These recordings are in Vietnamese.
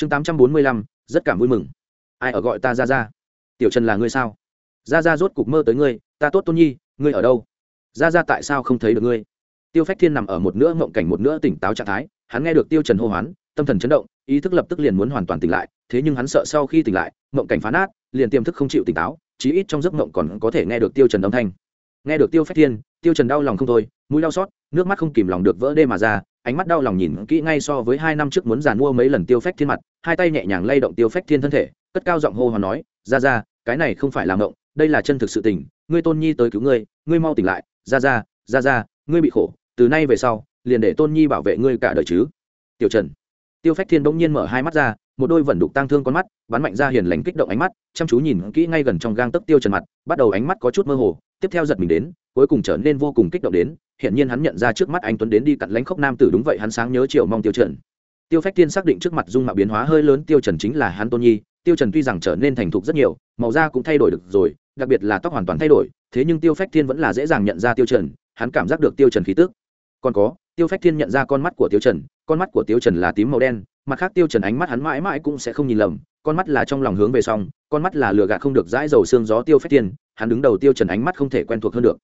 chương tám trăm bốn mươi lăm, rất cảm vui mừng. Ai ở gọi ta ra ra tiểu trần là ngươi sao? Ra ra rốt cục mơ tới ngươi, ta tốt tôn nhi, ngươi ở đâu? Ra ra tại sao không thấy được ngươi? Tiêu phách thiên nằm ở một nửa mộng cảnh một nửa tỉnh táo trạng thái, hắn nghe được tiêu trần hô hoán, tâm thần chấn động, ý thức lập tức liền muốn hoàn toàn tỉnh lại, thế nhưng hắn sợ sau khi tỉnh lại mộng cảnh phá nát, liền tiềm thức không chịu tỉnh táo, chí ít trong giấc mộng còn có thể nghe được tiêu trần âm thanh. Nghe được tiêu phách thiên, tiêu trần đau lòng không thôi, mũi đau xót, nước mắt không kìm lòng được vỡ đê mà ra ánh mắt đau lòng nhìn kỹ ngay so với hai năm trước muốn giàn mua mấy lần tiêu phách thiên mặt, hai tay nhẹ nhàng lay động tiêu phách thiên thân thể, cất cao giọng hô hoán nói ra ra cái này không phải là mộng đây là chân thực sự tình, ngươi tôn nhi tới cứu ngươi ngươi mau tỉnh lại ra ra ra ra ngươi bị khổ, từ nay về sau, liền để tôn nhi bảo vệ ngươi cả đời chứ. Tiểu trần. Tiêu phách thiên bỗng nhiên mở hai mắt ra, một đôi vẩn đục tang thương con mắt, bắn mạnh ra hiền lành kích động ánh mắt, chăm chú nhìn kỹ ngay gần trong gang tấc tiêu trần mặt, bắt đầu ánh mắt có chút mơ hồ, tiếp theo giật mình đến cuối cùng trở nên vô cùng kích động đến hiện nhiên hắn nhận ra trước mắt anh tuấn đến đi cặn lánh khốc nam tử đúng vậy, hắn sáng nhớ chiều mong tiêu trần. Tiêu phách thiên xác định trước mặt dung mạo biến hóa hơi lớn tiêu trần chính là hắn tôn nhi, tiêu trần tuy rằng trở nên thành thục rất nhiều, màu da cũng thay đổi được rồi, đặc biệt là tóc hoàn toàn thay đổi, thế nhưng tiêu phách thiên vẫn là dễ dàng nhận ra tiêu trần, hắn cảm giác được tiêu trần khí tức. Còn có, tiêu phách thiên nhận ra con mắt của tiêu trần, con mắt của tiêu trần là tím màu đen, mặt khác tiêu trần ánh mắt hắn mãi mãi cũng sẽ không nhìn lầm, con mắt là trong lòng hướng về xong con mắt là lừa gạt không được dãi dầu xương gió tiêu phách thiên, hắn đứng đầu tiêu trần ánh mắt không thể quen thuộc hơn được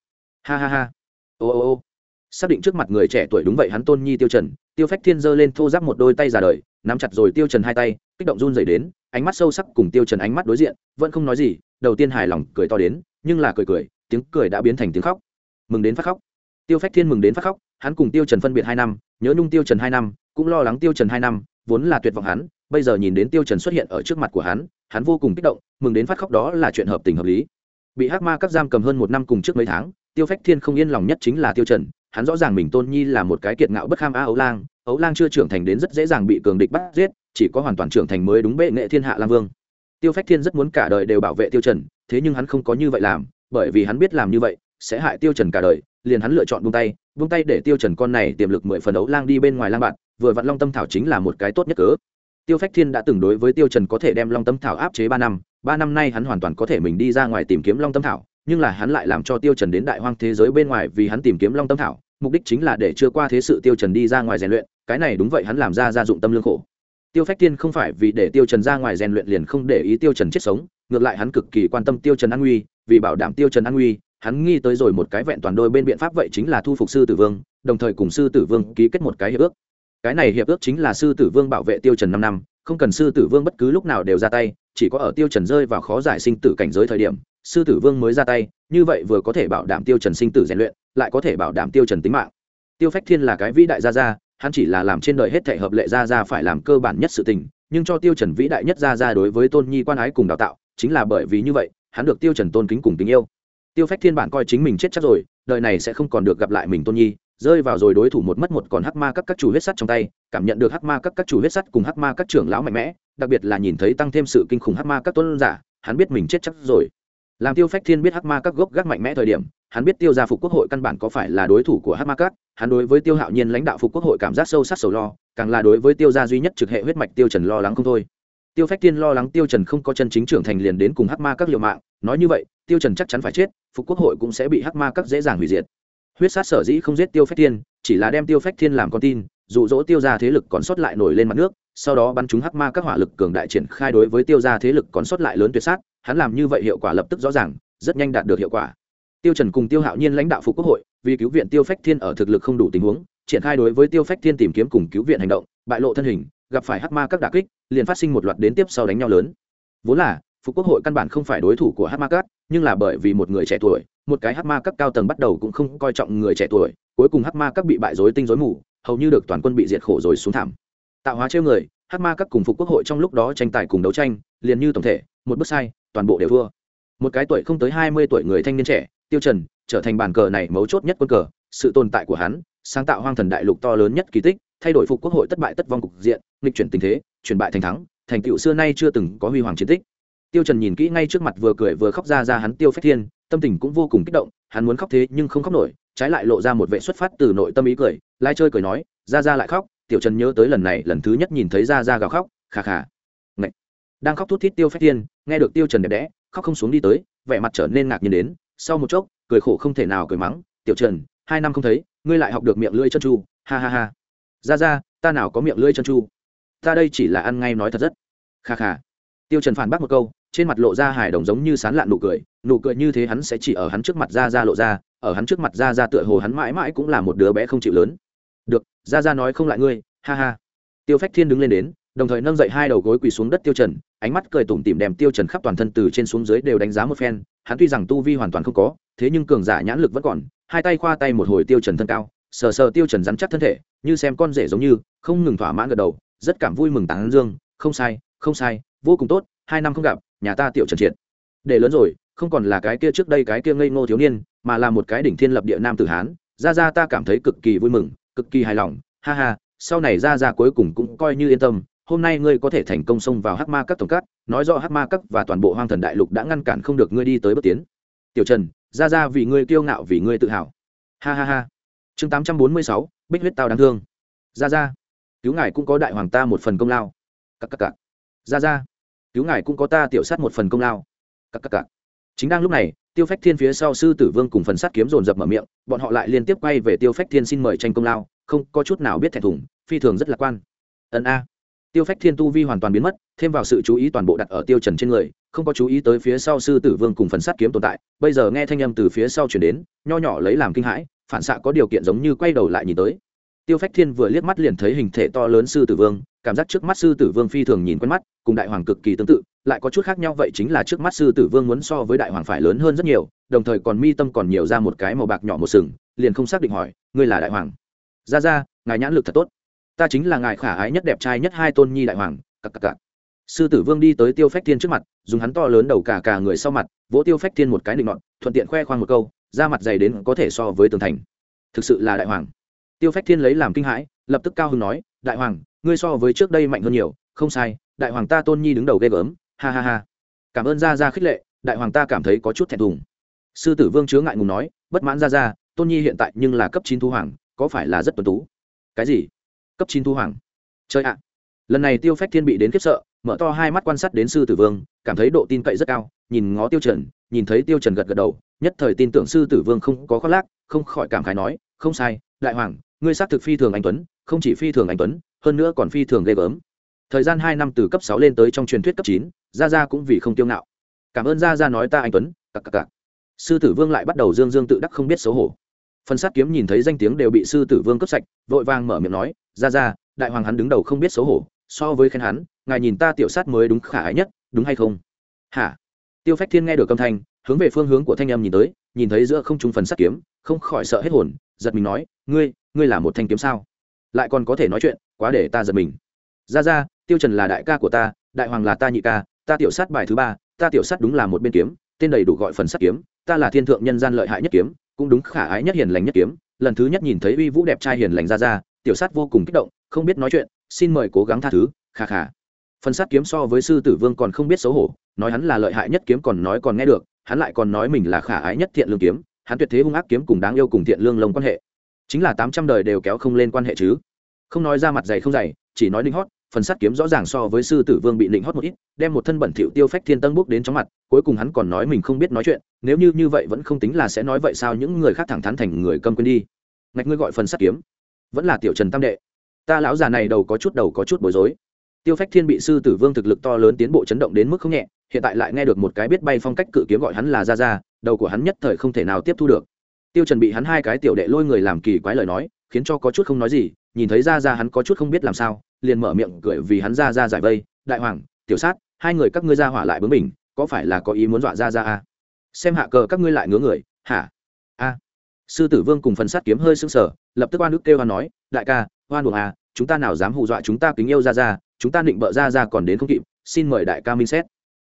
ha ha ha. Ô ô ô. Xác định trước mặt người trẻ tuổi đúng vậy hắn tôn nhi tiêu trần, tiêu phách thiên giơ lên thô giáp một đôi tay già đời, nắm chặt rồi tiêu trần hai tay, kích động run rẩy đến, ánh mắt sâu sắc cùng tiêu trần ánh mắt đối diện, vẫn không nói gì, đầu tiên hài lòng cười to đến, nhưng là cười cười, tiếng cười đã biến thành tiếng khóc. Mừng đến phát khóc. Tiêu phách thiên mừng đến phát khóc, hắn cùng tiêu trần phân biệt hai năm, nhớ nhung tiêu trần hai năm, cũng lo lắng tiêu trần hai năm, vốn là tuyệt vọng hắn, bây giờ nhìn đến tiêu trần xuất hiện ở trước mặt của hắn hắn vô cùng kích động, mừng đến phát khóc đó là chuyện hợp tình hợp lý. Bị hắc ma các giam cầm hơn một năm cùng trước mấy tháng tiêu phách thiên không yên lòng nhất chính là tiêu trần, hắn rõ ràng mình tôn nhi là một cái kiệt ngạo bất kham a ấu lang ấu lang chưa trưởng thành đến rất dễ dàng bị cường địch bắt giết, chỉ có hoàn toàn trưởng thành mới đúng bệ nghệ thiên hạ lam vương. Tiêu phách thiên rất muốn cả đời đều bảo vệ tiêu trần, thế nhưng hắn không có như vậy làm, bởi vì hắn biết làm như vậy sẽ hại tiêu trần cả đời, liền hắn lựa chọn buông tay buông tay để tiêu trần con này tiềm lực mười phần ấu lang đi bên ngoài lang bạn, vừa vặn long tâm thảo chính là một cái tốt nhất cớ. Tiêu phách thiên đã từng đối với tiêu trần có thể đem long tâm thảo áp chế ba năm ba năm nay hắn hoàn toàn có thể mình đi ra ngoài tìm kiếm long tâm thảo nhưng là hắn lại làm cho tiêu trần đến đại hoang thế giới bên ngoài vì hắn tìm kiếm long tâm thảo, mục đích chính là để chưa qua thế sự tiêu trần đi ra ngoài rèn luyện, cái này đúng vậy hắn làm ra ra dụng tâm lương khổ. Tiêu phách tiên không phải vì để tiêu trần ra ngoài rèn luyện liền không để ý tiêu trần chết sống, ngược lại hắn cực kỳ quan tâm tiêu trần an nguy, vì bảo đảm tiêu trần an nguy, hắn nghi tới rồi một cái vẹn toàn đôi bên biện pháp vậy chính là thu phục sư tử vương, đồng thời cùng sư tử vương ký kết một cái hiệp ước. Cái này hiệp ước chính là sư tử vương bảo vệ tiêu trần năm năm, không cần sư tử vương bất cứ lúc nào đều ra tay, chỉ có ở tiêu trần rơi vào khó giải sinh tử cảnh giới thời điểm sư tử vương mới ra tay, như vậy vừa có thể bảo đảm tiêu trần sinh tử rèn luyện, lại có thể bảo đảm tiêu trần tính mạng. Tiêu phách thiên là cái vĩ đại gia gia, hắn chỉ là làm trên đời hết thể hợp lệ gia gia phải làm cơ bản nhất sự tình, nhưng cho tiêu trần vĩ đại nhất gia gia đối với tôn nhi quan ái cùng đào tạo, chính là bởi vì như vậy, hắn được tiêu trần tôn kính cùng tình yêu. Tiêu phách thiên bản coi chính mình chết chắc rồi, đời này sẽ không còn được gặp lại mình tôn nhi, rơi vào rồi đối thủ một mất một còn hắc ma các các chủ huyết sắt trong tay, cảm nhận được hắc ma các các chủ huyết sắt cùng hắc ma các trưởng lão mạnh mẽ, đặc biệt là nhìn thấy tăng thêm sự kinh khủng hắc ma các tôn giả, hắn biết mình chết chắc rồi làm tiêu phách thiên biết hắc ma các gốc gác mạnh mẽ thời điểm, hắn biết tiêu gia phục quốc hội căn bản có phải là đối thủ của hắc ma các. Hắn đối với tiêu hạo nhiên lãnh đạo phục quốc hội cảm giác sâu sắc sầu lo, càng là đối với tiêu gia duy nhất trực hệ huyết mạch tiêu trần lo lắng không thôi. Tiêu phách thiên lo lắng tiêu trần không có chân chính trưởng thành liền đến cùng hắc ma các liều mạng. Nói như vậy, tiêu trần chắc chắn phải chết, phục quốc hội cũng sẽ bị hắc ma các dễ dàng hủy diệt. Huyết sát sở dĩ không giết tiêu phách thiên, chỉ là đem tiêu phách thiên làm con tin, dụ dỗ tiêu gia thế lực còn sót lại nổi lên mặt nước, sau đó bắn chúng hắc ma các hỏa lực cường đại triển khai đối với tiêu gia thế lực còn sót lại lớn tuyệt sát hắn làm như vậy hiệu quả lập tức rõ ràng, rất nhanh đạt được hiệu quả. Tiêu trần cùng tiêu hạo nhiên lãnh đạo phục quốc hội, vì cứu viện tiêu phách thiên ở thực lực không đủ tình huống, triển khai đối với tiêu phách thiên tìm kiếm cùng cứu viện hành động, bại lộ thân hình, gặp phải hắc ma các đả kích, liền phát sinh một loạt đến tiếp sau đánh nhau lớn. Vốn là, phục quốc hội căn bản không phải đối thủ của hắc ma các, nhưng là bởi vì một người trẻ tuổi, một cái hắc ma các cao tầng bắt đầu cũng không coi trọng người trẻ tuổi, cuối cùng hắc ma các bị bại rối tinh rối mù, hầu như được toàn quân bị diệt khổ rồi xuống thảm. Tạo hóa trêu người, hắc ma các cùng phục quốc hội trong lúc đó tranh tài cùng đấu tranh liền như tổng thể, một bước sai, toàn bộ đều thua. Một cái tuổi không tới hai mươi tuổi người thanh niên trẻ, tiêu trần, trở thành bàn cờ này mấu chốt nhất quân cờ, sự tồn tại của hắn, sáng tạo hoang thần đại lục to lớn nhất kỳ tích, thay đổi phục quốc hội thất bại tất vong cục diện, nghịch chuyển tình thế, chuyển bại thành thắng, thành tựu xưa nay chưa từng có huy hoàng chiến tích. Tiêu trần nhìn kỹ ngay trước mặt vừa cười vừa khóc ra ra hắn tiêu phách thiên, tâm tình cũng vô cùng kích động, hắn muốn khóc thế nhưng không khóc nổi, trái lại lộ ra một vẻ xuất phát từ nội tâm ý cười, lai chơi cười nói, ra ra lại khóc, tiểu trần nhớ tới lần này, lần thứ nhất nhìn thấy ra ra gào khóc khà khà đang khóc thút thít tiêu phách thiên, nghe được tiêu trần đẹp đẽ, khóc không xuống đi tới, vẻ mặt trở nên ngạc nhiên đến, sau một chốc, cười khổ không thể nào cười mắng, tiểu trần, hai năm không thấy, ngươi lại học được miệng lưỡi chân chu, ha ha ha. Ra ra, ta nào có miệng lưỡi chân chu? Ta đây chỉ là ăn ngay nói thật rất. Kha kha. Tiêu trần phản bác một câu, trên mặt lộ ra hài đồng giống như sán lạn nụ cười nụ cười như thế hắn sẽ chỉ ở hắn trước mặt ra ra lộ ra, ở hắn trước mặt ra ra tựa hồ hắn mãi mãi cũng là một đứa bé không chịu lớn. Được, ra ra nói không lại ngươi, ha ha. Tiêu phách thiên đứng lên đến đồng thời nâng dậy hai đầu gối quỳ xuống đất tiêu trần, ánh mắt cười tủm tỉm đem tiêu trần khắp toàn thân từ trên xuống dưới đều đánh giá một phen, hắn tuy rằng tu vi hoàn toàn không có, thế nhưng cường giả nhãn lực vẫn còn, hai tay khoa tay một hồi tiêu trần thân cao, sờ sờ tiêu trần rắn chắc thân thể, như xem con rể giống như, không ngừng thỏa mãn gật đầu, rất cảm vui mừng tán dương, không sai không sai, vô cùng tốt, hai năm không gặp, nhà ta tiểu trần triệt. Để lớn rồi, không còn là cái kia trước đây cái kia ngây ngô thiếu niên, mà là một cái đỉnh thiên lập địa nam tử hán, ra ra ta cảm thấy cực kỳ vui mừng, cực kỳ hài lòng, ha ha, sau này ra ra cuối cùng cũng coi như yên tâm hôm nay ngươi có thể thành công xông vào hắc ma các tổng cát, nói rõ hắc ma các và toàn bộ hoang thần đại lục đã ngăn cản không được ngươi đi tới bước tiến. Tiểu trần, ra ra vì ngươi kiêu ngạo vì ngươi tự hào. Ha ha ha. Chương tám trăm bốn mươi sáu, bích huyết tao đáng thương. Ra ra. Cứu ngài cũng có đại hoàng ta một phần công lao. Cặp cặp cặp ra ra. Cứu ngài cũng có ta tiểu sát một phần công lao. Cặp cặp cặp chính đang lúc này, tiêu phách thiên phía sau sư tử vương cùng phần sát kiếm dồn dập mở miệng, bọn họ lại liên tiếp quay về tiêu phách thiên xin mời tranh công lao, không có chút nào biết thẹn thùng, phi thường rất lạc quan. Ân a tiêu phách thiên tu vi hoàn toàn biến mất, thêm vào sự chú ý toàn bộ đặt ở tiêu trần trên người, không có chú ý tới phía sau sư tử vương cùng phần sát kiếm tồn tại, bây giờ nghe thanh âm từ phía sau truyền đến, nho nhỏ lấy làm kinh hãi, phản xạ có điều kiện giống như quay đầu lại nhìn tới. Tiêu phách thiên vừa liếc mắt liền thấy hình thể to lớn sư tử vương, cảm giác trước mắt sư tử vương phi thường nhìn quen mắt, cùng đại hoàng cực kỳ tương tự, lại có chút khác nhau, vậy chính là trước mắt sư tử vương muốn so với đại hoàng phải lớn hơn rất nhiều, đồng thời còn mi tâm còn nhiều ra một cái màu bạc nhỏ một sừng, liền không xác định hỏi, ngươi là đại hoàng? Ra ra, ngài nhãn lực thật tốt ta chính là ngài khả ái nhất đẹp trai nhất hai tôn nhi đại hoàng, cặc cặc cặc. Sư tử vương đi tới tiêu phách thiên trước mặt, dùng hắn to lớn đầu cả cả người sau mặt, vỗ tiêu phách thiên một cái định nọn thuận tiện khoe khoang một câu, da mặt dày đến có thể so với tường thành. Thực sự là đại hoàng. Tiêu phách thiên lấy làm kinh hãi, lập tức cao hưng nói, đại hoàng, ngươi so với trước đây mạnh hơn nhiều, không sai, đại hoàng ta tôn nhi đứng đầu ghê gớm, ha ha ha. Cảm ơn gia gia khích lệ, đại hoàng ta cảm thấy có chút thẹn thùng. Sư tử vương chứa ngại ngùng nói, bất mãn gia gia, tôn nhi hiện tại nhưng là cấp chín thu hoàng, có phải là rất tuấn tú? Cái gì? Cấp chín thu hoàng. Chơi ạ, lần này tiêu phách thiên bị đến khiếp sợ, mở to hai mắt quan sát đến sư tử vương, cảm thấy độ tin cậy rất cao, nhìn ngó tiêu trần, nhìn thấy tiêu trần gật gật đầu, nhất thời tin tưởng sư tử vương không có khoác lác, không khỏi cảm khái nói, không sai, đại hoàng, ngươi xác thực phi thường anh tuấn, không chỉ phi thường anh tuấn, hơn nữa còn phi thường ghê gớm. Thời gian hai năm từ cấp sáu lên tới trong truyền thuyết cấp chín, gia gia cũng vì không tiêu ngạo. Cảm ơn gia gia nói ta anh tuấn, cặc cặc cặc. Sư tử vương lại bắt đầu dương dương tự đắc không biết xấu hổ phần sát kiếm nhìn thấy danh tiếng đều bị sư tử vương cướp sạch vội vàng mở miệng nói Ra ra, đại hoàng hắn đứng đầu không biết xấu hổ so với khen hắn ngài nhìn ta tiểu sát mới đúng khả ái nhất đúng hay không? Hả? Tiêu phách thiên nghe được âm thanh hướng về phương hướng của thanh em nhìn tới nhìn thấy giữa không trung phần sát kiếm không khỏi sợ hết hồn giật mình nói ngươi ngươi là một thanh kiếm sao? Lại còn có thể nói chuyện quá để ta giật mình. Ra ra tiêu trần là đại ca của ta đại hoàng là ta nhị ca ta tiểu sát bài thứ ba ta tiểu sát đúng là một bên kiếm tên đầy đủ gọi phần sát kiếm ta là thiên thượng nhân gian lợi hại nhất kiếm cũng đúng, khả ái nhất hiền lành nhất kiếm. Lần thứ nhất nhìn thấy uy vũ đẹp trai hiền lành ra ra, tiểu sát vô cùng kích động, không biết nói chuyện, xin mời cố gắng tha thứ khà khà phần sát kiếm so với sư tử vương còn không biết xấu hổ, nói hắn là lợi hại nhất kiếm còn nói còn nghe được, hắn lại còn nói mình là khả ái nhất thiện lương kiếm, hắn tuyệt thế hung ác kiếm cùng đáng yêu cùng thiện lương lông quan hệ. Chính là tám trăm đời đều kéo không lên quan hệ chứ. Không nói ra mặt dày không dày, chỉ nói linh hót phần sắt kiếm rõ ràng so với sư tử vương bị định hót một ít, đem một thân bẩn thỉu tiêu phách thiên tân bước đến chóng mặt, cuối cùng hắn còn nói mình không biết nói chuyện, nếu như như vậy vẫn không tính là sẽ nói vậy sao những người khác thẳng thắn thành người câm quên đi. Ngạch ngươi gọi phần sắt kiếm. Vẫn là tiểu trần tam đệ. Ta lão già này đầu có chút đầu có chút bối rối. Tiêu phách thiên bị sư tử vương thực lực to lớn tiến bộ chấn động đến mức không nhẹ, hiện tại lại nghe được một cái biết bay phong cách cự kiếm gọi hắn là ra ra đầu của hắn nhất thời không thể nào tiếp thu được. Tiêu trần bị hắn hai cái tiểu đệ lôi người làm kỳ quái lời nói, khiến cho có chút không nói gì nhìn thấy ra ra hắn có chút không biết làm sao, liền mở miệng cười vì hắn ra ra giải vây. Đại hoàng, tiểu sát, hai người các ngươi ra hỏa lại bướng mình có phải là có ý muốn dọa ra ra à? xem hạ cờ các ngươi lại ngứa người, hả? A. Sư tử vương cùng phần sát kiếm hơi sưng sờ, lập tức oan ức kêu hoan nói, đại ca hoan buồng à chúng ta nào dám hù dọa chúng ta kính yêu ra ra, chúng ta định bợ ra ra còn đến không kịp, xin mời đại ca minh xét.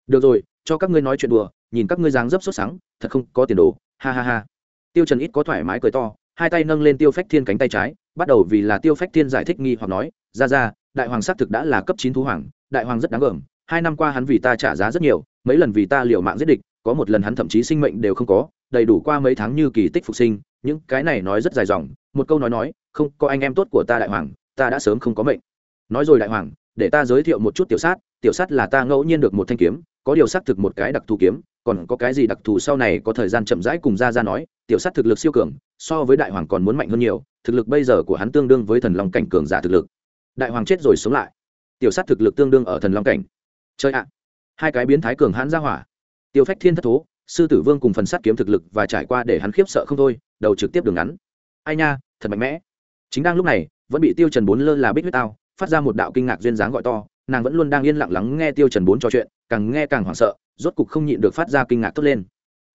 Được rồi, cho các ngươi nói chuyện đùa, nhìn các ngươi dáng dấp sốt sáng thật không có tiền đồ, ha ha ha. Tiêu trần ít có thoải mái cười to, hai tay nâng lên tiêu phách thiên cánh tay trái bắt đầu vì là tiêu phách thiên giải thích nghi hoặc nói, ra ra, đại hoàng xác thực đã là cấp chín thú hoàng, đại hoàng rất đáng gờm, hai năm qua hắn vì ta trả giá rất nhiều, mấy lần vì ta liều mạng giết địch, có một lần hắn thậm chí sinh mệnh đều không có, đầy đủ qua mấy tháng như kỳ tích phục sinh, những cái này nói rất dài dòng, một câu nói nói, không, có anh em tốt của ta đại hoàng, ta đã sớm không có mệnh. Nói rồi đại hoàng, để ta giới thiệu một chút tiểu sát tiểu sát là ta ngẫu nhiên được một thanh kiếm, có điều xác thực một cái đặc thù kiếm còn có cái gì đặc thù sau này có thời gian chậm rãi cùng ra ra nói, tiểu sát thực lực siêu cường, so với đại hoàng còn muốn mạnh hơn nhiều, thực lực bây giờ của hắn tương đương với thần long cảnh cường giả thực lực. Đại hoàng chết rồi sống lại. Tiểu sát thực lực tương đương ở thần long cảnh. Chơi ạ. Hai cái biến thái cường hãn ra hỏa. Tiêu phách thiên thất thố, sư tử vương cùng phần sát kiếm thực lực và trải qua để hắn khiếp sợ không thôi, đầu trực tiếp đường ngắn. Ai nha, thật mạnh mẽ. Chính đang lúc này, vẫn bị tiêu trần bốn lơ là bích huyết tao, phát ra một đạo kinh ngạc duyên dáng gọi to nàng vẫn luôn đang yên lặng lắng nghe tiêu trần bốn trò chuyện, càng nghe càng hoảng sợ, rốt cục không nhịn được phát ra kinh ngạc tốt lên.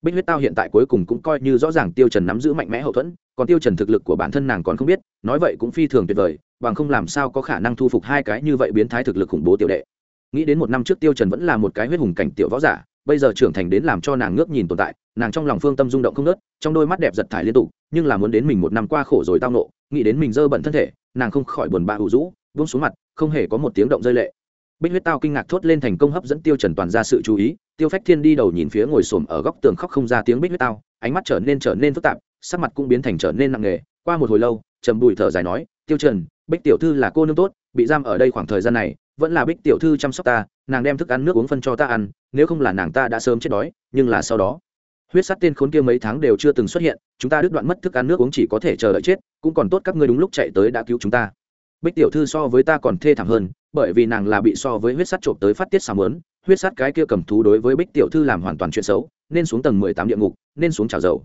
Bích huyết tao hiện tại cuối cùng cũng coi như rõ ràng tiêu trần nắm giữ mạnh mẽ hậu thuẫn, còn tiêu trần thực lực của bản thân nàng còn không biết, nói vậy cũng phi thường tuyệt vời, bằng không làm sao có khả năng thu phục hai cái như vậy biến thái thực lực khủng bố tiểu đệ. Nghĩ đến một năm trước tiêu trần vẫn là một cái huyết hùng cảnh tiểu võ giả, bây giờ trưởng thành đến làm cho nàng ngước nhìn tồn tại, nàng trong lòng phương tâm rung động không nớt trong đôi mắt đẹp giật thải liên tục, nhưng là muốn đến mình một năm qua khổ rồi tao nộ nghĩ đến mình dơ bẩn thân thể, nàng không khỏi buồn bã u rũ, buông xuống mặt, không hề có một tiếng động rơi lệ bích huyết tao kinh ngạc thốt lên thành công hấp dẫn tiêu trần toàn ra sự chú ý, tiêu phách thiên đi đầu nhìn phía ngồi xổm ở góc tường khóc không ra tiếng bích huyết tao, ánh mắt trở nên trở nên phức tạp, sắc mặt cũng biến thành trở nên nặng nề. Qua một hồi lâu, trầm bùi thở dài nói, tiêu trần, bích tiểu thư là cô nương tốt, bị giam ở đây khoảng thời gian này, vẫn là bích tiểu thư chăm sóc ta, nàng đem thức ăn nước uống phân cho ta ăn, nếu không là nàng ta đã sớm chết đói, nhưng là sau đó, huyết sắt tên khốn kia mấy tháng đều chưa từng xuất hiện, chúng ta đứt đoạn mất thức ăn nước uống chỉ có thể chờ đợi chết, cũng còn tốt các ngươi đúng lúc chạy tới đã cứu chúng ta. Bích tiểu thư so với ta còn thê thảm hơn bởi vì nàng là bị so với huyết sắt trộm tới phát tiết xà mớn, huyết sắt cái kia cầm thú đối với bích tiểu thư làm hoàn toàn chuyện xấu, nên xuống tầng mười tám địa ngục, nên xuống trào dầu.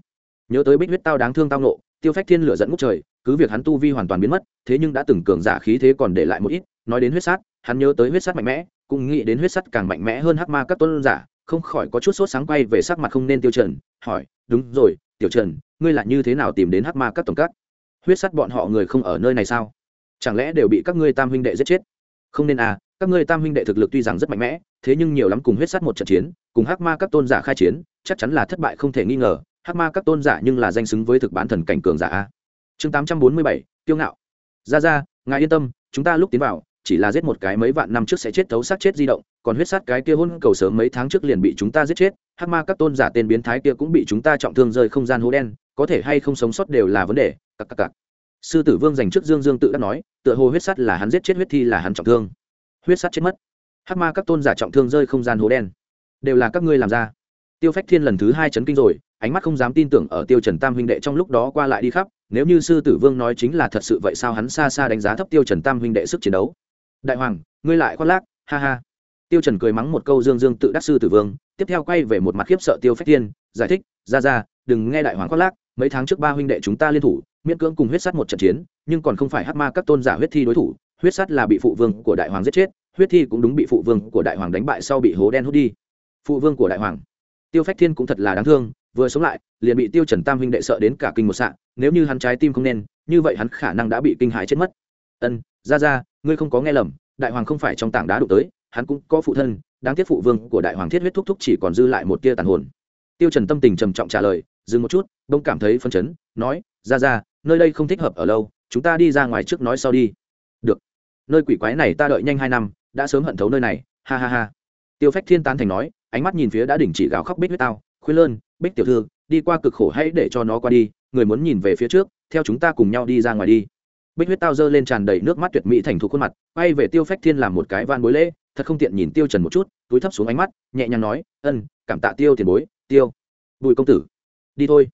Nhớ tới bích huyết tao đáng thương tao nộ, tiêu phách thiên lửa dẫn ngút trời, cứ việc hắn tu vi hoàn toàn biến mất, thế nhưng đã từng cường giả khí thế còn để lại một ít, nói đến huyết sát hắn nhớ tới huyết sát mạnh mẽ, cũng nghĩ đến huyết sắt càng mạnh mẽ hơn hắc ma các tôn giả, không khỏi có chút sốt sáng quay về sắc mặt không nên tiêu trần, hỏi, đúng rồi, tiểu trần, ngươi là như thế nào tìm đến hắc ma các tổng các? Huyết sắt bọn họ người không ở nơi này sao? Chẳng lẽ đều bị các ngươi tam huynh đệ giết chết? Không nên à các ngươi tam huynh đệ thực lực tuy rằng rất mạnh mẽ, thế nhưng nhiều lắm cùng huyết sát một trận chiến, cùng hắc ma các tôn giả khai chiến, chắc chắn là thất bại không thể nghi ngờ, hắc ma các tôn giả nhưng là danh xứng với thực bán thần cảnh cường giả a. Chương tám trăm bốn mươi bảy, kiêu ngạo. Ra ra, ngài yên tâm, chúng ta lúc tiến vào, chỉ là giết một cái mấy vạn năm trước sẽ chết thấu sát chết di động, còn huyết sát cái kia hôn cầu sớm mấy tháng trước liền bị chúng ta giết chết, hắc ma các tôn giả tên biến thái kia cũng bị chúng ta trọng thương rơi không gian hố đen, có thể hay không sống sót đều là vấn đề, cặc cặc cặc sư tử vương dành trước dương dương tự đã nói, tựa hồ huyết sắt là hắn giết chết huyết thi là hắn trọng thương. Huyết sắt chết mất. Hắc ma các tôn giả trọng thương rơi không gian hố đen. Đều là các ngươi làm ra. Tiêu phách thiên lần thứ hai chấn kinh rồi, ánh mắt không dám tin tưởng ở tiêu trần tam huynh đệ trong lúc đó qua lại đi khắp, nếu như sư tử vương nói chính là thật sự vậy sao hắn xa xa đánh giá thấp tiêu trần tam huynh đệ sức chiến đấu. Đại hoàng, ngươi lại khoác lác, ha ha. Tiêu trần cười mắng một câu dương dương tự đắc sư tử vương, tiếp theo quay về một mặt khiếp sợ tiêu phách thiên, giải thích, ra ra, đừng nghe đại hoàng khoác lác, mấy tháng trước ba huynh đệ chúng ta liên thủ miễn cưỡng cùng huyết sắt một trận chiến, nhưng còn không phải hắc ma các tôn giả huyết thi đối thủ, huyết sắt là bị phụ vương của đại hoàng giết chết, huyết thi cũng đúng bị phụ vương của đại hoàng đánh bại sau bị hố đen hút đi. Phụ vương của đại hoàng. Tiêu phách thiên cũng thật là đáng thương, vừa sống lại, liền bị tiêu trần tam huynh đệ sợ đến cả kinh một sạng, nếu như hắn trái tim không nên, như vậy hắn khả năng đã bị kinh hãi chết mất. Ân, ra ra, ngươi không có nghe lầm, đại hoàng không phải trong tảng đá đụng tới, hắn cũng có phụ thân, đáng tiếc phụ vương của đại hoàng thiết huyết thúc thúc chỉ còn dư lại một tia tàn hồn. Tiêu trần tâm tình trầm trọng trả lời, dừng một chút, đông cảm thấy phân chấn, nói, ra ra nơi đây không thích hợp ở lâu, chúng ta đi ra ngoài trước nói sau đi. Được. Nơi quỷ quái này ta đợi nhanh hai năm, đã sớm hận thấu nơi này. Ha ha ha. Tiêu phách thiên tán thành nói, ánh mắt nhìn phía đã đỉnh chỉ gào khóc bích huyết tao, khuyên lơn, bích tiểu thư, đi qua cực khổ hãy để cho nó qua đi, người muốn nhìn về phía trước, theo chúng ta cùng nhau đi ra ngoài đi. Bích huyết tao giơ lên tràn đầy nước mắt tuyệt mỹ thành thục khuôn mặt, quay về tiêu phách thiên làm một cái van bối lễ, thật không tiện nhìn tiêu trần một chút, túi thấp xuống ánh mắt, nhẹ nhàng nói, ân, cảm tạ tiêu tiền bối, tiêu. Bùi công tử. Đi thôi.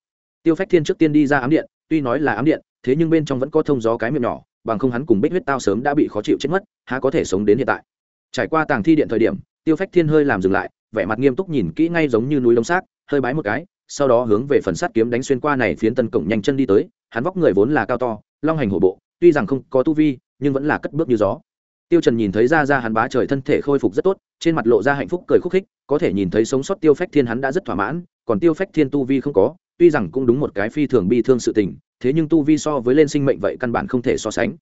Tiêu phách thiên trước tiên đi ra ám điện tuy nói là ám điện, thế nhưng bên trong vẫn có thông gió cái miệng nhỏ, bằng không hắn cùng bích huyết tao sớm đã bị khó chịu chết mất, há có thể sống đến hiện tại. Trải qua tàng thi điện thời điểm, tiêu phách thiên hơi làm dừng lại, vẻ mặt nghiêm túc nhìn kỹ ngay giống như núi lông xác, hơi bái một cái, sau đó hướng về phần sắt kiếm đánh xuyên qua này phiến tân cổng nhanh chân đi tới, hắn vóc người vốn là cao to, long hành hổ bộ, tuy rằng không có tu vi, nhưng vẫn là cất bước như gió. Tiêu trần nhìn thấy ra ra hắn bá trời thân thể khôi phục rất tốt, trên mặt lộ ra hạnh phúc cười khúc khích, có thể nhìn thấy sống sót tiêu phách thiên hắn đã rất thỏa mãn, còn tiêu phách thiên tu vi không có tuy rằng cũng đúng một cái phi thường bi thương sự tình, thế nhưng tu vi so với lên sinh mệnh vậy căn bản không thể so sánh.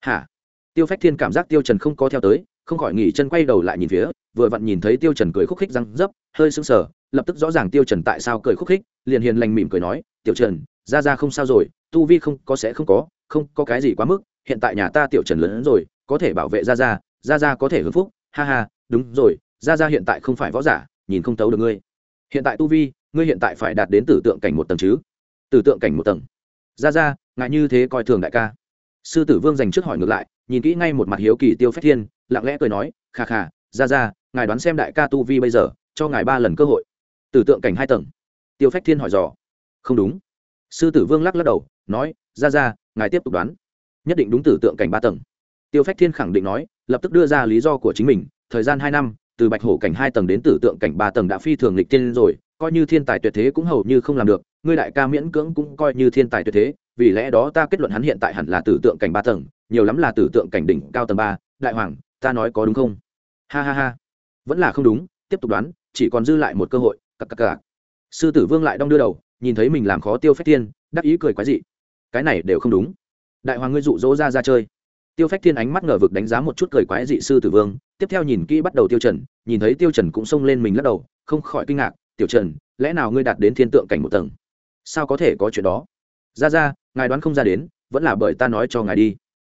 Hả? Tiêu phách thiên cảm giác tiêu trần không có theo tới, không khỏi nghỉ chân quay đầu lại nhìn phía, vừa vặn nhìn thấy tiêu trần cười khúc khích răng dấp, hơi sững sờ, lập tức rõ ràng tiêu trần tại sao cười khúc khích, liền hiền lành mỉm cười nói, tiểu trần, ra ra không sao rồi, tu vi không có sẽ không có không có cái gì quá mức, hiện tại nhà ta tiểu trần lớn hơn rồi, có thể bảo vệ ra ra ra ra có thể hưởng phúc, ha ha, đúng rồi, ra ra hiện tại không phải võ giả, nhìn không tấu được ngươi. Hiện tại tu vi ngươi hiện tại phải đạt đến tử tượng cảnh một tầng chứ? Tử tượng cảnh một tầng. Ra ra ngại như thế coi thường đại ca. Sư tử vương dành trước hỏi ngược lại, nhìn kỹ ngay một mặt hiếu kỳ tiêu phách thiên, lặng lẽ cười nói khà khà ra ra, ngài đoán xem đại ca tu vi bây giờ, cho ngài ba lần cơ hội. Tử tượng cảnh hai tầng. Tiêu phách thiên hỏi dò. Không đúng. Sư tử vương lắc lắc đầu, nói, ra ra, ngài tiếp tục đoán. Nhất định đúng tử tượng cảnh ba tầng. Tiêu phách thiên khẳng định nói, lập tức đưa ra lý do của chính mình, thời gian hai năm, từ bạch hổ cảnh hai tầng đến tử tượng cảnh ba tầng đã phi thường lịch tiên rồi coi như thiên tài tuyệt thế cũng hầu như không làm được, ngươi đại ca miễn cưỡng cũng coi như thiên tài tuyệt thế, vì lẽ đó ta kết luận hắn hiện tại hẳn là tử tượng cảnh ba tầng, nhiều lắm là tử tượng cảnh đỉnh cao tầng ba, đại hoàng, ta nói có đúng không? Ha ha ha. Vẫn là không đúng, tiếp tục đoán, chỉ còn dư lại một cơ hội cặp cặp cặp sư tử vương lại đong đưa đầu, nhìn thấy mình làm khó tiêu phách thiên, đắc ý cười quái dị. Cái này đều không đúng. Đại hoàng ngươi dụ dỗ ra ra chơi. Tiêu phách thiên ánh mắt ngờ vực đánh giá một chút cười quái dị sư tử vương, tiếp theo nhìn kỹ bắt đầu tiêu trần, nhìn thấy tiêu trần cũng xông lên mình lắc đầu, không khỏi kinh ngạc tiểu trần, lẽ nào ngươi đạt đến thiên tượng cảnh một tầng? Sao có thể có chuyện đó? Ra ra, ngài đoán không ra đến, vẫn là bởi ta nói cho ngài đi.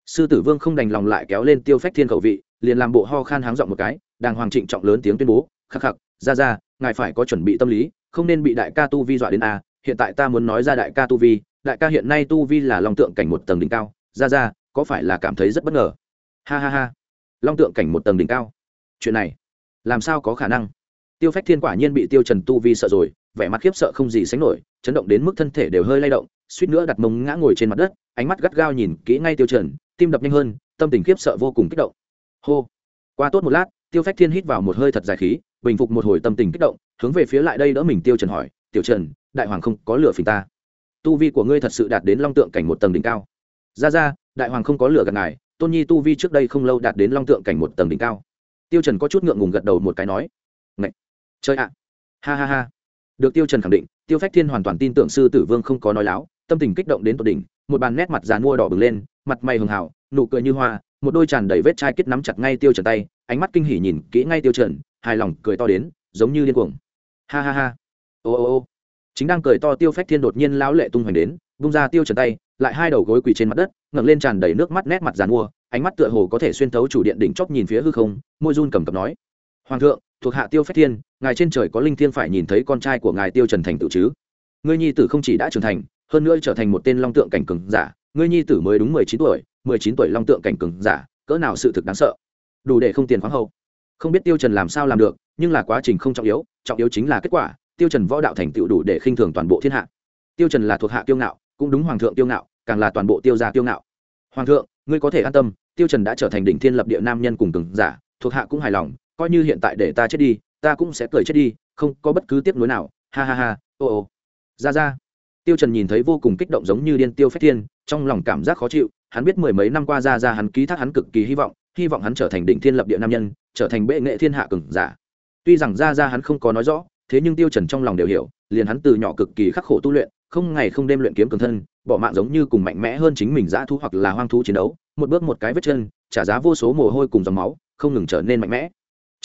Sư tử vương không đành lòng lại kéo lên tiêu phách thiên khẩu vị, liền làm bộ ho khan háng giọng một cái, đàng hoàng trịnh trọng lớn tiếng tuyên bố, khắc khắc, ra ra, ngài phải có chuẩn bị tâm lý, không nên bị đại ca tu vi dọa đến a. Hiện tại ta muốn nói ra đại ca tu vi, đại ca hiện nay tu vi là long tượng cảnh một tầng đỉnh cao. Ra ra, có phải là cảm thấy rất bất ngờ? Ha ha ha. Long tượng cảnh một tầng đỉnh cao. Chuyện này, làm sao có khả năng? Tiêu phách thiên quả nhiên bị tiêu trần tu vi sợ rồi, vẻ mặt khiếp sợ không gì sánh nổi, chấn động đến mức thân thể đều hơi lay động, suýt nữa đặt mông ngã ngồi trên mặt đất, ánh mắt gắt gao nhìn kỹ ngay tiêu trần, tim đập nhanh hơn, tâm tình khiếp sợ vô cùng kích động. Hô. Qua tốt một lát, tiêu phách thiên hít vào một hơi thật dài khí, bình phục một hồi tâm tình kích động, hướng về phía lại đây đỡ mình tiêu trần hỏi, tiểu trần, đại hoàng không có lửa phình ta. Tu vi của ngươi thật sự đạt đến long tượng cảnh một tầng đỉnh cao. Ra ra, đại hoàng không có lửa gần ngài, tôn nhi tu vi trước đây không lâu đạt đến long tượng cảnh một tầng đỉnh cao. Tiêu trần có chút ngượng ngùng gật đầu một cái nói, Ngậy! Chơi ạ. Ha ha ha. Được tiêu trần khẳng định, tiêu phách thiên hoàn toàn tin tưởng sư tử vương không có nói láo, tâm tình kích động đến tột đỉnh, một bàn nét mặt dàn mua đỏ bừng lên, mặt mày hường hào, nụ cười như hoa, một đôi tràn đầy vết chai kết nắm chặt ngay tiêu trần tay, ánh mắt kinh hỉ nhìn kỹ ngay tiêu trần, hài lòng cười to đến, giống như điên cuồng. Ha ha ha. Ô ô ô. Chính đang cười to tiêu phách thiên đột nhiên lão lệ tung hoành đến bung ra tiêu trần tay, lại hai đầu gối quỳ trên mặt đất, ngẩng lên tràn đầy nước mắt nét mặt giàn mua ánh mắt tựa hồ có thể xuyên thấu chủ điện đỉnh chóp nhìn phía hư không, môi run cầm cập nói, hoàng thượng thuộc hạ tiêu phách thiên, ngài trên trời có linh thiên phải nhìn thấy con trai của ngài tiêu trần thành tự chứ? Ngươi nhi tử không chỉ đã trưởng thành, hơn nữa trở thành một tên long tượng cảnh cường giả, ngươi nhi tử mới đúng mười chín tuổi, mười chín tuổi long tượng cảnh cường giả, cỡ nào sự thực đáng sợ? Đủ để không tiền khoáng hậu. Không biết tiêu trần làm sao làm được, nhưng là quá trình không trọng yếu trọng yếu chính là kết quả, tiêu trần võ đạo thành tựu đủ để khinh thường toàn bộ thiên hạ. Tiêu trần là thuộc hạ tiêu ngạo, cũng đúng hoàng thượng tiêu ngạo, càng là toàn bộ tiêu gia tiêu ngạo. Hoàng thượng, ngươi có thể an tâm, tiêu trần đã trở thành đỉnh thiên lập địa nam nhân cùng cường giả, thuộc hạ cũng hài lòng coi như hiện tại để ta chết đi, ta cũng sẽ cười chết đi, không có bất cứ tiếc nuối nào. Ha ha ha, ô ô. Ra ra. Tiêu trần nhìn thấy vô cùng kích động giống như điên tiêu phách thiên, trong lòng cảm giác khó chịu, hắn biết mười mấy năm qua ra ra hắn ký thác hắn cực kỳ hy vọng hy vọng hắn trở thành đỉnh thiên lập địa nam nhân, trở thành bệ nghệ thiên hạ cường giả. Tuy rằng ra ra hắn không có nói rõ, thế nhưng tiêu trần trong lòng đều hiểu, liền hắn từ nhỏ cực kỳ khắc khổ tu luyện, không ngày không đêm luyện kiếm cường thân, bỏ mạng giống như cùng mạnh mẽ hơn chính mình dã thú hoặc là hoang thú chiến đấu, một bước một cái vết chân, trả giá vô số mồ hôi cùng dòng máu, không ngừng trở nên mạnh mẽ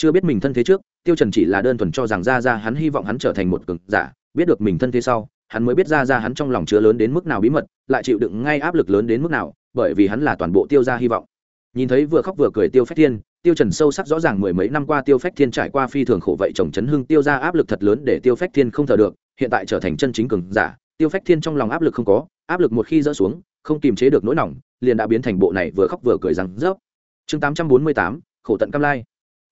chưa biết mình thân thế trước, tiêu trần chỉ là đơn thuần cho rằng ra ra hắn hy vọng hắn trở thành một cường giả, biết được mình thân thế sau, hắn mới biết ra ra hắn trong lòng chứa lớn đến mức nào bí mật, lại chịu đựng ngay áp lực lớn đến mức nào, bởi vì hắn là toàn bộ tiêu gia hy vọng. Nhìn thấy vừa khóc vừa cười tiêu phách thiên, tiêu trần sâu sắc rõ ràng mười mấy năm qua tiêu phách thiên trải qua phi thường khổ vậy chồng chấn hưng tiêu ra áp lực thật lớn để tiêu phách thiên không thở được, hiện tại trở thành chân chính cường giả, tiêu phách thiên trong lòng áp lực không có, áp lực một khi dỡ xuống, không kiềm chế được nỗi lòng liền đã biến thành bộ này vừa khóc vừa cười rằng rớp. Chương tám trăm bốn mươi tám, khổ tận cam lai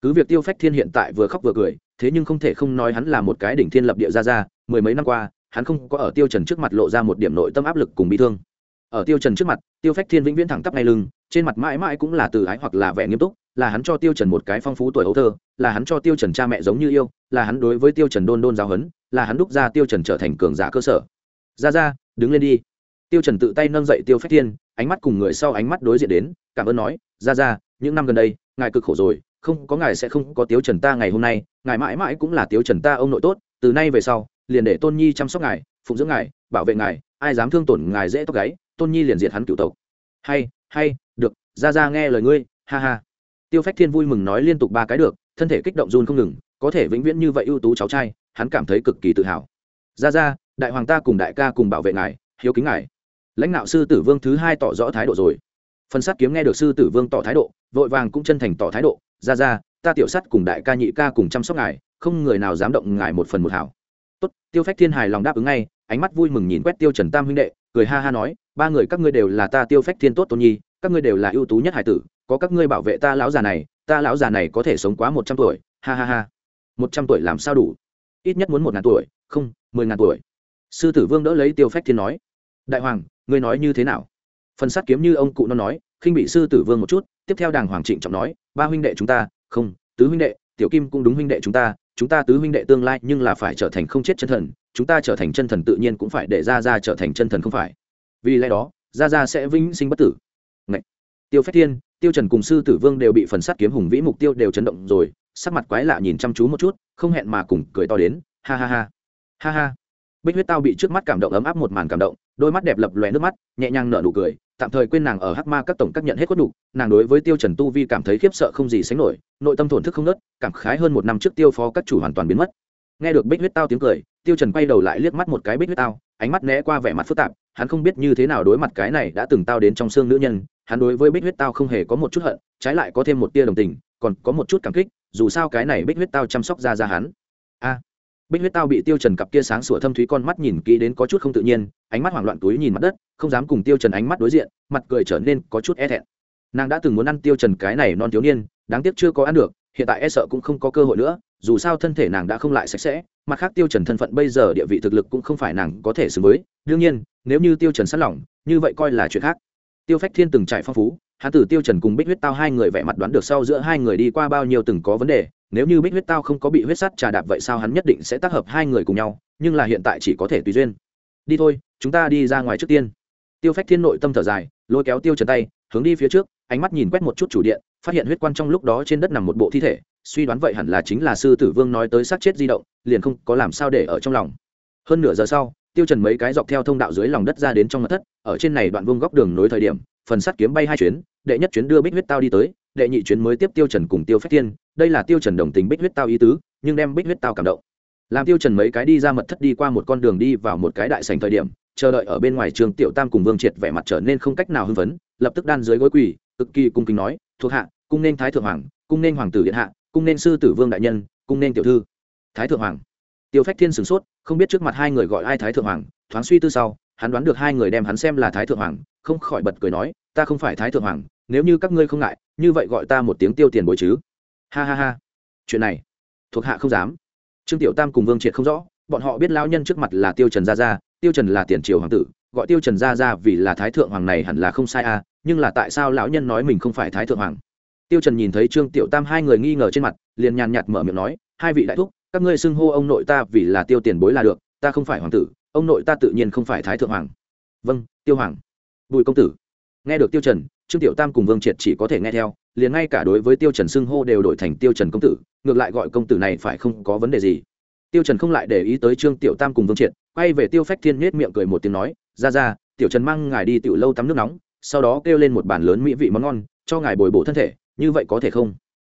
cứ việc tiêu phách thiên hiện tại vừa khóc vừa cười, thế nhưng không thể không nói hắn là một cái đỉnh thiên lập địa ra ra mười mấy năm qua, hắn không có ở tiêu trần trước mặt lộ ra một điểm nội tâm áp lực cùng bị thương. Ở tiêu trần trước mặt, tiêu phách thiên vĩnh viễn thẳng tắp ngay lưng, trên mặt mãi mãi cũng là từ ái hoặc là vẻ nghiêm túc, là hắn cho tiêu trần một cái phong phú tuổi ấu thơ, là hắn cho tiêu trần cha mẹ giống như yêu, là hắn đối với tiêu trần đôn đôn giáo huấn là hắn đúc ra tiêu trần trở thành cường giả cơ sở. Ra ra đứng lên đi. Tiêu trần tự tay nâng dậy tiêu phách thiên, ánh mắt cùng người sau ánh mắt đối diện đến, cảm ơn nói ra ra những năm gần đây, ngài cực khổ rồi không có ngài sẽ không có tiêu trần ta ngày hôm nay, ngài mãi mãi cũng là tiêu trần ta ông nội tốt, từ nay về sau, liền để tôn nhi chăm sóc ngài, phụng dưỡng ngài, bảo vệ ngài, ai dám thương tổn ngài dễ tóc gáy, tôn nhi liền diệt hắn cựu tộc. Hay hay, được, ra ra nghe lời ngươi, ha ha. Tiêu phách thiên vui mừng nói liên tục ba cái được, thân thể kích động run không ngừng, có thể vĩnh viễn như vậy ưu tú cháu trai, hắn cảm thấy cực kỳ tự hào. Ra ra, đại hoàng ta cùng đại ca cùng bảo vệ ngài, hiếu kính ngài. Lãnh đạo sư tử vương thứ hai tỏ rõ thái độ rồi. Phần sát kiếm nghe được sư tử vương tỏ thái độ vội vàng cũng chân thành tỏ thái độ, ra ra, ta tiểu sắt cùng đại ca nhị ca cùng chăm sóc ngài, không người nào dám động ngài một phần một hảo. Tốt. Tiêu phách thiên hài lòng đáp ứng ngay, ánh mắt vui mừng nhìn quét tiêu trần tam huynh đệ, cười ha ha nói, ba người các ngươi đều là ta tiêu phách thiên tốt tôn nhi, các ngươi đều là ưu tú nhất hải tử, có các ngươi bảo vệ ta lão già này, ta lão già này có thể sống quá một trăm tuổi. Ha ha ha. Một trăm tuổi làm sao đủ? Ít nhất muốn một ngàn tuổi, không, mười ngàn tuổi. Sư tử vương đỡ lấy tiêu phách thiên nói, đại hoàng, ngươi nói như thế nào? Phần sát kiếm như ông cụ nó nói khinh bị sư tử vương một chút, tiếp theo đàng hoàng trịnh trọng nói, ba huynh đệ chúng ta, không, tứ huynh đệ, tiểu kim cũng đúng huynh đệ chúng ta chúng ta tứ huynh đệ tương lai nhưng là phải trở thành không chết chân thần, chúng ta trở thành chân thần tự nhiên cũng phải để ra ra trở thành chân thần không phải. Vì lẽ đó ra ra sẽ vĩnh sinh bất tử. Ngậy. tiêu phép thiên, tiêu trần cùng sư tử vương đều bị phần sát kiếm hùng vĩ mục tiêu đều chấn động rồi, sắc mặt quái lạ nhìn chăm chú một chút, không hẹn mà cùng, cười to đến, ha ha ha. Ha ha. Bích huyết tao bị trước mắt cảm động ấm áp một màn cảm động, đôi mắt đẹp lập lòe nước mắt, nhẹ nhàng nở nụ cười tạm thời quên nàng ở hắc ma các tổng các nhận hết quất đủ, nàng đối với tiêu trần tu vi cảm thấy khiếp sợ không gì sánh nổi, nội tâm thổn thức không nớt, cảm khái hơn một năm trước tiêu phó các chủ hoàn toàn biến mất. Nghe được bích huyết tao tiếng cười, tiêu trần quay đầu lại liếc mắt một cái bích huyết tao, ánh mắt né qua vẻ mặt phức tạp, hắn không biết như thế nào đối mặt cái này đã từng tao đến trong xương nữ nhân, hắn đối với bích huyết tao không hề có một chút hận, trái lại có thêm một tia đồng tình, còn có một chút cảm kích, dù sao cái này bích huyết tao chăm sóc ra ra hắn. A! Bích huyết tao bị tiêu trần cặp kia sáng sủa thâm thúy con mắt nhìn kỹ đến có chút không tự nhiên ánh mắt hoảng loạn túi nhìn mặt đất, không dám cùng tiêu trần ánh mắt đối diện, mặt cười trở nên có chút e thẹn. Nàng đã từng muốn ăn tiêu trần cái này non thiếu niên, đáng tiếc chưa có ăn được, hiện tại e sợ cũng không có cơ hội nữa, dù sao thân thể nàng đã không lại sạch sẽ, mặt khác tiêu trần thân phận bây giờ địa vị thực lực cũng không phải nàng có thể xứng với, đương nhiên, nếu như tiêu trần sẵn lòng, như vậy coi là chuyện khác. Tiêu phách thiên từng trải phong phú, hắn tử tiêu trần cùng bích huyết tao hai người vẻ mặt đoán được sau giữa hai người đi qua bao nhiêu từng có vấn đề, nếu như bích huyết tao không có bị huyết sắt trà đạp vậy sao hắn nhất định sẽ tác hợp hai người cùng nhau, nhưng là hiện tại chỉ có thể tùy duyên đi thôi, chúng ta đi ra ngoài trước tiên. Tiêu phách thiên nội tâm thở dài, lôi kéo tiêu trần tay, hướng đi phía trước, ánh mắt nhìn quét một chút chủ điện, phát hiện huyết quan trong lúc đó trên đất nằm một bộ thi thể, suy đoán vậy hẳn là chính là sư tử vương nói tới sát chết di động, liền không có làm sao để ở trong lòng. Hơn nửa giờ sau, tiêu trần mấy cái dọc theo thông đạo dưới lòng đất ra đến trong mặt thất, ở trên này đoạn vương góc đường nối thời điểm, phần sắt kiếm bay hai chuyến, đệ nhất chuyến đưa bích huyết tao đi tới, đệ nhị chuyến mới tiếp tiêu trần cùng tiêu phách thiên, đây là tiêu trần đồng tình bích huyết tao ý tứ, nhưng đem bích huyết tao cảm động làm tiêu trần mấy cái đi ra mật thất đi qua một con đường đi vào một cái đại sảnh thời điểm, chờ đợi ở bên ngoài trường tiểu tam cùng vương triệt vẻ mặt trở nên không cách nào hưng phấn, lập tức đan dưới gối quỳ, cực kỳ cung kính nói, thuộc hạ, cung nên thái thượng hoàng, cung nên hoàng tử điện hạ, cung nên sư tử vương đại nhân, cung nên tiểu thư. Thái thượng hoàng? Tiêu phách thiên sửng sốt, không biết trước mặt hai người gọi ai thái thượng hoàng, thoáng suy tư sau, hắn đoán được hai người đem hắn xem là thái thượng hoàng, không khỏi bật cười nói, ta không phải thái thượng hoàng, nếu như các ngươi không ngại, như vậy gọi ta một tiếng tiêu tiền bồi chứ. Ha ha ha. Chuyện này, thuộc hạ không dám trương tiểu tam cùng vương triệt không rõ, bọn họ biết lao nhân trước mặt là tiêu trần gia gia, tiêu trần là tiền triều hoàng tử, gọi tiêu trần gia gia vì là thái thượng hoàng này hẳn là không sai à nhưng là tại sao lão nhân nói mình không phải thái thượng hoàng? Tiêu trần nhìn thấy trương tiểu tam hai người nghi ngờ trên mặt, liền nhàn nhạt mở miệng nói, hai vị đại thúc, các ngươi xưng hô ông nội ta vì là tiêu tiền bối là được, ta không phải hoàng tử, ông nội ta tự nhiên không phải thái thượng hoàng. Vâng tiêu hoàng. Bùi công tử nghe được tiêu trần, trương tiểu tam cùng vương triệt chỉ có thể nghe theo, liền ngay cả đối với tiêu trần xưng hô đều đổi thành tiêu trần công tử, ngược lại gọi công tử này phải không có vấn đề gì. Tiêu trần không lại để ý tới trương tiểu tam cùng vương triệt, quay về tiêu phách thiên nết miệng cười một tiếng nói, ra ra, tiểu trần mang ngài đi tiểu lâu tắm nước nóng, sau đó kêu lên một bàn lớn mỹ vị món ngon, cho ngài bồi bổ thân thể, như vậy có thể không?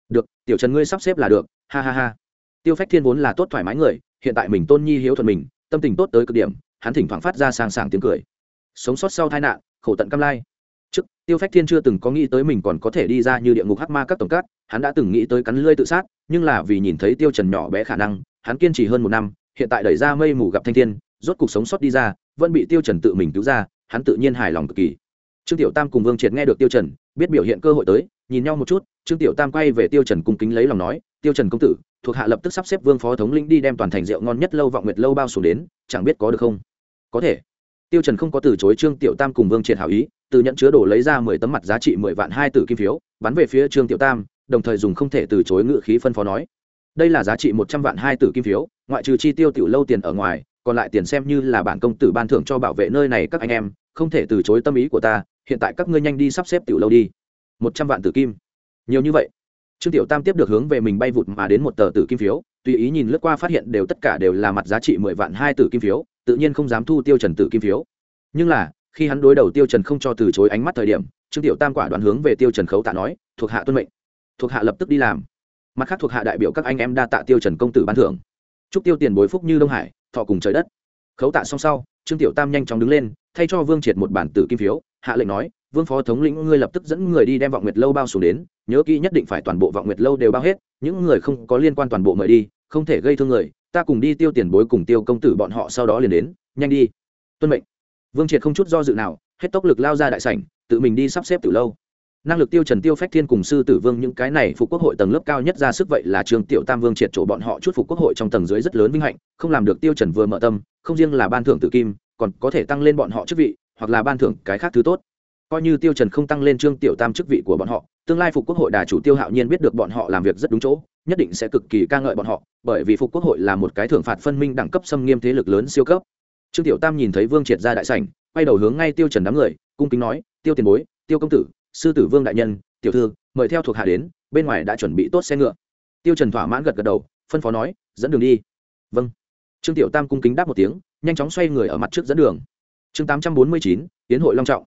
Được, tiểu trần ngươi sắp xếp là được, ha ha ha. Tiêu phách thiên vốn là tốt thoải mái người, hiện tại mình tôn nhi hiếu thuận mình, tâm tình tốt tới cực điểm, hắn thỉnh thoảng phát ra sang sảng tiếng cười. Sống sót sau tai nạn, khổ tận cam lai tiêu phách thiên chưa từng có nghĩ tới mình còn có thể đi ra như địa ngục hắc ma các tổng cát, hắn đã từng nghĩ tới cắn lưỡi tự sát, nhưng là vì nhìn thấy tiêu trần nhỏ bé khả năng, hắn kiên trì hơn một năm, hiện tại đẩy ra mây mù gặp thanh thiên, rốt cuộc sống sót đi ra, vẫn bị tiêu trần tự mình cứu ra, hắn tự nhiên hài lòng cực kỳ. Trương tiểu tam cùng vương triệt nghe được tiêu trần, biết biểu hiện cơ hội tới, nhìn nhau một chút, trương tiểu tam quay về tiêu trần cung kính lấy lòng nói, tiêu trần công tử, thuộc hạ lập tức sắp xếp vương phó thống lĩnh đi đem toàn thành rượu ngon nhất lâu vọng nguyệt lâu bao xuống đến, chẳng biết có được không? Có thể. Tiêu trần không có từ chối trương tiểu tam cùng vương triệt hảo ý từ nhận chứa đồ lấy ra mười tấm mặt giá trị mười vạn hai tử kim phiếu, bắn về phía trương tiểu tam, đồng thời dùng không thể từ chối ngự khí phân phó nói. Đây là giá trị một trăm vạn hai tử kim phiếu, ngoại trừ chi tiêu tiểu lâu tiền ở ngoài, còn lại tiền xem như là bản công tử ban thưởng cho bảo vệ nơi này các anh em, không thể từ chối tâm ý của ta, hiện tại các ngươi nhanh đi sắp xếp tiểu lâu đi. Một trăm vạn tử kim. Nhiều như vậy. Trương tiểu tam tiếp được hướng về mình bay vụt mà đến một tờ tử kim phiếu, tùy ý nhìn lướt qua phát hiện đều tất cả đều là mặt giá trị mười vạn hai tử kim phiếu, tự nhiên không dám thu tiêu trần tử kim phiếu. Nhưng là khi hắn đối đầu tiêu trần không cho từ chối ánh mắt thời điểm, trương tiểu tam quả đoán hướng về tiêu trần khấu tạ nói, thuộc hạ tuân mệnh. Thuộc hạ lập tức đi làm. Mặt khác thuộc hạ đại biểu các anh em đa tạ tiêu trần công tử ban thưởng. Chúc tiêu tiền bối phúc như đông hải, thọ cùng trời đất. Khấu tạ xong sau, trương tiểu tam nhanh chóng đứng lên, thay cho vương triệt một bản tử kim phiếu, hạ lệnh nói, vương phó thống lĩnh ngươi lập tức dẫn người đi đem vọng nguyệt lâu bao xuống đến, nhớ kỹ nhất định phải toàn bộ vọng nguyệt lâu đều bao hết, những người không có liên quan toàn bộ mời đi, không thể gây thương người, ta cùng đi tiêu tiền bối cùng tiêu công tử bọn họ sau đó liền đến, nhanh đi. Tuân mệnh vương triệt không chút do dự nào, hết tốc lực lao ra đại sảnh, tự mình đi sắp xếp từ lâu. Năng lực tiêu trần tiêu phách thiên cùng sư tử vương những cái này phục quốc hội tầng lớp cao nhất ra sức vậy là trường tiểu tam vương triệt chỗ bọn họ chút phục quốc hội trong tầng dưới rất lớn vinh hạnh, không làm được tiêu trần vừa mở tâm, không riêng là ban thưởng tử kim, còn có thể tăng lên bọn họ chức vị, hoặc là ban thưởng cái khác thứ tốt. Coi như tiêu trần không tăng lên trương tiểu tam chức vị của bọn họ, tương lai phục quốc hội đà chủ tiêu hạo nhiên biết được bọn họ làm việc rất đúng chỗ, nhất định sẽ cực kỳ ca ngợi bọn họ, bởi vì phục quốc hội là một cái thưởng phạt phân minh đẳng cấp xâm nghiêm thế lực lớn siêu cấp trương tiểu tam nhìn thấy vương triệt ra đại sảnh, quay đầu hướng ngay tiêu trần đám người, cung kính nói, tiêu tiền bối, tiêu công tử, sư tử vương đại nhân, tiểu thư, mời theo thuộc hạ đến, bên ngoài đã chuẩn bị tốt xe ngựa. Tiêu trần thỏa mãn gật gật đầu, phân phó nói, dẫn đường đi. Vâng. Trương tiểu tam cung kính đáp một tiếng, nhanh chóng xoay người ở mặt trước dẫn đường. Chương tám trăm bốn mươi chín tiến hội long trọng.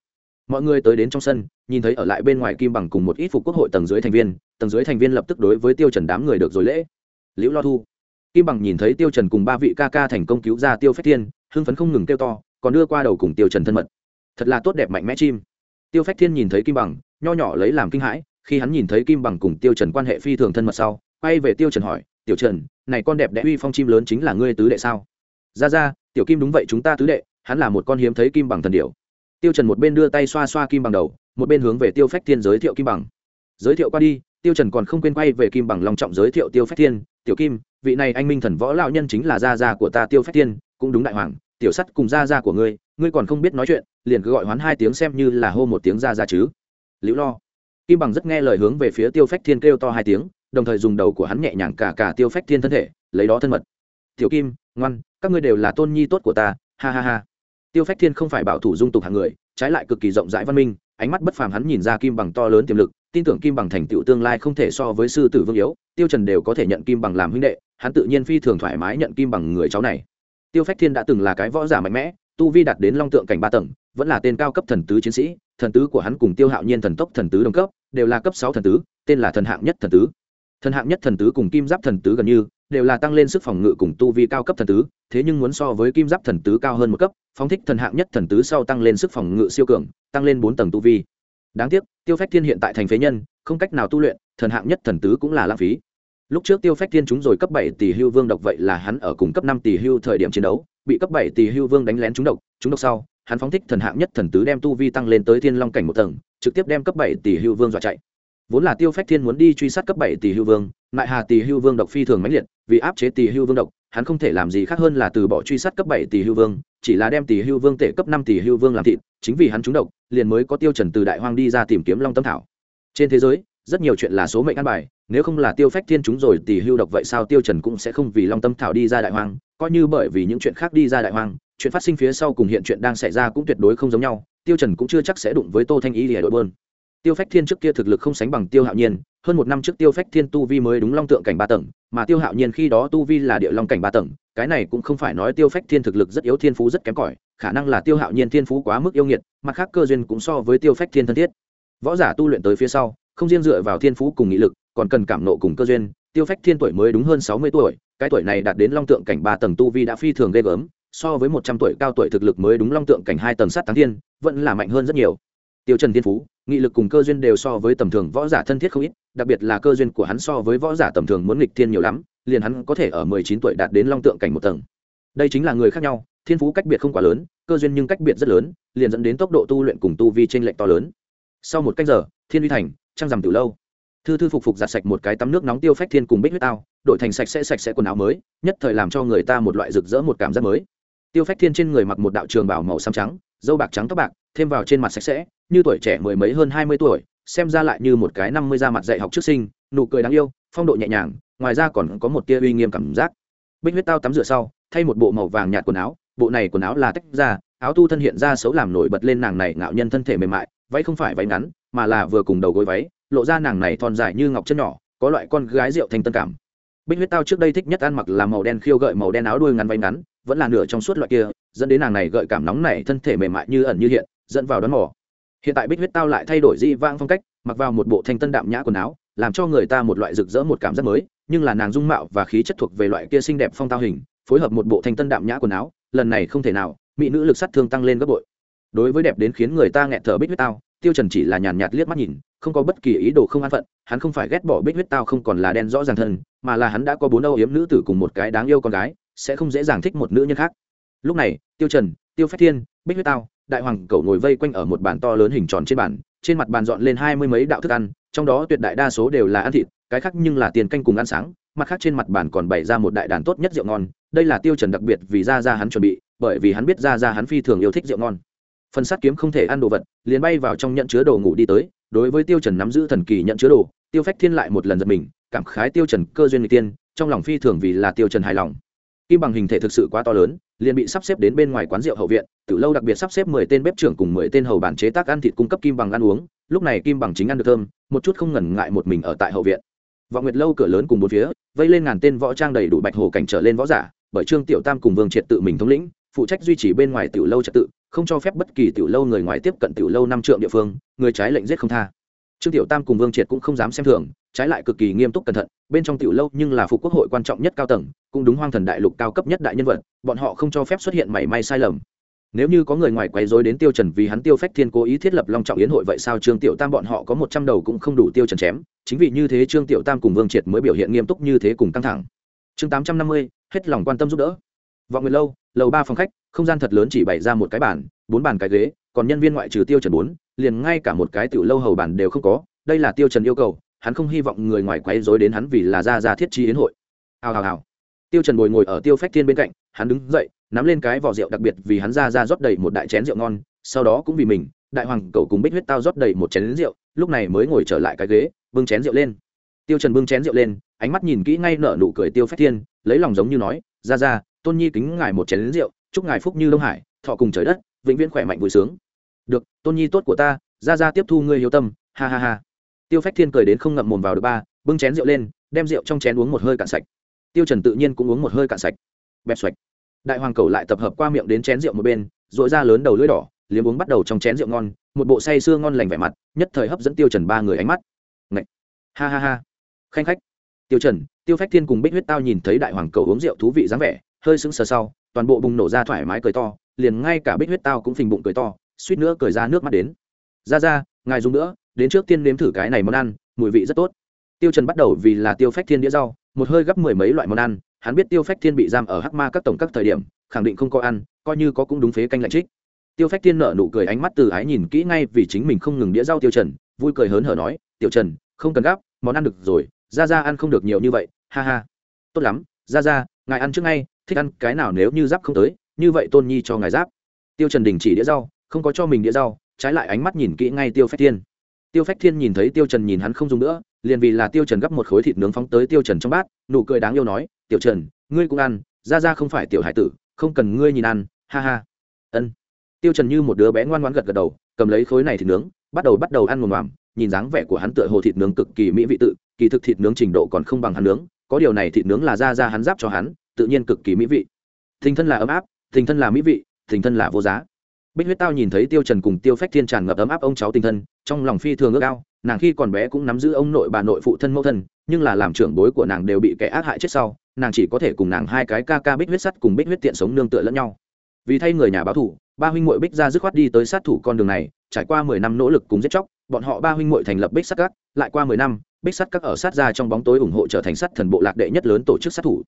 Mọi người tới đến trong sân, nhìn thấy ở lại bên ngoài kim bằng cùng một ít phục quốc hội tầng dưới thành viên, tầng dưới thành viên lập tức đối với tiêu trần đám người được rồi lễ. Liễu lo thu. Kim bằng nhìn thấy tiêu trần cùng ba vị ca ca thành công cứu ra tiêu phách thiên hưng phấn không ngừng kêu to, còn đưa qua đầu cùng tiêu trần thân mật. Thật là tốt đẹp mạnh mẽ chim. Tiêu phách thiên nhìn thấy kim bằng, nho nhỏ lấy làm kinh hãi, khi hắn nhìn thấy kim bằng cùng tiêu trần quan hệ phi thường thân mật sau, quay về tiêu trần hỏi, tiểu trần, này con đẹp đẽ uy phong chim lớn chính là ngươi tứ đệ sao? Ra ra, tiểu kim đúng vậy chúng ta tứ đệ, hắn là một con hiếm thấy kim bằng thần điểu. Tiêu trần một bên đưa tay xoa xoa kim bằng đầu, một bên hướng về tiêu phách thiên giới thiệu kim bằng. Giới thiệu qua đi. Tiêu trần còn không quên quay về kim bằng long trọng giới thiệu tiêu phách thiên, tiểu kim, vị này anh minh thần võ lão nhân chính là gia gia của ta tiêu phách thiên, cũng đúng đại hoàng tiểu sắt cùng gia gia của ngươi ngươi còn không biết nói chuyện, liền cứ gọi hoán hai tiếng xem như là hô một tiếng gia gia chứ. Liễu lo. Kim bằng rất nghe lời hướng về phía tiêu phách thiên kêu to hai tiếng, đồng thời dùng đầu của hắn nhẹ nhàng cả cả tiêu phách thiên thân thể, lấy đó thân mật. Tiểu kim, ngoan, các ngươi đều là tôn nhi tốt của ta, ha ha ha. Tiêu phách thiên không phải bảo thủ dung tục hàng người, trái lại cực kỳ rộng rãi văn minh, ánh mắt bất phàm hắn nhìn ra kim bằng to lớn tiềm lực, tin tưởng kim bằng thành tựu tương lai không thể so với sư tử vương yếu, tiêu trần đều có thể nhận kim bằng làm huynh đệ, hắn tự nhiên phi thường thoải mái nhận kim bằng người cháu này tiêu phách thiên đã từng là cái võ giả mạnh mẽ, tu vi đạt đến long tượng cảnh ba tầng, vẫn là tên cao cấp thần tứ chiến sĩ. Thần tứ của hắn cùng tiêu hạo nhiên thần tốc thần tứ đồng cấp, đều là cấp sáu thần tứ, tên là thần hạng nhất thần tứ. Thần hạng nhất thần tứ cùng kim giáp thần tứ gần như, đều là tăng lên sức phòng ngự cùng tu vi cao cấp thần tứ, thế nhưng muốn so với kim giáp thần tứ cao hơn một cấp, phóng thích thần hạng nhất thần tứ sau tăng lên sức phòng ngự siêu cường, tăng lên bốn tầng tu vi. Đáng tiếc, tiêu phách thiên hiện tại thành phế nhân, không cách nào tu luyện, thần hạng nhất thần tứ cũng là lãng phí lúc trước tiêu phách thiên chúng rồi cấp bảy tỷ hưu vương độc vậy là hắn ở cùng cấp năm tỷ hưu thời điểm chiến đấu bị cấp bảy tỷ hưu vương đánh lén chúng độc chúng độc sau hắn phóng thích thần hạng nhất thần tứ đem tu vi tăng lên tới thiên long cảnh một tầng trực tiếp đem cấp bảy tỷ hưu vương dọa chạy vốn là tiêu phách thiên muốn đi truy sát cấp bảy tỷ hưu vương lại hà tỷ hưu vương độc phi thường mãnh liệt vì áp chế tỷ hưu vương độc hắn không thể làm gì khác hơn là từ bỏ truy sát cấp bảy tỷ hưu vương chỉ là đem tỷ hưu vương tể cấp năm tỷ hưu vương làm thịt chính vì hắn trúng độc liền mới có tiêu trần từ đại hoang đi ra tìm kiếm long tâm thảo trên thế giới rất nhiều chuyện là số mệnh ăn bài nếu không là tiêu phách thiên chúng rồi thì hưu độc vậy sao tiêu trần cũng sẽ không vì long tâm thảo đi ra đại hoang, coi như bởi vì những chuyện khác đi ra đại hoang, chuyện phát sinh phía sau cùng hiện chuyện đang xảy ra cũng tuyệt đối không giống nhau, tiêu trần cũng chưa chắc sẽ đụng với tô thanh ý để đội bơn. Tiêu phách thiên trước kia thực lực không sánh bằng tiêu hạo nhiên, hơn một năm trước tiêu phách thiên tu vi mới đúng long tượng cảnh ba tầng, mà tiêu hạo nhiên khi đó tu vi là địa long cảnh ba tầng, cái này cũng không phải nói tiêu phách thiên thực lực rất yếu thiên phú rất kém cỏi, khả năng là tiêu hạo nhiên thiên phú quá mức yêu nghiệt, mặt khác cơ duyên cũng so với tiêu phách thiên thân thiết. Võ giả tu luyện tới phía sau, không riêng dựa vào thiên phú cùng nghị lực còn cần cảm nộ cùng cơ duyên, tiêu phách thiên tuổi mới đúng hơn sáu mươi tuổi, cái tuổi này đạt đến long tượng cảnh ba tầng tu vi đã phi thường ghê gớm, so với một trăm tuổi cao tuổi thực lực mới đúng long tượng cảnh hai tầng sát thắng thiên, vẫn là mạnh hơn rất nhiều. Tiêu trần thiên phú, nghị lực cùng cơ duyên đều so với tầm thường võ giả thân thiết không ít, đặc biệt là cơ duyên của hắn so với võ giả tầm thường muốn nghịch thiên nhiều lắm, liền hắn có thể ở mười chín tuổi đạt đến long tượng cảnh một tầng. Đây chính là người khác nhau, thiên phú cách biệt không quá lớn, cơ duyên nhưng cách biệt rất lớn, liền dẫn đến tốc độ tu luyện cùng tu vi trên lệnh to lớn. Sau một cách giờ, thiên uy thành, trăng rằm từ lâu thư thư phục phục giặt sạch một cái tắm nước nóng tiêu phách thiên cùng bích huyết tao đổi thành sạch sẽ sạch sẽ quần áo mới, nhất thời làm cho người ta một loại rực rỡ một cảm giác mới. Tiêu phách thiên trên người mặc một đạo trường bảo màu xám trắng, dâu bạc trắng tóc bạc, thêm vào trên mặt sạch sẽ, như tuổi trẻ mười mấy hơn hai mươi tuổi, xem ra lại như một cái năm mươi da mặt dạy học trước sinh, nụ cười đáng yêu, phong độ nhẹ nhàng, ngoài ra còn có một tia uy nghiêm cảm giác. Bích huyết tao tắm rửa sau, thay một bộ màu vàng nhạt quần áo, bộ này quần áo là tách ra, áo tu thân hiện ra xấu làm nổi bật lên nàng này ngạo nhân thân thể mềm mại, váy không phải váy ngắn, mà là vừa cùng đầu gối váy lộ ra nàng này thon dài như ngọc chân nhỏ, có loại con gái rượu thanh tân cảm. Bích huyết tao trước đây thích nhất ăn mặc là màu đen khiêu gợi màu đen áo đuôi ngắn váy ngắn, vẫn là nửa trong suốt loại kia, dẫn đến nàng này gợi cảm nóng này thân thể mềm mại như ẩn như hiện, dẫn vào đón mỏ hiện tại bích huyết tao lại thay đổi dị vang phong cách, mặc vào một bộ thanh tân đạm nhã quần áo, làm cho người ta một loại rực rỡ một cảm giác mới, nhưng là nàng dung mạo và khí chất thuộc về loại kia xinh đẹp phong tao hình, phối hợp một bộ thanh tân đạm nhã quần áo, lần này không thể nào, mỹ nữ lực sát thương tăng lên gấp bội. Đối với đẹp đến khiến người ta nghẹt thở bích huyết tao, tiêu trần chỉ là nhàn nhạt liếc mắt nhìn không có bất kỳ ý đồ không an phận, hắn không phải ghét bỏ bích huyết tao không còn là đen rõ ràng thân, mà là hắn đã có bốn âu yếm nữ tử cùng một cái đáng yêu con gái, sẽ không dễ dàng thích một nữ nhân khác. Lúc này, tiêu trần, tiêu phách thiên, bích huyết tao, đại hoàng cậu ngồi vây quanh ở một bàn to lớn hình tròn trên bàn, trên mặt bàn dọn lên hai mươi mấy đạo thức ăn, trong đó tuyệt đại đa số đều là ăn thịt, cái khác nhưng là tiền canh cùng ăn sáng, mặt khác trên mặt bàn còn bày ra một đại đàn tốt nhất rượu ngon, đây là tiêu trần đặc biệt vì ra ra hắn chuẩn bị, bởi vì hắn biết ra ra hắn phi thường yêu thích rượu ngon. Phần sắt kiếm không thể ăn đồ vật, liền bay vào trong nhận chứa đồ ngủ đi tới đối với tiêu trần nắm giữ thần kỳ nhận chứa đồ, tiêu phách thiên lại một lần giật mình, cảm khái tiêu trần cơ duyên người tiên, trong lòng phi thường vì là tiêu trần hài lòng. Kim bằng hình thể thực sự quá to lớn, liền bị sắp xếp đến bên ngoài quán rượu hậu viện, từ lâu đặc biệt sắp xếp mười tên bếp trưởng cùng mười tên hầu bản chế tác ăn thịt cung cấp kim bằng ăn uống, lúc này kim bằng chính ăn được thơm, một chút không ngần ngại một mình ở tại hậu viện. Vọng nguyệt lâu cửa lớn cùng bốn phía, vây lên ngàn tên võ trang đầy đủ bạch hồ cảnh trở lên võ giả, bởi trương tiểu tam cùng vương triệt tự mình thống lĩnh, phụ trách duy trì bên ngoài tiểu lâu trật tự không cho phép bất kỳ tiểu lâu người ngoài tiếp cận tiểu lâu năm trượng địa phương, người trái lệnh giết không tha. Trương tiểu tam cùng vương triệt cũng không dám xem thường, trái lại cực kỳ nghiêm túc cẩn thận, bên trong tiểu lâu nhưng là phục quốc hội quan trọng nhất cao tầng, cũng đúng hoang thần đại lục cao cấp nhất đại nhân vật, bọn họ không cho phép xuất hiện mảy may sai lầm. Nếu như có người ngoài quấy rối đến tiêu trần vì hắn tiêu phách thiên cố ý thiết lập long trọng yến hội vậy sao trương tiểu tam bọn họ có một trăm đầu cũng không đủ tiêu trần chém, chính vì như thế trương tiểu tam cùng vương triệt mới biểu hiện nghiêm túc như thế cùng căng thẳng. Chương tám trăm năm mươi, hết lòng quan tâm giúp đỡ vọng nguyệt lâu, lầu ba phòng khách, không gian thật lớn chỉ bày ra một cái bàn, bốn bàn cái ghế, còn nhân viên ngoại trừ tiêu trần bốn, liền ngay cả một cái tiểu lâu hầu bàn đều không có. Đây là tiêu trần yêu cầu, hắn không hy vọng người ngoài quấy rối đến hắn vì là ra ra thiết chi yến hội. Hào hào hào. Tiêu trần ngồi ngồi ở tiêu phách thiên bên cạnh, hắn đứng dậy, nắm lên cái vỏ rượu đặc biệt vì hắn ra ra rót đầy một đại chén rượu ngon, sau đó cũng vì mình, đại hoàng cầu cùng bích huyết tao rót đầy một chén rượu, lúc này mới ngồi trở lại cái ghế, bưng chén rượu lên. Tiêu trần bưng chén rượu lên, ánh mắt nhìn kỹ ngay nở nụ cười tiêu phách thiên, lấy lòng giống như nói ra ra tôn nhi kính ngài một chén rượu, chúc ngài phúc như đông hải, thọ cùng trời đất, vĩnh viễn khỏe mạnh vui sướng. Được, tôn nhi tốt của ta, ra ra tiếp thu ngươi hiếu tâm, ha ha ha. Tiêu phách thiên cười đến không ngậm mồm vào được ba, bưng chén rượu lên, đem rượu trong chén uống một hơi cạn sạch. Tiêu trần tự nhiên cũng uống một hơi cạn sạch. Bẹp xoạch. Đại hoàng cầu lại tập hợp qua miệng đến chén rượu một bên dội ra lớn đầu lưỡi đỏ, liếm uống bắt đầu trong chén rượu ngon, một bộ say sưa ngon lành vẻ mặt, nhất thời hấp dẫn tiêu trần ba người ánh mắt. Ngậy! ha ha ha. Khanh khách. Tiêu trần, tiêu phách thiên cùng bích huyết tao nhìn thấy đại hoàng cầu uống rượu thú vị dáng vẻ hơi sững sờ sau, toàn bộ bùng nổ ra thoải mái cười to, liền ngay cả bích huyết tao cũng phình bụng cười to, suýt nữa cười ra nước mắt đến. Ra ra, ngài dùng nữa, đến trước tiên nếm thử cái này món ăn, mùi vị rất tốt. Tiêu trần bắt đầu vì là tiêu phách thiên đĩa rau, một hơi gấp mười mấy loại món ăn, hắn biết tiêu phách thiên bị giam ở hắc ma các tổng các thời điểm, khẳng định không có ăn, coi như có cũng đúng phế canh lạnh trích. Tiêu phách thiên nở nụ cười ánh mắt từ ái nhìn kỹ ngay vì chính mình không ngừng đĩa rau tiêu trần, vui cười hớn hở nói, tiểu trần, không cần gấp, món ăn được rồi, ra ra ăn không được nhiều như vậy, ha ha. Tốt lắm, ra ra, ngài ăn trước ngay thích ăn cái nào nếu như giáp không tới, như vậy tôn nhi cho ngài giáp. Tiêu trần đình chỉ đĩa rau, không có cho mình đĩa rau, trái lại ánh mắt nhìn kỹ ngay tiêu phách thiên. Tiêu phách thiên nhìn thấy tiêu trần nhìn hắn không dùng nữa, liền vì là tiêu trần gấp một khối thịt nướng phóng tới tiêu trần trong bát, nụ cười đáng yêu nói, tiểu trần, ngươi cũng ăn, ra ra không phải tiểu hải tử, không cần ngươi nhìn ăn, ha ha. Ân. Tiêu trần như một đứa bé ngoan ngoãn gật gật đầu, cầm lấy khối này thịt nướng, bắt đầu bắt đầu ăn mồm mòm nhìn dáng vẻ của hắn tựa hồ thịt nướng cực kỳ mỹ vị tự, kỳ thực thịt nướng trình độ còn không bằng hắn nướng, có điều này thịt nướng là ra ra hắn giáp cho hắn tự nhiên cực kỳ mỹ vị. Tình thân là ấm áp tình thân là mỹ vị tình thân là vô giá. Bích huyết tao nhìn thấy tiêu trần cùng tiêu phách thiên tràn ngập ấm áp ông cháu tình thân, trong lòng phi thường ước ao, nàng khi còn bé cũng nắm giữ ông nội bà nội phụ thân mẫu thân, nhưng là làm trưởng bối của nàng đều bị kẻ ác hại chết sau, nàng chỉ có thể cùng nàng hai cái ca ca bích huyết sắt cùng bích huyết tiện sống nương tựa lẫn nhau. Vì thay người nhà báo thủ, ba huynh muội bích ra dứt khoát đi tới sát thủ con đường này, trải qua mười năm nỗ lực cùng giết chóc, bọn họ ba huynh muội thành lập bích sắt các, lại qua mười năm, bích sắt các ở sát ra trong bóng tối ủng hộ trở thành sắt thần bộ lạc đệ nhất lớn tổ chức sát thủ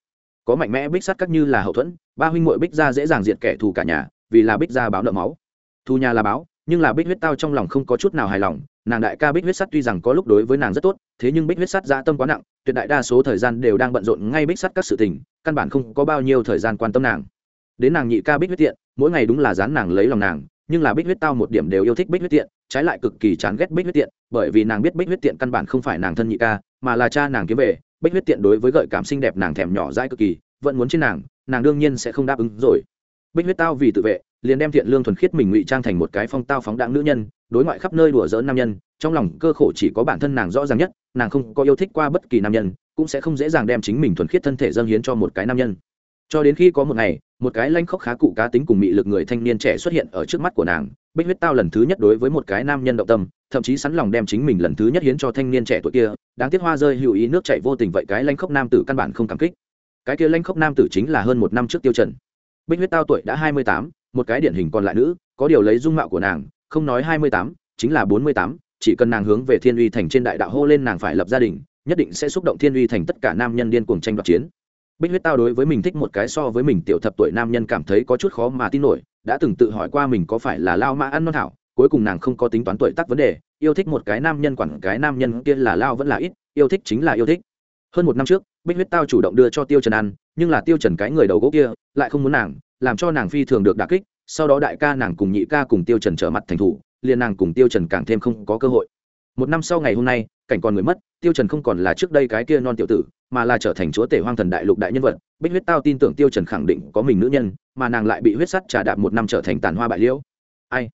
có mạnh mẽ bích sắt các như là hậu thuẫn, ba huynh muội bích ra dễ dàng diệt kẻ thù cả nhà, vì là bích ra báo nợ máu. Thu nhà là báo, nhưng là bích huyết tao trong lòng không có chút nào hài lòng, nàng đại ca bích huyết sắt tuy rằng có lúc đối với nàng rất tốt, thế nhưng bích huyết sắt dã tâm quá nặng, tuyệt đại đa số thời gian đều đang bận rộn ngay bích sắt các sự tình, căn bản không có bao nhiêu thời gian quan tâm nàng. Đến nàng nhị ca bích huyết tiện, mỗi ngày đúng là dán nàng lấy lòng nàng, nhưng là bích huyết tao một điểm đều yêu thích bích huyết tiện, trái lại cực kỳ chán ghét bích huyết tiện, bởi vì nàng biết bích huyết tiện căn bản không phải nàng thân nhị ca mà là cha nàng kiếm về, bích huyết tiện đối với gợi cảm xinh đẹp nàng thèm nhỏ dãi cực kỳ, vẫn muốn trên nàng nàng đương nhiên sẽ không đáp ứng rồi. Bích huyết tao vì tự vệ, liền đem thiện lương thuần khiết mình ngụy trang thành một cái phong tao phóng đạn nữ nhân, đối ngoại khắp nơi đùa dỡn nam nhân, trong lòng cơ khổ chỉ có bản thân nàng rõ ràng nhất, nàng không có yêu thích qua bất kỳ nam nhân, cũng sẽ không dễ dàng đem chính mình thuần khiết thân thể dâng hiến cho một cái nam nhân. Cho đến khi có một ngày, một cái lanh khóc khá cụ cá tính cùng mị lực người thanh niên trẻ xuất hiện ở trước mắt của nàng bích huyết tao lần thứ nhất đối với một cái nam nhân động tâm, thậm chí sẵn lòng đem chính mình lần thứ nhất hiến cho thanh niên trẻ tuổi kia, đáng tiếc hoa rơi hữu ý nước chảy vô tình vậy cái lanh khốc nam tử căn bản không cảm kích. Cái kia lanh khốc nam tử chính là hơn một năm trước tiêu trần. Bích huyết tao tuổi đã hai mươi tám, một cái điển hình còn lại nữ, có điều lấy dung mạo của nàng, không nói hai mươi tám, chính là bốn mươi tám, chỉ cần nàng hướng về thiên uy thành trên đại đạo hô lên nàng phải lập gia đình, nhất định sẽ xúc động thiên uy thành tất cả nam nhân điên cuồng tranh đoạt chiến bích huyết tao đối với mình thích một cái so với mình tiểu thập tuổi nam nhân cảm thấy có chút khó mà tin nổi, đã từng tự hỏi qua mình có phải là lao mã ăn non thảo cuối cùng nàng không có tính toán tuổi tác vấn đề, yêu thích một cái nam nhân quản cái nam nhân kia là lao vẫn là ít, yêu thích chính là yêu thích. Hơn một năm trước, bích huyết tao chủ động đưa cho tiêu trần ăn, nhưng là tiêu trần cái người đầu gỗ kia, lại không muốn nàng, làm cho nàng phi thường được đả kích, sau đó đại ca nàng cùng nhị ca cùng tiêu trần trở mặt thành thủ, liền nàng cùng tiêu trần càng thêm không có cơ hội. Một năm sau ngày hôm nay, cảnh còn người mất tiêu trần không còn là trước đây cái kia non tiểu tử, mà là trở thành chúa tể hoang thần đại lục đại nhân vật. Bích huyết tao tin tưởng tiêu trần khẳng định có mình nữ nhân, mà nàng lại bị huyết sắt trà đạp một năm trở thành tàn hoa bại liễu. Ai?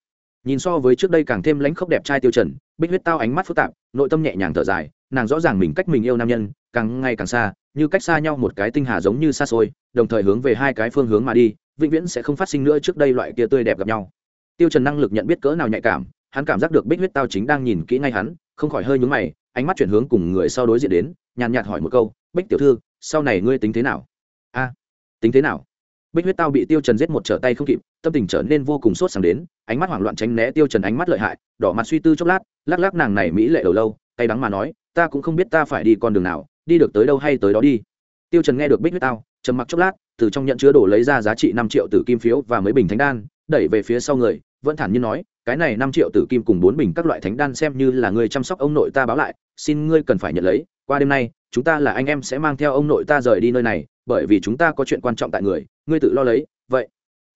Nhìn so với trước đây càng thêm lãnh khốc đẹp trai tiêu trần, bích huyết tao ánh mắt phức tạp, nội tâm nhẹ nhàng thở dài, nàng rõ ràng mình cách mình yêu nam nhân, càng ngày càng xa, như cách xa nhau một cái tinh hà giống như xa xôi, đồng thời hướng về hai cái phương hướng mà đi, vĩnh viễn sẽ không phát sinh nữa trước đây loại kia tươi đẹp gặp nhau. Tiêu trần năng lực nhận biết cỡ nào nhạy cảm, hắn cảm giác được bích huyết tao chính đang nhìn kỹ ngay hắn, không khỏi hơi nhướng mày ánh mắt chuyển hướng cùng người sau đối diện đến, nhàn nhạt hỏi một câu, bích tiểu thư, sau này ngươi tính thế nào? A, tính thế nào? Bích huyết tao bị tiêu trần giết một trở tay không kịp, tâm tình trở nên vô cùng sốt sắng đến, ánh mắt hoảng loạn tránh né tiêu trần ánh mắt lợi hại, đỏ mặt suy tư chốc lát, lắc lắc nàng này mỹ lệ đầu lâu tay đắng mà nói, ta cũng không biết ta phải đi con đường nào, đi được tới đâu hay tới đó đi. Tiêu trần nghe được bích huyết tao, trầm mặc chốc lát, từ trong nhận chứa đổ lấy ra giá trị năm triệu tử kim phiếu và mấy bình thánh đan, đẩy về phía sau người, vẫn thản nhiên nói cái này năm triệu tử kim cùng bốn bình các loại thánh đan xem như là người chăm sóc ông nội ta báo lại, xin ngươi cần phải nhận lấy, qua đêm nay, chúng ta là anh em sẽ mang theo ông nội ta rời đi nơi này, bởi vì chúng ta có chuyện quan trọng tại người, ngươi tự lo lấy, vậy,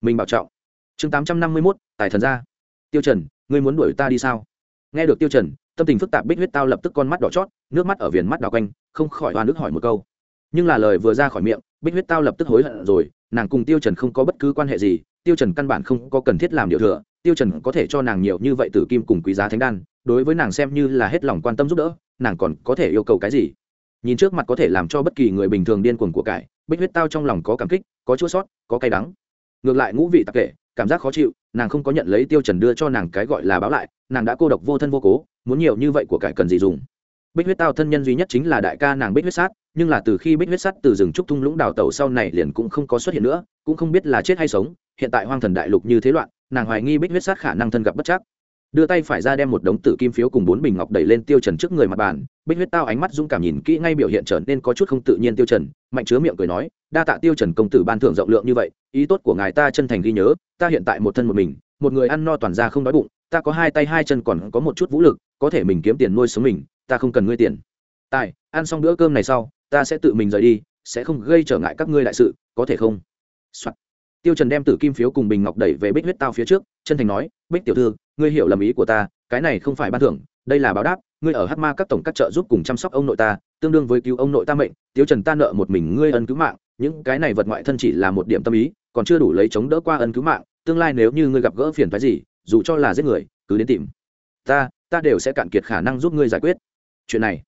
mình bảo trọng. Chương tám trăm năm mươi mốt, tài thần gia tiêu trần, ngươi muốn đuổi ta đi sao? Nghe được tiêu trần, tâm tình phức tạp bích huyết tao lập tức con mắt đỏ chót, nước mắt ở viền mắt đỏ quanh, không khỏi oan nước hỏi một câu. Nhưng là lời vừa ra khỏi miệng, bích huyết tao lập tức hối hận rồi, nàng cùng tiêu trần không có bất cứ quan hệ gì, tiêu trần căn bản không có cần thiết làm điều thừa tiêu trần có thể cho nàng nhiều như vậy tử kim cùng quý giá thánh đan, đối với nàng xem như là hết lòng quan tâm giúp đỡ, nàng còn có thể yêu cầu cái gì? Nhìn trước mặt có thể làm cho bất kỳ người bình thường điên cuồng của cải, bích huyết tao trong lòng có cảm kích, có chua sót, có cay đắng. Ngược lại ngũ vị tặc kệ cảm giác khó chịu, nàng không có nhận lấy tiêu trần đưa cho nàng cái gọi là báo lại, nàng đã cô độc vô thân vô cố, muốn nhiều như vậy của cải cần gì dùng? Bích huyết tao thân nhân duy nhất chính là đại ca nàng bích huyết sát, nhưng là từ khi bích huyết sắt từ rừng trúc thung lũng đào tẩu sau này liền cũng không có xuất hiện nữa, cũng không biết là chết hay sống, hiện tại hoang thần đại lục như thế loạn nàng hoài nghi bích huyết sát khả năng thân gặp bất chắc. Đưa tay phải ra đem một đống tử kim phiếu cùng bốn bình ngọc đẩy lên tiêu trần trước người mặt bàn, bích huyết tao ánh mắt dũng cảm nhìn kỹ ngay biểu hiện trở nên có chút không tự nhiên tiêu trần, mạnh chứa miệng cười nói, đa tạ tiêu trần công tử ban thưởng rộng lượng như vậy, ý tốt của ngài ta chân thành ghi nhớ, ta hiện tại một thân một mình, một người ăn no toàn ra không đói bụng, ta có hai tay hai chân còn có một chút vũ lực, có thể mình kiếm tiền nuôi sống mình, ta không cần ngươi tiền. Tài, ăn xong bữa cơm này sau, ta sẽ tự mình rời đi, sẽ không gây trở ngại các ngươi đại sự, có thể không? Soạn tiêu trần đem tử kim phiếu cùng bình ngọc đẩy về bích huyết tao phía trước, chân thành nói, bích tiểu thư, ngươi hiểu lầm ý của ta, cái này không phải ban thưởng, đây là báo đáp, ngươi ở hát ma các tổng các trợ giúp cùng chăm sóc ông nội ta, tương đương với cứu ông nội ta mệnh, tiêu trần ta nợ một mình ngươi ân cứu mạng, những cái này vật ngoại thân chỉ là một điểm tâm ý, còn chưa đủ lấy chống đỡ qua ân cứu mạng, tương lai nếu như ngươi gặp gỡ phiền phức gì, dù cho là giết người, cứ đến tìm. Ta ta đều sẽ cạn kiệt khả năng giúp ngươi giải quyết. Chuyện này,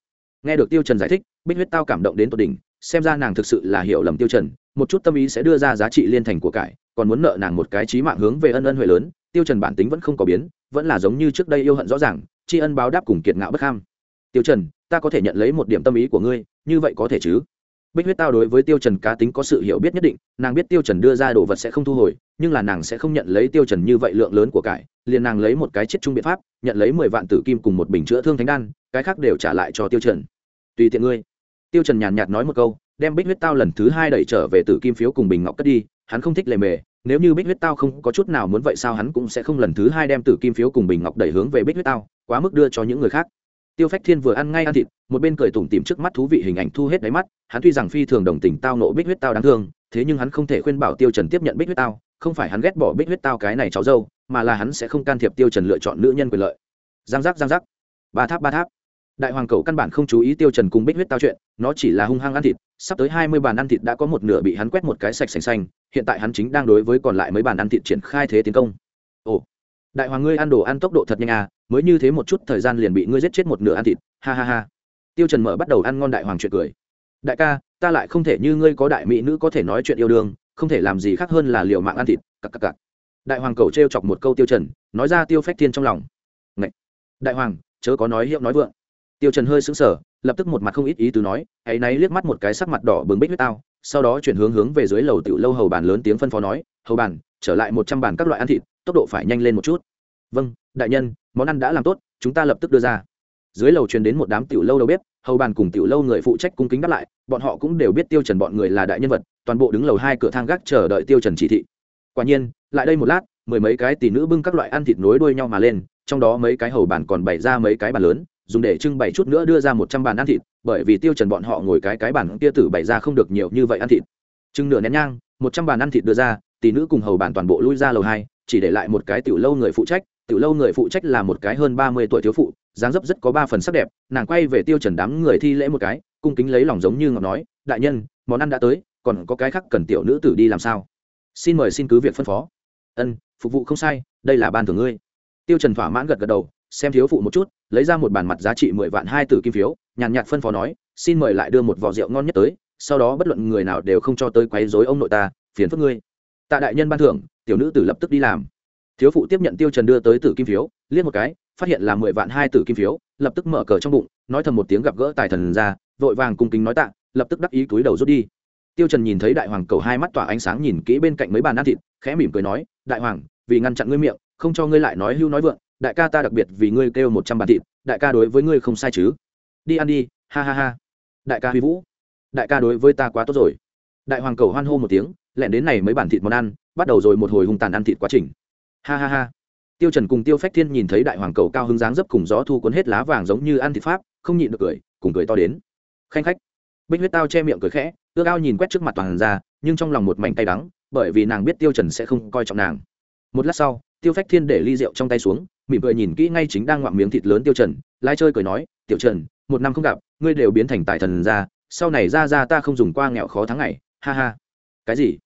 nghe được tiêu trần giải thích, bích huyết tao cảm động đến tột đỉnh xem ra nàng thực sự là hiểu lầm tiêu trần, một chút tâm ý sẽ đưa ra giá trị liên thành của cải, còn muốn nợ nàng một cái trí mạng hướng về ân ân huệ lớn, tiêu trần bản tính vẫn không có biến, vẫn là giống như trước đây yêu hận rõ ràng, tri ân báo đáp cùng kiệt ngạo bất ham. Tiêu trần, ta có thể nhận lấy một điểm tâm ý của ngươi, như vậy có thể chứ? Bích huyết tao đối với tiêu trần cá tính có sự hiểu biết nhất định, nàng biết tiêu trần đưa ra đồ vật sẽ không thu hồi, nhưng là nàng sẽ không nhận lấy tiêu trần như vậy lượng lớn của cải, liền nàng lấy một cái chết trung biện pháp, nhận lấy mười vạn tử kim cùng một bình chữa thương thánh đan, cái khác đều trả lại cho tiêu trần. Tùy tiện ngươi tiêu trần nhàn nhạt nói một câu, đem bích huyết tao lần thứ hai đẩy trở về tử kim phiếu cùng bình ngọc cất đi, hắn không thích lề mề, nếu như bích huyết tao không có chút nào muốn vậy sao hắn cũng sẽ không lần thứ hai đem tử kim phiếu cùng bình ngọc đẩy hướng về bích huyết tao, quá mức đưa cho những người khác. Tiêu phách thiên vừa ăn ngay ăn thịt, một bên cười tủm tỉm trước mắt thú vị hình ảnh thu hết đáy mắt, hắn tuy rằng phi thường đồng tình tao nộ bích huyết tao đáng thương, thế nhưng hắn không thể khuyên bảo tiêu trần tiếp nhận bích huyết tao, không phải hắn ghét bỏ bích huyết tao cái này cháu dâu, mà là hắn sẽ không can thiệp tiêu trần lựa chọn nữ nhân quyền lợi. Giang giác giang giác. Ba tháp ba tháp đại hoàng cầu căn bản không chú ý tiêu trần cùng bích huyết tao chuyện, nó chỉ là hung hăng ăn thịt, sắp tới hai mươi bàn ăn thịt đã có một nửa bị hắn quét một cái sạch sành xanh, hiện tại hắn chính đang đối với còn lại mấy bàn ăn thịt triển khai thế tiến công. Ồ, đại hoàng ngươi ăn đồ ăn tốc độ thật nhanh à mới như thế một chút thời gian liền bị ngươi giết chết một nửa ăn thịt, ha ha ha. Tiêu trần mở bắt đầu ăn ngon đại hoàng chuyện cười. Đại ca, ta lại không thể như ngươi có đại mỹ nữ có thể nói chuyện yêu đương, không thể làm gì khác hơn là liều mạng ăn thịt, cặc cặc cặc. Đại hoàng cầu treo chọc một câu tiêu trần, nói ra tiêu phách thiên trong lòng. Ngậy! đại hoàng, chớ có nói hiệu nói vượng tiêu trần hơi sững sờ, lập tức một mặt không ít ý tứ nói, ấy nấy liếc mắt một cái sắc mặt đỏ bừng bích huyết tao. Sau đó chuyển hướng hướng về dưới lầu tiểu lâu hầu bàn lớn tiếng phân phó nói, hầu bàn, trở lại một trăm bàn các loại ăn thịt, tốc độ phải nhanh lên một chút. Vâng đại nhân, món ăn đã làm tốt, chúng ta lập tức đưa ra. Dưới lầu truyền đến một đám tiểu lâu đầu bếp, hầu bàn cùng tiểu lâu người phụ trách cung kính đáp lại, bọn họ cũng đều biết tiêu trần bọn người là đại nhân vật, toàn bộ đứng lầu hai cửa thang gác chờ đợi tiêu trần chỉ thị. Quả nhiên, lại đây một lát, mười mấy cái tỷ nữ bưng các loại ăn thịt nối đuôi nhau mà lên, trong đó mấy cái hầu bàn còn bày ra mấy cái bàn lớn dùng để trưng bày chút nữa đưa ra một trăm bàn ăn thịt, bởi vì tiêu trần bọn họ ngồi cái cái bàn kia tử bày ra không được nhiều như vậy ăn thịt. Trưng nửa nén nhang, một trăm bàn ăn thịt đưa ra, tỷ nữ cùng hầu bàn toàn bộ lui ra lầu hai, chỉ để lại một cái tiểu lâu người phụ trách, tiểu lâu người phụ trách là một cái hơn ba mươi tuổi thiếu phụ, dáng dấp rất có ba phần sắc đẹp, nàng quay về tiêu trần đám người thi lễ một cái, cung kính lấy lòng giống như ngọc nói, đại nhân, món ăn đã tới, còn có cái khác cần tiểu nữ tử đi làm sao? Xin mời xin cứ việc phân phó. Ân, phục vụ không sai, đây là ban thưởng ngươi. Tiêu trần thỏa mãn gật gật đầu xem thiếu phụ một chút, lấy ra một bàn mặt giá trị mười vạn hai tử kim phiếu, nhàn nhạt phân phó nói, xin mời lại đưa một vò rượu ngon nhất tới, sau đó bất luận người nào đều không cho tới quấy rối ông nội ta, phiền phức ngươi. Tạ đại nhân ban thưởng, tiểu nữ tử lập tức đi làm. Thiếu phụ tiếp nhận tiêu trần đưa tới tử kim phiếu, liếc một cái, phát hiện là mười vạn hai tử kim phiếu, lập tức mở cờ trong bụng, nói thầm một tiếng gặp gỡ tài thần ra, vội vàng cung kính nói tạ, lập tức đắc ý túi đầu rút đi. Tiêu trần nhìn thấy đại hoàng cầu hai mắt tỏa ánh sáng nhìn kỹ bên cạnh mấy bàn ăn thịt, khẽ mỉm cười nói, đại hoàng, vì ngăn chặn ngươi miệng, không cho ngươi lại nói hưu nói vượng đại ca ta đặc biệt vì ngươi kêu một trăm bàn thịt, đại ca đối với ngươi không sai chứ. Đi ăn đi, ha ha ha. Đại ca huy vũ, đại ca đối với ta quá tốt rồi. Đại hoàng cầu hoan hô một tiếng, lẹn đến này mấy bản thịt món ăn, bắt đầu rồi một hồi hung tàn ăn thịt quá trình. Ha ha ha. Tiêu trần cùng tiêu phách thiên nhìn thấy đại hoàng cầu cao hứng dáng dấp cùng gió thu cuốn hết lá vàng giống như ăn thịt pháp, không nhịn được cười, cùng cười to đến. Khanh khách. Bích huyết tao che miệng cười khẽ, ước ao nhìn quét trước mặt toàn ra nhưng trong lòng một mảnh tay đắng, bởi vì nàng biết tiêu trần sẽ không coi trọng nàng. Một lát sau, tiêu phách thiên để ly rượu trong tay xuống mỉm cười nhìn kỹ ngay chính đang ngoạm miếng thịt lớn tiêu trần lai chơi cười nói, tiểu trần, một năm không gặp, ngươi đều biến thành tài thần ra, sau này ra ra ta không dùng qua nghèo khó tháng ngày, ha ha. Cái gì?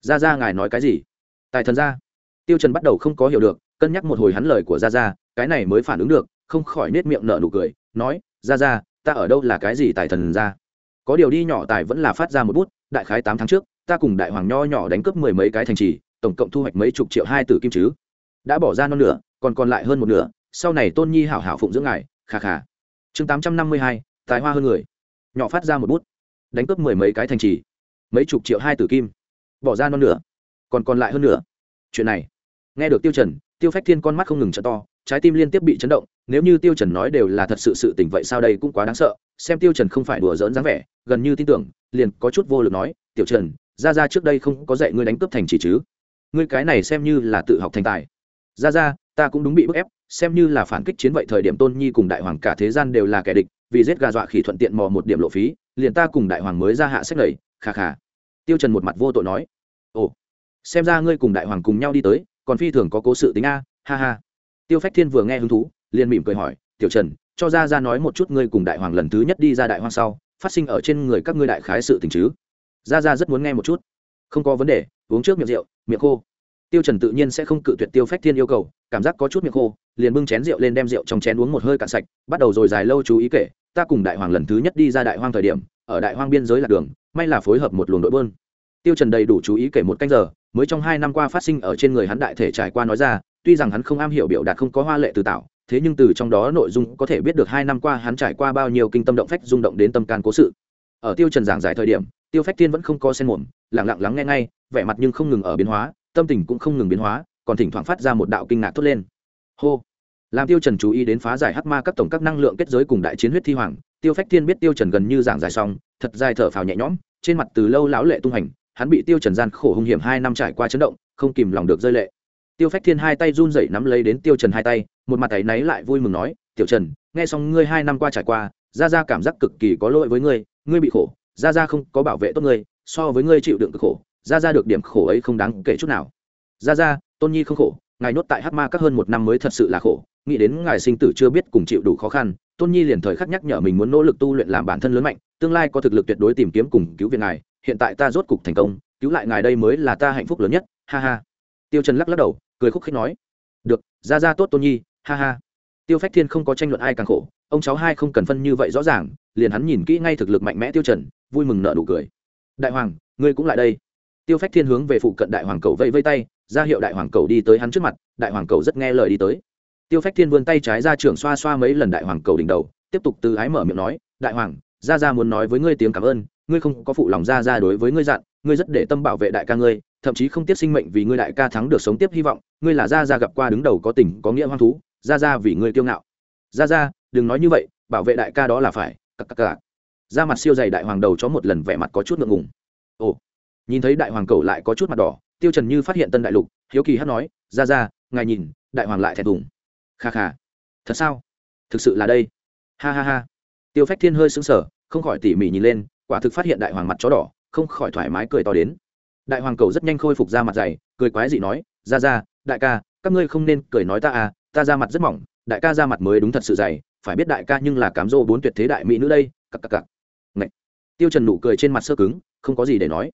Ra ra ngài nói cái gì? Tài thần ra. Tiêu trần bắt đầu không có hiểu được, cân nhắc một hồi hắn lời của ra ra, cái này mới phản ứng được, không khỏi nết miệng nở nụ cười, nói, ra ra, ta ở đâu là cái gì tài thần ra? Có điều đi nhỏ tài vẫn là phát ra một bút, đại khái tám tháng trước, ta cùng đại hoàng nho nhỏ đánh cướp mười mấy cái thành trì, tổng cộng thu hoạch mấy chục triệu hai tử kim chứ. Đã bỏ ra non nửa còn còn lại hơn một nửa, sau này tôn nhi hảo hảo phụng dưỡng ngài khà khà chương tám trăm năm mươi hai, tài hoa hơn người. Nhỏ phát ra một bút. Đánh cướp mười mấy cái thành trì. Mấy chục triệu hai tử kim. Bỏ ra non nửa. Còn còn lại hơn nửa. Chuyện này. Nghe được tiêu trần, tiêu phách thiên con mắt không ngừng trợ to, trái tim liên tiếp bị chấn động, nếu như tiêu trần nói đều là thật sự sự tình vậy sao đây cũng quá đáng sợ, xem tiêu trần không phải đùa giỡn dáng vẻ, gần như tin tưởng, liền có chút vô lực nói, tiểu trần, ra ra trước đây không có dạy ngươi đánh cướp thành chỉ chứ? Ngươi cái này xem như là tự học thành tài. Ra ra ta cũng đúng bị bức ép, xem như là phản kích chiến vậy thời điểm tôn nhi cùng đại hoàng cả thế gian đều là kẻ địch, vì giết gà dọa khỉ thuận tiện mò một điểm lộ phí, liền ta cùng đại hoàng mới ra hạ sách lầy khà khà tiêu trần một mặt vô tội nói, ồ, xem ra ngươi cùng đại hoàng cùng nhau đi tới, còn phi thường có cố sự tính a, ha ha. Tiêu phách thiên vừa nghe hứng thú, liền mỉm cười hỏi, tiểu trần, cho ra ra nói một chút ngươi cùng đại hoàng lần thứ nhất đi ra đại hoang sau, phát sinh ở trên người các ngươi đại khái sự tình chứ? Ra ra rất muốn nghe một chút. Không có vấn đề, uống trước miệng rượu, miệng khô tiêu trần tự nhiên sẽ không cự tuyệt tiêu phách thiên yêu cầu, cảm giác có chút miệng khô, liền bưng chén rượu lên đem rượu trong chén uống một hơi cạn sạch, bắt đầu rồi dài lâu chú ý kể, ta cùng đại hoàng lần thứ nhất đi ra đại hoang thời điểm, ở đại hoang biên giới là đường, may là phối hợp một luồng đội bơn. Tiêu trần đầy đủ chú ý kể một canh giờ, mới trong hai năm qua phát sinh ở trên người hắn đại thể trải qua nói ra, tuy rằng hắn không am hiểu biểu đạt không có hoa lệ từ tạo, thế nhưng từ trong đó nội dung có thể biết được hai năm qua hắn trải qua bao nhiêu kinh tâm động phách rung động đến tâm can cố sự. Ở tiêu trần giảng giải thời điểm, tiêu phách thiên vẫn không có sen mồm, lặng lặng lắng nghe ngay, vẻ mặt nhưng không ngừng ở biến hóa tâm tình cũng không ngừng biến hóa, còn thỉnh thoảng phát ra một đạo kinh ngạc thốt lên. Hô! Làm tiêu trần chú ý đến phá giải hắc ma các tổng các năng lượng kết giới cùng đại chiến huyết thi hoàng, tiêu phách thiên biết tiêu trần gần như giảng giải xong, thật dài thở phào nhẹ nhõm, trên mặt từ lâu lão lệ tung hành, hắn bị tiêu trần gian khổ hung hiểm hai năm trải qua chấn động, không kìm lòng được rơi lệ. Tiêu phách thiên hai tay run rẩy nắm lấy đến tiêu trần hai tay, một mặt ấy náy lại vui mừng nói, tiểu trần, nghe xong ngươi hai năm qua trải qua, gia gia cảm giác cực kỳ có lỗi với ngươi ngươi bị khổ, gia gia không có bảo vệ tốt ngươi, so với ngươi chịu đựng cực khổ gia gia được điểm khổ ấy không đáng kể chút nào. Gia gia tôn nhi không khổ, ngài nhốt tại Hát ma các hơn một năm mới thật sự là khổ. Nghĩ đến ngài sinh tử chưa biết cùng chịu đủ khó khăn, tôn nhi liền thời khắc nhắc nhở mình muốn nỗ lực tu luyện làm bản thân lớn mạnh, tương lai có thực lực tuyệt đối tìm kiếm cùng cứu viện ngài. Hiện tại ta rốt cục thành công, cứu lại ngài đây mới là ta hạnh phúc lớn nhất. Ha ha. Tiêu trần lắc lắc đầu, cười khúc khích nói. Được, ra ra tốt tôn nhi, ha ha. Tiêu phách thiên không có tranh luận ai càng khổ, ông cháu hai không cần phân như vậy rõ ràng, liền hắn nhìn kỹ ngay thực lực mạnh mẽ tiêu trần, vui mừng nở nụ cười. Đại hoàng, ngươi cũng lại đây tiêu phách thiên hướng về phụ cận đại hoàng cầu vẫy vây tay, ra hiệu đại hoàng cầu đi tới hắn trước mặt, đại hoàng cầu rất nghe lời đi tới. Tiêu phách thiên vươn tay trái ra trưởng xoa xoa mấy lần đại hoàng cầu đỉnh đầu, tiếp tục từ ái mở miệng nói, đại hoàng, gia gia muốn nói với ngươi tiếng cảm ơn, ngươi không có phụ lòng gia gia đối với ngươi dặn, ngươi rất để tâm bảo vệ đại ca ngươi, thậm chí không tiếc sinh mệnh vì ngươi đại ca thắng được sống tiếp hy vọng, ngươi là gia gia gặp qua đứng đầu có tình, có nghĩa hoang thú, gia gia vì ngươi kiêu ngạo. Gia gia, đừng nói như vậy, bảo vệ đại ca đó là phải, cặc cặc cặc. Ra mặt siêu dày đại hoàng đầu cho một lần vẻ mặt có chút ngượng ngùng. Ồ nhìn thấy đại hoàng cầu lại có chút mặt đỏ tiêu trần như phát hiện tân đại lục hiếu kỳ hát nói gia gia ngài nhìn đại hoàng lại thẹn thùng. Kha kha thật sao? Thực sự là đây. Ha ha ha. Tiêu phách thiên hơi sững sờ không khỏi tỉ mỉ nhìn lên quả thực phát hiện đại hoàng mặt chó đỏ không khỏi thoải mái cười to đến. Đại hoàng cầu rất nhanh khôi phục ra mặt dày cười quái dị nói ra ra đại ca các ngươi không nên cười nói ta à ta ra mặt rất mỏng đại ca ra mặt mới đúng thật sự dày phải biết đại ca nhưng là cám dỗ bốn tuyệt thế đại mỹ nữ đây cặc cặc cặc, Ngậy. tiêu trần nụ cười trên mặt sơ cứng không có gì để nói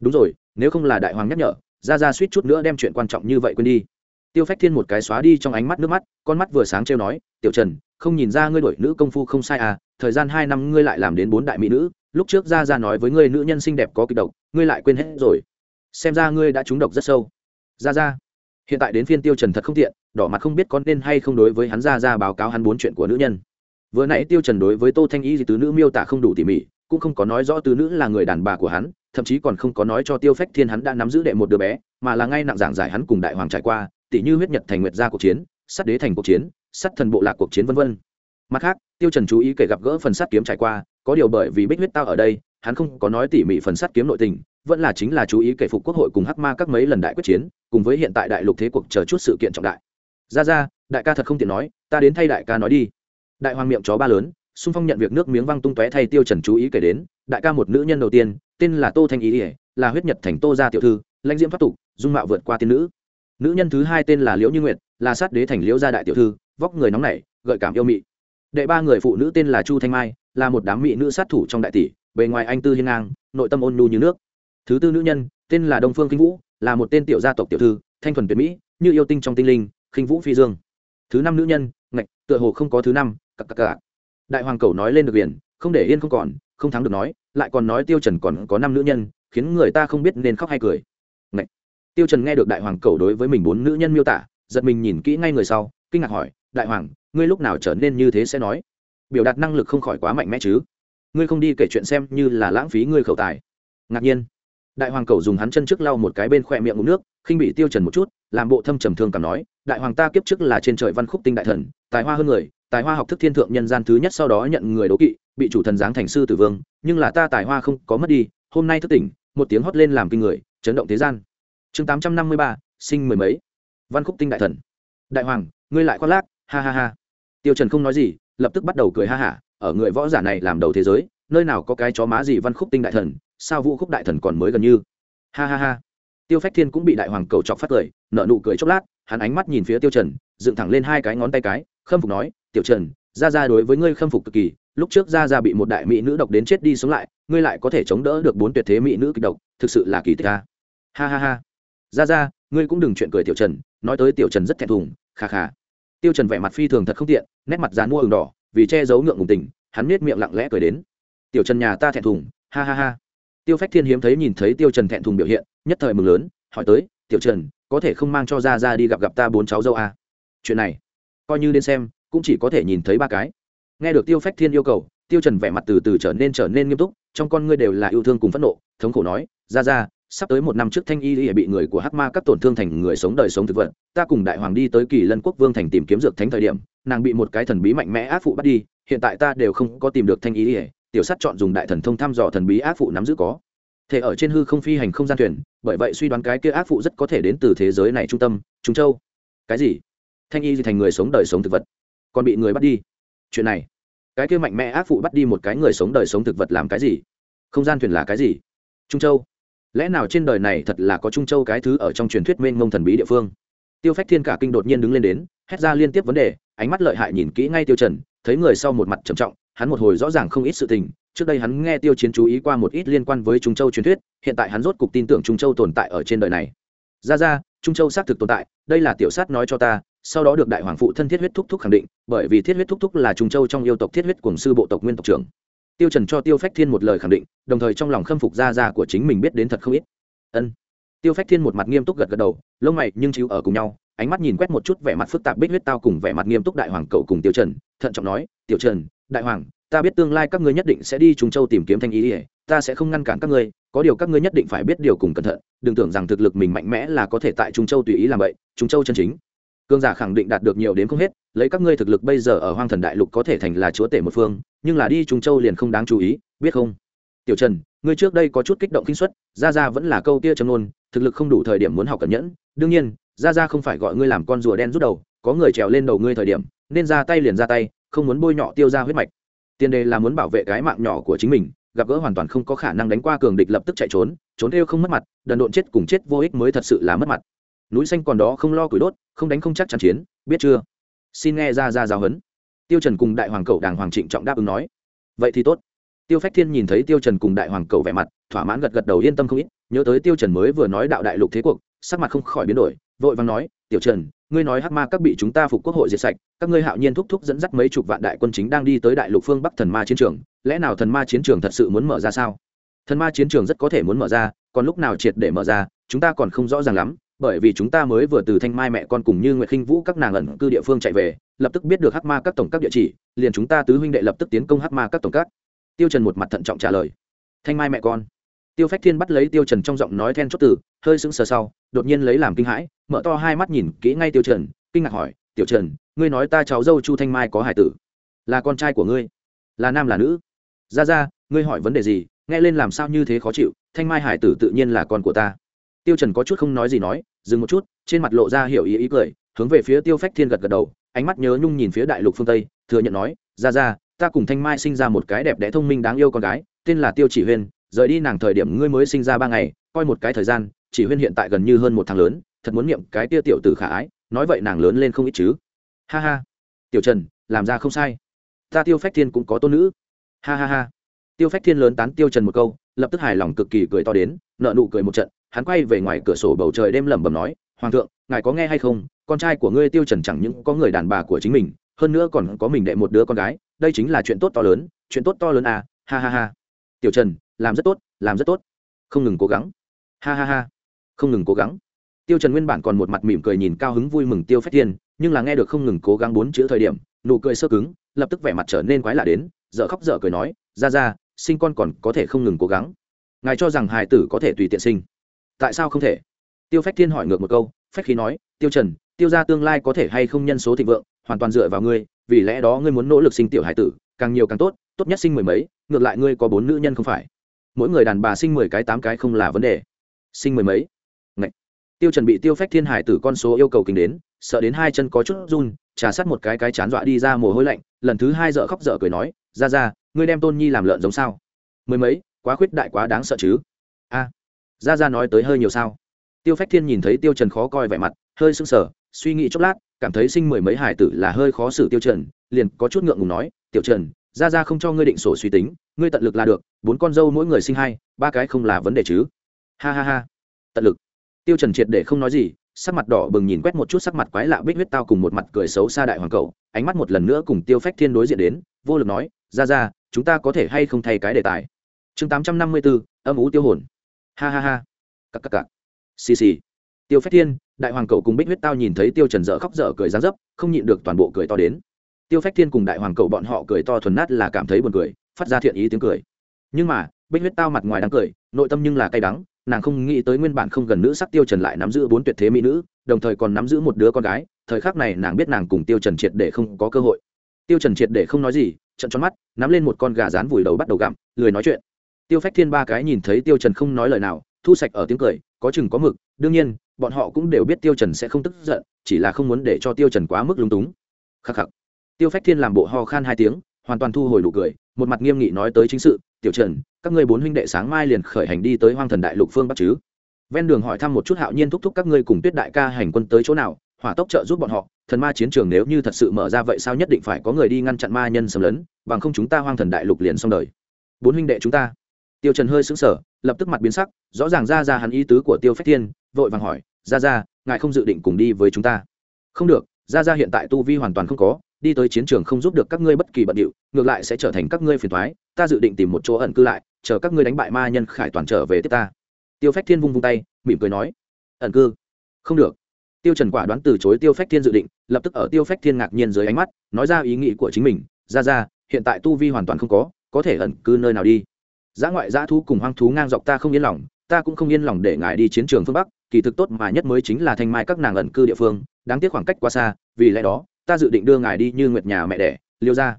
đúng rồi, nếu không là đại hoàng nhắc nhở ra ra suýt chút nữa đem chuyện quan trọng như vậy quên đi. Tiêu phách thiên một cái xóa đi trong ánh mắt nước mắt, con mắt vừa sáng trêu nói, tiểu trần, không nhìn ra ngươi đổi nữ công phu không sai à thời gian hai năm ngươi lại làm đến bốn đại mỹ nữ, lúc trước ra ra nói với ngươi nữ nhân xinh đẹp có kịch độc, ngươi lại quên hết rồi. Xem ra ngươi đã trúng độc rất sâu. Ra ra hiện tại đến phiên tiêu trần thật không tiện, đỏ mặt không biết con nên hay không đối với hắn ra ra báo cáo hắn bốn chuyện của nữ nhân. Vừa nãy tiêu trần đối với tô thanh y tứ nữ miêu tả không đủ tỉ mỉ cũng không có nói rõ tứ nữ là người đàn bà của hắn, thậm chí còn không có nói cho tiêu phách thiên hắn đã nắm giữ đệ một đứa bé, mà là ngay nặng giảng giải hắn cùng đại hoàng trải qua tỷ như huyết nhật thành nguyệt gia cuộc chiến sắt đế thành cuộc chiến sắt thần bộ lạc cuộc chiến vân vân. Mặt khác, tiêu trần chú ý kể gặp gỡ phần sắt kiếm trải qua, có điều bởi vì bích huyết tao ở đây, hắn không có nói tỉ mỉ phần sắt kiếm nội tình, vẫn là chính là chú ý kể phục quốc hội cùng hắc ma các mấy lần đại quyết chiến, cùng với hiện tại đại lục thế cuộc chờ chút sự kiện trọng đại. Ra ra, đại ca thật không tiện nói, ta đến thay đại ca nói đi. Đại hoàng miệng chó ba lớn xung phong nhận việc nước miếng văng tung tóe thay tiêu trần chú ý kể đến, đại ca một nữ nhân đầu tiên, tên là tô thanh ý ỉa là huyết nhật thành tô gia tiểu thư, lãnh diễm pháp tục, dung mạo vượt qua tiên nữ. Nữ nhân thứ hai tên là liễu như nguyệt, là sát đế thành liễu gia đại tiểu thư, vóc người nóng nảy, gợi cảm yêu mị. Đệ ba người phụ nữ tên là chu thanh mai, là một đám mỹ nữ sát thủ trong đại tỷ, bề ngoài anh tư hiên ngang, nội tâm ôn nhu như nước. Thứ tư nữ nhân, tên là đông phương kinh vũ, là một tên tiểu gia tộc tiểu thư, thanh thuần tuyệt mỹ, như yêu tinh trong tinh linh khinh vũ phi dương. Thứ năm nữ nhân, ngạch, tựa hồ không có thứ năm cặp cặp cặp đại hoàng cầu nói lên được biển không để yên không còn, không thắng được nói, lại còn nói tiêu trần còn có năm nữ nhân, khiến người ta không biết nên khóc hay cười. Ngạch tiêu trần nghe được đại hoàng cầu đối với mình bốn nữ nhân miêu tả, giật mình nhìn kỹ ngay người sau, kinh ngạc hỏi, đại hoàng, ngươi lúc nào trở nên như thế sẽ nói? Biểu đạt năng lực không khỏi quá mạnh mẽ chứ. Ngươi không đi kể chuyện xem như là lãng phí ngươi khẩu tài. Ngạc nhiên, đại hoàng cầu dùng hắn chân trước lau một cái bên khoe miệng ngụm nước, khinh bị tiêu trần một chút, làm bộ thâm trầm thương cảm nói, đại hoàng ta kiếp trước là trên trời văn khúc tinh đại thần, tài hoa hơn người tài hoa học thức thiên thượng nhân gian thứ nhất sau đó nhận người đố kỵ, bị chủ thần giáng thành sư tử vương, nhưng là ta tài hoa không có mất đi, hôm nay thức tỉnh, một tiếng hót lên làm kinh người, chấn động thế gian. Chương tám trăm năm mươi ba, sinh mười mấy. Văn khúc tinh đại thần. Đại hoàng, ngươi lại khoác lác, ha ha ha. Tiêu trần không nói gì, lập tức bắt đầu cười ha hả, ở người võ giả này làm đầu thế giới, nơi nào có cái chó má gì văn khúc tinh đại thần, sao vũ khúc đại thần còn mới gần như? Ha ha ha. Tiêu phách thiên cũng bị đại hoàng cầu chọc phát cười nợ nụ cười chốc lát, hắn ánh mắt nhìn phía tiêu trần, dựng thẳng lên hai cái ngón tay cái, khâm phục nói tiểu trần ra ra đối với ngươi khâm phục cực kỳ, lúc trước ra ra bị một đại mỹ nữ độc đến chết đi sống lại, ngươi lại có thể chống đỡ được bốn tuyệt thế mỹ nữ kịch độc, thực sự là kỳ tích ca ha ha ha. Ra ra ngươi cũng đừng chuyện cười tiểu trần, nói tới tiểu trần rất thẹn thùng, kha kha. Tiêu trần vẻ mặt phi thường thật không tiện, nét mặt dán mua ửng đỏ, vì che giấu ngượng ngùng tình, hắn nết miệng lặng lẽ cười đến. Tiểu trần nhà ta thẹn thùng, ha ha ha. Tiêu phách thiên hiếm thấy nhìn thấy tiêu trần thẹn thùng biểu hiện, nhất thời mừng lớn, hỏi tới, tiểu trần, có thể không mang cho ra ra đi gặp gặp ta bốn cháu dâu à? chuyện này, coi như đến xem cũng chỉ có thể nhìn thấy ba cái. Nghe được tiêu phách thiên yêu cầu, tiêu trần vẻ mặt từ từ trở nên trở nên nghiêm túc, trong con ngươi đều là yêu thương cùng phẫn nộ, thống khổ nói, ra ra, sắp tới một năm trước thanh y y bị người của hắc ma các tổn thương thành người sống đời sống thực vật, ta cùng đại hoàng đi tới kỳ lân quốc vương thành tìm kiếm dược thánh thời điểm, nàng bị một cái thần bí mạnh mẽ ác phụ bắt đi, hiện tại ta đều không có tìm được thanh y y tiểu sát chọn dùng đại thần thông thăm dò thần bí ác phụ nắm giữ có. Thể ở trên hư không phi hành không gian thuyền, bởi vậy suy đoán cái kia ác phụ rất có thể đến từ thế giới này trung tâm, trung châu. Cái gì? Thanh y thì thành người sống đời sống thực vật? Còn bị người bắt đi. Chuyện này, cái kia mạnh mẽ ác phụ bắt đi một cái người sống đời sống thực vật làm cái gì? Không gian thuyền là cái gì? Trung châu. Lẽ nào trên đời này thật là có trung châu cái thứ ở trong truyền thuyết mênh mông thần bí địa phương? Tiêu phách thiên cả kinh đột nhiên đứng lên đến, hét ra liên tiếp vấn đề, ánh mắt lợi hại nhìn kỹ ngay tiêu trần, thấy người sau một mặt trầm trọng, hắn một hồi rõ ràng không ít sự tình, trước đây hắn nghe tiêu chiến chú ý qua một ít liên quan với trung châu truyền thuyết, hiện tại hắn rốt cục tin tưởng trung châu tồn tại ở trên đời này. Ra ra, trung châu xác thực tồn tại, đây là tiểu sát nói cho ta sau đó được đại hoàng phụ thân thiết huyết thúc thúc khẳng định, bởi vì thiết huyết thúc thúc là trung châu trong yêu tộc thiết huyết cùng sư bộ tộc nguyên tộc trưởng. Tiêu trần cho tiêu phách thiên một lời khẳng định, đồng thời trong lòng khâm phục gia gia của chính mình biết đến thật không ít. Ân. Tiêu phách thiên một mặt nghiêm túc gật gật đầu, lông mày nhưng chịu ở cùng nhau, ánh mắt nhìn quét một chút vẻ mặt phức tạp bích huyết tao cùng vẻ mặt nghiêm túc đại hoàng cậu cùng tiêu trần, thận trọng nói, tiểu trần, đại hoàng, ta biết tương lai các ngươi nhất định sẽ đi trung châu tìm kiếm thanh ý ỉa ta sẽ không ngăn cản các ngươi, có điều các ngươi nhất định phải biết điều cùng cẩn thận, đừng tưởng rằng thực lực mình mạnh mẽ là có thể tại trung châu tùy ý làm vậy, trung châu chân chính cương giả khẳng định đạt được nhiều đến không hết, lấy các ngươi thực lực bây giờ ở hoang thần đại lục có thể thành là chúa tể một phương, nhưng là đi trung châu liền không đáng chú ý, biết không? Tiểu trần, ngươi trước đây có chút kích động kinh suất ra ra vẫn là câu tia châm nôn thực lực không đủ thời điểm muốn học cẩn nhẫn. Đương nhiên ra ra không phải gọi ngươi làm con rùa đen rút đầu, có người trèo lên đầu ngươi thời điểm, nên ra tay liền ra tay, không muốn bôi nhọ tiêu ra huyết mạch. Tiền đề là muốn bảo vệ cái mạng nhỏ của chính mình, gặp gỡ hoàn toàn không có khả năng đánh qua cường địch lập tức chạy trốn trốn theo không mất mặt, đần độn chết cùng chết vô ích mới thật sự là mất mặt núi xanh còn đó không lo củi đốt, không đánh không chắc chắn chiến, biết chưa? Xin nghe ra ra giáo huấn. Tiêu trần cùng đại hoàng cầu đàng hoàng trịnh trọng đáp ứng nói. Vậy thì tốt. Tiêu phách thiên nhìn thấy tiêu trần cùng đại hoàng cầu vẻ mặt, thỏa mãn gật gật đầu yên tâm không ít, nhớ tới tiêu trần mới vừa nói đạo đại lục thế cuộc, sắc mặt không khỏi biến đổi, vội vàng nói, tiểu trần, ngươi nói hắc ma các bị chúng ta phục quốc hội diệt sạch, các ngươi hạo nhiên thúc thúc dẫn dắt mấy chục vạn đại quân chính đang đi tới đại lục phương bắc thần ma chiến trường, lẽ nào thần ma chiến trường thật sự muốn mở ra sao? Thần ma chiến trường rất có thể muốn mở ra, còn lúc nào triệt để mở ra, chúng ta còn không rõ ràng lắm bởi vì chúng ta mới vừa từ thanh mai mẹ con cùng như nguyệt khinh vũ các nàng ẩn cư địa phương chạy về, lập tức biết được hắc ma các tổng các địa chỉ, liền chúng ta tứ huynh đệ lập tức tiến công hắc ma các tổng các. Tiêu trần một mặt thận trọng trả lời. Thanh mai mẹ con. Tiêu phách thiên bắt lấy tiêu trần trong giọng nói then chốt từ, hơi sững sờ sau, đột nhiên lấy làm kinh hãi, mở to hai mắt nhìn kỹ ngay tiêu trần, kinh ngạc hỏi, tiểu trần, ngươi nói ta cháu dâu chu thanh mai có hải tử? Là con trai của ngươi? Là nam, là nữ? Ra ra, ngươi hỏi vấn đề gì? Nghe lên làm sao như thế khó chịu, thanh mai hải tử tự nhiên là con của ta tiêu trần có chút không nói gì nói, dừng một chút, trên mặt lộ ra hiểu ý ý cười, hướng về phía tiêu phách thiên gật gật đầu, ánh mắt nhớ nhung nhìn phía đại lục phương tây, thừa nhận nói, ra ra, ta cùng thanh mai sinh ra một cái đẹp đẽ thông minh đáng yêu con gái, tên là tiêu chỉ huyên, rời đi nàng thời điểm ngươi mới sinh ra ba ngày, coi một cái thời gian, chỉ huyên hiện tại gần như hơn một tháng lớn, thật muốn niệm cái tia tiểu tử khả ái, nói vậy nàng lớn lên không ít chứ. Ha ha. Tiểu trần, làm ra không sai. Ta tiêu phách thiên cũng có tôn nữ. Ha ha ha. Tiêu phách thiên lớn tán tiêu trần một câu, lập tức hài lòng cực kỳ cười to đến, nợ nụ cười một trận hắn quay về ngoài cửa sổ bầu trời đêm lẩm bẩm nói, hoàng thượng, ngài có nghe hay không? Con trai của ngươi tiêu trần chẳng những có người đàn bà của chính mình, hơn nữa còn có mình đệ một đứa con gái, đây chính là chuyện tốt to lớn, chuyện tốt to lớn à ha ha ha. Tiểu trần, làm rất tốt, làm rất tốt. Không ngừng cố gắng. Ha ha ha. Không ngừng cố gắng. Tiêu trần nguyên bản còn một mặt mỉm cười nhìn cao hứng vui mừng tiêu phách thiên, nhưng là nghe được không ngừng cố gắng bốn chữ thời điểm, nụ cười sơ cứng, lập tức vẻ mặt trở nên quái lạ đến, dở khóc dở cười nói ra ra sinh con còn có thể không ngừng cố gắng. Ngài cho rằng hài tử có thể tùy tiện sinh tại sao không thể? Tiêu phách thiên hỏi ngược một câu, phách khí nói, tiêu trần, tiêu gia tương lai có thể hay không nhân số thịnh vượng, hoàn toàn dựa vào ngươi, vì lẽ đó ngươi muốn nỗ lực sinh tiểu hải tử, càng nhiều càng tốt tốt nhất sinh mười mấy, ngược lại ngươi có bốn nữ nhân không phải. Mỗi người đàn bà sinh mười cái tám cái không là vấn đề. Sinh mười mấy? Ngậy. tiêu trần bị tiêu phách thiên hải tử con số yêu cầu kinh đến, sợ đến hai chân có chút run, trà sát một cái cái chán dọa đi ra mồ hôi lạnh, lần thứ hai dở khóc dở cười nói ra ra ngươi đem tôn nhi làm lợn giống sao? Mười mấy, quá khuyết đại quá đáng sợ chứ? Ra ra nói tới hơi nhiều sao? Tiêu phách thiên nhìn thấy tiêu trần khó coi vẻ mặt, hơi sưng sờ, suy nghĩ chốc lát, cảm thấy sinh mười mấy hải tử là hơi khó xử tiêu trần, liền có chút ngượng ngùng nói, tiểu trần ra ra không cho ngươi định sổ suy tính, ngươi tận lực là được, bốn con dâu mỗi người sinh hai, ba cái không là vấn đề chứ. Ha ha ha. Tận lực. Tiêu trần triệt để không nói gì, sắc mặt đỏ bừng nhìn quét một chút sắc mặt quái lạ bích huyết tao cùng một mặt cười xấu xa đại hoàng cậu, ánh mắt một lần nữa cùng tiêu phách thiên đối diện đến, vô lực nói ra ra chúng ta có thể hay không thay cái đề tài? Chương tám trăm năm mươi bốn âm ú tiêu hồn ha ha ha. Cắc cắc cắc xì xì. Tiêu phách thiên, đại hoàng Cầu cùng bích huyết tao nhìn thấy tiêu trần dở khóc dở cười giáng dấp, không nhịn được toàn bộ cười to đến. Tiêu phách thiên cùng đại hoàng Cầu bọn họ cười to thuần nát là cảm thấy buồn cười, phát ra thiện ý tiếng cười. Nhưng mà, bích huyết tao mặt ngoài đang cười, nội tâm nhưng là cay đắng, nàng không nghĩ tới nguyên bản không gần nữ sắc tiêu trần lại nắm giữ bốn tuyệt thế mỹ nữ, đồng thời còn nắm giữ một đứa con gái, thời khắc này nàng biết nàng cùng tiêu trần triệt để không có cơ hội. Tiêu trần triệt để không nói gì trận tròn mắt, nắm lên một con gà rán vùi đầu bắt đầu gặm, lười nói chuyện tiêu phách thiên ba cái nhìn thấy tiêu trần không nói lời nào, thu sạch ở tiếng cười, có chừng có mực, đương nhiên, bọn họ cũng đều biết tiêu trần sẽ không tức giận, chỉ là không muốn để cho tiêu trần quá mức lung túng. Khắc khắc. Tiêu phách thiên làm bộ ho khan hai tiếng, hoàn toàn thu hồi nụ cười, một mặt nghiêm nghị nói tới chính sự, tiểu trần, các ngươi bốn huynh đệ sáng mai liền khởi hành đi tới hoang thần đại lục phương bắc chứ? Ven đường hỏi thăm một chút hạo nhiên thúc thúc các ngươi cùng tuyết đại ca hành quân tới chỗ nào, hỏa tốc trợ giúp bọn họ, thần ma chiến trường nếu như thật sự mở ra vậy sao nhất định phải có người đi ngăn chặn ma nhân xâm lấn, bằng không chúng ta hoang thần đại lục liền xong đời. Bốn huynh đệ chúng ta tiêu trần hơi sững sờ, lập tức mặt biến sắc, rõ ràng ra ra hắn ý tứ của tiêu phách thiên, vội vàng hỏi, ra ra, ngài không dự định cùng đi với chúng ta? Không được, ra ra hiện tại tu vi hoàn toàn không có, đi tới chiến trường không giúp được các ngươi bất kỳ bận điệu, ngược lại sẽ trở thành các ngươi phiền toái. ta dự định tìm một chỗ ẩn cư lại, chờ các ngươi đánh bại ma nhân khải toàn trở về tiếp ta. Tiêu phách thiên vung vung tay, mỉm cười nói, ẩn cư? Không được. Tiêu trần quả đoán từ chối tiêu phách thiên dự định, lập tức ở tiêu phách thiên ngạc nhiên dưới ánh mắt, nói ra ý nghĩ của chính mình, ra ra, hiện tại tu vi hoàn toàn không có có thể ẩn cư nơi nào đi? Giã ngoại giã thu cùng hoang thú ngang dọc ta không yên lòng, ta cũng không yên lòng để ngài đi chiến trường phương bắc, kỳ thực tốt mà nhất mới chính là thanh mai các nàng ẩn cư địa phương, đáng tiếc khoảng cách quá xa, vì lẽ đó, ta dự định đưa ngài đi như nguyệt nhà mẹ đẻ, liêu gia.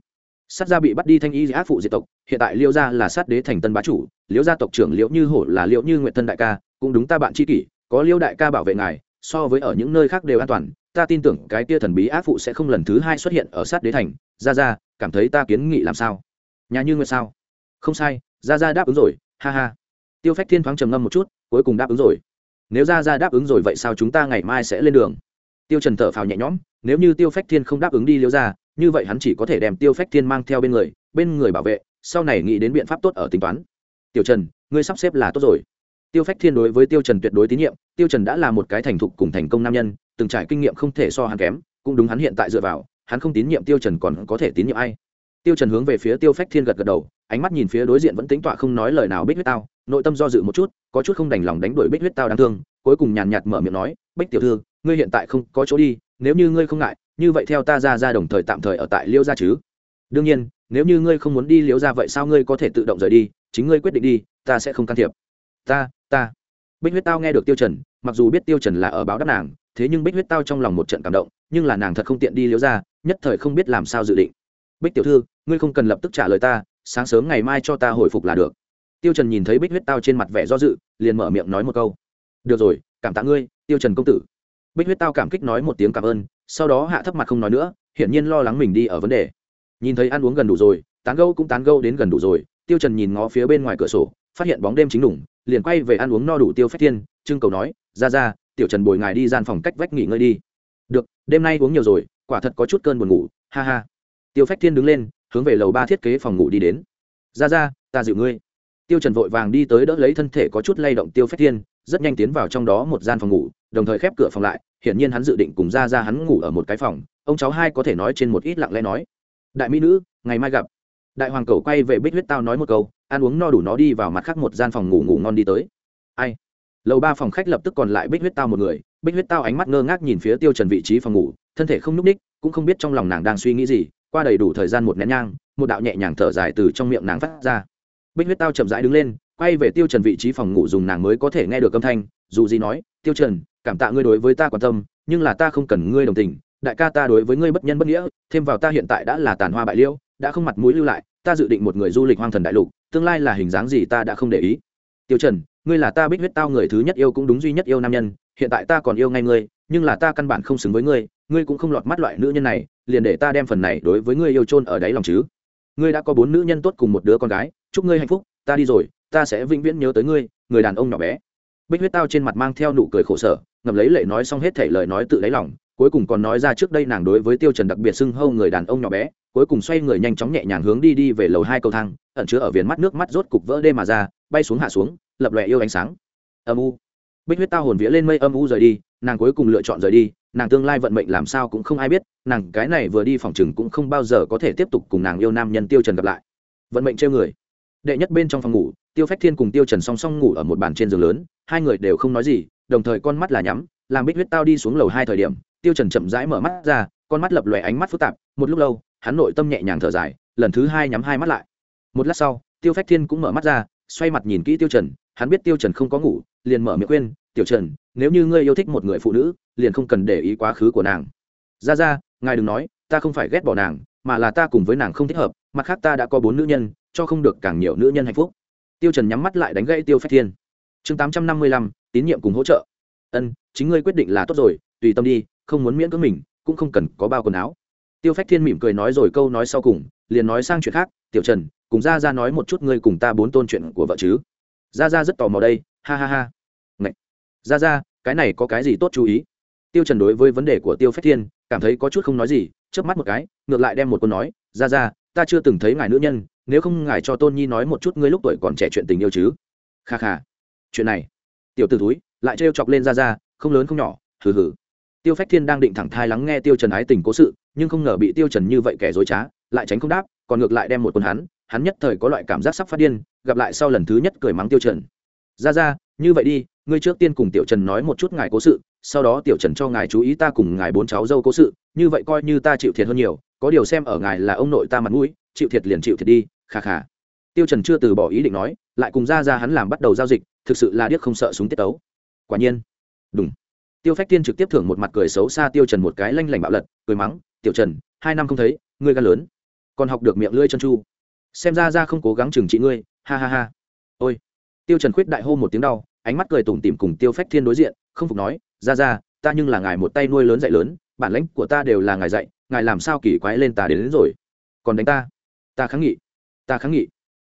Sát gia bị bắt đi thanh y ác phụ diệt tộc, hiện tại liêu gia là sát đế thành tân bá chủ, liêu gia tộc trưởng liễu như hổ là liễu như nguyệt thân đại ca, cũng đúng ta bạn tri kỷ, có liêu đại ca bảo vệ ngài, so với ở những nơi khác đều an toàn, ta tin tưởng cái tia thần bí ác phụ sẽ không lần thứ hai xuất hiện ở sát đế thành. Ra ra cảm thấy ta kiến nghị làm sao? Nhà như nguyệt sao? Không sai ra ra đáp ứng rồi, ha ha. Tiêu phách thiên thoáng trầm ngâm một chút, cuối cùng đáp ứng rồi. Nếu ra ra đáp ứng rồi vậy sao chúng ta ngày mai sẽ lên đường? Tiêu trần thở phào nhẹ nhõm, nếu như tiêu phách thiên không đáp ứng đi liễu ra như vậy hắn chỉ có thể đem tiêu phách thiên mang theo bên người bên người bảo vệ, sau này nghĩ đến biện pháp tốt ở tính toán. Tiểu trần, ngươi sắp xếp là tốt rồi. Tiêu phách thiên đối với tiêu trần tuyệt đối tín nhiệm, tiêu trần đã là một cái thành thục cùng thành công nam nhân, từng trải kinh nghiệm không thể so hắn kém, cũng đúng hắn hiện tại dựa vào, hắn không tín nhiệm tiêu trần còn có thể tín nhiệm ai? Tiêu trần hướng về phía tiêu phách thiên gật gật đầu, ánh mắt nhìn phía đối diện vẫn tính tọa không nói lời nào bích huyết tao, nội tâm do dự một chút, có chút không đành lòng đánh đuổi bích huyết tao đáng thương, cuối cùng nhàn nhạt mở miệng nói, bích tiểu thư, ngươi hiện tại không có chỗ đi, nếu như ngươi không ngại, như vậy theo ta ra ra đồng thời tạm thời ở tại liêu gia chứ. Đương nhiên, nếu như ngươi không muốn đi liêu gia vậy sao ngươi có thể tự động rời đi, chính ngươi quyết định đi, ta sẽ không can thiệp. Ta ta. Bích huyết tao nghe được tiêu trần, mặc dù biết tiêu trần là ở báo đáp nàng, thế nhưng bích huyết tao trong lòng một trận cảm động, nhưng là nàng thật không tiện đi liêu gia, nhất thời không biết làm sao dự định bích tiểu thư, ngươi không cần lập tức trả lời ta, sáng sớm ngày mai cho ta hồi phục là được. Tiêu trần nhìn thấy bích huyết tao trên mặt vẻ do dự, liền mở miệng nói một câu. Được rồi, cảm tạ ngươi, tiêu trần công tử. Bích huyết tao cảm kích nói một tiếng cảm ơn, sau đó hạ thấp mặt không nói nữa, hiển nhiên lo lắng mình đi ở vấn đề. Nhìn thấy ăn uống gần đủ rồi, tán gâu cũng tán gâu đến gần đủ rồi, tiêu trần nhìn ngó phía bên ngoài cửa sổ, phát hiện bóng đêm chính đủng, liền quay về ăn uống no đủ tiêu phách thiên, trưng cầu nói, ra ra, tiểu trần bồi ngài đi gian phòng cách vách nghỉ ngơi đi. Được, đêm nay uống nhiều rồi, quả thật có chút cơn buồn ngủ, ha ha tiêu phách thiên đứng lên, hướng về lầu ba thiết kế phòng ngủ đi đến. Ra ra, ta dịu ngươi. Tiêu trần vội vàng đi tới đỡ lấy thân thể có chút lay động tiêu phách thiên, rất nhanh tiến vào trong đó một gian phòng ngủ, đồng thời khép cửa phòng lại, hiển nhiên hắn dự định cùng ra ra hắn ngủ ở một cái phòng, ông cháu hai có thể nói trên một ít lặng lẽ nói. Đại mỹ nữ, ngày mai gặp. Đại hoàng cầu quay về bích huyết tao nói một câu, ăn uống no đủ nó đi vào mặt khác một gian phòng ngủ ngủ ngon đi tới. Ai? Lầu ba phòng khách lập tức còn lại bích huyết tao một người. Bích huyết tao ánh mắt ngơ ngác nhìn phía tiêu trần vị trí phòng ngủ, thân thể không núc ních cũng không biết trong lòng nàng đang suy nghĩ gì qua đầy đủ thời gian một nén nhang, một đạo nhẹ nhàng thở dài từ trong miệng nàng phát ra. Bích huyết tao chậm rãi đứng lên, quay về tiêu trần vị trí phòng ngủ dùng nàng mới có thể nghe được âm thanh, dù gì nói, tiêu trần, cảm tạ ngươi đối với ta quan tâm, nhưng là ta không cần ngươi đồng tình. Đại ca ta đối với ngươi bất nhân bất nghĩa, thêm vào ta hiện tại đã là tàn hoa bại liêu, đã không mặt mũi lưu lại, ta dự định một người du lịch hoang thần đại lục, tương lai là hình dáng gì ta đã không để ý. Tiêu trần, ngươi là ta bích huyết tao người thứ nhất yêu cũng đúng duy nhất yêu nam nhân, hiện tại ta còn yêu ngay ngươi, nhưng là ta căn bản không xứng với ngươi ngươi cũng không lọt mắt loại nữ nhân này liền để ta đem phần này đối với ngươi yêu chôn ở đáy lòng chứ. Ngươi đã có bốn nữ nhân tốt cùng một đứa con gái, chúc ngươi hạnh phúc, ta đi rồi, ta sẽ vĩnh viễn nhớ tới ngươi, người đàn ông nhỏ bé. Bích huyết tao trên mặt mang theo nụ cười khổ sở, ngậm lấy lệ nói xong hết thể lời nói tự lấy lòng, cuối cùng còn nói ra trước đây nàng đối với tiêu trần đặc biệt xưng hâu người đàn ông nhỏ bé, cuối cùng xoay người nhanh chóng nhẹ nhàng hướng đi đi về lầu hai cầu thang, ẩn chứa ở viền mắt nước mắt rốt cục vỡ đê mà ra, bay xuống hạ xuống, lập lòe yêu ánh sáng. Âm u. Bích huyết tao hồn vía lên mây âm u rời đi nàng cuối cùng lựa chọn rời đi, nàng tương lai vận mệnh làm sao cũng không ai biết, nàng cái này vừa đi phòng chừng cũng không bao giờ có thể tiếp tục cùng nàng yêu nam nhân tiêu trần gặp lại. Vận mệnh trêu người. Đệ nhất bên trong phòng ngủ, tiêu phách thiên cùng tiêu trần song song ngủ ở một bàn trên giường lớn, hai người đều không nói gì, đồng thời con mắt là nhắm, làm bích huyết tao đi xuống lầu hai thời điểm, tiêu trần chậm rãi mở mắt ra, con mắt lập lòe ánh mắt phức tạp, một lúc lâu, hắn nội tâm nhẹ nhàng thở dài, lần thứ hai nhắm hai mắt lại. Một lát sau, tiêu phách thiên cũng mở mắt ra, xoay mặt nhìn kỹ tiêu trần, hắn biết tiêu trần không có ngủ, liền mở miệng khuyên tiểu trần, nếu như ngươi yêu thích một người phụ nữ, liền không cần để ý quá khứ của nàng. Ra ra ngài đừng nói, ta không phải ghét bỏ nàng, mà là ta cùng với nàng không thích hợp, mặt khác ta đã có bốn nữ nhân, cho không được càng nhiều nữ nhân hạnh phúc. Tiêu trần nhắm mắt lại đánh gãy tiêu phách thiên. Chương tám trăm năm mươi lăm, tín nhiệm cùng hỗ trợ. Ân, chính ngươi quyết định là tốt rồi, tùy tâm đi, không muốn miễn cưỡng mình, cũng không cần có bao quần áo. Tiêu phách thiên mỉm cười nói rồi câu nói sau cùng, liền nói sang chuyện khác, tiểu trần, cùng ra ra nói một chút ngươi cùng ta bốn tôn chuyện của vợ chứ. Ra ra rất tò mò đây, ha ha ha ra ra, cái này có cái gì tốt chú ý? Tiêu trần đối với vấn đề của tiêu phách thiên, cảm thấy có chút không nói gì, chớp mắt một cái, ngược lại đem một câu nói, ra ra, ta chưa từng thấy ngài nữ nhân, nếu không ngài cho tôn nhi nói một chút ngươi lúc tuổi còn trẻ chuyện tình yêu chứ? Kha kha, chuyện này. Tiểu t ử túi lại trêu chọc lên ra ra, không lớn không nhỏ, hừ hừ. Tiêu phách thiên đang định thẳng thai lắng nghe tiêu trần ái tình cố sự, nhưng không ngờ bị tiêu trần như vậy kẻ dối trá, lại tránh không đáp, còn ngược lại đem một quần hắn hắn nhất thời có loại cảm giác sắp phát điên, gặp lại sau lần thứ nhất cười mắng tiêu trần. Ra ra, như vậy đi ngươi trước tiên cùng tiểu trần nói một chút ngài cố sự, sau đó tiểu trần cho ngài chú ý ta cùng ngài bốn cháu dâu cố sự, như vậy coi như ta chịu thiệt hơn nhiều, có điều xem ở ngài là ông nội ta mặt mũi, chịu thiệt liền chịu thiệt đi, kha kha. Tiêu trần chưa từ bỏ ý định nói, lại cùng ra ra hắn làm bắt đầu giao dịch, thực sự là điếc không sợ súng tiết tấu. Quả nhiên. Đúng tiêu phách tiên trực tiếp thưởng một mặt cười xấu xa tiêu trần một cái lanh lảnh bạo lật, cười mắng, tiểu trần, hai năm không thấy, ngươi gan lớn. Còn học được miệng lưỡi chân chu. Xem ra ra không cố gắng chừng trị ngươi, ha ha ha. Ôi. Tiêu trần khuyết đại hô một tiếng đau ánh mắt cười tủm tỉm cùng tiêu phách thiên đối diện không phục nói ra ra ta nhưng là ngài một tay nuôi lớn dạy lớn bản lãnh của ta đều là ngài dạy ngài làm sao kỳ quái lên ta đến, đến rồi. Còn đánh ta? Ta kháng nghị. Ta kháng nghị.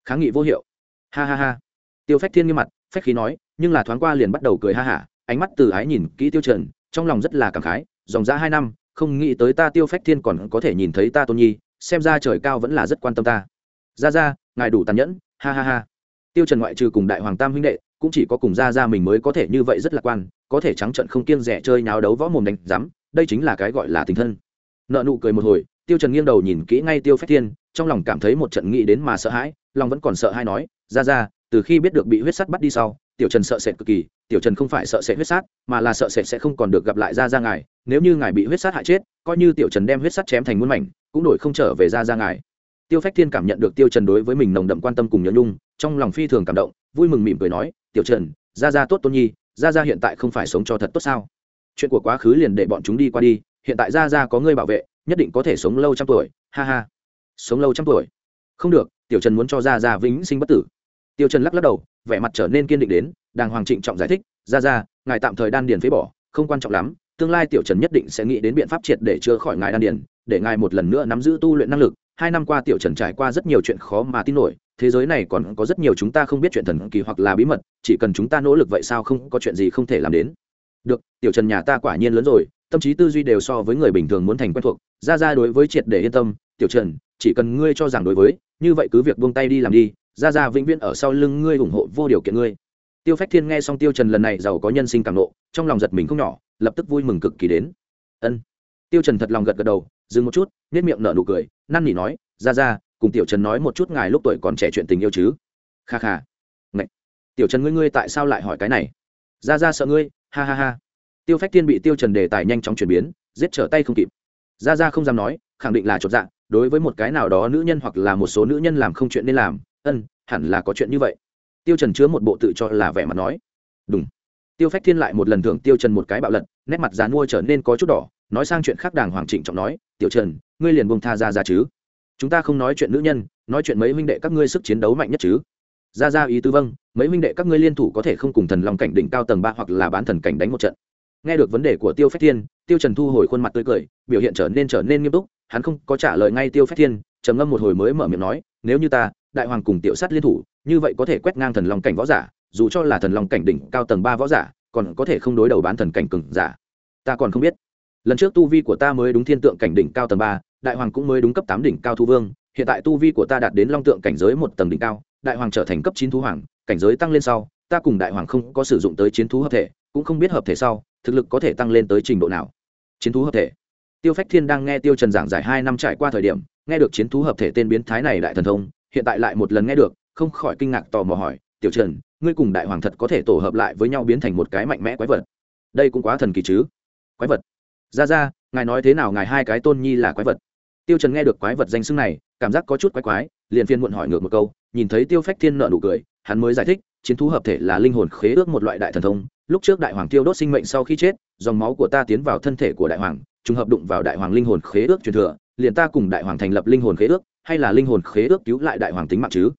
Kháng nghị vô hiệu. Ha ha ha. Tiêu phách thiên nghiêm mặt phách khí nói nhưng là thoáng qua liền bắt đầu cười ha hả ánh mắt từ ái nhìn kỹ tiêu trần trong lòng rất là cảm khái dòng dã hai năm không nghĩ tới ta tiêu phách thiên còn có thể nhìn thấy ta tôn nhi xem ra trời cao vẫn là rất quan tâm ta. Ra ra ngài đủ tàn nhẫn ha ha ha. Tiêu trần ngoại trừ cùng đại hoàng tam huynh đệ cũng chỉ có cùng ra ra mình mới có thể như vậy rất lạc quan, có thể trắng trận không kiêng rẻ chơi nháo đấu võ mồm đánh dám đây chính là cái gọi là tình thân. Nợ nụ cười một hồi, tiêu trần nghiêng đầu nhìn kỹ ngay tiêu phách thiên, trong lòng cảm thấy một trận nghĩ đến mà sợ hãi, lòng vẫn còn sợ hãi nói ra ra từ khi biết được bị huyết sắt bắt đi sau, tiểu trần sợ sệt cực kỳ, tiểu trần không phải sợ sệt huyết sát mà là sợ sệt sẽ không còn được gặp lại ra ra ngài, nếu như ngài bị huyết sát hại chết, coi như tiểu trần đem huyết sắt chém thành muôn mảnh, cũng đổi không trở về ra ra ngài tiêu phách thiên cảm nhận được tiêu trần đối với mình nồng đậm quan tâm cùng nhớ nhung trong lòng phi thường cảm động vui mừng mỉm cười nói tiểu trần Gia Gia tốt tôn nhi Gia Gia hiện tại không phải sống cho thật tốt sao? Chuyện của quá khứ liền để bọn chúng đi qua đi hiện tại Gia Gia có ngươi bảo vệ nhất định có thể sống lâu trăm tuổi ha ha. Sống lâu trăm tuổi? Không được tiểu trần muốn cho Gia Gia vĩnh sinh bất tử. Tiêu trần lắc lắc đầu vẻ mặt trở nên kiên định đến đàng hoàng trịnh trọng giải thích Gia Gia, ngài tạm thời đan điền phế bỏ không quan trọng lắm tương lai tiểu trần nhất định sẽ nghĩ đến biện pháp triệt để chữa khỏi ngài đan điền để ngài một lần nữa nắm giữ tu luyện năng lực hai năm qua tiểu trần trải qua rất nhiều chuyện khó mà tin nổi, thế giới này còn có rất nhiều chúng ta không biết chuyện thần kỳ hoặc là bí mật, chỉ cần chúng ta nỗ lực vậy sao không có chuyện gì không thể làm đến. Được, tiểu trần nhà ta quả nhiên lớn rồi, tâm trí tư duy đều so với người bình thường muốn thành quen thuộc, ra ra đối với triệt để yên tâm, tiểu trần, chỉ cần ngươi cho rằng đối với, như vậy cứ việc buông tay đi làm đi, ra ra vĩnh viễn ở sau lưng ngươi ủng hộ vô điều kiện ngươi. Tiêu phách thiên nghe xong tiêu trần lần này giàu có nhân sinh cảm nộ, trong lòng giật mình không nhỏ, lập tức vui mừng cực kỳ đến. Ân. Tiêu trần thật lòng gật gật đầu, dừng một chút nét miệng nở nụ cười năn nỉ nói, ra ra, cùng tiểu trần nói một chút ngài lúc tuổi còn trẻ chuyện tình yêu chứ? Kha kha. Ngậy. tiểu trần ngươi ngươi tại sao lại hỏi cái này? Ra ra sợ ngươi, ha ha ha. Tiêu phách thiên bị tiêu trần đề tài nhanh chóng chuyển biến, giết trở tay không kịp. Ra ra không dám nói, khẳng định là chột dạ đối với một cái nào đó nữ nhân hoặc là một số nữ nhân làm không chuyện nên làm, ân, hẳn là có chuyện như vậy. Tiêu trần chứa một bộ tự cho là vẻ mặt nói. Đúng tiêu phách thiên lại một lần thưởng tiêu trần một cái bạo lật, nét mặt dán mua trở nên có chút đỏ, nói sang chuyện khác đàng hoàng trịnh trọng nói tiểu trần, ngươi liền buông tha ra ra chứ? Chúng ta không nói chuyện nữ nhân, nói chuyện mấy huynh đệ các ngươi sức chiến đấu mạnh nhất chứ? Ra ra ý tứ vâng mấy huynh đệ các ngươi liên thủ có thể không cùng thần long cảnh đỉnh cao tầng ba hoặc là bán thần cảnh đánh một trận. Nghe được vấn đề của tiêu phách thiên, tiêu trần thu hồi khuôn mặt tươi cười, biểu hiện trở nên trở nên nghiêm túc, hắn không có trả lời ngay tiêu phách thiên, trầm ngâm một hồi mới mở miệng nói, nếu như ta, đại hoàng cùng tiểu sát liên thủ, như vậy có thể quét ngang thần long cảnh võ giả, dù cho là thần long cảnh đỉnh cao tầng ba võ giả, còn có thể không đối đầu bán thần cảnh cường giả. Ta còn không biết lần trước tu vi của ta mới đúng thiên tượng cảnh đỉnh cao tầng ba, đại hoàng cũng mới đúng cấp tám đỉnh cao thu vương, hiện tại tu vi của ta đạt đến long tượng cảnh giới một tầng đỉnh cao, đại hoàng trở thành cấp chín thú hoàng, cảnh giới tăng lên sau, ta cùng đại hoàng không có sử dụng tới chiến thú hợp thể, cũng không biết hợp thể sau, thực lực có thể tăng lên tới trình độ nào. Chiến thú hợp thể. Tiêu phách thiên đang nghe tiêu trần giảng giải hai năm trải qua thời điểm, nghe được chiến thú hợp thể tên biến thái này đại thần thông, hiện tại lại một lần nghe được, không khỏi kinh ngạc tò mò hỏi, tiểu trần, ngươi cùng đại hoàng thật có thể tổ hợp lại với nhau biến thành một cái mạnh mẽ quái vật? Đây cũng quá thần kỳ chứ? Quái vật? Ra ra, ngài nói thế nào ngài hai cái tôn nhi là quái vật? Tiêu trần nghe được quái vật danh xưng này, cảm giác có chút quái quái, liền phiên muộn hỏi ngược một câu, nhìn thấy tiêu phách thiên nợ nụ cười, hắn mới giải thích, chiến thú hợp thể là linh hồn khế ước một loại đại thần thông, lúc trước đại hoàng tiêu đốt sinh mệnh sau khi chết, dòng máu của ta tiến vào thân thể của đại hoàng, trùng hợp đụng vào đại hoàng linh hồn khế ước truyền thừa, liền ta cùng đại hoàng thành lập linh hồn khế ước, hay là linh hồn khế ước cứu lại đại hoàng tính mạng chứ?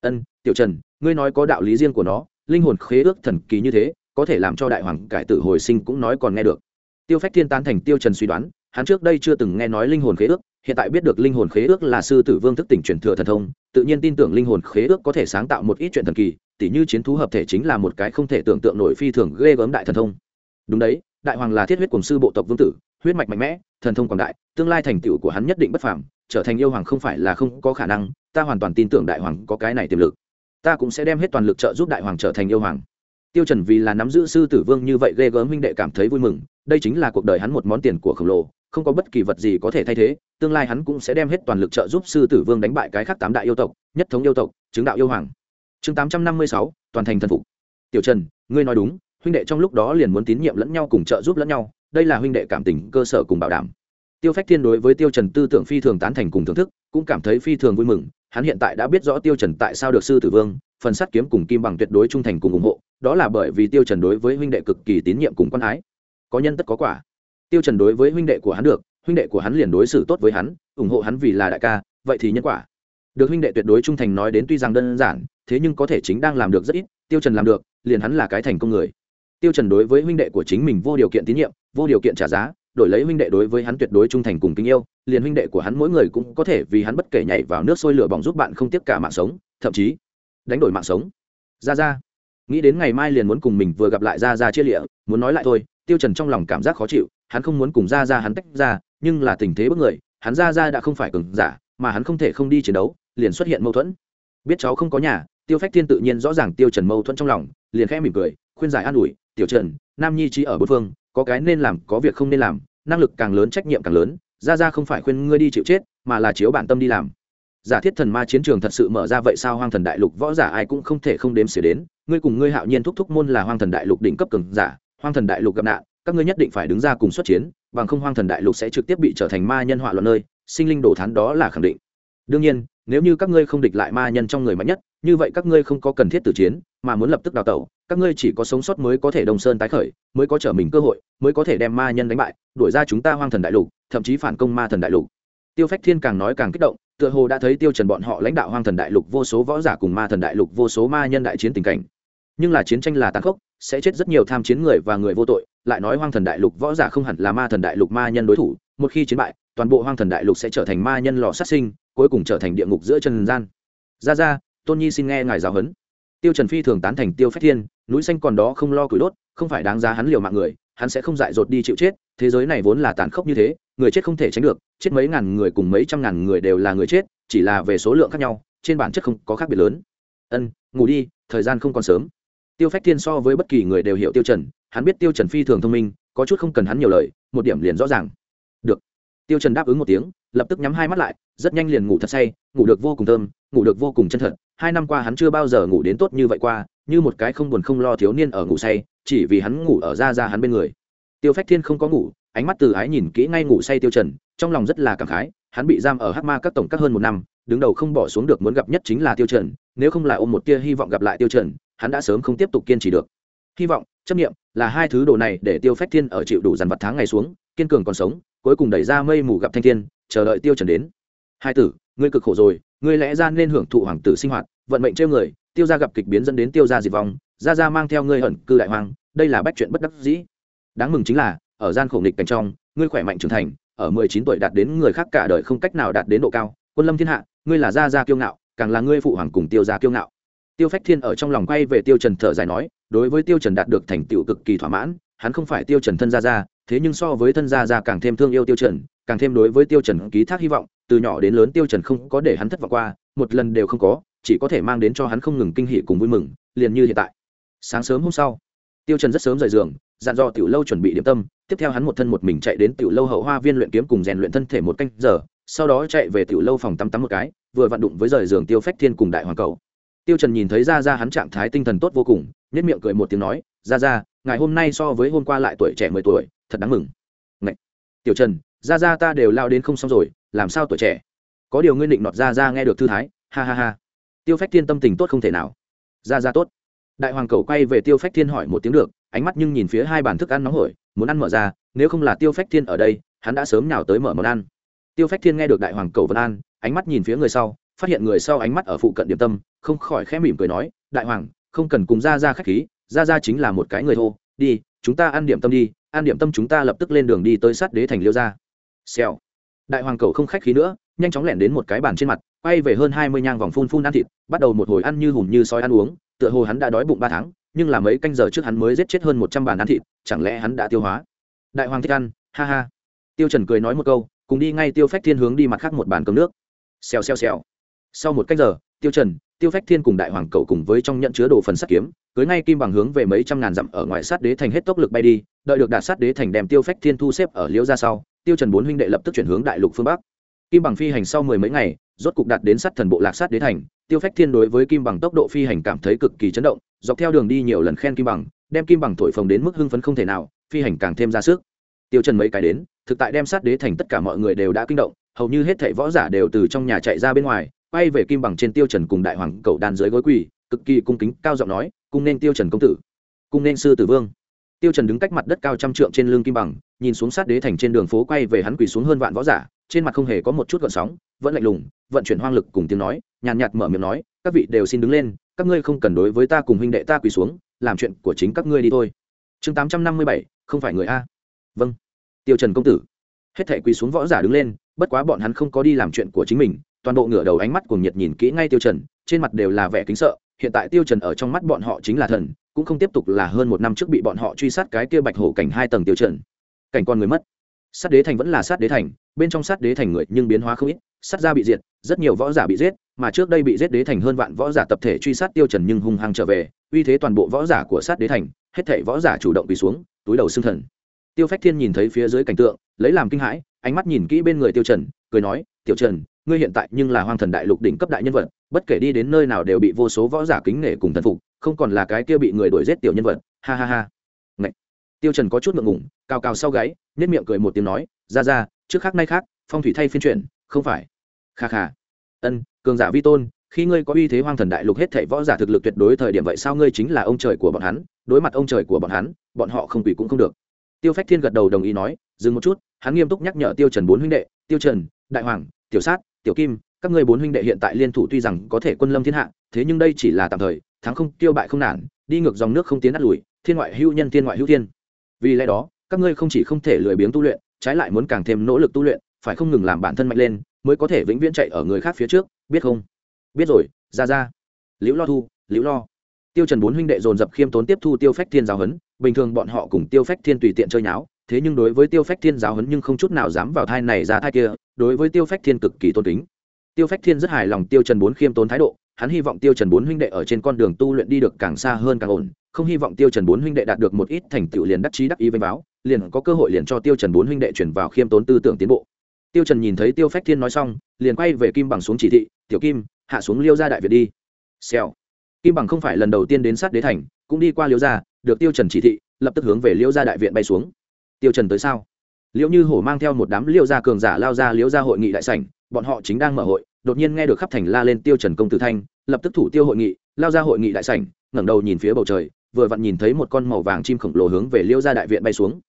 Ân, tiểu trần, ngươi nói có đạo lý riêng của nó, linh hồn khế ước thần kỳ như thế, có thể làm cho đại hoàng cải tử hồi sinh cũng nói còn nghe được tiêu phách thiên tán thành tiêu trần suy đoán, hắn trước đây chưa từng nghe nói linh hồn khế ước, hiện tại biết được linh hồn khế ước là sư tử vương thức tỉnh truyền thừa thần thông, tự nhiên tin tưởng linh hồn khế ước có thể sáng tạo một ít chuyện thần kỳ, tỉ như chiến thú hợp thể chính là một cái không thể tưởng tượng nổi phi thường ghê gớm đại thần thông. Đúng đấy, đại hoàng là thiết huyết cùng sư bộ tộc vương tử, huyết mạch mạnh mẽ, thần thông quảng đại, tương lai thành tựu của hắn nhất định bất phàm, trở thành yêu hoàng không phải là không có khả năng, ta hoàn toàn tin tưởng đại hoàng có cái này tiềm lực. Ta cũng sẽ đem hết toàn lực trợ giúp đại hoàng trở thành yêu hoàng. Tiêu trần vì là nắm giữ sư tử vương như vậy ghê gớm huynh đệ cảm thấy vui mừng đây chính là cuộc đời hắn một món tiền của khổng lồ, không có bất kỳ vật gì có thể thay thế, tương lai hắn cũng sẽ đem hết toàn lực trợ giúp sư tử vương đánh bại cái khác tám đại yêu tộc, nhất thống yêu tộc, chứng đạo yêu hoàng. Chương tám trăm năm mươi sáu, toàn thành thần phục. Tiểu trần, ngươi nói đúng, huynh đệ trong lúc đó liền muốn tín nhiệm lẫn nhau cùng trợ giúp lẫn nhau, đây là huynh đệ cảm tình, cơ sở cùng bảo đảm. Tiêu phách thiên đối với tiêu trần tư tưởng phi thường tán thành cùng thưởng thức, cũng cảm thấy phi thường vui mừng, hắn hiện tại đã biết rõ tiêu trần tại sao được sư tử vương, phần sắt kiếm cùng kim bằng tuyệt đối trung thành cùng ủng hộ, đó là bởi vì tiêu trần đối với huynh đệ cực kỳ tín nhiệm cùng quan ái có nhân tất có quả. Tiêu trần đối với huynh đệ của hắn được, huynh đệ của hắn liền đối xử tốt với hắn, ủng hộ hắn vì là đại ca, vậy thì nhân quả. Được huynh đệ tuyệt đối trung thành nói đến tuy rằng đơn giản, thế nhưng có thể chính đang làm được rất ít, tiêu trần làm được, liền hắn là cái thành công người. Tiêu trần đối với huynh đệ của chính mình vô điều kiện tín nhiệm, vô điều kiện trả giá, đổi lấy huynh đệ đối với hắn tuyệt đối trung thành cùng kính yêu, liền huynh đệ của hắn mỗi người cũng có thể vì hắn bất kể nhảy vào nước sôi lửa bỏng giúp bạn không tiếc cả mạng sống, thậm chí đánh đổi mạng sống. Ra ra nghĩ đến ngày mai liền muốn cùng mình vừa gặp lại ra ra chia lịa, muốn nói lại thôi tiêu trần trong lòng cảm giác khó chịu, hắn không muốn cùng ra ra hắn tách ra, nhưng là tình thế bất người, hắn ra ra đã không phải cường giả, mà hắn không thể không đi chiến đấu, liền xuất hiện mâu thuẫn. Biết cháu không có nhà, tiêu phách thiên tự nhiên rõ ràng tiêu trần mâu thuẫn trong lòng, liền khẽ mỉm cười, khuyên giải an ủi, tiểu trần, nam nhi trí ở bốn phương, có cái nên làm, có việc không nên làm, năng lực càng lớn, trách nhiệm càng lớn ra ra không phải khuyên ngươi đi chịu chết, mà là chiếu bản tâm đi làm. Giả thiết thần ma chiến trường thật sự mở ra vậy sao hoang thần đại lục võ giả ai cũng không thể không đếm xỉa đến, ngươi cùng ngươi hạo nhiên thúc thúc môn là hoang thần đại lục đỉnh cấp cường giả hoang thần đại lục gặp nạn, các ngươi nhất định phải đứng ra cùng xuất chiến, bằng không hoang thần đại lục sẽ trực tiếp bị trở thành ma nhân họa loạn nơi, sinh linh đổ thán đó là khẳng định. Đương nhiên, nếu như các ngươi không địch lại ma nhân trong người mạnh nhất, như vậy các ngươi không có cần thiết tử chiến, mà muốn lập tức đào tẩu, các ngươi chỉ có sống sót mới có thể đồng sơn tái khởi, mới có trở mình cơ hội, mới có thể đem ma nhân đánh bại, đuổi ra chúng ta hoang thần đại lục, thậm chí phản công ma thần đại lục. Tiêu phách thiên càng nói càng kích động, tựa hồ đã thấy tiêu trần bọn họ lãnh đạo hoang thần đại lục vô số võ giả cùng ma thần đại lục vô số ma nhân đại chiến tình cảnh. Nhưng là chiến tranh là tàn khốc sẽ chết rất nhiều tham chiến người và người vô tội, lại nói hoang thần đại lục võ giả không hẳn là ma thần đại lục ma nhân đối thủ, một khi chiến bại, toàn bộ hoang thần đại lục sẽ trở thành ma nhân lò sát sinh, cuối cùng trở thành địa ngục giữa chân gian. Ra ra, tôn nhi xin nghe ngài giáo huấn. Tiêu trần phi thường tán thành tiêu phách thiên, núi xanh còn đó không lo củi đốt, không phải đáng giá hắn liều mạng người, hắn sẽ không dại dột đi chịu chết, thế giới này vốn là tàn khốc như thế, người chết không thể tránh được, chết mấy ngàn người cùng mấy trăm ngàn người đều là người chết, chỉ là về số lượng khác nhau, trên bản chất không có khác biệt lớn. Ân, ngủ đi, thời gian không còn sớm tiêu phách thiên so với bất kỳ người đều hiểu tiêu trần, hắn biết tiêu trần phi thường thông minh, có chút không cần hắn nhiều lời, một điểm liền rõ ràng. Được. Tiêu trần đáp ứng một tiếng, lập tức nhắm hai mắt lại, rất nhanh liền ngủ thật say, ngủ được vô cùng thơm, ngủ được vô cùng chân thật. Hai năm qua hắn chưa bao giờ ngủ đến tốt như vậy qua, như một cái không buồn không lo thiếu niên ở ngủ say, chỉ vì hắn ngủ ở ra ra hắn bên người. Tiêu phách thiên không có ngủ, ánh mắt từ ái nhìn kỹ ngay ngủ say tiêu trần, trong lòng rất là cảm khái, hắn bị giam ở hắc ma các tổng các hơn một năm, đứng đầu không bỏ xuống được muốn gặp nhất chính là tiêu trần, nếu không là ôm một tia hy vọng gặp lại tiêu trần hắn đã sớm không tiếp tục kiên trì được. Hy vọng, chấp niệm, là hai thứ đồ này để tiêu phách thiên ở chịu đủ dằn vặt tháng ngày xuống, kiên cường còn sống, cuối cùng đẩy ra mây mù gặp thanh thiên, chờ đợi tiêu trần đến. Hai tử, ngươi cực khổ rồi, ngươi lẽ ra nên hưởng thụ hoàng tử sinh hoạt, vận mệnh trêu người, tiêu gia gặp kịch biến dẫn đến tiêu gia diệt vong, gia gia mang theo ngươi hận cư đại hoàng đây là bách chuyện bất đắc dĩ. Đáng mừng chính là, ở gian khổ nghịch cảnh trong, ngươi khỏe mạnh trưởng thành, ở mười chín tuổi đạt đến người khác cả đời không cách nào đạt đến độ cao, quân lâm thiên hạ, ngươi là gia gia kiêu ngạo, càng là ngươi phụ hoàng cùng tiêu gia kiêu ngạo tiêu phách thiên ở trong lòng quay về tiêu trần thở dài nói, đối với tiêu trần đạt được thành tựu cực kỳ thỏa mãn, hắn không phải tiêu trần thân gia gia, thế nhưng so với thân gia gia càng thêm thương yêu tiêu trần, càng thêm đối với tiêu trần ký thác hy vọng, từ nhỏ đến lớn tiêu trần không có để hắn thất vọng qua, một lần đều không có, chỉ có thể mang đến cho hắn không ngừng kinh hỉ cùng vui mừng, liền như hiện tại. Sáng sớm hôm sau, tiêu trần rất sớm rời giường, dặn dò tiểu lâu chuẩn bị điểm tâm, tiếp theo hắn một thân một mình chạy đến tiểu lâu hậu hoa viên luyện kiếm cùng rèn luyện thân thể một canh giờ, sau đó chạy về tiểu lâu phòng tắm tắm một cái, vừa vặn đụng với rời giường tiêu phách thiên cùng đại hoàng cầu tiêu trần nhìn thấy ra ra hắn trạng thái tinh thần tốt vô cùng nhất miệng cười một tiếng nói ra ra ngày hôm nay so với hôm qua lại tuổi trẻ mười tuổi, thật đáng mừng. Ngậy! tiểu trần ra ra ta đều lao đến không xong rồi, làm sao tuổi trẻ? Có điều ngươi định nọt ra ra nghe được thư thái, ha ha ha. Tiêu phách thiên tâm tình tốt không thể nào. Ra ra tốt. Đại hoàng cầu quay về tiêu phách thiên hỏi một tiếng được, ánh mắt nhưng nhìn phía hai bàn thức ăn nóng hổi, muốn ăn mở ra, nếu không là tiêu phách thiên ở đây, hắn đã sớm nào tới mở món ăn. Tiêu phách thiên nghe được đại hoàng cầu vân an ánh mắt nhìn phía người sau phát hiện người sau ánh mắt ở phụ cận điểm tâm, không khỏi khẽ mỉm cười nói, đại hoàng, không cần cùng ra ra khách khí ra ra chính là một cái người thô, đi, chúng ta ăn điểm tâm đi, ăn điểm tâm chúng ta lập tức lên đường đi tới sát đế thành liêu ra xèo. Đại hoàng cầu không khách khí nữa, nhanh chóng lẻn đến một cái bàn trên mặt, quay về hơn hai mươi nhang vòng phun phun ăn thịt, bắt đầu một hồi ăn như hùm như sói ăn uống, tựa hồ hắn đã đói bụng ba tháng, nhưng là mấy canh giờ trước hắn mới giết chết hơn một trăm bàn ăn thịt, chẳng lẽ hắn đã tiêu hóa? Đại hoàng thích ăn, ha ha. Tiêu trần cười nói một câu, cùng đi ngay tiêu phách thiên hướng đi mặt khác một bàn cơm nước. Xèo xèo xèo sau một cách giờ, tiêu trần, tiêu phách thiên cùng đại hoàng cậu cùng với trong nhận chứa đồ phần sắt kiếm, cưới ngay kim bằng hướng về mấy trăm ngàn dặm ở ngoài sát đế thành hết tốc lực bay đi, đợi được đạt sát đế thành đem tiêu phách thiên thu xếp ở liễu ra sau, tiêu trần bốn huynh đệ lập tức chuyển hướng đại lục phương bắc. Kim bằng phi hành sau mười mấy ngày, rốt cục đạt đến sát thần bộ lạc sát đế thành, tiêu phách thiên đối với kim bằng tốc độ phi hành cảm thấy cực kỳ chấn động, dọc theo đường đi nhiều lần khen kim bằng, đem kim bằng thổi phồng đến mức hưng phấn không thể nào, phi hành càng thêm ra sức. Tiêu trần mấy cái đến, thực tại đem sát đế thành tất cả mọi người đều đã kinh động, hầu như hết thảy võ giả đều từ trong nhà chạy ra bên ngoài quay về kim bằng trên tiêu trần cùng đại hoàng cầu đàn dưới gối quỳ, cực kỳ cung kính, cao giọng nói, cung nên tiêu trần công tử, cung nên sư tử vương. Tiêu trần đứng cách mặt đất cao trăm trượng trên lưng kim bằng, nhìn xuống sát đế thành trên đường phố quay về hắn quỳ xuống hơn vạn võ giả, trên mặt không hề có một chút gợn sóng, vẫn lạnh lùng, vận chuyển hoang lực cùng tiếng nói, nhàn nhạt mở miệng nói, các vị đều xin đứng lên, các ngươi không cần đối với ta cùng huynh đệ ta quỳ xuống, làm chuyện của chính các ngươi đi thôi. Chương tám trăm năm mươi bảy, không phải người a. Vâng. Tiêu trần công tử. Hết thảy quỳ xuống võ giả đứng lên, bất quá bọn hắn không có đi làm chuyện của chính mình toàn bộ ngửa đầu ánh mắt cùng nhiệt nhìn kỹ ngay tiêu trần, trên mặt đều là vẻ kính sợ, hiện tại tiêu trần ở trong mắt bọn họ chính là thần, cũng không tiếp tục là hơn một năm trước bị bọn họ truy sát cái kia bạch hổ cảnh hai tầng tiêu trần. Cảnh con người mất. Sát đế thành vẫn là sát đế thành, bên trong sát đế thành người nhưng biến hóa không ít, sát gia bị diệt, rất nhiều võ giả bị giết, mà trước đây bị giết đế thành hơn vạn võ giả tập thể truy sát tiêu trần nhưng hung hăng trở về, uy thế toàn bộ võ giả của sát đế thành, hết thảy võ giả chủ động bị xuống, túi đầu xương thần. Tiêu phách thiên nhìn thấy phía dưới cảnh tượng, lấy làm kinh hãi, ánh mắt nhìn kỹ bên người tiêu trần, cười nói, tiểu trần ngươi hiện tại nhưng là hoang thần đại lục đỉnh cấp đại nhân vật, bất kể đi đến nơi nào đều bị vô số võ giả kính nể cùng thần phục, không còn là cái kia bị người đuổi giết tiểu nhân vật. Ha ha ha. Ngậy. tiêu trần có chút ngượng ngùng, cao cao sau gáy nét miệng cười một tiếng nói, ra ra, trước khác nay khác, phong thủy thay phiên chuyển, không phải. Kha kha. Ân, cường giả vi tôn, khi ngươi có uy thế hoang thần đại lục hết thảy võ giả thực lực tuyệt đối thời điểm vậy sao ngươi chính là ông trời của bọn hắn? Đối mặt ông trời của bọn hắn, bọn họ không quỷ cũng không được. Tiêu phách thiên gật đầu đồng ý nói, dừng một chút, hắn nghiêm túc nhắc nhở tiêu trần bốn huynh đệ, tiêu trần, đại hoàng, tiểu sát tiểu kim, các ngươi bốn huynh đệ hiện tại liên thủ tuy rằng có thể quân lâm thiên hạ, thế nhưng đây chỉ là tạm thời, thắng không, tiêu bại không nản, đi ngược dòng nước không tiến đắt lùi, thiên ngoại hữu nhân, thiên ngoại hữu thiên. Vì lẽ đó, các ngươi không chỉ không thể lười biếng tu luyện, trái lại muốn càng thêm nỗ lực tu luyện, phải không ngừng làm bản thân mạnh lên, mới có thể vĩnh viễn chạy ở người khác phía trước, biết không? Biết rồi, ra ra. Liễu lo thu, liễu lo. Tiêu trần bốn huynh đệ dồn dập khiêm tốn tiếp thu tiêu phách thiên giáo huấn, bình thường bọn họ cùng tiêu phách thiên tùy tiện chơi nháo, thế nhưng đối với tiêu phách thiên giáo huấn nhưng không chút nào dám vào thai này ra thai kia đối với tiêu phách thiên cực kỳ tôn kính. Tiêu phách thiên rất hài lòng tiêu trần bốn khiêm tốn thái độ, hắn hy vọng tiêu trần bốn huynh đệ ở trên con đường tu luyện đi được càng xa hơn càng ổn, không hy vọng tiêu trần bốn huynh đệ đạt được một ít thành tựu liền đắc chí đắc ý vênh báo, liền có cơ hội liền cho tiêu trần bốn huynh đệ chuyển vào khiêm tốn tư tưởng tiến bộ. Tiêu trần nhìn thấy tiêu phách thiên nói xong, liền quay về kim bằng xuống chỉ thị, tiểu kim, hạ xuống liêu gia đại việt đi. Xèo. Kim bằng không phải lần đầu tiên đến sát đế thành, cũng đi qua liêu gia, được tiêu trần chỉ thị, lập tức hướng về liêu gia đại viện bay xuống. Tiêu trần tới sao? Liễu như hổ mang theo một đám liêu gia cường giả lao ra liễu gia hội nghị đại sảnh bọn họ chính đang mở hội đột nhiên nghe được khắp thành la lên tiêu trần công tử thanh lập tức thủ tiêu hội nghị lao ra hội nghị đại sảnh ngẩng đầu nhìn phía bầu trời vừa vặn nhìn thấy một con màu vàng chim khổng lồ hướng về liễu gia đại viện bay xuống.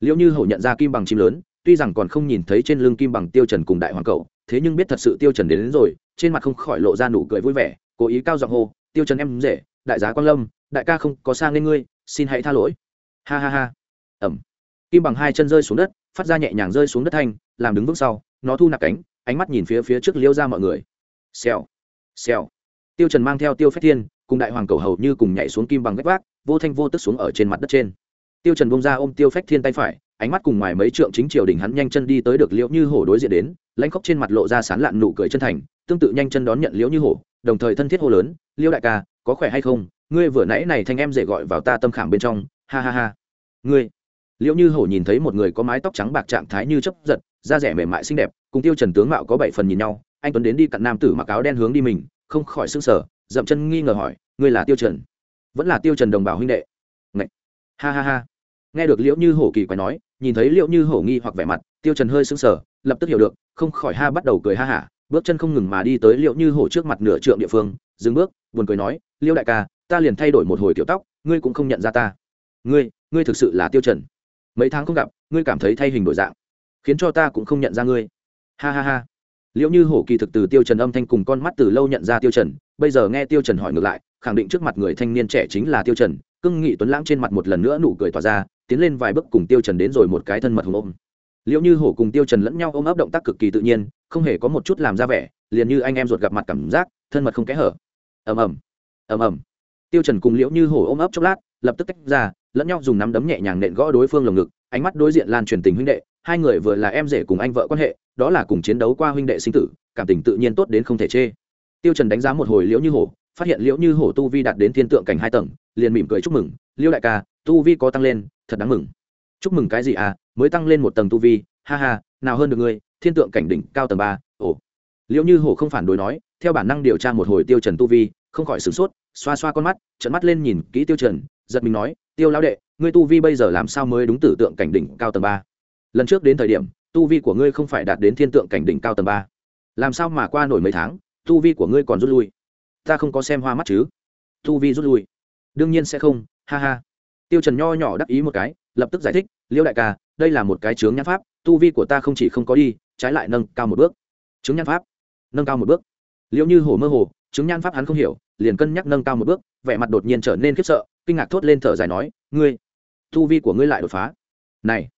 Liễu như hổ nhận ra kim bằng chim lớn tuy rằng còn không nhìn thấy trên lưng kim bằng tiêu trần cùng đại hoàng cậu thế nhưng biết thật sự tiêu trần đến, đến rồi trên mặt không khỏi lộ ra nụ cười vui vẻ cố ý cao giọng hô tiêu trần em rể đại giá quan lâm đại ca không có sang nên ngươi xin hãy tha lỗi. Ha ha ha. Ẩm. Kim bằng hai chân rơi xuống đất phát ra nhẹ nhàng rơi xuống đất thanh, làm đứng vững sau, nó thu nạp cánh, ánh mắt nhìn phía phía trước liêu ra mọi người. Xèo xèo. Tiêu trần mang theo tiêu phách thiên, cùng đại hoàng cầu hầu như cùng nhảy xuống kim bằng vách vác, vô thanh vô tức xuống ở trên mặt đất trên. Tiêu trần bông ra ôm tiêu phách thiên tay phải, ánh mắt cùng ngoài mấy trượng chính triều đỉnh hắn nhanh chân đi tới được liễu như hổ đối diện đến, lãnh khóc trên mặt lộ ra sán lạn nụ cười chân thành, tương tự nhanh chân đón nhận liễu như hổ, đồng thời thân thiết hô lớn, liễu đại ca, có khỏe hay không? Ngươi vừa nãy này thanh em dễ gọi vào ta tâm khảm bên trong, ha ha ha. Ngươi Liệu như hổ nhìn thấy một người có mái tóc trắng bạc trạng thái như chấp giật, da rẻ mềm mại xinh đẹp, cùng tiêu trần tướng mạo có bảy phần nhìn nhau, anh tuấn đến đi cặn nam tử mặc áo đen hướng đi mình, không khỏi sưng sờ, dậm chân nghi ngờ hỏi, ngươi là tiêu trần? Vẫn là tiêu trần đồng bào huynh đệ. Ngậy. ha ha ha. Nghe được liễu như hổ kỳ quái nói, nhìn thấy liễu như hổ nghi hoặc vẻ mặt, tiêu trần hơi sưng sờ, lập tức hiểu được, không khỏi ha bắt đầu cười ha hả, bước chân không ngừng mà đi tới liễu như hổ trước mặt nửa trượng địa phương, dừng bước, buồn cười nói, liễu đại ca, ta liền thay đổi một hồi tiểu tóc, ngươi cũng không nhận ra ta. Ngươi ngươi thực sự là tiêu trần? Mấy tháng không gặp, ngươi cảm thấy thay hình đổi dạng, khiến cho ta cũng không nhận ra ngươi. Ha ha ha. Liệu như hổ kỳ thực từ tiêu trần âm thanh cùng con mắt từ lâu nhận ra tiêu trần, bây giờ nghe tiêu trần hỏi ngược lại, khẳng định trước mặt người thanh niên trẻ chính là tiêu trần, cưng nghị tuấn lãng trên mặt một lần nữa nụ cười tỏa ra, tiến lên vài bước cùng tiêu trần đến rồi một cái thân mật hùng ôm. Liệu như hổ cùng tiêu trần lẫn nhau ôm ấp động tác cực kỳ tự nhiên, không hề có một chút làm ra vẻ, liền như anh em ruột gặp mặt cảm giác, thân mật không kẽ hở. Ầm ầm. Ầm ầm. Tiêu trần cùng liễu như hổ ôm ấp chốc lát lập tức tách ra, lẫn nhau dùng nắm đấm nhẹ nhàng nện gõ đối phương lồng ngực, ánh mắt đối diện lan truyền tình huynh đệ, hai người vừa là em rể cùng anh vợ quan hệ, đó là cùng chiến đấu qua huynh đệ sinh tử, cảm tình tự nhiên tốt đến không thể chê. Tiêu trần đánh giá một hồi liễu như hổ, phát hiện liễu như hổ tu vi đạt đến thiên tượng cảnh hai tầng, liền mỉm cười chúc mừng, liễu đại ca, tu vi có tăng lên, thật đáng mừng. Chúc mừng cái gì à mới tăng lên một tầng tu vi, ha ha, nào hơn được ngươi, thiên tượng cảnh đỉnh cao tầng ba, ồ. Liễu như hổ không phản đối nói, theo bản năng điều tra một hồi tiêu trần tu vi, không khỏi sửng sốt, xoa xoa con mắt, trợn mắt lên nhìn kỹ tiêu trần giật mình nói, tiêu lão đệ, ngươi tu vi bây giờ làm sao mới đúng tử tượng cảnh đỉnh cao tầng ba? Lần trước đến thời điểm, tu vi của ngươi không phải đạt đến thiên tượng cảnh đỉnh cao tầng ba. Làm sao mà qua nổi mấy tháng, tu vi của ngươi còn rút lui? Ta không có xem hoa mắt chứ? Tu vi rút lui? Đương nhiên sẽ không, ha ha. Tiêu trần nho nhỏ đắc ý một cái, lập tức giải thích, liêu đại ca, đây là một cái chướng nhãn pháp, tu vi của ta không chỉ không có đi, trái lại nâng cao một bước. Chướng nhãn pháp? Nâng cao một bước? Liệu như hồ mơ hồ chứng nhãn pháp hắn không hiểu liền cân nhắc nâng cao một bước, vẻ mặt đột nhiên trở nên khiếp sợ, kinh ngạc thốt lên thở dài nói, ngươi, tu vi của ngươi lại đột phá. Này,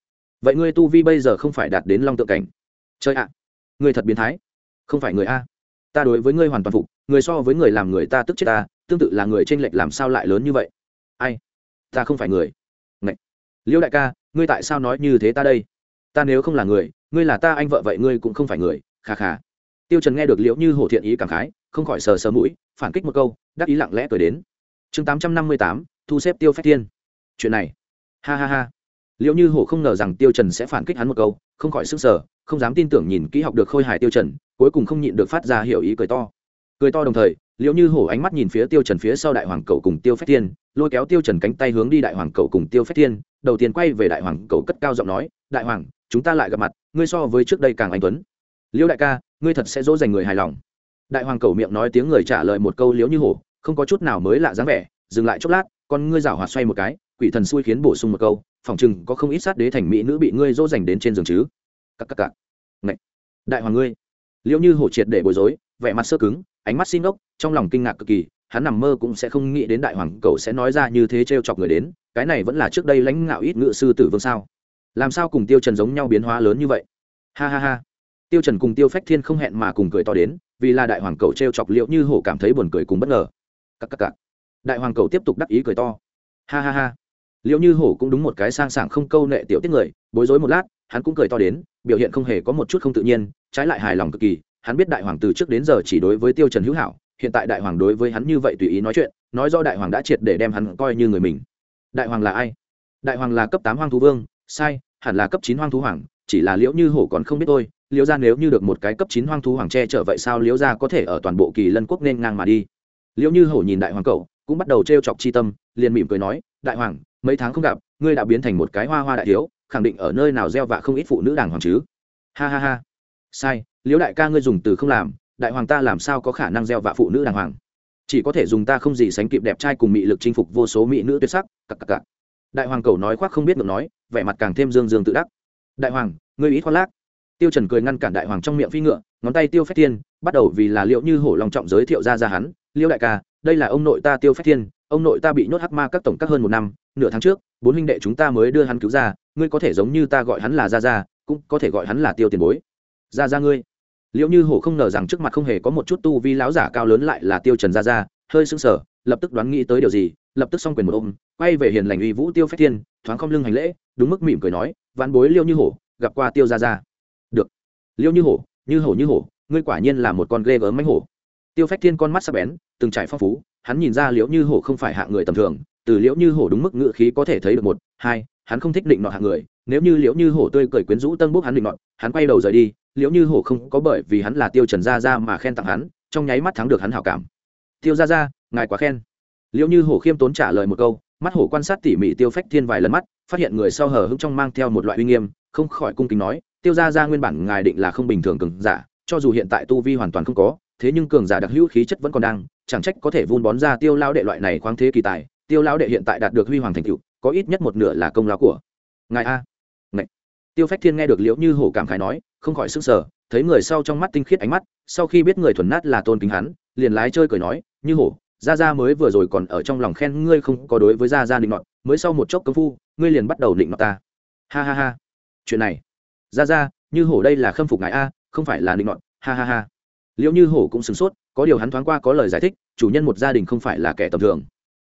vậy ngươi tu vi bây giờ không phải đạt đến long tượng cảnh? Chơi ạ, ngươi thật biến thái. Không phải người a. Ta đối với ngươi hoàn toàn phục, người so với người làm người ta tức chết ta, tương tự là người tranh lệch làm sao lại lớn như vậy? Ai? Ta không phải người. Ngậy. liêu đại ca, ngươi tại sao nói như thế ta đây? Ta nếu không là người, ngươi là ta anh vợ vậy ngươi cũng không phải người khà khà tiêu trần nghe được liễu như hổ thiện ý cảm khái không khỏi sờ sờ mũi, phản kích một câu, đắc ý lặng lẽ cười đến. Chương tám trăm năm mươi tám, thu xếp tiêu phách thiên. Chuyện này. Ha ha ha. Liễu như hổ không ngờ rằng tiêu trần sẽ phản kích hắn một câu, không khỏi sức sở không dám tin tưởng nhìn kỹ học được khôi hài tiêu trần, cuối cùng không nhịn được phát ra hiểu ý cười to. Cười to đồng thời liễu như hổ ánh mắt nhìn phía tiêu trần phía sau đại hoàng cầu cùng tiêu phách thiên, lôi kéo tiêu trần cánh tay hướng đi đại hoàng cầu cùng tiêu phách thiên, đầu tiên quay về đại hoàng cầu cất cao giọng nói, đại hoàng, chúng ta lại gặp mặt, ngươi so với trước đây càng anh tuấn. Liễu đại ca, ngươi thật sẽ dỗ dành người hài lòng đại hoàng cầu miệng nói tiếng người trả lời một câu liếu như hổ, không có chút nào mới lạ dáng vẻ, dừng lại chốc lát, con ngươi rảo hoạt xoay một cái, quỷ thần xui khiến bổ sung một câu phòng chừng có không ít sát đế thành mỹ nữ bị ngươi dỗ dành đến trên giường chứ. Cắc cắc cắc Ngậy. đại hoàng ngươi. Liễu như hổ triệt để bối rối, vẻ mặt sơ cứng, ánh mắt xin ốc, trong lòng kinh ngạc cực kỳ, hắn nằm mơ cũng sẽ không nghĩ đến đại hoàng cầu sẽ nói ra như thế t chọc người đến, cái này vẫn là trước đây lãnh ngạo ít ngự sư tử vương sao? Làm sao cùng tiêu trần giống nhau biến hóa lớn như vậy? Ha ha ha tiêu trần cùng tiêu phách thiên không hẹn mà cùng cười to đến, vì là đại hoàng cầu treo chọc liệu như hổ cảm thấy buồn cười cùng bất ngờ. Các các cắc. đại hoàng cầu tiếp tục đắc ý cười to. Ha ha ha. Liệu như hổ cũng đúng một cái sang sảng không câu nệ tiểu tiết người, bối rối một lát, hắn cũng cười to đến, biểu hiện không hề có một chút không tự nhiên, trái lại hài lòng cực kỳ. Hắn biết đại hoàng từ trước đến giờ chỉ đối với tiêu trần hữu hảo, hiện tại đại hoàng đối với hắn như vậy tùy ý nói chuyện, nói do đại hoàng đã triệt để đem hắn coi như người mình. Đại hoàng là ai? Đại hoàng là cấp tám hoang thú vương, sai, hẳn là cấp chín hoang thú hoàng, chỉ là liễu như hổ còn không biết tôi liễu gia nếu như được một cái cấp chín hoang thú hoàng tre trở vậy sao liễu gia có thể ở toàn bộ kỳ lân quốc nên ngang mà đi? Liễu như hổ nhìn đại hoàng cậu, cũng bắt đầu trêu chọc chi tâm, liền mỉm cười nói, đại hoàng, mấy tháng không gặp, ngươi đã biến thành một cái hoa hoa đại thiếu, khẳng định ở nơi nào gieo vạ không ít phụ nữ đàng hoàng chứ? Ha ha ha. Sai, liễu đại ca ngươi dùng từ không làm, đại hoàng ta làm sao có khả năng gieo vạ phụ nữ đàng hoàng? Chỉ có thể dùng ta không gì sánh kịp đẹp trai cùng mị lực chinh phục vô số mỹ nữ tuyệt sắc cặp cặp cặp đại hoàng cầu nói khoác không biết ngược nói, vẻ mặt càng thêm dương dương tự đắc. Đại hoàng, ngươi ít khoác lác tiêu trần cười ngăn cản đại hoàng trong miệng phi ngựa, ngón tay tiêu phách thiên, bắt đầu vì là liệu như hổ long trọng giới thiệu ra ra hắn, liêu đại ca, đây là ông nội ta tiêu phách thiên, ông nội ta bị nhốt hắc ma các tổng các hơn một năm, nửa tháng trước, bốn huynh đệ chúng ta mới đưa hắn cứu ra, ngươi có thể giống như ta gọi hắn là ra ra cũng có thể gọi hắn là tiêu tiền bối. Ra ra ngươi? Liệu như hổ không ngờ rằng trước mặt không hề có một chút tu vi láo giả cao lớn lại là tiêu trần ra ra hơi sững sờ, lập tức đoán nghĩ tới điều gì, lập tức xong quyền một ôm, quay về hiền lành uy vũ tiêu phách thiên, thoáng không lưng hành lễ, đúng mức mỉm cười nói ván bối liêu như hổ, gặp qua tiêu ra ra liêu như hổ như hổ như hổ, ngươi quả nhiên là một con ghê gớm mánh hổ. Tiêu phách thiên con mắt sắc bén, từng trải phong phú, hắn nhìn ra liễu như hổ không phải hạng người tầm thường, từ liễu như hổ đúng mức ngự khí có thể thấy được một, hai, hắn không thích định nọ hạng người, nếu như liễu như hổ tươi cười quyến rũ tân bốc hắn định nọ hắn quay đầu rời đi, liễu như hổ không có bởi vì hắn là tiêu trần gia gia mà khen tặng hắn, trong nháy mắt thắng được hắn hảo cảm. Tiêu gia gia, ngài quá khen. Liễu như hổ khiêm tốn trả lời một câu, mắt hổ quan sát tỉ mỉ tiêu phách thiên vài lần mắt, phát hiện người sau hờ hững trong mang theo một loại uy nghiêm, không khỏi cung kính nói tiêu gia gia nguyên bản ngài định là không bình thường cường giả, cho dù hiện tại tu vi hoàn toàn không có, thế nhưng cường giả đặc hữu khí chất vẫn còn đang, chẳng trách có thể vun bón ra tiêu lao đệ loại này khoáng thế kỳ tài, tiêu lao đệ hiện tại đạt được huy hoàng thành tựu, có ít nhất một nửa là công lao của ngài a. Ngài. tiêu phách thiên nghe được liễu như hổ cảm khái nói, không khỏi sức sở thấy người sau trong mắt tinh khiết ánh mắt, sau khi biết người thuần nát là tôn kính hắn, liền lái chơi cười nói, như hổ, gia gia mới vừa rồi còn ở trong lòng khen ngươi không có đối với gia gia định nọt, mới sau một chốc công phu, ngươi liền bắt đầu định nọt ta. Ha ha ha. Chuyện này gia gia như hổ đây là khâm phục ngài a, không phải là định nọt, ha ha ha. Liệu như hổ cũng sửng sốt, có điều hắn thoáng qua có lời giải thích, chủ nhân một gia đình không phải là kẻ tầm thường.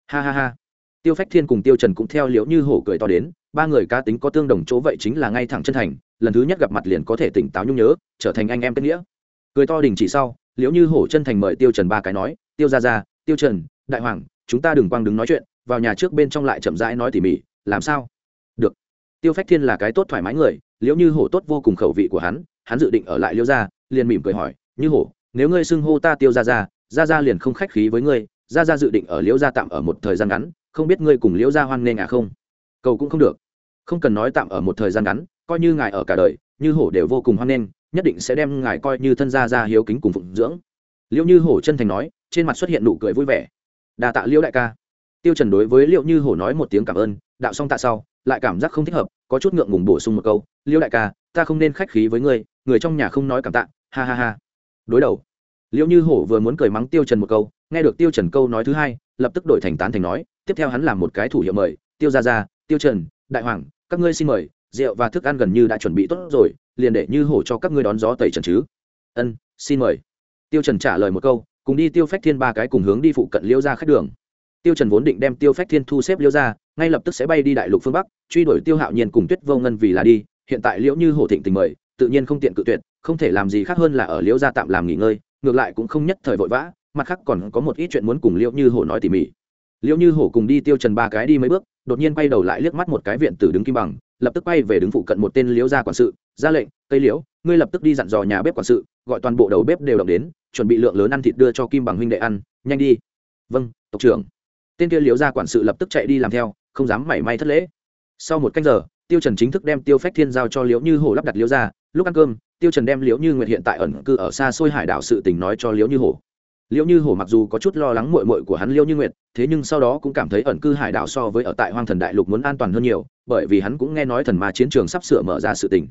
Ha ha ha. Tiêu phách thiên cùng tiêu trần cũng theo liễu như hổ cười to đến, ba người cá tính có tương đồng chỗ vậy chính là ngay thẳng chân thành, lần thứ nhất gặp mặt liền có thể tỉnh táo nhung nhớ, trở thành anh em kết nghĩa. Cười to đình chỉ sau, liễu như hổ chân thành mời tiêu trần ba cái nói, tiêu gia gia, tiêu trần, đại hoàng, chúng ta đừng quang đứng nói chuyện, vào nhà trước bên trong lại chậm rãi nói tỉ mỉ, làm sao? Được. Tiêu phách thiên là cái tốt thoải mái người liễu như hổ tốt vô cùng khẩu vị của hắn hắn dự định ở lại liễu gia, liền mỉm cười hỏi, như hổ, nếu ngươi xưng hô ta tiêu gia gia gia gia liền không khách khí với ngươi, gia gia dự định ở liễu gia tạm ở một thời gian ngắn, không biết ngươi cùng liễu gia hoan nghênh à không? Cầu cũng không được. Không cần nói tạm ở một thời gian ngắn, coi như ngài ở cả đời, như hổ đều vô cùng hoan nghênh, nhất định sẽ đem ngài coi như thân gia gia hiếu kính cùng phụng dưỡng. Liễu như hổ chân thành nói, trên mặt xuất hiện nụ cười vui vẻ. Đà tạ liễu đại ca. Tiêu trần đối với liễu như hổ nói một tiếng cảm ơn, đạo xong tạ sau, lại cảm giác không thích hợp có chút ngượng ngùng bổ sung một câu liễu đại ca, ta không nên khách khí với ngươi, người trong nhà không nói cảm tạ, ha ha ha. Đối đầu. Liễu như hổ vừa muốn cười mắng tiêu trần một câu, nghe được tiêu trần câu nói thứ hai, lập tức đổi thành tán thành nói, tiếp theo hắn làm một cái thủ hiệu mời, tiêu gia gia, tiêu trần, đại hoàng, các ngươi xin mời, rượu và thức ăn gần như đã chuẩn bị tốt rồi, liền để như hổ cho các ngươi đón gió tẩy trần chứ. Ân, xin mời. Tiêu trần trả lời một câu, cùng đi tiêu phách thiên ba cái cùng hướng đi phụ cận liễu gia khách đường tiêu trần vốn định đem tiêu phách thiên thu xếp liêu ra ngay lập tức sẽ bay đi đại lục phương bắc, truy đuổi tiêu hạo nhiên cùng tuyết vô ngân vì là đi, hiện tại liễu như hổ thịnh tình mời, tự nhiên không tiện cự tuyệt, không thể làm gì khác hơn là ở liễu gia tạm làm nghỉ ngơi, ngược lại cũng không nhất thời vội vã, mặt khác còn có một ít chuyện muốn cùng liễu như hổ nói tỉ mỉ. Liễu như hổ cùng đi tiêu trần ba cái đi mấy bước, đột nhiên quay đầu lại liếc mắt một cái viện tử đứng kim bằng, lập tức quay về đứng phụ cận một tên liễu gia quản sự, ra lệnh cây liễu, ngươi lập tức đi dặn dò nhà bếp quản sự, gọi toàn bộ đầu bếp đều động đến, chuẩn bị lượng lớn ăn thịt đưa cho kim bằng huynh đệ ăn, nhanh đi. Vâng tộc trưởng tên kia liễu gia quản sự lập tức chạy đi làm theo, không dám mảy may thất lễ. Sau một canh giờ, tiêu trần chính thức đem tiêu phách thiên giao cho liễu như hổ lắp đặt liễu gia lúc ăn cơm, tiêu trần đem liễu như nguyệt hiện tại ẩn cư ở xa xôi hải đảo sự tình nói cho liễu như hổ. Liễu như hổ mặc dù có chút lo lắng muội muội của hắn liễu như nguyệt, thế nhưng sau đó cũng cảm thấy ẩn cư hải đảo so với ở tại hoang thần đại lục muốn an toàn hơn nhiều, bởi vì hắn cũng nghe nói thần ma chiến trường sắp sửa mở ra sự tình.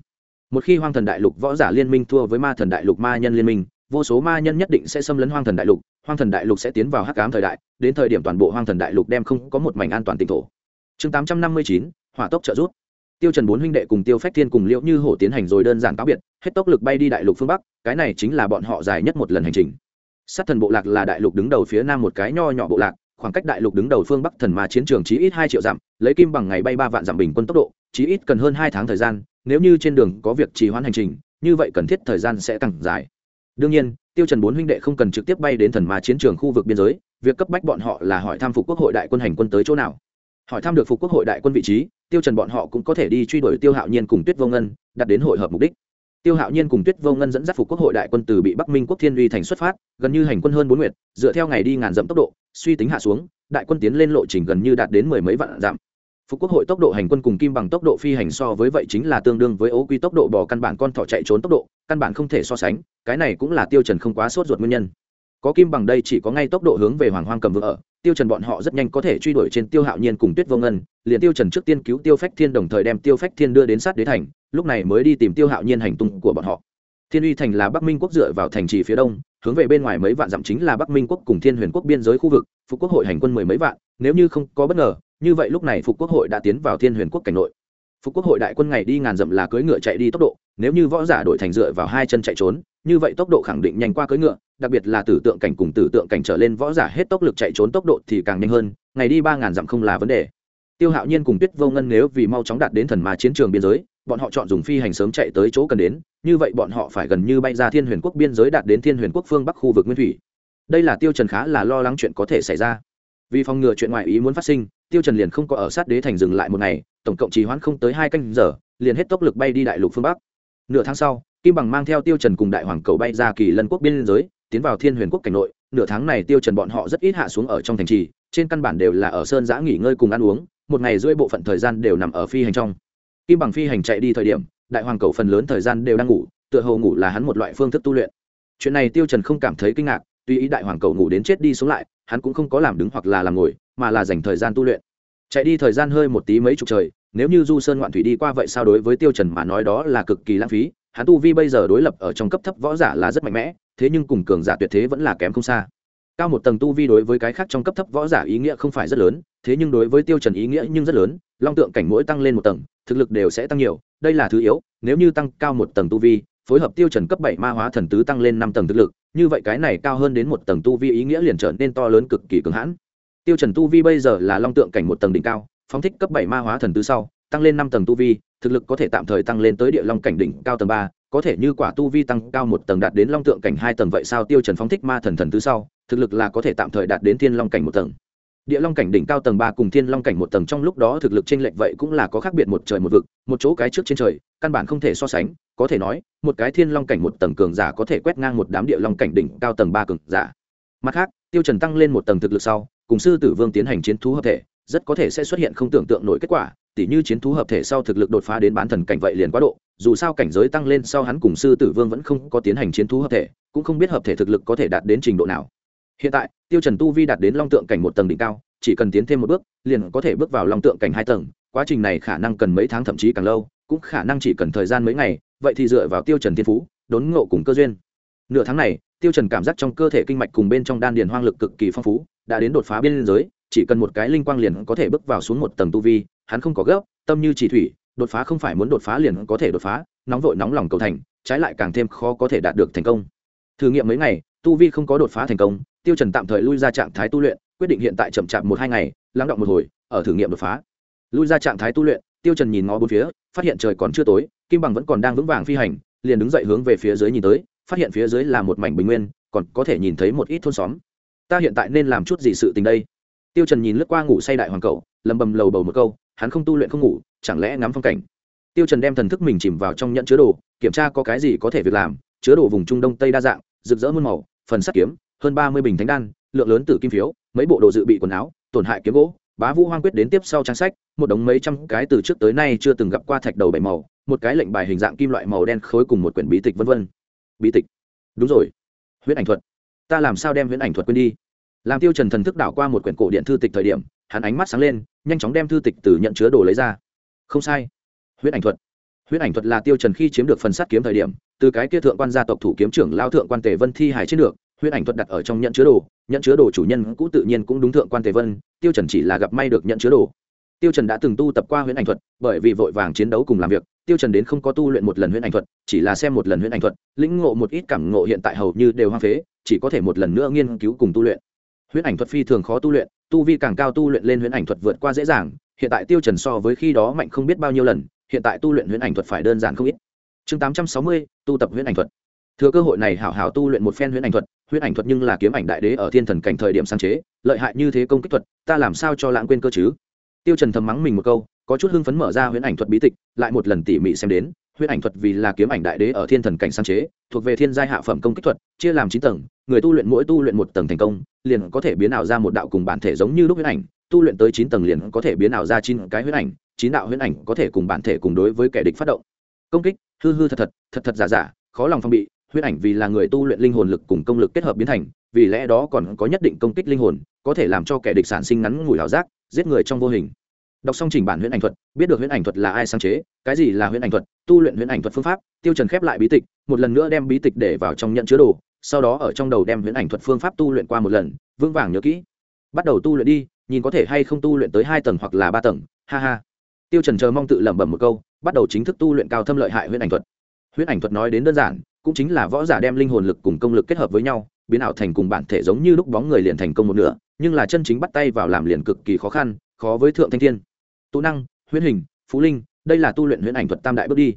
Một khi hoang thần đại lục võ giả liên minh thua với ma thần đại lục ma nhân liên minh, vô số ma nhân nhất định sẽ xâm lấn hoang thần đại lục hoang thần đại lục sẽ tiến vào hắc ám thời đại, đến thời điểm toàn bộ hoang thần đại lục đem không có một mảnh an toàn tỉnh thổ. Chương tám trăm năm mươi chín, hỏa tốc trợ rút tiêu trần bốn huynh đệ cùng tiêu phách thiên cùng liễu như hổ tiến hành rồi đơn giản cáo biệt, hết tốc lực bay đi đại lục phương bắc, cái này chính là bọn họ dài nhất một lần hành trình. Sát thần bộ lạc là đại lục đứng đầu phía nam một cái nho nhỏ bộ lạc, khoảng cách đại lục đứng đầu phương bắc thần ma chiến trường chí ít hai triệu dặm, lấy kim bằng ngày bay ba vạn dặm bình quân tốc độ, chí ít cần hơn hai tháng thời gian, nếu như trên đường có việc trì hoãn hành trình, như vậy cần thiết thời gian sẽ tăng dài đương nhiên, tiêu trần bốn huynh đệ không cần trực tiếp bay đến thần ma chiến trường khu vực biên giới, việc cấp bách bọn họ là hỏi thăm phục quốc hội đại quân hành quân tới chỗ nào. Hỏi thăm được phục quốc hội đại quân vị trí, tiêu trần bọn họ cũng có thể đi truy đuổi tiêu hạo nhiên cùng tuyết vô ngân, đặt đến hội hợp mục đích. Tiêu hạo nhiên cùng tuyết vô ngân dẫn dắt phục quốc hội đại quân từ bị bắc minh quốc thiên uy thành xuất phát, gần như hành quân hơn bốn nguyệt, dựa theo ngày đi ngàn dặm tốc độ, suy tính hạ xuống, đại quân tiến lên lộ trình gần như đạt đến mười mấy vạn dặm phục quốc hội tốc độ hành quân cùng kim bằng tốc độ phi hành so với vậy chính là tương đương với ố quy tốc độ bò căn bản con thỏ chạy trốn tốc độ, căn bản không thể so sánh, cái này cũng là tiêu trần không quá sốt ruột nguyên nhân. Có kim bằng đây chỉ có ngay tốc độ hướng về hoàng hoang cầm vương ở, tiêu trần bọn họ rất nhanh có thể truy đuổi trên tiêu hạo nhiên cùng tuyết vô ngân, liền tiêu trần trước tiên cứu tiêu phách thiên đồng thời đem tiêu phách thiên đưa đến sát đế thành, lúc này mới đi tìm tiêu hạo nhiên hành tung của bọn họ. Thiên uy thành là bắc minh quốc dựa vào thành trì phía đông, hướng về bên ngoài mấy vạn dặm chính là bắc minh quốc cùng thiên huyền quốc biên giới khu vực, phục quốc hội hành quân mười mấy vạn, nếu như không có bất ngờ như vậy lúc này phục quốc hội đã tiến vào thiên huyền quốc cảnh nội. Phục quốc hội đại quân ngày đi ngàn dặm là cưỡi ngựa chạy đi tốc độ, nếu như võ giả đổi thành dựa vào hai chân chạy trốn, như vậy tốc độ khẳng định nhanh qua cưỡi ngựa, đặc biệt là tử tượng cảnh cùng tử tượng cảnh trở lên võ giả hết tốc lực chạy trốn tốc độ thì càng nhanh hơn, ngày đi ba ngàn dặm không là vấn đề. Tiêu hạo nhiên cùng tuyết vô ngân nếu vì mau chóng đạt đến thần ma chiến trường biên giới, bọn họ chọn dùng phi hành sớm chạy tới chỗ cần đến, như vậy bọn họ phải gần như bay ra thiên huyền quốc biên giới đạt đến thiên huyền quốc phương bắc khu vực nguyên thủy. Đây là tiêu trần khá là lo lắng chuyện có thể xảy ra vì phòng ngừa chuyện ngoại ý muốn phát sinh, tiêu trần liền không có ở sát đế thành dừng lại một ngày, tổng cộng trì hoãn không tới hai canh giờ, liền hết tốc lực bay đi đại lục phương bắc. Nửa tháng sau, kim bằng mang theo tiêu trần cùng đại hoàng cầu bay ra kỳ lân quốc biên giới, tiến vào thiên huyền quốc cảnh nội. Nửa tháng này, tiêu trần bọn họ rất ít hạ xuống ở trong thành trì, trên căn bản đều là ở sơn giã nghỉ ngơi cùng ăn uống, một ngày rưỡi bộ phận thời gian đều nằm ở phi hành trong. Kim bằng phi hành chạy đi thời điểm, đại hoàng cầu phần lớn thời gian đều đang ngủ, tựa hồ ngủ là hắn một loại phương thức tu luyện. Chuyện này tiêu trần không cảm thấy kinh ngạc, tuy ý đại hoàng cầu ngủ đến chết đi xuống lại hắn cũng không có làm đứng hoặc là làm ngồi, mà là dành thời gian tu luyện. Chạy đi thời gian hơi một tí mấy chục trời, nếu như du sơn ngoạn thủy đi qua vậy sao đối với tiêu trần mà nói đó là cực kỳ lãng phí, hắn tu vi bây giờ đối lập ở trong cấp thấp võ giả là rất mạnh mẽ, thế nhưng cùng cường giả tuyệt thế vẫn là kém không xa. Cao một tầng tu vi đối với cái khác trong cấp thấp võ giả ý nghĩa không phải rất lớn, thế nhưng đối với tiêu trần ý nghĩa nhưng rất lớn, long tượng cảnh mỗi tăng lên một tầng, thực lực đều sẽ tăng nhiều, đây là thứ yếu, nếu như tăng cao một tầng tu vi phối hợp tiêu trần cấp bảy ma hóa thần tứ tăng lên năm tầng thực lực, như vậy cái này cao hơn đến một tầng tu vi ý nghĩa liền trở nên to lớn cực kỳ cường hãn. Tiêu trần tu vi bây giờ là long tượng cảnh một tầng đỉnh cao, phóng thích cấp bảy ma hóa thần tứ sau, tăng lên năm tầng tu vi, thực lực có thể tạm thời tăng lên tới địa long cảnh đỉnh cao tầng ba, có thể như quả tu vi tăng cao một tầng đạt đến long tượng cảnh hai tầng, vậy sao tiêu trần phóng thích ma thần thần tứ sau, thực lực là có thể tạm thời đạt đến thiên long cảnh một tầng? Địa long cảnh đỉnh cao tầng ba cùng thiên long cảnh một tầng trong lúc đó thực lực trên lệch vậy cũng là có khác biệt một trời một vực, một chỗ cái trước trên trời, căn bản không thể so sánh, có thể nói, một cái thiên long cảnh một tầng cường giả có thể quét ngang một đám địa long cảnh đỉnh cao tầng ba cường giả. Mặt khác, tiêu trần tăng lên một tầng thực lực sau, cùng sư tử vương tiến hành chiến thú hợp thể, rất có thể sẽ xuất hiện không tưởng tượng nổi kết quả, tỉ như chiến thú hợp thể sau thực lực đột phá đến bán thần cảnh vậy liền quá độ, dù sao cảnh giới tăng lên sau hắn cùng sư tử vương vẫn không có tiến hành chiến thú hợp thể, cũng không biết hợp thể thực lực có thể đạt đến trình độ nào hiện tại, tiêu trần tu vi đạt đến long tượng cảnh một tầng đỉnh cao, chỉ cần tiến thêm một bước, liền có thể bước vào long tượng cảnh hai tầng. Quá trình này khả năng cần mấy tháng, thậm chí càng lâu, cũng khả năng chỉ cần thời gian mấy ngày, vậy thì dựa vào tiêu trần thiên phú, đốn ngộ cùng cơ duyên. Nửa tháng này, tiêu trần cảm giác trong cơ thể kinh mạch cùng bên trong đan điền hoang lực cực kỳ phong phú, đã đến đột phá biên giới, chỉ cần một cái linh quang liền có thể bước vào xuống một tầng tu vi, hắn không có gấp, tâm như chỉ thủy, đột phá không phải muốn đột phá liền có thể đột phá, nóng vội nóng lòng cầu thành, trái lại càng thêm khó có thể đạt được thành công thử nghiệm mấy ngày, tu vi không có đột phá thành công, tiêu trần tạm thời lui ra trạng thái tu luyện, quyết định hiện tại chậm chạp một hai ngày, lắng động một hồi, ở thử nghiệm đột phá. Lui ra trạng thái tu luyện, tiêu trần nhìn ngó bốn phía, phát hiện trời còn chưa tối, kim bằng vẫn còn đang vững vàng phi hành, liền đứng dậy hướng về phía dưới nhìn tới, phát hiện phía dưới là một mảnh bình nguyên, còn có thể nhìn thấy một ít thôn xóm. Ta hiện tại nên làm chút gì sự tình đây? Tiêu trần nhìn lướt qua ngủ say đại hoàng cậu, lầm bầm lầu bầu một câu, hắn không tu luyện không ngủ, chẳng lẽ ngắm phong cảnh? Tiêu trần đem thần thức mình chìm vào trong nhận chứa đồ, kiểm tra có cái gì có thể việc làm, chứa đồ vùng trung đông tây đa dạng rực rỡ muôn màu, phần sắt kiếm, hơn ba mươi bình thánh đan, lượng lớn tử kim phiếu, mấy bộ đồ dự bị quần áo, tổn hại kiếm gỗ, bá vũ hoang quyết đến tiếp sau trang sách, một đống mấy trăm cái từ trước tới nay chưa từng gặp qua thạch đầu bảy màu, một cái lệnh bài hình dạng kim loại màu đen khối cùng một quyển bí tịch vân vân. Bí tịch. Đúng rồi. Huyễn ảnh thuật. Ta làm sao đem huyễn ảnh thuật quên đi? Làm tiêu trần thần thức đảo qua một quyển cổ điện thư tịch thời điểm, hắn ánh mắt sáng lên, nhanh chóng đem thư tịch từ nhận chứa đồ lấy ra. Không sai. Huyễn ảnh thuật huyễn ảnh thuật là tiêu trần khi chiếm được phần sắt kiếm thời điểm, từ cái kia thượng quan gia tộc thủ kiếm trưởng lao thượng quan tề vân thi hải trên được, huyễn ảnh thuật đặt ở trong nhận chứa đồ, nhận chứa đồ chủ nhân cũ tự nhiên cũng đúng thượng quan tề vân, tiêu trần chỉ là gặp may được nhận chứa đồ. Tiêu trần đã từng tu tập qua huyễn ảnh thuật, bởi vì vội vàng chiến đấu cùng làm việc, tiêu trần đến không có tu luyện một lần huyễn ảnh thuật, chỉ là xem một lần huyễn ảnh thuật, lĩnh ngộ một ít cảm ngộ hiện tại hầu như đều hoang phế, chỉ có thể một lần nữa nghiên cứu cùng tu luyện. Huyễn ảnh thuật phi thường khó tu luyện, tu vi càng cao tu luyện lên huyễn ảnh thuật vượt qua dễ dàng, hiện tại tiêu trần so với khi đó mạnh không biết bao nhiêu lần hiện tại tu luyện huyễn ảnh thuật phải đơn giản không ít. Chương 860, tu tập huyễn ảnh thuật. Thừa cơ hội này hảo hảo tu luyện một phen huyễn ảnh thuật huyễn ảnh thuật nhưng là kiếm ảnh đại đế ở thiên thần cảnh thời điểm sáng chế lợi hại như thế công kích thuật ta làm sao cho lãng quên cơ chứ? Tiêu trần thầm mắng mình một câu có chút hưng phấn mở ra huyễn ảnh thuật bí tịch lại một lần tỉ mỉ xem đến huyễn ảnh thuật vì là kiếm ảnh đại đế ở thiên thần cảnh sáng chế thuộc về thiên giai hạ phẩm công kích thuật chia làm chín tầng người tu luyện mỗi tu luyện một tầng thành công liền có thể biến ảo ra một đạo cùng bản thể giống như lúc huyễn ảnh tu luyện tới chín tầng liền có thể biến ảo ra chín cái huyễn ảnh chín đạo huyễn ảnh có thể cùng bản thể cùng đối với kẻ địch phát động. Công kích, hư hư thật thật thật thật giả giả, khó lòng phong bị, huyễn ảnh vì là người tu luyện linh hồn lực cùng công lực kết hợp biến thành, vì lẽ đó còn có nhất định công kích linh hồn, có thể làm cho kẻ địch sản sinh ngắn ngủi ảo giác, giết người trong vô hình. Đọc xong trình bản huyễn ảnh thuật, biết được huyễn ảnh thuật là ai sáng chế, cái gì là huyễn ảnh thuật, tu luyện huyễn ảnh thuật phương pháp, tiêu trần khép lại bí tịch, một lần nữa đem bí tịch để vào trong nhận chứa đồ, sau đó ở trong đầu đem huyễn ảnh thuật phương pháp tu luyện qua một lần, vững vàng nhớ kỹ. Bắt đầu tu luyện đi, nhìn có thể hay không tu luyện tới hai tầng hoặc là ba tầng, ha ha tiêu trần chờ mong tự lẩm bẩm một câu, bắt đầu chính thức tu luyện cao thâm lợi hại huyễn ảnh thuật. Huyễn ảnh thuật nói đến đơn giản, cũng chính là võ giả đem linh hồn lực cùng công lực kết hợp với nhau, biến ảo thành cùng bản thể giống như lúc bóng người liền thành công một nửa, nhưng là chân chính bắt tay vào làm liền cực kỳ khó khăn, khó với thượng thanh thiên. Tụ năng, huyễn hình, phú linh, đây là tu luyện huyễn ảnh thuật tam đại bước đi.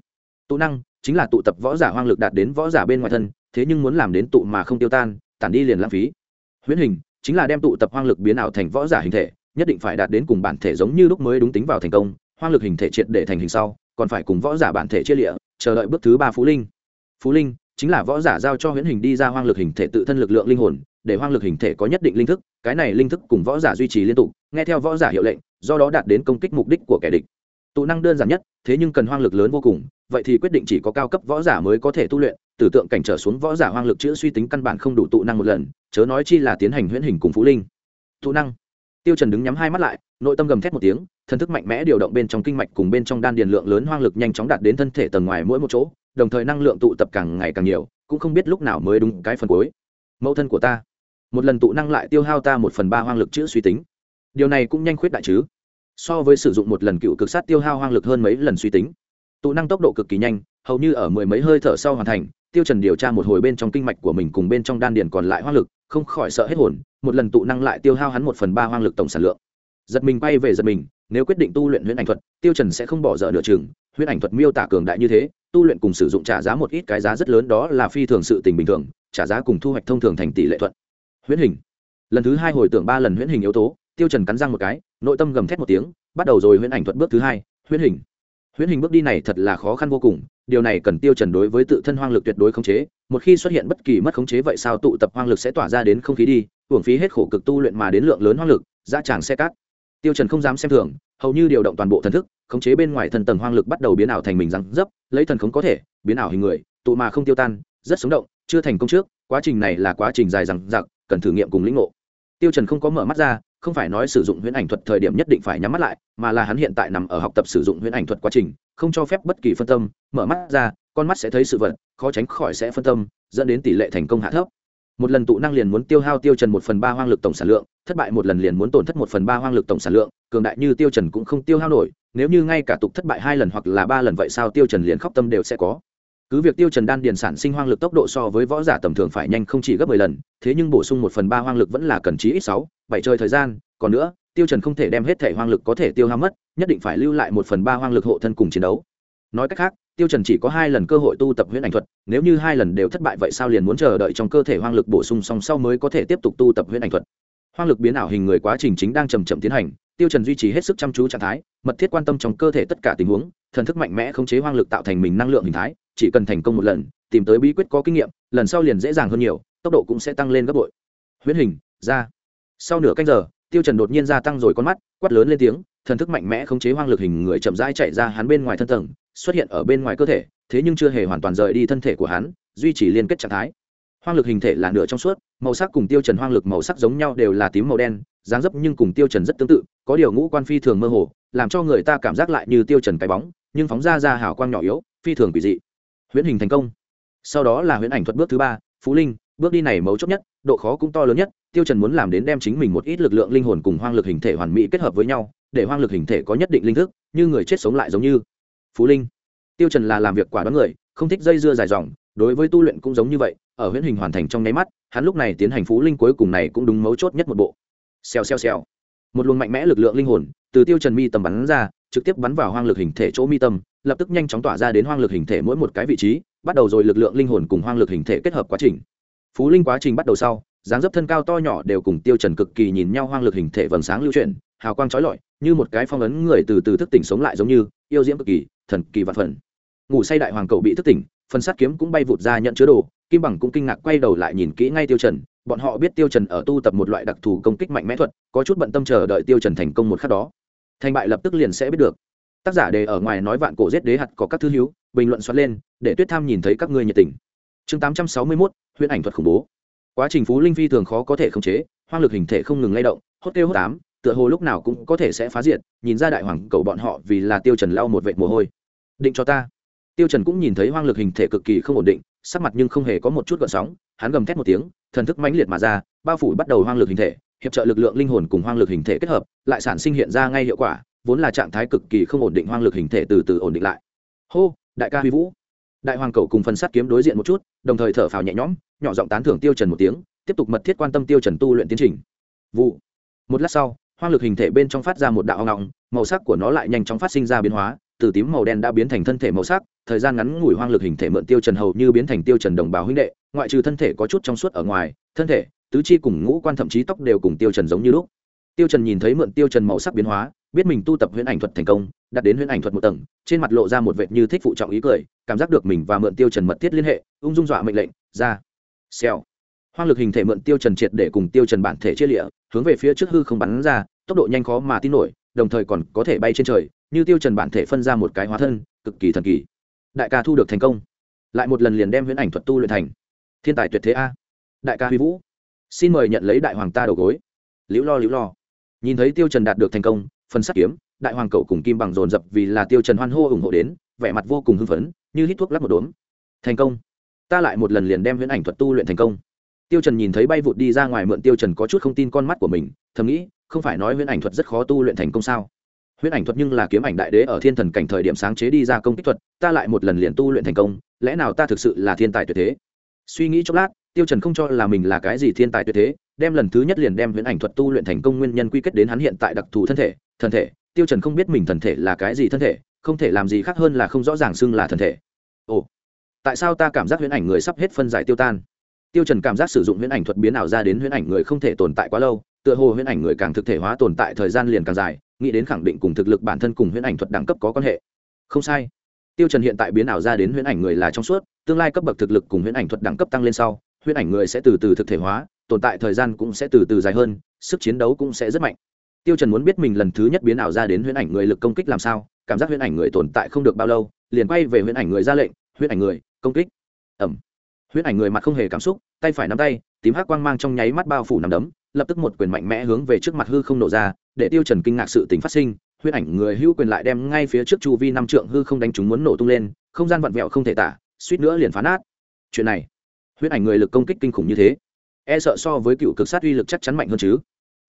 Tụ năng, chính là tụ tập võ giả hoang lực đạt đến võ giả bên ngoài thân, thế nhưng muốn làm đến tụ mà không tiêu tan, tản đi liền lãng phí. Huyễn hình, chính là đem tụ tập hoang lực biến ảo thành võ giả hình thể, nhất định phải đạt đến cùng bản thể giống như lúc mới đúng tính vào thành công hoang lực hình thể triệt để thành hình sau, còn phải cùng võ giả bản thể chia lịa, chờ đợi bước thứ ba phú linh. Phú linh chính là võ giả giao cho huyễn hình đi ra hoang lực hình thể tự thân lực lượng linh hồn, để hoang lực hình thể có nhất định linh thức, cái này linh thức cùng võ giả duy trì liên tục, nghe theo võ giả hiệu lệnh, do đó đạt đến công kích mục đích của kẻ địch. Tụ năng đơn giản nhất, thế nhưng cần hoang lực lớn vô cùng, vậy thì quyết định chỉ có cao cấp võ giả mới có thể tu luyện, tử tượng cảnh trở xuống võ giả hoang lực chữa suy tính căn bản không đủ tụ năng một lần, chớ nói chi là tiến hành huyễn hình cùng phú linh. Tụ năng. Tiêu trần đứng nhắm hai mắt lại, nội tâm gầm thét một tiếng thần thức mạnh mẽ điều động bên trong kinh mạch cùng bên trong đan điền lượng lớn hoang lực nhanh chóng đạt đến thân thể tầng ngoài mỗi một chỗ, đồng thời năng lượng tụ tập càng ngày càng nhiều, cũng không biết lúc nào mới đúng cái phần cuối. Mẫu thân của ta. Một lần tụ năng lại tiêu hao ta một phần ba hoang lực chữa suy tính. Điều này cũng nhanh khuyết đại chứ. So với sử dụng một lần cựu cực sát tiêu hao hoang lực hơn mấy lần suy tính. Tụ năng tốc độ cực kỳ nhanh, hầu như ở mười mấy hơi thở sau hoàn thành, tiêu trần điều tra một hồi bên trong kinh mạch của mình cùng bên trong đan điền còn lại hoang lực, không khỏi sợ hết hồn, một lần tụ năng lại tiêu hao hắn một phần ba hoang lực tổng sản lượng. Giật mình bay về giật mình nếu quyết định tu luyện huyễn ảnh thuật, tiêu trần sẽ không bỏ dở nửa chừng. Huyễn ảnh thuật miêu tả cường đại như thế, tu luyện cùng sử dụng trả giá một ít cái giá rất lớn đó là phi thường sự tình bình thường, trả giá cùng thu hoạch thông thường thành tỷ lệ thuận. Huyễn hình. Lần thứ hai hồi tưởng ba lần huyễn hình yếu tố, tiêu trần cắn răng một cái, nội tâm gầm thét một tiếng, bắt đầu rồi huyễn ảnh thuật bước thứ hai, huyễn hình. Huyễn hình bước đi này thật là khó khăn vô cùng, điều này cần tiêu trần đối với tự thân hoang lực tuyệt đối khống chế, một khi xuất hiện bất kỳ mất khống chế vậy sao tụ tập hoang lực sẽ tỏa ra đến không khí đi, uổng phí hết khổ cực tu luyện mà đến lượng lớn hoang lực ra tràng xe cát tiêu trần không dám xem thường, hầu như điều động toàn bộ thần thức, khống chế bên ngoài thần tầng hoang lực bắt đầu biến ảo thành mình răng dấp, lấy thần không có thể, biến ảo hình người, tụ mà không tiêu tan, rất sống động, chưa thành công trước, quá trình này là quá trình dài dằng dặc, cần thử nghiệm cùng lĩnh ngộ. Tiêu trần không có mở mắt ra, không phải nói sử dụng huyễn ảnh thuật thời điểm nhất định phải nhắm mắt lại, mà là hắn hiện tại nằm ở học tập sử dụng huyễn ảnh thuật quá trình, không cho phép bất kỳ phân tâm, mở mắt ra, con mắt sẽ thấy sự vật, khó tránh khỏi sẽ phân tâm, dẫn đến tỷ lệ thành công hạ thấp. Một lần tụ năng liền muốn tiêu hao tiêu trần một phần ba hoang lực tổng sản lượng thất bại một lần liền muốn tổn thất một phần ba hoang lực tổng sản lượng, cường đại như tiêu trần cũng không tiêu hao nổi, nếu như ngay cả tục thất bại hai lần hoặc là ba lần vậy sao tiêu trần liền khóc tâm đều sẽ có. Cứ việc tiêu trần đan điền sản sinh hoang lực tốc độ so với võ giả tầm thường phải nhanh không chỉ gấp mười lần, thế nhưng bổ sung một phần ba hoang lực vẫn là cần chí ít sáu, bảy trời thời gian, còn nữa, tiêu trần không thể đem hết thể hoang lực có thể tiêu hao mất, nhất định phải lưu lại một phần ba hoang lực hộ thân cùng chiến đấu. Nói cách khác, tiêu trần chỉ có hai lần cơ hội tu tập huyễn ảnh thuật, nếu như hai lần đều thất bại vậy sao liền muốn chờ đợi trong cơ thể hoang lực bổ sung song sau mới có thể tiếp tục tu tập huyễn ảnh thuật hoang lực biến ảo hình người quá trình chính đang chậm chậm tiến hành, tiêu trần duy trì hết sức chăm chú trạng thái, mật thiết quan tâm trong cơ thể tất cả tình huống, thần thức mạnh mẽ khống chế hoang lực tạo thành mình năng lượng hình thái, chỉ cần thành công một lần, tìm tới bí quyết có kinh nghiệm, lần sau liền dễ dàng hơn nhiều, tốc độ cũng sẽ tăng lên gấp bội. Huyễn hình, ra. Sau nửa canh giờ, tiêu trần đột nhiên gia tăng rồi con mắt, quát lớn lên tiếng, thần thức mạnh mẽ khống chế hoang lực hình người chậm rãi chạy ra hắn bên ngoài thân tầng, xuất hiện ở bên ngoài cơ thể, thế nhưng chưa hề hoàn toàn rời đi thân thể của hắn, duy trì liên kết trạng thái hoang lực hình thể là nửa trong suốt, màu sắc cùng tiêu trần hoang lực màu sắc giống nhau đều là tím màu đen, dáng dấp nhưng cùng tiêu trần rất tương tự, có điều ngũ quan phi thường mơ hồ, làm cho người ta cảm giác lại như tiêu trần cái bóng, nhưng phóng ra ra hào quang nhỏ yếu, phi thường kỳ dị. Huyễn hình thành công. Sau đó là huyễn ảnh thuật bước thứ ba, phú linh, bước đi này mấu chốt nhất, độ khó cũng to lớn nhất, tiêu trần muốn làm đến đem chính mình một ít lực lượng linh hồn cùng hoang lực hình thể hoàn mỹ kết hợp với nhau, để hoang lực hình thể có nhất định linh thức, như người chết sống lại giống như. Phú linh. Tiêu trần là làm việc quả đoán người, không thích dây dưa dài dòng đối với tu luyện cũng giống như vậy, ở huyễn hình hoàn thành trong nháy mắt, hắn lúc này tiến hành phú linh cuối cùng này cũng đúng mấu chốt nhất một bộ. Xèo xèo xèo. Một luồng mạnh mẽ lực lượng linh hồn, từ tiêu trần mi tầm bắn ra, trực tiếp bắn vào hoang lực hình thể chỗ mi tâm, lập tức nhanh chóng tỏa ra đến hoang lực hình thể mỗi một cái vị trí, bắt đầu rồi lực lượng linh hồn cùng hoang lực hình thể kết hợp quá trình. Phú linh quá trình bắt đầu sau, dáng dấp thân cao to nhỏ đều cùng tiêu trần cực kỳ nhìn nhau hoang lực hình thể vầng sáng lưu chuyển, hào quang chói lọi, như một cái phong ấn người từ từ thức tỉnh sống lại giống như, yêu diễm cực kỳ, thần kỳ vạn phần. Ngủ say đại hoàng cậu bị thức tỉnh phần sát kiếm cũng bay vụt ra nhận chứa đồ kim bằng cũng kinh ngạc quay đầu lại nhìn kỹ ngay tiêu trần bọn họ biết tiêu trần ở tu tập một loại đặc thù công kích mạnh mẽ thuật có chút bận tâm chờ đợi tiêu trần thành công một khắc đó. Thành bại lập tức liền sẽ biết được. Tác giả đề ở ngoài nói vạn cổ giết đế hạt có các thư hiếu bình luận xoát lên để tuyết tham nhìn thấy các ngươi nhiệt tình. Chương 861, huyễn ảnh thuật khủng bố. Quá trình phú linh phi thường khó có thể khống chế hoang lực hình thể không ngừng lay động hốt tiêu hốt tám tựa hồ lúc nào cũng có thể sẽ phá diệt nhìn ra đại hoàng cầu bọn họ vì là tiêu trần lau một vệt mồ hôi. Định cho ta tiêu trần cũng nhìn thấy hoang lực hình thể cực kỳ không ổn định, sắc mặt nhưng không hề có một chút gợn sóng, hắn gầm thét một tiếng, thần thức mãnh liệt mà ra, bao phủ bắt đầu hoang lực hình thể, hiệp trợ lực lượng linh hồn cùng hoang lực hình thể kết hợp, lại sản sinh hiện ra ngay hiệu quả, vốn là trạng thái cực kỳ không ổn định hoang lực hình thể từ từ ổn định lại. Hô, đại ca huy vũ. Đại hoàng cầu cùng phần sát kiếm đối diện một chút, đồng thời thở phào nhẹ nhõm, nhỏ giọng tán thưởng tiêu trần một tiếng, tiếp tục mật thiết quan tâm tiêu trần tu luyện tiến trình. Vụ. Một lát sau, hoang lực hình thể bên trong phát ra một đạo ngọng, màu sắc của nó lại nhanh chóng phát sinh ra biến hóa, từ tím màu đen đã biến thành thân thể màu sắc thời gian ngắn ngủi hoang lực hình thể mượn tiêu trần hầu như biến thành tiêu trần đồng bào huynh đệ, ngoại trừ thân thể có chút trong suốt ở ngoài, thân thể, tứ chi cùng ngũ quan thậm chí tóc đều cùng tiêu trần giống như lúc. Tiêu trần nhìn thấy mượn tiêu trần màu sắc biến hóa, biết mình tu tập huyễn ảnh thuật thành công đạt đến huyễn ảnh thuật một tầng, trên mặt lộ ra một vệt như thích phụ trọng ý cười, cảm giác được mình và mượn tiêu trần mật thiết liên hệ, ung dung dọa mệnh lệnh, ra. Xèo. Hoang lực hình thể mượn tiêu trần triệt để cùng tiêu trần bản thể chia lịa, hướng về phía trước hư không bắn ra, tốc độ nhanh khó mà tin nổi, đồng thời còn có thể bay trên trời, như tiêu trần bản thể phân ra một cái hóa thân, cực kỳ thần kỳ đại ca thu được thành công. Lại một lần liền đem huyễn ảnh thuật tu luyện thành. Thiên tài tuyệt thế a. Đại ca huy vũ, xin mời nhận lấy đại hoàng ta đầu gối. Liễu lo liễu lo. Nhìn thấy tiêu trần đạt được thành công, phần sắt kiếm, đại hoàng cậu cùng kim bằng dồn dập vì là tiêu trần hoan hô ủng hộ đến, vẻ mặt vô cùng hưng phấn, như hít thuốc lắp một đốm. Thành công. Ta lại một lần liền đem huyễn ảnh thuật tu luyện thành công. Tiêu trần nhìn thấy bay vụt đi ra ngoài mượn tiêu trần có chút không tin con mắt của mình, thầm nghĩ, không phải nói huyễn ảnh thuật rất khó tu luyện thành công sao? Huyễn ảnh thuật nhưng là kiếm ảnh đại đế ở thiên thần cảnh thời điểm sáng chế đi ra công kích thuật, ta lại một lần liền tu luyện thành công, lẽ nào ta thực sự là thiên tài tuyệt thế? Suy nghĩ chốc lát, tiêu trần không cho là mình là cái gì thiên tài tuyệt thế, đem lần thứ nhất liền đem huyễn ảnh thuật tu luyện thành công nguyên nhân quy kết đến hắn hiện tại đặc thù thân thể thân thể. Tiêu trần không biết mình thần thể là cái gì thân thể, không thể làm gì khác hơn là không rõ ràng xưng là thần thể. Ồ, tại sao ta cảm giác huyễn ảnh người sắp hết phân giải tiêu tan? Tiêu trần cảm giác sử dụng huyễn ảnh thuật biến ảo ra đến huyễn ảnh người không thể tồn tại quá lâu tựa hồ huyễn ảnh người càng thực thể hóa tồn tại thời gian liền càng dài, nghĩ đến khẳng định cùng thực lực bản thân cùng huyễn ảnh thuật đẳng cấp có quan hệ. Không sai. Tiêu trần hiện tại biến ảo ra đến huyễn ảnh người là trong suốt, tương lai cấp bậc thực lực cùng huyễn ảnh thuật đẳng cấp tăng lên sau, huyễn ảnh người sẽ từ từ thực thể hóa, tồn tại thời gian cũng sẽ từ từ dài hơn, sức chiến đấu cũng sẽ rất mạnh. Tiêu trần muốn biết mình lần thứ nhất biến ảo ra đến huyễn ảnh người lực công kích làm sao, cảm giác huyễn ảnh người tồn tại không được bao lâu, liền quay về huyễn ảnh người ra lệnh, huyễn ảnh người, công kích. Ẩm huyễn ảnh người mặt không hề cảm xúc, tay phải nắm tay, tím hắc quang mang trong nháy mắt bao phủ nắm đấm lập tức một quyền mạnh mẽ hướng về trước mặt hư không nổ ra, để tiêu trần kinh ngạc sự tình phát sinh, huyết ảnh người hưu quyền lại đem ngay phía trước chu vi năm trượng hư không đánh chúng muốn nổ tung lên, không gian vặn vẹo không thể tả, suýt nữa liền phá nát. Chuyện này, huyết ảnh người lực công kích kinh khủng như thế e sợ so với cựu cực sát uy lực chắc chắn mạnh hơn chứ.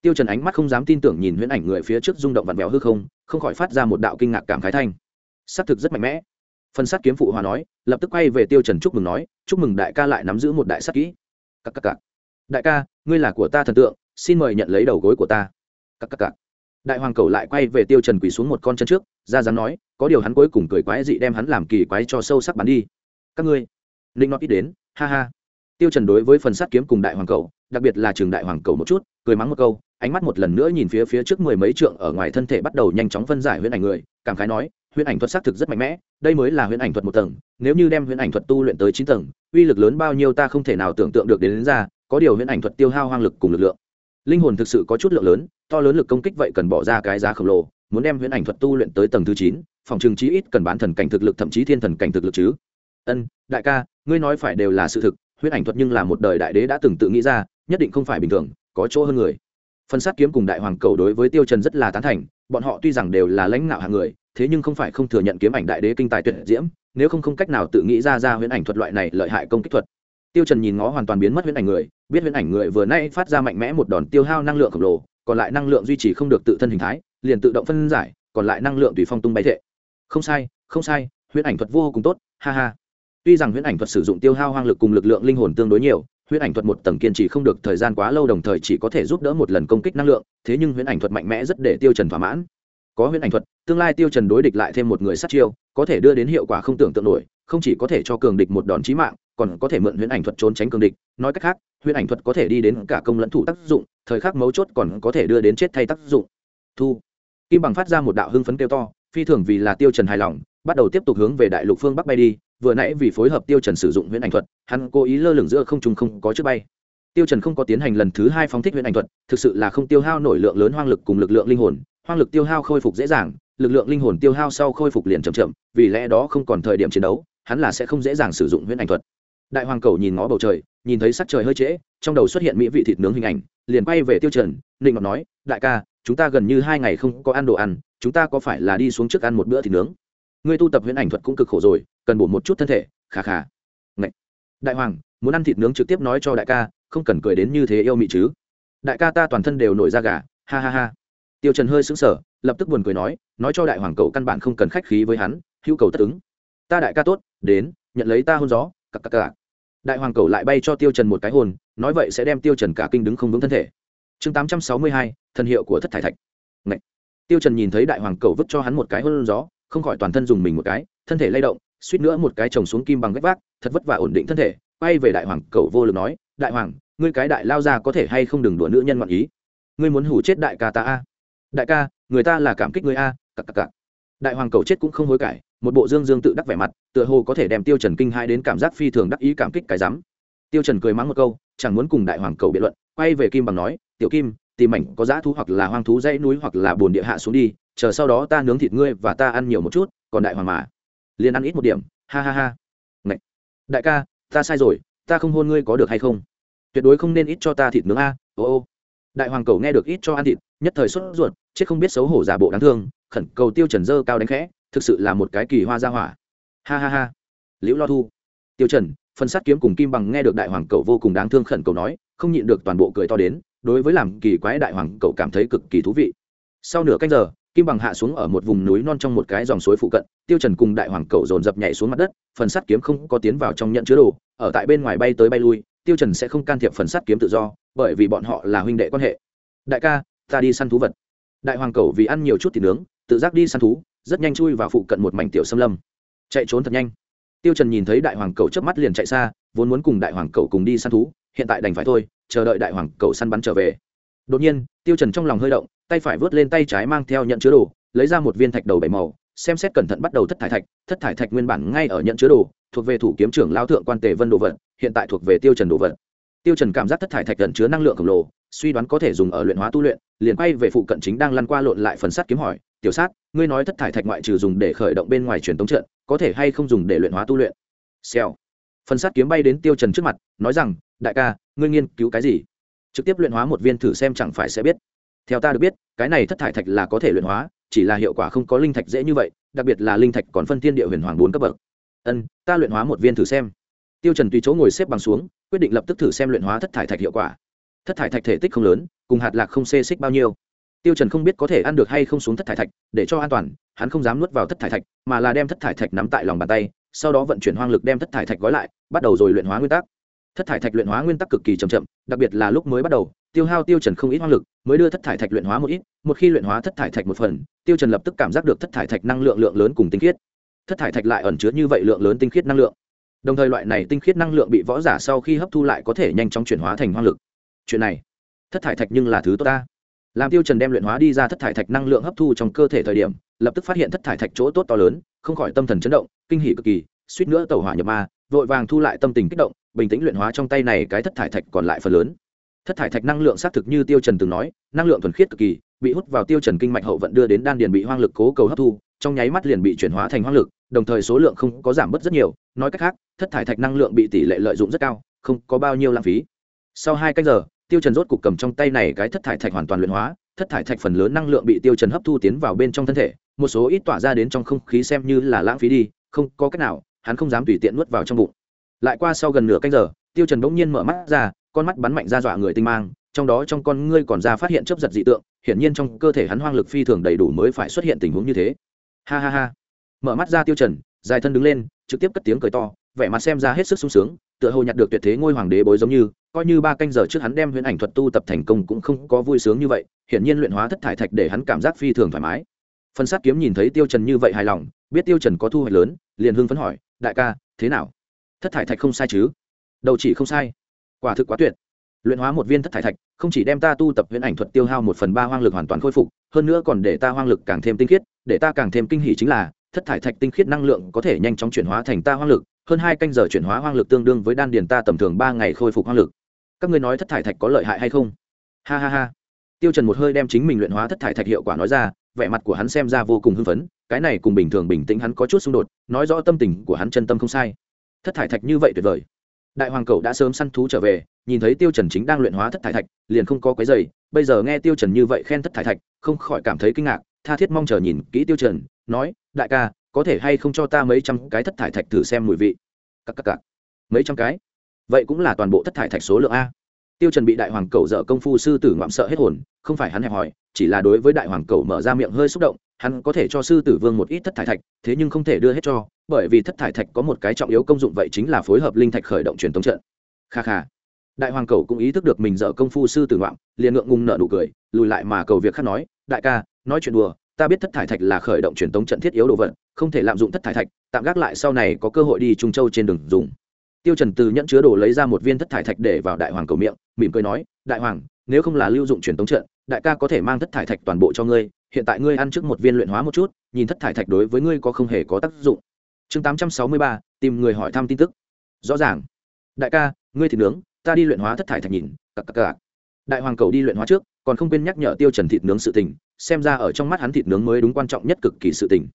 Tiêu trần ánh mắt không dám tin tưởng nhìn huyễn ảnh người phía trước rung động vặn vẹo hư không không khỏi phát ra một đạo kinh ngạc cảm khái thanh. Sát thực rất mạnh mẽ. Phần sát kiếm phụ hòa nói, lập tức quay về tiêu trần chúc mừng nói, chúc mừng đại ca lại nắm giữ một đại sát kỹ. Các các cắc đại ca ngươi là của ta thần tượng xin mời nhận lấy đầu gối của ta. Cắc cắc cắc đại hoàng cầu lại quay về tiêu trần quỳ xuống một con chân trước ra dám nói có điều hắn cuối cùng cười quái dị đem hắn làm kỳ quái cho sâu sắc bắn đi. Các ngươi? Linh nói ít đến ha ha. Tiêu trần đối với phần sát kiếm cùng đại hoàng cầu đặc biệt là trường đại hoàng cầu một chút cười mắng một câu ánh mắt một lần nữa nhìn phía phía trước mười mấy trượng ở ngoài thân thể bắt đầu nhanh chóng phân giải huyễn ảnh người cảm khái nói huyễn ảnh thuật xác thực rất mạnh mẽ đây mới là huyễn ảnh thuật một tầng nếu như đem huyễn ảnh thuật tu luyện tới chín tầng uy lực lớn bao nhiêu ta không thể nào tưởng tượng được đến, đến ra có điều huyễn ảnh thuật tiêu hao hoang lực cùng lực lượng. Linh hồn thực sự có chút lượng lớn, to lớn lực công kích vậy cần bỏ ra cái giá khổng lồ, muốn đem huyễn ảnh thuật tu luyện tới tầng thứ chín, phòng trường chí ít cần bán thần cảnh thực lực thậm chí thiên thần cảnh thực lực chứ. Ân, đại ca, ngươi nói phải đều là sự thực, huyễn ảnh thuật nhưng là một đời đại đế đã từng tự nghĩ ra, nhất định không phải bình thường, có chỗ hơn người. Phân sát kiếm cùng đại hoàng cầu đối với tiêu trần rất là tán thành, bọn họ tuy rằng đều là lãnh ngạo hạng người, thế nhưng không phải không thừa nhận kiếm ảnh đại đế kinh tài tuyệt diễm, nếu không không cách nào tự nghĩ ra ra huyễn ảnh thuật loại này lợi hại công kích thuật tiêu trần nhìn ngó hoàn toàn biến mất huyễn ảnh người, biết huyễn ảnh người vừa nay phát ra mạnh mẽ một đòn tiêu hao năng lượng khổng lồ, còn lại năng lượng duy trì không được tự thân hình thái, liền tự động phân giải, còn lại năng lượng tùy phong tung bay thệ. Không sai không sai, huyễn ảnh thuật vô cùng tốt, ha ha. Tuy rằng huyễn ảnh thuật sử dụng tiêu hao hoang lực cùng lực lượng linh hồn tương đối nhiều, huyễn ảnh thuật một tầng kiên trì không được thời gian quá lâu đồng thời chỉ có thể giúp đỡ một lần công kích năng lượng, thế nhưng huyễn ảnh thuật mạnh mẽ rất để tiêu trần thỏa mãn. Có huyễn ảnh thuật, tương lai tiêu trần đối địch lại thêm một người sát chiêu, có thể đưa đến hiệu quả không tưởng tượng nổi, không chỉ có thể cho cường địch một đòn chí mạng còn có thể mượn huyễn ảnh thuật trốn tránh cường địch. Nói cách khác, huyễn ảnh thuật có thể đi đến cả công lẫn thủ tác dụng, thời khắc mấu chốt còn có thể đưa đến chết thay tác dụng. Thu. Kim bằng phát ra một đạo hưng phấn kêu to, phi thường vì là tiêu trần hài lòng, bắt đầu tiếp tục hướng về đại lục phương bắc bay đi, vừa nãy vì phối hợp tiêu trần sử dụng huyễn ảnh thuật, hắn cố ý lơ lửng giữa không trung không có trước bay. Tiêu trần không có tiến hành lần thứ hai phóng thích huyễn ảnh thuật, thực sự là không tiêu hao nổi lượng lớn hoang lực cùng lực lượng linh hồn, hoang lực tiêu hao khôi phục dễ dàng, lực lượng linh hồn tiêu hao sau khôi phục liền chậm chậm, vì lẽ đó không còn thời điểm chiến đấu, hắn là sẽ không dễ dàng sử dụng huyễn ảnh thuật đại hoàng cầu nhìn ngó bầu trời, nhìn thấy sắc trời hơi trễ, trong đầu xuất hiện mỹ vị thịt nướng hình ảnh, liền bay về tiêu trần ninh ngọc nói, đại ca, chúng ta gần như hai ngày không có ăn đồ ăn, chúng ta có phải là đi xuống trước ăn một bữa thịt nướng? Ngươi tu tập huyễn ảnh thuật cũng cực khổ rồi, cần bổ một chút thân thể khà khà Ngậy. đại hoàng, muốn ăn thịt nướng trực tiếp nói cho đại ca, không cần cười đến như thế yêu mị chứ. Đại ca ta toàn thân đều nổi da gà, ha ha ha. Tiêu trần hơi sững sờ, lập tức buồn cười nói nói cho đại hoàng cậu căn bản không cần khách khí với hắn, hữu cầu tất ứng. Ta đại ca tốt, đến, nhận lấy ta hôn gió, cặc cặc cặc đại hoàng cầu lại bay cho tiêu trần một cái hồn nói vậy sẽ đem tiêu trần cả kinh đứng không vững thân thể. Chương 862, thần hiệu của thất thải thạch. Ngậy. tiêu trần nhìn thấy đại hoàng cầu vứt cho hắn một cái hôn gió không khỏi toàn thân dùng mình một cái thân thể lay động suýt nữa một cái chồng xuống kim bằng gách vác thật vất vả ổn định thân thể quay về đại hoàng cầu vô lực nói đại hoàng ngươi cái đại lao ra có thể hay không đừng đùa nữ nhân ngoạn ý? Ngươi muốn hủ chết đại ca ta a? Đại ca người ta là cảm kích ngươi a cặc cặc cặc. Đại hoàng cầu chết cũng không hối cải một bộ dương dương tự đắc vẻ mặt, tựa hồ có thể đem tiêu trần kinh hai đến cảm giác phi thường đắc ý cảm kích cái rắm. Tiêu trần cười mắng một câu, chẳng muốn cùng đại hoàng cầu biện luận, quay về kim bằng nói, tiểu kim, tìm mảnh có dã thú hoặc là hoang thú dãy núi hoặc là bồn địa hạ xuống đi, chờ sau đó ta nướng thịt ngươi và ta ăn nhiều một chút, còn đại hoàng mà, liền ăn ít một điểm. Ha ha ha. Ngậy. đại ca, ta sai rồi, ta không hôn ngươi có được hay không? Tuyệt đối không nên ít cho ta thịt nướng a, ô ô. Đại hoàng cầu nghe được ít cho ăn thịt, nhất thời sốt ruột, chết không biết xấu hổ giả bộ đáng thương, khẩn cầu tiêu trần dơ cao đánh khẽ thực sự là một cái kỳ hoa gia hỏa. Ha ha ha. Liễu lo thu. Tiêu trần phân sát kiếm cùng kim bằng nghe được đại hoàng cầu vô cùng đáng thương khẩn cầu nói, không nhịn được toàn bộ cười to đến, đối với làm kỳ quái đại hoàng cầu cảm thấy cực kỳ thú vị. Sau nửa canh giờ, kim bằng hạ xuống ở một vùng núi non trong một cái dòng suối phụ cận, tiêu trần cùng đại hoàng cầu dồn dập nhảy xuống mặt đất, phần sắt kiếm không có tiến vào trong nhận chứa đồ, ở tại bên ngoài bay tới bay lui, tiêu trần sẽ không can thiệp phần sắt kiếm tự do, bởi vì bọn họ là huynh đệ quan hệ. Đại ca, ta đi săn thú vật. Đại hoàng cầu vì ăn nhiều chút thịt nướng, tự giác đi săn thú rất nhanh chui vào phụ cận một mảnh tiểu xâm lâm. Chạy trốn thật nhanh. Tiêu trần nhìn thấy đại hoàng cầu chớp mắt liền chạy xa, vốn muốn cùng đại hoàng cầu cùng đi săn thú, hiện tại đành phải thôi, chờ đợi đại hoàng cầu săn bắn trở về. Đột nhiên, tiêu trần trong lòng hơi động, tay phải vớt lên tay trái mang theo nhận chứa đồ, lấy ra một viên thạch đầu bảy màu, xem xét cẩn thận bắt đầu thất thải thạch, thất thải thạch nguyên bản ngay ở nhận chứa đồ, thuộc về thủ kiếm trưởng lao thượng quan tề vân đồ vật, hiện tại thuộc về tiêu trần đồ vật. Tiêu trần cảm giác thất thải thạch gần chứa năng lượng khổng lồ, suy đoán có thể dùng ở luyện hóa tu luyện, liền quay về phụ cận chính đang lăn qua lộn lại phần sắt kiếm hỏi tiểu sát, ngươi nói thất thải thạch ngoại trừ dùng để khởi động bên ngoài truyền tống trận, có thể hay không dùng để luyện hóa tu luyện? Xèo. Phần sát kiếm bay đến tiêu trần trước mặt, nói rằng, đại ca, ngươi nghiên cứu cái gì? Trực tiếp luyện hóa một viên thử xem chẳng phải sẽ biết. Theo ta được biết, cái này thất thải thạch là có thể luyện hóa, chỉ là hiệu quả không có linh thạch dễ như vậy, đặc biệt là linh thạch còn phân thiên địa huyền hoàng bốn cấp bậc. Ân, ta luyện hóa một viên thử xem. Tiêu trần tùy chỗ ngồi xếp bằng xuống, quyết định lập tức thử xem luyện hóa thất thải thạch hiệu quả. Thất thải thạch thể tích không lớn, cùng hạt lạc không xê xích bao nhiêu tiêu trần không biết có thể ăn được hay không xuống thất thải thạch, để cho an toàn, hắn không dám nuốt vào thất thải thạch, mà là đem thất thải thạch nắm tại lòng bàn tay, sau đó vận chuyển hoang lực đem thất thải thạch gói lại, bắt đầu rồi luyện hóa nguyên tắc. Thất thải thạch luyện hóa nguyên tắc cực kỳ chậm chậm, đặc biệt là lúc mới bắt đầu, tiêu hao tiêu trần không ít hoang lực, mới đưa thất thải thạch luyện hóa một ít, một khi luyện hóa thất thải thạch một phần, tiêu trần lập tức cảm giác được thất thải thạch năng lượng lượng lớn cùng tinh khiết. Thất thải thạch lại ẩn chứa như vậy lượng lớn tinh khiết năng lượng. Đồng thời loại này tinh khiết năng lượng bị võ giả sau khi hấp thu lại có thể nhanh chóng chuyển hóa thành hoang lực. Chuyện này, thất thải thạch nhưng là thứ tốt ta làm tiêu trần đem luyện hóa đi ra thất thải thạch năng lượng hấp thu trong cơ thể thời điểm, lập tức phát hiện thất thải thạch chỗ tốt to lớn, không khỏi tâm thần chấn động, kinh hỉ cực kỳ, suýt nữa tẩu hỏa nhập ma, vội vàng thu lại tâm tình kích động, bình tĩnh luyện hóa trong tay này cái thất thải thạch còn lại phần lớn. Thất thải thạch năng lượng xác thực như tiêu trần từng nói, năng lượng thuần khiết cực kỳ, bị hút vào tiêu trần kinh mạch hậu vận đưa đến đan điền bị hoang lực cố cầu hấp thu, trong nháy mắt liền bị chuyển hóa thành hoang lực, đồng thời số lượng không có giảm bớt rất nhiều, nói cách khác, thất thải thạch năng lượng bị tỷ lệ lợi dụng rất cao, không có bao nhiêu lãng phí. Sau hai canh giờ tiêu trần rốt cục cầm trong tay này cái thất thải thạch hoàn toàn luyện hóa, thất thải thạch phần lớn năng lượng bị tiêu trần hấp thu tiến vào bên trong thân thể, một số ít tỏa ra đến trong không khí xem như là lãng phí đi, không có cách nào, hắn không dám tùy tiện nuốt vào trong bụng. Lại qua sau gần nửa canh giờ, tiêu trần bỗng nhiên mở mắt ra, con mắt bắn mạnh ra dọa người tinh mang, trong đó trong con ngươi còn ra phát hiện chớp giật dị tượng, hiển nhiên trong cơ thể hắn hoang lực phi thường đầy đủ mới phải xuất hiện tình huống như thế. Ha ha ha. Mở mắt ra tiêu trần, dài thân đứng lên, trực tiếp cất tiếng cười to, vẻ mặt xem ra hết sức sung sướng tựa hồ nhặt được tuyệt thế ngôi hoàng đế bối giống như, coi như ba canh giờ trước hắn đem huyễn ảnh thuật tu tập thành công cũng không có vui sướng như vậy, hiển nhiên luyện hóa thất thải thạch để hắn cảm giác phi thường thoải mái. Phân sát kiếm nhìn thấy tiêu trần như vậy hài lòng, biết tiêu trần có thu hoạch lớn, liền hưng phấn hỏi, đại ca, thế nào? Thất thải thạch không sai chứ? Đầu chỉ không sai. Quả thực quá tuyệt. Luyện hóa một viên thất thải thạch, không chỉ đem ta tu tập huyễn ảnh thuật tiêu hao một phần ba hoang lực hoàn toàn khôi phục, hơn nữa còn để ta hoang lực càng thêm tinh khiết, để ta càng thêm kinh hỉ chính là, thất thải thạch tinh khiết năng lượng có thể nhanh chóng chuyển hóa thành ta hoang lực hơn hai canh giờ chuyển hóa hoang lực tương đương với đan điền ta tầm thường ba ngày khôi phục hoang lực. Các ngươi nói thất thải thạch có lợi hại hay không? Ha ha ha. Tiêu trần một hơi đem chính mình luyện hóa thất thải thạch hiệu quả nói ra, vẻ mặt của hắn xem ra vô cùng hưng phấn, cái này cùng bình thường bình tĩnh hắn có chút xung đột, nói rõ tâm tình của hắn chân tâm không sai. Thất thải thạch như vậy tuyệt vời. Đại hoàng cậu đã sớm săn thú trở về, nhìn thấy tiêu trần chính đang luyện hóa thất thải thạch, liền không có quấy giày bây giờ nghe tiêu trần như vậy khen thất thải thạch, không khỏi cảm thấy kinh ngạc, tha thiết mong chờ nhìn kỹ tiêu trần, nói, đại ca có thể hay không cho ta mấy trăm cái thất thải thạch thử xem mùi vị? Cắc cắc cắc mấy trăm cái? Vậy cũng là toàn bộ thất thải thạch số lượng a. Tiêu trần bị đại hoàng cầu dở công phu sư tử ngoạm sợ hết hồn, không phải hắn hẹp hỏi chỉ là đối với đại hoàng cầu mở ra miệng hơi xúc động, hắn có thể cho sư tử vương một ít thất thải thạch, thế nhưng không thể đưa hết cho, bởi vì thất thải thạch có một cái trọng yếu công dụng vậy chính là phối hợp linh thạch khởi động truyền thống trận. Kha kha. Đại hoàng cầu cũng ý thức được mình dở công phu sư tử ngoạm, liền ngượng ngùng nở nụ cười, lùi lại mà cầu việc khác nói, đại ca, nói chuyện đùa ta biết thất thải thạch là khởi động truyền thống trận thiết yếu đồ vật không thể lạm dụng thất thải thạch tạm gác lại sau này có cơ hội đi trung châu trên đường dùng. Tiêu trần từ nhẫn chứa đồ lấy ra một viên thất thải thạch để vào đại hoàng cầu miệng mỉm cười nói đại hoàng nếu không là lưu dụng truyền tống trận đại ca có thể mang thất thải thạch toàn bộ cho ngươi hiện tại ngươi ăn trước một viên luyện hóa một chút nhìn thất thải thạch đối với ngươi có không hề có tác dụng. Chương 863, tìm người hỏi thăm tin tức. Rõ ràng. Đại ca ngươi thì nướng ta đi luyện hóa thất thải thạch nhìn cặc cặc cặc. Đại hoàng cầu đi luyện hóa trước còn không quên nhắc nhở tiêu trần thịt nướng sự tình, xem ra ở trong mắt hắn thịt nướng mới đúng quan trọng nhất cực kỳ sự tình.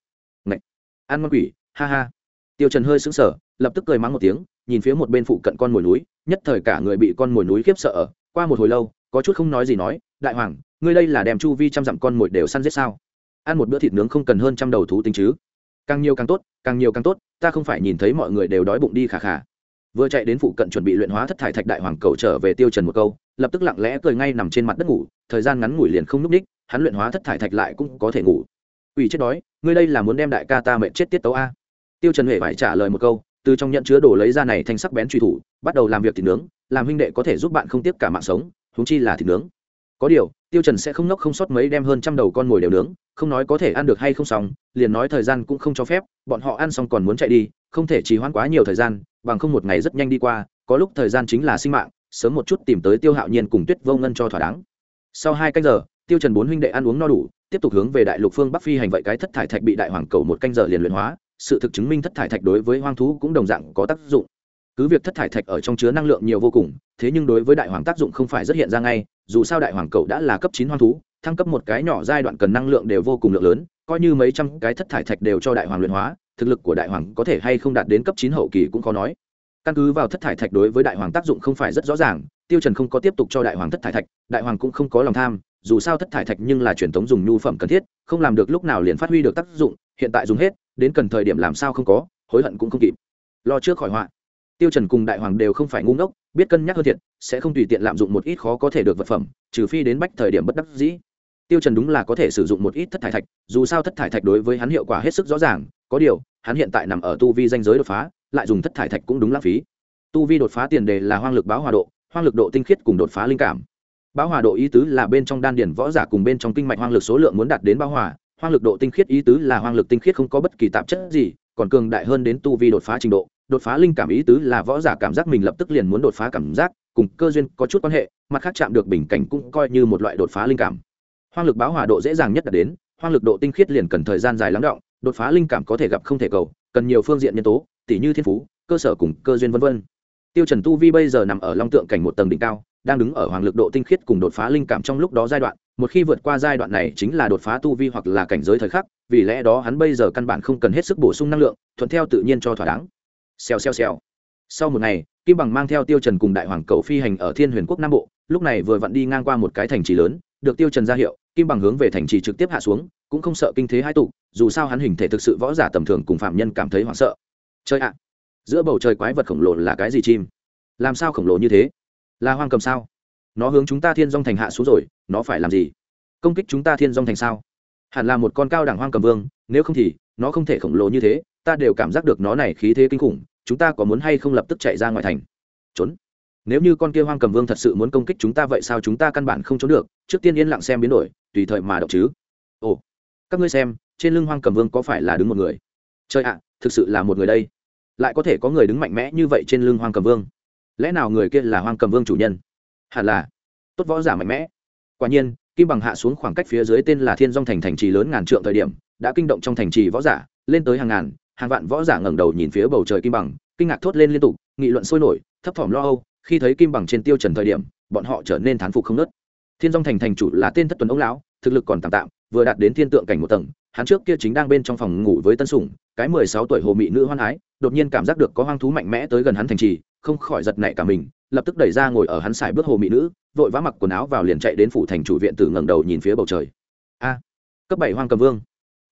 Ngậy! ăn ngon quỷ, ha ha! Tiêu trần hơi sững sờ, lập tức cười mắng một tiếng, nhìn phía một bên phụ cận con mồi núi, nhất thời cả người bị con mồi núi khiếp sợ qua một hồi lâu, có chút không nói gì nói, đại hoàng, ngươi đây là đem chu vi trăm dặm con mồi đều săn giết sao? Ăn một bữa thịt nướng không cần hơn trăm đầu thú tính chứ? Càng nhiều càng tốt, càng nhiều càng tốt, ta không phải nhìn thấy mọi người đều đói bụng đi khà khà vừa chạy đến phụ cận chuẩn bị luyện hóa thất thải thạch đại hoàng cầu trở về tiêu trần một câu, lập tức lặng lẽ cười ngay nằm trên mặt đất ngủ, thời gian ngắn ngủi liền không núp đích hắn luyện hóa thất thải thạch lại cũng có thể ngủ. Ủy chết đói, ngươi đây là muốn đem đại ca ta mệt chết tiết tấu a? Tiêu trần huệ phải trả lời một câu, từ trong nhận chứa đồ lấy ra này thanh sắc bén truy thủ, bắt đầu làm việc thịt nướng, làm huynh đệ có thể giúp bạn không tiếc cả mạng sống chúng chi là thịt nướng. Có điều tiêu trần sẽ không nốc không sót mấy đem hơn trăm đầu con mồi đều nướng, không nói có thể ăn được hay không xong, liền nói thời gian cũng không cho phép, bọn họ ăn xong còn muốn chạy đi, không thể trì hoãn quá nhiều thời gian, bằng không một ngày rất nhanh đi qua, có lúc thời gian chính là sinh mạng, sớm một chút tìm tới tiêu hạo nhiên cùng tuyết vô ngân cho thỏa đáng. Sau hai canh giờ, tiêu trần bốn huynh đệ ăn uống no đủ, tiếp tục hướng về đại lục phương bắc phi hành vậy cái thất thải thạch bị đại hoàng cầu một canh giờ liền luyện hóa, sự thực chứng minh thất thải thạch đối với hoang thú cũng đồng dạng có tác dụng cứ việc thất thải thạch ở trong chứa năng lượng nhiều vô cùng, thế nhưng đối với đại hoàng tác dụng không phải rất hiện ra ngay, dù sao đại hoàng cầu đã là cấp chín hoang thú, thăng cấp một cái nhỏ giai đoạn cần năng lượng đều vô cùng lượng lớn, coi như mấy trăm cái thất thải thạch đều cho đại hoàng luyện hóa, thực lực của đại hoàng có thể hay không đạt đến cấp chín hậu kỳ cũng khó nói. Căn cứ vào thất thải thạch đối với đại hoàng tác dụng không phải rất rõ ràng, tiêu trần không có tiếp tục cho đại hoàng thất thải thạch, đại hoàng cũng không có lòng tham, dù sao thất thải thạch nhưng là truyền thống dùng nhu phẩm cần thiết, không làm được lúc nào liền phát huy được tác dụng, hiện tại dùng hết, đến cần thời điểm làm sao không có, hối hận cũng không kịp. Lo trước khỏi họa tiêu trần cùng đại hoàng đều không phải ngu ngốc, biết cân nhắc hơn thiệt, sẽ không tùy tiện lạm dụng một ít khó có thể được vật phẩm, trừ phi đến bách thời điểm bất đắc dĩ. Tiêu trần đúng là có thể sử dụng một ít thất thải thạch, dù sao thất thải thạch đối với hắn hiệu quả hết sức rõ ràng, có điều, hắn hiện tại nằm ở tu vi danh giới đột phá, lại dùng thất thải thạch cũng đúng lãng phí. Tu vi đột phá tiền đề là hoang lực báo hòa độ, hoang lực độ tinh khiết cùng đột phá linh cảm. Báo hòa độ ý tứ là bên trong đan điển võ giả cùng bên trong kinh mạch hoang lực số lượng muốn đạt đến báo hòa, hoang lực độ tinh khiết ý tứ là hoang lực tinh khiết không có bất kỳ tạp chất gì, còn cường đại hơn đến tu vi đột phá trình độ đột phá linh cảm ý tứ là võ giả cảm giác mình lập tức liền muốn đột phá cảm giác, cùng cơ duyên có chút quan hệ, mặt khác chạm được bình cảnh cũng coi như một loại đột phá linh cảm. Hoang lực báo hòa độ dễ dàng nhất đạt đến, hoang lực độ tinh khiết liền cần thời gian dài lắng động, đột phá linh cảm có thể gặp không thể cầu, cần nhiều phương diện nhân tố tỷ như thiên phú, cơ sở cùng cơ duyên vân vân. Tiêu trần tu vi bây giờ nằm ở long tượng cảnh một tầng đỉnh cao, đang đứng ở hoàng lực độ tinh khiết cùng đột phá linh cảm trong lúc đó giai đoạn, một khi vượt qua giai đoạn này chính là đột phá tu vi hoặc là cảnh giới thời khắc, vì lẽ đó hắn bây giờ căn bản không cần hết sức bổ sung năng lượng, thuận theo tự nhiên cho thỏa đáng xèo xèo xèo. Sau một ngày, kim bằng mang theo tiêu trần cùng đại hoàng cầu phi hành ở thiên huyền quốc nam bộ, lúc này vừa vặn đi ngang qua một cái thành trì lớn, được tiêu trần ra hiệu, kim bằng hướng về thành trì trực tiếp hạ xuống, cũng không sợ kinh thế hai tụ, dù sao hắn hình thể thực sự võ giả tầm thường cùng phạm nhân cảm thấy hoảng sợ. Chơi ạ! Giữa bầu trời quái vật khổng lồ là cái gì chim? Làm sao khổng lồ như thế? Là hoang cầm sao? Nó hướng chúng ta thiên dong thành hạ xuống rồi, nó phải làm gì? Công kích chúng ta thiên dong thành sao? Hẳn là một con cao đẳng hoang cầm vương, nếu không thì, nó không thể khổng lồ như thế ta đều cảm giác được nó này khí thế kinh khủng, chúng ta có muốn hay không lập tức chạy ra ngoài thành? Trốn. Nếu như con kia hoang cầm vương thật sự muốn công kích chúng ta vậy sao chúng ta căn bản không trốn được, trước tiên yên lặng xem biến đổi, tùy thời mà động chứ. Ồ, các ngươi xem, trên lưng hoang cầm vương có phải là đứng một người? Trời ạ, thực sự là một người đây. Lại có thể có người đứng mạnh mẽ như vậy trên lưng hoang cầm vương. Lẽ nào người kia là hoang cầm vương chủ nhân? Hẳn là. Tốt võ giả mạnh mẽ. Quả nhiên, kim bằng hạ xuống khoảng cách phía dưới tên là thiên dong thành thành trì lớn ngàn trượng thời điểm, đã kinh động trong thành trì võ giả, lên tới hàng ngàn hàng vạn võ giả ngẩng đầu nhìn phía bầu trời kim bằng, kinh ngạc thốt lên liên tục, nghị luận sôi nổi, thấp thỏm lo âu, khi thấy kim bằng trên tiêu trần thời điểm, bọn họ trở nên thán phục không nớt. Thiên dong thành thành chủ là tên thất tuần ông lão, thực lực còn tạm tạm, vừa đạt đến thiên tượng cảnh một tầng, hắn trước kia chính đang bên trong phòng ngủ với tân sủng cái mười sáu tuổi hồ mị nữ hoan ái, đột nhiên cảm giác được có hoang thú mạnh mẽ tới gần hắn thành trì, không khỏi giật nảy cả mình, lập tức đẩy ra ngồi ở hắn xài bước hồ mị nữ, vội vã mặc quần áo vào liền chạy đến phủ thành chủ viện tử ngẩng đầu nhìn phía bầu trời. A, cấp bảy hoang cầm vương.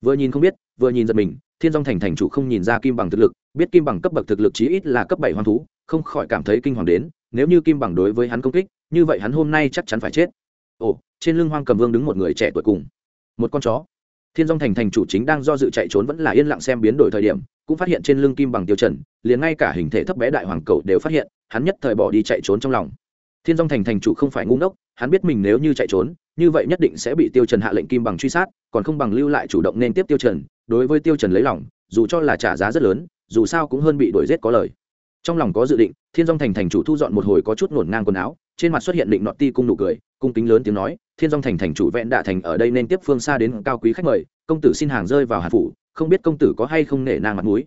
Vừa nhìn không biết, vừa nhìn giật mình thiên dong thành thành chủ không nhìn ra kim bằng thực lực, biết kim bằng cấp bậc thực lực chí ít là cấp bảy hoang thú, không khỏi cảm thấy kinh hoàng đến, nếu như kim bằng đối với hắn công kích, như vậy hắn hôm nay chắc chắn phải chết. Ồ, trên lưng hoang cầm vương đứng một người trẻ tuổi cùng. Một con chó. Thiên dong thành thành chủ chính đang do dự chạy trốn vẫn là yên lặng xem biến đổi thời điểm, cũng phát hiện trên lưng kim bằng tiêu trần, liền ngay cả hình thể thấp bé đại hoàng cầu đều phát hiện, hắn nhất thời bỏ đi chạy trốn trong lòng. Thiên dong thành thành chủ không phải ngu ngốc, hắn biết mình nếu như chạy trốn như vậy nhất định sẽ bị tiêu trần hạ lệnh kim bằng truy sát, còn không bằng lưu lại chủ động nên tiếp tiêu trần, đối với tiêu trần lấy lòng, dù cho là trả giá rất lớn, dù sao cũng hơn bị đuổi giết có lời. Trong lòng có dự định, thiên dong thành thành chủ thu dọn một hồi có chút ngổn ngang quần áo, trên mặt xuất hiện định nọt ti cung nụ cười, cung kính lớn tiếng nói, thiên dong thành thành chủ vẹn đạ thành ở đây nên tiếp phương xa đến cao quý khách mời, công tử xin hàng rơi vào hàn phủ, không biết công tử có hay không nể nang mặt mũi.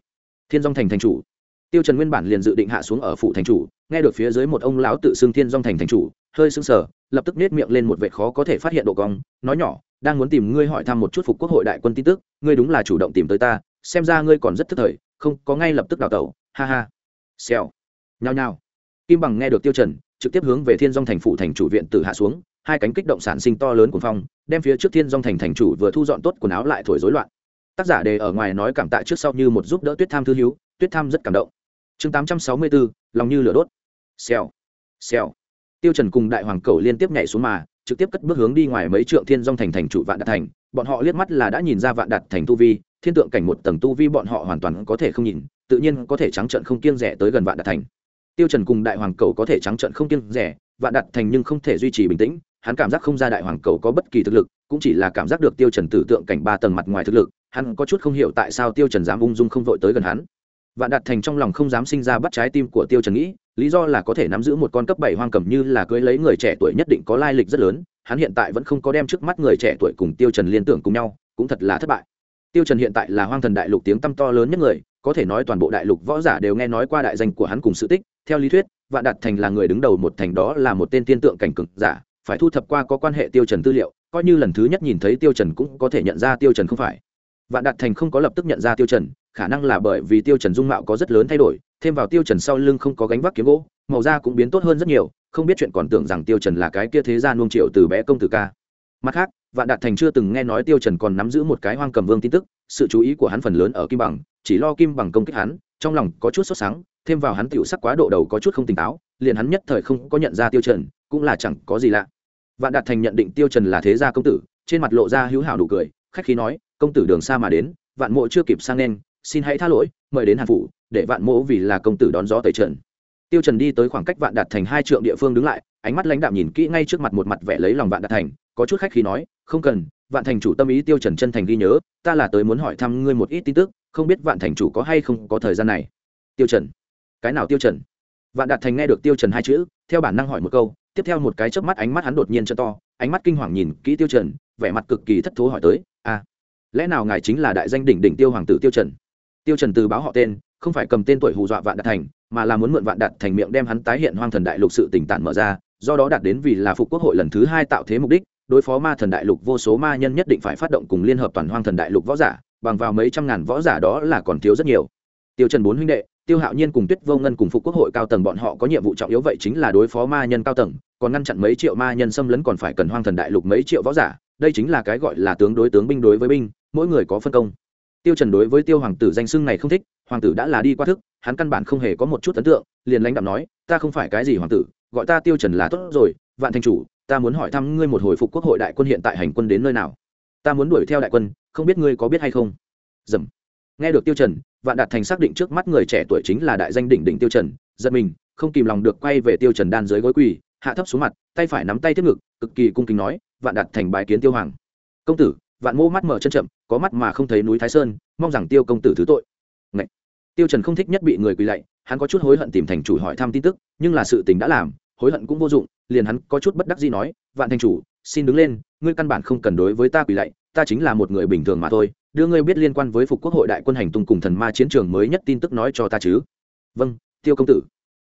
Thiên dong thành thành chủ. Tiêu trần nguyên bản liền dự định hạ xuống ở phủ thành chủ, nghe được phía dưới một ông lão tự xưng thiên dong thành thành chủ, hơi sưng sờ lập tức nết miệng lên một vệ khó có thể phát hiện độ cong, nói nhỏ, đang muốn tìm ngươi hỏi thăm một chút phục quốc hội đại quân tin tức, ngươi đúng là chủ động tìm tới ta, xem ra ngươi còn rất thức thời, không, có ngay lập tức đào tẩu, ha ha. Xèo. Nhao nhao. Kim bằng nghe được tiêu trần, trực tiếp hướng về thiên dong thành phủ thành chủ viện tử hạ xuống, hai cánh kích động sản sinh to lớn của phong, đem phía trước thiên dong thành thành chủ vừa thu dọn tốt quần áo lại thổi rối loạn. Tác giả đề ở ngoài nói cảm tạ trước sau như một giúp đỡ tuyết tham thư hiếu tuyết tham rất cảm động. Chương tám trăm sáu mươi bốn, lòng như lửa đốt. Xèo. Xèo tiêu trần cùng đại hoàng cầu liên tiếp nhảy xuống mà, trực tiếp cất bước hướng đi ngoài mấy trượng thiên dong thành thành chủ vạn đạt thành. Bọn họ liếc mắt là đã nhìn ra vạn đạt thành tu vi, thiên tượng cảnh một tầng tu vi bọn họ hoàn toàn có thể không nhìn, tự nhiên có thể trắng trợn không kiêng rẻ tới gần vạn đạt thành. Tiêu trần cùng đại hoàng cầu có thể trắng trợn không kiêng rẻ, vạn đạt thành nhưng không thể duy trì bình tĩnh, hắn cảm giác không ra đại hoàng cầu có bất kỳ thực lực, cũng chỉ là cảm giác được tiêu trần tử tượng cảnh ba tầng mặt ngoài thực lực, hắn có chút không hiểu tại sao tiêu trần dám ung dung không vội tới gần hắn. Vạn đạt thành trong lòng không dám sinh ra bắt trái tim của tiêu trần nghĩ lý do là có thể nắm giữ một con cấp bảy hoang cầm như là cưới lấy người trẻ tuổi nhất định có lai lịch rất lớn, hắn hiện tại vẫn không có đem trước mắt người trẻ tuổi cùng tiêu trần liên tưởng cùng nhau, cũng thật là thất bại. Tiêu trần hiện tại là hoang thần đại lục tiếng tăm to lớn nhất người, có thể nói toàn bộ đại lục võ giả đều nghe nói qua đại danh của hắn cùng sự tích, theo lý thuyết, vạn đạt thành là người đứng đầu một thành đó là một tên tiên tượng cảnh cực giả, phải thu thập qua có quan hệ tiêu trần tư liệu, coi như lần thứ nhất nhìn thấy tiêu trần cũng có thể nhận ra tiêu trần không phải. Vạn đạt thành không có lập tức nhận ra tiêu trần, khả năng là bởi vì tiêu trần dung mạo có rất lớn thay đổi thêm vào tiêu trần sau lưng không có gánh vác kiếm gỗ, màu da cũng biến tốt hơn rất nhiều, không biết chuyện còn tưởng rằng tiêu trần là cái kia thế gia nuông triệu từ bé công tử ca. Mặt khác, vạn đạt thành chưa từng nghe nói tiêu trần còn nắm giữ một cái hoang cầm vương tin tức, sự chú ý của hắn phần lớn ở kim bằng, chỉ lo kim bằng công kích hắn, trong lòng có chút sốt sáng thêm vào hắn tiểu sắc quá độ đầu có chút không tỉnh táo, liền hắn nhất thời không có nhận ra tiêu trần, cũng là chẳng có gì lạ. Vạn đạt thành nhận định tiêu trần là thế gia công tử, trên mặt lộ ra hữu hảo đủ cười, khách khí nói, công tử đường xa mà đến, vạn mộ chưa kịp sang nên, xin hãy tha lỗi, mời đến hàn phủ để vạn mỗ vì là công tử đón gió tẩy trần. Tiêu trần đi tới khoảng cách vạn đạt thành hai trượng địa phương đứng lại ánh mắt lãnh đạm nhìn kỹ ngay trước mặt một mặt vẻ lấy lòng vạn đạt thành có chút khách khí nói không cần vạn thành chủ tâm ý tiêu trần chân thành ghi nhớ ta là tới muốn hỏi thăm ngươi một ít tin tức không biết vạn thành chủ có hay không có thời gian này. Tiêu trần cái nào tiêu trần? Vạn đạt thành nghe được tiêu trần hai chữ theo bản năng hỏi một câu tiếp theo một cái chớp mắt ánh mắt hắn đột nhiên trợ to ánh mắt kinh hoàng nhìn kỹ tiêu trần vẻ mặt cực kỳ thất thố hỏi tới a à, lẽ nào ngài chính là đại danh đỉnh đỉnh tiêu hoàng tử tiêu trần? Tiêu trần từ báo họ tên không phải cầm tên tuổi hù dọa vạn đạt thành, mà là muốn mượn vạn đạt thành miệng đem hắn tái hiện hoang thần đại lục sự tình tản mở ra, do đó đạt đến vì là phục quốc hội lần thứ hai tạo thế mục đích, đối phó ma thần đại lục vô số ma nhân nhất định phải phát động cùng liên hợp toàn hoang thần đại lục võ giả, bằng vào mấy trăm ngàn võ giả đó là còn thiếu rất nhiều. Tiêu trần bốn huynh đệ, tiêu hạo nhiên cùng tuyết vô ngân cùng phục quốc hội cao tầng bọn họ có nhiệm vụ trọng yếu vậy chính là đối phó ma nhân cao tầng, còn ngăn chặn mấy triệu ma nhân xâm lấn còn phải cần hoang thần đại lục mấy triệu võ giả, đây chính là cái gọi là tướng đối tướng binh đối với binh, mỗi người có phân công. Tiêu trần đối với tiêu hoàng tử danh xưng này không thích hoàng tử đã là đi qua thức, hắn căn bản không hề có một chút ấn tượng, liền lãnh đạm nói, ta không phải cái gì hoàng tử, gọi ta tiêu trần là tốt rồi, vạn thành chủ, ta muốn hỏi thăm ngươi một hồi phục quốc hội đại quân hiện tại hành quân đến nơi nào? Ta muốn đuổi theo đại quân, không biết ngươi có biết hay không? Dầm. Nghe được tiêu trần, vạn đạt thành xác định trước mắt người trẻ tuổi chính là đại danh đỉnh đỉnh tiêu trần, giật mình, không kìm lòng được quay về tiêu trần đan dưới gối quỳ, hạ thấp xuống mặt, tay phải nắm tay tiếp ngực, cực kỳ cung kính nói, vạn đạt thành bái kiến tiêu hoàng. Công tử. Vạn mô mắt mở chân chậm, có mắt mà không thấy núi thái sơn, mong rằng tiêu công tử thứ tội tiêu trần không thích nhất bị người quỳ lạy, hắn có chút hối hận tìm thành chủ hỏi thăm tin tức, nhưng là sự tình đã làm, hối hận cũng vô dụng, liền hắn có chút bất đắc dĩ nói, vạn thành chủ, xin đứng lên, ngươi căn bản không cần đối với ta quỳ lạy, ta chính là một người bình thường mà thôi, đưa ngươi biết liên quan với phục quốc hội đại quân hành tung cùng thần ma chiến trường mới nhất tin tức nói cho ta chứ. Vâng tiêu công tử.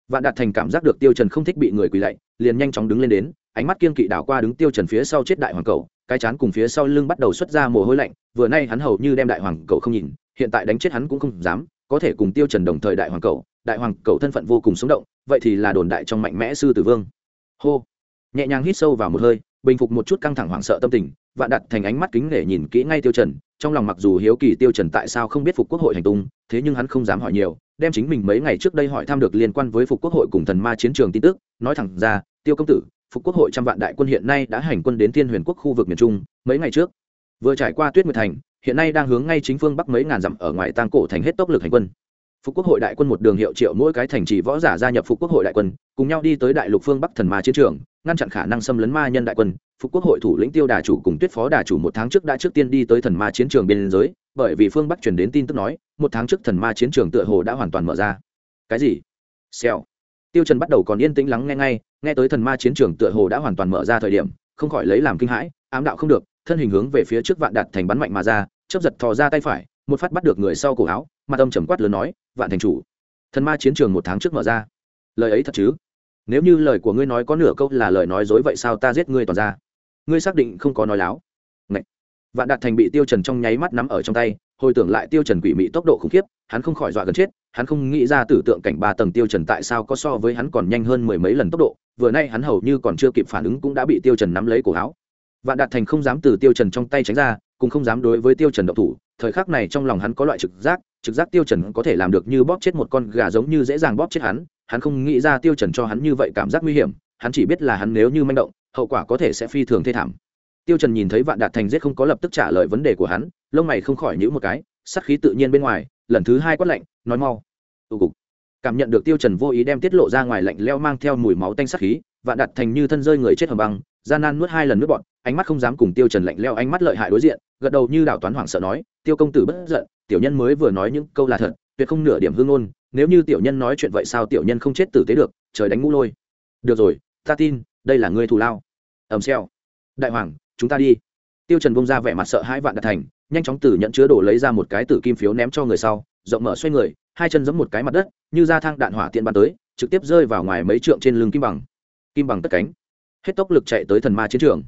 Vạn đạt thành cảm giác được tiêu trần không thích bị người quỳ lạy, liền nhanh chóng đứng lên đến, ánh mắt kiên kỵ đảo qua đứng tiêu trần phía sau chết đại hoàng cầu, cái chán cùng phía sau lưng bắt đầu xuất ra mồ hôi lạnh, vừa nay hắn hầu như đem đại hoàng cầu không nhìn, hiện tại đánh chết hắn cũng không dám có thể cùng tiêu trần đồng thời đại hoàng cầu, đại hoàng cầu thân phận vô cùng sống động, vậy thì là đồn đại trong mạnh mẽ sư tử vương. Hô. Nhẹ nhàng hít sâu vào một hơi, bình phục một chút căng thẳng hoảng sợ tâm tình, vạn đặt thành ánh mắt kính để nhìn kỹ ngay tiêu trần, trong lòng mặc dù hiếu kỳ tiêu trần tại sao không biết phục quốc hội hành tung, thế nhưng hắn không dám hỏi nhiều, đem chính mình mấy ngày trước đây hỏi thăm được liên quan với phục quốc hội cùng thần ma chiến trường tin tức, nói thẳng ra, tiêu công tử, phục quốc hội trăm vạn đại quân hiện nay đã hành quân đến thiên huyền quốc khu vực miền trung, mấy ngày trước, vừa trải qua tuyết nguyệt thành hiện nay đang hướng ngay chính phương bắc mấy ngàn dặm ở ngoài tang cổ thành hết tốc lực hành quân. Phục quốc hội đại quân một đường hiệu triệu mỗi cái thành trì võ giả gia nhập phục quốc hội đại quân, cùng nhau đi tới đại lục phương bắc thần ma chiến trường, ngăn chặn khả năng xâm lấn ma nhân đại quân. Phục quốc hội thủ lĩnh tiêu đà chủ cùng tuyết phó đà chủ một tháng trước đã trước tiên đi tới thần ma chiến trường biên giới, bởi vì phương bắc truyền đến tin tức nói, một tháng trước thần ma chiến trường tựa hồ đã hoàn toàn mở ra. Cái gì? Xèo. Tiêu trần bắt đầu còn yên tĩnh lắng nghe ngay, nghe tới thần ma chiến trường tựa hồ đã hoàn toàn mở ra thời điểm, không khỏi lấy làm kinh hãi, ám đạo không được thân hình hướng về phía trước vạn đạt thành bắn mạnh mà ra, chớp giật thò ra tay phải, một phát bắt được người sau cổ áo, mặt âm trầm quát lớn nói, vạn thành chủ, thần ma chiến trường một tháng trước mở ra. Lời ấy thật chứ? Nếu như lời của ngươi nói có nửa câu là lời nói dối vậy sao ta giết ngươi toàn ra? Ngươi xác định không có nói láo? Ngậy. vạn đạt thành bị tiêu trần trong nháy mắt nắm ở trong tay, hồi tưởng lại tiêu trần quỷ mị tốc độ khủng khiếp, hắn không khỏi dọa gần chết, hắn không nghĩ ra tử tượng cảnh ba tầng tiêu trần tại sao có so với hắn còn nhanh hơn mười mấy lần tốc độ, vừa nay hắn hầu như còn chưa kịp phản ứng cũng đã bị tiêu trần nắm lấy cổ áo vạn đạt thành không dám từ tiêu trần trong tay tránh ra, cũng không dám đối với tiêu trần động thủ. Thời khắc này trong lòng hắn có loại trực giác trực giác tiêu trần có thể làm được như bóp chết một con gà giống như dễ dàng bóp chết hắn. Hắn không nghĩ ra tiêu trần cho hắn như vậy cảm giác nguy hiểm, hắn chỉ biết là hắn nếu như manh động, hậu quả có thể sẽ phi thường thê thảm. Tiêu trần nhìn thấy vạn đạt thành giết không có lập tức trả lời vấn đề của hắn, lông mày không khỏi nhíu một cái sát khí tự nhiên bên ngoài, lần thứ hai quát lạnh, nói mau. Tụ cục. Cảm nhận được tiêu trần vô ý đem tiết lộ ra ngoài lạnh leo mang theo mùi máu tanh sát khí, vạn đạt thành như thân rơi người chết hầm băng gian nan nuốt hai lần nước bọt ánh mắt không dám cùng tiêu trần lạnh leo ánh mắt lợi hại đối diện, gật đầu như đảo toán hoảng sợ nói, tiêu công tử bất giận, tiểu nhân mới vừa nói những câu là thật, tuyệt không nửa điểm hương ngôn, nếu như tiểu nhân nói chuyện vậy sao tiểu nhân không chết tử tế được, trời đánh ngũ lôi. Được rồi, ta tin, đây là ngươi thù lao. Ầm xèo. Đại hoàng, chúng ta đi. Tiêu trần bông ra vẻ mặt sợ hãi vạn đạt thành, nhanh chóng từ nhận chứa đồ lấy ra một cái tử kim phiếu ném cho người sau, rộng mở xoay người, hai chân giẫm một cái mặt đất, như ra thang đạn hỏa tiện bắn tới, trực tiếp rơi vào ngoài mấy trượng trên lưng kim bằng. Kim bằng tất cánh hết tốc lực chạy tới thần ma chiến trường.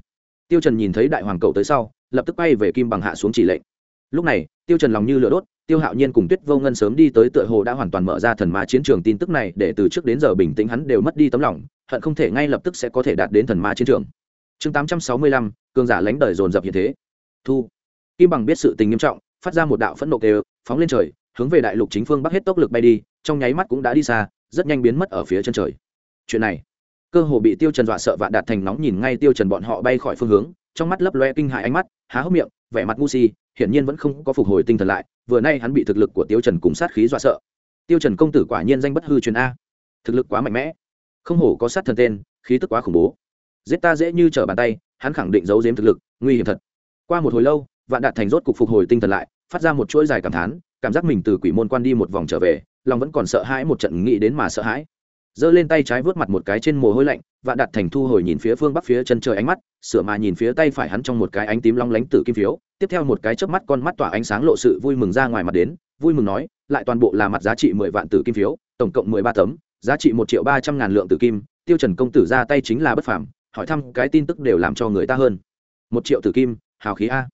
Tiêu trần nhìn thấy đại hoàng cầu tới sau lập tức bay về kim bằng hạ xuống chỉ lệnh. Lúc này tiêu trần lòng như lửa đốt tiêu hạo nhiên cùng tuyết vô ngân sớm đi tới tựa hồ đã hoàn toàn mở ra thần ma chiến trường tin tức này để từ trước đến giờ bình tĩnh hắn đều mất đi tấm lòng hận không thể ngay lập tức sẽ có thể đạt đến thần ma chiến trường. Chương 865, cường giả lãnh đời dồn dập hiện thế. Thu. Kim bằng biết sự tình nghiêm trọng phát ra một đạo phẫn nộ kêu phóng lên trời hướng về đại lục chính phương bắc hết tốc lực bay đi trong nháy mắt cũng đã đi xa rất nhanh biến mất ở phía chân trời. Chuyện này cơ hồ bị tiêu trần dọa sợ vạn đạt thành nóng nhìn ngay tiêu trần bọn họ bay khỏi phương hướng, trong mắt lấp loe kinh hại ánh mắt, há hốc miệng, vẻ mặt ngu si, hiển nhiên vẫn không có phục hồi tinh thần lại, vừa nay hắn bị thực lực của tiêu trần cùng sát khí dọa sợ. Tiêu trần công tử quả nhiên danh bất hư truyền a. Thực lực quá mạnh mẽ. Không hổ có sát thần tên, khí tức quá khủng bố. Giết ta dễ như trở bàn tay, hắn khẳng định giấu giếm thực lực, nguy hiểm thật. Qua một hồi lâu, vạn đạt thành rốt cục phục hồi tinh thần lại, phát ra một chuỗi dài cảm thán, cảm giác mình từ quỷ môn quan đi một vòng trở về, lòng vẫn còn sợ hãi một trận nghĩ đến mà sợ hãi giơ lên tay trái vớt mặt một cái trên mồ hôi lạnh, vạn đạt thành thu hồi nhìn phía phương bắc phía chân trời ánh mắt, sửa mà nhìn phía tay phải hắn trong một cái ánh tím long lánh tử kim phiếu, tiếp theo một cái chớp mắt con mắt tỏa ánh sáng lộ sự vui mừng ra ngoài mặt đến, vui mừng nói, lại toàn bộ là mặt giá trị mười vạn tử kim phiếu, tổng cộng mười ba tấm, giá trị một triệu ba trăm ngàn lượng tử kim, tiêu trần công tử ra tay chính là bất phàm, hỏi thăm cái tin tức đều làm cho người ta hơn. Một triệu tử kim, hào khí a.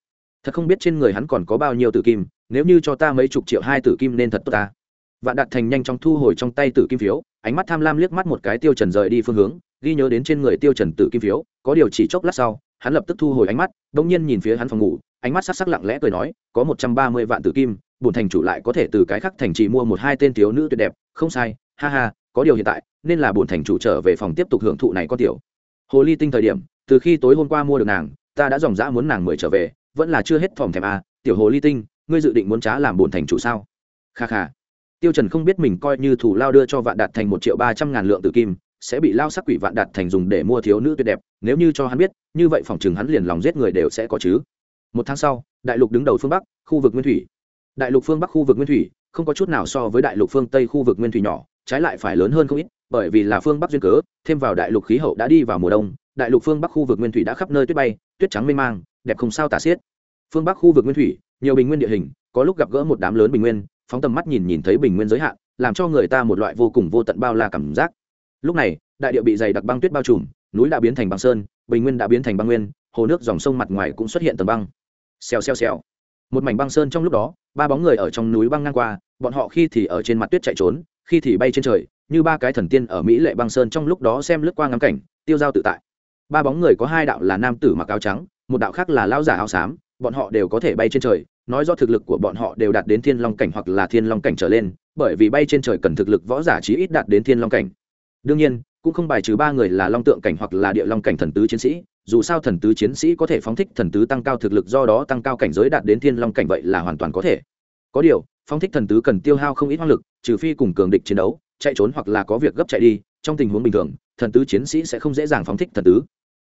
Thật không biết trên người hắn còn có bao nhiêu tử kim, nếu như cho ta mấy chục triệu hai tử kim nên thật tốt ta vạn đạt thành nhanh chóng thu hồi trong tay tử kim phiếu, ánh mắt tham lam liếc mắt một cái tiêu trần rời đi phương hướng, ghi nhớ đến trên người tiêu trần tử kim phiếu, có điều chỉ chốc lát sau, hắn lập tức thu hồi ánh mắt đống nhiên nhìn phía hắn phòng ngủ, ánh mắt sắc sắc lặng lẽ cười nói, có một trăm ba mươi vạn tử kim, bổn thành chủ lại có thể từ cái khác thành trì mua một hai tên thiếu nữ tuyệt đẹp, không sai, ha ha, có điều hiện tại, nên là bổn thành chủ trở về phòng tiếp tục hưởng thụ này có tiểu. Hồ ly tinh thời điểm, từ khi tối hôm qua mua được nàng, ta đã dòng dã muốn nàng mời trở về, vẫn là chưa hết phòng thèm a. Tiểu hồ ly tinh, ngươi dự định muốn trá làm bổn thành chủ sao? Kha kha tiêu trần không biết mình coi như thủ lao đưa cho vạn đạt thành một triệu ba trăm ngàn lượng tử kim, sẽ bị lao sắc quỷ vạn đạt thành dùng để mua thiếu nữ tuyệt đẹp, nếu như cho hắn biết, như vậy phòng chừng hắn liền lòng giết người đều sẽ có chứ. Một tháng sau, đại lục đứng đầu phương bắc, khu vực nguyên thủy. Đại lục phương bắc khu vực nguyên thủy, không có chút nào so với đại lục phương tây khu vực nguyên thủy nhỏ, trái lại phải lớn hơn không ít, bởi vì là phương bắc duyên cớ, thêm vào đại lục khí hậu đã đi vào mùa đông, đại lục phương bắc khu vực nguyên thủy đã khắp nơi tuyết bay, tuyết trắng mênh mang, đẹp không sao tả xiết. Phương bắc khu vực nguyên thủy, nhiều bình nguyên địa hình, có lúc gặp gỡ một đám lớn bình nguyên phóng tầm mắt nhìn nhìn thấy bình nguyên giới hạn, làm cho người ta một loại vô cùng vô tận bao la cảm giác. Lúc này, đại địa bị dày đặc băng tuyết bao trùm, núi đã biến thành băng sơn, bình nguyên đã biến thành băng nguyên, hồ nước dòng sông mặt ngoài cũng xuất hiện tầng băng. Xèo xèo xèo. Một mảnh băng sơn trong lúc đó, ba bóng người ở trong núi băng ngang qua, bọn họ khi thì ở trên mặt tuyết chạy trốn, khi thì bay trên trời, như ba cái thần tiên ở mỹ lệ băng sơn trong lúc đó xem lướt qua ngắm cảnh, tiêu dao tự tại. Ba bóng người có hai đạo là nam tử mặc áo trắng, một đạo khác là lão giả áo xám, bọn họ đều có thể bay trên trời nói do thực lực của bọn họ đều đạt đến thiên long cảnh hoặc là thiên long cảnh trở lên, bởi vì bay trên trời cần thực lực võ giả chí ít đạt đến thiên long cảnh. Đương nhiên, cũng không bài trừ ba người là long tượng cảnh hoặc là địa long cảnh thần tứ chiến sĩ, dù sao thần tứ chiến sĩ có thể phóng thích thần tứ tăng cao thực lực do đó tăng cao cảnh giới đạt đến thiên long cảnh vậy là hoàn toàn có thể. Có điều, phóng thích thần tứ cần tiêu hao không ít hoang lực, trừ phi cùng cường địch chiến đấu, chạy trốn hoặc là có việc gấp chạy đi, trong tình huống bình thường, thần tứ chiến sĩ sẽ không dễ dàng phóng thích thần tứ.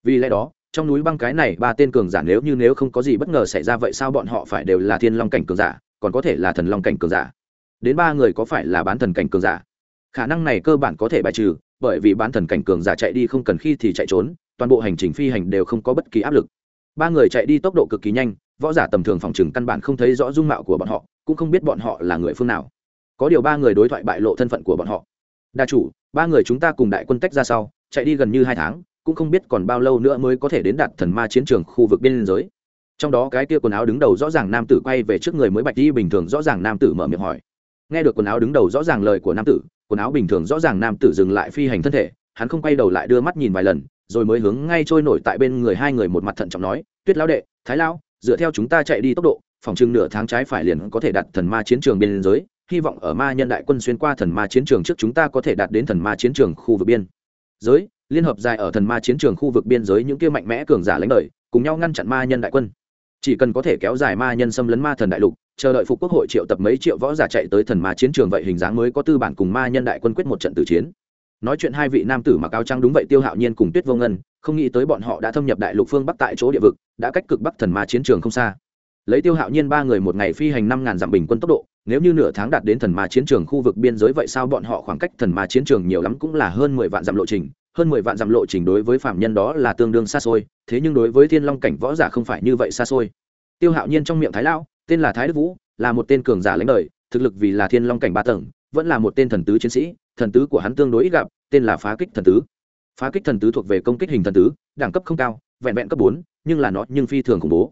Vì lẽ đó trong núi băng cái này ba tên cường giả nếu như nếu không có gì bất ngờ xảy ra vậy sao bọn họ phải đều là thiên long cảnh cường giả, còn có thể là thần long cảnh cường giả? Đến ba người có phải là bán thần cảnh cường giả? Khả năng này cơ bản có thể bài trừ, bởi vì bán thần cảnh cường giả chạy đi không cần khi thì chạy trốn, toàn bộ hành trình phi hành đều không có bất kỳ áp lực. Ba người chạy đi tốc độ cực kỳ nhanh, võ giả tầm thường phòng trừng căn bản không thấy rõ dung mạo của bọn họ, cũng không biết bọn họ là người phương nào. Có điều ba người đối thoại bại lộ thân phận của bọn họ. Đa chủ, ba người chúng ta cùng đại quân tách ra sau, chạy đi gần như hai tháng cũng không biết còn bao lâu nữa mới có thể đến đạt thần ma chiến trường khu vực biên giới. Trong đó cái kia quần áo đứng đầu rõ ràng nam tử quay về trước người mới bạch đi, bình thường rõ ràng nam tử mở miệng hỏi. Nghe được quần áo đứng đầu rõ ràng lời của nam tử, quần áo bình thường rõ ràng nam tử dừng lại phi hành thân thể, hắn không quay đầu lại đưa mắt nhìn vài lần, rồi mới hướng ngay trôi nổi tại bên người hai người một mặt thận trọng nói, tuyết lão đệ, thái lão, dựa theo chúng ta chạy đi tốc độ, phòng trường nửa tháng trái phải liền có thể đạt thần ma chiến trường biên giới, hy vọng ở ma nhân đại quân xuyên qua thần ma chiến trường trước chúng ta có thể đạt đến thần ma chiến trường khu vực biên giới liên hợp dài ở thần ma chiến trường khu vực biên giới những kia mạnh mẽ cường giả lãnh đời, cùng nhau ngăn chặn ma nhân đại quân. Chỉ cần có thể kéo dài ma nhân xâm lấn ma thần đại lục, chờ đợi phục quốc hội triệu tập mấy triệu võ giả chạy tới thần ma chiến trường vậy hình dáng mới có tư bản cùng ma nhân đại quân quyết một trận tử chiến. Nói chuyện hai vị nam tử mặc áo trắng đúng vậy tiêu hạo nhiên cùng tuyết vô ngân, không nghĩ tới bọn họ đã thâm nhập đại lục phương bắc tại chỗ địa vực, đã cách cực bắc thần ma chiến trường không xa. Lấy tiêu hạo nhiên ba người một ngày phi hành năm ngàn dặm bình quân tốc độ, nếu như nửa tháng đạt đến thần ma chiến trường khu vực biên giới vậy sao bọn họ khoảng cách thần ma chiến trường nhiều lắm cũng là hơn mười vạn dặm lộ trình hơn mười vạn dặm lộ trình đối với phạm nhân đó là tương đương xa xôi, thế nhưng đối với thiên long cảnh võ giả không phải như vậy xa xôi. Tiêu hạo nhiên trong miệng thái lão, tên là thái đức vũ, là một tên cường giả lãnh đời, thực lực vì là thiên long cảnh ba tầng, vẫn là một tên thần tứ chiến sĩ, thần tứ của hắn tương đối ít gặp, tên là phá kích thần tứ. Phá kích thần tứ thuộc về công kích hình thần tứ, đẳng cấp không cao, vẹn vẹn cấp bốn, nhưng là nó nhưng phi thường khủng bố.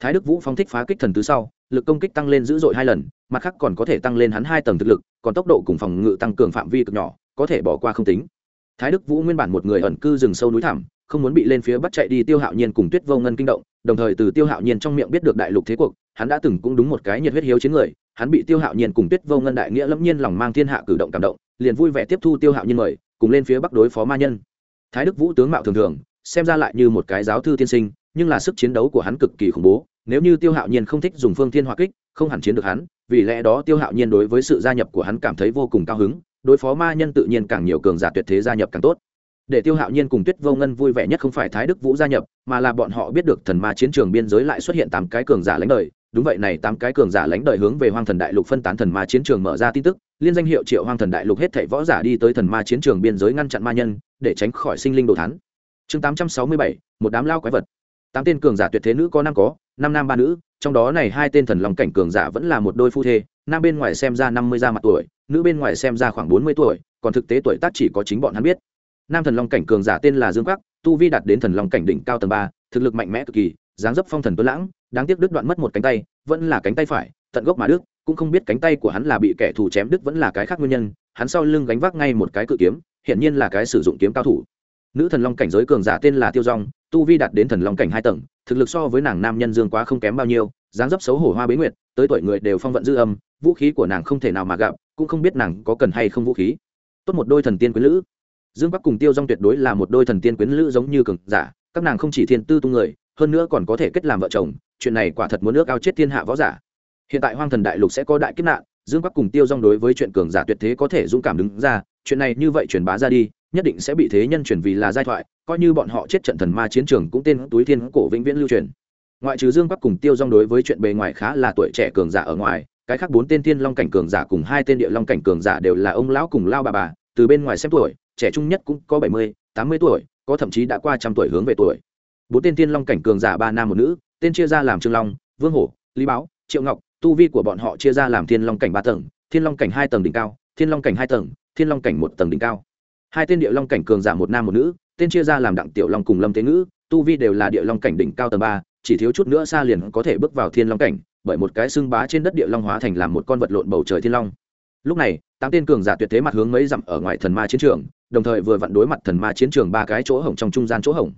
Thái đức vũ phóng thích phá kích thần tứ sau, lực công kích tăng lên dữ dội hai lần, mặt khác còn có thể tăng lên hắn hai tầng thực lực, còn tốc độ cùng phòng ngự tăng cường phạm vi cực nhỏ, có thể bỏ qua không tính thái đức vũ nguyên bản một người ẩn cư rừng sâu núi thẳm, không muốn bị lên phía bắt chạy đi tiêu hạo nhiên cùng tuyết vô ngân kinh động, đồng thời từ tiêu hạo nhiên trong miệng biết được đại lục thế cuộc, hắn đã từng cũng đúng một cái nhiệt huyết hiếu chiến người, hắn bị tiêu hạo nhiên cùng tuyết vô ngân đại nghĩa lẫm nhiên lòng mang thiên hạ cử động cảm động, liền vui vẻ tiếp thu tiêu hạo nhiên mời, cùng lên phía bắc đối phó ma nhân. Thái đức vũ tướng mạo thường thường, xem ra lại như một cái giáo thư tiên sinh, nhưng là sức chiến đấu của hắn cực kỳ khủng bố, nếu như tiêu hạo nhiên không thích dùng phương thiên hỏa kích, không hẳn chiến được hắn, vì lẽ đó tiêu hạo nhiên đối với sự gia nhập của hắn cảm thấy vô cùng cao hứng đối phó ma nhân tự nhiên càng nhiều cường giả tuyệt thế gia nhập càng tốt. Để tiêu hạo nhiên cùng tuyết vô ngân vui vẻ nhất không phải thái đức vũ gia nhập, mà là bọn họ biết được thần ma chiến trường biên giới lại xuất hiện tám cái cường giả lãnh đời. Đúng vậy này, tám cái cường giả lãnh đời hướng về hoang thần đại lục phân tán thần ma chiến trường mở ra tin tức, liên danh hiệu triệu hoang thần đại lục hết thảy võ giả đi tới thần ma chiến trường biên giới ngăn chặn ma nhân, để tránh khỏi sinh linh đồ thán. Chương tám trăm sáu mươi bảy, một đám lao quái vật. Tám tên cường giả tuyệt thế nữ có năm có, năm nam ba nữ, trong đó này hai tên thần lòng cảnh cường giả vẫn là một đôi phu thê, nam bên ngoài xem ra năm mươi ra mặt tuổi nữ bên ngoài xem ra khoảng bốn mươi tuổi, còn thực tế tuổi tác chỉ có chính bọn hắn biết. Nam thần long cảnh cường giả tên là dương quắc, tu vi đạt đến thần long cảnh đỉnh cao tầng ba, thực lực mạnh mẽ cực kỳ, dáng dấp phong thần tuấn lãng, đáng tiếc đứt đoạn mất một cánh tay, vẫn là cánh tay phải, tận gốc mà đức cũng không biết cánh tay của hắn là bị kẻ thù chém đứt vẫn là cái khác nguyên nhân, hắn sau lưng gánh vác ngay một cái cự kiếm hiện nhiên là cái sử dụng kiếm cao thủ. Nữ thần long cảnh giới cường giả tên là tiêu dong, tu vi đạt đến thần long cảnh hai tầng, thực lực so với nàng nam nhân dương quá không kém bao nhiêu, dáng dấp xấu hổ hoa bế nguyệt, tới tuổi người đều phong vận dư âm, vũ khí của nàng không thể nào mà gặp cũng không biết nàng có cần hay không vũ khí. Tốt một đôi thần tiên quyến lữ. Dương bắc cùng tiêu dong tuyệt đối là một đôi thần tiên quyến lữ giống như cường giả, các nàng không chỉ thiên tư tung người, hơn nữa còn có thể kết làm vợ chồng, chuyện này quả thật muốn nước ao chết thiên hạ võ giả. Hiện tại hoang thần đại lục sẽ có đại kiếp nạn, dương bắc cùng tiêu dong đối với chuyện cường giả tuyệt thế có thể dũng cảm đứng ra, chuyện này như vậy truyền bá ra đi, nhất định sẽ bị thế nhân truyền vì là giai thoại, coi như bọn họ chết trận thần ma chiến trường cũng tên túi thiên cổ vĩnh viễn lưu truyền. Ngoại trừ dương bắc cùng tiêu dong đối với chuyện bề ngoài khá là tuổi trẻ cường giả ở ngoài cái khác bốn tên thiên long cảnh cường giả cùng hai tên địa long cảnh cường giả đều là ông lão cùng lao bà bà, từ bên ngoài xem tuổi, trẻ trung nhất cũng có bảy mươi, tám mươi tuổi, có thậm chí đã qua trăm tuổi hướng về tuổi. Bốn tên thiên long cảnh cường giả ba nam một nữ, tên chia ra làm trương long, vương hổ, lý báo, triệu ngọc, tu vi của bọn họ chia ra làm thiên long cảnh ba tầng, thiên long cảnh hai tầng đỉnh cao, thiên long cảnh hai tầng, thiên long cảnh một tầng đỉnh cao. Hai tên địa long cảnh cường giả một nam một nữ, tên chia ra làm đặng tiểu long cùng lâm thế ngữ, tu vi đều là địa long cảnh đỉnh cao tầng ba, chỉ thiếu chút nữa xa liền có thể bước vào thiên long cảnh bởi một cái xương bá trên đất địa long hóa thành làm một con vật lộn bầu trời thiên long. Lúc này, tám tên cường giả tuyệt thế mặt hướng mấy dặm ở ngoài thần ma chiến trường, đồng thời vừa vặn đối mặt thần ma chiến trường ba cái chỗ hổng trong trung gian chỗ hổng.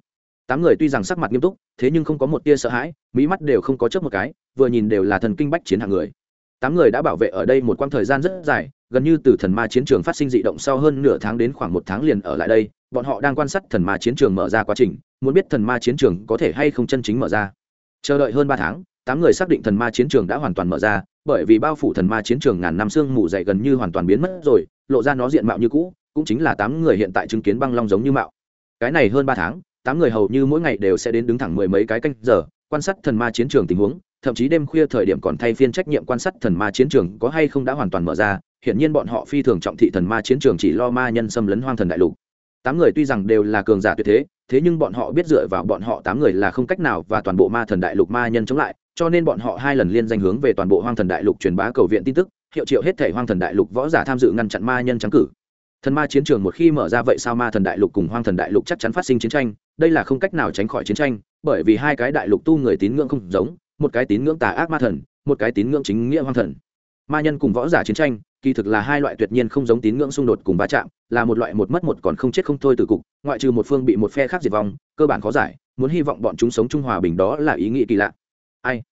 Tám người tuy rằng sắc mặt nghiêm túc, thế nhưng không có một tia sợ hãi mỹ mắt đều không có chớp một cái, vừa nhìn đều là thần kinh bách chiến hạng người. Tám người đã bảo vệ ở đây một quãng thời gian rất dài, gần như từ thần ma chiến trường phát sinh dị động sau hơn nửa tháng đến khoảng một tháng liền ở lại đây, bọn họ đang quan sát thần ma chiến trường mở ra quá trình, muốn biết thần ma chiến trường có thể hay không chân chính mở ra. Chờ đợi hơn ba tháng tám người xác định thần ma chiến trường đã hoàn toàn mở ra, bởi vì bao phủ thần ma chiến trường ngàn năm xương mù dậy gần như hoàn toàn biến mất rồi, lộ ra nó diện mạo như cũ, cũng chính là tám người hiện tại chứng kiến băng long giống như mạo. Cái này hơn ba tháng, tám người hầu như mỗi ngày đều sẽ đến đứng thẳng mười mấy cái canh giờ, quan sát thần ma chiến trường tình huống, thậm chí đêm khuya thời điểm còn thay phiên trách nhiệm quan sát thần ma chiến trường có hay không đã hoàn toàn mở ra, hiển nhiên bọn họ phi thường trọng thị thần ma chiến trường chỉ lo ma nhân xâm lấn hoang thần đại lục. Tám người tuy rằng đều là cường giả tuyệt thế thế nhưng bọn họ biết dựa vào bọn họ tám người là không cách nào và toàn bộ ma thần đại lục ma nhân chống lại cho nên bọn họ hai lần liên danh hướng về toàn bộ hoang thần đại lục truyền bá cầu viện tin tức, hiệu triệu hết thể hoang thần đại lục võ giả tham dự ngăn chặn ma nhân trắng cử. Thần ma chiến trường một khi mở ra vậy sao ma thần đại lục cùng hoang thần đại lục chắc chắn phát sinh chiến tranh, đây là không cách nào tránh khỏi chiến tranh, bởi vì hai cái đại lục tu người tín ngưỡng không giống, một cái tín ngưỡng tà ác ma thần, một cái tín ngưỡng chính nghĩa hoang thần. Ma nhân cùng võ giả chiến tranh, kỳ thực là hai loại tuyệt nhiên không giống tín ngưỡng xung đột cùng va chạm, là một loại một mất một còn không chết không thôi từ cục, ngoại trừ một phương bị một phe khác diệt vong, cơ bản khó giải, muốn hy vọng bọn chúng sống trung hòa bình đó là ý nghĩ kỳ lạ ai?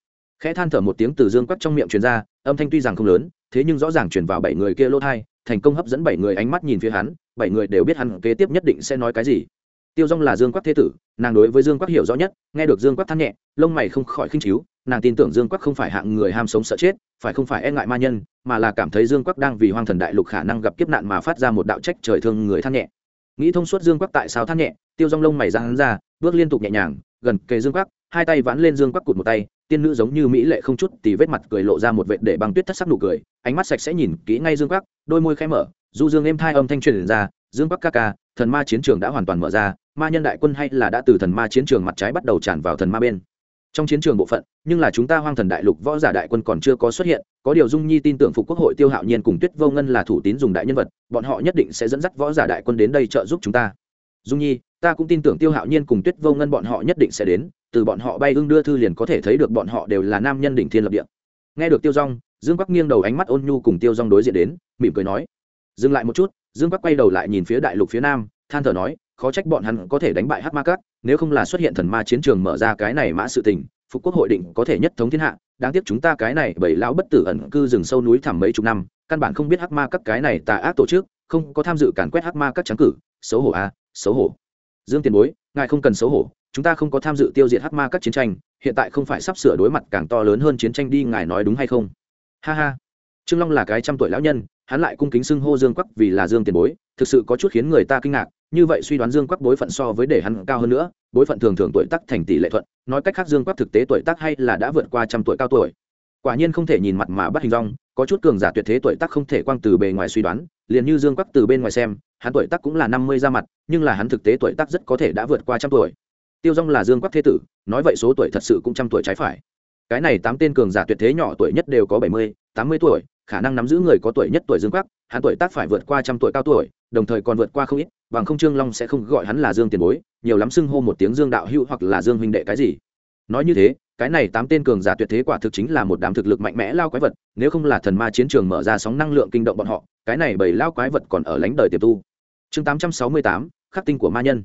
Khẽ than thở một tiếng từ dương quắc trong miệng truyền ra, âm thanh tuy rằng không lớn, thế nhưng rõ ràng truyền vào bảy người kia lỗ thai, thành công hấp dẫn bảy người ánh mắt nhìn phía hắn, bảy người đều biết hắn kế tiếp nhất định sẽ nói cái gì. Tiêu dong là dương quắc thế tử, nàng đối với dương quắc hiểu rõ nhất, nghe được dương quắc than nhẹ, lông mày không khỏi khinh chiếu, nàng tin tưởng dương quắc không phải hạng người ham sống sợ chết, phải không phải e ngại ma nhân, mà là cảm thấy dương quắc đang vì hoang thần đại lục khả năng gặp kiếp nạn mà phát ra một đạo trách trời thương người than nhẹ. Nghĩ thông suốt dương quắc tại sao than nhẹ, tiêu dong lông mày ra hắn ra, bước liên tục nhẹ nhàng, gần kề dương quắc, hai tay vãn lên dương quắc cụt một tay tiên nữ giống như mỹ lệ không chút thì vết mặt cười lộ ra một vệt để băng tuyết thất sắc nụ cười, ánh mắt sạch sẽ nhìn kỹ ngay dương quắc, đôi môi khẽ mở, du dương êm thai âm thanh truyền ra, dương quắc ca ca, thần ma chiến trường đã hoàn toàn mở ra, ma nhân đại quân hay là đã từ thần ma chiến trường mặt trái bắt đầu tràn vào thần ma bên trong chiến trường bộ phận, nhưng là chúng ta hoang thần đại lục võ giả đại quân còn chưa có xuất hiện, có điều dung nhi tin tưởng phục quốc hội tiêu hạo nhiên cùng tuyết vô ngân là thủ tín dùng đại nhân vật, bọn họ nhất định sẽ dẫn dắt võ giả đại quân đến đây trợ giúp chúng ta. Dung nhi ta cũng tin tưởng tiêu hạo nhiên cùng tuyết vô ngân bọn họ nhất định sẽ đến từ bọn họ bay ưng đưa thư liền có thể thấy được bọn họ đều là nam nhân đỉnh thiên lập địa. Nghe được tiêu rong dương bắc nghiêng đầu ánh mắt ôn nhu cùng tiêu rong đối diện đến mỉm cười nói dừng lại một chút. Dương bắc quay đầu lại nhìn phía đại lục phía nam than thở nói khó trách bọn hắn có thể đánh bại hắc ma cát nếu không là xuất hiện thần ma chiến trường mở ra cái này mã sự tình phục quốc hội định có thể nhất thống thiên hạ. Đáng tiếc chúng ta cái này bởi lão bất tử ẩn cư rừng sâu núi thẳm mấy chục năm căn bản không biết hắc ma các cái này tà ác tổ chức không có tham dự càn quét hắc ma các trắng cử. Xấu hổ a à, xấu hổ dương tiền bối, ngài không cần xấu hổ, chúng ta không có tham dự tiêu diệt hắc ma các chiến tranh, hiện tại không phải sắp sửa đối mặt càng to lớn hơn chiến tranh đi, ngài nói đúng hay không? Ha ha. Trương long là cái trăm tuổi lão nhân, hắn lại cung kính xưng hô dương quắc vì là dương tiền bối, thực sự có chút khiến người ta kinh ngạc, như vậy suy đoán dương quắc bối phận so với để hắn cao hơn nữa, bối phận thường thường tuổi tác thành tỷ lệ thuận, nói cách khác dương quắc thực tế tuổi tác hay là đã vượt qua trăm tuổi cao tuổi. Quả nhiên không thể nhìn mặt mà bắt hình rong có chút cường giả tuyệt thế tuổi tác không thể quang từ bề ngoài suy đoán liền như dương quắc từ bên ngoài xem, hắn tuổi tác cũng là năm mươi ra mặt, nhưng là hắn thực tế tuổi tác rất có thể đã vượt qua trăm tuổi. Tiêu rong là dương quắc thế tử, nói vậy số tuổi thật sự cũng trăm tuổi trái phải. Cái này tám tên cường giả tuyệt thế nhỏ tuổi nhất đều có bảy mươi, tám mươi tuổi, khả năng nắm giữ người có tuổi nhất tuổi dương quắc, hắn tuổi tác phải vượt qua trăm tuổi cao tuổi, đồng thời còn vượt qua không ít, bằng không trương long sẽ không gọi hắn là dương tiền bối, nhiều lắm xưng hô một tiếng dương đạo hữu hoặc là dương huynh đệ cái gì. Nói như thế, cái này tám tên cường giả tuyệt thế quả thực chính là một đám thực lực mạnh mẽ lao quái vật, nếu không là thần ma chiến trường mở ra sóng năng lượng kinh động bọn họ cái này bảy lao quái vật còn ở lánh đời tiềm tu. Chương tám trăm sáu mươi tám, khắc tinh của ma nhân.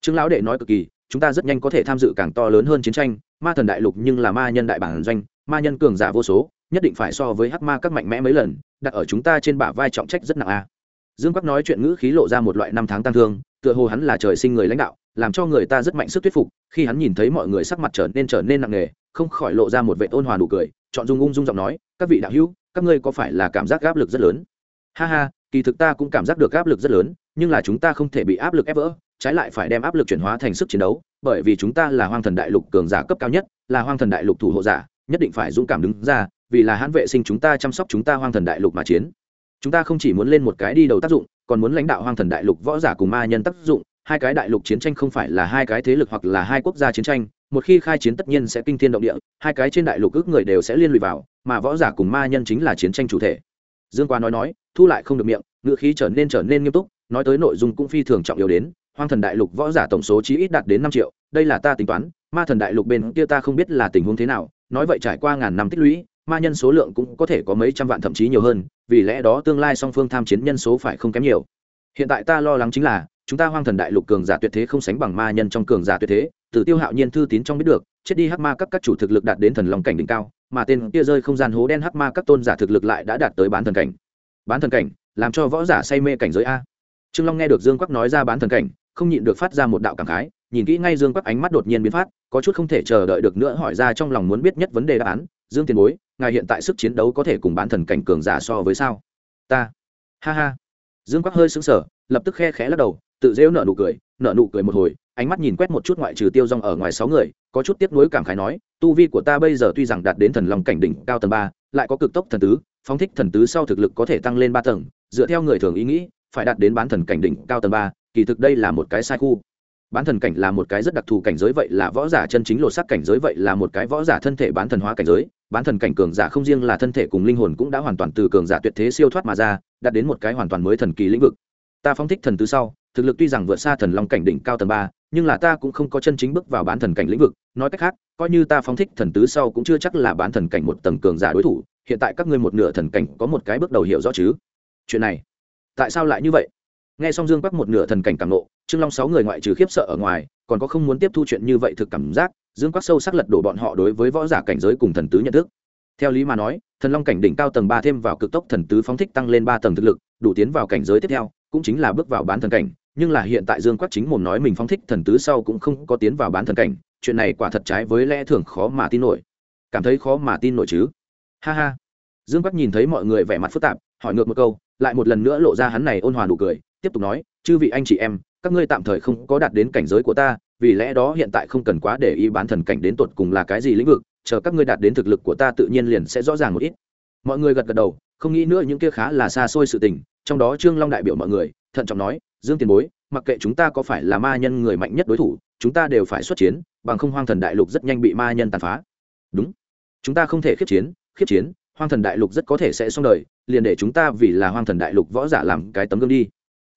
Trương lão đệ nói cực kỳ, chúng ta rất nhanh có thể tham dự càng to lớn hơn chiến tranh, ma thần đại lục nhưng là ma nhân đại bản doanh, ma nhân cường giả vô số, nhất định phải so với hắc ma các mạnh mẽ mấy lần, đặt ở chúng ta trên bả vai trọng trách rất nặng a. Dương quắc nói chuyện ngữ khí lộ ra một loại năm tháng tăng thương, tựa hồ hắn là trời sinh người lãnh đạo, làm cho người ta rất mạnh sức thuyết phục, khi hắn nhìn thấy mọi người sắc mặt trở nên trở nên nặng nề, không khỏi lộ ra một vệ ôn hòa nụ cười, chọn dung ung dung giọng nói, các vị đạo hữu, các ngươi có phải là cảm giác áp lực rất lớn? Ha ha, kỳ thực ta cũng cảm giác được áp lực rất lớn, nhưng là chúng ta không thể bị áp lực ép vỡ, trái lại phải đem áp lực chuyển hóa thành sức chiến đấu, bởi vì chúng ta là hoang thần đại lục cường giả cấp cao nhất, là hoang thần đại lục thủ hộ giả, nhất định phải dũng cảm đứng ra, vì là hãn vệ sinh chúng ta chăm sóc chúng ta hoang thần đại lục mà chiến. Chúng ta không chỉ muốn lên một cái đi đầu tác dụng, còn muốn lãnh đạo hoang thần đại lục võ giả cùng ma nhân tác dụng, hai cái đại lục chiến tranh không phải là hai cái thế lực hoặc là hai quốc gia chiến tranh, một khi khai chiến tất nhiên sẽ kinh thiên động địa, hai cái trên đại lục ước người đều sẽ liên lụy vào, mà võ giả cùng ma nhân chính là chiến tranh chủ thể dương quá nói nói, thu lại không được miệng ngựa khí trở nên trở nên nghiêm túc, nói tới nội dung cũng phi thường trọng yếu đến, hoang thần đại lục võ giả tổng số chí ít đạt đến năm triệu, đây là ta tính toán, ma thần đại lục bên kia ta không biết là tình huống thế nào, nói vậy trải qua ngàn năm tích lũy, ma nhân số lượng cũng có thể có mấy trăm vạn thậm chí nhiều hơn, vì lẽ đó tương lai song phương tham chiến nhân số phải không kém nhiều. Hiện tại ta lo lắng chính là chúng ta hoang thần đại lục cường giả tuyệt thế không sánh bằng ma nhân trong cường giả tuyệt thế từ tiêu hạo nhiên thư tín trong biết được, chết đi hắc ma các các chủ thực lực đạt đến thần lòng cảnh đỉnh cao, mà tên kia rơi không gian hố đen hắc ma các tôn giả thực lực lại đã đạt tới bán thần cảnh. Bán thần cảnh, làm cho võ giả say mê cảnh giới a. Trương long nghe được dương quắc nói ra bán thần cảnh, không nhịn được phát ra một đạo cảm khái, nhìn kỹ ngay dương quắc ánh mắt đột nhiên biến phát, có chút không thể chờ đợi được nữa hỏi ra trong lòng muốn biết nhất vấn đề đáp án, dương tiền bối, ngài hiện tại sức chiến đấu có thể cùng bán thần cảnh cường giả so với sao? Ta. Ha ha. Dương quắc hơi sững sờ, lập tức khe khẽ lắc đầu tự rêu nợ nụ cười nợ nụ cười một hồi, ánh mắt nhìn quét một chút ngoại trừ tiêu rong ở ngoài sáu người, có chút tiếc nuối cảm khái nói, tu vi của ta bây giờ tuy rằng đạt đến thần lòng cảnh đỉnh cao tầng ba, lại có cực tốc thần tứ, phóng thích thần tứ sau thực lực có thể tăng lên ba tầng, dựa theo người thường ý nghĩ, phải đạt đến bán thần cảnh đỉnh cao tầng ba, kỳ thực đây là một cái sai khu. Bán thần cảnh là một cái rất đặc thù cảnh giới vậy là võ giả chân chính lột sắc cảnh giới vậy là một cái võ giả thân thể bán thần hóa cảnh giới, bán thần cảnh cường giả không riêng là thân thể cùng linh hồn cũng đã hoàn toàn từ cường giả tuyệt thế siêu thoát mà ra, đạt đến một cái hoàn toàn mới thần kỳ lĩnh vực. Ta phóng thích thần tứ sau thực lực tuy rằng vượt xa thần long cảnh đỉnh cao tầng ba, nhưng là ta cũng không có chân chính bước vào bán thần cảnh lĩnh vực. Nói cách khác, coi như ta phóng thích thần tứ sau cũng chưa chắc là bán thần cảnh một tầng cường giả đối thủ. Hiện tại các ngươi một nửa thần cảnh có một cái bước đầu hiểu rõ chứ? Chuyện này, tại sao lại như vậy? Nghe xong dương bắc một nửa thần cảnh cảm nộ, trương long sáu người ngoại trừ khiếp sợ ở ngoài, còn có không muốn tiếp thu chuyện như vậy thực cảm giác, dương quắc sâu sắc lật đổ bọn họ đối với võ giả cảnh giới cùng thần tứ nhận thức. Theo lý mà nói, thần long cảnh đỉnh cao tầng ba thêm vào cực tốc thần tứ phóng thích tăng lên ba tầng thực lực, đủ tiến vào cảnh giới tiếp theo, cũng chính là bước vào bán thần cảnh nhưng là hiện tại dương quắc chính mồm nói mình phóng thích thần tứ sau cũng không có tiến vào bán thần cảnh, chuyện này quả thật trái với lẽ thường khó mà tin nổi. Cảm thấy khó mà tin nổi chứ? Ha ha. Dương quắc nhìn thấy mọi người vẻ mặt phức tạp, hỏi ngược một câu, lại một lần nữa lộ ra hắn này ôn hòa nụ cười, tiếp tục nói, chư vị anh chị em, các ngươi tạm thời không có đạt đến cảnh giới của ta, vì lẽ đó hiện tại không cần quá để ý bán thần cảnh đến tột cùng là cái gì lĩnh vực, chờ các ngươi đạt đến thực lực của ta tự nhiên liền sẽ rõ ràng một ít. Mọi người gật gật đầu, không nghĩ nữa những kia khá là xa xôi sự tình, trong đó trương long đại biểu mọi người, thận trọng nói dương tiền bối, mặc kệ chúng ta có phải là ma nhân người mạnh nhất đối thủ, chúng ta đều phải xuất chiến, bằng không hoang thần đại lục rất nhanh bị ma nhân tàn phá. Đúng. Chúng ta không thể khiếp chiến khiếp chiến, hoang thần đại lục rất có thể sẽ xong đời, liền để chúng ta vì là hoang thần đại lục võ giả làm cái tấm gương đi.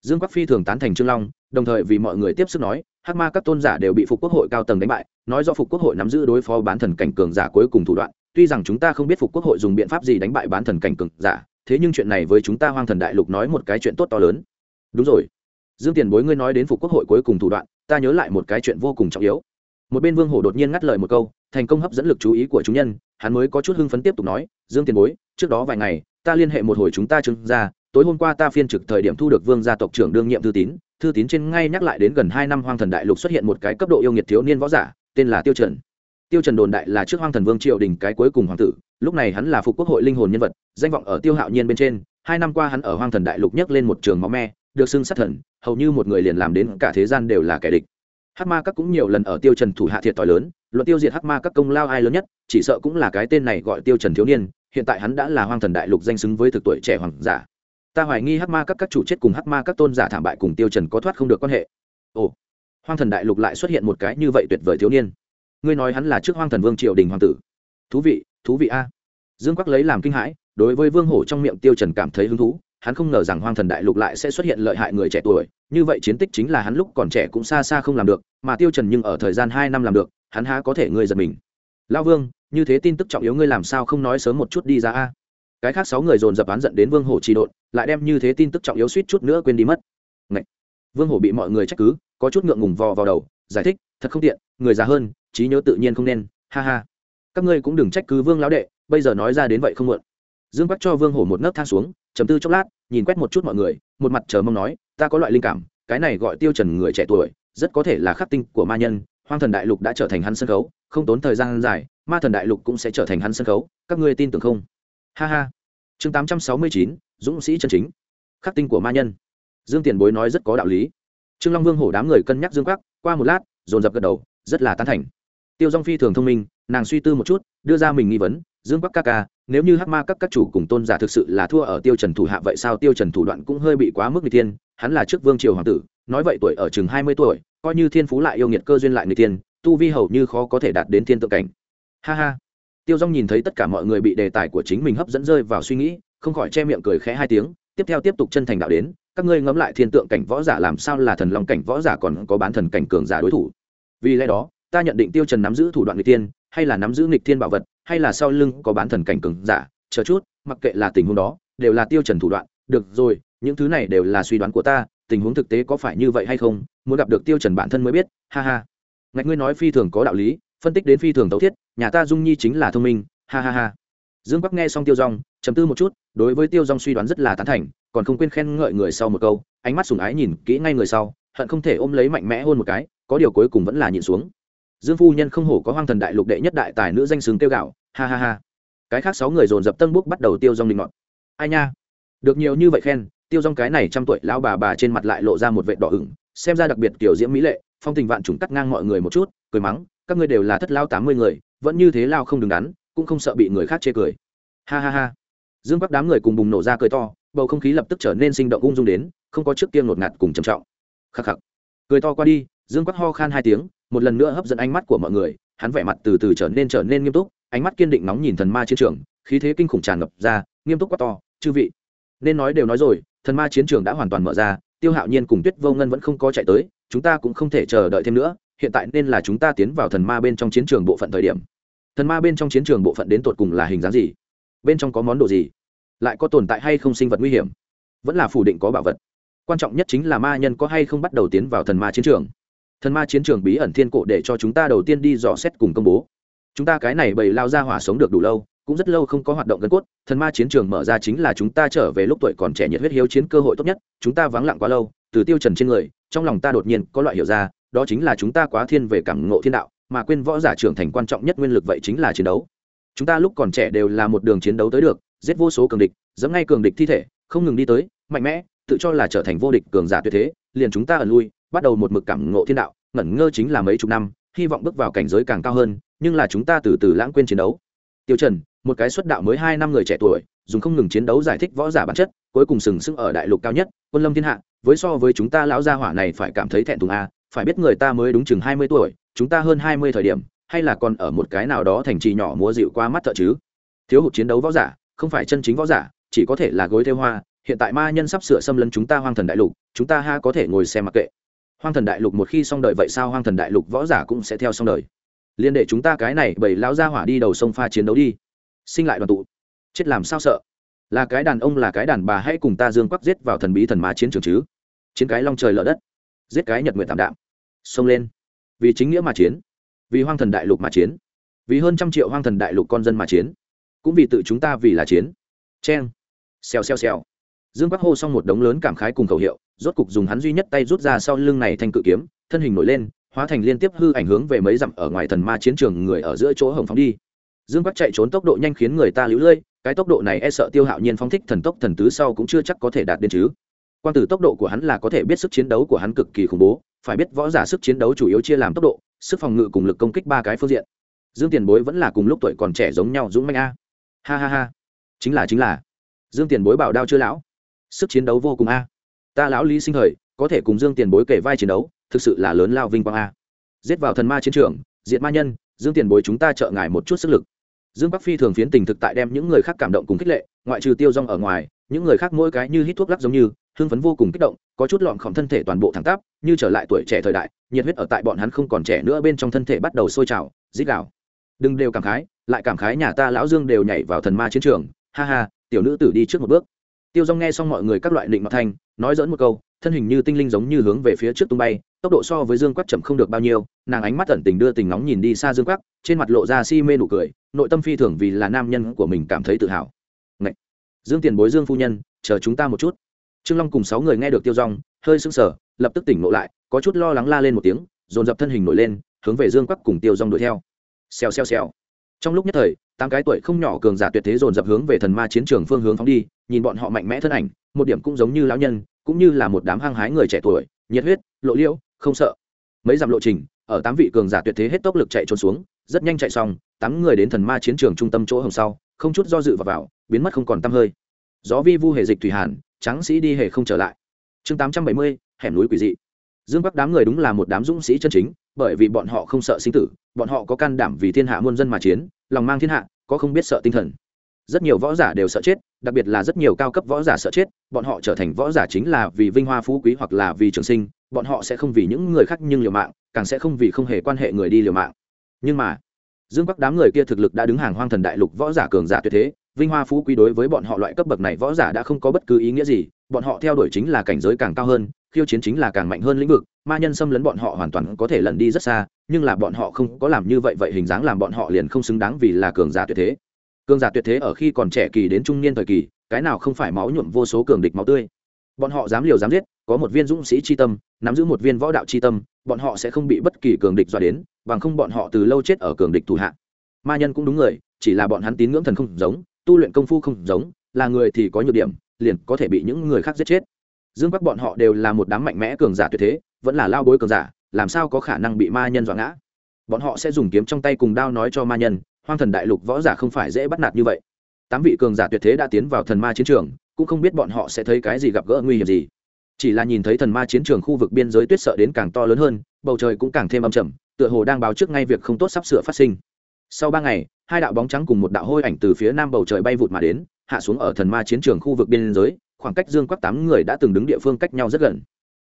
Dương quắc phi thường tán thành trương long, đồng thời vì mọi người tiếp sức nói, hắc ma các tôn giả đều bị phục quốc hội cao tầng đánh bại, nói do phục quốc hội nắm giữ đối phó bán thần cảnh cường giả cuối cùng thủ đoạn, tuy rằng chúng ta không biết phục quốc hội dùng biện pháp gì đánh bại bán thần cảnh cường giả, thế nhưng chuyện này với chúng ta hoang thần đại lục nói một cái chuyện tốt to lớn. Đúng rồi dương tiền bối ngươi nói đến phục quốc hội cuối cùng thủ đoạn, ta nhớ lại một cái chuyện vô cùng trọng yếu. Một bên vương hổ đột nhiên ngắt lời một câu, thành công hấp dẫn lực chú ý của chúng nhân, hắn mới có chút hưng phấn tiếp tục nói, dương tiền bối, trước đó vài ngày, ta liên hệ một hồi chúng ta trưng ra tối hôm qua ta phiên trực thời điểm thu được vương gia tộc trưởng đương nhiệm thư tín thư tín trên ngay nhắc lại đến gần hai năm hoang thần đại lục xuất hiện một cái cấp độ yêu nghiệt thiếu niên võ giả, tên là tiêu trần. Tiêu trần đồn đại là trước hoang thần vương triều đình cái cuối cùng hoàng tử, lúc này hắn là phục quốc hội linh hồn nhân vật, danh vọng ở tiêu hạo nhiên bên trên, hai năm qua hắn ở hoang thần đại lục nhấc lên một trường máu me được xưng sát thần, hầu như một người liền làm đến cả thế gian đều là kẻ địch. Hắc ma các cũng nhiều lần ở tiêu trần thủ hạ thiệt thòi lớn, luận tiêu diệt hắc ma các công lao ai lớn nhất, chỉ sợ cũng là cái tên này gọi tiêu trần thiếu niên, hiện tại hắn đã là hoang thần đại lục danh xứng với thực tuổi trẻ hoàng giả. Ta hoài nghi hắc ma các các chủ chết cùng hắc ma các tôn giả thảm bại cùng tiêu trần có thoát không được quan hệ. Ồ, hoang thần đại lục lại xuất hiện một cái như vậy tuyệt vời thiếu niên. Ngươi nói hắn là trước hoang thần vương triều đình hoàng tử. Thú vị thú vị a. Dương quắc lấy làm kinh hãi, đối với vương hổ trong miệng tiêu trần cảm thấy hứng thú hắn không ngờ rằng hoang thần đại lục lại sẽ xuất hiện lợi hại người trẻ tuổi, như vậy chiến tích chính là hắn lúc còn trẻ cũng xa xa không làm được, mà tiêu trần nhưng ở thời gian hai năm làm được, hắn há có thể ngươi giật mình. Lão vương, như thế tin tức trọng yếu ngươi làm sao không nói sớm một chút đi ra a? Cái khác sáu người dồn dập án giận đến vương hổ trì độn, lại đem như thế tin tức trọng yếu suýt chút nữa quên đi mất. Ngậy! vương hổ bị mọi người trách cứ, có chút ngượng ngùng vò vào đầu, giải thích, thật không tiện, người già hơn, trí nhớ tự nhiên không nên, ha ha. Các ngươi cũng đừng trách cứ vương lão đệ, bây giờ nói ra đến vậy không muộn. Dương bắc cho vương hổ một nấc thang xuống chấm tư chốc lát, nhìn quét một chút mọi người, một mặt chờ mong nói, ta có loại linh cảm, cái này gọi tiêu trần người trẻ tuổi, rất có thể là khắc tinh của ma nhân, hoang thần đại lục đã trở thành hắn sân khấu, không tốn thời gian dài, ma thần đại lục cũng sẽ trở thành hắn sân khấu, các ngươi tin tưởng không? Ha ha. Chương tám trăm sáu mươi chín, dũng sĩ chân chính. Khắc tinh của ma nhân. Dương tiền bối nói rất có đạo lý. Trương long vương hổ đám người cân nhắc dương quắc, qua một lát, dồn dập gật đầu, rất là tán thành. Tiêu dong phi thường thông minh, nàng suy tư một chút, đưa ra mình nghi vấn, dương quắc ca ca nếu như hắc ma các các chủ cùng tôn giả thực sự là thua ở tiêu trần thủ hạ vậy sao tiêu trần thủ đoạn cũng hơi bị quá mức người tiên hắn là trước vương triều hoàng tử, nói vậy tuổi ở chừng hai mươi tuổi, coi như thiên phú lại yêu nghiệt cơ duyên lại người tiên tu vi hầu như khó có thể đạt đến thiên tượng cảnh. Ha ha. Tiêu dong nhìn thấy tất cả mọi người bị đề tài của chính mình hấp dẫn rơi vào suy nghĩ, không khỏi che miệng cười khẽ hai tiếng, tiếp theo tiếp tục chân thành đạo đến, các ngươi ngẫm lại thiên tượng cảnh võ giả làm sao là thần long cảnh võ giả còn có bán thần cảnh cường giả đối thủ. Vì lẽ đó, ta nhận định tiêu trần nắm giữ thủ đoạn nghịch tiên hay là nắm giữ nghịch thiên bảo vật hay là sau lưng có bán thần cảnh cường giả, chờ chút, mặc kệ là tình huống đó, đều là tiêu trần thủ đoạn, được rồi, những thứ này đều là suy đoán của ta, tình huống thực tế có phải như vậy hay không, muốn gặp được tiêu trần bản thân mới biết, ha ha. Ngạch ngươi nói phi thường có đạo lý, phân tích đến phi thường tấu thiết, nhà ta dung nhi chính là thông minh, ha ha ha. Dương bắc nghe xong tiêu rong chấm tư một chút, đối với tiêu rong suy đoán rất là tán thành, còn không quên khen ngợi người sau một câu, ánh mắt sùng ái nhìn kỹ ngay người sau, hận không thể ôm lấy mạnh mẽ hơn một cái, có điều cuối cùng vẫn là nhìn xuống dương phu nhân không hổ có hoang thần đại lục đệ nhất đại tài nữ danh sướng tiêu gạo, ha ha ha. Cái khác sáu người dồn dập tân búc bắt đầu tiêu rong linh ngọn. Ai nha? Được nhiều như vậy khen, tiêu rong cái này trăm tuổi lão bà bà trên mặt lại lộ ra một vệ đỏ ửng, xem ra đặc biệt tiểu diễm mỹ lệ, phong tình vạn trùng cắt ngang mọi người một chút, cười mắng, các ngươi đều là thất lao tám mươi người, vẫn như thế lao không đứng đắn, cũng không sợ bị người khác chê cười. Ha ha ha. Dương bắc đám người cùng bùng nổ ra cười to, bầu không khí lập tức trở nên sinh động ung dung đến, không có trước tiên ngột ngạt cùng trầm trọng. Khắc khắc. Cười to qua đi dương quắc ho khan hai tiếng, một lần nữa hấp dẫn ánh mắt của mọi người, hắn vẻ mặt từ từ trở nên trở nên nghiêm túc, ánh mắt kiên định nóng nhìn thần ma chiến trường, khí thế kinh khủng tràn ngập ra, nghiêm túc quá to, chư vị, nên nói đều nói rồi, thần ma chiến trường đã hoàn toàn mở ra, tiêu hạo nhiên cùng tuyết vô ngân vẫn không có chạy tới, chúng ta cũng không thể chờ đợi thêm nữa, hiện tại nên là chúng ta tiến vào thần ma bên trong chiến trường bộ phận thời điểm. Thần ma bên trong chiến trường bộ phận đến tột cùng là hình dáng gì? Bên trong có món đồ gì? Lại có tồn tại hay không sinh vật nguy hiểm? Vẫn là phủ định có bảo vật. Quan trọng nhất chính là ma nhân có hay không bắt đầu tiến vào thần ma chiến trường thần ma chiến trường bí ẩn thiên cổ để cho chúng ta đầu tiên đi dò xét cùng công bố. Chúng ta cái này bầy lao ra hỏa sống được đủ lâu, cũng rất lâu không có hoạt động gần cốt, thần ma chiến trường mở ra chính là chúng ta trở về lúc tuổi còn trẻ nhiệt huyết hiếu chiến cơ hội tốt nhất, chúng ta vắng lặng quá lâu, từ tiêu trần trên người, trong lòng ta đột nhiên có loại hiểu ra, đó chính là chúng ta quá thiên về cảm ngộ thiên đạo, mà quên võ giả trưởng thành quan trọng nhất nguyên lực vậy chính là chiến đấu. Chúng ta lúc còn trẻ đều là một đường chiến đấu tới được, giết vô số cường địch dẫm ngay cường địch thi thể, không ngừng đi tới, mạnh mẽ, tự cho là trở thành vô địch cường giả tuyệt thế, liền chúng ta ẩn lui bắt đầu một mực cảm ngộ thiên đạo, ngẩn ngơ chính là mấy chục năm, hy vọng bước vào cảnh giới càng cao hơn, nhưng là chúng ta từ từ lãng quên chiến đấu. Tiêu trần, một cái xuất đạo mới hai năm người trẻ tuổi, dùng không ngừng chiến đấu giải thích võ giả bản chất, cuối cùng sừng sững ở đại lục cao nhất, quân lâm thiên hạ, với so với chúng ta lão gia hỏa này phải cảm thấy thẹn thùng a, phải biết người ta mới đúng chừng hai mươi tuổi, chúng ta hơn hai mươi thời điểm, hay là còn ở một cái nào đó thành trì nhỏ múa dịu qua mắt thợ chứ? Thiếu hụt chiến đấu võ giả, không phải chân chính võ giả, chỉ có thể là gối theo hoa, hiện tại ma nhân sắp sửa xâm lấn chúng ta hoang thần đại lục, chúng ta ha có thể ngồi xem mặc kệ hoang thần đại lục một khi xong đời vậy sao hoang thần đại lục võ giả cũng sẽ theo xong đời? Liên để chúng ta cái này bảy lão ra hỏa đi đầu sông pha chiến đấu đi. Sinh lại đoàn tụ. Chết làm sao sợ? Là cái đàn ông, là cái đàn bà hãy cùng ta dương quắc giết vào thần bí thần ma chiến trường chứ? Chiến cái long trời lở đất. Giết cái nhật nguyện tạm đạm. Xông lên. Vì chính nghĩa mà chiến. Vì hoang thần đại lục mà chiến. Vì hơn trăm triệu hoang thần đại lục con dân mà chiến. Cũng vì tự chúng ta vì là chiến. C h e n xèo xèo xèo dương bắc hô xong một đống lớn cảm khái cùng khẩu hiệu, rốt cục dùng hắn duy nhất tay rút ra sau lưng này thành cự kiếm, thân hình nổi lên, hóa thành liên tiếp hư ảnh hướng về mấy dặm ở ngoài thần ma chiến trường người ở giữa chỗ hồng phóng đi. Dương bắc chạy trốn tốc độ nhanh khiến người ta lũ lưỡi cái tốc độ này e sợ tiêu hạo nhiên phóng thích thần tốc thần tứ sau cũng chưa chắc có thể đạt đến chứ. Quan tử tốc độ của hắn là có thể biết sức chiến đấu của hắn cực kỳ khủng bố, phải biết võ giả sức chiến đấu chủ yếu chia làm tốc độ, sức phòng ngự cùng lực công kích ba cái phương diện. Dương tiền bối vẫn là cùng lúc tuổi còn trẻ giống nhau dũng manh a. Ha ha ha. Chính là chính là. Dương tiền bối bảo đao chưa lão sức chiến đấu vô cùng a. Ta lão lý sinh thời, có thể cùng dương tiền bối kể vai chiến đấu, thực sự là lớn lao vinh quang a. Giết vào thần ma chiến trường diện ma nhân, dương tiền bối chúng ta trợ ngài một chút sức lực. Dương bắc phi thường phiến tình thực tại đem những người khác cảm động cùng khích lệ, ngoại trừ tiêu rong ở ngoài, những người khác mỗi cái như hít thuốc lắc giống như, hưng phấn vô cùng kích động, có chút lọn khỏng thân thể toàn bộ thẳng tắp, như trở lại tuổi trẻ thời đại, nhiệt huyết ở tại bọn hắn không còn trẻ nữa bên trong thân thể bắt đầu sôi trào dít đảo đừng đều cảm khái, lại cảm khái nhà ta lão dương đều nhảy vào thần ma chiến trường, ha ha, tiểu nữ tử đi trước một bước tiêu dong nghe xong mọi người các loại định mặt thanh, nói dẫn một câu, thân hình như tinh linh giống như hướng về phía trước tung bay, tốc độ so với dương quắc chậm không được bao nhiêu, nàng ánh mắt tẩn tình đưa tình nóng nhìn đi xa dương quắc, trên mặt lộ ra si mê nụ cười, nội tâm phi thường vì là nam nhân của mình cảm thấy tự hào. Ngậy! dương tiền bối dương phu nhân, chờ chúng ta một chút. Trương long cùng sáu người nghe được tiêu rong hơi sững sờ, lập tức tỉnh ngộ lại, có chút lo lắng la lên một tiếng, dồn dập thân hình nổi lên, hướng về dương quắc cùng tiêu rong đuổi theo. Xèo xèo xèo. Trong lúc nhất thời, tám cái tuổi không nhỏ cường giả tuyệt thế dồn dập hướng về thần ma chiến trường phương hướng phóng đi nhìn bọn họ mạnh mẽ thân ảnh, một điểm cũng giống như lão nhân, cũng như là một đám hăng hái người trẻ tuổi, nhiệt huyết, lộ liễu, không sợ. Mấy dặm lộ trình, ở tám vị cường giả tuyệt thế hết tốc lực chạy trốn xuống, rất nhanh chạy xong, tám người đến thần ma chiến trường trung tâm chỗ hồng sau, không chút do dự và vào, biến mất không còn t hơi. Gió vi vu hề dịch thủy hàn, tráng sĩ đi hề không trở lại. Chương tám trăm bảy mươi, hẻm núi quỷ dị. Dương bắc đám người đúng là một đám dũng sĩ chân chính, bởi vì bọn họ không sợ sinh tử, bọn họ có can đảm vì thiên hạ muôn dân mà chiến, lòng mang thiên hạ, có không biết sợ tinh thần rất nhiều võ giả đều sợ chết, đặc biệt là rất nhiều cao cấp võ giả sợ chết, bọn họ trở thành võ giả chính là vì vinh hoa phú quý hoặc là vì trường sinh, bọn họ sẽ không vì những người khác nhưng liều mạng, càng sẽ không vì không hề quan hệ người đi liều mạng. Nhưng mà, dương bắc đám người kia thực lực đã đứng hàng hoang thần đại lục võ giả cường giả tuyệt thế, vinh hoa phú quý đối với bọn họ loại cấp bậc này võ giả đã không có bất cứ ý nghĩa gì, bọn họ theo đuổi chính là cảnh giới càng cao hơn, khiêu chiến chính là càng mạnh hơn lĩnh vực, ma nhân xâm lấn bọn họ hoàn toàn có thể lẩn đi rất xa, nhưng là bọn họ không có làm như vậy vậy hình dáng làm bọn họ liền không xứng đáng vì là cường giả tuyệt thế cường giả tuyệt thế ở khi còn trẻ kỳ đến trung niên thời kỳ, cái nào không phải máu nhuộm vô số cường địch máu tươi? Bọn họ dám liều dám giết, có một viên dũng sĩ c h i tâm, nắm giữ một viên võ đạo c h i tâm, bọn họ sẽ không bị bất kỳ cường địch dọa đến, bằng không bọn họ từ lâu chết ở cường địch thủ hạ. Ma nhân cũng đúng người, chỉ là bọn hắn tín ngưỡng thần không giống, tu luyện công phu không giống, là người thì có nhược điểm, liền có thể bị những người khác giết chết. Dương bắc bọn họ đều là một đám mạnh mẽ cường giả tuyệt thế, vẫn là lao bối cường giả, làm sao có khả năng bị ma nhân dọa ngã? Bọn họ sẽ dùng kiếm trong tay cùng đao nói cho ma nhân hoang thần đại lục võ giả không phải dễ bắt nạt như vậy. Tám vị cường giả tuyệt thế đã tiến vào thần ma chiến trường, cũng không biết bọn họ sẽ thấy cái gì gặp gỡ nguy hiểm gì. Chỉ là nhìn thấy thần ma chiến trường khu vực biên giới tuyết sợ đến càng to lớn hơn, bầu trời cũng càng thêm âm trầm, tựa hồ đang báo trước ngay việc không tốt sắp sửa phát sinh. Sau ba ngày, hai đạo bóng trắng cùng một đạo hôi ảnh từ phía nam bầu trời bay vụt mà đến, hạ xuống ở thần ma chiến trường khu vực biên giới, khoảng cách dương quắc tám người đã từng đứng địa phương cách nhau rất gần.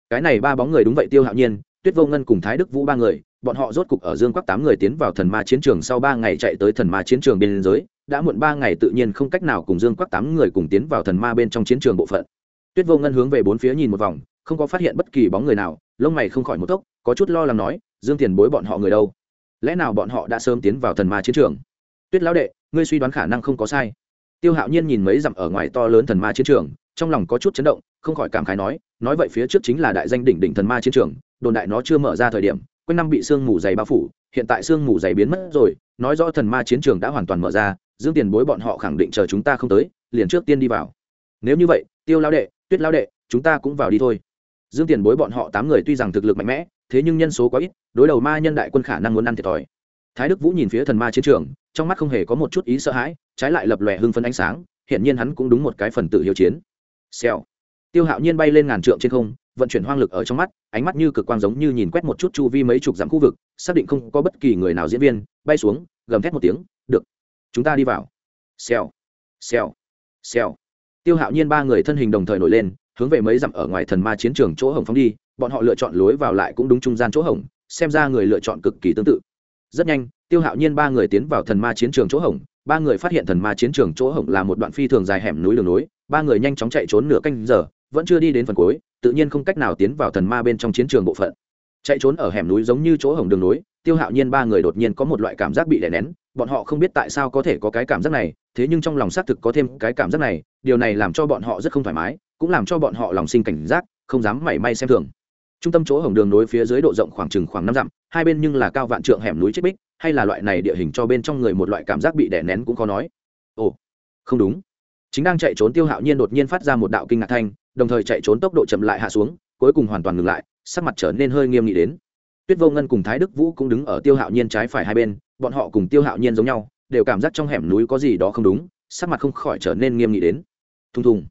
Cái này ba bóng người đúng vậy tiêu hạo nhiên tuyết vô ngân cùng thái đức vũ ba người, bọn họ rốt cục ở dương quắc tám người tiến vào thần ma chiến trường sau ba ngày chạy tới thần ma chiến trường biên giới, đã muộn ba ngày tự nhiên không cách nào cùng dương quắc tám người cùng tiến vào thần ma bên trong chiến trường bộ phận. Tuyết vô ngân hướng về bốn phía nhìn một vòng, không có phát hiện bất kỳ bóng người nào, lông mày không khỏi một tốc, có chút lo lắng nói, dương tiền bối bọn họ người đâu? Lẽ nào bọn họ đã sớm tiến vào thần ma chiến trường? Tuyết lão đệ, ngươi suy đoán khả năng không có sai. Tiêu hạo nhiên nhìn mấy dặm ở ngoài to lớn thần ma chiến trường, trong lòng có chút chấn động, không khỏi cảm khái nói nói vậy phía trước chính là đại danh đỉnh đỉnh thần ma chiến trường đồn đại nó chưa mở ra thời điểm, quanh năm bị sương mù dày bao phủ, hiện tại sương mù dày biến mất rồi, nói rõ thần ma chiến trường đã hoàn toàn mở ra, dương tiền bối bọn họ khẳng định chờ chúng ta không tới, liền trước tiên đi vào. Nếu như vậy, tiêu lao đệ, tuyết lao đệ, chúng ta cũng vào đi thôi. Dương tiền bối bọn họ tám người tuy rằng thực lực mạnh mẽ, thế nhưng nhân số quá ít, đối đầu ma nhân đại quân khả năng muốn ăn thiệt thòi. Thái đức vũ nhìn phía thần ma chiến trường, trong mắt không hề có một chút ý sợ hãi, trái lại lập lòe hưng phấn ánh sáng hiện nhiên hắn cũng đúng một cái phần tự hiếu chiến. Xèo. Tiêu hạo nhiên bay lên ngàn trượng trên không vận chuyển hoang lực ở trong mắt, ánh mắt như cực quang giống như nhìn quét một chút chu vi mấy chục dặm khu vực, xác định không có bất kỳ người nào diễn viên, bay xuống, gầm thét một tiếng, được, chúng ta đi vào. Xèo xèo xèo. Tiêu hạo nhiên ba người thân hình đồng thời nổi lên, hướng về mấy dặm ở ngoài thần ma chiến trường chỗ hồng phóng đi, bọn họ lựa chọn lối vào lại cũng đúng trung gian chỗ hồng, xem ra người lựa chọn cực kỳ tương tự. Rất nhanh, tiêu hạo nhiên ba người tiến vào thần ma chiến trường chỗ hồng, ba người phát hiện thần ma chiến trường chỗ hồng là một đoạn phi thường dài hẻm núi đường núi ba người nhanh chóng chạy trốn nửa canh giờ vẫn chưa đi đến phần cuối, tự nhiên không cách nào tiến vào thần ma bên trong chiến trường bộ phận. Chạy trốn ở hẻm núi giống như chỗ hồng đường núi tiêu hạo nhiên ba người đột nhiên có một loại cảm giác bị đè nén, bọn họ không biết tại sao có thể có cái cảm giác này, thế nhưng trong lòng xác thực có thêm cái cảm giác này, điều này làm cho bọn họ rất không thoải mái, cũng làm cho bọn họ lòng sinh cảnh giác, không dám mảy may xem thường. Trung tâm chỗ hồng đường nối phía dưới độ rộng khoảng chừng khoảng năm dặm, hai bên nhưng là cao vạn trượng hẻm núi chết bích, hay là loại này địa hình cho bên trong người một loại cảm giác bị đè nén cũng có nói. Ồ, không đúng. Chính đang chạy trốn tiêu hạo nhiên đột nhiên phát ra một đạo kinh ngạc thanh đồng thời chạy trốn tốc độ chậm lại hạ xuống, cuối cùng hoàn toàn ngừng lại, sắc mặt trở nên hơi nghiêm nghị đến. Tuyết vô ngân cùng thái đức vũ cũng đứng ở tiêu hạo nhiên trái phải hai bên, bọn họ cùng tiêu hạo nhiên giống nhau, đều cảm giác trong hẻm núi có gì đó không đúng, sắc mặt không khỏi trở nên nghiêm nghị đến. Thùng thùng.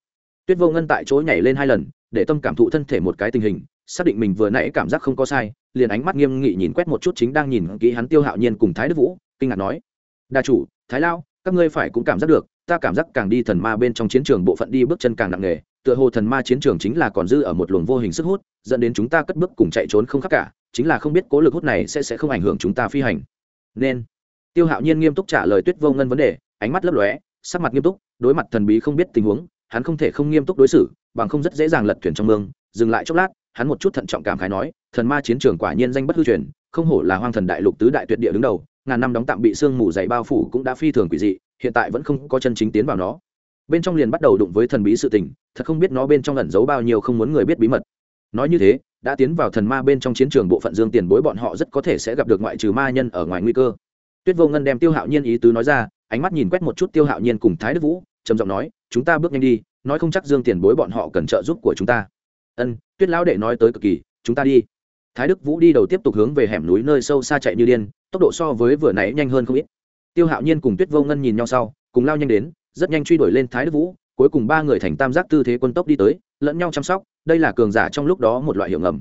Tuyết vô ngân tại chỗ nhảy lên hai lần, để tâm cảm thụ thân thể một cái tình hình, xác định mình vừa nãy cảm giác không có sai, liền ánh mắt nghiêm nghị nhìn quét một chút chính đang nhìn kỹ hắn tiêu hạo nhiên cùng thái đức vũ, kinh ngạc nói. Đa chủ, thái lao, các ngươi phải cũng cảm giác được, ta cảm giác càng đi thần ma bên trong chiến trường bộ phận đi bước chân càng nặng nề tựa hồ thần ma chiến trường chính là còn dư ở một luồng vô hình sức hút, dẫn đến chúng ta cất bước cùng chạy trốn không khác cả, chính là không biết cố lực hút này sẽ sẽ không ảnh hưởng chúng ta phi hành. Nên, tiêu hạo nhiên nghiêm túc trả lời tuyết vô ngân vấn đề, ánh mắt lấp lóe, sắc mặt nghiêm túc, đối mặt thần bí không biết tình huống, hắn không thể không nghiêm túc đối xử, bằng không rất dễ dàng lật thuyền trong mương, dừng lại chốc lát, hắn một chút thận trọng cảm khái nói, thần ma chiến trường quả nhiên danh bất hư truyền, không hổ là hoang thần đại lục tứ đại tuyệt địa đứng đầu, ngàn năm đóng tạm bị sương mù dày bao phủ cũng đã phi thường quỷ dị, hiện tại vẫn không có chân chính tiến vào nó bên trong liền bắt đầu đụng với thần bí sự tình, thật không biết nó bên trong ẩn giấu bao nhiêu không muốn người biết bí mật. Nói như thế, đã tiến vào thần ma bên trong chiến trường bộ phận dương tiền bối bọn họ rất có thể sẽ gặp được ngoại trừ ma nhân ở ngoài nguy cơ. Tuyết vô ngân đem tiêu hạo nhiên ý tứ nói ra, ánh mắt nhìn quét một chút tiêu hạo nhiên cùng thái đức vũ, trầm giọng nói, chúng ta bước nhanh đi, nói không chắc dương tiền bối bọn họ cần trợ giúp của chúng ta. Ân, tuyết lão đệ nói tới cực kỳ, chúng ta đi. Thái đức vũ đi đầu tiếp tục hướng về hẻm núi nơi sâu xa chạy như điên, tốc độ so với vừa nãy nhanh hơn không ít. Tiêu hạo nhiên cùng tuyết vô ngân nhìn nhau sau, cùng lao nhanh đến rất nhanh truy đuổi lên thái đức vũ, cuối cùng ba người thành tam giác tư thế quân tốc đi tới, lẫn nhau chăm sóc, đây là cường giả trong lúc đó một loại hiệu ngầm.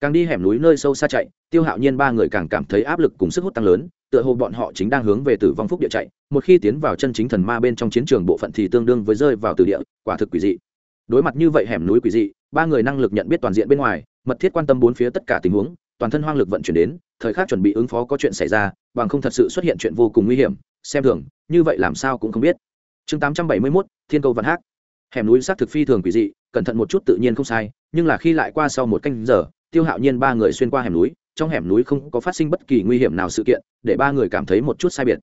Càng đi hẻm núi nơi sâu xa chạy, tiêu hạo nhiên ba người càng cảm thấy áp lực cùng sức hút tăng lớn, tựa hồ bọn họ chính đang hướng về tử vong phúc địa chạy, một khi tiến vào chân chính thần ma bên trong chiến trường bộ phận thì tương đương với rơi vào từ địa, quả thực quỷ dị. Đối mặt như vậy hẻm núi quỷ dị, ba người năng lực nhận biết toàn diện bên ngoài, mật thiết quan tâm bốn phía tất cả tình huống, toàn thân hoang lực vận chuyển đến, thời khắc chuẩn bị ứng phó có chuyện xảy ra, bằng không thật sự xuất hiện chuyện vô cùng nguy hiểm, xem thường, như vậy làm sao cũng không biết chương tám trăm bảy mươi mốt, thiên Câu văn hát hẻm núi xác thực phi thường quỷ dị, cẩn thận một chút tự nhiên không sai, nhưng là khi lại qua sau một canh giờ, tiêu hạo nhiên ba người xuyên qua hẻm núi, trong hẻm núi không có phát sinh bất kỳ nguy hiểm nào sự kiện, để ba người cảm thấy một chút sai biệt.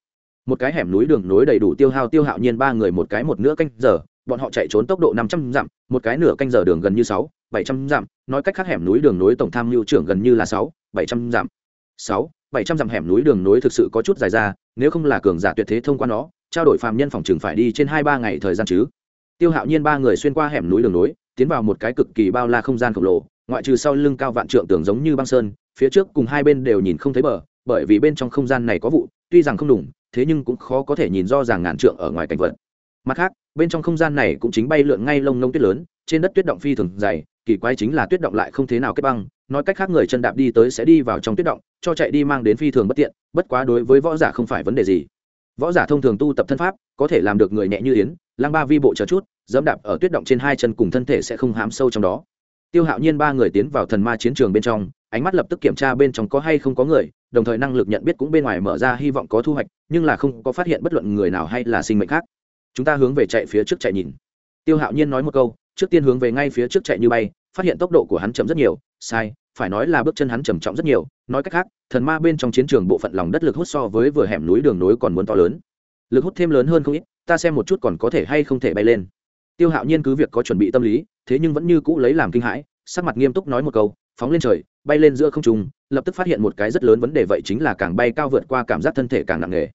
Một cái hẻm núi đường nối đầy đủ tiêu hao, tiêu hạo nhiên ba người một cái một nửa canh giờ, bọn họ chạy trốn tốc độ năm trăm dặm, một cái nửa canh giờ đường gần như sáu, bảy trăm dặm, nói cách khác hẻm núi đường nối tổng tham mưu trưởng gần như là sáu, bảy trăm dặm. Sáu, bảy trăm dặm hẻm núi đường nối thực sự có chút dài ra, nếu không là cường giả tuyệt thế thông qua nó trao đổi phàm nhân phòng trường phải đi trên hai ba ngày thời gian chứ. Tiêu hạo nhiên ba người xuyên qua hẻm núi đường nối, tiến vào một cái cực kỳ bao la không gian khổng lồ, ngoại trừ sau lưng cao vạn trượng tưởng giống như băng sơn, phía trước cùng hai bên đều nhìn không thấy bờ, bởi vì bên trong không gian này có vụ, tuy rằng không đủ thế nhưng cũng khó có thể nhìn do ràng ngàn trượng ở ngoài cảnh vật. Mặt khác, bên trong không gian này cũng chính bay lượn ngay lông lông tuyết lớn, trên đất tuyết động phi thường dày, kỳ quái chính là tuyết động lại không thế nào kết băng, nói cách khác người chân đạp đi tới sẽ đi vào trong tuyết động, cho chạy đi mang đến phi thường bất tiện, bất quá đối với võ giả không phải vấn đề gì võ giả thông thường tu tập thân pháp, có thể làm được người nhẹ như yến, lang ba vi bộ chờ chút, dẫm đạp ở tuyết động trên hai chân cùng thân thể sẽ không hám sâu trong đó. Tiêu hạo nhiên ba người tiến vào thần ma chiến trường bên trong, ánh mắt lập tức kiểm tra bên trong có hay không có người, đồng thời năng lực nhận biết cũng bên ngoài mở ra hy vọng có thu hoạch, nhưng là không có phát hiện bất luận người nào hay là sinh mệnh khác. Chúng ta hướng về chạy phía trước chạy nhìn. Tiêu hạo nhiên nói một câu, trước tiên hướng về ngay phía trước chạy như bay, phát hiện tốc độ của hắn chậm rất nhiều, sai phải nói là bước chân hắn trầm trọng rất nhiều, nói cách khác, thần ma bên trong chiến trường bộ phận lòng đất lực hút so với vừa hẻm núi đường núi còn muốn to lớn. Lực hút thêm lớn hơn không ít, ta xem một chút còn có thể hay không thể bay lên. Tiêu hạo nhiên cứ việc có chuẩn bị tâm lý, thế nhưng vẫn như cũ lấy làm kinh hãi, sắc mặt nghiêm túc nói một câu, phóng lên trời, bay lên giữa không trung. Lập tức phát hiện một cái rất lớn vấn đề vậy chính là càng bay cao vượt qua cảm giác thân thể càng nặng nề.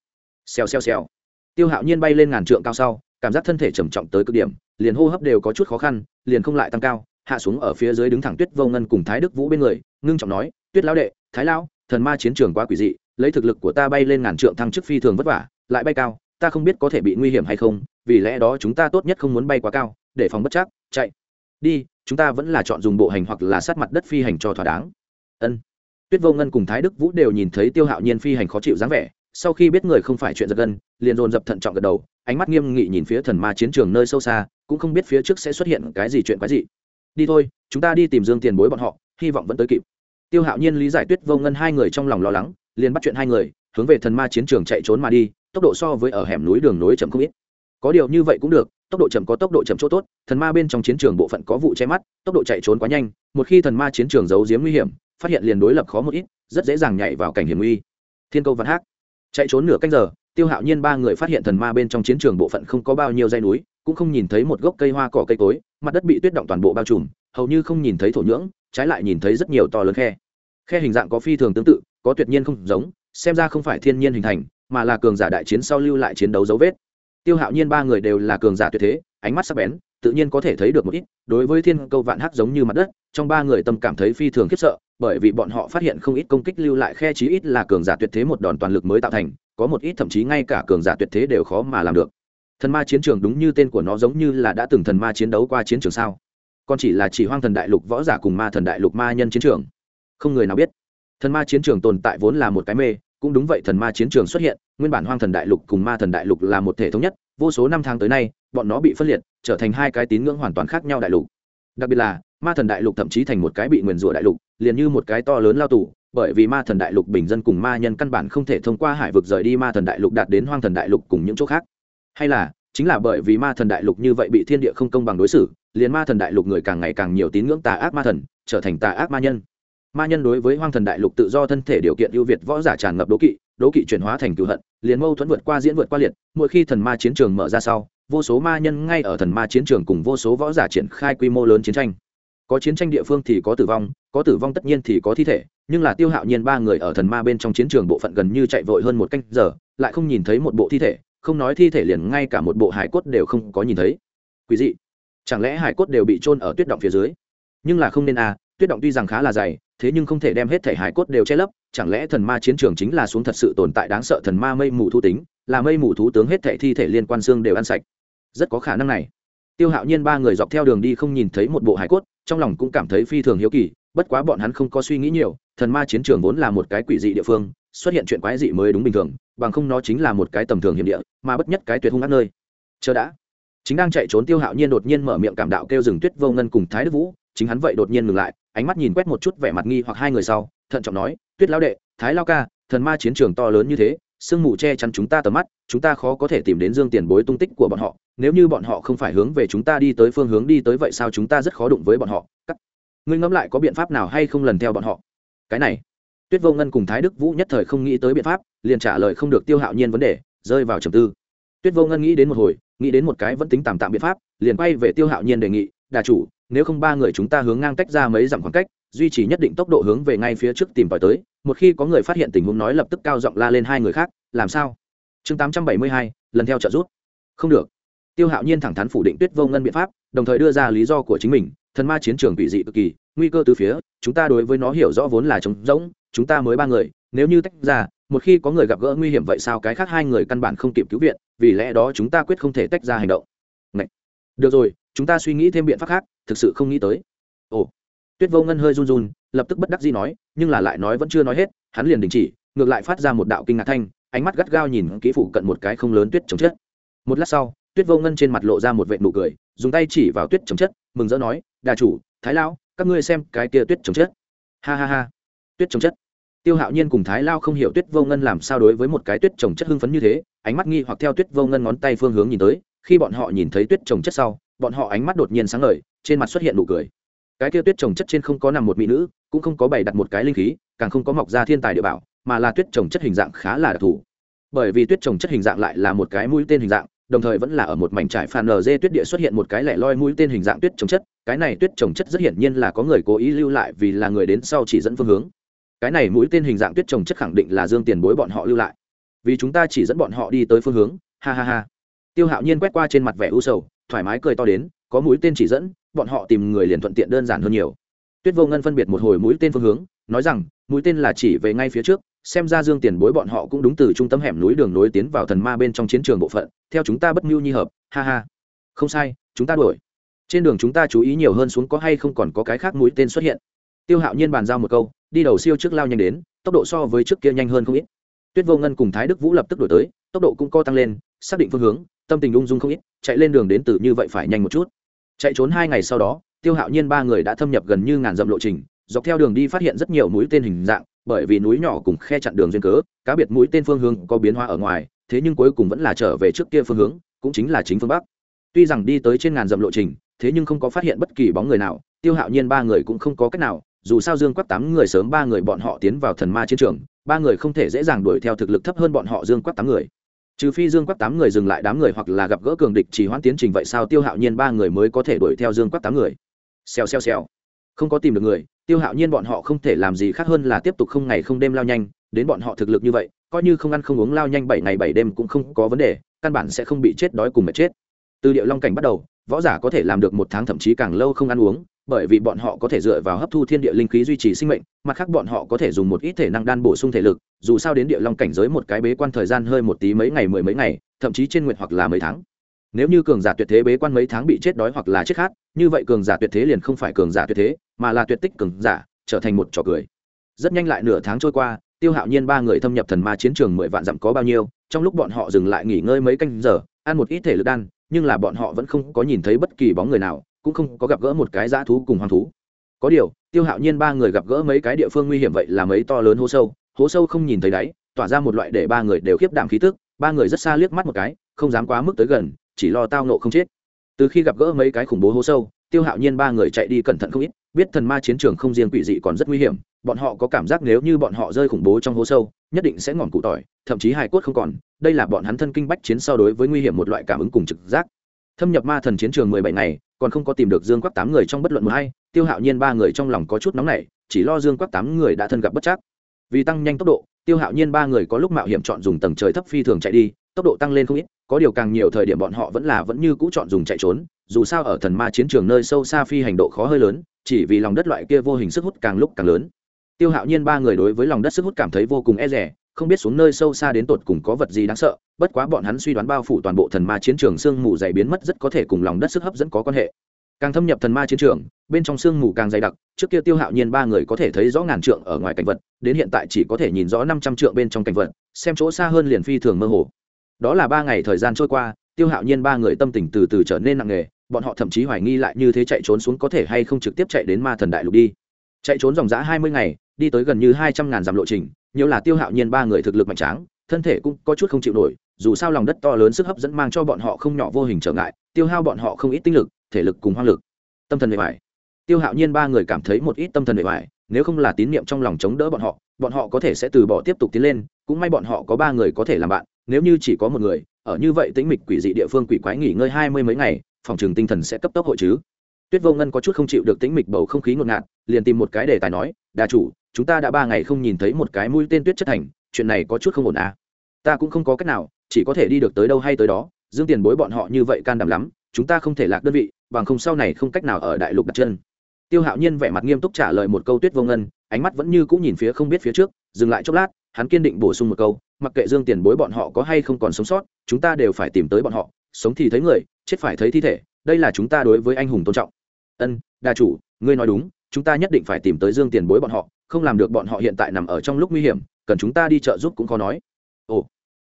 Xèo xèo xèo. Tiêu hạo nhiên bay lên ngàn trượng cao sau, cảm giác thân thể trầm trọng tới cực điểm, liền hô hấp đều có chút khó khăn, liền không lại tăng cao hạ xuống ở phía dưới đứng thẳng tuyết vô ngân cùng thái đức vũ bên người, ngưng trọng nói, tuyết lão đệ, thái lão, thần ma chiến trường quá quỷ dị, lấy thực lực của ta bay lên ngàn trượng thăng chức phi thường vất vả, lại bay cao, ta không biết có thể bị nguy hiểm hay không, vì lẽ đó chúng ta tốt nhất không muốn bay quá cao, để phòng bất chắc, chạy. Đi, chúng ta vẫn là chọn dùng bộ hành hoặc là sát mặt đất phi hành cho thỏa đáng. Ân. Tuyết vô ngân cùng thái đức vũ đều nhìn thấy tiêu hạo nhiên phi hành khó chịu dáng vẻ, sau khi biết người không phải chuyện giật gân, liền dồn dập thận trọng gật đầu, ánh mắt nghiêm nghị nhìn phía thần ma chiến trường nơi sâu xa, cũng không biết phía trước sẽ xuất hiện cái gì chuyện quái gì đi thôi, chúng ta đi tìm dương tiền bối bọn họ, hy vọng vẫn tới kịp. Tiêu hạo nhiên lý giải tuyết vô ngân hai người trong lòng lo lắng, liền bắt chuyện hai người, hướng về thần ma chiến trường chạy trốn mà đi, tốc độ so với ở hẻm núi đường nối chậm không ít. Có điều như vậy cũng được, tốc độ chậm có tốc độ chậm chỗ tốt, thần ma bên trong chiến trường bộ phận có vụ che mắt, tốc độ chạy trốn quá nhanh, một khi thần ma chiến trường giấu giếm nguy hiểm, phát hiện liền đối lập khó một ít, rất dễ dàng nhảy vào cảnh hiểm nguy. Thiên câu văn hát chạy trốn nửa canh giờ, tiêu hạo nhiên ba người phát hiện thần ma bên trong chiến trường bộ phận không có bao nhiêu dây núi cũng không nhìn thấy một gốc cây hoa cỏ cây cối, mặt đất bị tuyết động toàn bộ bao trùm, hầu như không nhìn thấy thổ nhưỡng, trái lại nhìn thấy rất nhiều to lớn khe. Khe hình dạng có phi thường tương tự, có tuyệt nhiên không giống, xem ra không phải thiên nhiên hình thành, mà là cường giả đại chiến sau lưu lại chiến đấu dấu vết. Tiêu hạo nhiên ba người đều là cường giả tuyệt thế, ánh mắt sắc bén, tự nhiên có thể thấy được một ít, đối với thiên câu vạn hắc giống như mặt đất, trong ba người tâm cảm thấy phi thường khiếp sợ, bởi vì bọn họ phát hiện không ít công kích lưu lại khe chí ít là cường giả tuyệt thế một đòn toàn lực mới tạo thành, có một ít thậm chí ngay cả cường giả tuyệt thế đều khó mà làm được thần ma chiến trường đúng như tên của nó giống như là đã từng thần ma chiến đấu qua chiến trường sao? Còn chỉ là chỉ hoang thần đại lục võ giả cùng ma thần đại lục ma nhân chiến trường. Không người nào biết. Thần ma chiến trường tồn tại vốn là một cái mê, cũng đúng vậy thần ma chiến trường xuất hiện, nguyên bản hoang thần đại lục cùng ma thần đại lục là một thể thống nhất, vô số năm tháng tới nay, bọn nó bị phân liệt, trở thành hai cái tín ngưỡng hoàn toàn khác nhau đại lục. Đặc biệt là, ma thần đại lục thậm chí thành một cái bị nguyền rủa đại lục, liền như một cái to lớn lao tù, bởi vì ma thần đại lục bình dân cùng ma nhân căn bản không thể thông qua hải vực rời đi ma thần đại lục đạt đến hoang thần đại lục cùng những chỗ khác hay là chính là bởi vì ma thần đại lục như vậy bị thiên địa không công bằng đối xử, liền ma thần đại lục người càng ngày càng nhiều tín ngưỡng tà ác ma thần, trở thành tà ác ma nhân. Ma nhân đối với hoang thần đại lục tự do thân thể điều kiện ưu việt võ giả tràn ngập đố kỵ đố kỵ chuyển hóa thành cựu hận, liền mâu thuẫn vượt qua diễn vượt qua liệt, mỗi khi thần ma chiến trường mở ra sau, vô số ma nhân ngay ở thần ma chiến trường cùng vô số võ giả triển khai quy mô lớn chiến tranh. Có chiến tranh địa phương thì có tử vong, có tử vong tất nhiên thì có thi thể, nhưng là tiêu hạo nhiên ba người ở thần ma bên trong chiến trường bộ phận gần như chạy vội hơn một canh giờ, lại không nhìn thấy một bộ thi thể không nói thi thể liền ngay cả một bộ hải cốt đều không có nhìn thấy. Quý dị. Chẳng lẽ hải cốt đều bị trôn ở tuyết động phía dưới? Nhưng là không nên à tuyết động tuy rằng khá là dày, thế nhưng không thể đem hết thể hải cốt đều che lấp, chẳng lẽ thần ma chiến trường chính là xuống thật sự tồn tại đáng sợ thần ma mây mù thu tính, là mây mù thú tướng hết thể thi thể liên quan xương đều ăn sạch? Rất có khả năng này. Tiêu hạo nhiên ba người dọc theo đường đi không nhìn thấy một bộ hải cốt, trong lòng cũng cảm thấy phi thường hiếu kỳ, bất quá bọn hắn không có suy nghĩ nhiều thần ma chiến trường vốn là một cái quỷ dị địa phương, xuất hiện chuyện quái dị mới đúng bình thường, bằng không nó chính là một cái tầm thường hiểm địa, mà bất nhất cái tuyệt hung ác nơi. Chờ đã. Chính đang chạy trốn tiêu hạo nhiên đột nhiên mở miệng cảm đạo kêu rừng tuyết vô ngân cùng thái đức vũ, chính hắn vậy đột nhiên ngừng lại, ánh mắt nhìn quét một chút vẻ mặt nghi hoặc hai người sau, thận trọng nói, tuyết lao đệ, thái lao ca, thần ma chiến trường to lớn như thế, sương mù che chắn chúng ta tầm mắt, chúng ta khó có thể tìm đến dương tiền bối tung tích của bọn họ, nếu như bọn họ không phải hướng về chúng ta đi tới phương hướng đi tới vậy sao chúng ta rất khó đụng với bọn họ? Cắt ngươi ngẫm lại có biện pháp nào hay không lần theo bọn họ? Cái này. Tuyết vô ngân cùng thái đức vũ nhất thời không nghĩ tới biện pháp, liền trả lời không được tiêu hạo nhiên vấn đề, rơi vào trầm tư. Tuyết vô ngân nghĩ đến một hồi, nghĩ đến một cái vẫn tính tạm tạm biện pháp, liền quay về tiêu hạo nhiên đề nghị, đà chủ, nếu không ba người chúng ta hướng ngang tách ra mấy dặm khoảng cách, duy trì nhất định tốc độ hướng về ngay phía trước tìm tòi tới, một khi có người phát hiện tình huống nói lập tức cao giọng la lên hai người khác, làm sao? Chương tám trăm bảy mươi hai, lần theo trợ rút không được. Tiêu hạo nhiên thẳng thắn phủ định tuyết vô ngân biện pháp, đồng thời đưa ra lý do của chính mình, thần ma chiến trường bị dị cực kỳ nguy cơ từ phía, chúng ta đối với nó hiểu rõ vốn là trống rỗng, chúng ta mới ba người, nếu như tách ra, một khi có người gặp gỡ nguy hiểm vậy sao cái khác hai người căn bản không kịp cứu viện, vì lẽ đó chúng ta quyết không thể tách ra hành động. Ngậy. được rồi, chúng ta suy nghĩ thêm biện pháp khác, thực sự không nghĩ tới. Ồ. Tuyết vô ngân hơi run run, lập tức bất đắc dĩ nói, nhưng là lại nói vẫn chưa nói hết, hắn liền đình chỉ, ngược lại phát ra một đạo kinh ngạc thanh, ánh mắt gắt gao nhìn kỹ phủ cận một cái không lớn tuyết chống chất. Một lát sau, tuyết vô ngân trên mặt lộ ra một vệ nụ cười, dùng tay chỉ vào tuyết chống chất, mừng rỡ nói, đà chủ, thái lão các ngươi xem cái kia tuyết trồng chất. Ha ha ha. Tuyết trồng chất. Tiêu hạo nhiên cùng thái lao không hiểu tuyết vô ngân làm sao đối với một cái tuyết trồng chất hưng phấn như thế, ánh mắt nghi hoặc theo tuyết vô ngân ngón tay phương hướng nhìn tới, khi bọn họ nhìn thấy tuyết trồng chất sau, bọn họ ánh mắt đột nhiên sáng ngời, trên mặt xuất hiện nụ cười. Cái kia tuyết trồng chất trên không có nằm một mỹ nữ, cũng không có bày đặt một cái linh khí, càng không có mọc ra thiên tài địa bảo, mà là tuyết trồng chất hình dạng khá là đặc thù. Bởi vì tuyết trồng chất hình dạng lại là một cái mũi tên hình dạng đồng thời vẫn là ở một mảnh trải phàn dê tuyết địa xuất hiện một cái lẻ loi mũi tên hình dạng tuyết trồng chất. Cái này tuyết trồng chất rất hiển nhiên là có người cố ý lưu lại vì là người đến sau chỉ dẫn phương hướng. Cái này mũi tên hình dạng tuyết trồng chất khẳng định là dương tiền bối bọn họ lưu lại. Vì chúng ta chỉ dẫn bọn họ đi tới phương hướng. Ha ha ha. Tiêu hạo nhiên quét qua trên mặt vẻ u sầu, thoải mái cười to đến, có mũi tên chỉ dẫn, bọn họ tìm người liền thuận tiện đơn giản hơn nhiều. Tuyết vô ngân phân biệt một hồi mũi tên phương hướng, nói rằng, mũi tên là chỉ về ngay phía trước xem ra dương tiền bối bọn họ cũng đúng từ trung tâm hẻm núi đường nối tiến vào thần ma bên trong chiến trường bộ phận, theo chúng ta bất mưu nhi hợp, ha ha. Không sai, chúng ta đuổi. Trên đường chúng ta chú ý nhiều hơn xuống có hay không còn có cái khác mũi tên xuất hiện. Tiêu hạo nhiên bàn giao một câu, đi đầu siêu trước lao nhanh đến, tốc độ so với trước kia nhanh hơn không ít. Tuyết vô ngân cùng thái đức vũ lập tức đổi tới, tốc độ cũng co tăng lên, xác định phương hướng, tâm tình ung dung không ít, chạy lên đường đến từ như vậy phải nhanh một chút. Chạy trốn hai ngày sau đó, tiêu hạo nhiên ba người đã thâm nhập gần như ngàn dặm lộ trình, dọc theo đường đi phát hiện rất nhiều mũi tên hình dạng bởi vì núi nhỏ cùng khe chặn đường duyên cớ, cá biệt mũi tên phương hướng có biến hóa ở ngoài, thế nhưng cuối cùng vẫn là trở về trước kia phương hướng, cũng chính là chính phương bắc. Tuy rằng đi tới trên ngàn dặm lộ trình, thế nhưng không có phát hiện bất kỳ bóng người nào, tiêu hạo nhiên ba người cũng không có cách nào, dù sao dương quắc tám người sớm ba người bọn họ tiến vào thần ma chiến trường, ba người không thể dễ dàng đuổi theo thực lực thấp hơn bọn họ dương quắc tám người. Trừ phi dương quắc tám người dừng lại đám người hoặc là gặp gỡ cường địch chỉ hoãn tiến trình vậy sao tiêu hạo nhiên ba người mới có thể đuổi theo dương quắc tám người? Xèo xèo xèo. Không có tìm được người tiêu hạo nhiên bọn họ không thể làm gì khác hơn là tiếp tục không ngày không đêm lao nhanh, đến bọn họ thực lực như vậy, coi như không ăn không uống lao nhanh bảy ngày bảy đêm cũng không có vấn đề, căn bản sẽ không bị chết đói cùng mệt chết. Từ điệu long cảnh bắt đầu, võ giả có thể làm được một tháng thậm chí càng lâu không ăn uống, bởi vì bọn họ có thể dựa vào hấp thu thiên địa linh khí duy trì sinh mệnh, mặt khác bọn họ có thể dùng một ít thể năng đan bổ sung thể lực, dù sao đến địa long cảnh giới một cái bế quan thời gian hơi một tí mấy ngày mười mấy ngày, thậm chí trên nguyện hoặc là mấy tháng. Nếu như cường giả tuyệt thế bế quan mấy tháng bị chết đói hoặc là chết khát, như vậy cường giả tuyệt thế liền không phải cường giả tuyệt thế mà là tuyệt tích cường giả, trở thành một trò cười. Rất nhanh lại nửa tháng trôi qua, tiêu hạo nhiên ba người thâm nhập thần ma chiến trường mười vạn dặm có bao nhiêu, trong lúc bọn họ dừng lại nghỉ ngơi mấy canh giờ, ăn một ít thể lực đan, nhưng là bọn họ vẫn không có nhìn thấy bất kỳ bóng người nào, cũng không có gặp gỡ một cái dã thú cùng hoang thú. Có điều, tiêu hạo nhiên ba người gặp gỡ mấy cái địa phương nguy hiểm vậy là mấy to lớn hố sâu hố sâu không nhìn thấy đáy, tỏa ra một loại để ba người đều khiếp đảm khí tức, ba người rất xa liếc mắt một cái, không dám quá mức tới gần, chỉ lo tao nộ không chết. Từ khi gặp gỡ mấy cái khủng bố hố sâu, tiêu hạo nhiên ba người chạy đi cẩn thận không ít biết thần ma chiến trường không riêng quỷ dị còn rất nguy hiểm, bọn họ có cảm giác nếu như bọn họ rơi khủng bố trong hố sâu, nhất định sẽ ngọn cụ tỏi, thậm chí hài cốt không còn. Đây là bọn hắn thân kinh bách chiến so đối với nguy hiểm một loại cảm ứng cùng trực giác. Thâm nhập ma thần chiến trường mười bảy ngày, còn không có tìm được dương quắc tám người trong bất luận một hay tiêu hạo nhiên ba người trong lòng có chút nóng nảy, chỉ lo dương quắc tám người đã thân gặp bất chắc. Vì tăng nhanh tốc độ, tiêu hạo nhiên ba người có lúc mạo hiểm chọn dùng tầng trời thấp phi thường chạy đi, tốc độ tăng lên không ít, có điều càng nhiều thời điểm bọn họ vẫn là vẫn như cũ chọn dùng chạy trốn, dù sao ở thần ma chiến trường nơi sâu xa phi hành độ khó hơi lớn chỉ vì lòng đất loại kia vô hình sức hút càng lúc càng lớn. Tiêu hạo nhiên ba người đối với lòng đất sức hút cảm thấy vô cùng e rẻ không biết xuống nơi sâu xa đến tột cùng có vật gì đáng sợ, bất quá bọn hắn suy đoán bao phủ toàn bộ thần ma chiến trường sương mù dày biến mất rất có thể cùng lòng đất sức hấp dẫn có quan hệ. Càng thâm nhập thần ma chiến trường, bên trong sương mù càng dày đặc, trước kia tiêu hạo nhiên ba người có thể thấy rõ ngàn trượng ở ngoài cảnh vật, đến hiện tại chỉ có thể nhìn rõ năm trăm trượng bên trong cảnh vật, xem chỗ xa hơn liền phi thường mơ hồ. Đó là ba ngày thời gian trôi qua, tiêu hạo nhiên ba người tâm tình từ từ trở nên nặng nề bọn họ thậm chí hoài nghi lại như thế chạy trốn xuống có thể hay không trực tiếp chạy đến ma thần đại lục đi. Chạy trốn dòng g hai mươi ngày, đi tới gần như hai trăm ngàn dặm lộ trình, nhiều là tiêu hạo nhiên ba người thực lực mạnh tráng, thân thể cũng có chút không chịu nổi, dù sao lòng đất to lớn sức hấp dẫn mang cho bọn họ không nhỏ vô hình trở ngại, tiêu hao bọn họ không ít tinh lực, thể lực cùng hoang lực. Tâm thần bề ngoài tiêu hạo nhiên ba người cảm thấy một ít tâm thần bề ngoài nếu không là tín nhiệm trong lòng chống đỡ bọn họ bọn họ có thể sẽ từ bỏ tiếp tục tiến lên, cũng may bọn họ có ba người có thể làm bạn, nếu như chỉ có một người, ở như vậy tĩnh mịch quỷ dị địa phương quỷ quái nghỉ ngơi hai mươi mấy ngày phòng trường tinh thần sẽ cấp tốc hội chứ. Tuyết vô ngân có chút không chịu được tĩnh mịch bầu không khí ngột ngạt, liền tìm một cái đề tài nói, đà chủ, chúng ta đã ba ngày không nhìn thấy một cái mũi tên tuyết chất thành, chuyện này có chút không ổn à. Ta cũng không có cách nào, chỉ có thể đi được tới đâu hay tới đó. Dương tiền bối bọn họ như vậy can đảm lắm, chúng ta không thể lạc đơn vị, bằng không sau này không cách nào ở đại lục đặt chân. Tiêu hạo nhiên vẻ mặt nghiêm túc trả lời một câu tuyết vô ngân, ánh mắt vẫn như cũng nhìn phía không biết phía trước, dừng lại chốc lát, hắn kiên định bổ sung một câu, mặc kệ dương tiền bối bọn họ có hay không còn sống sót, chúng ta đều phải tìm tới bọn họ, sống thì thấy người chết phải thấy thi thể, đây là chúng ta đối với anh hùng tôn trọng. Ân đa chủ, ngươi nói đúng, chúng ta nhất định phải tìm tới dương tiền bối bọn họ, không làm được bọn họ hiện tại nằm ở trong lúc nguy hiểm, cần chúng ta đi trợ giúp cũng khó nói. Ồ,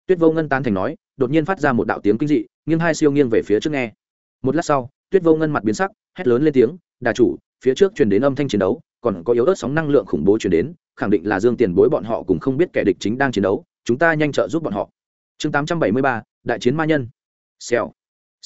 tuyết vô ngân tán thành nói, đột nhiên phát ra một đạo tiếng kinh dị, nghiêng hai siêu nghiêng về phía trước nghe. Một lát sau, tuyết vô ngân mặt biến sắc, hét lớn lên tiếng, đà chủ, phía trước truyền đến âm thanh chiến đấu, còn có yếu ớt sóng năng lượng khủng bố truyền đến, khẳng định là dương tiền bối bọn họ cùng không biết kẻ địch chính đang chiến đấu, chúng ta nhanh trợ giúp bọn họ. Chương tám trăm bảy mươi ba, đại chiến ma nhân. Xèo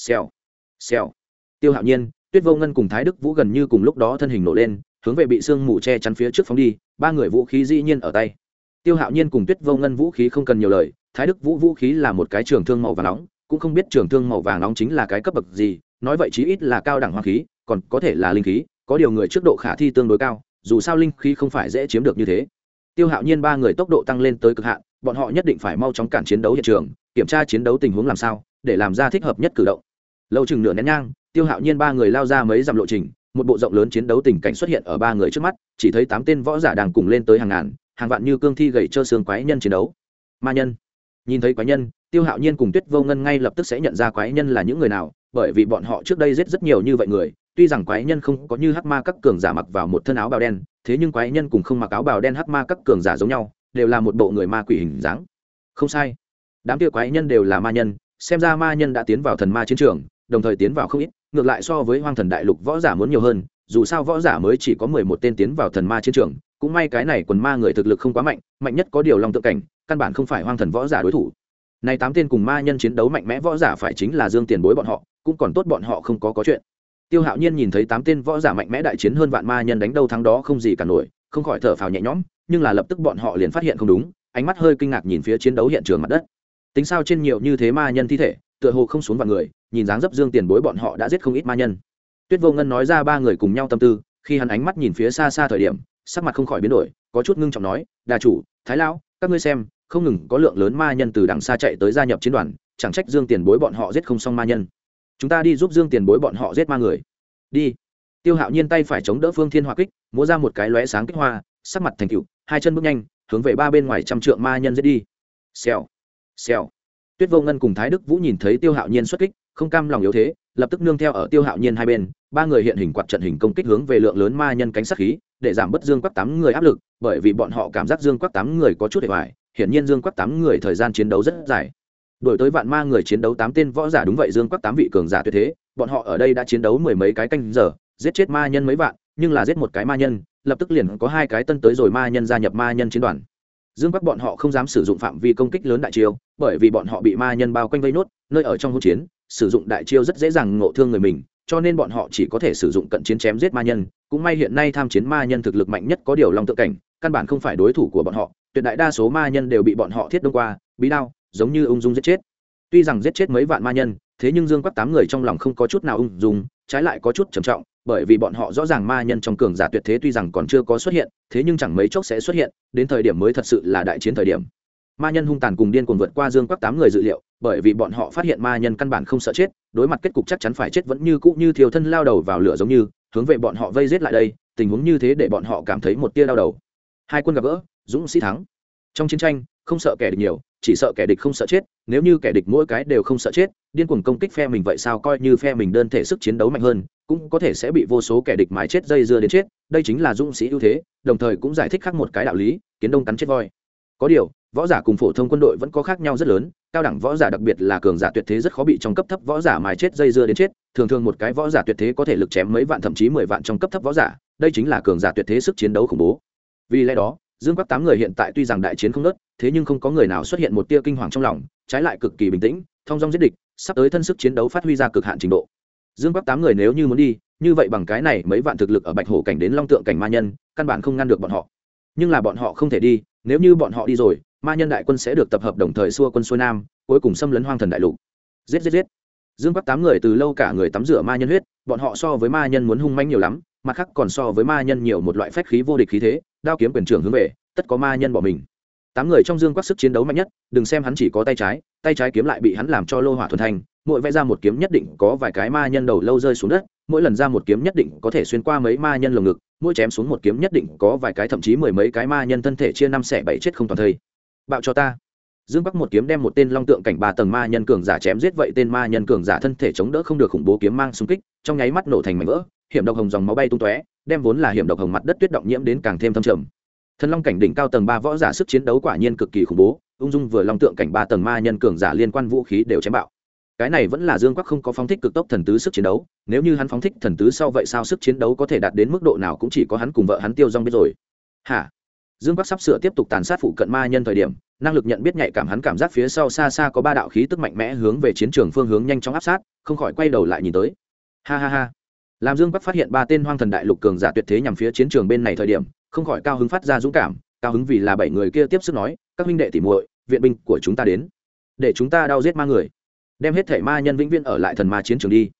xèo. Xèo. Tiêu hạo nhiên, tuyết vô ngân cùng thái đức vũ gần như cùng lúc đó thân hình nổ lên, hướng về bị sương mù che chắn phía trước phóng đi, ba người vũ khí dĩ nhiên ở tay. Tiêu hạo nhiên cùng tuyết vô ngân vũ khí không cần nhiều lời, thái đức vũ vũ khí là một cái trường thương màu vàng nóng, cũng không biết trường thương màu vàng nóng chính là cái cấp bậc gì, nói vậy chí ít là cao đẳng hoa khí, còn có thể là linh khí, có điều người trước độ khả thi tương đối cao, dù sao linh khí không phải dễ chiếm được như thế. Tiêu hạo nhiên ba người tốc độ tăng lên tới cực hạn, bọn họ nhất định phải mau chóng cản chiến đấu hiện trường, kiểm tra chiến đấu tình huống làm sao, để làm ra thích hợp nhất cử động lâu chừng nửa nén nhang, tiêu hạo nhiên ba người lao ra mấy dặm lộ trình, một bộ rộng lớn chiến đấu tình cảnh xuất hiện ở ba người trước mắt, chỉ thấy tám tên võ giả đang cùng lên tới hàng ngàn, hàng vạn như cương thi gầy trơ xương quái nhân chiến đấu. Ma nhân. Nhìn thấy quái nhân, tiêu hạo nhiên cùng tuyết vô ngân ngay lập tức sẽ nhận ra quái nhân là những người nào, bởi vì bọn họ trước đây giết rất nhiều như vậy người, tuy rằng quái nhân không có như hắc ma các cường giả mặc vào một thân áo bào đen, thế nhưng quái nhân cùng không mặc áo bào đen hắc ma các cường giả giống nhau, đều là một bộ người ma quỷ hình dáng. Không sai. Đám kia quái nhân đều là ma nhân, xem ra ma nhân đã tiến vào thần ma chiến trường đồng thời tiến vào không ít, ngược lại so với hoang thần đại lục võ giả muốn nhiều hơn, dù sao võ giả mới chỉ có mười một tên tiến vào thần ma chiến trường, cũng may cái này quần ma người thực lực không quá mạnh mạnh nhất có điều long tự cảnh, căn bản không phải hoang thần võ giả đối thủ. Này tám tên cùng ma nhân chiến đấu mạnh mẽ võ giả phải chính là dương tiền bối bọn họ, cũng còn tốt bọn họ không có có chuyện. Tiêu hạo nhiên nhìn thấy tám tên võ giả mạnh mẽ đại chiến hơn vạn ma nhân đánh đâu thắng đó không gì cả nổi, không khỏi thở phào nhẹ nhõm, nhưng là lập tức bọn họ liền phát hiện không đúng, ánh mắt hơi kinh ngạc nhìn phía chiến đấu hiện trường mặt đất. Tính sao trên nhiều như thế ma nhân thi thể, tựa hồ không xuống vào người nhìn dáng dấp dương tiền bối bọn họ đã giết không ít ma nhân. Tuyết vô ngân nói ra ba người cùng nhau tâm tư, khi hắn ánh mắt nhìn phía xa xa thời điểm, sắc mặt không khỏi biến đổi, có chút ngưng trọng nói, đà chủ, thái lão, các ngươi xem, không ngừng có lượng lớn ma nhân từ đằng xa chạy tới gia nhập chiến đoàn, chẳng trách dương tiền bối bọn họ giết không xong ma nhân. Chúng ta đi giúp dương tiền bối bọn họ giết ma người. Đi. Tiêu hạo nhiên tay phải chống đỡ phương thiên hoa kích, múa ra một cái lóe sáng kích hoa, sắc mặt thành cựu hai chân bước nhanh, hướng về ba bên ngoài trăm trượng ma nhân giết đi. Xèo xèo. Tuyết vô ngân cùng thái đức vũ nhìn thấy tiêu hạo nhiên xuất kích không cam lòng yếu thế, lập tức nương theo ở tiêu hạo nhiên hai bên, ba người hiện hình quạt trận hình công kích hướng về lượng lớn ma nhân cánh sát khí, để giảm bớt dương quắc tám người áp lực, bởi vì bọn họ cảm giác dương quắc tám người có chút để hoài, hiển nhiên dương quắc tám người thời gian chiến đấu rất dài. Đổi tới vạn ma người chiến đấu tám tên võ giả đúng vậy, dương quắc tám vị cường giả tuyệt thế, bọn họ ở đây đã chiến đấu mười mấy cái canh giờ, giết chết ma nhân mấy vạn, nhưng là giết một cái ma nhân, lập tức liền có hai cái tân tới rồi ma nhân gia nhập ma nhân chiến đoàn. Dương quắc bọn họ không dám sử dụng phạm vi công kích lớn đại chiêu, bởi vì bọn họ bị ma nhân bao quanh vây nốt, nơi ở trong hỗn chiến sử dụng đại chiêu rất dễ dàng ngộ thương người mình, cho nên bọn họ chỉ có thể sử dụng cận chiến chém giết ma nhân. Cũng may hiện nay tham chiến ma nhân thực lực mạnh nhất có điều long tự cảnh, căn bản không phải đối thủ của bọn họ. Tuyệt đại đa số ma nhân đều bị bọn họ thiết đông qua, bí đao, giống như ung dung giết chết. Tuy rằng giết chết mấy vạn ma nhân, thế nhưng dương quắc tám người trong lòng không có chút nào ung dung, trái lại có chút trầm trọng, bởi vì bọn họ rõ ràng ma nhân trong cường giả tuyệt thế tuy rằng còn chưa có xuất hiện, thế nhưng chẳng mấy chốc sẽ xuất hiện, đến thời điểm mới thật sự là đại chiến thời điểm ma nhân hung tàn cùng điên cuồng vượt qua dương quắc tám người dự liệu, bởi vì bọn họ phát hiện ma nhân căn bản không sợ chết, đối mặt kết cục chắc chắn phải chết vẫn như cũ như thiều thân lao đầu vào lửa giống như, hướng về bọn họ vây giết lại đây, tình huống như thế để bọn họ cảm thấy một tia đau đầu. Hai quân gặp gỡ, dũng sĩ thắng. Trong chiến tranh, không sợ kẻ địch nhiều, chỉ sợ kẻ địch không sợ chết, nếu như kẻ địch mỗi cái đều không sợ chết, điên cuồng công kích phe mình vậy sao coi như phe mình đơn thể sức chiến đấu mạnh hơn, cũng có thể sẽ bị vô số kẻ địch mái chết dây dưa đến chết, đây chính là dũng sĩ ưu thế, đồng thời cũng giải thích khác một cái đạo lý, kiến đông cắn chết voi. Có điều võ giả cùng phổ thông quân đội vẫn có khác nhau rất lớn, cao đẳng võ giả đặc biệt là cường giả tuyệt thế rất khó bị trong cấp thấp võ giả mài chết dây dưa đến chết, thường thường một cái võ giả tuyệt thế có thể lực chém mấy vạn thậm chí mười vạn trong cấp thấp võ giả, đây chính là cường giả tuyệt thế sức chiến đấu khủng bố. Vì lẽ đó, dương bắc tám người hiện tại tuy rằng đại chiến không nớt thế nhưng không có người nào xuất hiện một tia kinh hoàng trong lòng, trái lại cực kỳ bình tĩnh thong dong giết địch, sắp tới thân sức chiến đấu phát huy ra cực hạn trình độ. Dương bắc tám người nếu như muốn đi, như vậy bằng cái này mấy vạn thực lực ở bạch hổ cảnh đến long tượng cảnh ma nhân, căn bản không ngăn được bọn họ. Nhưng là bọn họ không thể đi, nếu như bọn họ đi rồi ma nhân đại quân sẽ được tập hợp đồng thời xua quân xuôi nam, cuối cùng xâm lấn hoang thần đại lục. Giết giết giết. Dương bắc tám người từ lâu cả người tắm rửa ma nhân huyết, bọn họ so với ma nhân muốn hung manh nhiều lắm, mặt khác còn so với ma nhân nhiều một loại phách khí vô địch khí thế, đao kiếm quyền trưởng hướng về, tất có ma nhân bỏ mình. Tám người trong dương quắc sức chiến đấu mạnh nhất, đừng xem hắn chỉ có tay trái tay trái kiếm lại bị hắn làm cho lô hỏa thuần thành, mỗi vẽ ra một kiếm nhất định có vài cái ma nhân đầu lâu rơi xuống đất, mỗi lần ra một kiếm nhất định có thể xuyên qua mấy ma nhân lồng ngực, mỗi chém xuống một kiếm nhất định có vài cái thậm chí mười mấy cái ma nhân thân thể chia năm xẻ bảy chết không toàn thây bạo cho ta. Dương bắc một kiếm đem một tên long tượng cảnh ba tầng ma nhân cường giả chém giết vậy tên ma nhân cường giả thân thể chống đỡ không được khủng bố kiếm mang xung kích, trong nháy mắt nổ thành mảnh vỡ, hiểm độc hồng dòng máu bay tung tóe, đem vốn là hiểm độc hồng mặt đất tuyết động nhiễm đến càng thêm thâm trầm. Thần long cảnh đỉnh cao tầng ba võ giả sức chiến đấu quả nhiên cực kỳ khủng bố, ung dung vừa long tượng cảnh ba tầng ma nhân cường giả liên quan vũ khí đều chém bạo. Cái này vẫn là dương quắc không có phóng thích cực tốc thần tứ sức chiến đấu, nếu như hắn phóng thích thần tứ sau vậy sao sức chiến đấu có thể đạt đến mức độ nào cũng chỉ có hắn cùng vợ hắn tiêu rong biết rồi. Hả? Dương quắc sắp sửa tiếp tục tàn sát phụ cận ma nhân thời điểm, năng lực nhận biết nhạy cảm hắn cảm giác phía sau xa xa có ba đạo khí tức mạnh mẽ hướng về chiến trường phương hướng nhanh chóng áp sát, không khỏi quay đầu lại nhìn tới. Ha ha ha. Làm dương bắc phát hiện ba tên hoang thần đại lục cường giả tuyệt thế nhằm phía chiến trường bên này thời điểm, không khỏi cao hứng phát ra dũng cảm, cao hứng vì là bảy người kia tiếp sức nói, các huynh đệ tỉ muội, viện binh của chúng ta đến. Để chúng ta đau giết ma người. Đem hết thể ma nhân vĩnh viễn ở lại thần ma chiến trường đi.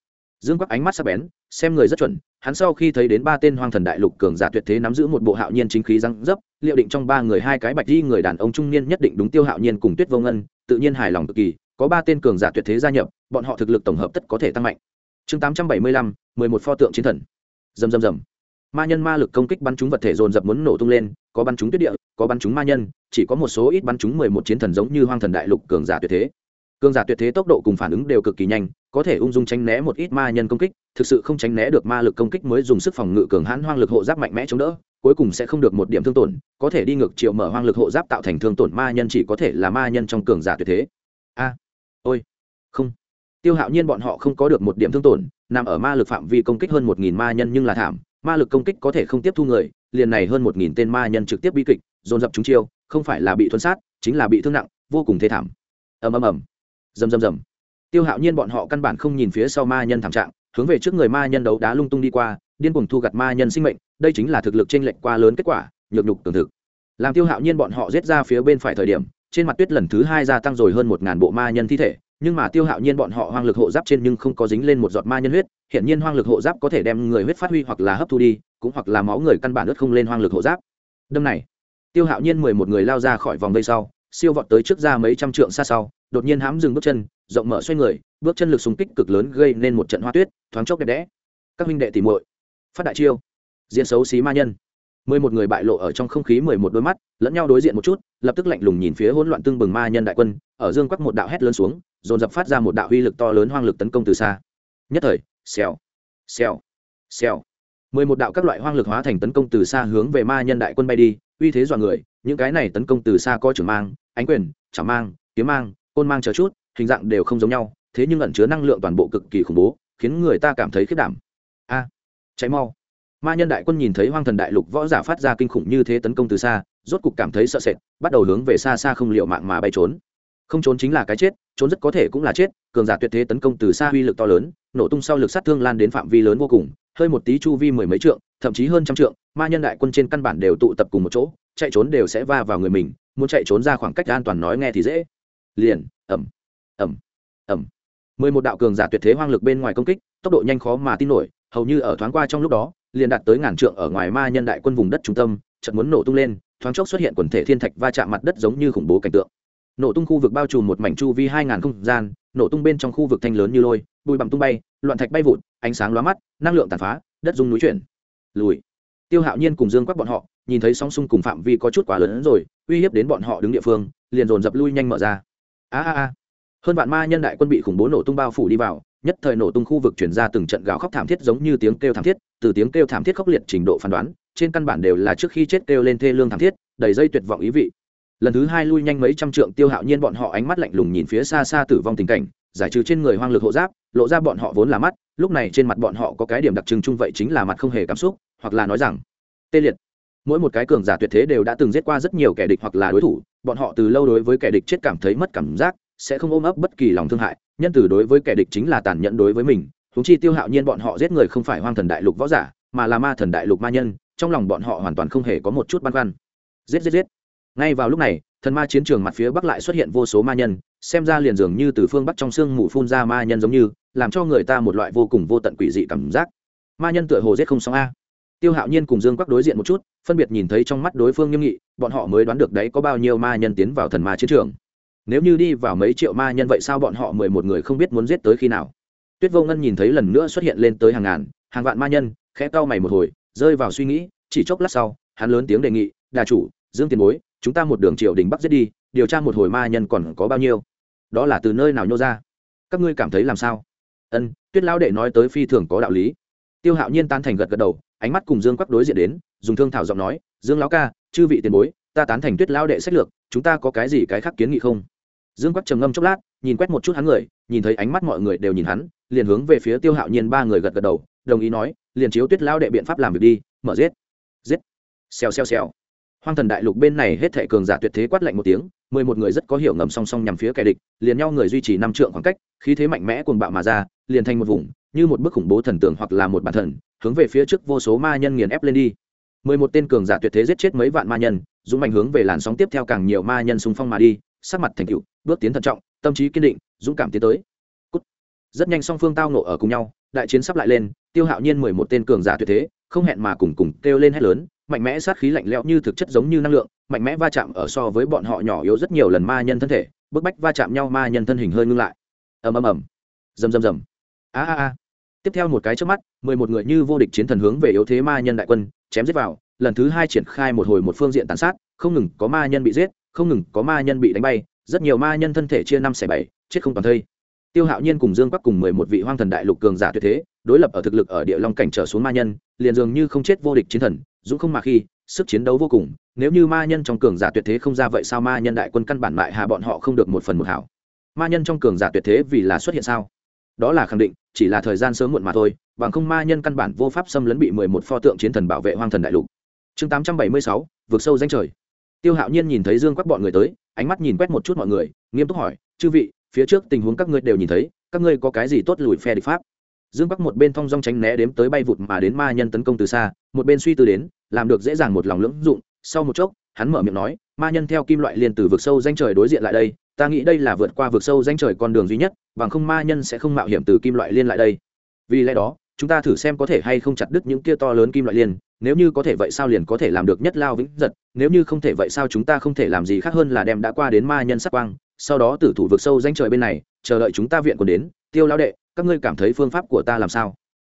Dương quắc ánh mắt sắc bén, xem người rất chuẩn, hắn sau khi thấy đến ba tên hoang thần đại lục cường giả tuyệt thế nắm giữ một bộ hạo nhiên chính khí răng dấp liệu định trong ba người hai cái bạch di người đàn ông trung niên nhất định đúng tiêu hạo nhiên cùng tuyết vô ngân, tự nhiên hài lòng cực kỳ, có ba tên cường giả tuyệt thế gia nhập, bọn họ thực lực tổng hợp tất có thể tăng mạnh. Chương tám trăm bảy mươi lăm, mười một pho tượng chiến thần. Dầm dầm dầm ma nhân ma lực công kích bắn chúng vật thể dồn dập muốn nổ tung lên, có bắn chúng tuyết địa, có bắn chúng ma nhân, chỉ có một số ít bắn chúng mười một chiến thần giống như hoang thần đại lục cường giả tuyệt thế cường giả tuyệt thế tốc độ cùng phản ứng đều cực kỳ nhanh, có thể ung dung tránh né một ít ma nhân công kích, thực sự không tránh né được ma lực công kích mới dùng sức phòng ngự cường hãn hoang lực hộ giáp mạnh mẽ chống đỡ, cuối cùng sẽ không được một điểm thương tổn, có thể đi ngược chiều mở hoang lực hộ giáp tạo thành thương tổn ma nhân chỉ có thể là ma nhân trong cường giả tuyệt thế. A, ôi, không. Tiêu hạo nhiên bọn họ không có được một điểm thương tổn, nằm ở ma lực phạm vi công kích hơn một nghìn ma nhân nhưng là thảm, ma lực công kích có thể không tiếp thu người, liền này hơn một nghìn tên ma nhân trực tiếp bi kịch, dồn dập chúng chiêu, không phải là bị thuấn sát, chính là bị thương nặng, vô cùng thê thảm. Ầm ầm ầm rầm rầm rầm. Tiêu hạo nhiên bọn họ căn bản không nhìn phía sau ma nhân thảm trạng, hướng về trước người ma nhân đấu đá lung tung đi qua, điên cuồng thu gặt ma nhân sinh mệnh, đây chính là thực lực chênh lệch quá lớn kết quả, nhược nhục tưởng thực. Làm tiêu hạo nhiên bọn họ giết ra phía bên phải thời điểm, trên mặt tuyết lần thứ hai gia tăng rồi hơn một ngàn bộ ma nhân thi thể, nhưng mà tiêu hạo nhiên bọn họ hoang lực hộ giáp trên nhưng không có dính lên một giọt ma nhân huyết hiện nhiên hoang lực hộ giáp có thể đem người huyết phát huy hoặc là hấp thu đi, cũng hoặc là máu người căn bản ướt không lên hoang lực hộ giáp. Đâm này, tiêu hạo nhiên mười một người lao ra khỏi vòng vây sau siêu vọt tới trước ra mấy trăm trượng xa sau, đột nhiên hãm dừng bước chân, rộng mở xoay người, bước chân lực súng kích cực lớn gây nên một trận hoa tuyết, thoáng chốc đẹp đẽ. Các huynh đệ tìm muội, phát đại chiêu. Diễn xấu xí ma nhân. Mười một người bại lộ ở trong không khí mười một đôi mắt, lẫn nhau đối diện một chút, lập tức lạnh lùng nhìn phía hỗn loạn tương bừng ma nhân đại quân, ở dương quắc một đạo hét lớn xuống, dồn dập phát ra một đạo uy lực to lớn hoang lực tấn công từ xa. Nhất thời, xèo xèo xèo. Mười một đạo các loại hoang lực hóa thành tấn công từ xa hướng về ma nhân đại quân bay đi, uy thế dọa người, những cái này tấn công từ xa có trưởng mang ánh quyền chả mang, kiếm mang, côn mang chờ chút, hình dạng đều không giống nhau, thế nhưng ẩn chứa năng lượng toàn bộ cực kỳ khủng bố, khiến người ta cảm thấy khiết đảm. A cháy mau. Ma nhân đại quân nhìn thấy hoang thần đại lục võ giả phát ra kinh khủng như thế tấn công từ xa, rốt cục cảm thấy sợ sệt, bắt đầu hướng về xa xa không liệu mạng mà bay trốn. Không trốn chính là cái chết, trốn rất có thể cũng là chết, cường giả tuyệt thế tấn công từ xa uy lực to lớn, nổ tung sau lực sát thương lan đến phạm vi lớn vô cùng, hơi một tí chu vi mười mấy trượng, thậm chí hơn trăm trượng, ma nhân đại quân trên căn bản đều tụ tập cùng một chỗ, chạy trốn đều sẽ va vào người mình muốn chạy trốn ra khoảng cách an toàn nói nghe thì dễ. Liền ẩm ẩm ẩm mười một đạo cường giả tuyệt thế hoang lực bên ngoài công kích, tốc độ nhanh khó mà tin nổi, hầu như ở thoáng qua trong lúc đó, liền đạt tới ngàn trượng ở ngoài ma nhân đại quân vùng đất trung tâm, chợt muốn nổ tung lên, thoáng chốc xuất hiện quần thể thiên thạch va chạm mặt đất giống như khủng bố cảnh tượng. Nổ tung khu vực bao trùm một mảnh chu vi hai ngàn không gian, nổ tung bên trong khu vực thanh lớn như lôi, bụi bặm tung bay, loạn thạch bay vụt, ánh sáng lóa mắt, năng lượng tàn phá, đất dung núi chuyển. Lùi tiêu hạo nhiên cùng dương quắc bọn họ, nhìn thấy sóng xung cùng phạm vi có chút quá lớn hơn rồi, uy hiếp đến bọn họ đứng địa phương, liền dồn dập lui nhanh mở ra. A a a. Hơn vạn ma nhân đại quân bị khủng bố nổ tung bao phủ đi vào, nhất thời nổ tung khu vực chuyển ra từng trận gào khóc thảm thiết giống như tiếng kêu thảm thiết, từ tiếng kêu thảm thiết khốc liệt trình độ phán đoán, trên căn bản đều là trước khi chết kêu lên thê lương thảm thiết, đầy dây tuyệt vọng ý vị. Lần thứ hai lui nhanh mấy trăm trượng, tiêu hạo nhiên bọn họ ánh mắt lạnh lùng nhìn phía xa xa tử vong tình cảnh, giải trừ trên người hoang lực hộ giáp, lộ ra bọn họ vốn là mắt, lúc này trên mặt bọn họ có cái điểm đặc trưng chung vậy chính là mặt không hề cảm xúc hoặc là nói rằng, tê liệt. Mỗi một cái cường giả tuyệt thế đều đã từng giết qua rất nhiều kẻ địch hoặc là đối thủ, bọn họ từ lâu đối với kẻ địch chết cảm thấy mất cảm giác, sẽ không ôm ấp bất kỳ lòng thương hại. Nhân từ đối với kẻ địch chính là tàn nhẫn đối với mình húng chi tiêu hạo nhiên bọn họ giết người không phải hoang thần đại lục võ giả, mà là ma thần đại lục ma nhân, trong lòng bọn họ hoàn toàn không hề có một chút băn khoăn. Giết giết giết. Ngay vào lúc này, thần ma chiến trường mặt phía bắc lại xuất hiện vô số ma nhân, xem ra liền dường như từ phương bắc trong sương mù phun ra ma nhân giống như, làm cho người ta một loại vô cùng vô tận quỷ dị cảm giác. Ma nhân tựa hồ giết không xong a tiêu hạo nhiên cùng dương quắc đối diện một chút, phân biệt nhìn thấy trong mắt đối phương nghiêm nghị, bọn họ mới đoán được đấy có bao nhiêu ma nhân tiến vào thần ma chiến trường. Nếu như đi vào mấy triệu ma nhân vậy sao bọn họ mười một người không biết muốn giết tới khi nào? Tuyết vô ngân nhìn thấy lần nữa xuất hiện lên tới hàng ngàn, hàng vạn ma nhân, khẽ cau mày một hồi, rơi vào suy nghĩ, chỉ chốc lát sau, hắn lớn tiếng đề nghị, đà chủ, dương tiền bối, chúng ta một đường triều đình bắc giết đi, điều tra một hồi ma nhân còn có bao nhiêu? Đó là từ nơi nào nhô ra? Các ngươi cảm thấy làm sao? Ân, tuyết lão đệ nói tới phi thường có đạo lý. Tiêu hạo nhiên tan thành gật gật đầu ánh mắt cùng dương quắc đối diện đến, dùng thương thảo giọng nói, dương lão ca, chư vị tiền bối, ta tán thành tuyết lão đệ sách lược, chúng ta có cái gì cái khác kiến nghị không? Dương quắc trầm ngâm chốc lát, nhìn quét một chút hắn người, nhìn thấy ánh mắt mọi người đều nhìn hắn, liền hướng về phía tiêu hạo nhiên ba người gật gật đầu, đồng ý nói, liền chiếu tuyết lão đệ biện pháp làm việc đi, mở giết. Giết. Xèo xèo xèo. Hoang thần đại lục bên này hết thệ cường giả tuyệt thế quát lạnh một tiếng, mười một người rất có hiểu ngầm song song nhằm phía kẻ địch, liền nhau người duy trì năm trượng khoảng cách, khí thế mạnh mẽ cuồng bạo mà ra, liền thành một vùng như một bức khủng bố thần tượng hoặc là một bản thần, hướng về phía trước vô số ma nhân nghiền ép lên đi. Mười một tên cường giả tuyệt thế giết chết mấy vạn ma nhân, dũng mạnh hướng về làn sóng tiếp theo càng nhiều ma nhân xung phong mà đi, sắc mặt thành cựu bước tiến thận trọng, tâm trí kiên định, dũng cảm tiến tới. Cút. rất nhanh song phương tao nộ ở cùng nhau, đại chiến sắp lại lên, tiêu hạo nhiên mười một tên cường giả tuyệt thế, không hẹn mà cùng cùng kêu lên hét lớn, mạnh mẽ sát khí lạnh lẽo như thực chất giống như năng lượng, mạnh mẽ va chạm ở so với bọn họ nhỏ yếu rất nhiều lần ma nhân thân thể, bức bách va chạm nhau ma nhân thân hình hơi ngưng lại. Ầm ầm ầm. Rầm rầm rầm. A a a tiếp theo một cái trước mắt, mười một người như vô địch chiến thần hướng về yếu thế ma nhân đại quân, chém giết vào. Lần thứ hai triển khai một hồi một phương diện tàn sát, không ngừng có ma nhân bị giết, không ngừng có ma nhân bị đánh bay, rất nhiều ma nhân thân thể chia năm xẻ bảy, chết không toàn thây. Tiêu hạo nhiên cùng dương bắc cùng mười một vị hoang thần đại lục cường giả tuyệt thế, đối lập ở thực lực ở địa long cảnh trở xuống ma nhân, liền dường như không chết vô địch chiến thần, dũng không mà khi, sức chiến đấu vô cùng. Nếu như ma nhân trong cường giả tuyệt thế không ra vậy sao ma nhân đại quân căn bản mại hạ bọn họ không được một phần một hảo. Ma nhân trong cường giả tuyệt thế vì là xuất hiện sao? Đó là khẳng định, chỉ là thời gian sớm muộn mà thôi, bằng không ma nhân căn bản vô pháp xâm lấn bị mười một pho tượng chiến thần bảo vệ hoang thần đại lục. Chương tám trăm bảy mươi sáu, vượt sâu danh trời. Tiêu hạo nhiên nhìn thấy dương quắc bọn người tới, ánh mắt nhìn quét một chút mọi người, nghiêm túc hỏi, chư vị, phía trước tình huống các ngươi đều nhìn thấy, các ngươi có cái gì tốt lùi phe địch pháp? Dương quắc một bên thong dong tránh né đếm tới bay vụt mà đến ma nhân tấn công từ xa, một bên suy tư đến, làm được dễ dàng một lòng lưỡng dụng. Sau một chốc, hắn mở miệng nói, ma nhân theo kim loại liền từ vực sâu danh trời đối diện lại đây ta nghĩ đây là vượt qua vực sâu danh trời con đường duy nhất, bằng không ma nhân sẽ không mạo hiểm từ kim loại liên lại đây. Vì lẽ đó, chúng ta thử xem có thể hay không chặt đứt những kia to lớn kim loại liên, nếu như có thể vậy sao liền có thể làm được nhất lao vĩnh giật, nếu như không thể vậy sao chúng ta không thể làm gì khác hơn là đem đã qua đến ma nhân sắc quang, sau đó tử thủ vực sâu danh trời bên này, chờ đợi chúng ta viện còn đến, tiêu lão đệ, các ngươi cảm thấy phương pháp của ta làm sao?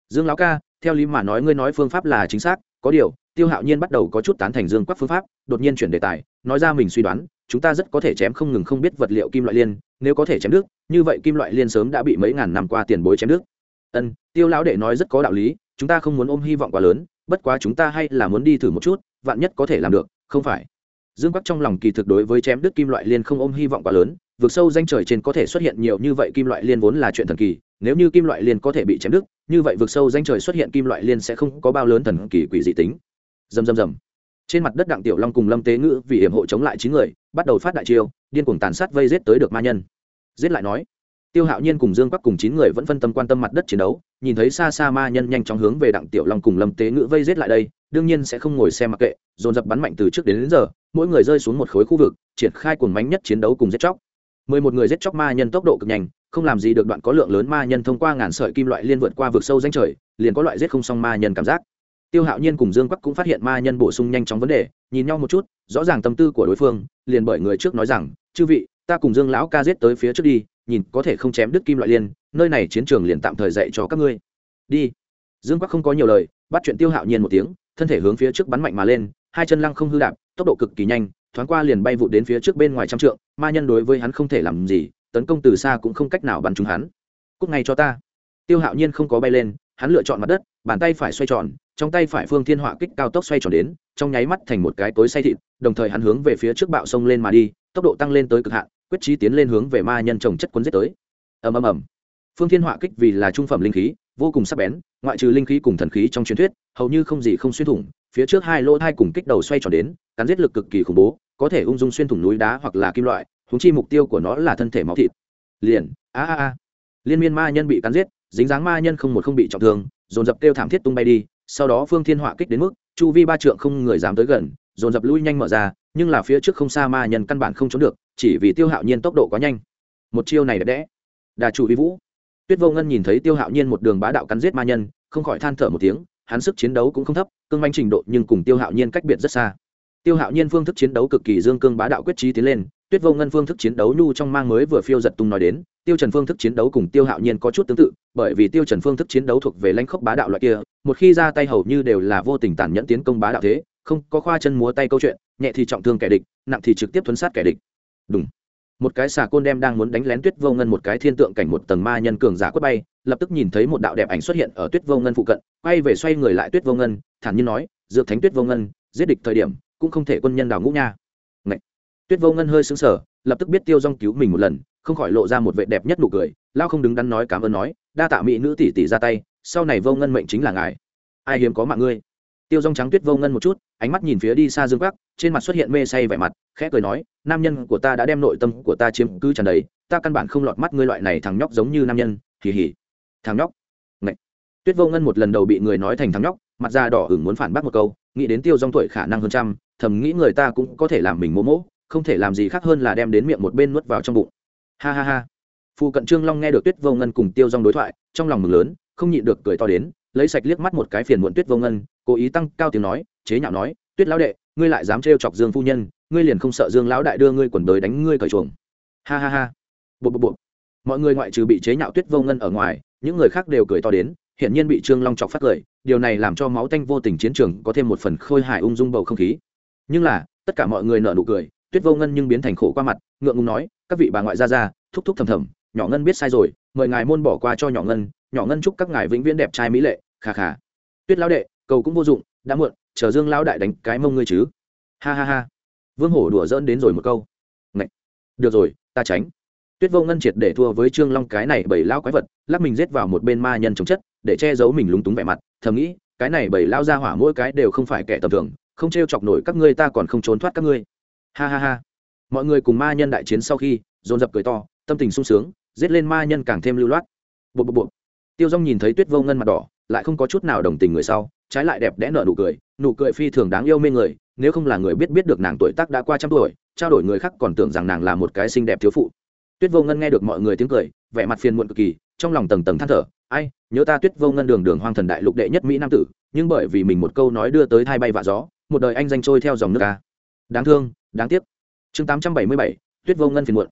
Dương lão ca, theo lý mà nói ngươi nói phương pháp là chính xác, có điều, tiêu hạo nhiên bắt đầu có chút tán thành dương quắc phương pháp, đột nhiên chuyển đề tài, nói ra mình suy đoán chúng ta rất có thể chém không ngừng không biết vật liệu kim loại liên, nếu có thể chém nước, như vậy kim loại liên sớm đã bị mấy ngàn năm qua tiền bối chém nước. Ân, tiêu lão đệ nói rất có đạo lý, chúng ta không muốn ôm hy vọng quá lớn, bất quá chúng ta hay là muốn đi thử một chút, vạn nhất có thể làm được, không phải. Dương quắc trong lòng kỳ thực đối với chém đứt kim loại liên không ôm hy vọng quá lớn vượt sâu danh trời trên có thể xuất hiện nhiều như vậy kim loại liên vốn là chuyện thần kỳ, nếu như kim loại liên có thể bị chém đứt như vậy vượt sâu danh trời xuất hiện kim loại liên sẽ không có bao lớn thần kỳ quỷ dị tính. Dầm dầm dầm trên mặt đất đặng tiểu long cùng lâm tế ngữ vì hiểm hộ chống lại chín người bắt đầu phát đại chiêu điên cuồng tàn sát vây giết tới được ma nhân. Giết lại nói tiêu hạo nhiên cùng dương quắc cùng chín người vẫn phân tâm quan tâm mặt đất chiến đấu nhìn thấy xa xa ma nhân nhanh chóng hướng về đặng tiểu long cùng lâm tế ngữ vây giết lại đây đương nhiên sẽ không ngồi xem mặc kệ dồn dập bắn mạnh từ trước đến, đến giờ mỗi người rơi xuống một khối khu vực triển khai cuồng mánh nhất chiến đấu cùng giết chóc. Mười một người giết chóc ma nhân tốc độ cực nhanh không làm gì được đoạn có lượng lớn ma nhân thông qua ngàn sợi kim loại liên vượt qua vực sâu danh trời liền có loại giết không xong ma nhân cảm giác tiêu hạo nhiên cùng dương quắc cũng phát hiện ma nhân bổ sung nhanh chóng vấn đề, nhìn nhau một chút, rõ ràng tâm tư của đối phương, liền bởi người trước nói rằng, chư vị, ta cùng dương lão ca giết tới phía trước đi, nhìn có thể không chém đứt kim loại liên, nơi này chiến trường liền tạm thời dạy cho các ngươi. Đi. Dương quắc không có nhiều lời, bắt chuyện tiêu hạo nhiên một tiếng, thân thể hướng phía trước bắn mạnh mà lên, hai chân lăng không hư đạp, tốc độ cực kỳ nhanh, thoáng qua liền bay vụt đến phía trước bên ngoài trăm trượng, ma nhân đối với hắn không thể làm gì, tấn công từ xa cũng không cách nào bắn trúng hắn. Cúc ngay cho ta. Tiêu hạo nhiên không có bay lên, hắn lựa chọn mặt đất, bàn tay phải xoay tròn trong tay phải phương thiên họa kích cao tốc xoay tròn đến, trong nháy mắt thành một cái tối say thịt, đồng thời hắn hướng về phía trước bạo sông lên mà đi, tốc độ tăng lên tới cực hạn, quyết trí tiến lên hướng về ma nhân trồng chất quân giết tới. Ầm ầm ầm. Phương thiên họa kích vì là trung phẩm linh khí, vô cùng sắc bén, ngoại trừ linh khí cùng thần khí trong truyền thuyết, hầu như không gì không xuyên thủng, phía trước hai lỗ thai cùng kích đầu xoay tròn đến, cắn giết lực cực kỳ khủng bố, có thể ung dung xuyên thủng núi đá hoặc là kim loại húng chi mục tiêu của nó là thân thể máu thịt. Liền, a a a. Liên miên ma nhân bị cắn giết, dính dáng ma nhân không một không bị trọng thương, dồn dập kêu thảm thiết tung bay đi sau đó phương thiên họa kích đến mức chu vi ba trượng không người dám tới gần, dồn dập lui nhanh mở ra, nhưng là phía trước không xa ma nhân căn bản không trốn được, chỉ vì tiêu hạo nhiên tốc độ quá nhanh. Một chiêu này đẹp đẽ. Đà chủ vi vũ. Tuyết vô ngân nhìn thấy tiêu hạo nhiên một đường bá đạo cắn giết ma nhân, không khỏi than thở một tiếng, hắn sức chiến đấu cũng không thấp, cương manh trình độ nhưng cùng tiêu hạo nhiên cách biệt rất xa. Tiêu hạo nhiên phương thức chiến đấu cực kỳ dương cương bá đạo quyết trí tiến lên, tuyết vô ngân phương thức chiến đấu nhu trong mang mới vừa phiêu giật tung nói đến, tiêu trần phương thức chiến đấu cùng tiêu hạo nhiên có chút tương tự, bởi vì tiêu trần phương thức chiến đấu thuộc về lãnh khốc bá đạo loại kia một khi ra tay hầu như đều là vô tình tàn nhẫn tiến công bá đạo thế, không có khoa chân múa tay câu chuyện, nhẹ thì trọng thương kẻ địch, nặng thì trực tiếp thuấn sát kẻ địch. Đúng. Một cái xà côn đem đang muốn đánh lén tuyết vô ngân một cái thiên tượng cảnh một tầng ma nhân cường giả quất bay, lập tức nhìn thấy một đạo đẹp ảnh xuất hiện ở tuyết vô ngân phụ cận, quay về xoay người lại tuyết vô ngân, thản nhiên nói, dược thánh tuyết vô ngân, giết địch thời điểm, cũng không thể quân nhân đào ngũ nha. Ngậy. tuyết vô ngân hơi sững sờ, lập tức biết tiêu dong cứu mình một lần, không khỏi lộ ra một vệ đẹp nhất nụ cười, lao không đứng đắn nói cảm ơn nói, đa tạ mỹ nữ tỷ tỷ ra tay sau này vô ngân mệnh chính là ngài. Ai hiếm có mạng ngươi? Tiêu dong trắng tuyết vô ngân một chút, ánh mắt nhìn phía đi xa dương bắc trên mặt xuất hiện mê say vẻ mặt, khẽ cười nói, nam nhân của ta đã đem nội tâm của ta chiếm cứ tràn đầy, ta căn bản không lọt mắt ngươi loại này thằng nhóc giống như nam nhân. Hì hì. Thằng nhóc. Ngậy. tuyết vô ngân một lần đầu bị người nói thành thằng nhóc, mặt da đỏ hửng muốn phản bác một câu, nghĩ đến tiêu dong tuổi khả năng hơn trăm, thầm nghĩ người ta cũng có thể làm mình mỗ mỗ, không thể làm gì khác hơn là đem đến miệng một bên nuốt vào trong bụng. Ha ha ha. Phù cận trương long nghe được tuyết vô ngân cùng tiêu dong đối thoại, trong lòng mừng lớn không nhịn được cười to đến, lấy sạch liếc mắt một cái phiền muộn tuyết vô ngân, cố ý tăng cao tiếng nói, chế nhạo nói, tuyết lão đệ, ngươi lại dám trêu chọc dương phu nhân, ngươi liền không sợ dương lão đại đưa ngươi quần đới đánh ngươi cởi chuồng. Ha ha ha. Bộ bộ bộ mọi người ngoại trừ bị chế nhạo tuyết vô ngân ở ngoài, những người khác đều cười to đến, hiển nhiên bị trương long chọc phát cười, điều này làm cho máu tanh vô tình chiến trường có thêm một phần khôi hài ung dung bầu không khí. Nhưng là, tất cả mọi người nở nụ cười, tuyết vô ngân nhưng biến thành khổ qua mặt, ngượng ngùng nói, các vị bà ngoại ra ra thúc thúc thầm thầm, nhỏ ngân biết sai rồi, mời ngài môn bỏ qua cho nhỏ ngân nhỏ ngân chúc các ngài vĩnh viễn đẹp trai mỹ lệ khà khà tuyết lão đệ, cầu cũng vô dụng, đã muộn, chờ dương lão đại đánh cái mông ngươi chứ. Ha ha ha. Vương hổ đùa dỡn đến rồi một câu. Ngậy. được rồi, ta tránh. Tuyết vô ngân triệt để thua với trương long cái này bảy lao quái vật, lắc mình rết vào một bên ma nhân chống chất, để che giấu mình lúng túng vẻ mặt, thầm nghĩ, cái này bảy lao ra hỏa mỗi cái đều không phải kẻ tầm thường, không t r e o chọc nổi các ngươi ta còn không trốn thoát các ngươi. Ha ha ha. Mọi người cùng ma nhân đại chiến sau khi, dồn dập cười to, tâm tình sung sướng, giết lên ma nhân càng thêm lưu loát. Bộ bộ bộ tiêu dong nhìn thấy tuyết vô ngân mặt đỏ, lại không có chút nào đồng tình người sau, trái lại đẹp đẽ nở nụ cười nụ cười phi thường đáng yêu mê người, nếu không là người biết biết được nàng tuổi tác đã qua trăm tuổi, trao đổi người khác còn tưởng rằng nàng là một cái xinh đẹp thiếu phụ. Tuyết vô ngân nghe được mọi người tiếng cười, vẻ mặt phiền muộn cực kỳ, trong lòng tầng tầng than thở, ai, nhớ ta tuyết vô ngân đường đường hoang thần đại lục đệ nhất mỹ nam tử, nhưng bởi vì mình một câu nói đưa tới thai bay vạ gió, một đời anh danh trôi theo dòng nước ca đáng thương, đáng tiếc. Chương tám trăm bảy mươi bảy, tuyết vô ngân phiền muộn.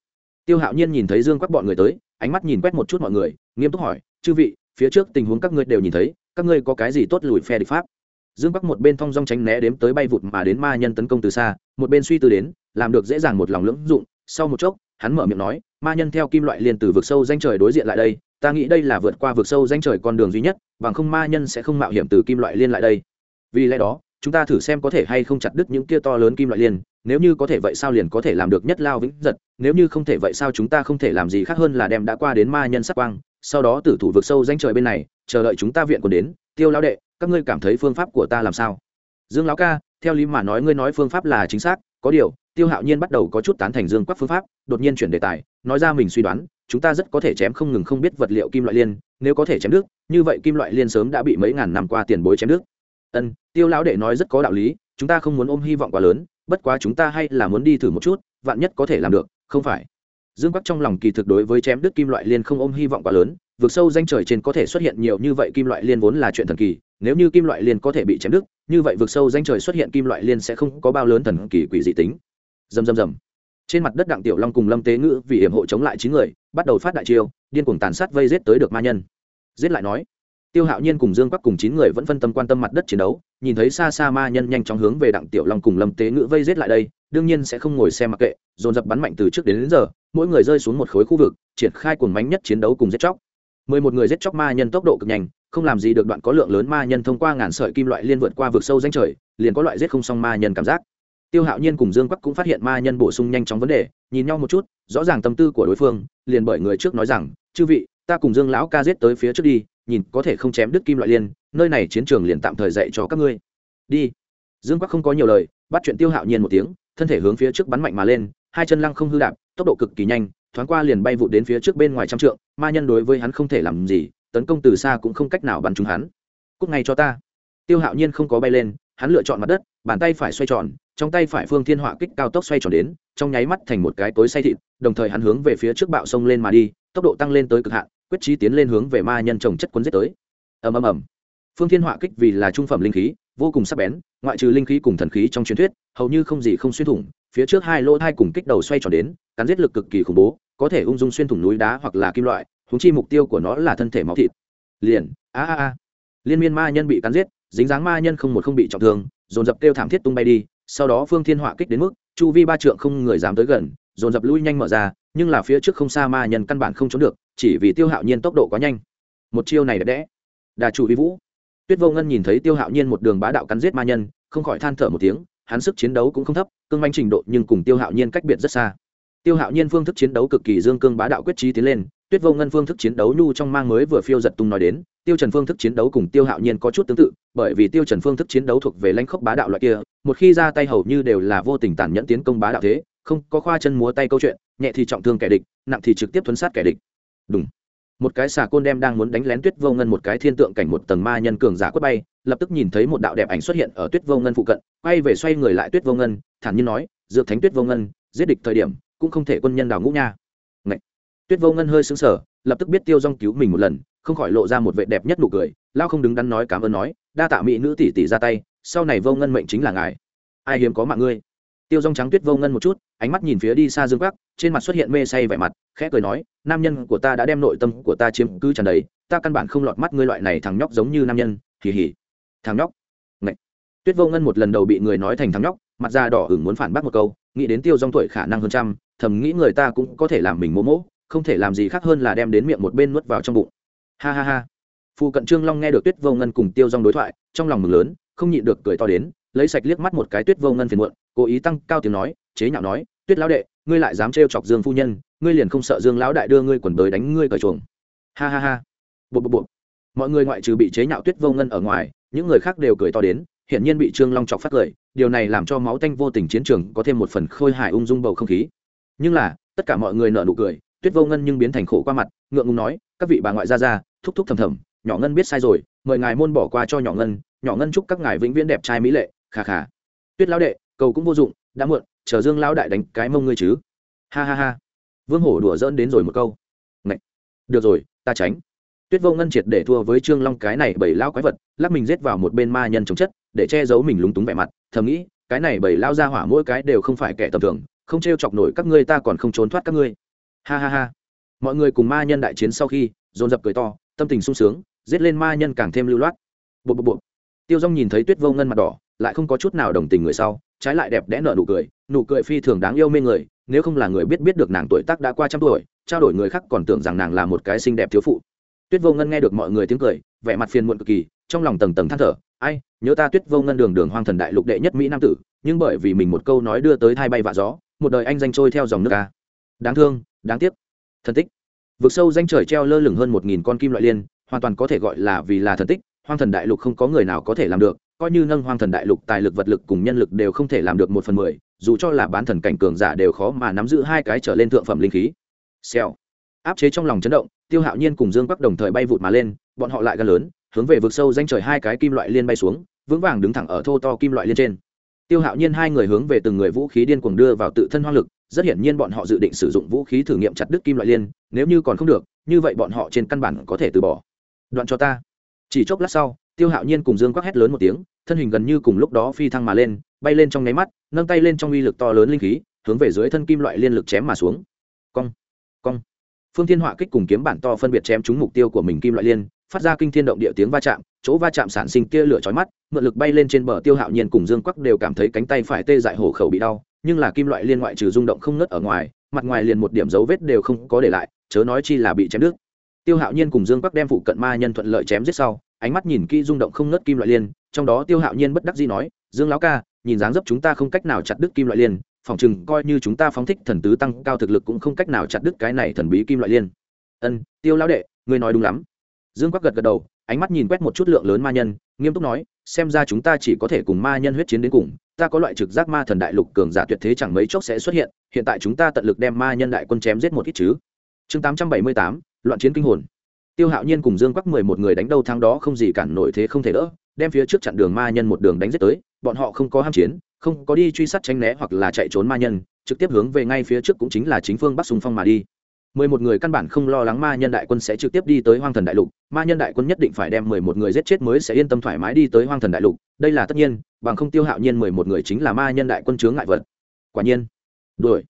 Tiêu hạo nhiên nhìn thấy dương quắc bọn người tới, ánh mắt nhìn quét một chút mọi người, nghiêm túc hỏi chư vị, phía trước tình huống các ngươi đều nhìn thấy, các ngươi có cái gì tốt lùi phe địch pháp? Dương bắc một bên thong dong tránh né đếm tới bay vụt mà đến ma nhân tấn công từ xa, một bên suy tư đến, làm được dễ dàng một lòng lưỡng dụng. Sau một chốc, hắn mở miệng nói, ma nhân theo kim loại liền từ vực sâu danh trời đối diện lại đây, ta nghĩ đây là vượt qua vực sâu danh trời con đường duy nhất, bằng không ma nhân sẽ không mạo hiểm từ kim loại liên lại đây. Vì lẽ đó, chúng ta thử xem có thể hay không chặt đứt những kia to lớn kim loại liên, nếu như có thể vậy sao liền có thể làm được nhất lao vĩnh giật, nếu như không thể vậy sao chúng ta không thể làm gì khác hơn là đem đã qua đến ma nhân sắc quang sau đó tử thủ vực sâu danh trời bên này, chờ đợi chúng ta viện còn đến. Tiêu lão đệ, các ngươi cảm thấy phương pháp của ta làm sao? Dương lão ca, theo lý mà nói ngươi nói phương pháp là chính xác, có điều, tiêu hạo nhiên bắt đầu có chút tán thành dương quắc phương pháp, đột nhiên chuyển đề tài, nói ra mình suy đoán, chúng ta rất có thể chém không ngừng không biết vật liệu kim loại liên, nếu có thể chém nước, như vậy kim loại liên sớm đã bị mấy ngàn năm qua tiền bối chém nước. Ân, tiêu lão đệ nói rất có đạo lý, chúng ta không muốn ôm hy vọng quá lớn, bất quá chúng ta hay là muốn đi thử một chút, vạn nhất có thể làm được, không phải dương quắc trong lòng kỳ thực đối với chém đứt kim loại liên không ôm hy vọng quá lớn vượt sâu danh trời trên có thể xuất hiện nhiều như vậy kim loại liên vốn là chuyện thần kỳ, nếu như kim loại liên có thể bị chém đứt, như vậy vượt sâu danh trời xuất hiện kim loại liên sẽ không có bao lớn thần kỳ quỷ dị tính. Dầm dầm dầm trên mặt đất đặng tiểu long cùng lâm tế ngữ vì hiểm hộ chống lại chín người, bắt đầu phát đại chiêu, điên cuồng tàn sát vây giết tới được ma nhân. Giết lại nói, tiêu hạo nhiên cùng dương quắc cùng chín người vẫn phân tâm quan tâm mặt đất chiến đấu, nhìn thấy xa xa ma nhân nhanh chóng hướng về đặng tiểu long cùng lâm tế ngữ vây giết lại đây đương nhiên sẽ không ngồi xem mặc kệ dồn dập bắn mạnh từ trước đến, đến giờ mỗi người rơi xuống một khối khu vực triển khai cuồng mánh nhất chiến đấu cùng giết chóc. Mười một người giết chóc ma nhân tốc độ cực nhanh không làm gì được đoạn có lượng lớn ma nhân thông qua ngàn sợi kim loại liên vượt qua vực sâu danh trời liền có loại giết không xong ma nhân cảm giác. Tiêu hạo nhiên cùng dương quắc cũng phát hiện ma nhân bổ sung nhanh chóng vấn đề nhìn nhau một chút rõ ràng tâm tư của đối phương liền bởi người trước nói rằng chư vị ta cùng dương lão ca giết tới phía trước đi nhìn có thể không chém đứt kim loại liên nơi này chiến trường liền tạm thời dạy cho các ngươi. Đi. Dương quắc không có nhiều lời bắt chuyện tiêu hạo nhiên một tiếng thân thể hướng phía trước bắn mạnh mà lên, hai chân lăng không hư đạp, tốc độ cực kỳ nhanh, thoáng qua liền bay vụt đến phía trước bên ngoài trăm trượng, ma nhân đối với hắn không thể làm gì, tấn công từ xa cũng không cách nào bắn trúng hắn. Cúc ngay cho ta. Tiêu hạo nhiên không có bay lên, hắn lựa chọn mặt đất, bàn tay phải xoay tròn, trong tay phải phương thiên họa kích cao tốc xoay tròn đến, trong nháy mắt thành một cái tối say thịt, đồng thời hắn hướng về phía trước bạo sông lên mà đi, tốc độ tăng lên tới cực hạn, quyết trí tiến lên hướng về ma nhân trồng chất cuốn giết tới. Ầm ầm ầm. Phương thiên họa kích vì là trung phẩm linh khí vô cùng sắc bén, ngoại trừ linh khí cùng thần khí trong truyền thuyết, hầu như không gì không xuyên thủng, phía trước hai lỗ thai cùng kích đầu xoay tròn đến, cắn giết lực cực kỳ khủng bố, có thể ung dung xuyên thủng núi đá hoặc là kim loại húng chi mục tiêu của nó là thân thể máu thịt. Liền, a a a. Liên miên ma nhân bị cắn giết, dính dáng ma nhân không một không bị trọng thương, dồn dập kêu thảm thiết tung bay đi, sau đó phương thiên họa kích đến mức, chu vi ba trượng không người dám tới gần, dồn dập lui nhanh mở ra, nhưng là phía trước không xa ma nhân căn bản không trốn được, chỉ vì tiêu hạo nhiên tốc độ quá nhanh. Một chiêu này đẹp đẽ. Đà chủ vi vũ tuyết vô ngân nhìn thấy tiêu hạo nhiên một đường bá đạo cắn giết ma nhân, không khỏi than thở một tiếng, hắn sức chiến đấu cũng không thấp, cương manh trình độ nhưng cùng tiêu hạo nhiên cách biệt rất xa. Tiêu hạo nhiên phương thức chiến đấu cực kỳ dương cương bá đạo quyết trí tiến lên, tuyết vô ngân phương thức chiến đấu nhu trong mang mới vừa phiêu giật tung nói đến, tiêu trần phương thức chiến đấu cùng tiêu hạo nhiên có chút tương tự, bởi vì tiêu trần phương thức chiến đấu thuộc về lãnh khốc bá đạo loại kia, một khi ra tay hầu như đều là vô tình tàn nhẫn tiến công bá đạo thế, không có khoa chân múa tay câu chuyện, nhẹ thì trọng thương kẻ địch, nặng thì trực tiếp thuấn sát kẻ địch. Đúng một cái xà côn đem đang muốn đánh lén tuyết vô ngân một cái thiên tượng cảnh một tầng ma nhân cường giả quất bay, lập tức nhìn thấy một đạo đẹp ảnh xuất hiện ở tuyết vô ngân phụ cận, quay về xoay người lại tuyết vô ngân, thản nhiên nói, dược thánh tuyết vô ngân, giết địch thời điểm cũng không thể quân nhân đào ngũ nha. Ngậy. tuyết vô ngân hơi sững sờ, lập tức biết tiêu dong cứu mình một lần, không khỏi lộ ra một vệ đẹp nhất nụ cười, lao không đứng đắn nói cảm ơn nói, đa tạ mỹ nữ tỷ tỷ ra tay, sau này vô ngân mệnh chính là ngài. Ai hiếm có mạng ngươi? Tiêu dong trắng tuyết vô ngân một chút, ánh mắt nhìn phía đi xa dương quắc, trên mặt xuất hiện mê say vẻ mặt, khẽ cười nói, nam nhân của ta đã đem nội tâm của ta chiếm cứ tràn đầy, ta căn bản không lọt mắt ngươi loại này thằng nhóc giống như nam nhân. Hì hì. Thằng nhóc? Ngậy. tuyết vô ngân một lần đầu bị người nói thành thằng nhóc, mặt da đỏ ửng muốn phản bác một câu, nghĩ đến tiêu dong tuổi khả năng hơn trăm, thầm nghĩ người ta cũng có thể làm mình mô mỗ, không thể làm gì khác hơn là đem đến miệng một bên nuốt vào trong bụng. Ha ha ha. Phụ cận trương long nghe được tuyết vô ngân cùng tiêu dong đối thoại, trong lòng mừng lớn, không nhịn được cười to đến, lấy sạch liếc mắt một cái tuyết vô ngân phiền muộn cố ý tăng cao tiếng nói, chế nhạo nói, tuyết lão đệ, ngươi lại dám trêu chọc dương phu nhân, ngươi liền không sợ dương lão đại đưa ngươi quần bới đánh ngươi cởi chuồng. Ha ha ha. Bộ bộ bộ mọi người ngoại trừ bị chế nhạo tuyết vô ngân ở ngoài, những người khác đều cười to đến, hiển nhiên bị trương long chọc phát cười, điều này làm cho máu tanh vô tình chiến trường có thêm một phần khôi hài ung dung bầu không khí. Nhưng là, tất cả mọi người nợ nụ cười, tuyết vô ngân nhưng biến thành khổ qua mặt, ngượng ngùng nói, các vị bà ngoại ra ra, thúc thúc thầm thầm, nhỏ ngân biết sai rồi, mời ngài môn bỏ qua cho nhỏ ngân nhỏ ngân chúc các ngài vĩnh viễn đẹp trai mỹ lệ khà khà tuyết lão đệ cầu cũng vô dụng, đã muộn, chờ dương lão đại đánh cái mông ngươi chứ. Ha ha ha. Vương hổ đùa dỡn đến rồi một câu. Ngậy. được rồi, ta tránh. Tuyết vô ngân triệt để thua với trương long cái này bảy lao quái vật, lắc mình rết vào một bên ma nhân chống chất, để che giấu mình lúng túng vẻ mặt, thầm nghĩ, cái này bảy lao ra hỏa mỗi cái đều không phải kẻ tầm thường, không t r e o chọc nổi các ngươi ta còn không trốn thoát các ngươi. Ha ha ha. Mọi người cùng ma nhân đại chiến sau khi, dồn dập cười to, tâm tình sung sướng, giết lên ma nhân càng thêm lưu loát. Bộ bộ bộ tiêu dong nhìn thấy tuyết vô ngân mặt đỏ, lại không có chút nào đồng tình người sau trái lại đẹp đẽ nở nụ cười nụ cười phi thường đáng yêu mê người, nếu không là người biết biết được nàng tuổi tác đã qua trăm tuổi, trao đổi người khác còn tưởng rằng nàng là một cái xinh đẹp thiếu phụ. Tuyết vô ngân nghe được mọi người tiếng cười, vẻ mặt phiền muộn cực kỳ, trong lòng tầng tầng than thở, ai, nhớ ta tuyết vô ngân đường đường hoang thần đại lục đệ nhất mỹ nam tử, nhưng bởi vì mình một câu nói đưa tới thai bay vạ gió, một đời anh danh trôi theo dòng nước ca đáng thương, đáng tiếc. Thân tích. Vực sâu danh trời treo lơ lửng hơn một nghìn con kim loại liên, hoàn toàn có thể gọi là vì là thần tích, hoang thần đại lục không có người nào có thể làm được coi như nâng hoang thần đại lục, tài lực vật lực cùng nhân lực đều không thể làm được một phần mười, dù cho là bán thần cảnh cường giả đều khó mà nắm giữ hai cái trở lên thượng phẩm linh khí. Xèo. Áp chế trong lòng chấn động, tiêu hạo nhiên cùng dương bắc đồng thời bay vụt mà lên, bọn họ lại gan lớn, hướng về vực sâu danh trời hai cái kim loại liên bay xuống, vững vàng đứng thẳng ở thô to kim loại liên trên. Tiêu hạo nhiên hai người hướng về từng người vũ khí điên cuồng đưa vào tự thân hoang lực, rất hiển nhiên bọn họ dự định sử dụng vũ khí thử nghiệm chặt đứt kim loại liên, nếu như còn không được, như vậy bọn họ trên căn bản có thể từ bỏ. Đoạn cho ta. Chỉ chốc lát sau tiêu hạo nhiên cùng dương quắc hét lớn một tiếng, thân hình gần như cùng lúc đó phi thăng mà lên, bay lên trong nháy mắt, nâng tay lên trong uy lực to lớn linh khí, hướng về dưới thân kim loại liên lực chém mà xuống. Cong cong. Phương thiên họa kích cùng kiếm bản to phân biệt chém trúng mục tiêu của mình kim loại liên, phát ra kinh thiên động địa tiếng va chạm, chỗ va chạm sản sinh tia lửa chói mắt, mượn lực bay lên trên bờ tiêu hạo nhiên cùng dương quắc đều cảm thấy cánh tay phải tê dại hổ khẩu bị đau, nhưng là kim loại liên ngoại trừ rung động không ngớt ở ngoài, mặt ngoài liền một điểm dấu vết đều không có để lại, chớ nói chi là bị chém đứt. Tiêu hạo nhiên cùng dương quắc đem phụ cận ma nhân thuận lợi chém giết sau ánh mắt nhìn kỹ rung động không ngớt kim loại liên, trong đó tiêu hạo nhiên bất đắc dĩ nói, dương lão ca, nhìn dáng dấp chúng ta không cách nào chặt đứt kim loại liên, phòng chừng coi như chúng ta phóng thích thần tứ tăng cao thực lực cũng không cách nào chặt đứt cái này thần bí kim loại liên. Ân, tiêu lão đệ, ngươi nói đúng lắm. Dương quắc gật gật đầu, ánh mắt nhìn quét một chút lượng lớn ma nhân, nghiêm túc nói, xem ra chúng ta chỉ có thể cùng ma nhân huyết chiến đến cùng, ta có loại trực giác ma thần đại lục cường giả tuyệt thế chẳng mấy chốc sẽ xuất hiện hiện tại chúng ta tận lực đem ma nhân đại quân chém giết một ít chứ. Chương tám trăm bảy mươi tám, loạn chiến kinh hồn tiêu hạo nhiên cùng dương quắc mười một người đánh đâu thắng đó không gì cản nổi thế không thể đỡ, đem phía trước chặn đường ma nhân một đường đánh giết tới, bọn họ không có ham chiến, không có đi truy sát tránh né hoặc là chạy trốn ma nhân, trực tiếp hướng về ngay phía trước cũng chính là chính phương bắc sùng phong mà đi. Mười một người căn bản không lo lắng ma nhân đại quân sẽ trực tiếp đi tới hoang thần đại lục, ma nhân đại quân nhất định phải đem mười một người giết chết mới sẽ yên tâm thoải mái đi tới hoang thần đại lục, đây là tất nhiên, bằng không tiêu hạo nhiên mười một người chính là ma nhân đại quân chướng ngại vật. Quả nhiên, đuổi.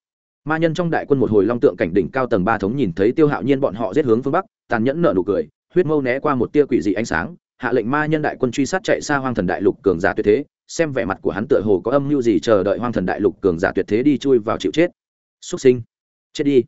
Ma nhân trong đại quân một hồi long tượng cảnh đỉnh cao tầng ba thống nhìn thấy tiêu hạo nhiên bọn họ giết hướng phương bắc tàn nhẫn nở nụ cười, huyết mâu né qua một tia quỷ dị ánh sáng, hạ lệnh ma nhân đại quân truy sát chạy xa hoang thần đại lục cường giả tuyệt thế, xem vẻ mặt của hắn tựa hồ có âm mưu gì chờ đợi hoang thần đại lục cường giả tuyệt thế đi chui vào chịu chết. Xuất sinh. Chết đi.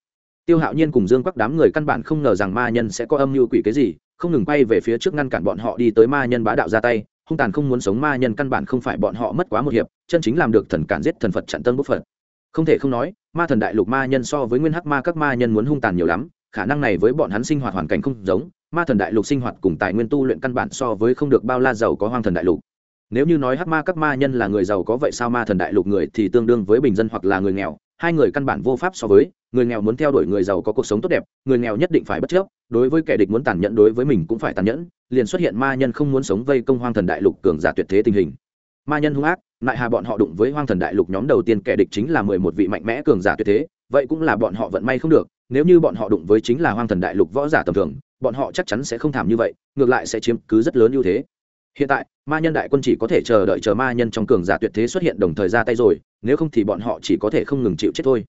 Tiêu hạo nhiên cùng dương quắc đám người căn bản không ngờ rằng ma nhân sẽ có âm mưu quỷ cái gì, không ngừng quay về phía trước ngăn cản bọn họ đi tới ma nhân bá đạo ra tay, hung tàn không muốn sống ma nhân căn bản không phải bọn họ mất quá một hiệp, chân chính làm được thần cản giết thần phật chặn tân bốc phật. Không thể không nói, ma thần đại lục ma nhân so với nguyên hắc ma các ma nhân muốn hung tàn nhiều lắm khả năng này với bọn hắn sinh hoạt hoàn cảnh không giống, ma thần đại lục sinh hoạt cùng tài nguyên tu luyện căn bản so với không được bao la giàu có hoang thần đại lục. Nếu như nói hắc ma các ma nhân là người giàu có vậy sao ma thần đại lục người thì tương đương với bình dân hoặc là người nghèo, hai người căn bản vô pháp so với, người nghèo muốn theo đuổi người giàu có cuộc sống tốt đẹp, người nghèo nhất định phải bất chấp, đối với kẻ địch muốn tàn nhẫn đối với mình cũng phải tàn nhẫn, liền xuất hiện ma nhân không muốn sống vây công hoang thần đại lục cường giả tuyệt thế tình hình. Ma nhân hung ác, lại hà bọn họ đụng với hoang thần đại lục nhóm đầu tiên kẻ địch chính là mười một vị mạnh mẽ cường giả tuyệt thế, vậy cũng là bọn họ vận may không được nếu như bọn họ đụng với chính là hoang thần đại lục võ giả tầm thường, bọn họ chắc chắn sẽ không thảm như vậy, ngược lại sẽ chiếm cứ rất lớn ưu thế. Hiện tại, ma nhân đại quân chỉ có thể chờ đợi chờ ma nhân trong cường giả tuyệt thế xuất hiện đồng thời ra tay rồi, nếu không thì bọn họ chỉ có thể không ngừng chịu chết thôi.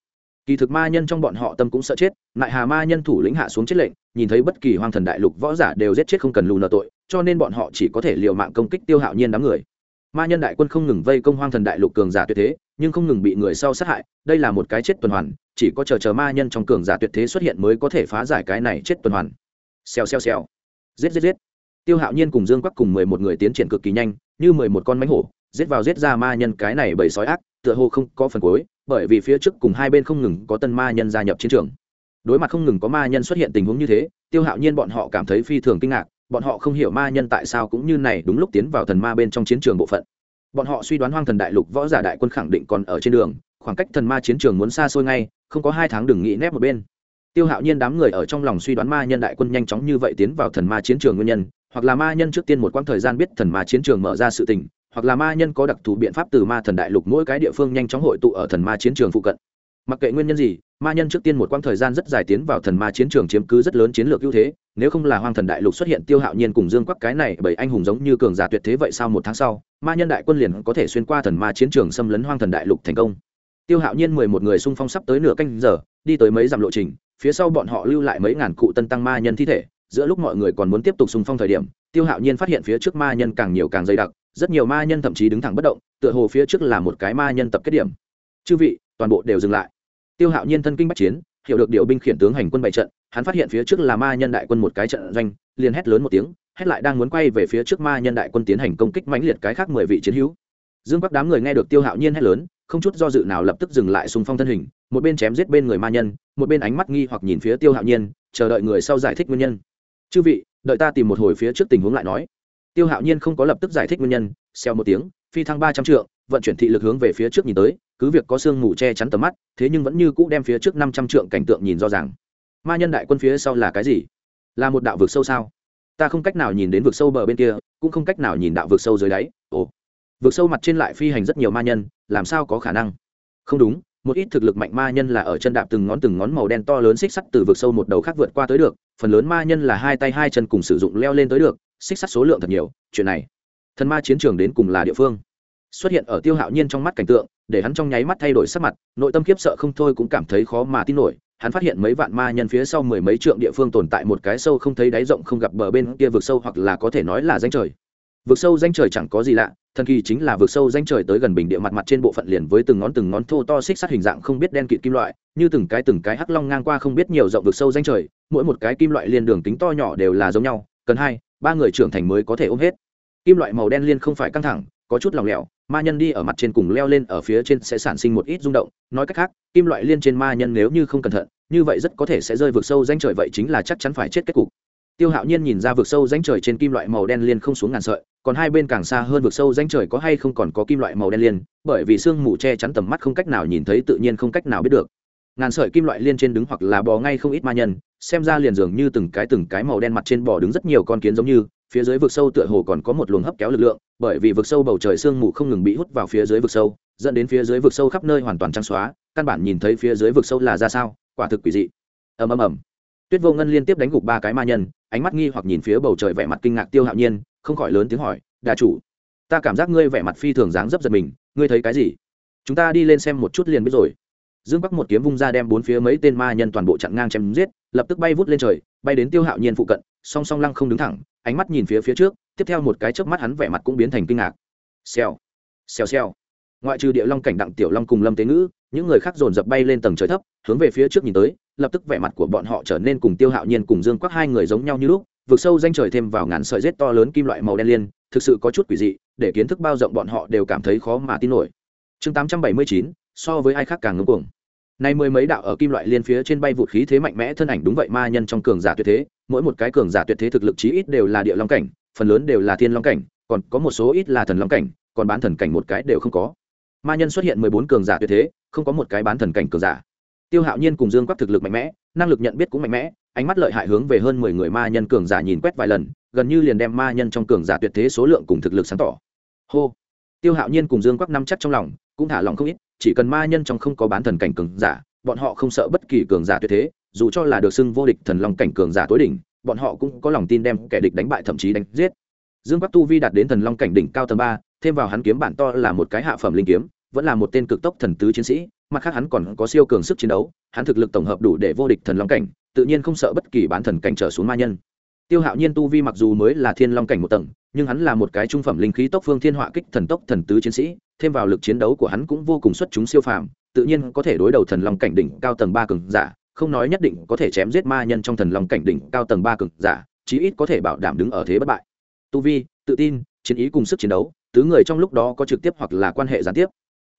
Kỳ thực ma nhân trong bọn họ tâm cũng sợ chết nại hà ma nhân thủ lĩnh hạ xuống chết lệnh, nhìn thấy bất kỳ hoang thần đại lục võ giả đều giết chết không cần lù nợ tội, cho nên bọn họ chỉ có thể liều mạng công kích tiêu hạo nhiên đám người ma nhân đại quân không ngừng vây công hoang thần đại lục cường giả tuyệt thế, nhưng không ngừng bị người sau sát hại, đây là một cái chết tuần hoàn, chỉ có chờ chờ ma nhân trong cường giả tuyệt thế xuất hiện mới có thể phá giải cái này chết tuần hoàn. Xèo xèo xèo. Giết giết giết. Tiêu hạo nhiên cùng dương quắc cùng mười một người tiến triển cực kỳ nhanh, như mười một con mánh hổ, giết vào giết ra ma nhân cái này bởi sói ác, tựa hồ không có phần cuối, bởi vì phía trước cùng hai bên không ngừng có tân ma nhân gia nhập chiến trường. Đối mặt không ngừng có ma nhân xuất hiện tình huống như thế, tiêu hạo nhiên bọn họ cảm thấy phi thường kinh ngạc bọn họ không hiểu ma nhân tại sao cũng như này đúng lúc tiến vào thần ma bên trong chiến trường bộ phận. Bọn họ suy đoán hoang thần đại lục võ giả đại quân khẳng định còn ở trên đường, khoảng cách thần ma chiến trường muốn xa xôi ngay, không có hai tháng đừng nghĩ nép một bên. Tiêu hạo nhiên đám người ở trong lòng suy đoán ma nhân đại quân nhanh chóng như vậy tiến vào thần ma chiến trường nguyên nhân, hoặc là ma nhân trước tiên một quãng thời gian biết thần ma chiến trường mở ra sự tình, hoặc là ma nhân có đặc thù biện pháp từ ma thần đại lục mỗi cái địa phương nhanh chóng hội tụ ở thần ma chiến trường phụ cận mặc kệ nguyên nhân gì, ma nhân trước tiên một quãng thời gian rất dài tiến vào thần ma chiến trường chiếm cứ rất lớn chiến lược ưu thế, nếu không là hoang thần đại lục xuất hiện tiêu hạo nhiên cùng dương quắc cái này bởi anh hùng giống như cường giả tuyệt thế vậy sau một tháng sau, ma nhân đại quân liền có thể xuyên qua thần ma chiến trường xâm lấn hoang thần đại lục thành công. Tiêu hạo nhiên mười một người xung phong sắp tới nửa canh giờ, đi tới mấy dặm lộ trình, phía sau bọn họ lưu lại mấy ngàn cụ tân tăng ma nhân thi thể, giữa lúc mọi người còn muốn tiếp tục xung phong thời điểm, tiêu hạo nhiên phát hiện phía trước ma nhân càng nhiều càng dày đặc, rất nhiều ma nhân thậm chí đứng thẳng bất động, tựa hồ phía trước là một cái ma nhân tập kết điểm. Chư vị, toàn bộ đều dừng lại tiêu hạo nhiên thân kinh bắc chiến, hiểu được điều binh khiển tướng hành quân bày trận, hắn phát hiện phía trước là ma nhân đại quân một cái trận doanh, liền hét lớn một tiếng, hét lại đang muốn quay về phía trước ma nhân đại quân tiến hành công kích mãnh liệt cái khác mười vị chiến hữu. Dương bắc đám người nghe được tiêu hạo nhiên hét lớn, không chút do dự nào lập tức dừng lại xung phong thân hình, một bên chém giết bên người ma nhân, một bên ánh mắt nghi hoặc nhìn phía tiêu hạo nhiên, chờ đợi người sau giải thích nguyên nhân. Chư vị, đợi ta tìm một hồi phía trước tình huống lại nói. Tiêu hạo nhiên không có lập tức giải thích nguyên nhân xeo một tiếng, phi thăng ba trăm trượng, vận chuyển thị lực hướng về phía trước nhìn tới cứ việc có sương mù che chắn tầm mắt, thế nhưng vẫn như cũ đem phía trước năm trăm trượng cảnh tượng nhìn rõ ràng. Ma nhân đại quân phía sau là cái gì? Là một đạo vực sâu sao? Ta không cách nào nhìn đến vực sâu bờ bên kia, cũng không cách nào nhìn đạo vực sâu dưới đáy. Ồ. Vực sâu mặt trên lại phi hành rất nhiều ma nhân, làm sao có khả năng? Không đúng, một ít thực lực mạnh ma nhân là ở chân đạp từng ngón từng ngón màu đen to lớn xích sắt từ vực sâu một đầu khác vượt qua tới được, phần lớn ma nhân là hai tay hai chân cùng sử dụng leo lên tới được, xích sắt số lượng thật nhiều, chuyện này. Thần ma chiến trường đến cùng là địa phương. Xuất hiện ở tiêu hạo nhiên trong mắt cảnh tượng để hắn trong nháy mắt thay đổi sắc mặt, nội tâm khiếp sợ không thôi cũng cảm thấy khó mà tin nổi. Hắn phát hiện mấy vạn ma nhân phía sau mười mấy trượng địa phương tồn tại một cái sâu không thấy đáy rộng không gặp bờ bên kia vực sâu hoặc là có thể nói là danh trời. Vực sâu danh trời chẳng có gì lạ, thần kỳ chính là vực sâu danh trời tới gần bình địa mặt mặt trên bộ phận liền với từng ngón từng ngón thô to xích sắt hình dạng không biết đen kịt kim loại, như từng cái từng cái hắc long ngang qua không biết nhiều rộng vực sâu danh trời, mỗi một cái kim loại liên đường tính to nhỏ đều là giống nhau, cần hai, ba người trưởng thành mới có thể ôm hết. Kim loại màu đen liên không phải căng thẳng có chút lỏng lẻo, ma nhân đi ở mặt trên cùng leo lên ở phía trên sẽ sản sinh một ít rung động. Nói cách khác, kim loại liên trên ma nhân nếu như không cẩn thận, như vậy rất có thể sẽ rơi vực sâu danh trời, vậy chính là chắc chắn phải chết kết cục. Tiêu hạo nhiên nhìn ra vực sâu danh trời trên kim loại màu đen liên không xuống ngàn sợi, còn hai bên càng xa hơn vực sâu danh trời có hay không còn có kim loại màu đen liên, bởi vì sương mù che chắn tầm mắt không cách nào nhìn thấy tự nhiên không cách nào biết được. Ngàn sợi kim loại liên trên đứng hoặc là bò ngay không ít ma nhân, xem ra liền dường như từng cái từng cái màu đen mặt trên bò đứng rất nhiều con kiến giống như phía dưới vực sâu tựa hồ còn có một luồng hấp kéo lực lượng, bởi vì vực sâu bầu trời sương mù không ngừng bị hút vào phía dưới vực sâu, dẫn đến phía dưới vực sâu khắp nơi hoàn toàn trắng xóa, căn bản nhìn thấy phía dưới vực sâu là ra sao, quả thực quỷ dị. Ầm ầm ầm. Tuyết vô ngân liên tiếp đánh gục ba cái ma nhân, ánh mắt nghi hoặc nhìn phía bầu trời vẻ mặt kinh ngạc tiêu hạo nhiên, không khỏi lớn tiếng hỏi, đà chủ, ta cảm giác ngươi vẻ mặt phi thường dáng dấp giật mình, ngươi thấy cái gì? Chúng ta đi lên xem một chút liền biết rồi. Dương bắc một kiếm vung ra đem bốn phía mấy tên ma nhân toàn bộ chặn ngang chém giết, lập tức bay vút lên trời, bay đến tiêu hạo nhiên phụ cận song song lăng không đứng thẳng, ánh mắt nhìn phía phía trước, tiếp theo một cái chớp mắt hắn vẻ mặt cũng biến thành kinh ngạc. Xèo xèo xèo. Ngoại trừ địa long cảnh đặng tiểu long cùng lâm tế ngữ, những người khác dồn dập bay lên tầng trời thấp, hướng về phía trước nhìn tới, lập tức vẻ mặt của bọn họ trở nên cùng tiêu hạo nhiên cùng dương quắc hai người giống nhau như lúc vượt sâu danh trời thêm vào ngàn sợi rết to lớn kim loại màu đen liên, thực sự có chút quỷ dị, để kiến thức bao rộng bọn họ đều cảm thấy khó mà tin nổi. Chương tám trăm bảy mươi chín, so với ai khác càng ngưng cuồng. Nay mười mấy đạo ở kim loại liên phía trên bay vụt khí thế mạnh mẽ thân ảnh đúng vậy ma nhân trong cường giả tuyệt thế mỗi một cái cường giả tuyệt thế thực lực chí ít đều là địa long cảnh, phần lớn đều là thiên long cảnh, còn có một số ít là thần long cảnh, còn bán thần cảnh một cái đều không có. Ma nhân xuất hiện mười bốn cường giả tuyệt thế, không có một cái bán thần cảnh cường giả. Tiêu hạo nhiên cùng dương quắc thực lực mạnh mẽ, năng lực nhận biết cũng mạnh mẽ, ánh mắt lợi hại hướng về hơn mười người ma nhân cường giả nhìn quét vài lần, gần như liền đem ma nhân trong cường giả tuyệt thế số lượng cùng thực lực sáng tỏ. Hô. Tiêu hạo nhiên cùng dương quắc năm chắc trong lòng, cũng thả lòng không ít, chỉ cần ma nhân trong không có bán thần cảnh cường giả, bọn họ không sợ bất kỳ cường giả tuyệt thế dù cho là được xưng vô địch thần long cảnh cường giả tối đỉnh, bọn họ cũng có lòng tin đem kẻ địch đánh bại thậm chí đánh giết. Dương bắc tu vi đạt đến thần long cảnh đỉnh cao tầng ba, thêm vào hắn kiếm bản to là một cái hạ phẩm linh kiếm, vẫn là một tên cực tốc thần tứ chiến sĩ, mặt khác hắn còn có siêu cường sức chiến đấu, hắn thực lực tổng hợp đủ để vô địch thần long cảnh, tự nhiên không sợ bất kỳ bán thần cảnh trở xuống ma nhân. Tiêu hạo nhiên tu vi mặc dù mới là thiên long cảnh một tầng, nhưng hắn là một cái trung phẩm linh khí tốc phương thiên họa kích thần tốc thần tứ chiến sĩ, thêm vào lực chiến đấu của hắn cũng vô cùng xuất chúng siêu phàm, tự nhiên có thể đối đầu thần long cảnh đỉnh cao tầng ba cường giả không nói nhất định có thể chém giết ma nhân trong thần long cảnh đỉnh cao tầng ba cường giả, chí ít có thể bảo đảm đứng ở thế bất bại. Tu vi, tự tin, chiến ý cùng sức chiến đấu, tứ người trong lúc đó có trực tiếp hoặc là quan hệ gián tiếp.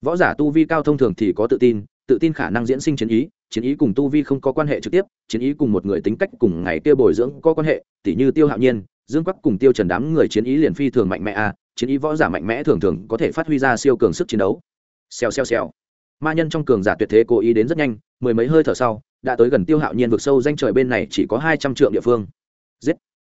Võ giả tu vi cao thông thường thì có tự tin tự tin khả năng diễn sinh chiến ý chiến ý cùng tu vi không có quan hệ trực tiếp, chiến ý cùng một người tính cách cùng ngày kia bồi dưỡng có quan hệ, tỉ như tiêu hạo nhiên, dương quắc cùng tiêu trần đám người chiến ý liền phi thường mạnh mẽ a, chiến ý võ giả mạnh mẽ thường thường có thể phát huy ra siêu cường sức chiến đấu. Xèo xèo xèo. Ma nhân trong cường giả tuyệt thế cố ý đến rất nhanh, mười mấy hơi thở sau đã tới gần tiêu hạo nhiên vực sâu danh trời bên này chỉ có hai trăm trượng địa phương. Giết!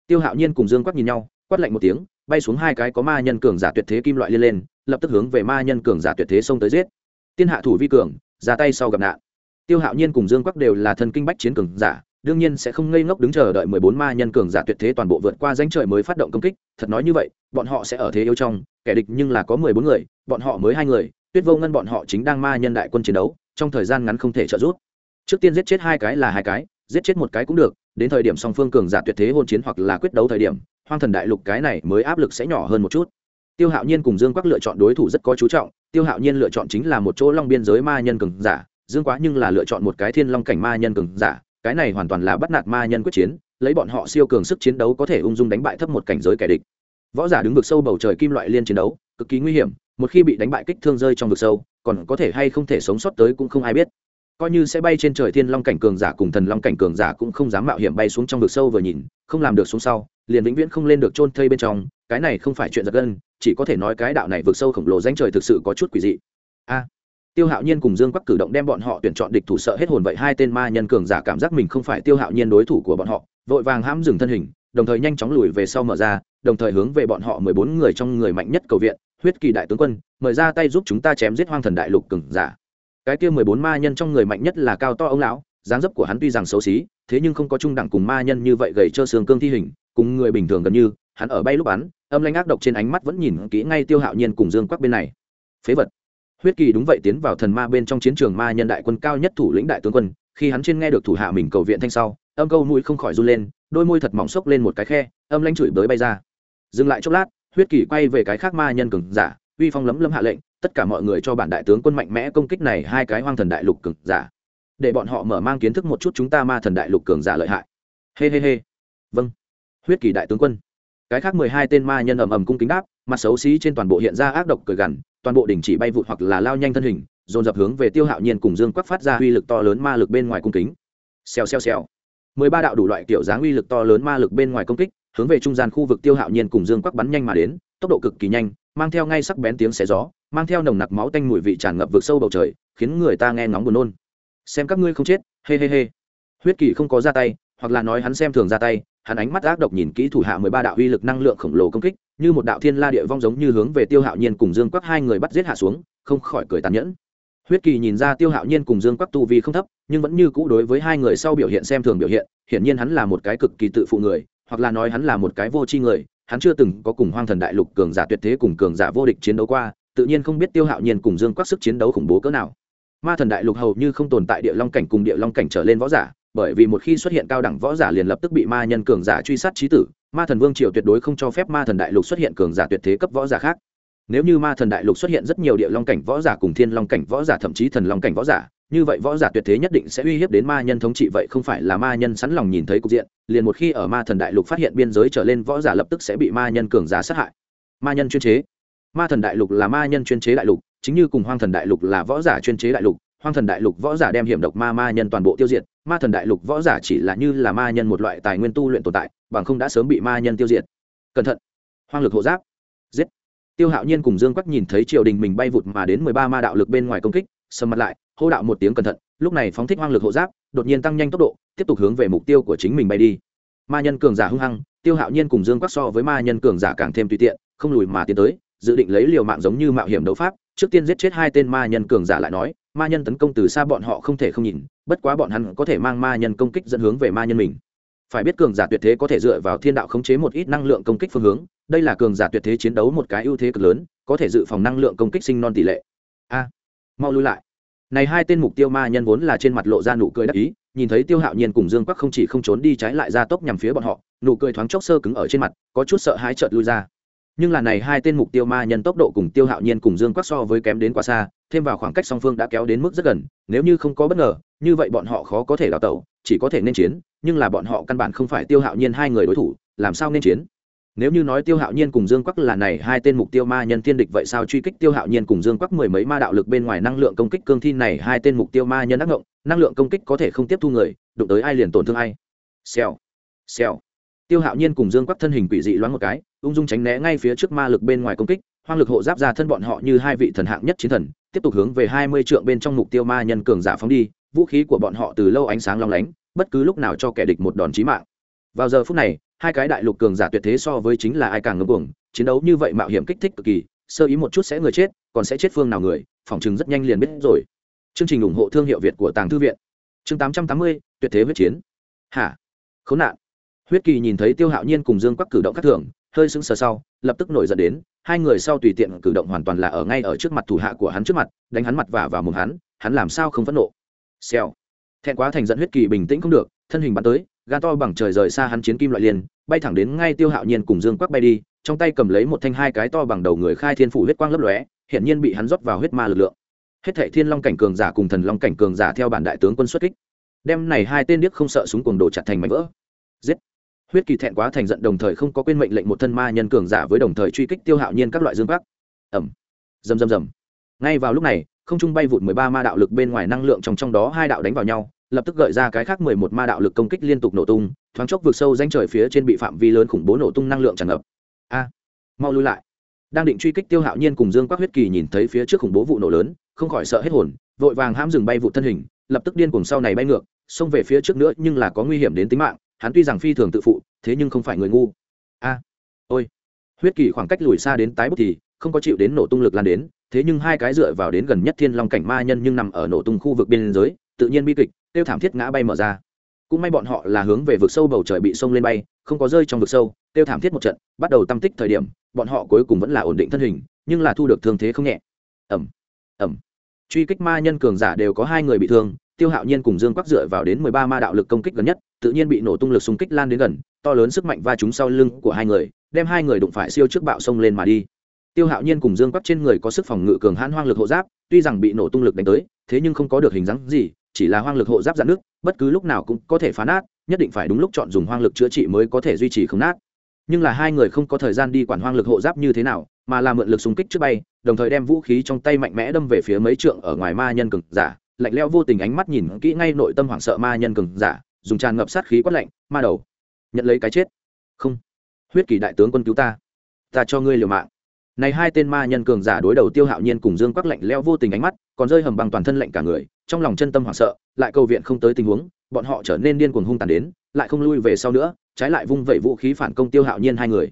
Tiêu hạo nhiên cùng dương quắc nhìn nhau, quát lạnh một tiếng, bay xuống hai cái có ma nhân cường giả tuyệt thế kim loại liên lên, lập tức hướng về ma nhân cường giả tuyệt thế xông tới giết. Tiên hạ thủ vi cường, ra tay sau gặp nạn. Tiêu hạo nhiên cùng dương quắc đều là thần kinh bách chiến cường giả, đương nhiên sẽ không ngây ngốc đứng chờ đợi mười bốn ma nhân cường giả tuyệt thế toàn bộ vượt qua danh trời mới phát động công kích. Thật nói như vậy, bọn họ sẽ ở thế yêu trong, kẻ địch nhưng là có mười bốn người, bọn họ mới hai người, tuyết vô ngân bọn họ chính đang ma nhân đại quân chiến đấu, trong thời gian ngắn không thể trợ giúp trước tiên giết chết hai cái là hai cái, giết chết một cái cũng được, đến thời điểm song phương cường giả tuyệt thế hôn chiến hoặc là quyết đấu thời điểm, hoang thần đại lục cái này mới áp lực sẽ nhỏ hơn một chút. Tiêu hạo nhiên cùng dương quắc lựa chọn đối thủ rất có chú trọng, tiêu hạo nhiên lựa chọn chính là một chỗ long biên giới ma nhân cường giả, dương quá nhưng là lựa chọn một cái thiên long cảnh ma nhân cường giả, cái này hoàn toàn là bắt nạt ma nhân quyết chiến, lấy bọn họ siêu cường sức chiến đấu có thể ung dung đánh bại thấp một cảnh giới kẻ địch. Võ giả đứng vực sâu bầu trời kim loại liên chiến đấu, cực kỳ nguy hiểm, một khi bị đánh bại kích thương rơi trong vực sâu, còn có thể hay không thể sống sót tới cũng không ai biết coi như sẽ bay trên trời thiên long cảnh cường giả cùng thần long cảnh cường giả cũng không dám mạo hiểm bay xuống trong vực sâu vừa nhìn, không làm được xuống sau, liền vĩnh viễn không lên được chôn thây bên trong, cái này không phải chuyện giật gân, chỉ có thể nói cái đạo này vực sâu khổng lồ danh trời thực sự có chút quỷ dị. A, tiêu hạo nhiên cùng dương quắc cử động đem bọn họ tuyển chọn địch thủ sợ hết hồn vậy hai tên ma nhân cường giả cảm giác mình không phải tiêu hạo nhiên đối thủ của bọn họ, vội vàng hãm dừng thân hình, đồng thời nhanh chóng lùi về sau mở ra, đồng thời hướng về bọn họ mười bốn người trong người mạnh nhất cầu viện, huyết kỳ đại tướng quân, mời ra tay giúp chúng ta chém giết hoang thần đại lục cường giả cái kia mười bốn ma nhân trong người mạnh nhất là cao to ông lão, dáng dấp của hắn tuy rằng xấu xí, thế nhưng không có trung đẳng cùng ma nhân như vậy gầy trơ xương cương thi hình, cùng người bình thường gần như, hắn ở bay lúc bắn, âm lanh ác độc trên ánh mắt vẫn nhìn kỹ ngay tiêu hạo nhiên cùng dương quắc bên này. Phế vật. Huyết kỳ đúng vậy tiến vào thần ma bên trong chiến trường ma nhân đại quân cao nhất thủ lĩnh đại tướng quân, khi hắn trên nghe được thủ hạ mình cầu viện thanh sau, âm câu mũi không khỏi run lên, đôi môi thật mỏng xốc lên một cái khe, âm lanh chửi bới bay ra. Dừng lại chốc lát, huyết kỳ quay về cái khác ma nhân cường giả, uy phong lấm lấm hạ lệnh tất cả mọi người cho bản đại tướng quân mạnh mẽ công kích này hai cái hoang thần đại lục cường giả. Để bọn họ mở mang kiến thức một chút chúng ta ma thần đại lục cường giả lợi hại. Hê、hey、hê、hey、hê、hey. vâng. Huyết kỳ đại tướng quân. Cái khác mười hai tên ma nhân ầm ầm cung kính đáp, mặt xấu xí trên toàn bộ hiện ra ác độc cười gằn, toàn bộ đình chỉ bay vụt hoặc là lao nhanh thân hình, dồn dập hướng về tiêu hạo nhiên cùng dương quắc phát ra uy lực to lớn ma lực bên ngoài cung kính. Xèo xèo xèo. Mười ba đạo đủ loại kiểu dáng uy lực to lớn ma lực bên ngoài công kích, hướng về trung gian khu vực tiêu hạo nhiên cùng dương quắc bắn nhanh mà đến, tốc độ cực kỳ nhanh, mang theo ngay sắc bén tiếng xé gió mang theo nồng nặc máu tanh mùi vị tràn ngập vực sâu bầu trời, khiến người ta nghe ngóng buồn nôn. Xem các ngươi không chết, hê hê hê. Huyết kỳ không có ra tay, hoặc là nói hắn xem thường ra tay, hắn ánh mắt ác độc nhìn kỹ thủ hạ mười ba đạo uy lực năng lượng khổng lồ công kích, như một đạo thiên la địa vong giống như hướng về tiêu hạo nhiên cùng dương quắc hai người bắt giết hạ xuống, không khỏi cười tàn nhẫn. Huyết kỳ nhìn ra tiêu hạo nhiên cùng dương quắc tu vi không thấp, nhưng vẫn như cũ đối với hai người sau biểu hiện xem thường biểu hiện, hiển nhiên hắn là một cái cực kỳ tự phụ người, hoặc là nói hắn là một cái vô tri người, hắn chưa từng có cùng hoang thần đại lục cường giả tuyệt thế cùng cường giả vô địch chiến đấu qua tự nhiên không biết tiêu hạo nhiên cùng dương quắc sức chiến đấu khủng bố cỡ nào. Ma thần đại lục hầu như không tồn tại địa long cảnh cùng địa long cảnh trở lên võ giả, bởi vì một khi xuất hiện cao đẳng võ giả liền lập tức bị ma nhân cường giả truy sát trí tử, ma thần vương triều tuyệt đối không cho phép ma thần đại lục xuất hiện cường giả tuyệt thế cấp võ giả khác. Nếu như ma thần đại lục xuất hiện rất nhiều địa long cảnh võ giả cùng thiên long cảnh võ giả thậm chí thần long cảnh võ giả, như vậy võ giả tuyệt thế nhất định sẽ uy hiếp đến ma nhân thống trị, vậy không phải là ma nhân sẵn lòng nhìn thấy cục diện, liền một khi ở ma thần đại lục phát hiện biên giới trở lên võ giả lập tức sẽ bị ma nhân cường giả sát hại. Ma nhân chuyên chế ma thần đại lục là ma nhân chuyên chế đại lục, chính như cùng hoang thần đại lục là võ giả chuyên chế đại lục, hoang thần đại lục võ giả đem hiểm độc ma ma nhân toàn bộ tiêu diệt, ma thần đại lục võ giả chỉ là như là ma nhân một loại tài nguyên tu luyện tồn tại, bằng không đã sớm bị ma nhân tiêu diệt. Cẩn thận! Hoang lực hộ giáp! Giết! Tiêu hạo nhiên cùng dương quắc nhìn thấy triều đình mình bay vụt mà đến mười ba ma đạo lực bên ngoài công kích, sầm mặt lại, hô đạo một tiếng cẩn thận, lúc này phóng thích hoang lực hộ giáp, đột nhiên tăng nhanh tốc độ, tiếp tục hướng về mục tiêu của chính mình bay đi. Ma nhân cường giả hung hăng, tiêu hạo nhiên cùng dương quắc so với ma nhân cường giả càng thêm tùy tiện, không lùi mà tiến tới dự định lấy liều mạng giống như mạo hiểm đấu pháp, trước tiên giết chết hai tên ma nhân cường giả lại nói, ma nhân tấn công từ xa bọn họ không thể không nhìn, bất quá bọn hắn có thể mang ma nhân công kích dẫn hướng về ma nhân mình. Phải biết cường giả tuyệt thế có thể dựa vào thiên đạo khống chế một ít năng lượng công kích phương hướng, đây là cường giả tuyệt thế chiến đấu một cái ưu thế cực lớn, có thể dự phòng năng lượng công kích sinh non tỷ lệ. A, mau lui lại. Này hai tên mục tiêu ma nhân vốn là trên mặt lộ ra nụ cười đắc ý, nhìn thấy tiêu hạo nhiên cùng dương quắc không chỉ không trốn đi trái lại ra tốc nhằm phía bọn họ, nụ cười thoáng chốc sơ cứng ở trên mặt, có chút sợ hãi chợt lui ra nhưng là này hai tên mục tiêu ma nhân tốc độ cùng tiêu hạo nhiên cùng dương quắc so với kém đến quá xa, thêm vào khoảng cách song phương đã kéo đến mức rất gần, nếu như không có bất ngờ, như vậy bọn họ khó có thể đào tẩu, chỉ có thể nên chiến, nhưng là bọn họ căn bản không phải tiêu hạo nhiên hai người đối thủ, làm sao nên chiến? Nếu như nói tiêu hạo nhiên cùng dương quắc là này hai tên mục tiêu ma nhân thiên địch vậy sao truy kích tiêu hạo nhiên cùng dương quắc mười mấy ma đạo lực bên ngoài năng lượng công kích cương thi này hai tên mục tiêu ma nhân đắc ngộng, năng lượng công kích có thể không tiếp thu người, đụng tới ai liền tổn thương ai? Xèo xèo tiêu hạo nhiên cùng dương quắc thân hình quỷ dị loáng một cái, ung dung tránh né ngay phía trước ma lực bên ngoài công kích, hoang lực hộ giáp ra thân bọn họ như hai vị thần hạng nhất chiến thần, tiếp tục hướng về hai mươi trượng bên trong mục tiêu ma nhân cường giả phóng đi, vũ khí của bọn họ từ lâu ánh sáng long lánh, bất cứ lúc nào cho kẻ địch một đòn chí mạng. Vào giờ phút này, hai cái đại lục cường giả tuyệt thế so với chính là ai càng ngưng cuồng, chiến đấu như vậy mạo hiểm kích thích cực kỳ, sơ ý một chút sẽ người chết, còn sẽ chết phương nào người, phòng chừng rất nhanh liền biết rồi. Chương trình ủng hộ thương hiệu việt của tàng thư viện. Chương tám trăm tám mươi, tuyệt thế huyết chiến. Hả? Khốn nạn huyết kỳ nhìn thấy tiêu hạo nhiên cùng dương quắc cử động các thường, hơi sững sờ sau, lập tức nổi giận đến, hai người sau tùy tiện cử động hoàn toàn là ở ngay ở trước mặt thủ hạ của hắn trước mặt, đánh hắn mặt và vào mồm hắn hắn làm sao không phẫn nộ. Xèo. Thẹn quá thành giận huyết kỳ bình tĩnh không được, thân hình bắn tới, gan to bằng trời rời xa hắn chiến kim loại liền, bay thẳng đến ngay tiêu hạo nhiên cùng dương quắc bay đi, trong tay cầm lấy một thanh hai cái to bằng đầu người khai thiên phủ huyết quang lấp lóe hiện nhiên bị hắn rót vào huyết ma lực lượng. Hết thệ thiên long cảnh cường giả cùng thần long cảnh cường giả theo bản đại tướng quân xuất kích. Đem này hai tên điếc không sợ súng cuồng đồ chặt thành mảnh vỡ. Giết huyết kỳ thẹn quá thành giận đồng thời không có quên mệnh lệnh một thân ma nhân cường giả với đồng thời truy kích tiêu hạo nhiên các loại dương bắc ẩm rầm rầm rầm. Ngay vào lúc này, không trung bay vụt mười ba ma đạo lực bên ngoài năng lượng trong trong đó hai đạo đánh vào nhau, lập tức gợi ra cái khác mười một ma đạo lực công kích liên tục nổ tung, thoáng chốc vượt sâu danh trời phía trên bị phạm vi lớn khủng bố nổ tung năng lượng tràn ngập. A. Mau lui lại. Đang định truy kích tiêu hạo nhiên cùng dương quắc huyết kỳ nhìn thấy phía trước khủng bố vụ nổ lớn, không khỏi sợ hết hồn, vội vàng hãm dừng bay vụ thân hình, lập tức điên cùng sau này bay ngược, xông về phía trước nữa nhưng là có nguy hiểm đến tính mạng hắn tuy rằng phi thường tự phụ, thế nhưng không phải người ngu. A, ôi. Huyết kỳ khoảng cách lùi xa đến tái bút thì không có chịu đến nổ tung lực lan đến, thế nhưng hai cái dựa vào đến gần nhất thiên long cảnh ma nhân nhưng nằm ở nổ tung khu vực biên giới, tự nhiên bi kịch, tiêu thảm thiết ngã bay mở ra. Cũng may bọn họ là hướng về vực sâu bầu trời bị sông lên bay, không có rơi trong vực sâu, tiêu thảm thiết một trận, bắt đầu tâm tích thời điểm, bọn họ cuối cùng vẫn là ổn định thân hình, nhưng là thu được thương thế không nhẹ. Ẩm ẩm truy kích ma nhân cường giả đều có hai người bị thương tiêu hạo nhiên cùng dương quắc dựa vào đến mười ba ma đạo lực công kích gần nhất, tự nhiên bị nổ tung lực xung kích lan đến gần, to lớn sức mạnh va trúng sau lưng của hai người, đem hai người đụng phải siêu trước bạo sông lên mà đi. Tiêu hạo nhiên cùng dương quắc trên người có sức phòng ngự cường hãn hoang lực hộ giáp, tuy rằng bị nổ tung lực đánh tới, thế nhưng không có được hình dáng gì, chỉ là hoang lực hộ giáp dạn nước bất cứ lúc nào cũng có thể phá nát, nhất định phải đúng lúc chọn dùng hoang lực chữa trị mới có thể duy trì không nát. Nhưng là hai người không có thời gian đi quản hoang lực hộ giáp như thế nào, mà là mượn lực xung kích trước bay, đồng thời đem vũ khí trong tay mạnh mẽ đâm về phía mấy trượng ở ngoài ma nhân cực giả lạnh leo vô tình ánh mắt nhìn kỹ ngay nội tâm hoảng sợ ma nhân cường giả, dùng tràn ngập sát khí quát lạnh, ma đầu, nhận lấy cái chết. Không, huyết kỳ đại tướng quân cứu ta ta cho ngươi liều mạng. Này hai tên ma nhân cường giả đối đầu tiêu hạo nhiên cùng dương quắc lạnh leo vô tình ánh mắt, còn rơi hầm bằng toàn thân lạnh cả người, trong lòng chân tâm hoảng sợ, lại cầu viện không tới tình huống, bọn họ trở nên điên cuồng hung tàn đến, lại không lui về sau nữa, trái lại vung vẩy vũ khí phản công tiêu hạo nhiên hai người.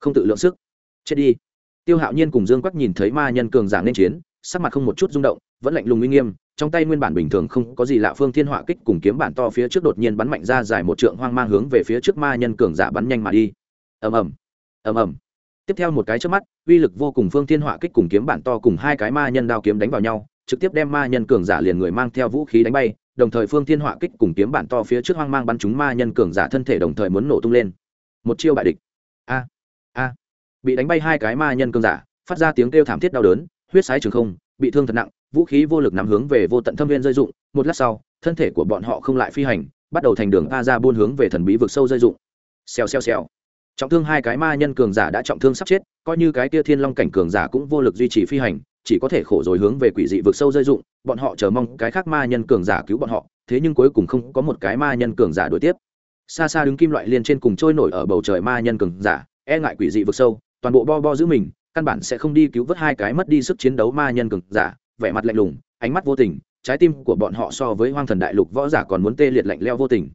Không tự lượng sức, chết đi. Tiêu hạo nhiên cùng dương quắc nhìn thấy ma nhân cường giả nên chiến, sắc mặt không một chút rung động, vẫn lạnh lùng uy nghiêm trong tay nguyên bản bình thường không có gì lạ, phương thiên họa kích cùng kiếm bản to phía trước đột nhiên bắn mạnh ra dài một trượng hoang mang hướng về phía trước ma nhân cường giả bắn nhanh mà đi. Ầm ầm ầm ầm. Tiếp theo một cái trước mắt, uy lực vô cùng phương thiên họa kích cùng kiếm bản to cùng hai cái ma nhân đao kiếm đánh vào nhau, trực tiếp đem ma nhân cường giả liền người mang theo vũ khí đánh bay, đồng thời phương thiên họa kích cùng kiếm bản to phía trước hoang mang bắn chúng ma nhân cường giả thân thể đồng thời muốn nổ tung lên. Một chiêu bại địch. A a. Bị đánh bay hai cái ma nhân cường giả, phát ra tiếng kêu thảm thiết đau đớn, huyết sái trường không, bị thương thật nặng vũ khí vô lực nắm hướng về vô tận thâm viên rơi dụng, một lát sau, thân thể của bọn họ không lại phi hành, bắt đầu thành đường a ra buôn hướng về thần bí vực sâu rơi dụng. Xèo xèo xèo. Trọng thương hai cái ma nhân cường giả đã trọng thương sắp chết, coi như cái kia thiên long cảnh cường giả cũng vô lực duy trì phi hành, chỉ có thể khổ rồi hướng về quỷ dị vực sâu rơi dụng, bọn họ chờ mong cái khác ma nhân cường giả cứu bọn họ, thế nhưng cuối cùng không có một cái ma nhân cường giả đuổi tiếp. Xa xa đứng kim loại liên trên cùng trôi nổi ở bầu trời ma nhân cường giả e ngại quỷ dị vực sâu, toàn bộ bo bo giữ mình, căn bản sẽ không đi cứu vớt hai cái mất đi sức chiến đấu ma nhân cường giả vẻ mặt lạnh lùng, ánh mắt vô tình, trái tim của bọn họ so với hoang thần đại lục võ giả còn muốn tê liệt lạnh leo vô tình.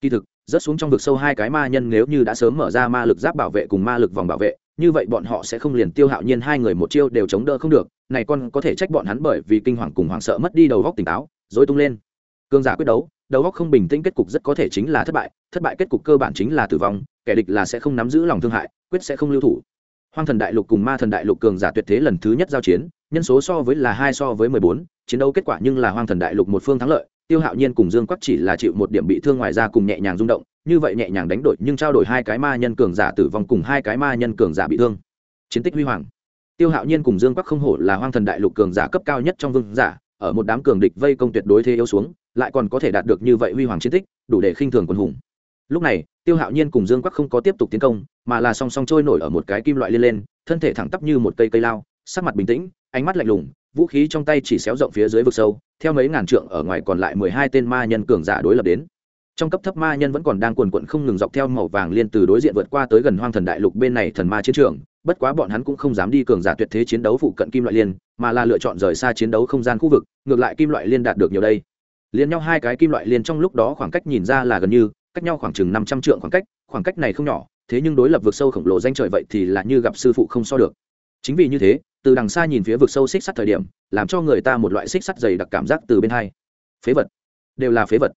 Kỳ thực, rớt xuống trong vực sâu hai cái ma nhân nếu như đã sớm mở ra ma lực giáp bảo vệ cùng ma lực vòng bảo vệ, như vậy bọn họ sẽ không liền tiêu hạo nhiên hai người một chiêu đều chống đỡ không được, này con có thể trách bọn hắn bởi vì kinh hoàng cùng hoảng sợ mất đi đầu góc tỉnh táo dối tung lên. Cương giả quyết đấu, đầu góc không bình tĩnh kết cục rất có thể chính là thất bại thất bại kết cục cơ bản chính là tử vong, kẻ địch là sẽ không nắm giữ lòng thương hại, quyết sẽ không lưu thủ hoang thần đại lục cùng ma thần đại lục cường giả tuyệt thế lần thứ nhất giao chiến, nhân số so với là hai so với mười bốn, chiến đấu kết quả nhưng là hoang thần đại lục một phương thắng lợi, tiêu hạo nhiên cùng dương quắc chỉ là chịu một điểm bị thương ngoài ra cùng nhẹ nhàng rung động, như vậy nhẹ nhàng đánh đổi nhưng trao đổi hai cái ma nhân cường giả tử vong cùng hai cái ma nhân cường giả bị thương. Chiến tích huy hoàng. Tiêu hạo nhiên cùng dương quắc không hổ là hoang thần đại lục cường giả cấp cao nhất trong vương giả, ở một đám cường địch vây công tuyệt đối thế yếu xuống, lại còn có thể đạt được như vậy huy hoàng chiến tích, đủ để khinh thường quân hùng. Lúc này tiêu hạo nhiên cùng dương quắc không có tiếp tục tiến công, mà là song song trôi nổi ở một cái kim loại lên lên, thân thể thẳng tắp như một cây cây lao, sắc mặt bình tĩnh, ánh mắt lạnh lùng, vũ khí trong tay chỉ xéo rộng phía dưới vực sâu, theo mấy ngàn trượng ở ngoài còn lại mười hai tên ma nhân cường giả đối lập đến. Trong cấp thấp ma nhân vẫn còn đang cuồn cuộn không ngừng dọc theo màu vàng liên từ đối diện vượt qua tới gần hoang thần đại lục bên này thần ma chiến trường, bất quá bọn hắn cũng không dám đi cường giả tuyệt thế chiến đấu phụ cận kim loại liên, mà là lựa chọn rời xa chiến đấu không gian khu vực, ngược lại kim loại liên đạt được nhiều đây. Liền nhau hai cái kim loại liên trong lúc đó khoảng cách nhìn ra là gần như cách nhau khoảng chừng năm trăm trượng khoảng cách khoảng cách này không nhỏ, thế nhưng đối lập vực sâu khổng lồ danh trời vậy thì là như gặp sư phụ không so được. Chính vì như thế, từ đằng xa nhìn phía vực sâu xích sắt thời điểm, làm cho người ta một loại xích sắt dày đặc cảm giác từ bên hai. Phế vật. Đều là phế vật.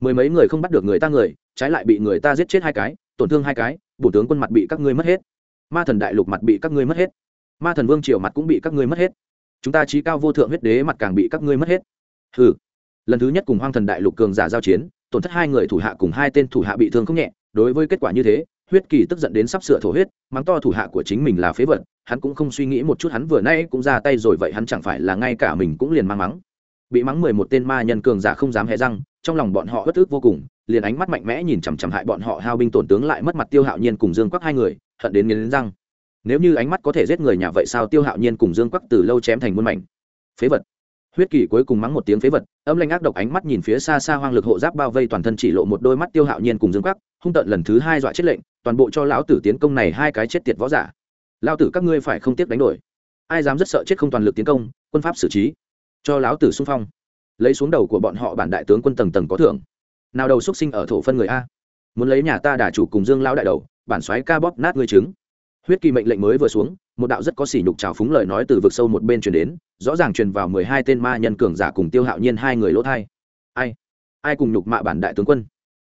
Mười mấy người không bắt được người ta người, trái lại bị người ta giết chết hai cái, tổn thương hai cái, bổ tướng quân mặt bị các ngươi mất hết. Ma thần đại lục mặt bị các ngươi mất hết. Ma thần vương triều mặt cũng bị các ngươi mất hết. Chúng ta trí cao vô thượng huyết đế mặt càng bị các ngươi mất hết. Ừ lần thứ nhất cùng hoang thần đại lục cường giả giao chiến tổn thất hai người thủ hạ cùng hai tên thủ hạ bị thương không nhẹ. Đối với kết quả như thế, huyết kỳ tức giận đến sắp sửa thổ huyết, mắng to thủ hạ của chính mình là phế vật, hắn cũng không suy nghĩ một chút, hắn vừa nay cũng ra tay rồi, vậy hắn chẳng phải là ngay cả mình cũng liền mang mắng. Bị mắng mười một tên ma nhân cường giả không dám hé răng, trong lòng bọn họ bất ức vô cùng, liền ánh mắt mạnh mẽ nhìn chằm chằm hại bọn họ, hao binh tổn tướng lại mất mặt tiêu hạo nhiên cùng dương quắc hai người, hận đến nghiến răng. Nếu như ánh mắt có thể giết người nhà vậy sao tiêu hạo nhiên cùng dương quắc từ lâu chém thành muôn mảnh? Phế vật. Huyết kỳ cuối cùng mắng một tiếng phế vật âm lanh ác độc ánh mắt nhìn phía xa xa hoang lực hộ giáp bao vây toàn thân chỉ lộ một đôi mắt tiêu hạo nhiên cùng dương quắc hung tận lần thứ hai dọa chết lệnh, toàn bộ cho lão tử tiến công này hai cái chết tiệt võ giả. Lao tử các ngươi phải không tiếc đánh đổi. Ai dám rất sợ chết không toàn lực tiến công, quân pháp xử trí. Cho lão tử xung phong. Lấy xuống đầu của bọn họ bản đại tướng quân tầng tầng có thưởng. Nào đầu xuất sinh ở thổ phân người a. Muốn lấy nhà ta đả chủ cùng dương lão đại đầu, bản xoáy ca bóp nát ngươi trứng. Huyết kỳ mệnh lệnh mới vừa xuống, một đạo rất có sỉ nhục trào phúng lời nói từ vực sâu một bên truyền đến rõ ràng truyền vào mười hai tên ma nhân cường giả cùng tiêu hạo nhiên hai người lỗ thai. Ai? Ai cùng nhục mạ bản đại tướng quân?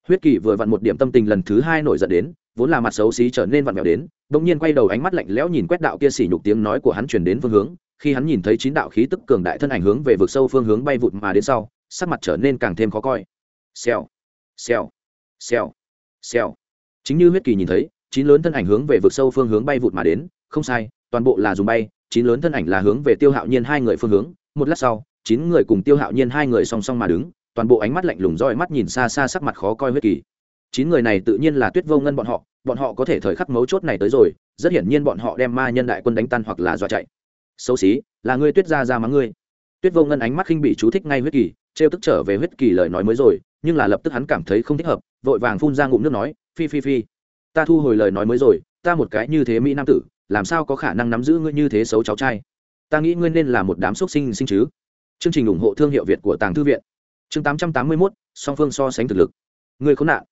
Huyết kỳ vừa vặn một điểm tâm tình lần thứ hai nổi giận đến, vốn là mặt xấu xí trở nên vặn vẹo đến đ ỗ n g nhiên quay đầu ánh mắt lạnh lẽo nhìn quét đạo kia xỉ nhục tiếng nói của hắn truyền đến phương hướng, khi hắn nhìn thấy chín đạo khí tức cường đại thân ảnh hướng về vực sâu phương hướng bay vụt mà đến sau, sắc mặt trở nên càng thêm khó coi. Xèo. Xèo. Xèo. Xèo. Chính như huyết kỳ nhìn thấy, chín lớn thân ảnh hướng về vực sâu phương hướng bay vụt mà đến, không sai, toàn bộ là dùng bay chín lớn thân ảnh là hướng về tiêu hạo nhiên hai người phương hướng. Một lát sau, chín người cùng tiêu hạo nhiên hai người song song mà đứng, toàn bộ ánh mắt lạnh lùng roi mắt nhìn xa xa sắc mặt khó coi huyết kỳ. Chín người này tự nhiên là tuyết vô ngân bọn họ bọn họ có thể thời khắc mấu chốt này tới rồi, rất hiển nhiên bọn họ đem ma nhân đại quân đánh tan hoặc là dọa chạy. Xấu xí, là ngươi tuyết ra ra mắng ngươi. Tuyết vô ngân ánh mắt khinh bị chú thích ngay huyết kỳ, trêu tức trở về huyết kỳ lời nói mới rồi, nhưng là lập tức hắn cảm thấy không thích hợp, vội vàng phun ra ngụm nước nói, phi phi phi, ta thu hồi lời nói mới rồi, ta một cái như thế mỹ nam tử làm sao có khả năng nắm giữ ngươi như thế xấu cháu trai? Ta nghĩ ngươi nên là một đám xúc sinh sinh chứ. Chương trình ủng hộ thương hiệu việt của tàng thư viện. Chương tám trăm tám mươi mốt, song phương so sánh thực lực. Người khốn nạn.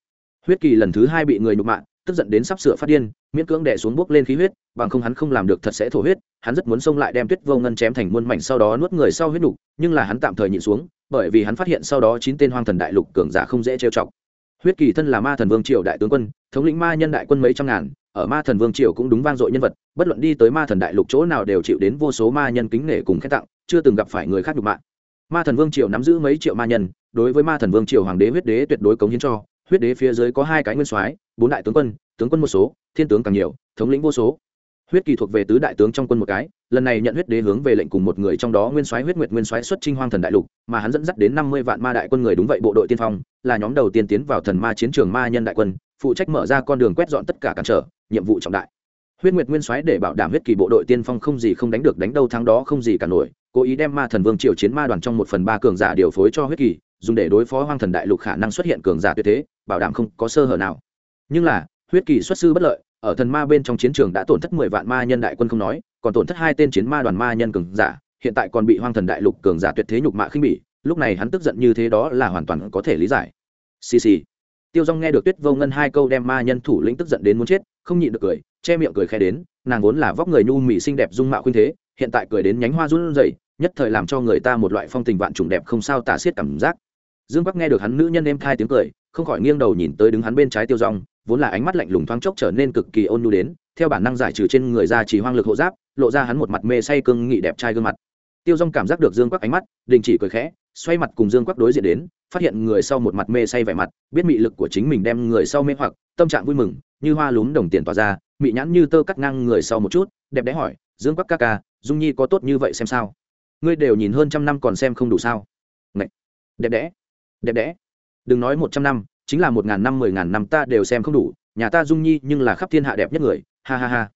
Huyết kỳ lần thứ hai bị người nhục mạ, tức giận đến sắp sửa phát điên, miễn cưỡng đè xuống bốc lên khí huyết, bằng không hắn không làm được thật sẽ thổ huyết, hắn rất muốn xông lại đem tuyết vô ngân chém thành muôn mảnh sau đó nuốt người sau huyết đục nhưng là hắn tạm thời nhịn xuống, bởi vì hắn phát hiện sau đó chín tên hoang thần đại lục cường giả không dễ trêu chọc. Huyết kỳ thân là ma thần vương triều đại tướng quân, thống lĩnh ma nhân đại quân mấy trăm ngàn ở ma thần vương triều cũng đúng vang dội nhân vật, bất luận đi tới ma thần đại lục chỗ nào đều chịu đến vô số ma nhân kính nể cùng khen tặng, chưa từng gặp phải người khác nhục mạ. Ma thần vương triều nắm giữ mấy triệu ma nhân, đối với ma thần vương triều hoàng đế huyết đế tuyệt đối cống hiến cho, huyết đế phía dưới có hai cái nguyên soái, bốn đại tướng quân tướng quân một số, thiên tướng càng nhiều, thống lĩnh vô số. Huyết kỳ thuộc về tứ đại tướng trong quân một cái, lần này nhận huyết đế hướng về lệnh cùng một người trong đó nguyên soái huyết nguyệt nguyên soái xuất trinh hoang thần đại lục, mà hắn dẫn dắt đến năm mươi vạn ma đại quân người đúng vậy bộ đội tiên phong, là nhóm đầu tiên tiến vào thần ma chiến trường ma nhân đại quân phụ trách mở ra con đường quét dọn tất cả cản trở, nhiệm vụ trọng đại. Huyết nguyệt nguyên soái để bảo đảm huyết kỳ bộ đội tiên phong không gì không đánh được đánh đâu thắng đó không gì cả nổi, cố ý đem ma thần vương triều chiến ma đoàn trong một phần ba cường giả điều phối cho huyết kỳ, dùng để đối phó hoang thần đại lục khả năng xuất hiện cường giả tuyệt thế, bảo đảm không có sơ hở nào. Nhưng là, huyết kỳ xuất sư bất lợi, ở thần ma bên trong chiến trường đã tổn thất mười vạn ma nhân đại quân không nói, còn tổn thất hai tên chiến ma đoàn ma nhân cường giả, hiện tại còn bị hoang thần đại lục cường giả tuyệt thế nhục mạ khinh bỉ, lúc này hắn tức giận như thế đó là hoàn toàn có thể lý giải. Xì xì tiêu dong nghe được tuyết vô ngân hai câu đem ma nhân thủ lĩnh tức giận đến muốn chết, không nhịn được cười, che miệng cười khẽ đến, nàng vốn là vóc người nhu mỹ xinh đẹp dung mạo khuynh thế, hiện tại cười đến nhánh hoa run rẩy, nhất thời làm cho người ta một loại phong tình vạn trùng đẹp không sao tả xiết cảm giác. Dương bắc nghe được hắn nữ nhân em thai tiếng cười, không khỏi nghiêng đầu nhìn tới đứng hắn bên trái tiêu rong vốn là ánh mắt lạnh lùng thoáng chốc trở nên cực kỳ ôn nhu đến, theo bản năng giải trừ trên người ra chỉ hoang lực hộ giáp, lộ ra hắn một mặt mê say cương nghị đẹp trai gương mặt. Tiêu rong cảm giác được dương bắc ánh mắt, đình chỉ cười khẽ xoay mặt cùng dương quắc đối diện đến, phát hiện người sau một mặt mê say vẻ mặt, biết mị lực của chính mình đem người sau mê hoặc, tâm trạng vui mừng, như hoa lúm đồng tiền tỏa ra, mị nhãn như tơ cắt ngang người sau một chút, đẹp đẽ hỏi, dương quắc ca ca, dung nhi có tốt như vậy xem sao? Ngươi đều nhìn hơn trăm năm còn xem không đủ sao? Ngậy! đẹp đẽ đẹp đẽ. Đừng nói một trăm năm, chính là một ngàn năm, mười ngàn năm ta đều xem không đủ, nhà ta dung nhi nhưng là khắp thiên hạ đẹp nhất người. Ha ha ha.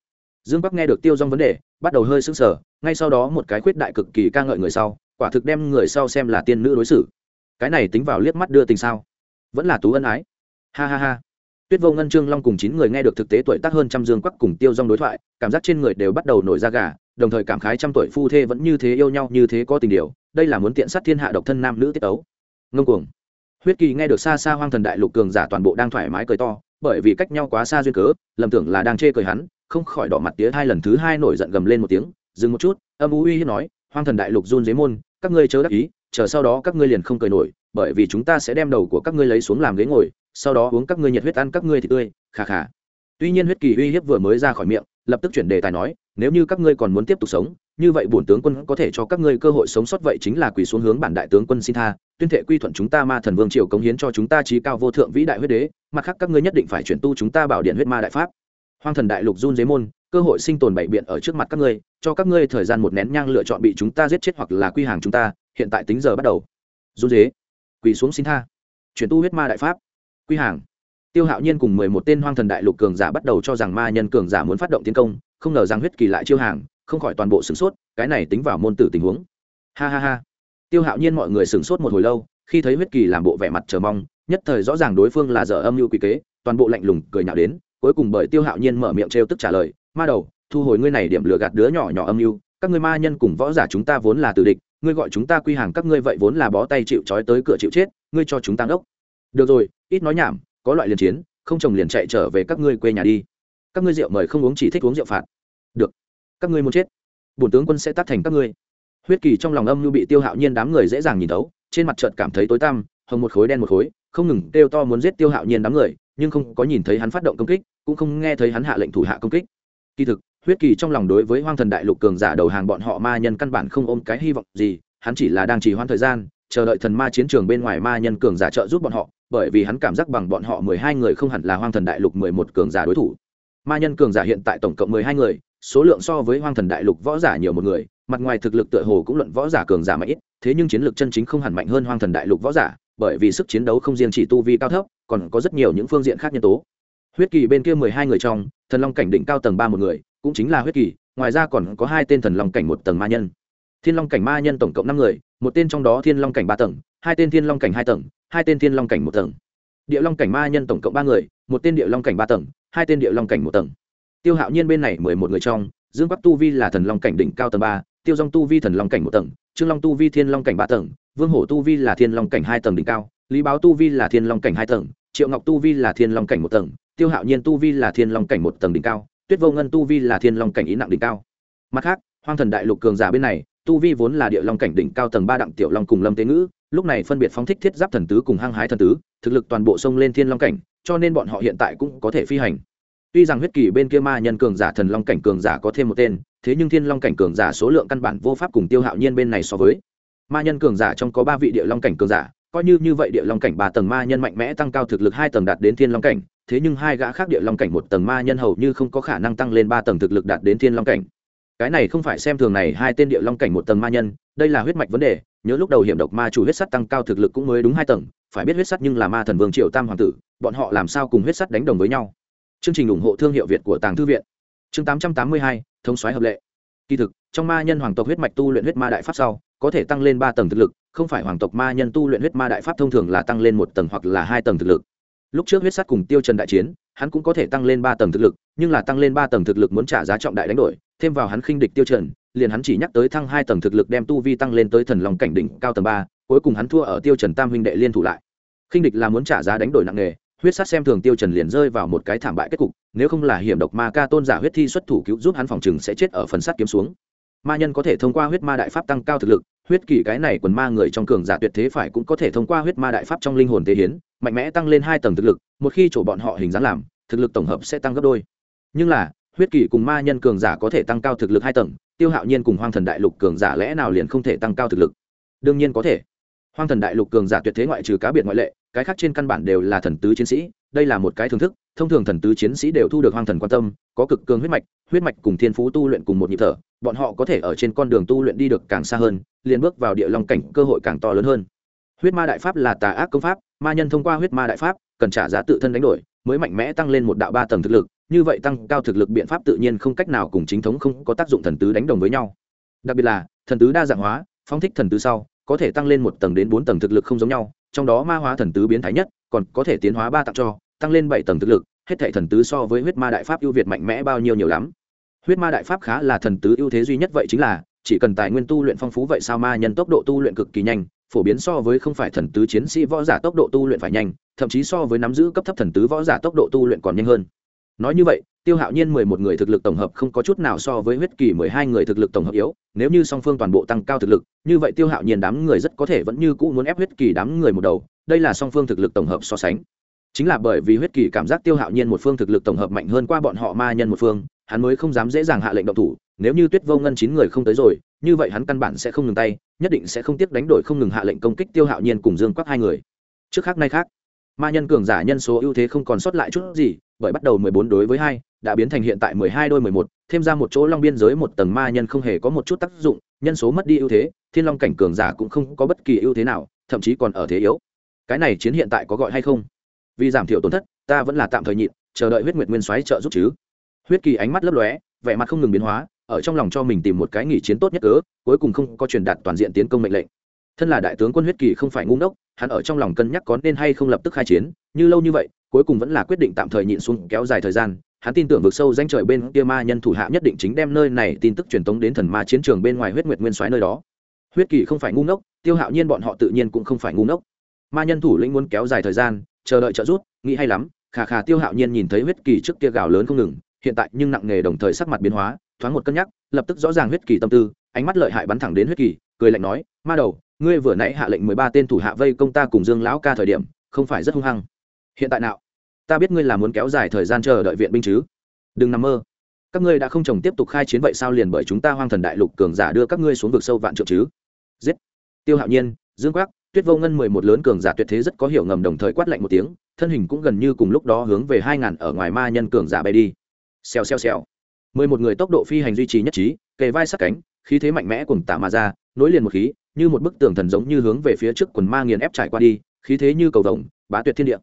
Dương bắc nghe được tiêu dong vấn đề, bắt đầu hơi sững sờ, ngay sau đó một cái khuyết đại cực kỳ ca ngợi người sau quả thực đem người sau xem là tiên nữ đối xử. Cái này tính vào liếc mắt đưa tình sao? Vẫn là tú ân ái. Ha ha ha. Tuyết vô ngân, trương long cùng chín người nghe được thực tế tuổi tác hơn trăm dương quắc cùng tiêu dong đối thoại, cảm giác trên người đều bắt đầu nổi da gà, đồng thời cảm khái trăm tuổi phu thê vẫn như thế yêu nhau, như thế có tình điều, đây là muốn tiện sát thiên hạ độc thân nam nữ tiết tấu. Ngông cuồng. Huyết kỳ nghe được xa xa hoang thần đại lục cường giả toàn bộ đang thoải mái cười to, bởi vì cách nhau quá xa duyên cớ, lầm tưởng là đang chê cười hắn, không khỏi đỏ mặt tía hai lần thứ hai nổi giận gầm lên một tiếng, dừng một chút, âm u uy hiếp nói, hoang thần đại lục run dế môn các ngươi chớ đắc ý, chờ sau đó các ngươi liền không cười nổi, bởi vì chúng ta sẽ đem đầu của các ngươi lấy xuống làm ghế ngồi, sau đó uống các ngươi nhiệt huyết ăn các ngươi thì tươi khà khà tuy nhiên huyết kỳ uy hiếp vừa mới ra khỏi miệng, lập tức chuyển đề tài nói, nếu như các ngươi còn muốn tiếp tục sống, như vậy bổn tướng quân có thể cho các ngươi cơ hội sống sót vậy chính là quỳ xuống hướng bản đại tướng quân xin tha, tuyên thệ quy thuận chúng ta ma thần vương triều cống hiến cho chúng ta trí cao vô thượng vĩ đại huyết đế, mặt khác các ngươi nhất định phải chuyển tu chúng ta bảo điện huyết ma đại pháp. Hoang thần đại lục run dế môn cơ hội sinh tồn bảy biện ở trước mặt các ngươi, cho các ngươi thời gian một nén nhang lựa chọn bị chúng ta giết chết hoặc là quy hàng chúng ta, hiện tại tính giờ bắt đầu. Run dế quỳ xuống xin tha. Chuyển tu huyết ma đại pháp. Quy hàng. Tiêu hạo nhiên cùng mười một tên hoang thần đại lục cường giả bắt đầu cho rằng ma nhân cường giả muốn phát động tiến công, không ngờ rằng huyết kỳ lại chiêu hàng, không khỏi toàn bộ sửng sốt, cái này tính vào môn tử tình huống. Ha ha ha. Tiêu hạo nhiên mọi người sửng sốt một hồi lâu, khi thấy huyết kỳ làm bộ vẻ mặt chờ mong, nhất thời rõ ràng đối phương là dở âm mưu quy kế, toàn bộ lạnh lùng cười nhạo đến, cuối cùng bởi tiêu hạo nhiên mở miệng trêu tức trả lời ma đầu, thu hồi ngươi này điểm lừa gạt đứa nhỏ nhỏ âm mưu, các ngươi ma nhân cùng võ giả chúng ta vốn là tử địch, ngươi gọi chúng ta quy hàng, các ngươi vậy vốn là bó tay chịu trói tới cửa chịu chết, ngươi cho chúng ta ngốc. Được rồi, ít nói nhảm, có loại liền chiến, không chồng liền chạy trở về các ngươi quê nhà đi. Các ngươi rượu mời không uống chỉ thích uống rượu phạt. Được, các ngươi muốn chết, bổn tướng quân sẽ tắt thành các ngươi. Huyết kỳ trong lòng âm lưu bị tiêu hạo nhiên đám người dễ dàng nhìn thấu, trên mặt trận cảm thấy tối tăm, hồng một khối đen một khối, không ngừng kêu to muốn giết tiêu hạo nhiên đám người, nhưng không có nhìn thấy hắn phát động công kích, cũng không nghe thấy hắn hạ lệnh thủ hạ công kích kỳ thực, huyết kỳ trong lòng đối với hoang thần đại lục cường giả đầu hàng bọn họ ma nhân căn bản không ôm cái hy vọng gì, hắn chỉ là đang trì hoãn thời gian, chờ đợi thần ma chiến trường bên ngoài ma nhân cường giả trợ giúp bọn họ, bởi vì hắn cảm giác bằng bọn họ mười hai người không hẳn là hoang thần đại lục mười một cường giả đối thủ. Ma nhân cường giả hiện tại tổng cộng mười hai người, số lượng so với hoang thần đại lục võ giả nhiều một người, mặt ngoài thực lực tựa hồ cũng luận võ giả cường giả mạnh ít, thế nhưng chiến lược chân chính không hẳn mạnh hơn hoang thần đại lục võ giả, bởi vì sức chiến đấu không riêng chỉ tu vi cao thấp, còn có rất nhiều những phương diện khác nhân tố huyết kỳ bên kia mười hai người trong thần long cảnh đỉnh cao tầng ba một người cũng chính là huyết kỳ ngoài ra còn có hai tên thần long cảnh một tầng ma nhân thiên long cảnh ma nhân tổng cộng năm người một tên trong đó thiên long cảnh ba tầng hai tên thiên long cảnh hai tầng hai tên thiên long cảnh một tầng địa long cảnh ma nhân tổng cộng ba người một tên địa long cảnh ba tầng hai tên địa long cảnh một tầng tiêu hạo nhiên bên này mười một người trong dương bắc tu vi là thần long cảnh đỉnh cao tầng ba tiêu dong tu vi thần long cảnh một tầng trương long tu vi thiên long cảnh ba tầng vương hổ tu vi là thiên long cảnh hai tầng đỉnh cao lý báo tu vi là thiên long cảnh hai tầng triệu ngọc tu vi là thiên long cảnh một tầng tiêu hạo nhiên tu vi là thiên long cảnh một tầng đỉnh cao, tuyết vô ngân tu vi là thiên long cảnh ý nặng đỉnh cao. Mặt khác, hoang thần đại lục cường giả bên này, tu vi vốn là địa long cảnh đỉnh cao tầng ba đặng tiểu long cùng lâm tế ngữ, lúc này phân biệt phóng thích thiết giáp thần tứ cùng hăng hái thần tứ, thực lực toàn bộ sông lên thiên long cảnh, cho nên bọn họ hiện tại cũng có thể phi hành. Tuy rằng huyết kỳ bên kia ma nhân cường giả thần long cảnh cường giả có thêm một tên, thế nhưng thiên long cảnh cường giả số lượng căn bản vô pháp cùng tiêu hạo nhiên bên này so với. Ma nhân cường giả trong có ba vị địa long cảnh cường giả, coi như như vậy địa long cảnh ba tầng ma nhân mạnh mẽ tăng cao thực lực hai tầng đạt đến thiên long cảnh thế nhưng hai gã khác địa long cảnh một tầng ma nhân hầu như không có khả năng tăng lên ba tầng thực lực đạt đến thiên long cảnh. Cái này không phải xem thường này hai tên địa long cảnh một tầng ma nhân, đây là huyết mạch vấn đề, nhớ lúc đầu hiểm độc ma chủ huyết sắt tăng cao thực lực cũng mới đúng hai tầng, phải biết huyết sắt nhưng là ma thần vương triệu tam hoàng tử, bọn họ làm sao cùng huyết sắt đánh đồng với nhau. Chương trình ủng hộ thương hiệu việt của tàng thư viện. Chương tám trăm tám mươi hai, thống soái hợp lệ. Kỳ thực, trong ma nhân hoàng tộc huyết mạch tu luyện huyết ma đại pháp sau, có thể tăng lên ba tầng thực lực, không phải hoàng tộc ma nhân tu luyện huyết ma đại pháp thông thường là tăng lên một tầng hoặc là hai tầng thực lực lúc trước huyết sắt cùng tiêu trần đại chiến, hắn cũng có thể tăng lên ba tầng thực lực, nhưng là tăng lên ba tầng thực lực muốn trả giá trọng đại đánh đổi, thêm vào hắn khinh địch tiêu trần, liền hắn chỉ nhắc tới thăng hai tầng thực lực đem tu vi tăng lên tới thần long cảnh đỉnh cao tầng ba, cuối cùng hắn thua ở tiêu trần tam huynh đệ liên thủ lại. Khinh địch là muốn trả giá đánh đổi nặng nề, huyết sát xem thường tiêu trần liền rơi vào một cái thảm bại kết cục, nếu không là hiểm độc ma ca tôn giả huyết thi xuất thủ cứu giúp hắn phòng trường sẽ chết ở phần sát kiếm xuống. Ma nhân có thể thông qua huyết ma đại pháp tăng cao thực lực, huyết kỳ cái này quần ma người trong cường giả tuyệt thế phải cũng có thể thông qua huyết ma đại pháp trong linh hồn tế hiến mạnh mẽ tăng lên hai tầng thực lực, một khi chỗ bọn họ hình dáng làm, thực lực tổng hợp sẽ tăng gấp đôi. Nhưng là, huyết kỷ cùng ma nhân cường giả có thể tăng cao thực lực hai tầng, tiêu hạo nhiên cùng hoang thần đại lục cường giả lẽ nào liền không thể tăng cao thực lực? Đương nhiên có thể. Hoang thần đại lục cường giả tuyệt thế ngoại trừ cá biệt ngoại lệ, cái khác trên căn bản đều là thần tứ chiến sĩ, đây là một cái thưởng thức, thông thường thần tứ chiến sĩ đều thu được hoang thần quan tâm, có cực cường huyết mạch huyết mạch cùng thiên phú tu luyện cùng một nhịp thở, bọn họ có thể ở trên con đường tu luyện đi được càng xa hơn, liền bước vào địa long cảnh, cơ hội càng to lớn hơn. Huyết ma đại pháp là tà ác công pháp ma nhân thông qua huyết ma đại pháp, cần trả giá tự thân đánh đổi, mới mạnh mẽ tăng lên một đạo ba tầng thực lực, như vậy tăng cao thực lực biện pháp tự nhiên không cách nào cùng chính thống không có tác dụng thần tứ đánh đồng với nhau. Đặc biệt là, thần tứ đa dạng hóa phong thích thần tứ sau, có thể tăng lên một tầng đến bốn tầng thực lực không giống nhau, trong đó ma hóa thần tứ biến thái nhất, còn có thể tiến hóa ba tặng cho, tăng lên bảy tầng thực lực, hết thảy thần tứ so với huyết ma đại pháp ưu việt mạnh mẽ bao nhiêu nhiều lắm. Huyết ma đại pháp khá là thần tứ ưu thế duy nhất vậy chính là, chỉ cần tài nguyên tu luyện phong phú vậy sao ma nhân tốc độ tu luyện cực kỳ nhanh phổ biến so với không phải thần tứ chiến sĩ võ giả tốc độ tu luyện phải nhanh, thậm chí so với nắm giữ cấp thấp thần tứ võ giả tốc độ tu luyện còn nhanh hơn. Nói như vậy, tiêu hạo nhiên mười một người thực lực tổng hợp không có chút nào so với huyết kỳ mười hai người thực lực tổng hợp yếu, nếu như song phương toàn bộ tăng cao thực lực, như vậy tiêu hạo nhiên đám người rất có thể vẫn như cũ muốn ép huyết kỳ đám người một đầu, đây là song phương thực lực tổng hợp so sánh. Chính là bởi vì huyết kỳ cảm giác tiêu hạo nhiên một phương thực lực tổng hợp mạnh hơn qua bọn họ ma nhân một phương, hắn mới không dám dễ dàng hạ lệnh động thủ, nếu như tuyết vô ngân chín người không tới rồi như vậy hắn căn bản sẽ không ngừng tay, nhất định sẽ không tiếc đánh đổi không ngừng hạ lệnh công kích tiêu hạo nhiên cùng dương quắc hai người. Trước khác nay khác, ma nhân cường giả nhân số ưu thế không còn sót lại chút gì, bởi bắt đầu mười bốn đối với hai, đã biến thành hiện tại mười hai đôi mười một, thêm ra một chỗ long biên giới một tầng ma nhân không hề có một chút tác dụng, nhân số mất đi ưu thế, thiên long cảnh cường giả cũng không có bất kỳ ưu thế nào, thậm chí còn ở thế yếu. Cái này chiến hiện tại có gọi hay không? Vì giảm thiểu tổn thất, ta vẫn là tạm thời nhịn, chờ đợi huyết nguyệt nguyên xoáy trợ giúp chứ. Huyết kỳ ánh mắt lấp lóe, vẻ mặt không ngừng biến hóa ở trong lòng cho mình tìm một cái nghỉ chiến tốt nhất cớ, cuối cùng không có truyền đạt toàn diện tiến công mệnh lệnh. Thân là đại tướng quân huyết kỳ không phải ngu ngốc, hắn ở trong lòng cân nhắc có nên hay không lập tức khai chiến, như lâu như vậy, cuối cùng vẫn là quyết định tạm thời nhịn xuống kéo dài thời gian. Hắn tin tưởng vực sâu danh trời bên kia ma nhân thủ hạ nhất định chính đem nơi này tin tức truyền tống đến thần ma chiến trường bên ngoài huyết nguyệt nguyên soái nơi đó. Huyết kỳ không phải ngu ngốc, tiêu hạo nhiên bọn họ tự nhiên cũng không phải ngu ngốc. Ma nhân thủ lĩnh muốn kéo dài thời gian, chờ đợi trợ giúp, nghĩ hay lắm khà khà tiêu hạo nhiên nhìn thấy huyết kỳ trước kia gào lớn không ngừng, hiện tại nhưng nặng nghề đồng thời sắc mặt biến hóa thoáng một cân nhắc, lập tức rõ ràng huyết kỳ tâm tư, ánh mắt lợi hại bắn thẳng đến huyết kỳ, cười lạnh nói, ma đầu, ngươi vừa nãy hạ lệnh mười ba tên thủ hạ vây công ta cùng dương lão ca thời điểm, không phải rất hung hăng. Hiện tại nào? Ta biết ngươi là muốn kéo dài thời gian chờ đợi viện binh chứ? Đừng nằm mơ. Các ngươi đã không chồng tiếp tục khai chiến vậy sao liền bởi chúng ta hoang thần đại lục cường giả đưa các ngươi xuống vực sâu vạn trượng chứ? Giết. Tiêu hạo nhiên, dương quác tuyết vô ngân mười một lớn cường giả tuyệt thế rất có hiểu ngầm đồng thời quát lạnh một tiếng, thân hình cũng gần như cùng lúc đó hướng về hai ngàn ở ngoài ma nhân cường giả bay đi. Xèo xèo xèo mười một người tốc độ phi hành duy trì nhất trí, kề vai sát cánh, khí thế mạnh mẽ cùng tả mà ra, nối liền một khí, như một bức tường thần giống như hướng về phía trước quần ma nghiền ép trải qua đi, khí thế như cầu vồng, bá tuyệt thiên địa.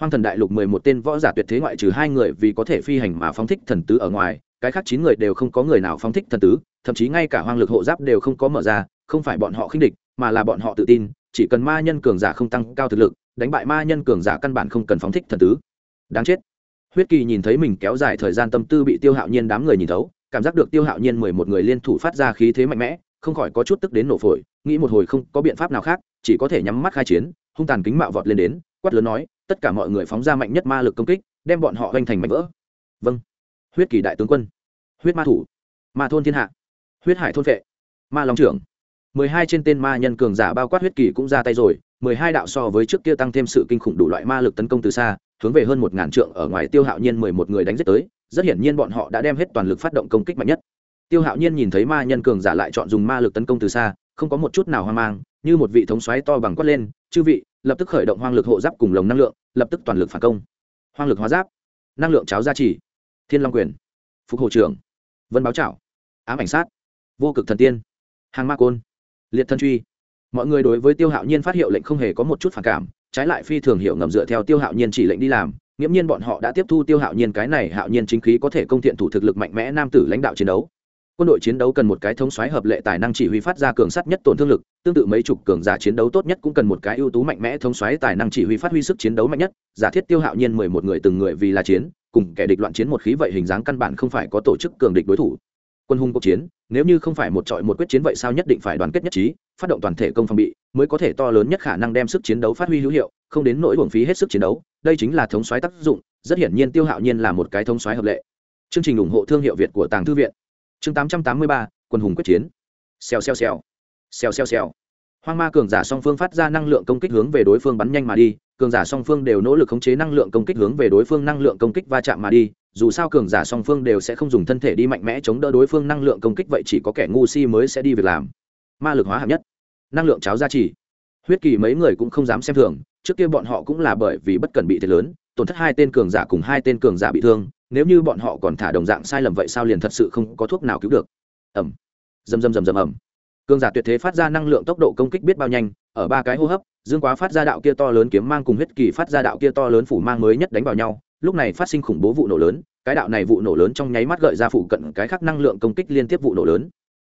Hoang thần đại lục mười một tên võ giả tuyệt thế ngoại trừ hai người vì có thể phi hành mà phóng thích thần tứ ở ngoài, cái khác chín người đều không có người nào phóng thích thần tứ, thậm chí ngay cả hoang lực hộ giáp đều không có mở ra, không phải bọn họ khinh địch, mà là bọn họ tự tin, chỉ cần ma nhân cường giả không tăng cao thực lực, đánh bại ma nhân cường giả căn bản không cần phóng thích thần tứ. Đáng chết huyết kỳ nhìn thấy mình kéo dài thời gian tâm tư bị tiêu hạo nhiên đám người nhìn thấu, cảm giác được tiêu hạo nhiên mười một người liên thủ phát ra khí thế mạnh mẽ, không khỏi có chút tức đến nổ phổi, nghĩ một hồi không có biện pháp nào khác, chỉ có thể nhắm mắt khai chiến, hung tàn kính mạo vọt lên đến, quát lớn nói, tất cả mọi người phóng ra mạnh nhất ma lực công kích, đem bọn họ hoành thành mạnh vỡ. Vâng. Huyết kỳ đại tướng quân. Huyết ma thủ. Ma thôn thiên hạ. Huyết hải thôn vệ. Ma long trưởng. Mười hai trên tên ma nhân cường giả bao quát huyết kỳ cũng ra tay rồi, mười hai đạo so với trước kia tăng thêm sự kinh khủng đủ loại ma lực tấn công từ xa hướng về hơn một ngàn trượng ở ngoài tiêu hạo nhiên mười một người đánh giết tới, rất hiển nhiên bọn họ đã đem hết toàn lực phát động công kích mạnh nhất. Tiêu hạo nhiên nhìn thấy ma nhân cường giả lại chọn dùng ma lực tấn công từ xa, không có một chút nào hoang mang, như một vị thống xoáy to bằng quát lên, chư vị, lập tức khởi động hoang lực hộ giáp cùng lồng năng lượng, lập tức toàn lực phản công. Hoang lực hóa giáp, năng lượng cháo gia trì. Thiên long quyền, phục hộ trưởng, vân báo trảo, ám ảnh sát, vô cực thần tiên, hàng ma côn, liệt thân truy. Mọi người đối với tiêu hạo nhiên phát hiệu lệnh không hề có một chút phản cảm trái lại phi thường hiểu ngầm dựa theo tiêu hạo nhiên chỉ lệnh đi làm, nghiễm nhiên bọn họ đã tiếp thu tiêu hạo nhiên cái này hạo nhiên chính khí có thể công thiện thủ thực lực mạnh mẽ nam tử lãnh đạo chiến đấu. Quân đội chiến đấu cần một cái thống xoáy hợp lệ tài năng chỉ huy phát ra cường sắt nhất tổn thương lực, tương tự mấy chục cường giả chiến đấu tốt nhất cũng cần một cái ưu tú mạnh mẽ thống xoáy tài năng chỉ huy phát huy sức chiến đấu mạnh nhất. Giả thiết tiêu hạo nhiên mười một người từng người vì là chiến, cùng kẻ địch loạn chiến một khí vậy hình dáng căn bản không phải có tổ chức cường địch đối thủ. Quân hung cuộc chiến nếu như không phải một trọi một quyết chiến vậy sao nhất định phải đoàn kết nhất trí, phát động toàn thể công phòng bị, mới có thể to lớn nhất khả năng đem sức chiến đấu phát huy hữu hiệu, không đến nỗi uổng phí hết sức chiến đấu. Đây chính là thống soái tác dụng, rất hiển nhiên tiêu hạo nhiên là một cái thống soái hợp lệ. Chương trình ủng hộ thương hiệu việt của tàng thư viện. Chương tám trăm tám mươi ba, quân hùng quyết chiến. Xèo xèo xèo. Xèo xèo xèo. Hoang ma cường giả song phương phát ra năng lượng công kích hướng về đối phương bắn nhanh mà đi cường giả song phương đều nỗ lực khống chế năng lượng công kích hướng về đối phương năng lượng công kích va chạm mà đi, dù sao cường giả song phương đều sẽ không dùng thân thể đi mạnh mẽ chống đỡ đối phương năng lượng công kích, vậy chỉ có kẻ ngu si mới sẽ đi việc làm. Ma lực hóa hạng nhất. Năng lượng cháo gia trì. Huyết kỳ mấy người cũng không dám xem thường, trước kia bọn họ cũng là bởi vì bất cần bị thiệt lớn, tổn thất hai tên cường giả cùng hai tên cường giả bị thương, nếu như bọn họ còn thả đồng dạng sai lầm vậy sao liền thật sự không có thuốc nào cứu được. Ẩm dầm dầm dầm dầm ẩm cường giả tuyệt thế phát ra năng lượng tốc độ công kích biết bao nhanh, ở ba cái hô hấp, dương quá phát ra đạo kia to lớn kiếm mang cùng huyết kỳ phát ra đạo kia to lớn phủ mang mới nhất đánh vào nhau, lúc này phát sinh khủng bố vụ nổ lớn, cái đạo này vụ nổ lớn trong nháy mắt gợi ra phụ cận cái khác năng lượng công kích liên tiếp vụ nổ lớn.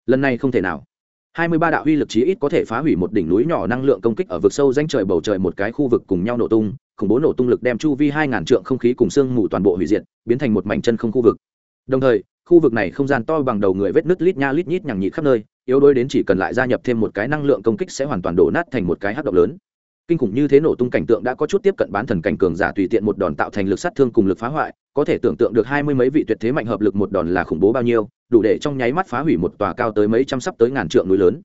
Lần này không thể nào. Hai mươi ba đạo uy lực chí ít có thể phá hủy một đỉnh núi nhỏ năng lượng công kích ở vực sâu danh trời bầu trời một cái khu vực cùng nhau nổ tung, khủng bố nổ tung lực đem chu vi hai ngàn trượng không khí cùng sương mù toàn bộ hủy diệt, biến thành một mảnh chân không khu vực. Đồng thời, khu vực này không gian to bằng đầu người vết nứt lít nha lít nhít nhằng nhịt khắp nơi yếu đuối đến chỉ cần lại gia nhập thêm một cái năng lượng công kích sẽ hoàn toàn đổ nát thành một cái hắc động lớn. Kinh khủng như thế nổ tung cảnh tượng đã có chút tiếp cận bán thần cảnh cường giả tùy tiện một đòn tạo thành lực sát thương cùng lực phá hoại, có thể tưởng tượng được hai mươi mấy vị tuyệt thế mạnh hợp lực một đòn là khủng bố bao nhiêu, đủ để trong nháy mắt phá hủy một tòa cao tới mấy trăm sắp tới ngàn trượng núi lớn.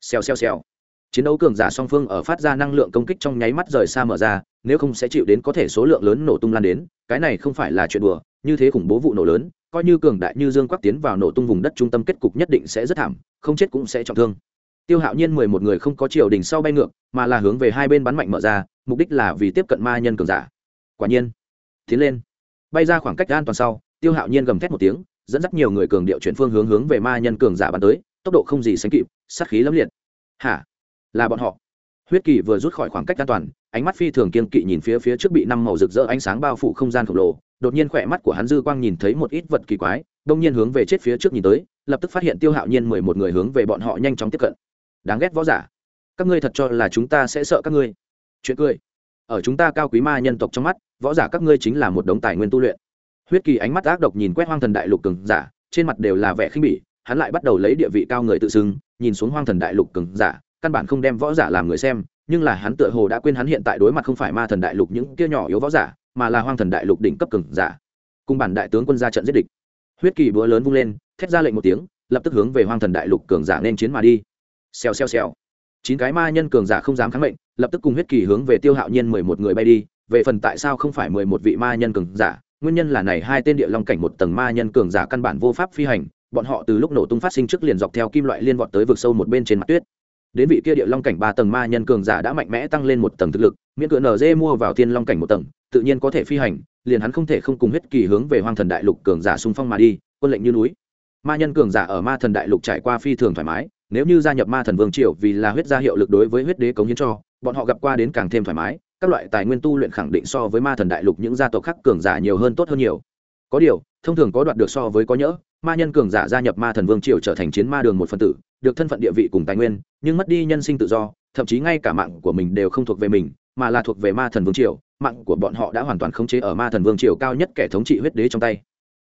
Xèo xèo xèo. Chiến đấu cường giả song phương ở phát ra năng lượng công kích trong nháy mắt rời xa mở ra, nếu không sẽ chịu đến có thể số lượng lớn nổ tung lan đến, cái này không phải là chuyện đùa như thế khủng bố vụ nổ lớn, coi như cường đại như dương quắc tiến vào nổ tung vùng đất trung tâm kết cục nhất định sẽ rất thảm, không chết cũng sẽ trọng thương. Tiêu hạo nhiên mười một người không có triều đình sau bay ngược, mà là hướng về hai bên bắn mạnh mở ra, mục đích là vì tiếp cận ma nhân cường giả. Quả nhiên, tiến lên. Bay ra khoảng cách an toàn sau, tiêu hạo nhiên gầm thét một tiếng, dẫn dắt nhiều người cường điệu chuyển phương hướng hướng về ma nhân cường giả bắn tới, tốc độ không gì sánh kịp, sát khí lẫm liệt. Hả? Là bọn họ. Huyết kỳ vừa rút khỏi khoảng cách an toàn, ánh mắt phi thường kiên kỵ nhìn phía phía trước bị năm màu rực rỡ ánh sáng bao phủ không gian khổng lồ đột nhiên khỏe mắt của hắn dư quang nhìn thấy một ít vật kỳ quái, đông nhiên hướng về chết phía trước nhìn tới, lập tức phát hiện tiêu hạo nhiên mười một người hướng về bọn họ nhanh chóng tiếp cận. Đáng ghét võ giả. Các ngươi thật cho là chúng ta sẽ sợ các ngươi. Chuyện cười. Ở chúng ta cao quý ma nhân tộc trong mắt, võ giả các ngươi chính là một đống tài nguyên tu luyện. Huyết kỳ ánh mắt ác độc nhìn quét hoang thần đại lục cường giả, trên mặt đều là vẻ khinh bỉ, hắn lại bắt đầu lấy địa vị cao người tự xưng, nhìn xuống hoang thần đại lục cường giả, căn bản không đem võ giả làm người xem, nhưng là hắn tựa hồ đã quên hắn hiện tại đối mặt không phải ma thần đại lục những kia nhỏ yếu võ giả mà là hoang thần đại lục đỉnh cấp cường giả. Cùng bản đại tướng quân ra trận giết địch. Huyết kỳ búa lớn vung lên, thét ra lệnh một tiếng, lập tức hướng về hoang thần đại lục cường giả nên chiến mà đi. Xèo xèo xèo. Chín cái ma nhân cường giả không dám kháng mệnh, lập tức cùng huyết kỳ hướng về tiêu hạo nhiên mười một người bay đi. Về phần tại sao không phải mười một vị ma nhân cường giả, nguyên nhân là này hai tên địa long cảnh một tầng ma nhân cường giả căn bản vô pháp phi hành, bọn họ từ lúc nổ tung phát sinh trước liền dọc theo kim loại liên vọt tới vực sâu một bên trên mặt tuyết. Đến vị kia địa long cảnh ba tầng ma nhân cường giả đã mạnh mẽ tăng lên một tầng thực lực, miễn nở nz mua vào thiên long cảnh một tầng tự nhiên có thể phi hành, liền hắn không thể không cùng huyết kỳ hướng về hoang thần đại lục cường giả xung phong mà đi, quân lệnh như núi. Ma nhân cường giả ở ma thần đại lục trải qua phi thường thoải mái, nếu như gia nhập ma thần vương triều vì là huyết gia hiệu lực đối với huyết đế cống hiến cho, bọn họ gặp qua đến càng thêm thoải mái, các loại tài nguyên tu luyện khẳng định so với ma thần đại lục những gia tộc khác cường giả nhiều hơn tốt hơn nhiều. Có điều, thông thường có đoạt được so với có nhỡ, ma nhân cường giả gia nhập ma thần vương triều trở thành chiến ma đường một phần tử, được thân phận địa vị cùng tài nguyên, nhưng mất đi nhân sinh tự do, thậm chí ngay cả mạng của mình đều không thuộc về mình, mà là thuộc về ma thần vương triều mạng của bọn họ đã hoàn toàn khống chế ở ma thần vương triều cao nhất kẻ thống trị huyết đế trong tay.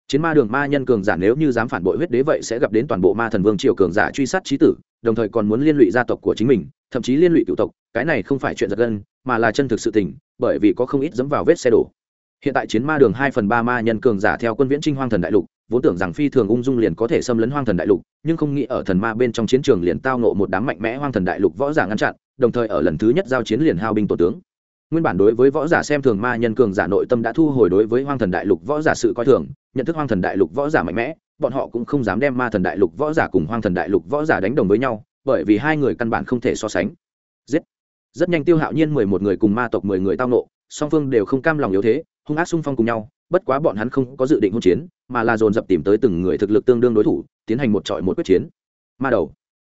Chiến ma đường ma nhân cường giả nếu như dám phản bội huyết đế vậy sẽ gặp đến toàn bộ ma thần vương triều cường giả truy sát trí tử, đồng thời còn muốn liên lụy gia tộc của chính mình, thậm chí liên lụy cựu tộc, cái này không phải chuyện giật gân, mà là chân thực sự tình, bởi vì có không ít dẫm vào vết xe đổ. Hiện tại chiến ma đường hai phần ba ma nhân cường giả theo quân viễn trinh hoang thần đại lục, vốn tưởng rằng phi thường ung dung liền có thể xâm lấn hoang thần đại lục, nhưng không nghĩ ở thần ma bên trong chiến trường liền tao nộ một đám mạnh mẽ hoang thần đại lục võ giả ngăn chặn, đồng thời ở lần thứ nhất giao chiến liền hao binh tổ tướng nguyên bản đối với võ giả xem thường ma nhân cường giả nội tâm đã thu hồi đối với hoang thần đại lục võ giả sự coi thường, nhận thức hoang thần đại lục võ giả mạnh mẽ, bọn họ cũng không dám đem ma thần đại lục võ giả cùng hoang thần đại lục võ giả đánh đồng với nhau, bởi vì hai người căn bản không thể so sánh. Giết! Rất nhanh tiêu hạo nhiên mười một người cùng ma tộc mười người tao nộ, song phương đều không cam lòng yếu thế, hung ác xung phong cùng nhau, bất quá bọn hắn không có dự định hỗn chiến, mà là dồn dập tìm tới từng người thực lực tương đương đối thủ, tiến hành một trọi một quyết chiến. Ma đầu,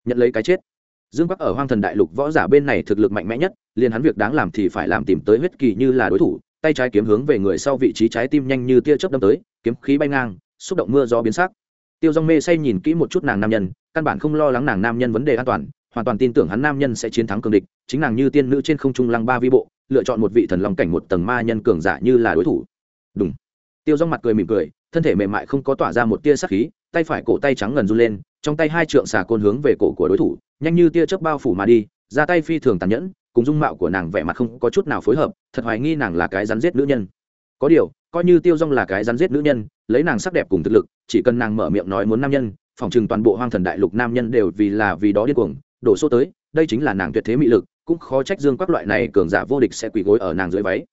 nhận lấy cái chết dương bắc ở hoang thần đại lục võ giả bên này thực lực mạnh mẽ nhất, liền hắn việc đáng làm thì phải làm tìm tới huyết kỳ như là đối thủ, tay trái kiếm hướng về người sau vị trí trái tim nhanh như tia chớp đâm tới, kiếm khí bay ngang, xúc động mưa gió biến sắc. Tiêu dong mê say nhìn kỹ một chút nàng nam nhân, căn bản không lo lắng nàng nam nhân vấn đề an toàn, hoàn toàn tin tưởng hắn nam nhân sẽ chiến thắng cường địch, chính nàng như tiên nữ trên không trung lăng ba vi bộ, lựa chọn một vị thần long cảnh một tầng ma nhân cường giả như là đối thủ. Đúng tiêu dong mặt cười mỉm cười, thân thể mềm mại không có tỏa ra một tia sắc khí, tay phải cổ tay trắng ngần run lên, trong tay hai trượng xà côn hướng về cổ của đối thủ nhanh như tia chớp bao phủ mà đi, ra tay phi thường tàn nhẫn, cùng dung mạo của nàng vẻ mặt không có chút nào phối hợp, thật hoài nghi nàng là cái rắn giết nữ nhân. Có điều, coi như tiêu dong là cái rắn giết nữ nhân, lấy nàng sắc đẹp cùng thực lực, chỉ cần nàng mở miệng nói muốn nam nhân, phòng chừng toàn bộ hoang thần đại lục nam nhân đều vì là vì đó điên cuồng, đổ số tới, đây chính là nàng tuyệt thế mị lực, cũng khó trách dương các loại này cường giả vô địch sẽ quỳ gối ở nàng dưới váy.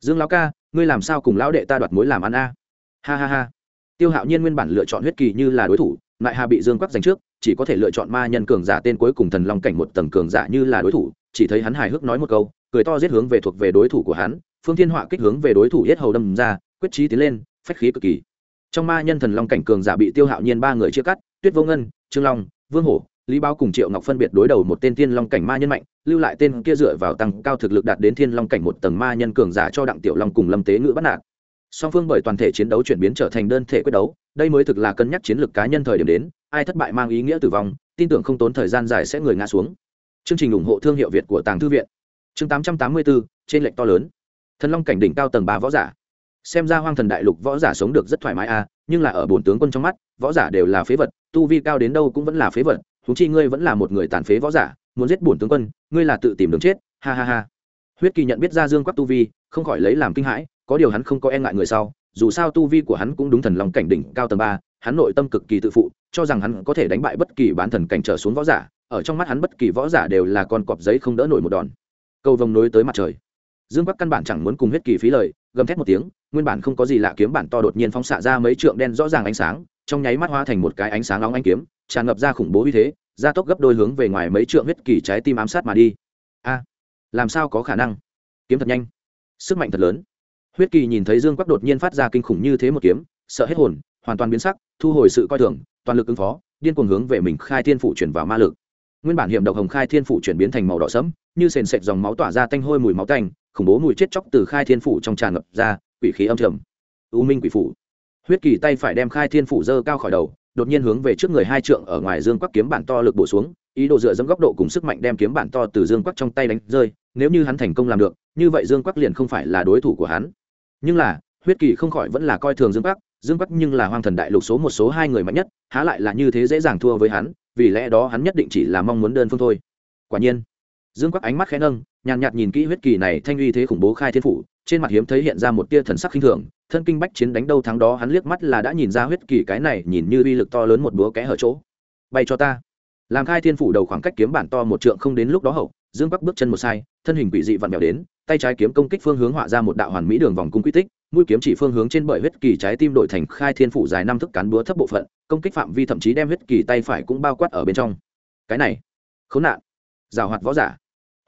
Dương lão ca, ngươi làm sao cùng lão đệ ta đoạt mối làm ăn a? Ha ha ha. Tiêu hạo nhiên nguyên bản lựa chọn huyết kỳ như là đối thủ lại hà bị dương quắc giành trước, chỉ có thể lựa chọn ma nhân cường giả tên cuối cùng thần long cảnh một tầng cường giả như là đối thủ, chỉ thấy hắn hài hước nói một câu, cười to giết hướng về thuộc về đối thủ của hắn, phương thiên họa kích hướng về đối thủ yết hầu đâm ra, quyết trí tiến lên, phách khí cực kỳ. Trong ma nhân thần long cảnh cường giả bị tiêu hạo nhiên ba người chia cắt, tuyết vô ngân, trương long, vương hổ, lý Bao cùng triệu ngọc phân biệt đối đầu một tên thiên long cảnh ma nhân mạnh, lưu lại tên kia dựa vào tăng cao thực lực đạt đến thiên long cảnh một tầng ma nhân cường giả cho đặng tiểu long cùng lâm tế ngữ bắt nạt song phương bởi toàn thể chiến đấu chuyển biến trở thành đơn thể quyết đấu đây mới thực là cân nhắc chiến lược cá nhân thời điểm đến ai thất bại mang ý nghĩa tử vong tin tưởng không tốn thời gian dài sẽ người ngã xuống. Chương trình ủng hộ thương hiệu việt của tàng thư viện. Chương tám trăm tám mươi bốn trên lệnh to lớn. Thần long cảnh đỉnh cao tầng ba võ giả. Xem ra hoang thần đại lục võ giả sống được rất thoải mái à, nhưng là ở bốn tướng quân trong mắt võ giả đều là phế vật tu vi cao đến đâu cũng vẫn là phế vật thú chi ngươi vẫn là một người tàn phế võ giả muốn giết bổn tướng quân ngươi là tự tìm đường chết ha ha ha. Huyết kỳ nhận biết ra dương quắc tu vi không khỏi lấy làm kinh hãi có điều hắn không có e ngại người sau, dù sao tu vi của hắn cũng đúng thần lòng cảnh đỉnh cao tầng ba, hắn nội tâm cực kỳ tự phụ, cho rằng hắn có thể đánh bại bất kỳ bán thần cảnh trở xuống võ giả, ở trong mắt hắn bất kỳ võ giả đều là con cọp giấy không đỡ nổi một đòn. Câu vồng nối tới mặt trời. Dương bắc căn bản chẳng muốn cùng huyết kỳ phí lời, gầm thét một tiếng, nguyên bản không có gì lạ kiếm bản to đột nhiên phóng xạ ra mấy trượng đen rõ ràng ánh sáng, trong nháy mắt hóa thành một cái ánh sáng nóng ánh kiếm, tràn ngập ra khủng bố uy thế, gia tốc gấp đôi hướng về ngoài mấy trượng huyết kỳ trái tim ám sát mà đi. A, làm sao có khả năng? Kiếm thật nhanh. Sức mạnh thật lớn huyết kỳ nhìn thấy dương quắc đột nhiên phát ra kinh khủng như thế một kiếm, sợ hết hồn, hoàn toàn biến sắc, thu hồi sự coi thường, toàn lực ứng phó, điên cuồng hướng về mình khai thiên phủ chuyển vào ma lực. Nguyên bản hiểm độc hồng khai thiên phủ chuyển biến thành màu đỏ sẫm, như sền sệt dòng máu tỏa ra tanh hôi mùi máu tanh, khủng bố mùi chết chóc từ khai thiên phủ trong tràn ngập ra, quỷ khí âm trầm. U minh quỷ phủ. Huyết kỳ tay phải đem khai thiên phủ dơ cao khỏi đầu, đột nhiên hướng về trước người hai trượng ở ngoài dương quắc kiếm bản to lực bổ xuống, ý đồ dựa dẫm góc độ cùng sức mạnh đem kiếm bản to từ dương quắc trong tay đánh rơi, nếu như hắn thành công làm được, như vậy dương quắc liền không phải là đối thủ của hắn nhưng là, huyết kỳ không khỏi vẫn là coi thường dương bắc. Dương bắc nhưng là hoang thần đại lục số một số hai người mạnh nhất, há lại là như thế dễ dàng thua với hắn, vì lẽ đó hắn nhất định chỉ là mong muốn đơn phương thôi. Quả nhiên, dương quắc ánh mắt khẽ nâng, nhàn nhạt nhìn kỹ huyết kỳ này thanh uy thế khủng bố khai thiên phủ, trên mặt hiếm thấy hiện ra một tia thần sắc khinh thường, thân kinh bách chiến đánh đâu thắng đó hắn liếc mắt là đã nhìn ra huyết kỳ cái này nhìn như uy lực to lớn một búa kẽ hở chỗ. Bay cho ta. Làm khai thiên phủ đầu khoảng cách kiếm bản to một trượng không đến lúc đó hậu, dương bắc bước chân một sai, thân hình quỷ dị vặn vẹo đến tay trái kiếm công kích phương hướng họa ra một đạo hoàn mỹ đường vòng cung quy tích, mũi kiếm chỉ phương hướng trên bởi huyết kỳ trái tim đổi thành khai thiên phủ dài năm thức cán búa thấp bộ phận, công kích phạm vi thậm chí đem huyết kỳ tay phải cũng bao quát ở bên trong. Cái này, khốn nạn. Rào hoạt võ giả.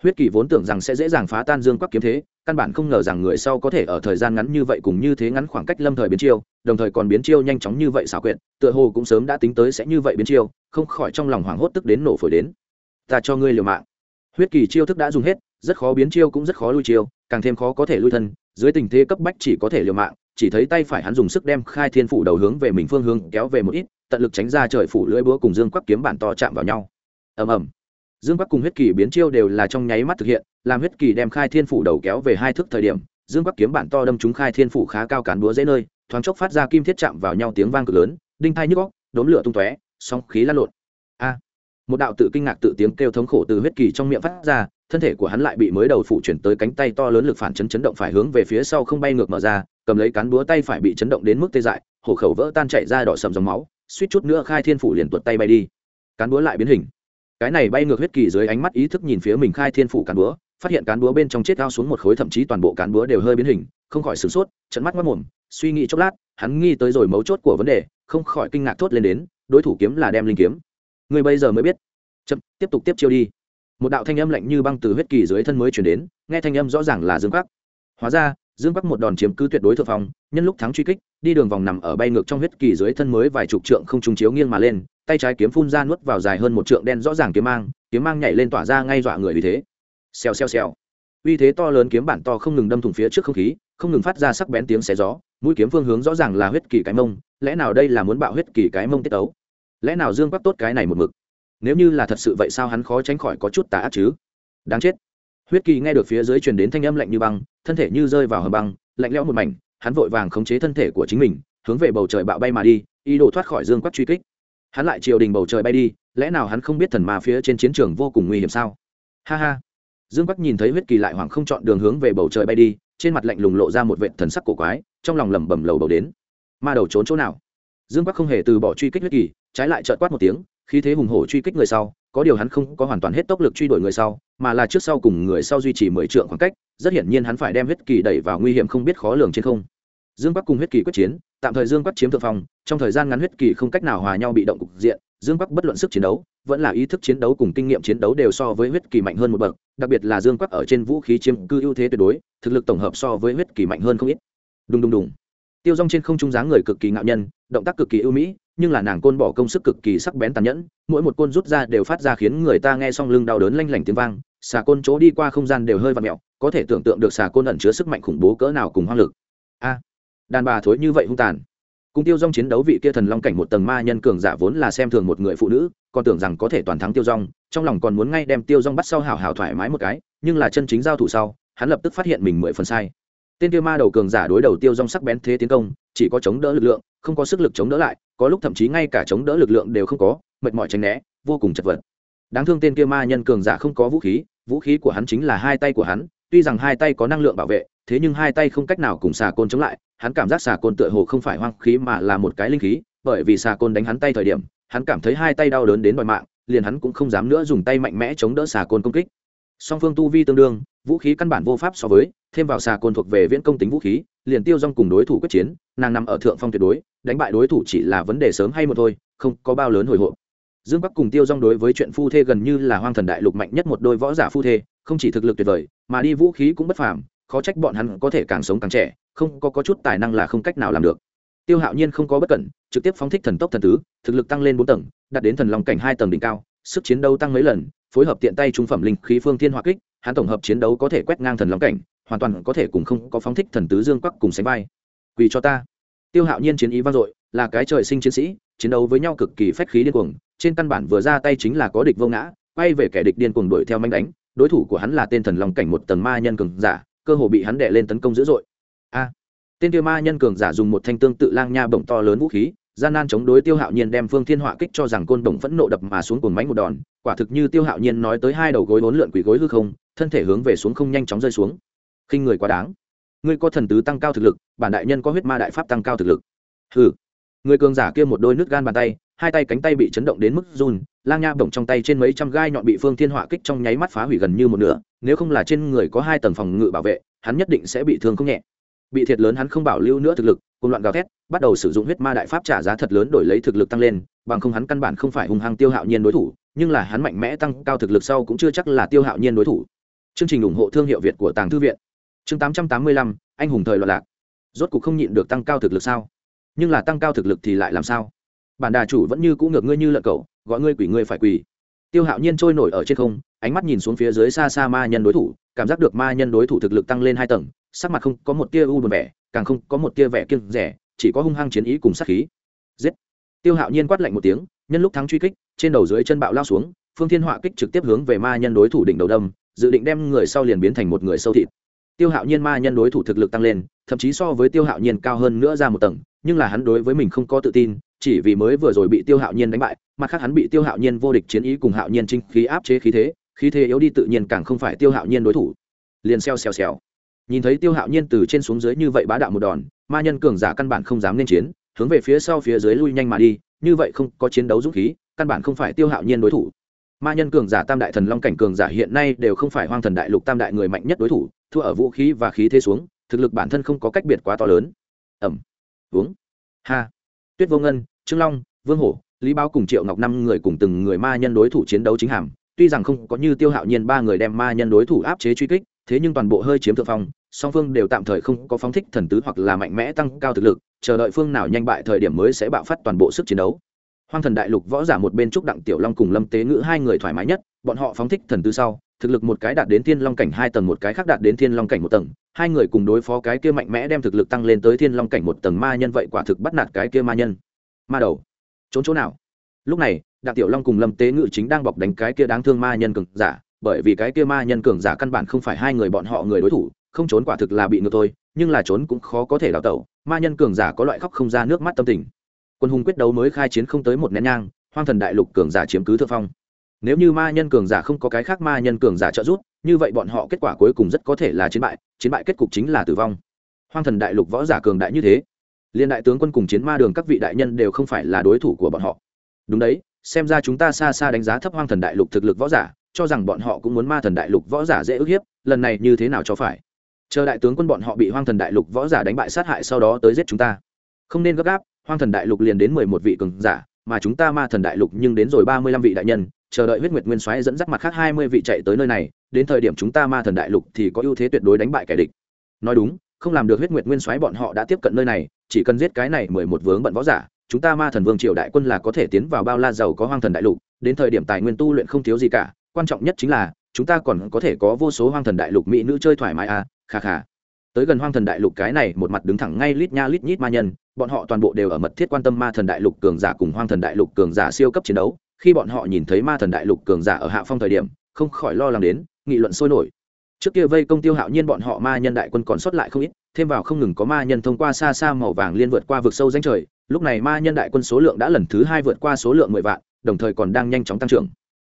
Huyết kỳ vốn tưởng rằng sẽ dễ dàng phá tan dương quắc kiếm thế, căn bản không ngờ rằng người sau có thể ở thời gian ngắn như vậy cùng như thế ngắn khoảng cách lâm thời biến chiêu, đồng thời còn biến chiêu nhanh chóng như vậy xảo quyệt, tựa hồ cũng sớm đã tính tới sẽ như vậy biến chiêu, không khỏi trong lòng hoảng hốt tức đến nổ phổi đến. Ta cho ngươi liều mạng. Huyết kỳ chiêu thức đã dùng hết rất khó biến chiêu cũng rất khó lui chiêu, càng thêm khó có thể lui thân, dưới tình thế cấp bách chỉ có thể liều mạng, chỉ thấy tay phải hắn dùng sức đem khai thiên phủ đầu hướng về mình phương hướng kéo về một ít, tận lực tránh ra trời phủ lưỡi búa cùng dương quắc kiếm bản to chạm vào nhau. Ầm ầm. Dương quắc cùng huyết kỳ biến chiêu đều là trong nháy mắt thực hiện, làm huyết kỳ đem khai thiên phủ đầu kéo về hai thước thời điểm, dương quắc kiếm bản to đâm trúng khai thiên phủ khá cao cán búa dễ nơi, thoáng chốc phát ra kim thiết chạm vào nhau tiếng vang cực lớn, đinh thai nhức góc đốm lửa tung tóe, sóng khí lan lộn. A. Một đạo tự kinh ngạc tự tiếng kêu thống khổ từ huyết kỳ trong miệng phát ra thân thể của hắn lại bị mới đầu phụ chuyển tới cánh tay to lớn lực phản chấn chấn động phải hướng về phía sau không bay ngược mở ra, cầm lấy cán búa tay phải bị chấn động đến mức tê dại, hổ khẩu vỡ tan chạy ra đỏ sầm dòng máu, suýt chút nữa khai thiên phủ liền tuột tay bay đi. Cán búa lại biến hình. Cái này bay ngược huyết kỳ dưới ánh mắt ý thức nhìn phía mình khai thiên phủ cán búa, phát hiện cán búa bên trong chết cao xuống một khối, thậm chí toàn bộ cán búa đều hơi biến hình, không khỏi sửng sốt trận mắt mất mồm, suy nghĩ chốc lát, hắn nghi tới rồi mấu chốt của vấn đề, không khỏi kinh ngạc thốt lên đến, đối thủ kiếm là đem linh kiếm. Người bây giờ mới biết. Chậm, tiếp tục tiếp chiêu đi một đạo thanh âm lạnh như băng từ huyết kỳ dưới thân mới chuyển đến, nghe thanh âm rõ ràng là dương quắc. Hóa ra, dương quắc một đòn chiếm cứ tuyệt đối thượng phong, nhân lúc thắng truy kích, đi đường vòng nằm ở bay ngược trong huyết kỳ dưới thân mới vài chục trượng không trùng chiếu nghiêng mà lên, tay trái kiếm phun ra nuốt vào dài hơn một trượng đen rõ ràng kiếm mang kiếm mang nhảy lên tỏa ra ngay dọa người vì thế. Xèo xèo xèo. Uy thế to lớn kiếm bản to không ngừng đâm thủng phía trước không khí, không ngừng phát ra sắc bén tiếng xé gió, mũi kiếm phương hướng rõ ràng là huyết kỳ cái mông, lẽ nào đây là muốn bạo huyết kỳ cái mông tiết ấu lẽ nào dương quắc tốt cái này một mực? Nếu như là thật sự vậy sao hắn khó tránh khỏi có chút tà ác chứ? Đáng chết. Huyết kỳ nghe được phía dưới truyền đến thanh âm lạnh như băng, thân thể như rơi vào hầm băng, lạnh lẽo một mảnh, hắn vội vàng khống chế thân thể của chính mình, hướng về bầu trời bạo bay mà đi, ý đồ thoát khỏi dương quắc truy kích. Hắn lại triều đình bầu trời bay đi, lẽ nào hắn không biết thần ma phía trên chiến trường vô cùng nguy hiểm sao? Ha ha. Dương quắc nhìn thấy huyết kỳ lại hoảng không chọn đường hướng về bầu trời bay đi, trên mặt lạnh lùng lộ ra một vệ thần sắc cổ quái, trong lòng lẩm bẩm lầu bầu đến. Ma đầu trốn chỗ nào? Dương quắc không hề từ bỏ truy kích huyết kỳ, trái lại trợt quát một tiếng Khí thế hùng hổ truy kích người sau, có điều hắn không có hoàn toàn hết tốc lực truy đuổi người sau, mà là trước sau cùng người sau duy trì mười trượng khoảng cách, rất hiển nhiên hắn phải đem huyết kỳ đẩy vào nguy hiểm không biết khó lường trên không. Dương bắc cùng huyết kỳ quyết chiến, tạm thời dương bắc chiếm thượng phong trong thời gian ngắn huyết kỳ không cách nào hòa nhau bị động cục diện, dương bắc bất luận sức chiến đấu, vẫn là ý thức chiến đấu cùng kinh nghiệm chiến đấu đều so với huyết kỳ mạnh hơn một bậc, đặc biệt là dương bắc ở trên vũ khí chiếm cư ưu thế tuyệt đối, thực lực tổng hợp so với huyết kỳ mạnh hơn không ít. Đùng đùng đùng tiêu rong trên không trung dáng người cực kỳ ngạo nhân, động tác cực kỳ ưu mỹ, nhưng là nàng côn bỏ công sức cực kỳ sắc bén tàn nhẫn, mỗi một côn rút ra đều phát ra khiến người ta nghe xong lưng đau đớn lanh lảnh tiếng vang, xà côn chỗ đi qua không gian đều hơi và mẹo có thể tưởng tượng được xà côn ẩn chứa sức mạnh khủng bố cỡ nào cùng hoang lực. A, đàn bà thối như vậy hung tàn. Cùng tiêu dong chiến đấu vị kia thần long cảnh một tầng ma nhân cường giả vốn là xem thường một người phụ nữ, còn tưởng rằng có thể toàn thắng tiêu dong trong lòng còn muốn ngay đem tiêu dong bắt sau hào hào thoải mái một cái, nhưng là chân chính giao thủ sau, hắn lập tức phát hiện mình mười phần sai tên kia ma đầu cường giả đối đầu tiêu dòng sắc bén thế tiến công, chỉ có chống đỡ lực lượng, không có sức lực chống đỡ lại, có lúc thậm chí ngay cả chống đỡ lực lượng đều không có, mệt mỏi tránh né, vô cùng chật vật. Đáng thương tên kia ma nhân cường giả không có vũ khí vũ khí của hắn chính là hai tay của hắn, tuy rằng hai tay có năng lượng bảo vệ, thế nhưng hai tay không cách nào cùng xà côn chống lại, hắn cảm giác xà côn tựa hồ không phải hoang khí mà là một cái linh khí, bởi vì xà côn đánh hắn tay thời điểm, hắn cảm thấy hai tay đau đớn đến đòi mạng, liền hắn cũng không dám nữa dùng tay mạnh mẽ chống đỡ xà côn công kích song phương tu vi tương đương vũ khí căn bản vô pháp so với thêm vào xà côn thuộc về viễn công tính vũ khí liền tiêu dong cùng đối thủ quyết chiến nàng nằm ở thượng phong tuyệt đối đánh bại đối thủ chỉ là vấn đề sớm hay một thôi không có bao lớn hồi hộp. Dương bắc cùng tiêu dong đối với chuyện phu thê gần như là hoang thần đại lục mạnh nhất một đôi võ giả phu thê không chỉ thực lực tuyệt vời mà đi vũ khí cũng bất phàm khó trách bọn hắn có thể càng sống càng trẻ không có, có chút tài năng là không cách nào làm được. Tiêu hạo nhiên không có bất cẩn trực tiếp phóng thích thần tốc thần tứ thực lực tăng lên bốn tầng đạt đến thần lòng cảnh hai tầng đỉnh cao sức chiến đấu tăng mấy lần phối hợp tiện tay trung phẩm linh khí phương thiên hỏa kích, hắn tổng hợp chiến đấu có thể quét ngang thần long cảnh, hoàn toàn có thể cùng không có phóng thích thần tứ dương quắc cùng sánh vai. Quỳ cho ta. Tiêu hạo nhiên chiến ý vang dội, là cái trời sinh chiến sĩ, chiến đấu với nhau cực kỳ phách khí điên cuồng, trên căn bản vừa ra tay chính là có địch vô ngã, quay về kẻ địch điên cuồng đuổi theo manh đánh, đối thủ của hắn là tên thần long cảnh một tầng ma nhân cường giả, cơ hồ bị hắn đè lên tấn công dữ dội. A. Tên tiêu ma nhân cường giả dùng một thanh tương tự lang nha bổng to lớn vũ khí gian nan chống đối tiêu hạo nhiên đem phương thiên họa kích cho rằng côn đồng phẫn nộ đập mà xuống cồn mánh một đòn, quả thực như tiêu hạo nhiên nói tới hai đầu gối bốn lượn quỷ gối hư không, thân thể hướng về xuống không nhanh chóng rơi xuống. Khinh người quá đáng. Ngươi có thần tứ tăng cao thực lực, bản đại nhân có huyết ma đại pháp tăng cao thực lực. Hừ. Người cường giả kia một đôi nước gan bàn tay, hai tay cánh tay bị chấn động đến mức run, lang nha bổng trong tay trên mấy trăm gai nhọn bị phương thiên họa kích trong nháy mắt phá hủy gần như một nửa, nếu không là trên người có hai tầng phòng ngự bảo vệ, hắn nhất định sẽ bị thương không nhẹ bị thiệt lớn hắn không bảo lưu nữa thực lực, cùng loạn gào thét, bắt đầu sử dụng huyết ma đại pháp trả giá thật lớn đổi lấy thực lực tăng lên, bằng không hắn căn bản không phải hung hăng tiêu hạo nhiên đối thủ, nhưng là hắn mạnh mẽ tăng cao thực lực sau cũng chưa chắc là tiêu hạo nhiên đối thủ. Chương trình ủng hộ thương hiệu việt của tàng thư viện. Chương tám trăm tám mươi lăm, anh hùng thời loạn lạc. Rốt cuộc không nhịn được tăng cao thực lực sao? Nhưng là tăng cao thực lực thì lại làm sao? Bản đà chủ vẫn như cũ ngược ngươi như lợn cậu gọi ngươi quỷ ngươi phải quỳ. Tiêu hạo nhiên trôi nổi ở trên không, ánh mắt nhìn xuống phía dưới xa xa ma nhân đối thủ, cảm giác được ma nhân đối thủ thực lực tăng lên hai tầng sắc mặt không có một tia u buồn vẻ, càng không có một tia vẻ kiêng rẻ chỉ có hung hăng chiến ý cùng sát khí. Giết! Tiêu hạo nhiên quát lạnh một tiếng, nhân lúc thắng truy kích, trên đầu dưới chân bạo lao xuống, phương thiên họa kích trực tiếp hướng về ma nhân đối thủ đỉnh đầu đâm, dự định đem người sau liền biến thành một người sâu thịt. Tiêu hạo nhiên ma nhân đối thủ thực lực tăng lên, thậm chí so với tiêu hạo nhiên cao hơn nữa ra một tầng, nhưng là hắn đối với mình không có tự tin, chỉ vì mới vừa rồi bị tiêu hạo nhiên đánh bại, mặt khác hắn bị tiêu hạo nhiên vô địch chiến ý cùng hạo nhiên trinh khí áp chế khí thế khí thế yếu đi tự nhiên càng không phải tiêu hạo nhiên đối thủ. Liền xeo xèo xèo nhìn thấy tiêu hạo nhiên từ trên xuống dưới như vậy bá đạo một đòn, ma nhân cường giả căn bản không dám nên chiến, hướng về phía sau phía dưới lui nhanh mà đi, như vậy không có chiến đấu dũng khí, căn bản không phải tiêu hạo nhiên đối thủ. Ma nhân cường giả tam đại thần long cảnh cường giả hiện nay đều không phải hoang thần đại lục tam đại người mạnh nhất đối thủ, thua ở vũ khí và khí thế xuống, thực lực bản thân không có cách biệt quá to lớn. Ẩm. Uống. Ha. Tuyết vô ngân, trương long, vương hổ, lý báo cùng triệu ngọc năm người cùng từng người ma nhân đối thủ chiến đấu chính hàm, tuy rằng không có như tiêu hạo nhiên ba người đem ma nhân đối thủ áp chế truy kích, thế nhưng toàn bộ hơi chiếm thượng phong song phương đều tạm thời không có phóng thích thần tứ hoặc là mạnh mẽ tăng cao thực lực, chờ đợi phương nào nhanh bại thời điểm mới sẽ bạo phát toàn bộ sức chiến đấu. Hoang thần đại lục võ giả một bên trúc đặng tiểu long cùng lâm tế ngữ hai người thoải mái nhất, bọn họ phóng thích thần tứ sau, thực lực một cái đạt đến thiên long cảnh hai tầng, một cái khác đạt đến thiên long cảnh một tầng. Hai người cùng đối phó cái kia mạnh mẽ đem thực lực tăng lên tới thiên long cảnh một tầng ma nhân vậy quả thực bắt nạt cái kia ma nhân. Ma đầu, trốn chỗ nào? Lúc này, đặng tiểu long cùng lâm tế ngự chính đang bọc đánh cái kia đáng thương ma nhân cường giả, bởi vì cái kia ma nhân cường giả căn bản không phải hai người bọn họ người đối thủ không trốn quả thực là bị ngược thôi, nhưng là trốn cũng khó có thể đào tẩu, ma nhân cường giả có loại khóc không ra nước mắt tâm tình. Quân hùng quyết đấu mới khai chiến không tới một nén nhang, hoang thần đại lục cường giả chiếm cứ thượng phong. Nếu như ma nhân cường giả không có cái khác ma nhân cường giả trợ giúp, như vậy bọn họ kết quả cuối cùng rất có thể là chiến bại chiến bại kết cục chính là tử vong. Hoang thần đại lục võ giả cường đại như thế, liên đại tướng quân cùng chiến ma đường các vị đại nhân đều không phải là đối thủ của bọn họ. Đúng đấy, xem ra chúng ta xa xa đánh giá thấp hoang thần đại lục thực lực võ giả, cho rằng bọn họ cũng muốn ma thần đại lục võ giả dễ ức hiếp, lần này như thế nào cho phải? Chờ đại tướng quân bọn họ bị hoang thần đại lục võ giả đánh bại sát hại sau đó tới giết chúng ta. Không nên gấp gáp, hoang thần đại lục liền đến mười một vị cường giả, mà chúng ta ma thần đại lục nhưng đến rồi ba mươi lăm vị đại nhân, chờ đợi huyết nguyệt nguyên soái dẫn dắt mặt khác hai mươi vị chạy tới nơi này, đến thời điểm chúng ta ma thần đại lục thì có ưu thế tuyệt đối đánh bại kẻ địch. Nói đúng, không làm được huyết nguyệt nguyên soái bọn họ đã tiếp cận nơi này, chỉ cần giết cái này mười một vướng bận võ giả, chúng ta ma thần vương triều đại quân là có thể tiến vào bao la giàu có hoang thần đại lục, đến thời điểm tài nguyên tu luyện không thiếu gì cả, quan trọng nhất chính là, chúng ta còn có thể có vô số hoang thần đại lục mỹ nữ chơi thoải mái à kha kha. Tới gần hoang thần đại lục cái này, một mặt đứng thẳng ngay lít nha lít nhít ma nhân, bọn họ toàn bộ đều ở mật thiết quan tâm ma thần đại lục cường giả cùng hoang thần đại lục cường giả siêu cấp chiến đấu. Khi bọn họ nhìn thấy ma thần đại lục cường giả ở hạ phong thời điểm, không khỏi lo lắng đến, nghị luận sôi nổi. Trước kia vây công tiêu hạo nhiên bọn họ ma nhân đại quân còn sót lại không ít, thêm vào không ngừng có ma nhân thông qua xa xa màu vàng liên vượt qua vực sâu danh trời, lúc này ma nhân đại quân số lượng đã lần thứ hai vượt qua số lượng mười vạn, đồng thời còn đang nhanh chóng tăng trưởng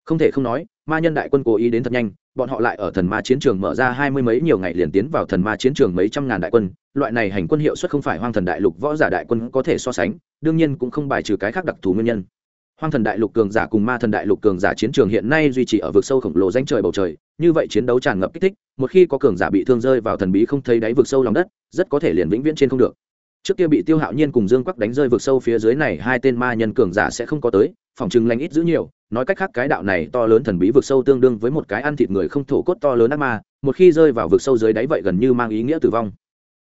không thể không nói, ma nhân đại quân cố ý đến thật nhanh, bọn họ lại ở thần ma chiến trường mở ra hai mươi mấy nhiều ngày liền tiến vào thần ma chiến trường mấy trăm ngàn đại quân. Loại này hành quân hiệu suất không phải hoang thần đại lục võ giả đại quân có thể so sánh, đương nhiên cũng không bài trừ cái khác đặc thù nguyên nhân. Hoang thần đại lục cường giả cùng ma thần đại lục cường giả chiến trường hiện nay duy trì ở vực sâu khổng lồ danh trời bầu trời, như vậy chiến đấu tràn ngập kích thích, một khi có cường giả bị thương rơi vào thần bí không thấy đáy vực sâu lòng đất, rất có thể liền vĩnh viễn trên không được. Trước kia bị tiêu hạo nhiên cùng dương quắc đánh rơi vực sâu phía dưới này, hai tên ma nhân cường giả sẽ không có tới phòng chừng lành ít giữ nhiều, nói cách khác cái đạo này to lớn thần bí vực sâu tương đương với một cái ăn thịt người không thổ cốt to lớn ác ma, một khi rơi vào vực sâu dưới đáy vậy gần như mang ý nghĩa tử vong.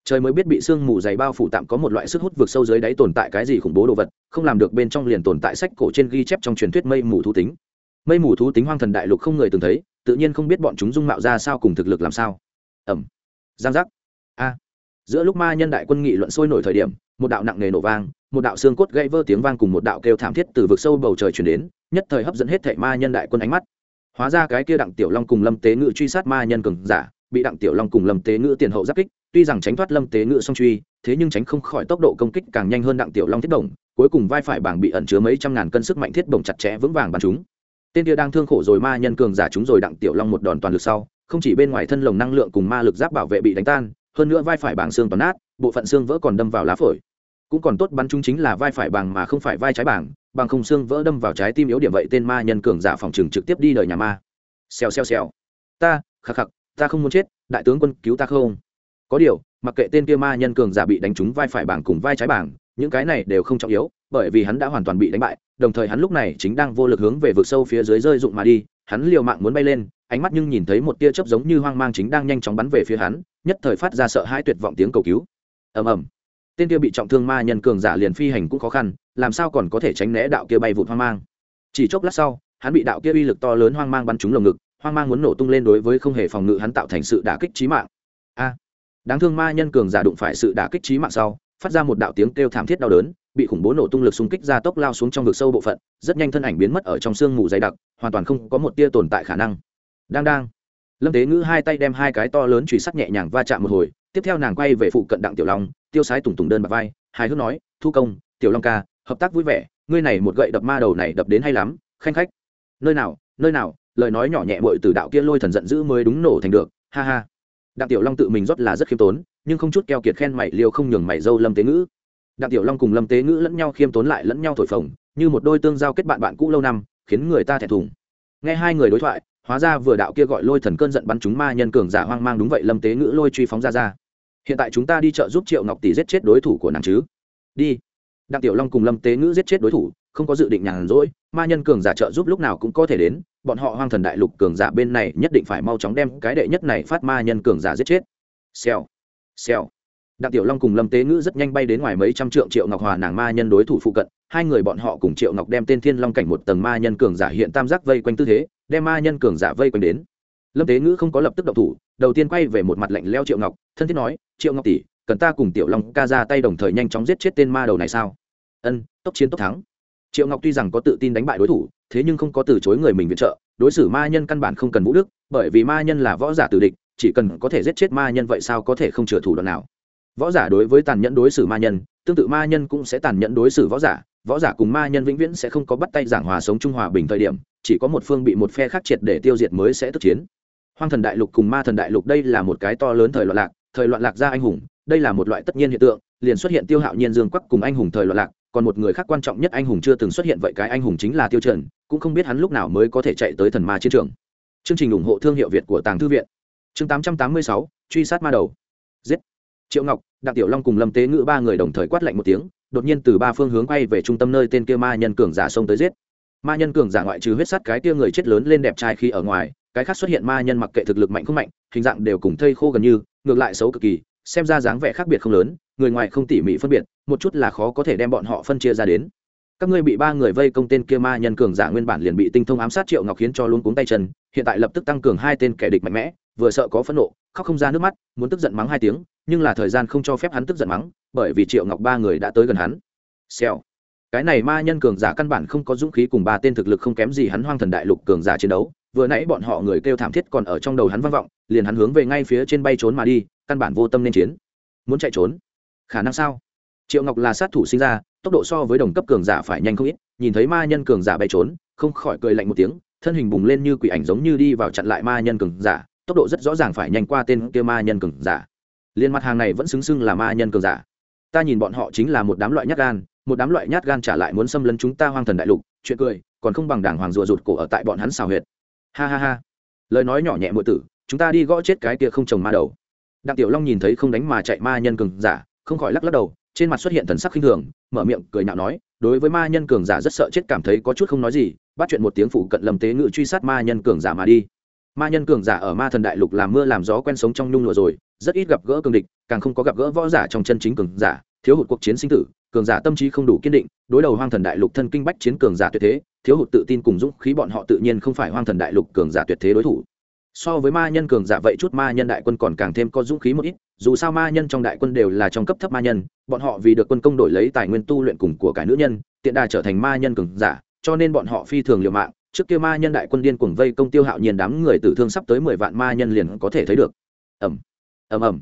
Trời mới biết bị sương mù dày bao phủ tạm có một loại sức hút vực sâu dưới đáy tồn tại cái gì khủng bố đồ vật, không làm được bên trong liền tồn tại sách cổ trên ghi chép trong truyền thuyết mây mù thú tính. Mây mù thú tính hoang thần đại lục không người từng thấy, tự nhiên không biết bọn chúng dung mạo ra sao cùng thực lực làm sao. Ẩm. Giang giác. A. Giữa lúc ma nhân đại quân nghị luận sôi nổi thời điểm, một đạo nặng nề nổ vang một đạo xương cốt gãy vỡ tiếng vang cùng một đạo kêu thảm thiết từ vực sâu bầu trời chuyển đến, nhất thời hấp dẫn hết thảy ma nhân đại quân ánh mắt. Hóa ra cái kia đặng tiểu long cùng lâm tế ngự truy sát ma nhân cường giả, bị đặng tiểu long cùng lâm tế ngự tiền hậu giáp kích, tuy rằng tránh thoát lâm tế ngự song truy, thế nhưng tránh không khỏi tốc độ công kích càng nhanh hơn đặng tiểu long thiết đồng cuối cùng vai phải bảng bị ẩn chứa mấy trăm ngàn cân sức mạnh thiết động chặt chẽ vững vàng bắn chúng. Tên kia đang thương khổ rồi ma nhân cường giả chúng rồi đặng tiểu long một đòn toàn lực sau, không chỉ bên ngoài thân lồng năng lượng cùng ma lực giáp bảo vệ bị đánh tan, hơn nữa vai phải bảng xương toàn nát, bộ phận xương vỡ còn đâm vào lá phổi cũng còn tốt bắn chúng chính là vai phải bằng mà không phải vai trái bảng bằng không xương vỡ đâm vào trái tim yếu điểm vậy tên ma nhân cường giả phòng trừng trực tiếp đi đời nhà ma. Xèo xèo xèo. Ta, khắc khắc, ta không muốn chết, đại tướng quân cứu ta không? Có điều, mặc kệ tên kia ma nhân cường giả bị đánh trúng vai phải bảng cùng vai trái bảng những cái này đều không trọng yếu, bởi vì hắn đã hoàn toàn bị đánh bại, đồng thời hắn lúc này chính đang vô lực hướng về vực sâu phía dưới rơi rụng mà đi, hắn liều mạng muốn bay lên, ánh mắt nhưng nhìn thấy một tia chớp giống như hoang mang chính đang nhanh chóng bắn về phía hắn, nhất thời phát ra sợ hãi tuyệt vọng tiếng cầu cứu. Ầm ầm tên kia bị trọng thương ma nhân cường giả liền phi hành cũng khó khăn, làm sao còn có thể tránh né đạo kia bay vụt hoang mang? Chỉ chốc lát sau, hắn bị đạo kia uy lực to lớn hoang mang bắn trúng lồng ngực, hoang mang muốn nổ tung lên đối với không hề phòng ngự hắn tạo thành sự đả kích trí mạng. A! Đáng thương ma nhân cường giả đụng phải sự đả kích trí mạng sau, phát ra một đạo tiếng kêu thảm thiết đau đớn, bị khủng bố nổ tung lực xung kích ra tốc lao xuống trong vực sâu bộ phận, rất nhanh thân ảnh biến mất ở trong sương mù dày đặc, hoàn toàn không có một tia tồn tại khả năng. Đang đang. Lâm tế ngữ hai tay đem hai cái to lớn chùy sắt nhẹ nhàng va chạm một hồi, tiếp theo nàng quay về phụ cận đặng tiểu long tiêu sái tùng tùng đơn bạc vai, hài hước nói, thu công, tiểu long ca, hợp tác vui vẻ, ngươi này một gậy đập ma đầu này đập đến hay lắm, khanh khách. Nơi nào nơi nào? Lời nói nhỏ nhẹ bội từ đạo kia lôi thần giận dữ mới đúng nổ thành được, ha ha. Đặng tiểu long tự mình rót là rất khiêm tốn, nhưng không chút keo kiệt khen mày liêu không nhường mày dâu lâm tế ngữ. Đặng tiểu long cùng lâm tế ngữ lẫn nhau khiêm tốn lại lẫn nhau thổi phồng, như một đôi tương giao kết bạn bạn cũ lâu năm, khiến người ta thẹn thùng. Nghe hai người đối thoại, hóa ra vừa đạo kia gọi lôi thần cơn giận bắn chúng ma nhân cường giả hoang mang đúng vậy, lâm tế ngữ lôi truy phóng ra ra hiện tại chúng ta đi chợ giúp triệu ngọc tỷ giết chết đối thủ của nàng chứ? Đi. Đặng tiểu long cùng lâm tế ngữ giết chết đối thủ, không có dự định nhàn rỗi, ma nhân cường giả trợ giúp lúc nào cũng có thể đến, bọn họ hoang thần đại lục cường giả bên này nhất định phải mau chóng đem cái đệ nhất này phát ma nhân cường giả giết chết. Xèo. Xèo. Đặng tiểu long cùng lâm tế ngữ rất nhanh bay đến ngoài mấy trăm trượng triệu ngọc hòa nàng ma nhân đối thủ phụ cận, hai người bọn họ cùng triệu ngọc đem tên thiên long cảnh một tầng ma nhân cường giả hiện tam giác vây quanh tư thế, đem ma nhân cường giả vây quanh đến lâm tế ngữ không có lập tức động thủ, đầu tiên quay về một mặt lạnh leo triệu ngọc, thân thiết nói, triệu ngọc tỷ, cần ta cùng tiểu long ca ra tay đồng thời nhanh chóng giết chết tên ma đầu này sao? Ân, tốc chiến tốc thắng. Triệu ngọc tuy rằng có tự tin đánh bại đối thủ, thế nhưng không có từ chối người mình viện trợ, đối xử ma nhân căn bản không cần vũ đức, bởi vì ma nhân là võ giả tử địch, chỉ cần có thể giết chết ma nhân vậy sao có thể không chừa thủ đoạn nào. Võ giả đối với tàn nhẫn đối xử ma nhân, tương tự ma nhân cũng sẽ tàn nhẫn đối xử võ giả võ giả cùng ma nhân vĩnh viễn sẽ không có bắt tay giảng hòa sống trung hòa bình thời điểm, chỉ có một phương bị một phe khác triệt để tiêu diệt mới sẽ tức chiến hoang thần đại lục cùng ma thần đại lục đây là một cái to lớn thời loạn lạc thời loạn lạc ra anh hùng đây là một loại tất nhiên hiện tượng liền xuất hiện tiêu hạo nhiên dương quắc cùng anh hùng thời loạn lạc còn một người khác quan trọng nhất anh hùng chưa từng xuất hiện vậy cái anh hùng chính là tiêu trần cũng không biết hắn lúc nào mới có thể chạy tới thần ma chiến trường. Chương trình ủng hộ thương hiệu việt của tàng thư viện. Chương 886, truy sát ma đầu. Giết. Triệu ngọc đặng tiểu long cùng lâm tế ngữ ba người đồng thời quát lạnh một tiếng đột nhiên từ ba phương hướng quay về trung tâm nơi tên kia ma nhân cường giả xông tới giết. Ma nhân cường giả ngoại trừ huyết sắt cái kia người chết lớn lên đẹp trai khi ở ngoài cái khác xuất hiện ma nhân mặc kệ thực lực mạnh không mạnh, hình dạng đều cùng thây khô gần như, ngược lại xấu cực kỳ, xem ra dáng vẻ khác biệt không lớn, người ngoài không tỉ mỉ phân biệt, một chút là khó có thể đem bọn họ phân chia ra đến. Các ngươi bị ba người vây công tên kia ma nhân cường giả nguyên bản liền bị tinh thông ám sát triệu ngọc khiến cho luôn cuống tay chân, hiện tại lập tức tăng cường hai tên kẻ địch mạnh mẽ, vừa sợ có phẫn nộ, khóc không ra nước mắt, muốn tức giận mắng hai tiếng, nhưng là thời gian không cho phép hắn tức giận mắng, bởi vì triệu ngọc ba người đã tới gần hắn. Xèo. Cái này ma nhân cường giả căn bản không có dũng khí cùng ba tên thực lực không kém gì hắn hoang thần đại lục cường giả chiến đấu vừa nãy bọn họ người kêu thảm thiết còn ở trong đầu hắn vang vọng, liền hắn hướng về ngay phía trên bay trốn mà đi, căn bản vô tâm nên chiến. Muốn chạy trốn? Khả năng sao? Triệu ngọc là sát thủ sinh ra, tốc độ so với đồng cấp cường giả phải nhanh không ít, nhìn thấy ma nhân cường giả bay trốn, không khỏi cười lạnh một tiếng, thân hình bùng lên như quỷ ảnh giống như đi vào chặn lại ma nhân cường giả, tốc độ rất rõ ràng phải nhanh qua tên kia ma nhân cường giả. Liên mặt hàng này vẫn xứng xưng là ma nhân cường giả. Ta nhìn bọn họ chính là một đám loại nhát gan, một đám loại nhát gan trả lại muốn xâm lấn chúng ta hoang thần đại lục, chuyện cười, còn không bằng đảng hoàng rùa rụt cổ ở tại bọn hắn xào huyệt ha ha ha. Lời nói nhỏ nhẹ muội tử, chúng ta đi gõ chết cái kia không trồng ma đầu. Đặng tiểu long nhìn thấy không đánh mà chạy ma nhân cường giả, không khỏi lắc lắc đầu, trên mặt xuất hiện thần sắc khinh thường, mở miệng cười nhạo nói, đối với ma nhân cường giả rất sợ chết cảm thấy có chút không nói gì, bắt chuyện một tiếng phụ cận lầm tế ngự truy sát ma nhân cường giả mà đi. Ma nhân cường giả ở ma thần đại lục làm mưa làm gió quen sống trong nhung lụa rồi, rất ít gặp gỡ cường địch, càng không có gặp gỡ võ giả trong chân chính cường giả, thiếu hụt cuộc chiến sinh tử, cường giả tâm trí không đủ kiên định, đối đầu hoang thần đại lục thân kinh bách chiến cường giả tuyệt thế thiếu hụt tự tin cùng dũng khí bọn họ tự nhiên không phải hoang thần đại lục cường giả tuyệt thế đối thủ. So với ma nhân cường giả vậy chút ma nhân đại quân còn càng thêm có dũng khí một ít, dù sao ma nhân trong đại quân đều là trong cấp thấp ma nhân, bọn họ vì được quân công đổi lấy tài nguyên tu luyện cùng của cải nữ nhân, tiện đà trở thành ma nhân cường giả, cho nên bọn họ phi thường liều mạng. Trước kia ma nhân đại quân điên cuồng vây công tiêu hạo nhiên đám người tử thương sắp tới mười vạn ma nhân liền có thể thấy được. Ẩm ẩm ẩm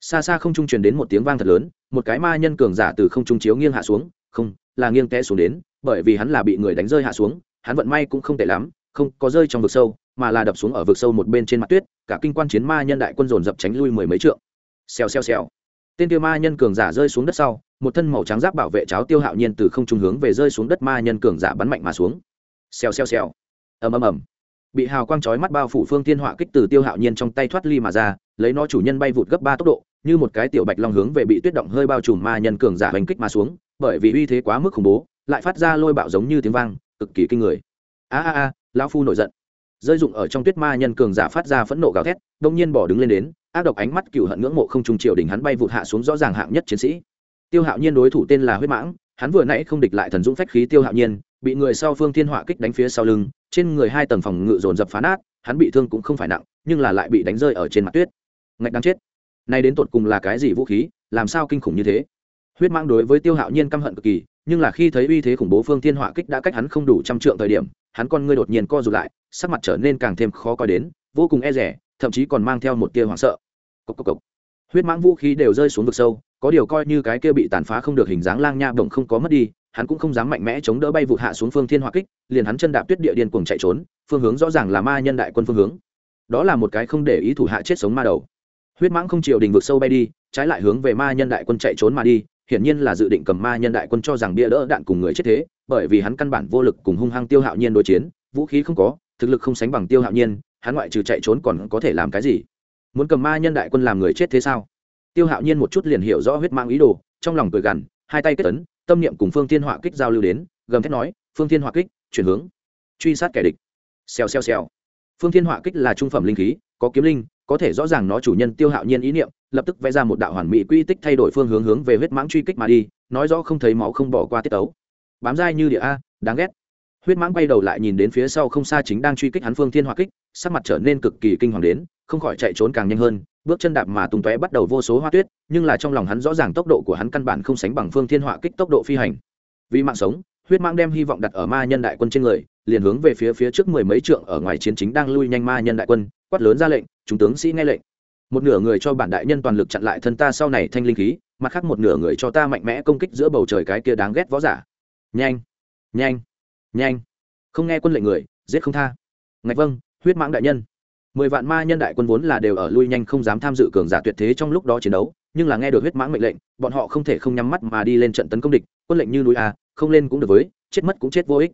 xa xa không trung truyền đến một tiếng vang thật lớn, một cái ma nhân cường giả từ không trung chiếu nghiêng hạ xuống, không, là nghiêng té xuống đến bởi vì hắn là bị người đánh rơi hạ xuống, hắn vận may cũng không tệ lắm, không có rơi trong vực sâu, mà là đập xuống ở vực sâu một bên trên mặt tuyết, cả kinh quan chiến ma nhân đại quân dồn dập tránh lui mười mấy trượng. Xèo xèo xèo. Tên tiêu ma nhân cường giả rơi xuống đất sau, một thân màu trắng giáp bảo vệ cháo tiêu hạo nhiên từ không trung hướng về rơi xuống đất ma nhân cường giả bắn mạnh mà xuống. Xèo xèo xèo. Ầm ầm ầm. Bị hào quang chói mắt bao phủ phương tiên họa kích từ tiêu hạo nhiên trong tay thoát ly mà ra, lấy nó chủ nhân bay vụt gấp ba tốc độ, như một cái tiểu bạch long hướng về bị tuyết động hơi bao trùm ma nhân cường giả hành kích mà xuống, bởi vì uy thế quá mức khủng bố lại phát ra lôi bạo giống như tiếng vang, cực kỳ kinh người. A a a, lão phu nổi giận. Rơi dụng ở trong tuyết ma nhân cường giả phát ra phẫn nộ gào thét đông nhiên bỏ đứng lên đến, ác độc ánh mắt cựu hận ngưỡng mộ không trung triều đỉnh hắn bay vụt hạ xuống rõ ràng hạng nhất chiến sĩ. Tiêu hạo nhiên đối thủ tên là huyết mãng, hắn vừa nãy không địch lại thần dũng phách khí tiêu hạo nhiên, bị người sau phương thiên họa kích đánh phía sau lưng, trên người hai tầng phòng ngự dồn dập phá nát, hắn bị thương cũng không phải nặng, nhưng là lại bị đánh rơi ở trên mặt tuyết. Ngạch đáng chết. Nay đến tột cùng là cái gì vũ khí, làm sao kinh khủng như thế? Huyết mãng đối với tiêu hạo nhiên căm hận cực kỳ nhưng là khi thấy uy thế khủng bố phương thiên họa kích đã cách hắn không đủ trăm trượng thời điểm, hắn con ngươi đột nhiên co rụt lại, sắc mặt trở nên càng thêm khó coi đến, vô cùng e rẻ thậm chí còn mang theo một tia hoảng sợ. Cốc cốc cốc. huyết mãng vũ khí đều rơi xuống vực sâu, có điều coi như cái kia bị tàn phá không được hình dáng lang nha bổng không có mất đi, hắn cũng không dám mạnh mẽ chống đỡ bay vụt hạ xuống phương thiên hỏa kích, liền hắn chân đạp tuyết địa điên cuồng chạy trốn, phương hướng rõ ràng là ma nhân đại quân phương hướng. Đó là một cái không để ý thủ hạ chết sống ma đầu. Huyết mãng không chịu đình vực sâu bay đi, trái lại hướng về ma nhân đại quân chạy trốn mà đi hiển nhiên là dự định cầm ma nhân đại quân cho rằng bia đỡ đạn cùng người chết thế, bởi vì hắn căn bản vô lực cùng hung hăng tiêu hạo nhiên đối chiến, vũ khí không có, thực lực không sánh bằng tiêu hạo nhiên, hắn ngoại trừ chạy trốn còn có thể làm cái gì? Muốn cầm ma nhân đại quân làm người chết thế sao? Tiêu hạo nhiên một chút liền hiểu rõ huyết mang ý đồ, trong lòng cười gằn, hai tay kết tấn tâm niệm cùng phương thiên họa kích giao lưu đến, gầm thét nói, phương thiên họa kích, chuyển hướng. Truy sát kẻ địch. Xèo xèo xèo. Phương thiên họa kích là trung phẩm linh khí, có kiếm linh, có thể rõ ràng nó chủ nhân tiêu hạo nhiên ý niệm lập tức vẽ ra một đạo hoàn mỹ quy tích thay đổi phương hướng hướng về huyết mãng truy kích mà đi, nói rõ không thấy máu không bỏ qua tiết tấu. Bám dai như địa a, đáng ghét. Huyết mãng bay đầu lại nhìn đến phía sau không xa chính đang truy kích hắn phương thiên hỏa kích, sắc mặt trở nên cực kỳ kinh hoàng đến, không khỏi chạy trốn càng nhanh hơn, bước chân đạp mà tung tóe bắt đầu vô số hoa tuyết, nhưng là trong lòng hắn rõ ràng tốc độ của hắn căn bản không sánh bằng phương thiên hỏa kích tốc độ phi hành. Vì mạng sống, huyết mãng đem hy vọng đặt ở ma nhân đại quân trên người, liền hướng về phía phía trước mười mấy trượng ở ngoài chiến chính đang lui nhanh ma nhân đại quân, quát lớn ra lệnh, chúng tướng sĩ nghe lệnh một nửa người cho bản đại nhân toàn lực chặn lại thân ta sau này thanh linh khí, mặt khác một nửa người cho ta mạnh mẽ công kích giữa bầu trời cái kia đáng ghét võ giả. Nhanh nhanh nhanh. Không nghe quân lệnh người, giết không tha. Ngạch vâng huyết mãng đại nhân. Mười vạn ma nhân đại quân vốn là đều ở lui nhanh không dám tham dự cường giả tuyệt thế trong lúc đó chiến đấu, nhưng là nghe được huyết mãng mệnh lệnh, bọn họ không thể không nhắm mắt mà đi lên trận tấn công địch, quân lệnh như núi a, không lên cũng được với, chết mất cũng chết vô ích.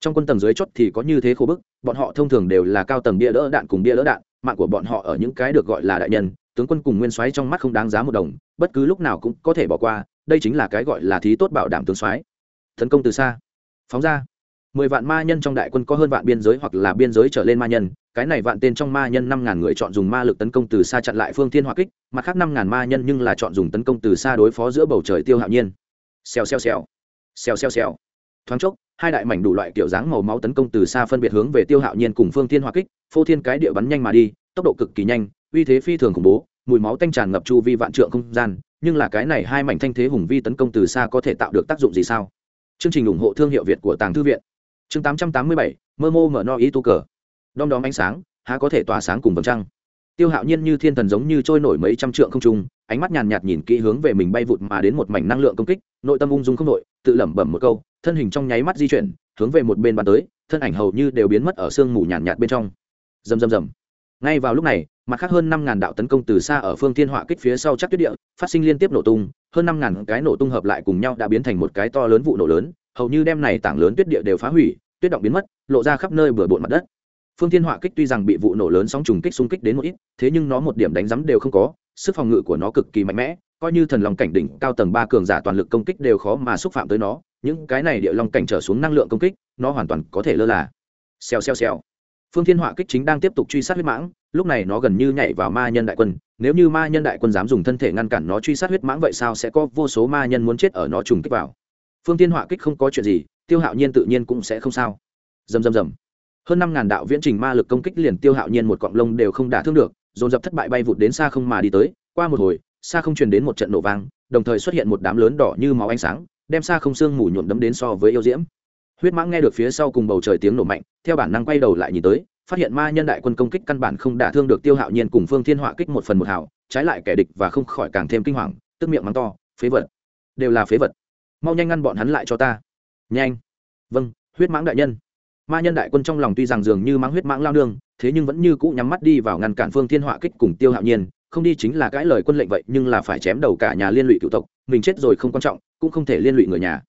Trong quân tầng dưới chót thì có như thế khổ bức, bọn họ thông thường đều là cao tầng bia đỡ đạn cùng bia đỡ đạn mạng của bọn họ ở những cái được gọi là đại nhân, tướng quân cùng nguyên soái trong mắt không đáng giá một đồng, bất cứ lúc nào cũng có thể bỏ qua, đây chính là cái gọi là thí tốt bảo đảm tướng soái. Tấn công từ xa. Phóng ra. Mười vạn ma nhân trong đại quân có hơn vạn biên giới hoặc là biên giới trở lên ma nhân, cái này vạn tên trong ma nhân năm ngàn người chọn dùng ma lực tấn công từ xa chặn lại phương thiên hỏa kích, mặt khác năm ngàn ma nhân nhưng là chọn dùng tấn công từ xa đối phó giữa bầu trời tiêu hạo nhiên. Xèo xèo xèo. Xèo xèo xèo thoáng chốc, hai đại mảnh đủ loại kiểu dáng màu máu tấn công từ xa phân biệt hướng về tiêu hạo nhiên cùng phương thiên hỏa kích, phô thiên cái địa bắn nhanh mà đi, tốc độ cực kỳ nhanh, uy thế phi thường khủng bố, mùi máu tanh tràn ngập chu vi vạn trượng không gian, nhưng là cái này hai mảnh thanh thế hùng vi tấn công từ xa có thể tạo được tác dụng gì sao? Chương trình ủng hộ thương hiệu việt của tàng thư viện. Chương tám trăm tám mươi bảy, mơ mô mở no ý tu cờ. Đom đóm ánh sáng, há có thể tỏa sáng cùng vầng trăng. Tiêu hạo nhiên như thiên thần giống như trôi nổi mấy trăm trượng không trung, ánh mắt nhàn nhạt nhìn kỹ hướng về mình bay vụt mà đến một mảnh năng lượng công kích, nội tâm ung dung không nội tự lẩm bẩm một câu thân hình trong nháy mắt di chuyển hướng về một bên bàn tới thân ảnh hầu như đều biến mất ở sương mù nhàn nhạt, nhạt bên trong. Rầm rầm rầm. Ngay vào lúc này mặt khác hơn năm ngàn đạo tấn công từ xa ở phương thiên họa kích phía sau chắc tuyết địa phát sinh liên tiếp nổ tung hơn năm ngàn cái nổ tung hợp lại cùng nhau đã biến thành một cái to lớn vụ nổ lớn hầu như đem này tảng lớn tuyết địa đều phá hủy tuyết động biến mất lộ ra khắp nơi bừa bộn mặt đất. Phương thiên họa kích tuy rằng bị vụ nổ lớn sóng trùng kích xung kích đến một ít thế nhưng nó một điểm đánh rắm đều không có sức phòng ngự của nó cực kỳ mạnh mẽ, coi như thần long cảnh đỉnh cao tầng ba cường giả toàn lực công kích đều khó mà xúc phạm tới nó, những cái này địa long cảnh trở xuống năng lượng công kích, nó hoàn toàn có thể lơ là. Xèo xèo xèo. Phương thiên họa kích chính đang tiếp tục truy sát huyết mãng, lúc này nó gần như nhảy vào ma nhân đại quân, nếu như ma nhân đại quân dám dùng thân thể ngăn cản nó truy sát huyết mãng vậy sao sẽ có vô số ma nhân muốn chết ở nó trùng kích vào? Phương thiên họa kích không có chuyện gì, tiêu hạo nhiên tự nhiên cũng sẽ không sao. Dầm dầm dầm hơn năm ngàn đạo viễn trình ma lực công kích liền tiêu hạo nhiên một cọng lông đều không đả thương được dồn dập thất bại bay vụt đến xa không mà đi tới. Qua một hồi, xa không truyền đến một trận nổ vang, đồng thời xuất hiện một đám lớn đỏ như máu ánh sáng, đem xa không xương mù nhuộm đấm đến so với yêu diễm. Huyết mãng nghe được phía sau cùng bầu trời tiếng nổ mạnh, theo bản năng quay đầu lại nhìn tới, phát hiện ma nhân đại quân công kích căn bản không đả thương được tiêu hạo nhiên cùng phương thiên họa kích một phần một hảo trái lại kẻ địch và không khỏi càng thêm kinh hoàng, tức miệng mắng to, phế vật, đều là phế vật. Mau nhanh ngăn bọn hắn lại cho ta. Nhanh. Vâng huyết mãng đại nhân ma nhân đại quân trong lòng tuy rằng dường như mắng huyết mãng lao nương, thế nhưng vẫn như cũ nhắm mắt đi vào ngăn cản phương thiên họa kích cùng tiêu hạo nhiên, không đi chính là cãi lời quân lệnh vậy, nhưng là phải chém đầu cả nhà liên lụy cựu tộc, mình chết rồi không quan trọng, cũng không thể liên lụy người nhà.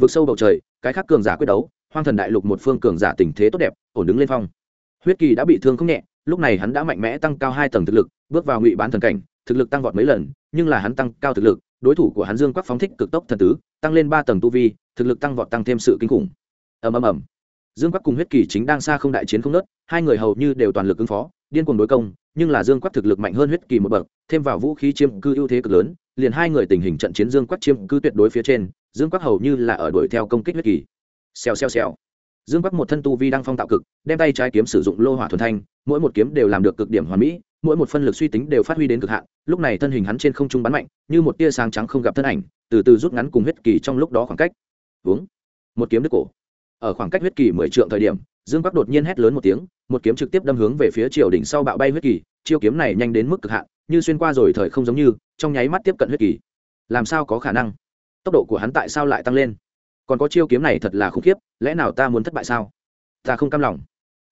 Vượt sâu bầu trời, cái khác cường giả quyết đấu, hoang thần đại lục một phương cường giả tình thế tốt đẹp, ổn đứng lên phong. Huyết kỳ đã bị thương không nhẹ, lúc này hắn đã mạnh mẽ tăng cao hai tầng thực lực, bước vào ngụy bán thần cảnh, thực lực tăng vọt mấy lần, nhưng là hắn tăng cao thực lực, đối thủ của hắn dương quắc phóng thích cực tốc thần tứ, tăng lên ba tầng tu vi, thực lực tăng vọt tăng thêm sự kinh khủng. Ầm ầm ầm dương quắc cùng huyết kỳ chính đang xa không đại chiến không nớt, hai người hầu như đều toàn lực ứng phó, điên cuồng đối công, nhưng là dương quắc thực lực mạnh hơn huyết kỳ một bậc, thêm vào vũ khí chiêm cư ưu thế cực lớn, liền hai người tình hình trận chiến dương quắc chiêm cư tuyệt đối phía trên, dương quắc hầu như là ở đuổi theo công kích huyết kỳ. Xèo xèo xèo. Dương quắc một thân tu vi đang phong tạo cực, đem tay trái kiếm sử dụng lô hỏa thuần thanh, mỗi một kiếm đều làm được cực điểm hoàn mỹ, mỗi một phân lực suy tính đều phát huy đến cực hạn, lúc này thân hình hắn trên không trung bắn mạnh, như một tia sáng trắng không gặp thân ảnh, từ từ rút ngắn cùng huyết kỳ trong lúc đó khoảng cách. Uống một kiếm đứt cổ ở khoảng cách huyết kỳ mười trượng thời điểm, dương bắc đột nhiên hét lớn một tiếng, một kiếm trực tiếp đâm hướng về phía triều đỉnh sau bạo bay huyết kỳ, chiêu kiếm này nhanh đến mức cực hạn, như xuyên qua rồi thời không giống như, trong nháy mắt tiếp cận huyết kỳ. Làm sao có khả năng? Tốc độ của hắn tại sao lại tăng lên? Còn có chiêu kiếm này thật là khủng khiếp, lẽ nào ta muốn thất bại sao? Ta không cam lòng.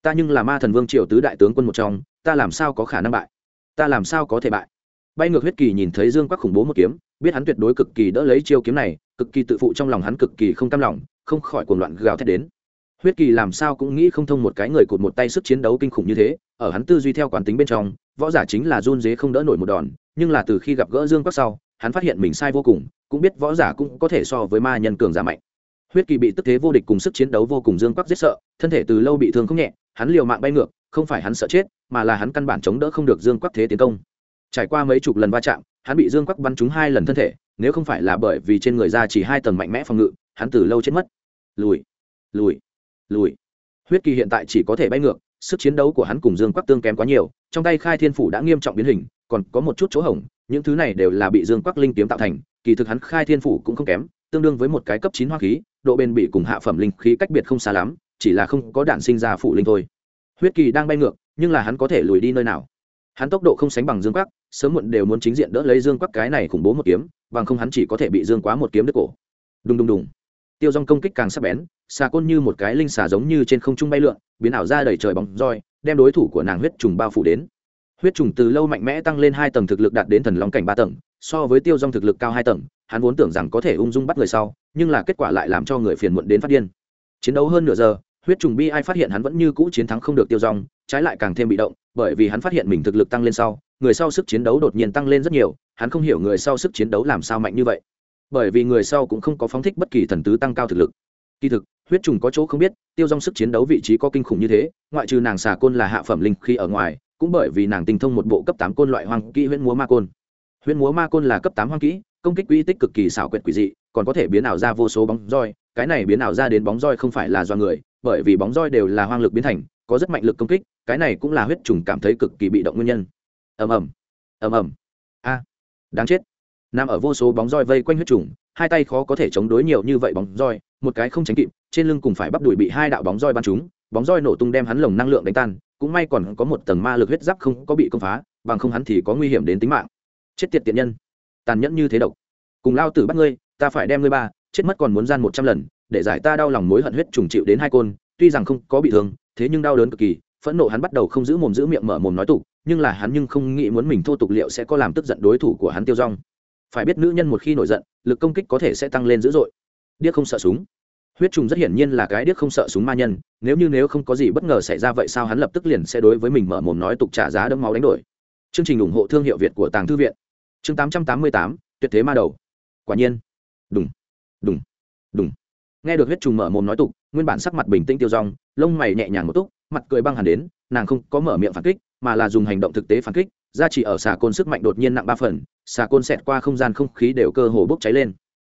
Ta nhưng là ma thần vương triều tứ đại tướng quân một trong, ta làm sao có khả năng bại? Ta làm sao có thể bại? Bay ngược huyết kỳ nhìn thấy dương quắc khủng bố một kiếm, biết hắn tuyệt đối cực kỳ đỡ lấy chiêu kiếm này, cực kỳ tự phụ trong lòng hắn cực kỳ không cam lòng không khỏi cuồng loạn gào thét đến. Huyết kỳ làm sao cũng nghĩ không thông một cái người cụt một tay sức chiến đấu kinh khủng như thế, ở hắn tư duy theo quán tính bên trong, võ giả chính là run dế không đỡ nổi một đòn, nhưng là từ khi gặp gỡ dương quắc sau, hắn phát hiện mình sai vô cùng, cũng biết võ giả cũng có thể so với ma nhân cường giả mạnh. Huyết kỳ bị tức thế vô địch cùng sức chiến đấu vô cùng dương quắc giết sợ, thân thể từ lâu bị thương không nhẹ, hắn liều mạng bay ngược, không phải hắn sợ chết, mà là hắn căn bản chống đỡ không được dương quắc thế tiến công. Trải qua mấy chục lần va chạm, hắn bị dương quắc bắn trúng hai lần thân thể, nếu không phải là bởi vì trên người ra chỉ hai tầng mạnh mẽ phòng ngự hắn từ lâu chết mất. Lùi lùi lùi. Huyết kỳ hiện tại chỉ có thể bay ngược, sức chiến đấu của hắn cùng dương quắc tương kém quá nhiều, trong tay khai thiên phủ đã nghiêm trọng biến hình, còn có một chút chỗ hỏng những thứ này đều là bị dương quắc linh kiếm tạo thành, kỳ thực hắn khai thiên phủ cũng không kém, tương đương với một cái cấp chín hoa khí, độ bền bị cùng hạ phẩm linh khí cách biệt không xa lắm, chỉ là không có đạn sinh ra phủ linh thôi. Huyết kỳ đang bay ngược, nhưng là hắn có thể lùi đi nơi nào? Hắn tốc độ không sánh bằng dương quắc, sớm muộn đều muốn chính diện đỡ lấy dương quắc cái này khủng bố một kiếm, bằng không hắn chỉ có thể bị dương quá một kiếm đứt cổ. Đùng đùng đùng tiêu dòng công kích càng sắc bén, xà côn như một cái linh xà giống như trên không trung bay lượn, biến ảo ra đầy trời bóng roi, đem đối thủ của nàng huyết trùng bao phủ đến. Huyết trùng từ lâu mạnh mẽ tăng lên hai tầng thực lực đạt đến thần long cảnh ba tầng, so với tiêu dòng thực lực cao hai tầng, hắn vốn tưởng rằng có thể ung dung bắt người sau, nhưng là kết quả lại làm cho người phiền muộn đến phát điên. Chiến đấu hơn nửa giờ, huyết trùng bi ai phát hiện hắn vẫn như cũ chiến thắng không được tiêu dòng trái lại càng thêm bị động, bởi vì hắn phát hiện mình thực lực tăng lên sau, người sau sức chiến đấu đột nhiên tăng lên rất nhiều, hắn không hiểu người sau sức chiến đấu làm sao mạnh như vậy bởi vì người sau cũng không có phóng thích bất kỳ thần tứ tăng cao thực lực. Kỳ thực, huyết trùng có chỗ không biết, tiêu dong sức chiến đấu vị trí có kinh khủng như thế, ngoại trừ nàng xà côn là hạ phẩm linh khi ở ngoài, cũng bởi vì nàng tinh thông một bộ cấp tám côn loại hoang kỹ huyễn múa ma côn. Huyễn múa ma côn là cấp tám hoang kỹ, công kích quy tích cực kỳ xảo quyệt quỷ dị, còn có thể biến ảo ra vô số bóng roi, cái này biến ảo ra đến bóng roi không phải là do người, bởi vì bóng roi đều là hoang lực biến thành, có rất mạnh lực công kích, cái này cũng là huyết trùng cảm thấy cực kỳ bị động nguyên nhân. Ầm ầm ầm ầm. A, đáng chết nằm ở vô số bóng roi vây quanh huyết trùng, hai tay khó có thể chống đối nhiều như vậy bóng roi, một cái không tránh kịp, trên lưng cùng phải bắp đùi bị hai đạo bóng roi bắn trúng, bóng roi nổ tung đem hắn lồng năng lượng đánh tan, cũng may còn có một tầng ma lực huyết giáp không có bị công phá, bằng không hắn thì có nguy hiểm đến tính mạng. Chết tiệt tiện nhân. Tàn nhẫn như thế độc. Cùng lao tử bắt ngươi, ta phải đem ngươi ba, chết mất còn muốn gian một trăm lần, để giải ta đau lòng mối hận huyết trùng chịu đến hai côn, tuy rằng không có bị thương, thế nhưng đau đớn cực kỳ, phẫn nộ hắn bắt đầu không giữ mồm giữ miệng mở mồm nói tục, nhưng là hắn nhưng không nghĩ muốn mình thô tục liệu sẽ có làm tức giận đối thủ của hắn tiêu rong phải biết nữ nhân một khi nổi giận, lực công kích có thể sẽ tăng lên dữ dội. Điếc không sợ súng. Huyết trùng rất hiển nhiên là cái điếc không sợ súng ma nhân, nếu như nếu không có gì bất ngờ xảy ra vậy sao hắn lập tức liền sẽ đối với mình mở mồm nói tục trả giá đấm máu đánh đổi. Chương trình ủng hộ thương hiệu việt của tàng thư viện. Chương tám trăm tám mươi tám, tuyệt thế ma đầu. Quả nhiên. Đúng đúng đúng nghe được huyết trùng mở mồm nói tục, nguyên bản sắc mặt bình tĩnh tiêu rong lông mày nhẹ nhàng một túc, mặt cười băng hẳn đến, nàng không có mở miệng phản kích, mà là dùng hành động thực tế phản kích ra chỉ ở xà côn sức mạnh đột nhiên nặng ba phần, xà côn xẹt qua không gian không khí đều cơ hồ bốc cháy lên.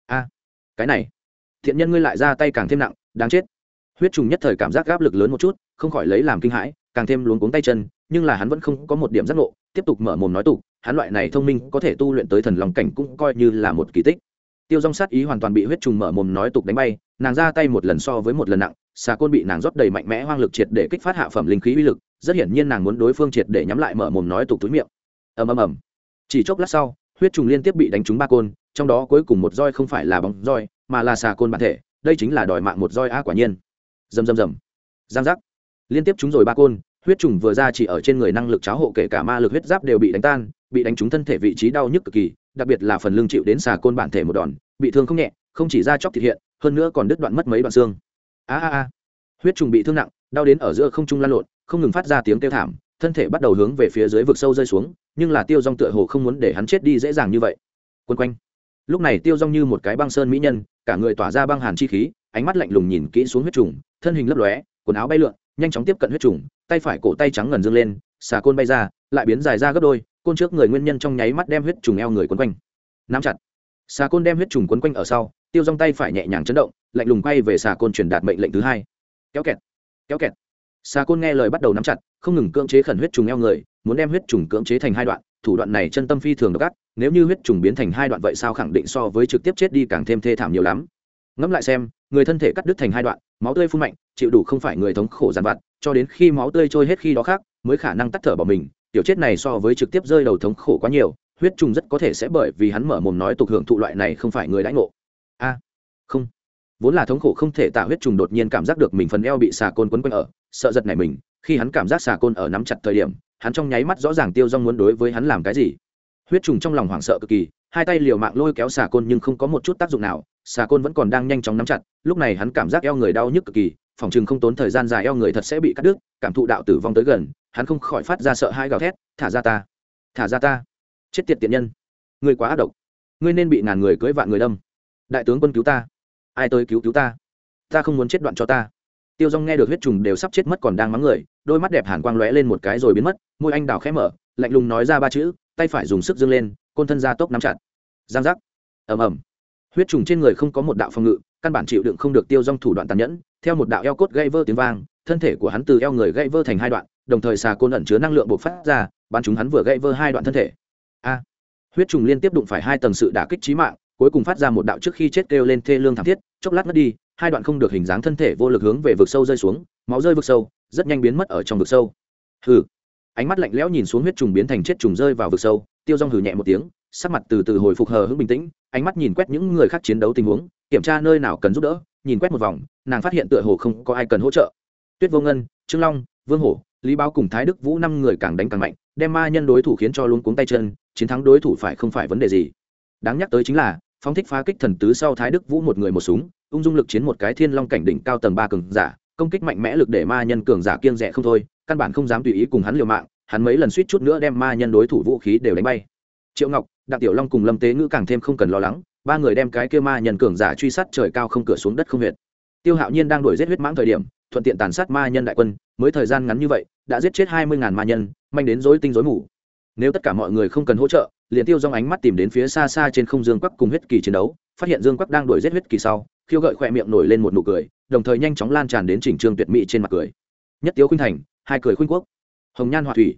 A, cái này, thiện nhân ngươi lại ra tay càng thêm nặng, đáng chết. Huyết trùng nhất thời cảm giác gáp lực lớn một chút, không khỏi lấy làm kinh hãi, càng thêm luống cuống tay chân, nhưng là hắn vẫn không có một điểm giác ngộ, tiếp tục mở mồm nói tục, hắn loại này thông minh có thể tu luyện tới thần lòng cảnh cũng coi như là một kỳ tích. Tiêu dong sát ý hoàn toàn bị huyết trùng mở mồm nói tục đánh bay, nàng ra tay một lần so với một lần nặng, xà côn bị nàng rót đầy mạnh mẽ hoang lực triệt để kích phát hạ phẩm linh khí uy lực rất hiển nhiên nàng muốn đối phương triệt để nhắm lại mở mồm nói tục túi miệng. Ầm ầm ầm. Chỉ chốc lát sau, huyết trùng liên tiếp bị đánh trúng ba côn, trong đó cuối cùng một roi không phải là bóng roi, mà là xà côn bản thể, đây chính là đòi mạng một roi a quả nhiên. Rầm rầm rầm. Giang giác. Liên tiếp trúng rồi ba côn, huyết trùng vừa ra chỉ ở trên người năng lực cháo hộ kể cả ma lực huyết giáp đều bị đánh tan, bị đánh trúng thân thể vị trí đau nhức cực kỳ, đặc biệt là phần lưng chịu đến xà côn bản thể một đòn, bị thương không nhẹ, không chỉ ra chóc thịt hiện, hơn nữa còn đứt đoạn mất mấy đoạn xương. A a a. Huyết trùng bị thương nặng, đau đến ở giữa không trung lan lộn không ngừng phát ra tiếng kêu thảm, thân thể bắt đầu hướng về phía dưới vực sâu rơi xuống, nhưng là tiêu rong tựa hồ không muốn để hắn chết đi dễ dàng như vậy. Quân quanh. Lúc này tiêu rong như một cái băng sơn mỹ nhân, cả người tỏa ra băng hàn chi khí, ánh mắt lạnh lùng nhìn kỹ xuống huyết trùng, thân hình lấp lóe, quần áo bay lượn, nhanh chóng tiếp cận huyết trùng, tay phải cổ tay trắng ngần dương lên, xà côn bay ra, lại biến dài ra gấp đôi, côn trước người nguyên nhân trong nháy mắt đem huyết trùng eo người quấn quanh. Nắm chặt. Xà côn đem huyết trùng quấn quanh ở sau, tiêu rong tay phải nhẹ nhàng chấn động, lạnh lùng quay về xà côn truyền đạt mệnh lệnh thứ hai. Kéo kẹt. Kéo kẹt xà côn nghe lời bắt đầu nắm chặt, không ngừng cưỡng chế khẩn huyết trùng eo người, muốn đem huyết trùng cưỡng chế thành hai đoạn, thủ đoạn này chân tâm phi thường độc ác, nếu như huyết trùng biến thành hai đoạn vậy sao khẳng định so với trực tiếp chết đi càng thêm thê thảm nhiều lắm. Ngẫm lại xem, người thân thể cắt đứt thành hai đoạn, máu tươi phun mạnh, chịu đủ không phải người thống khổ giàn vặt, cho đến khi máu tươi trôi hết khi đó khác, mới khả năng tắt thở bỏ mình, tiểu chết này so với trực tiếp rơi đầu thống khổ quá nhiều, huyết trùng rất có thể sẽ bởi vì hắn mở mồm nói tục hưởng thụ loại này không phải người đãi ngộ. A, không. Vốn là thống khổ không thể tả huyết trùng đột nhiên cảm giác được mình phần eo bị xà côn quấn quanh ở sợ giật này mình, khi hắn cảm giác xà côn ở nắm chặt thời điểm, hắn trong nháy mắt rõ ràng tiêu rong muốn đối với hắn làm cái gì. Huyết trùng trong lòng hoảng sợ cực kỳ, hai tay liều mạng lôi kéo xà côn nhưng không có một chút tác dụng nào, xà côn vẫn còn đang nhanh chóng nắm chặt, lúc này hắn cảm giác eo người đau nhức cực kỳ, phòng chừng không tốn thời gian dài eo người thật sẽ bị cắt đứt, cảm thụ đạo tử vong tới gần, hắn không khỏi phát ra sợ hai gào thét, thả ra ta! Thả ra ta! Chết tiệt tiện nhân! Ngươi quá ác độc! Ngươi nên bị ngàn người cưới vạn người đâm! Đại tướng quân cứu ta! Ai tới cứu cứu ta? Ta không muốn chết đoạn cho ta! Tiêu rong nghe được huyết trùng đều sắp chết mất còn đang mắng người, đôi mắt đẹp hàn quang lóe lên một cái rồi biến mất, môi anh đào khẽ mở, lạnh lùng nói ra ba chữ, tay phải dùng sức dâng lên, côn thân ra tốc nắm chặt. Giang giác. Ầm ầm. Huyết trùng trên người không có một đạo phòng ngự, căn bản chịu đựng không được tiêu rong thủ đoạn tàn nhẫn, theo một đạo eo cốt gây vơ tiếng vang, thân thể của hắn từ eo người gây vơ thành hai đoạn, đồng thời xà côn ẩn chứa năng lượng bộc phát ra, bắn chúng hắn vừa gây vơ hai đoạn thân thể. A. Huyết trùng liên tiếp đụng phải hai tầng sự đả kích trí mạng, cuối cùng phát ra một đạo trước khi chết kêu lên thê lương thảm thiết, chốc lát mất đi hai đoạn không được hình dáng thân thể vô lực hướng về vực sâu rơi xuống, máu rơi vực sâu, rất nhanh biến mất ở trong vực sâu. Hừ. Ánh mắt lạnh lẽo nhìn xuống huyết trùng biến thành chết trùng rơi vào vực sâu, tiêu rong hừ nhẹ một tiếng, sắc mặt từ từ hồi phục hờ hững bình tĩnh, ánh mắt nhìn quét những người khác chiến đấu tình huống, kiểm tra nơi nào cần giúp đỡ, nhìn quét một vòng, nàng phát hiện tựa hồ không có ai cần hỗ trợ. Tuyết vô ngân, trương long, vương hổ, lý báo cùng thái đức vũ năm người càng đánh càng mạnh, đem ma nhân đối thủ khiến cho luôn cuống tay chân, chiến thắng đối thủ phải không phải vấn đề gì. Đáng nhắc tới chính là phong thích phá kích thần tứ sau thái đức vũ một người một súng ung dung lực chiến một cái thiên long cảnh đỉnh cao tầng ba cường giả, công kích mạnh mẽ lực để ma nhân cường giả kiêng rẻ không thôi, căn bản không dám tùy ý cùng hắn liều mạng, hắn mấy lần suýt chút nữa đem ma nhân đối thủ vũ khí đều đánh bay. Triệu ngọc, đặng tiểu long cùng lâm tế ngữ càng thêm không cần lo lắng, ba người đem cái kia ma nhân cường giả truy sát trời cao không cửa xuống đất không huyệt. Tiêu hạo nhiên đang đuổi giết huyết mãng thời điểm, thuận tiện tàn sát ma nhân đại quân, mới thời gian ngắn như vậy, đã giết chết hai mươi ngàn ma nhân, manh đến dối tinh dối mù. Nếu tất cả mọi người không cần hỗ trợ, liền tiêu dòng ánh mắt tìm đến phía xa xa trên không dương quắc cùng huyết kỳ chiến đấu, phát hiện dương quắc đang đuổi giết huyết kỳ sau khiêu gợi khỏe miệng nổi lên một nụ cười, đồng thời nhanh chóng lan tràn đến chỉnh trương tuyệt mỹ trên mặt cười. Nhất tiếu khuynh thành, hai cười khuynh quốc. Hồng nhan hòa thủy.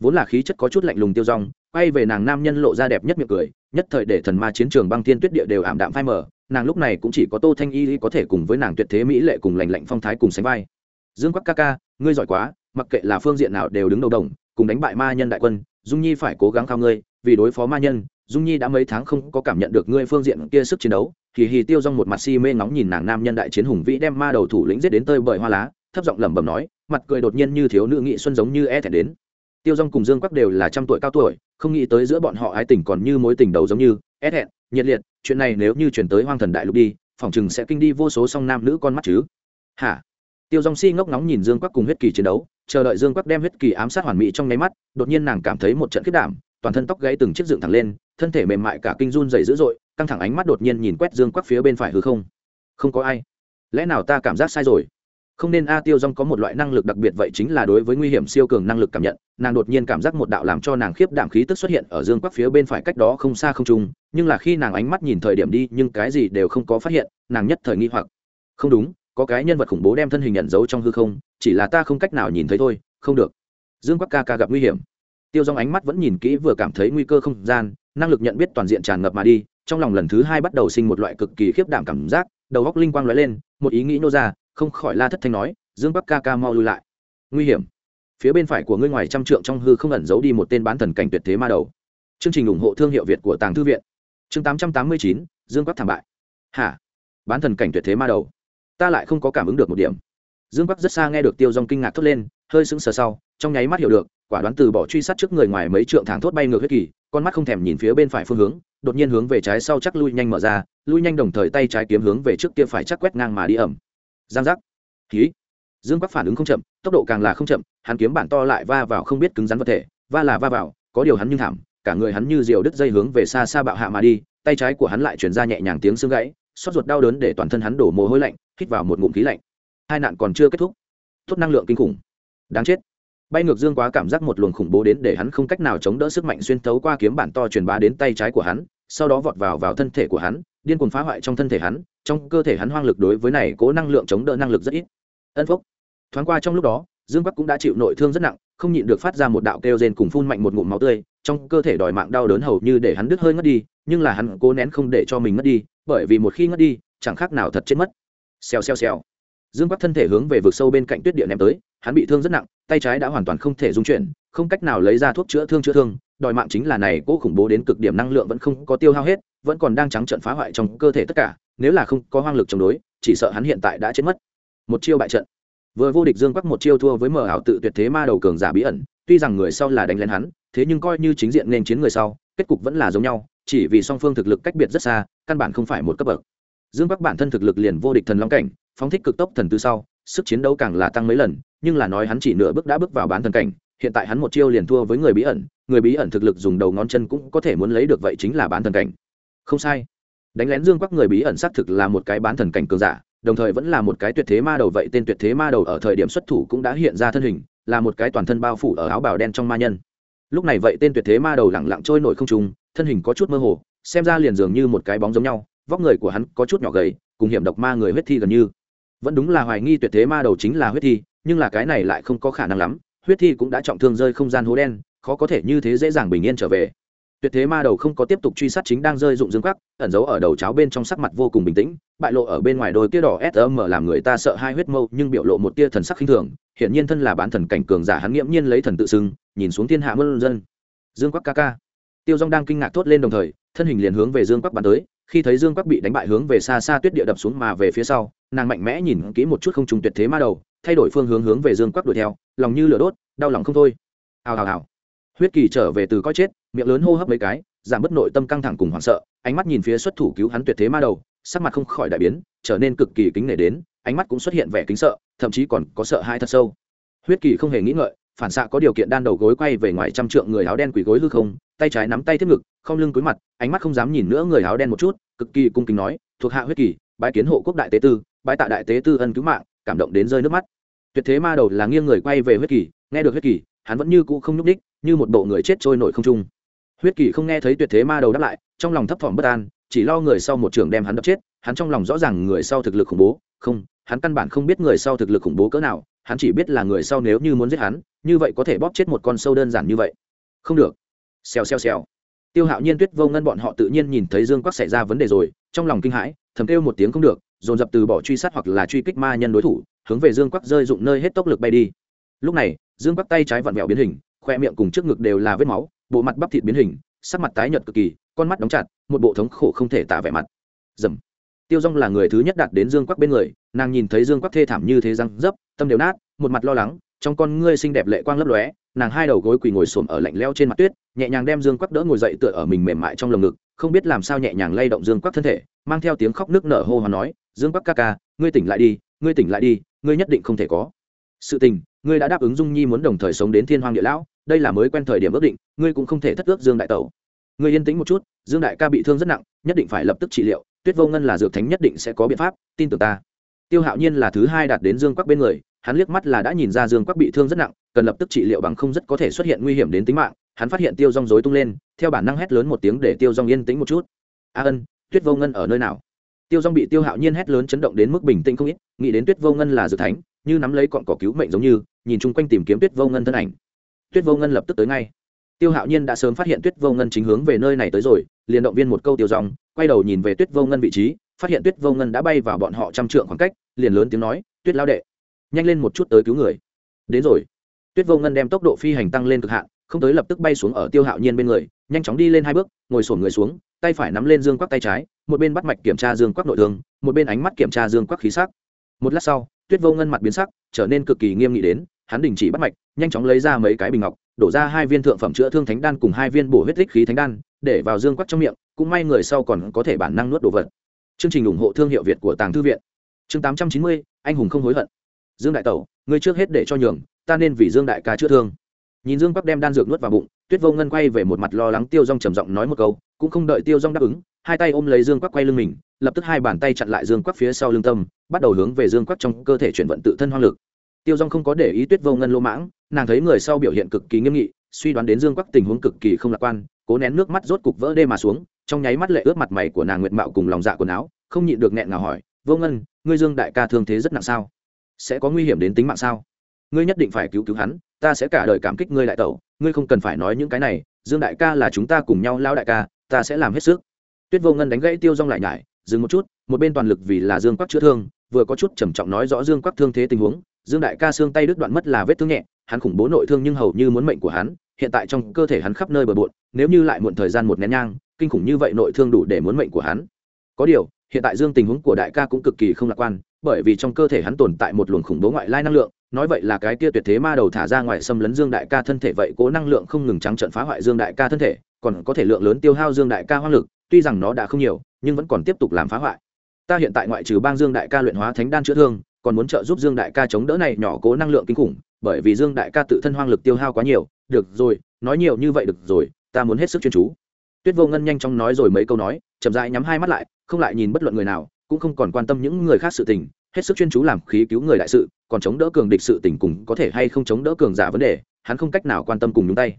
Vốn là khí chất có chút lạnh lùng tiêu rong quay về nàng nam nhân lộ ra đẹp nhất miệng cười, nhất thời để thần ma chiến trường băng thiên tuyết địa đều ảm đạm phai mờ, nàng lúc này cũng chỉ có tô thanh y có thể cùng với nàng tuyệt thế mỹ lệ cùng lành lạnh phong thái cùng sánh vai. Dương quắc ca ca, ngươi giỏi quá, mặc kệ là phương diện nào đều đứng đầu đồng, cùng đánh bại ma nhân đại quân, dung nhi phải cố gắng khao ngươi, vì đối phó ma nhân dung nhi đã mấy tháng không có cảm nhận được ngươi phương diện kia sức chiến đấu thì hì tiêu rong một mặt si mê ngóng nhìn nàng nam nhân đại chiến hùng vĩ đem ma đầu thủ lĩnh giết đến tơi bời hoa lá, thấp giọng lẩm bẩm nói, mặt cười đột nhiên như thiếu nữ nghị xuân giống như e thẹn đến. Tiêu rong cùng dương quắc đều là trăm tuổi cao tuổi, không nghĩ tới giữa bọn họ ái tình còn như mối tình đầu giống như e thẹn, nhiệt liệt, chuyện này nếu như chuyển tới hoang thần đại lục đi, phòng chừng sẽ kinh đi vô số song nam nữ con mắt chứ. Hả? Tiêu dòng si ngốc ngóng nhìn dương quắc cùng huyết kỳ chiến đấu, chờ đợi dương quắc đem huyết kỳ ám sát hoàn mỹ trong nháy mắt, đột nhiên nàng cảm thấy một trận khiết đảm, toàn thân tóc gãy từng chiếc dựng thẳng lên thân thể mềm mại cả kinh run dày dữ dội, căng thẳng ánh mắt đột nhiên nhìn quét dương quắc phía bên phải hư không. Không có ai. Lẽ nào ta cảm giác sai rồi? Không nên a tiêu dong có một loại năng lực đặc biệt vậy chính là đối với nguy hiểm siêu cường năng lực cảm nhận. Nàng đột nhiên cảm giác một đạo làm cho nàng khiếp đảm khí tức xuất hiện ở dương quắc phía bên phải cách đó không xa không trung, nhưng là khi nàng ánh mắt nhìn thời điểm đi, nhưng cái gì đều không có phát hiện, nàng nhất thời nghi hoặc. Không đúng, có cái nhân vật khủng bố đem thân hình nhận dấu trong hư không, chỉ là ta không cách nào nhìn thấy thôi, không được. Dương quắc ca ca gặp nguy hiểm tiêu dòng ánh mắt vẫn nhìn kỹ vừa cảm thấy nguy cơ không gian, năng lực nhận biết toàn diện tràn ngập mà đi, trong lòng lần thứ hai bắt đầu sinh một loại cực kỳ khiếp đảm cảm giác, đầu góc linh quang lóe lên, một ý nghĩ nô ra, không khỏi la thất thanh nói, dương bắc ca ca mau lui lại. Nguy hiểm. Phía bên phải của ngươi ngoài trăm trượng trong hư không ẩn giấu đi một tên bán thần cảnh tuyệt thế ma đầu. Chương trình ủng hộ thương hiệu việt của tàng thư viện. Chương tám trăm tám mươi chín, dương bắc thảm bại. Hả? Bán thần cảnh tuyệt thế ma đầu. Ta lại không có cảm ứng được một điểm. Dương bắc rất xa nghe được tiêu dòng kinh ngạc thốt lên, hơi sững sờ sau, trong nháy mắt hiểu được quả đoán từ bỏ truy sát trước người ngoài mấy trượng thẳng thốt bay ngược huyết kỳ, con mắt không thèm nhìn phía bên phải phương hướng, đột nhiên hướng về trái sau chắc lui nhanh mở ra, lui nhanh đồng thời tay trái kiếm hướng về trước kia phải chắc quét ngang mà đi ẩm. Giang giác. Khí dương bắc phản ứng không chậm, tốc độ càng là không chậm, hắn kiếm bản to lại va vào không biết cứng rắn vật thể, va là va vào, có điều hắn nhưng thảm, cả người hắn như diều đứt dây hướng về xa xa bạo hạ mà đi, tay trái của hắn lại chuyển ra nhẹ nhàng tiếng xương gãy, xót ruột đau đớn để toàn thân hắn đổ mồ hôi lạnh, hít vào một ngụm khí lạnh. Hai nạn còn chưa kết thúc. Tốt năng lượng kinh khủng. Đáng chết bay ngược dương quá cảm giác một luồng khủng bố đến để hắn không cách nào chống đỡ sức mạnh xuyên thấu qua kiếm bản to truyền bá đến tay trái của hắn, sau đó vọt vào vào thân thể của hắn, điên cuồng phá hoại trong thân thể hắn, trong cơ thể hắn hoang lực đối với này cố năng lượng chống đỡ năng lực rất ít. Ân phúc. Thoáng qua trong lúc đó, dương bắc cũng đã chịu nội thương rất nặng, không nhịn được phát ra một đạo kêu rên cùng phun mạnh một ngụm máu tươi, trong cơ thể đòi mạng đau đớn hầu như để hắn đứt hơi ngất đi, nhưng là hắn cố nén không để cho mình ngất đi, bởi vì một khi ngất đi, chẳng khác nào thật chết mất. Xèo xèo xèo. Dương bắc thân thể hướng về vực sâu bên cạnh tuyết địa ném tới hắn bị thương rất nặng, tay trái đã hoàn toàn không thể dung chuyển, không cách nào lấy ra thuốc chữa thương chữa thương, đòi mạng chính là này, cố khủng bố đến cực điểm năng lượng vẫn không có tiêu hao hết, vẫn còn đang trắng trận phá hoại trong cơ thể tất cả, nếu là không có hoang lực chống đối, chỉ sợ hắn hiện tại đã chết mất. Một chiêu bại trận. Vừa vô địch dương quắc một chiêu thua với mờ ảo tự tuyệt thế ma đầu cường giả bí ẩn, tuy rằng người sau là đánh lên hắn, thế nhưng coi như chính diện nên chiến người sau, kết cục vẫn là giống nhau, chỉ vì song phương thực lực cách biệt rất xa, căn bản không phải một cấp bậc. Dương bắc bản thân thực lực liền vô địch thần long cảnh, phóng thích cực tốc thần tư sau, sức chiến đấu càng là tăng mấy lần nhưng là nói hắn chỉ nửa bước đã bước vào bán thần cảnh, hiện tại hắn một chiêu liền thua với người bí ẩn, người bí ẩn thực lực dùng đầu ngón chân cũng có thể muốn lấy được vậy chính là bán thần cảnh. Không sai. Đánh lén dương quắc người bí ẩn xác thực là một cái bán thần cảnh cường giả, đồng thời vẫn là một cái tuyệt thế ma đầu vậy tên tuyệt thế ma đầu ở thời điểm xuất thủ cũng đã hiện ra thân hình, là một cái toàn thân bao phủ ở áo bào đen trong ma nhân. Lúc này vậy tên tuyệt thế ma đầu lẳng lặng trôi nổi không trùng thân hình có chút mơ hồ, xem ra liền dường như một cái bóng giống nhau, vóc người của hắn có chút nhỏ gầy, cùng hiểm độc ma người huyết thi gần như. Vẫn đúng là hoài nghi tuyệt thế ma đầu chính là huyết thi nhưng là cái này lại không có khả năng lắm, huyết thi cũng đã trọng thương rơi không gian hố đen, khó có thể như thế dễ dàng bình yên trở về. Tuyệt thế ma đầu không có tiếp tục truy sát chính đang rơi dụng dương quắc ẩn giấu ở đầu cháo bên trong sắc mặt vô cùng bình tĩnh, bại lộ ở bên ngoài đôi tia đỏ sm làm người ta sợ hai huyết mâu, nhưng biểu lộ một tia thần sắc khinh thường, hiển nhiên thân là bán thần cảnh cường giả hắn nghiễm nhiên lấy thần tự xưng, nhìn xuống thiên hạ mân dân. Dương quắc ca ca. Tiêu dong đang kinh ngạc thốt lên đồng thời, thân hình liền hướng về dương quắc bắn tới khi thấy dương quắc bị đánh bại hướng về xa xa tuyết địa đập xuống mà về phía sau, nàng mạnh mẽ nhìn kỹ một chút không trùng tuyệt thế ma đầu, thay đổi phương hướng hướng về dương quắc đuổi theo, lòng như lửa đốt, đau lòng không thôi. Hào hào hào. Huyết kỳ trở về từ coi chết, miệng lớn hô hấp mấy cái, giảm bớt nội tâm căng thẳng cùng hoảng sợ, ánh mắt nhìn phía xuất thủ cứu hắn tuyệt thế ma đầu, sắc mặt không khỏi đại biến, trở nên cực kỳ kính nể đến, ánh mắt cũng xuất hiện vẻ kính sợ, thậm chí còn có sợ hãi thật sâu. Huyết kỳ không hề nghĩ ngợi phản xạ có điều kiện đan đầu gối quay về ngoài trăm trượng người áo đen quỳ gối hư không, tay trái nắm tay tiếp ngực, không lưng cúi mặt, ánh mắt không dám nhìn nữa người áo đen một chút, cực kỳ cung kính nói, thuộc hạ huyết kỳ, bái kiến hộ quốc đại tế tư, bái tạ đại tế tư ân cứu mạng, cảm động đến rơi nước mắt. Tuyệt thế ma đầu là nghiêng người quay về huyết kỳ, nghe được huyết kỳ, hắn vẫn như cũ không nhúc đích như một bộ người chết trôi nổi không trung. Huyết kỳ không nghe thấy tuyệt thế ma đầu đáp lại, trong lòng thấp thỏm bất an, chỉ lo người sau một trường đem hắn đập chết, hắn trong lòng rõ ràng người sau thực lực khủng bố, không, hắn căn bản không biết người sau thực lực khủng bố cỡ nào, hắn chỉ biết là người sau nếu như muốn giết hắn như vậy có thể bóp chết một con sâu đơn giản như vậy? Không được. Xèo xèo xèo. Tiêu hạo nhiên tuyết vô ngân bọn họ tự nhiên nhìn thấy dương quắc xảy ra vấn đề rồi, trong lòng kinh hãi, thầm kêu một tiếng không được, dồn dập từ bỏ truy sát hoặc là truy kích ma nhân đối thủ, hướng về dương quắc rơi dụng nơi hết tốc lực bay đi. Lúc này, dương quắc tay trái vặn vẹo biến hình, khoe miệng cùng trước ngực đều là vết máu, bộ mặt bắp thịt biến hình, sắc mặt tái nhợt cực kỳ, con mắt đóng chặt, một bộ thống khổ không thể tả vẻ mặt. Dầm. Tiêu rong là người thứ nhất đạt đến dương quắc bên người, nàng nhìn thấy dương quắc thê thảm như thế răng dấp, tâm đều nát, một mặt lo lắng trong con ngươi xinh đẹp lệ quang lấp lóe, nàng hai đầu gối quỳ ngồi xổm ở lạnh leo trên mặt tuyết, nhẹ nhàng đem dương quắc đỡ ngồi dậy tựa ở mình mềm mại trong lồng ngực, không biết làm sao nhẹ nhàng lay động dương quắc thân thể, mang theo tiếng khóc nước nở hô hoán nói, dương quắc ca ca, ngươi tỉnh lại đi, ngươi tỉnh lại đi, ngươi nhất định không thể có. Sự tình, ngươi đã đáp ứng dung nhi muốn đồng thời sống đến thiên hoàng địa lão, đây là mới quen thời điểm ước định, ngươi cũng không thể thất ước dương đại tẩu. Ngươi yên tĩnh một chút, dương đại ca bị thương rất nặng, nhất định phải lập tức trị liệu, tuyết vô ngân là dược thánh nhất định sẽ có biện pháp, tin tưởng ta. Tiêu hạo nhiên là thứ hai đạt đến dương quắc bên người hắn liếc mắt là đã nhìn ra dương quắc bị thương rất nặng cần lập tức trị liệu bằng không rất có thể xuất hiện nguy hiểm đến tính mạng. Hắn phát hiện tiêu rong rối tung lên theo bản năng hét lớn một tiếng để tiêu rong yên tĩnh một chút. A ân tuyết vô ngân ở nơi nào? Tiêu rong bị tiêu hạo nhiên hét lớn chấn động đến mức bình tĩnh không ít nghĩ đến tuyết vô ngân là dự thánh như nắm lấy cọn cỏ cứu mệnh giống như nhìn chung quanh tìm kiếm tuyết vô ngân thân ảnh. Tuyết vô ngân lập tức tới ngay. Tiêu hạo nhiên đã sớm phát hiện tuyết vô ngân chính hướng về nơi này tới rồi liền động viên một câu tiêu Dung, quay đầu nhìn về tuyết vô ngân vị trí phát hiện tuyết vô ngân đã bay vào bọn họ trăm trượng khoảng cách liền lớn tiếng nói tuyết lao đệ nhanh lên một chút tới cứu người. Đến rồi. Tuyết vô ngân đem tốc độ phi hành tăng lên cực hạn, không tới lập tức bay xuống ở tiêu hạo nhiên bên người, nhanh chóng đi lên hai bước, ngồi sổn người xuống, tay phải nắm lên dương quắc tay trái, một bên bắt mạch kiểm tra dương quắc nội thương, một bên ánh mắt kiểm tra dương quắc khí sắc. Một lát sau, tuyết vô ngân mặt biến sắc, trở nên cực kỳ nghiêm nghị đến, hắn đình chỉ bắt mạch, nhanh chóng lấy ra mấy cái bình ngọc, đổ ra hai viên thượng phẩm chữa thương thánh đan cùng hai viên bổ huyết tích khí thánh đan, để vào dương quắc trong miệng, cũng may người sau còn có thể bản năng nuốt đồ vật. Chương trình ủng hộ thương hiệu việt của tàng thư viện. Chương tám trăm chín mươi, anh hùng không hối hận dương đại tẩu, ngươi trước hết để cho nhường, ta nên vì dương đại ca chữa thương. Nhìn dương Bắc đem đan dược nuốt vào bụng, tuyết vô ngân quay về một mặt lo lắng tiêu rong trầm giọng nói một câu, cũng không đợi tiêu rong đáp ứng, hai tay ôm lấy dương quắc quay lưng mình, lập tức hai bàn tay chặn lại dương quắc phía sau lưng tâm, bắt đầu hướng về dương quắc trong cơ thể chuyển vận tự thân hoang lực. Tiêu rong không có để ý tuyết vô ngân lô mãng, nàng thấy người sau biểu hiện cực kỳ nghiêm nghị, suy đoán đến dương quắc tình huống cực kỳ không lạc quan, cố nén nước mắt rốt cục vỡ đê mà xuống, trong nháy mắt lệ ướt mặt mày của nàng nguyện mạo cùng lòng dạ quần áo, không nhịn được nghẹn ngào hỏi, vô ngân, ngươi dương đại ca thương thế rất nặng sao? Sẽ có nguy hiểm đến tính mạng sao? Ngươi nhất định phải cứu cứu hắn, ta sẽ cả đời cảm kích ngươi đại tẩu, ngươi không cần phải nói những cái này, dương đại ca là chúng ta cùng nhau lao đại ca, ta sẽ làm hết sức. Tuyết vô ngân đánh gãy tiêu rong lại nhải, dừng một chút, một bên toàn lực vì là dương quắc chữa thương, vừa có chút trầm trọng nói rõ dương quắc thương thế tình huống, dương đại ca xương tay đứt đoạn mất là vết thương nhẹ, hắn khủng bố nội thương nhưng hầu như muốn mệnh của hắn, hiện tại trong cơ thể hắn khắp nơi bờ bộn, nếu như lại muộn thời gian một nén nhang, kinh khủng như vậy nội thương đủ để muốn mệnh của hắn. Có điều, hiện tại dương tình huống của đại ca cũng cực kỳ không lạc quan bởi vì trong cơ thể hắn tồn tại một luồng khủng bố ngoại lai năng lượng, nói vậy là cái kia tuyệt thế ma đầu thả ra ngoài xâm lấn dương đại ca thân thể vậy cố năng lượng không ngừng trắng trận phá hoại dương đại ca thân thể, còn có thể lượng lớn tiêu hao dương đại ca hoang lực, tuy rằng nó đã không nhiều, nhưng vẫn còn tiếp tục làm phá hoại. Ta hiện tại ngoại trừ bang dương đại ca luyện hóa thánh đan chữa thương, còn muốn trợ giúp dương đại ca chống đỡ này nhỏ cố năng lượng kinh khủng, bởi vì dương đại ca tự thân hoang lực tiêu hao quá nhiều, được rồi, nói nhiều như vậy được rồi, ta muốn hết sức chuyên chú. Tuyết vô ngân nhanh chóng nói rồi mấy câu nói, chậm rãi nhắm hai mắt lại, không lại nhìn bất luận người nào cũng không còn quan tâm những người khác sự tình, hết sức chuyên chú làm khí cứu người đại sự, còn chống đỡ cường địch sự tình cùng có thể hay không chống đỡ cường giả vấn đề, hắn không cách nào quan tâm cùng nhúng tay.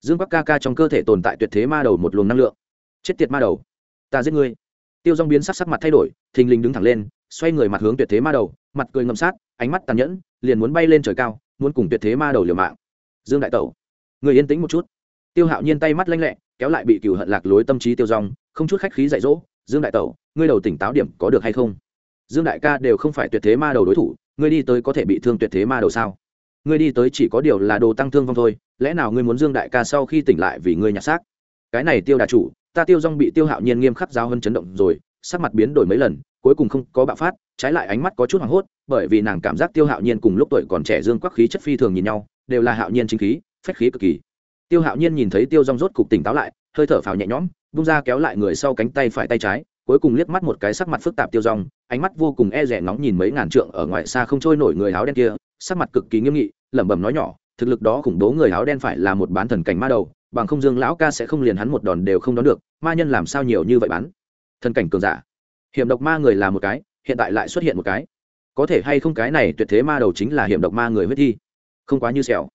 Dương bắc ca ca trong cơ thể tồn tại tuyệt thế ma đầu một luồng năng lượng. Chết tiệt ma đầu, ta giết ngươi. Tiêu dong biến sắc sắc mặt thay đổi, thình lình đứng thẳng lên, xoay người mặt hướng tuyệt thế ma đầu, mặt cười ngầm sát, ánh mắt tàn nhẫn, liền muốn bay lên trời cao, muốn cùng tuyệt thế ma đầu liều mạng. Dương đại tẩu, người yên tĩnh một chút. Tiêu hạo nhiên tay mắt lanh lẹ, kéo lại bị cừu hận lạc lối tâm trí tiêu rong không chút khách khí dạy dỗ, dương đại tẩu ngươi đầu tỉnh táo điểm có được hay không? Dương đại ca đều không phải tuyệt thế ma đầu đối thủ, ngươi đi tới có thể bị thương tuyệt thế ma đầu sao? Ngươi đi tới chỉ có điều là đồ tăng thương vong thôi, lẽ nào ngươi muốn dương đại ca sau khi tỉnh lại vì ngươi nhặt xác? Cái này tiêu đà chủ, ta tiêu rong bị tiêu hạo nhiên nghiêm khắc giao hơn chấn động rồi, sắc mặt biến đổi mấy lần, cuối cùng không có bạo phát, trái lại ánh mắt có chút hoảng hốt, bởi vì nàng cảm giác tiêu hạo nhiên cùng lúc tuổi còn trẻ dương quắc khí chất phi thường nhìn nhau, đều là hạo nhiên chính khí, phách khí cực kỳ. Tiêu hạo nhiên nhìn thấy tiêu rong rốt cục tỉnh táo lại, hơi thở phào nhẹ nhõm bung ra kéo lại người sau cánh tay phải tay trái cuối cùng liếc mắt một cái sắc mặt phức tạp tiêu rong ánh mắt vô cùng e rẻ ngóng nhìn mấy ngàn trượng ở ngoài xa không trôi nổi người áo đen kia, sắc mặt cực kỳ nghiêm nghị, lẩm bẩm nói nhỏ, thực lực đó khủng bố người áo đen phải là một bán thần cảnh ma đầu, bằng không dương lão ca sẽ không liền hắn một đòn đều không đón được, ma nhân làm sao nhiều như vậy bán? Thần cảnh cường giả. Hiểm độc ma người là một cái, hiện tại lại xuất hiện một cái. Có thể hay không cái này tuyệt thế ma đầu chính là hiểm độc ma người huyết thi? Không quá như xèo.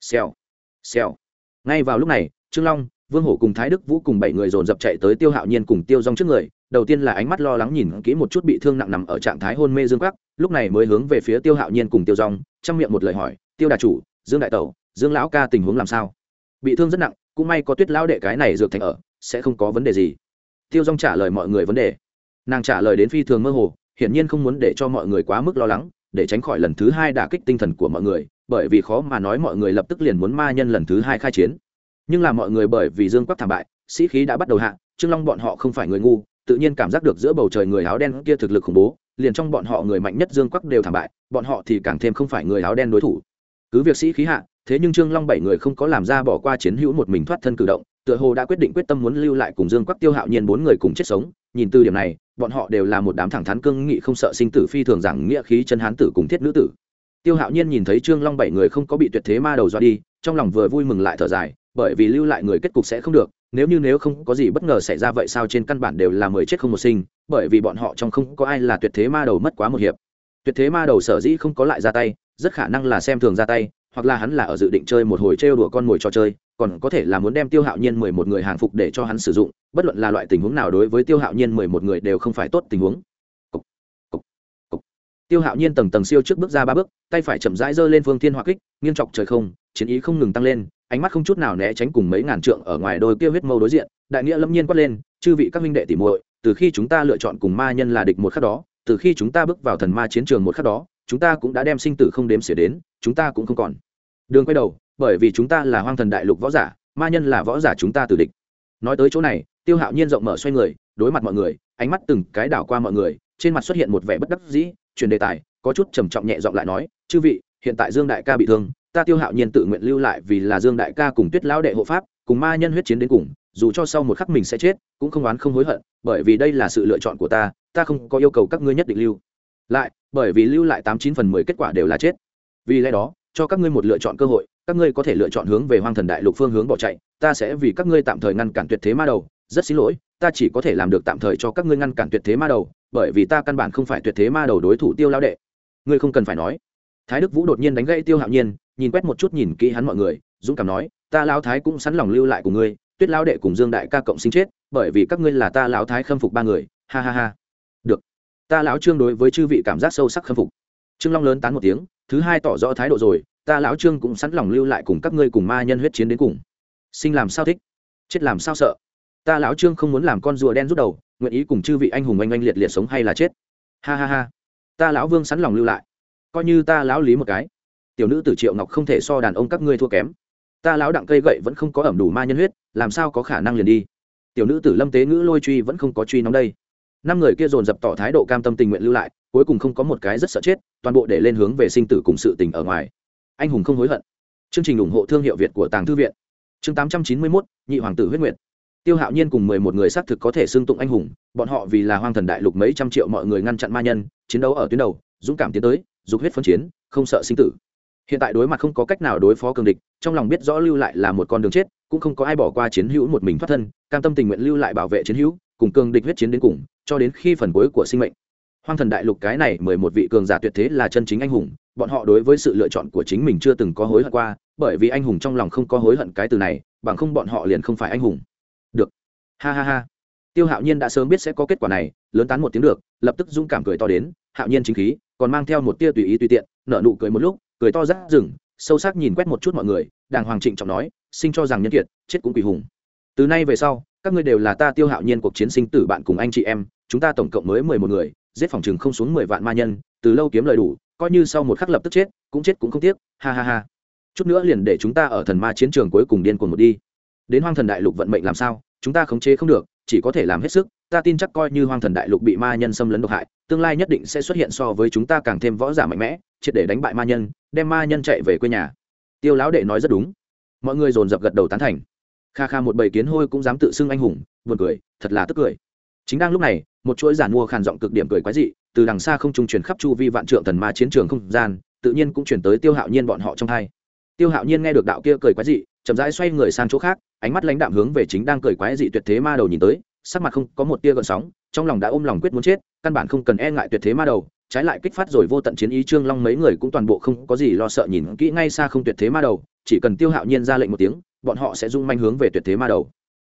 Xèo. Xèo. Ngay vào lúc này, trương long, vương hổ cùng thái đức vũ cùng bảy người dồn dập chạy tới tiêu hạo nhiên cùng tiêu rong trước người đầu tiên là ánh mắt lo lắng nhìn kỹ một chút bị thương nặng nằm ở trạng thái hôn mê dương quắc, lúc này mới hướng về phía tiêu hạo nhiên cùng tiêu rong trong miệng một lời hỏi, tiêu đà chủ, dương đại tẩu, dương lão ca tình huống làm sao? Bị thương rất nặng, cũng may có tuyết lão đệ cái này dược thành ở, sẽ không có vấn đề gì. Tiêu rong trả lời mọi người vấn đề. Nàng trả lời đến phi thường mơ hồ, hiển nhiên không muốn để cho mọi người quá mức lo lắng, để tránh khỏi lần thứ hai đả kích tinh thần của mọi người, bởi vì khó mà nói mọi người lập tức liền muốn ma nhân lần thứ hai khai chiến. Nhưng là mọi người bởi vì dương quắc thảm bại, sĩ khí đã bắt đầu hạ, trương long bọn họ không phải người ngu tự nhiên cảm giác được giữa bầu trời người áo đen kia thực lực khủng bố, liền trong bọn họ người mạnh nhất dương quắc đều thảm bại, bọn họ thì càng thêm không phải người áo đen đối thủ. Cứ việc sĩ khí hạ, thế nhưng trương long bảy người không có làm ra bỏ qua chiến hữu một mình thoát thân cử động, tựa hồ đã quyết định quyết tâm muốn lưu lại cùng dương quắc tiêu hạo nhiên bốn người cùng chết sống. Nhìn từ điểm này, bọn họ đều là một đám thẳng thắn cương nghị không sợ sinh tử phi thường giảng nghĩa khí chân hán tử cùng thiết nữ tử. Tiêu hạo nhiên nhìn thấy trương long bảy người không có bị tuyệt thế ma đầu dọa đi, trong lòng vừa vui mừng lại thở dài bởi vì lưu lại người kết cục sẽ không được nếu như nếu không có gì bất ngờ xảy ra vậy sao trên căn bản đều là mười chết không một sinh bởi vì bọn họ trong không có ai là tuyệt thế ma đầu mất quá một hiệp tuyệt thế ma đầu sở dĩ không có lại ra tay rất khả năng là xem thường ra tay hoặc là hắn là ở dự định chơi một hồi trêu đùa con mồi cho chơi còn có thể là muốn đem tiêu hạo nhiên mười một người hàng phục để cho hắn sử dụng bất luận là loại tình huống nào đối với tiêu hạo nhiên mười một người đều không phải tốt tình huống Cục, cục, cục. tiêu hạo nhiên tầng tầng siêu trước bước ra ba bước tay phải chậm rãi giơ lên phương thiên hỏa kích nghiêng chọc trời không chiến ý không ngừng tăng lên ánh mắt không chút nào né tránh cùng mấy ngàn trượng ở ngoài đôi kia huyết mâu đối diện, đại nghĩa lâm nhiên quát lên, chư vị các minh đệ tỉ muội, từ khi chúng ta lựa chọn cùng ma nhân là địch một khắc đó, từ khi chúng ta bước vào thần ma chiến trường một khắc đó, chúng ta cũng đã đem sinh tử không đếm xỉa đến, chúng ta cũng không còn. Đường quay đầu, bởi vì chúng ta là hoang thần đại lục võ giả, ma nhân là võ giả chúng ta từ địch. Nói tới chỗ này, tiêu hạo nhiên rộng mở xoay người, đối mặt mọi người, ánh mắt từng cái đảo qua mọi người, trên mặt xuất hiện một vẻ bất đắc dĩ, chuyển đề tài, có chút trầm trọng nhẹ giọng lại nói, chư vị, hiện tại dương đại ca bị thương ta tiêu hạo nhiên tự nguyện lưu lại vì là dương đại ca cùng tuyết lão đệ hộ pháp, cùng ma nhân huyết chiến đến cùng, dù cho sau một khắc mình sẽ chết, cũng không oán không hối hận, bởi vì đây là sự lựa chọn của ta ta không có yêu cầu các ngươi nhất định lưu. Lại, bởi vì lưu lại tám chín phần mười kết quả đều là chết. Vì lẽ đó, cho các ngươi một lựa chọn cơ hội, các ngươi có thể lựa chọn hướng về hoang thần đại lục phương hướng bỏ chạy, ta sẽ vì các ngươi tạm thời ngăn cản tuyệt thế ma đầu, rất xin lỗi, ta chỉ có thể làm được tạm thời cho các ngươi ngăn cản tuyệt thế ma đầu, bởi vì ta căn bản không phải tuyệt thế ma đầu đối thủ tiêu lao đệ. Ngươi không cần phải nói. Thái đức vũ đột nhiên đánh gãy tiêu hạo nhiên nhìn quét một chút nhìn kỹ hắn mọi người, dũng cảm nói, ta lao thái cũng sẵn lòng lưu lại của ngươi, tuyết lao đệ cùng dương đại ca cộng sinh chết, bởi vì các ngươi là ta lão thái khâm phục ba người. Ha ha ha. Được. Ta lão trương đối với chư vị cảm giác sâu sắc khâm phục. Trương long lớn tán một tiếng, thứ hai tỏ rõ thái độ rồi, ta lão trương cũng sẵn lòng lưu lại cùng các ngươi cùng ma nhân huyết chiến đến cùng. Sinh làm sao thích? Chết làm sao sợ? Ta lão trương không muốn làm con rùa đen rút đầu, nguyện ý cùng chư vị anh hùng oanh oanh liệt liệt sống hay là chết. Ha ha ha. Ta lão vương sẵn lòng lưu lại. Coi như ta lão lý một cái tiểu nữ tử triệu ngọc không thể so đàn ông các ngươi thua kém. Ta lão đặng cây gậy vẫn không có ẩm đủ ma nhân huyết, làm sao có khả năng liền đi? Tiểu nữ tử lâm tế ngữ lôi truy vẫn không có truy nóng đây. Năm người kia dồn dập tỏ thái độ cam tâm tình nguyện lưu lại, cuối cùng không có một cái rất sợ chết, toàn bộ để lên hướng về sinh tử cùng sự tình ở ngoài. Anh hùng không hối hận. Chương trình ủng hộ thương hiệu việt của tàng thư viện. Chương tám trăm chín mươi mốt, nhị hoàng tử huyết nguyện tiêu hạo nhiên cùng mười một người xác thực có thể xưng tụng anh hùng, bọn họ vì là hoang thần đại lục mấy trăm triệu mọi người ngăn chặn ma nhân, chiến đấu ở tuyến đầu, dũng cảm tiến tới, dục huyết phân chiến, không sợ sinh tử hiện tại đối mặt không có cách nào đối phó cường địch, trong lòng biết rõ lưu lại là một con đường chết, cũng không có ai bỏ qua chiến hữu một mình thoát thân, cam tâm tình nguyện lưu lại bảo vệ chiến hữu, cùng cường địch huyết chiến đến cùng, cho đến khi phần cuối của sinh mệnh. Hoang thần đại lục cái này mười một vị cường giả tuyệt thế là chân chính anh hùng, bọn họ đối với sự lựa chọn của chính mình chưa từng có hối hận qua, bởi vì anh hùng trong lòng không có hối hận cái từ này, bằng không bọn họ liền không phải anh hùng. Được. Ha ha ha. Tiêu hạo nhiên đã sớm biết sẽ có kết quả này, lớn tán một tiếng được, lập tức dũng cảm cười to đến, hạo nhiên chính khí, còn mang theo một tia tùy ý tùy tiện, nở nụ cười một lúc cười to rát rừng, sâu sắc nhìn quét một chút mọi người, đàng hoàng trịnh trọng nói, sinh cho rằng nhân kiệt, chết cũng quỷ hùng. Từ nay về sau, các ngươi đều là ta tiêu hạo nhiên cuộc chiến sinh tử bạn cùng anh chị em, chúng ta tổng cộng mới mười một người, giết phòng chừng không xuống mười vạn ma nhân, từ lâu kiếm lời đủ, coi như sau một khắc lập tức chết, cũng chết cũng không tiếc, ha ha ha. Chút nữa liền để chúng ta ở thần ma chiến trường cuối cùng điên cuồng một đi. Đến hoang thần đại lục vận mệnh làm sao, chúng ta khống chế không được, chỉ có thể làm hết sức, ta tin chắc coi như hoang thần đại lục bị ma nhân xâm lấn độc hại, tương lai nhất định sẽ xuất hiện so với chúng ta càng thêm võ giả mạnh mẽ, triệt để đánh bại ma nhân đem ma nhân chạy về quê nhà. Tiêu lão đệ nói rất đúng. Mọi người dồn dập gật đầu tán thành. Kha kha một bầy kiến hôi cũng dám tự xưng anh hùng, buồn cười, thật là tức cười. Chính đang lúc này, một chuỗi giản mua khàn giọng cực điểm cười quái dị, từ đằng xa không trung truyền khắp chu vi vạn trượng thần ma chiến trường không gian, tự nhiên cũng chuyển tới tiêu hạo nhiên bọn họ trong hai. Tiêu hạo nhiên nghe được đạo kia cười quái dị, chậm rãi xoay người sang chỗ khác, ánh mắt lãnh đạm hướng về chính đang cười quái dị tuyệt thế ma đầu nhìn tới, sắc mặt không có một tia gợn sóng, trong lòng đã ôm lòng quyết muốn chết, căn bản không cần e ngại tuyệt thế ma đầu trái lại kích phát rồi vô tận chiến ý, trương long mấy người cũng toàn bộ không có gì lo sợ, nhìn kỹ ngay xa không tuyệt thế ma đầu, chỉ cần tiêu hạo nhiên ra lệnh một tiếng, bọn họ sẽ dung manh hướng về tuyệt thế ma đầu.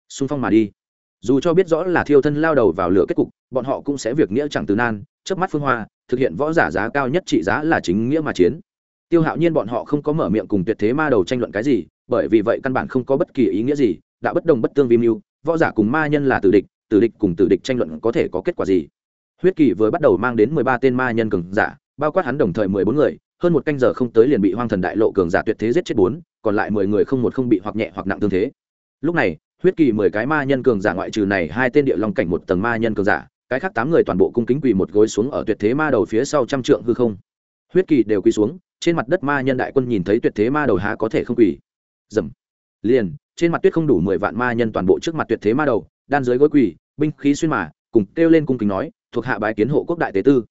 Xung phong mà đi. Dù cho biết rõ là thiêu thân lao đầu vào lửa kết cục, bọn họ cũng sẽ việc nghĩa chẳng từ nan trước mắt phương hoa, thực hiện võ giả giá cao nhất trị giá là chính nghĩa mà chiến. Tiêu hạo nhiên bọn họ không có mở miệng cùng tuyệt thế ma đầu tranh luận cái gì, bởi vì vậy căn bản không có bất kỳ ý nghĩa gì, đã bất đồng bất tương vi mưu, võ giả cùng ma nhân là tử địch tử địch cùng tử địch tranh luận có thể có kết quả gì? Huyết kỳ vừa bắt đầu mang đến mười ba tên ma nhân cường giả, bao quát hắn đồng thời mười bốn người, hơn một canh giờ không tới liền bị hoang thần đại lộ cường giả tuyệt thế giết chết bốn, còn lại mười người không một không bị hoặc nhẹ hoặc nặng tương thế. Lúc này, huyết kỳ mười cái ma nhân cường giả ngoại trừ này hai tên địa long cảnh một tầng ma nhân cường giả, cái khác tám người toàn bộ cung kính quỳ một gối xuống ở tuyệt thế ma đầu phía sau trăm trượng hư không. Huyết kỳ đều quỳ xuống, trên mặt đất ma nhân đại quân nhìn thấy tuyệt thế ma đầu há có thể không quỳ. Dầm. Liền, trên mặt tuyết không đủ mười vạn ma nhân toàn bộ trước mặt tuyệt thế ma đầu, đan dưới gối quỳ, binh khí xuyên mà, cùng kêu lên cung kính nói thuộc hạ bái kiến hộ quốc đại tế tư.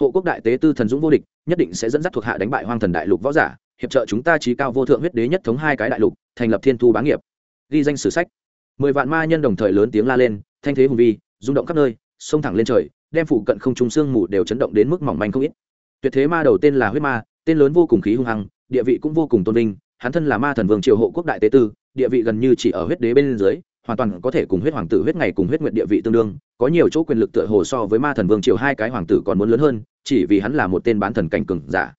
Hộ quốc đại tế tư thần dũng vô địch, nhất định sẽ dẫn dắt thuộc hạ đánh bại hoang thần đại lục võ giả, hiệp trợ chúng ta trí cao vô thượng huyết đế nhất thống hai cái đại lục, thành lập thiên thu bá nghiệp. Ghi danh sử sách. Mười vạn ma nhân đồng thời lớn tiếng la lên, thanh thế hùng vi, rung động khắp nơi xông thẳng lên trời, đem phụ cận không trung sương mù đều chấn động đến mức mỏng manh không ít. Tuyệt thế ma đầu tên là huyết ma, tên lớn vô cùng khí hung hăng, địa vị cũng vô cùng tôn vinh, hắn thân là ma thần vương triều hộ quốc đại tế tư, địa vị gần như chỉ ở huyết đế bên dưới hoàn toàn có thể cùng huyết hoàng tử huyết ngày cùng huyết nguyện địa vị tương đương, có nhiều chỗ quyền lực tựa hồ so với ma thần vương triều hai cái hoàng tử còn muốn lớn hơn, chỉ vì hắn là một tên bán thần cảnh cường giả.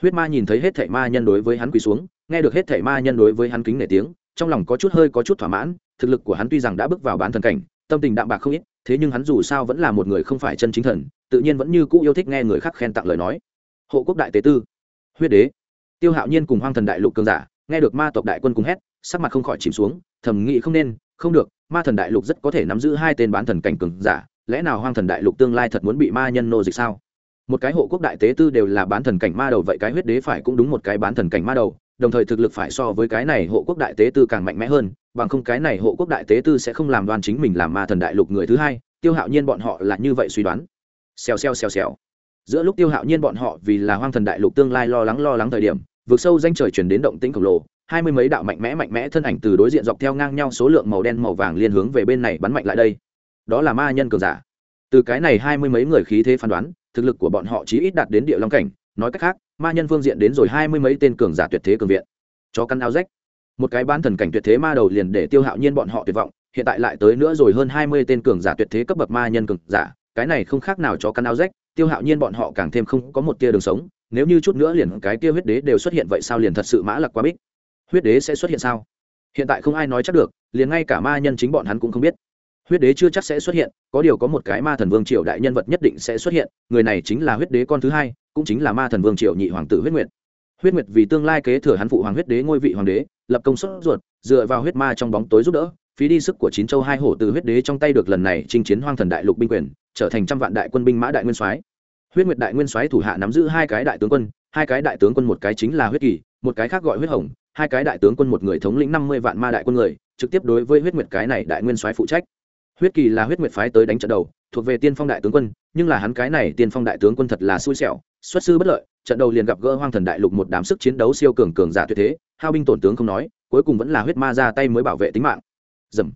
Huyết ma nhìn thấy hết thảy ma nhân đối với hắn quỳ xuống, nghe được hết thảy ma nhân đối với hắn kính nể tiếng, trong lòng có chút hơi có chút thỏa mãn, thực lực của hắn tuy rằng đã bước vào bán thần cảnh, tâm tình đạm bạc không ít, thế nhưng hắn dù sao vẫn là một người không phải chân chính thần, tự nhiên vẫn như cũ yêu thích nghe người khác khen tặng lời nói. Hộ quốc đại tế tư, huyết đế, tiêu hạo nhiên cùng hoang thần đại lục cường giả, nghe được ma tộc đại quân cùng hét, sắc mặt không khỏi chìm xuống, thầm nghĩ không nên không được, ma thần đại lục rất có thể nắm giữ hai tên bán thần cảnh cường giả, lẽ nào hoang thần đại lục tương lai thật muốn bị ma nhân nô dịch sao? Một cái hộ quốc đại tế tư đều là bán thần cảnh ma đầu vậy cái huyết đế phải cũng đúng một cái bán thần cảnh ma đầu, đồng thời thực lực phải so với cái này hộ quốc đại tế tư càng mạnh mẽ hơn, bằng không cái này hộ quốc đại tế tư sẽ không làm đoan chính mình làm ma thần đại lục người thứ hai, tiêu hạo nhiên bọn họ là như vậy suy đoán. Xèo xèo xèo xèo. Giữa lúc tiêu hạo nhiên bọn họ vì là hoang thần đại lục tương lai lo lắng lo lắng thời điểm vượt sâu danh trời chuyển đến động tĩnh khổng lồ hai mươi mấy đạo mạnh mẽ mạnh mẽ thân ảnh từ đối diện dọc theo ngang nhau số lượng màu đen màu vàng liên hướng về bên này bắn mạnh lại đây. Đó là ma nhân cường giả. Từ cái này hai mươi mấy người khí thế phán đoán, thực lực của bọn họ chí ít đạt đến địa long cảnh. Nói cách khác, ma nhân phương diện đến rồi hai mươi mấy tên cường giả tuyệt thế cường viện. Cho căn áo rách. Một cái bán thần cảnh tuyệt thế ma đầu liền để tiêu hạo nhiên bọn họ tuyệt vọng, hiện tại lại tới nữa rồi hơn hai mươi tên cường giả tuyệt thế cấp bậc ma nhân cường giả. Cái này không khác nào cho căn áo rách, tiêu hạo nhiên bọn họ càng thêm không có một tia đường sống, nếu như chút nữa liền cái tia huyết đế đều xuất hiện vậy sao liền thật sự mã lặc quá bích? Huyết đế sẽ xuất hiện sao? Hiện tại không ai nói chắc được, liền ngay cả ma nhân chính bọn hắn cũng không biết. Huyết đế chưa chắc sẽ xuất hiện, có điều có một cái ma thần vương triều đại nhân vật nhất định sẽ xuất hiện, người này chính là huyết đế con thứ hai, cũng chính là ma thần vương triều nhị hoàng tử huyết nguyệt. Huyết nguyệt vì tương lai kế thừa hắn phụ hoàng huyết đế ngôi vị hoàng đế, lập công suất ruột, dựa vào huyết ma trong bóng tối giúp đỡ, phí đi sức của chín châu hai hổ từ huyết đế trong tay được lần này chinh chiến hoang thần đại lục binh quyền, trở thành trăm vạn đại quân binh mã đại nguyên soái. Huyết nguyệt đại nguyên soái thủ hạ nắm giữ hai cái đại tướng quân, hai cái đại tướng quân một cái chính là huyết kỳ, một cái khác gọi huyết hồng hai cái đại tướng quân một người thống lĩnh năm mươi vạn ma đại quân người, trực tiếp đối với huyết nguyệt cái này đại nguyên soái phụ trách. Huyết kỳ là huyết nguyệt phái tới đánh trận đầu, thuộc về tiên phong đại tướng quân, nhưng là hắn cái này tiên phong đại tướng quân thật là xui xẻo, xuất sư bất lợi, trận đầu liền gặp gỡ hoang thần đại lục một đám sức chiến đấu siêu cường cường giả tuyệt thế, hao binh tổn tướng không nói, cuối cùng vẫn là huyết ma ra tay mới bảo vệ tính mạng. Dầm.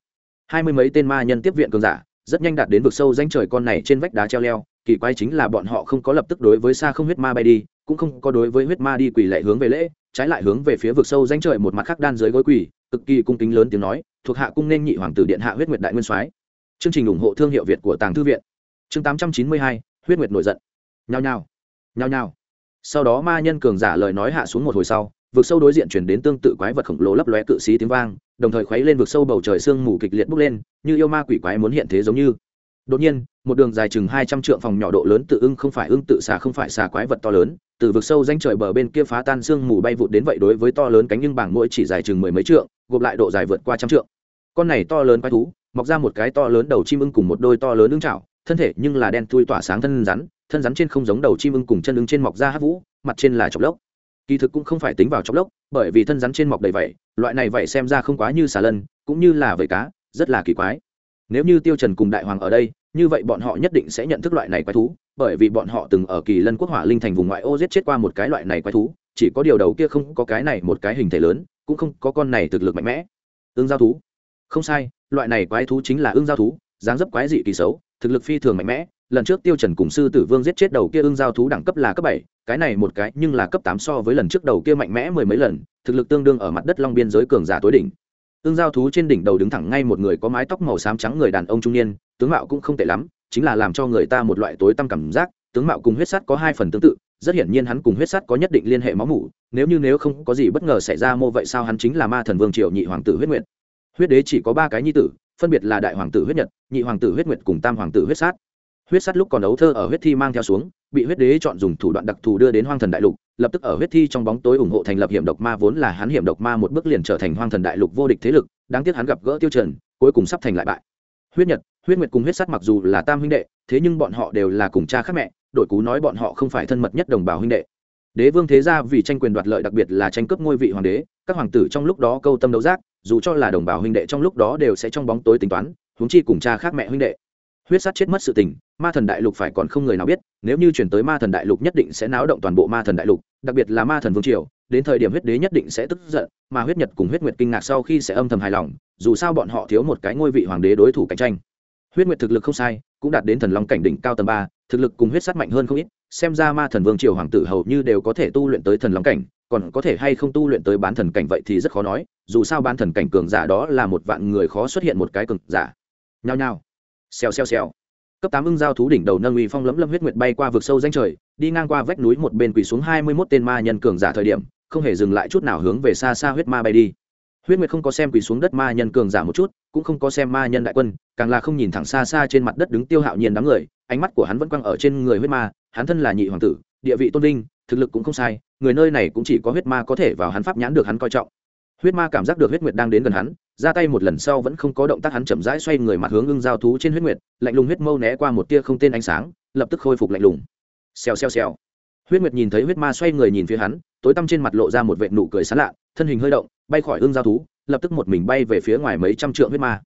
Hai mươi mấy tên ma nhân tiếp viện cường giả, rất nhanh đạt đến vực sâu danh trời con này trên vách đá treo leo, kỳ quái chính là bọn họ không có lập tức đối với xa không huyết ma bay đi, cũng không có đối với huyết ma đi quỳ lệ hướng về lễ trái lại hướng về phía vực sâu danh trời một mặt khác đan dưới gối quỳ, cực kỳ cung kính lớn tiếng nói, thuộc hạ cung nên nhị hoàng tử điện hạ huyết nguyệt đại nguyên soái. Chương trình ủng hộ thương hiệu việt của tàng thư viện. Chương tám trăm chín mươi hai, huyết nguyệt nổi giận. Nhao nhao nhao nhao. Sau đó ma nhân cường giả lời nói hạ xuống một hồi sau, vực sâu đối diện chuyển đến tương tự quái vật khổng lồ lấp lóe cự xí tiếng vang, đồng thời khuấy lên vực sâu bầu trời sương mù kịch liệt bốc lên, như yêu ma quỷ quái muốn hiện thế giống như đột nhiên, một đường dài chừng hai trăm trượng phòng nhỏ độ lớn tự ưng không phải ưng tự xà không phải xà quái vật to lớn, từ vực sâu danh trời bờ bên kia phá tan sương mù bay vụt đến vậy đối với to lớn cánh nhưng bảng mỗi chỉ dài chừng mười mấy trượng, gộp lại độ dài vượt qua trăm trượng. Con này to lớn quái thú, mọc ra một cái to lớn đầu chim ưng cùng một đôi to lớn ưng chảo, thân thể nhưng là đen thui tỏa sáng thân rắn thân rắn trên không giống đầu chim ưng cùng chân ưng trên mọc ra hát vũ, mặt trên là chọc lốc. Kỳ thực cũng không phải tính vào chọc lốc, bởi vì thân rắn trên mọc đầy vẩy loại này vẩy xem ra không quá như xà lân, cũng như là vẩy cá, rất là kỳ quái nếu như tiêu trần cùng đại hoàng ở đây, như vậy bọn họ nhất định sẽ nhận thức loại này quái thú, bởi vì bọn họ từng ở kỳ lân quốc hỏa linh thành vùng ngoại ô giết chết qua một cái loại này quái thú, chỉ có điều đầu kia không có cái này một cái hình thể lớn, cũng không có con này thực lực mạnh mẽ. Ương giao thú. Không sai, loại này quái thú chính là ương giao thú, dáng dấp quái dị kỳ xấu, thực lực phi thường mạnh mẽ. Lần trước tiêu trần cùng sư tử vương giết chết đầu kia ương giao thú đẳng cấp là cấp bảy, cái này một cái nhưng là cấp tám so với lần trước đầu kia mạnh mẽ mười mấy lần, thực lực tương đương ở mặt đất long biên giới cường giả tối đỉnh ương giao thú trên đỉnh đầu đứng thẳng ngay một người có mái tóc màu xám trắng người đàn ông trung niên, tướng mạo cũng không tệ lắm, chính là làm cho người ta một loại tối tăm cảm giác, tướng mạo cùng huyết sắt có hai phần tương tự, rất hiển nhiên hắn cùng huyết sắt có nhất định liên hệ máu mủ, nếu như nếu không có gì bất ngờ xảy ra mô vậy sao hắn chính là ma thần vương triều nhị hoàng tử huyết nguyện huyết đế chỉ có ba cái nhi tử, phân biệt là đại hoàng tử huyết nhật, nhị hoàng tử huyết nguyệt cùng tam hoàng tử huyết sát huyết sát lúc còn ấu thơ ở huyết thi mang theo xuống, bị huyết đế chọn dùng thủ đoạn đặc thù đưa đến hoang thần đại lục lập tức ở huyết thi trong bóng tối ủng hộ thành lập hiểm độc ma, vốn là hắn hiểm độc ma một bước liền trở thành hoang thần đại lục vô địch thế lực, đáng tiếc hắn gặp gỡ tiêu trần, cuối cùng sắp thành lại bại. Huyết nhật, huyết nguyệt cùng huyết sắt mặc dù là tam huynh đệ, thế nhưng bọn họ đều là cùng cha khác mẹ, đội cú nói bọn họ không phải thân mật nhất đồng bào huynh đệ. Đế vương thế gia vì tranh quyền đoạt lợi đặc biệt là tranh cướp ngôi vị hoàng đế, các hoàng tử trong lúc đó câu tâm đấu giác, dù cho là đồng bào huynh đệ trong lúc đó đều sẽ trong bóng tối tính toán, huống chi cùng cha khác mẹ huynh đệ huyết sát chết mất sự tình, ma thần đại lục phải còn không người nào biết, nếu như chuyển tới ma thần đại lục nhất định sẽ náo động toàn bộ ma thần đại lục, đặc biệt là ma thần vương triều, đến thời điểm huyết đế nhất định sẽ tức giận, mà huyết nhật cùng huyết nguyệt kinh ngạc sau khi sẽ âm thầm hài lòng, dù sao bọn họ thiếu một cái ngôi vị hoàng đế đối thủ cạnh tranh. Huyết nguyệt thực lực không sai, cũng đạt đến thần long cảnh đỉnh cao tầng ba, thực lực cùng huyết sát mạnh hơn không ít, xem ra ma thần vương triều hoàng tử hầu như đều có thể tu luyện tới thần long cảnh, còn có thể hay không tu luyện tới bán thần cảnh vậy thì rất khó nói, dù sao bán thần cảnh cường giả đó là một vạn người khó xuất hiện một cái cường giả. Nhao nhao xèo xèo xèo. Cấp tám ưng giao thú đỉnh đầu nâng uy phong lấm lâm huyết nguyệt bay qua vực sâu danh trời, đi ngang qua vách núi một bên quỳ xuống hai mươi mốt tên ma nhân cường giả thời điểm, không hề dừng lại chút nào hướng về xa xa huyết ma bay đi. Huyết nguyệt không có xem quỳ xuống đất ma nhân cường giả một chút, cũng không có xem ma nhân đại quân, càng là không nhìn thẳng xa xa trên mặt đất đứng tiêu hạo nhiên đám người, ánh mắt của hắn vẫn quăng ở trên người huyết ma, hắn thân là nhị hoàng tử, địa vị tôn linh thực lực cũng không sai, người nơi này cũng chỉ có huyết ma có thể vào hắn pháp nhãn được hắn coi trọng huyết ma cảm giác được huyết nguyệt đang đến gần hắn, ra tay một lần sau vẫn không có động tác hắn chậm rãi xoay người mặt hướng ưng giao thú trên huyết nguyệt, lạnh lùng huyết mâu né qua một tia không tên ánh sáng, lập tức khôi phục lạnh lùng. Xèo xèo xèo. Huyết nguyệt nhìn thấy huyết ma xoay người nhìn phía hắn, tối tăm trên mặt lộ ra một vệ nụ cười sán lạ, thân hình hơi động, bay khỏi ưng giao thú, lập tức một mình bay về phía ngoài mấy trăm trượng huyết ma.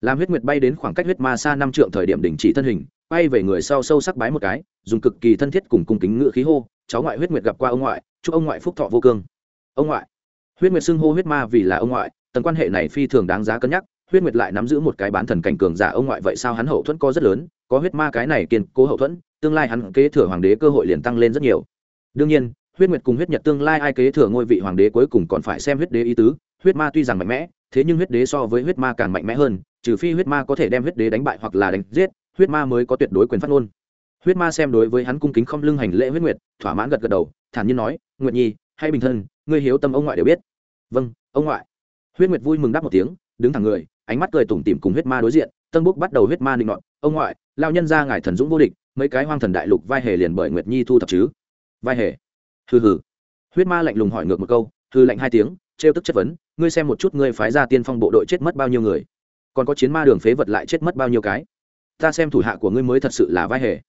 Làm huyết nguyệt bay đến khoảng cách huyết ma xa năm trượng thời điểm đình chỉ thân hình, bay về người sau sâu sắc bái một cái, dùng cực kỳ thân thiết cùng cung kính ngựa khí hô, cháu ngoại huyết nguyệt gặp qua ông ngoại, chúc ông ngoại phúc thọ vô cương. Ông ngoại huyết nguyệt xưng hô huyết ma vì là ông ngoại, tầng quan hệ này phi thường đáng giá cân nhắc, huyết nguyệt lại nắm giữ một cái bán thần cảnh cường giả ông ngoại vậy sao hắn hậu thuẫn có rất lớn, có huyết ma cái này kiên cố hậu thuẫn, tương lai hắn kế thừa hoàng đế cơ hội liền tăng lên rất nhiều. Đương nhiên, huyết nguyệt cùng huyết nhật tương lai ai kế thừa ngôi vị hoàng đế cuối cùng còn phải xem huyết đế ý tứ, huyết ma tuy rằng mạnh mẽ, thế nhưng huyết đế so với huyết ma càng mạnh mẽ hơn, trừ phi huyết ma có thể đem huyết đế đánh bại hoặc là đánh giết, huyết ma mới có tuyệt đối quyền phát ngôn. Huyết ma xem đối với hắn cung kính không lưng hành lễ huyết nguyệt, thỏa mãn gật gật đầu, thản nhiên nói, nguyệt nhi hay bình thân, ngươi hiếu tâm ông ngoại đều biết vâng ông ngoại. Huyết nguyệt vui mừng đáp một tiếng, đứng thẳng người, ánh mắt cười tủm tỉm cùng huyết ma đối diện tân búc bắt đầu huyết ma định nọn ông ngoại lao nhân ra ngài thần dũng vô địch, mấy cái hoang thần đại lục vai hề liền bởi nguyệt nhi thu thập chứ? Vai hề? Hừ hừ. Huyết ma lạnh lùng hỏi ngược một câu hư lạnh hai tiếng, trêu tức chất vấn, ngươi xem một chút ngươi phái ra tiên phong bộ đội chết mất bao nhiêu người? Còn có chiến ma đường phế vật lại chết mất bao nhiêu cái? Ta xem thủ hạ của ngươi mới thật sự là vai hề.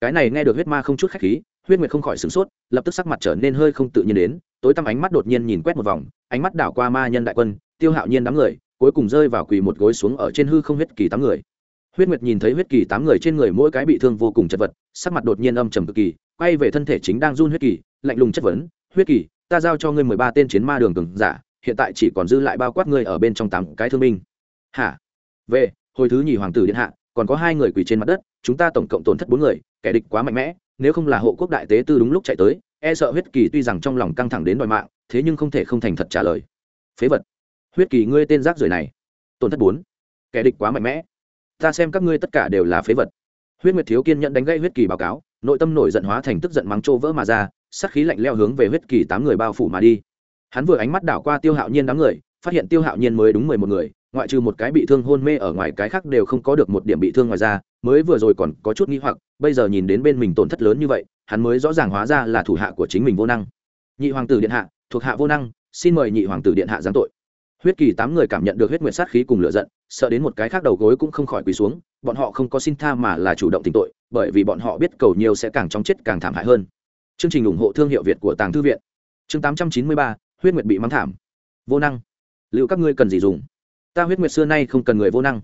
Cái này nghe được huyết ma không chút khách khí, huyết nguyệt không khỏi sửng sốt, lập tức sắc mặt trở nên hơi không tự nhiên đến tối tăm ánh mắt đột nhiên nhìn quét một vòng, ánh mắt đảo qua ma nhân đại quân, tiêu hạo nhiên đám người, cuối cùng rơi vào quỳ một gối xuống ở trên hư không huyết kỳ tám người. Huyết nguyệt nhìn thấy huyết kỳ tám người trên người mỗi cái bị thương vô cùng chật vật, sắc mặt đột nhiên âm trầm cực kỳ, quay về thân thể chính đang run huyết kỳ, lạnh lùng chất vấn, huyết kỳ, ta giao cho ngươi mười ba tên chiến ma đường cường giả, hiện tại chỉ còn dư lại bao quát ngươi ở bên trong tám cái thương binh. Hả? Về, hồi thứ nhì hoàng tử điện hạ, còn có hai người quỳ trên mặt đất, chúng ta tổng cộng tổn thất bốn người, kẻ địch quá mạnh mẽ, nếu không là hộ quốc đại tế tư đúng lúc chạy tới e sợ huyết kỳ tuy rằng trong lòng căng thẳng đến đòi mạng, thế nhưng không thể không thành thật trả lời. Phế vật. Huyết kỳ ngươi tên rác rưởi này. Tổn thất bốn. Kẻ địch quá mạnh mẽ. Ta xem các ngươi tất cả đều là phế vật. Huyết nguyệt thiếu kiên nhẫn đánh gây huyết kỳ báo cáo, nội tâm nổi giận hóa thành tức giận mắng trô vỡ mà ra sắc khí lạnh leo hướng về huyết kỳ tám người bao phủ mà đi. Hắn vừa ánh mắt đảo qua tiêu hạo nhiên đám người, phát hiện tiêu hạo nhiên mới đúng mười một người ngoại trừ một cái bị thương hôn mê ở ngoài cái khác đều không có được một điểm bị thương ngoài ra, mới vừa rồi còn có chút nghi hoặc, bây giờ nhìn đến bên mình tổn thất lớn như vậy, hắn mới rõ ràng hóa ra là thủ hạ của chính mình vô năng. Nhị hoàng tử điện hạ, thuộc hạ vô năng, xin mời nhị hoàng tử điện hạ giáng tội. Huyết kỳ tám người cảm nhận được huyết nguyện sát khí cùng lựa giận, sợ đến một cái khác đầu gối cũng không khỏi quỳ xuống, bọn họ không có xin tha mà là chủ động tình tội, bởi vì bọn họ biết cầu nhiều sẽ càng chóng chết càng thảm hại hơn. Chương trình ủng hộ thương hiệu việt của tàng thư viện. Chương tám trăm chín mươi ba, huyết nguyệt bị mắng thảm. Vô năng. Liệu các ngươi cần gì dùng? Ta huyết nguyệt xưa nay không cần người vô năng.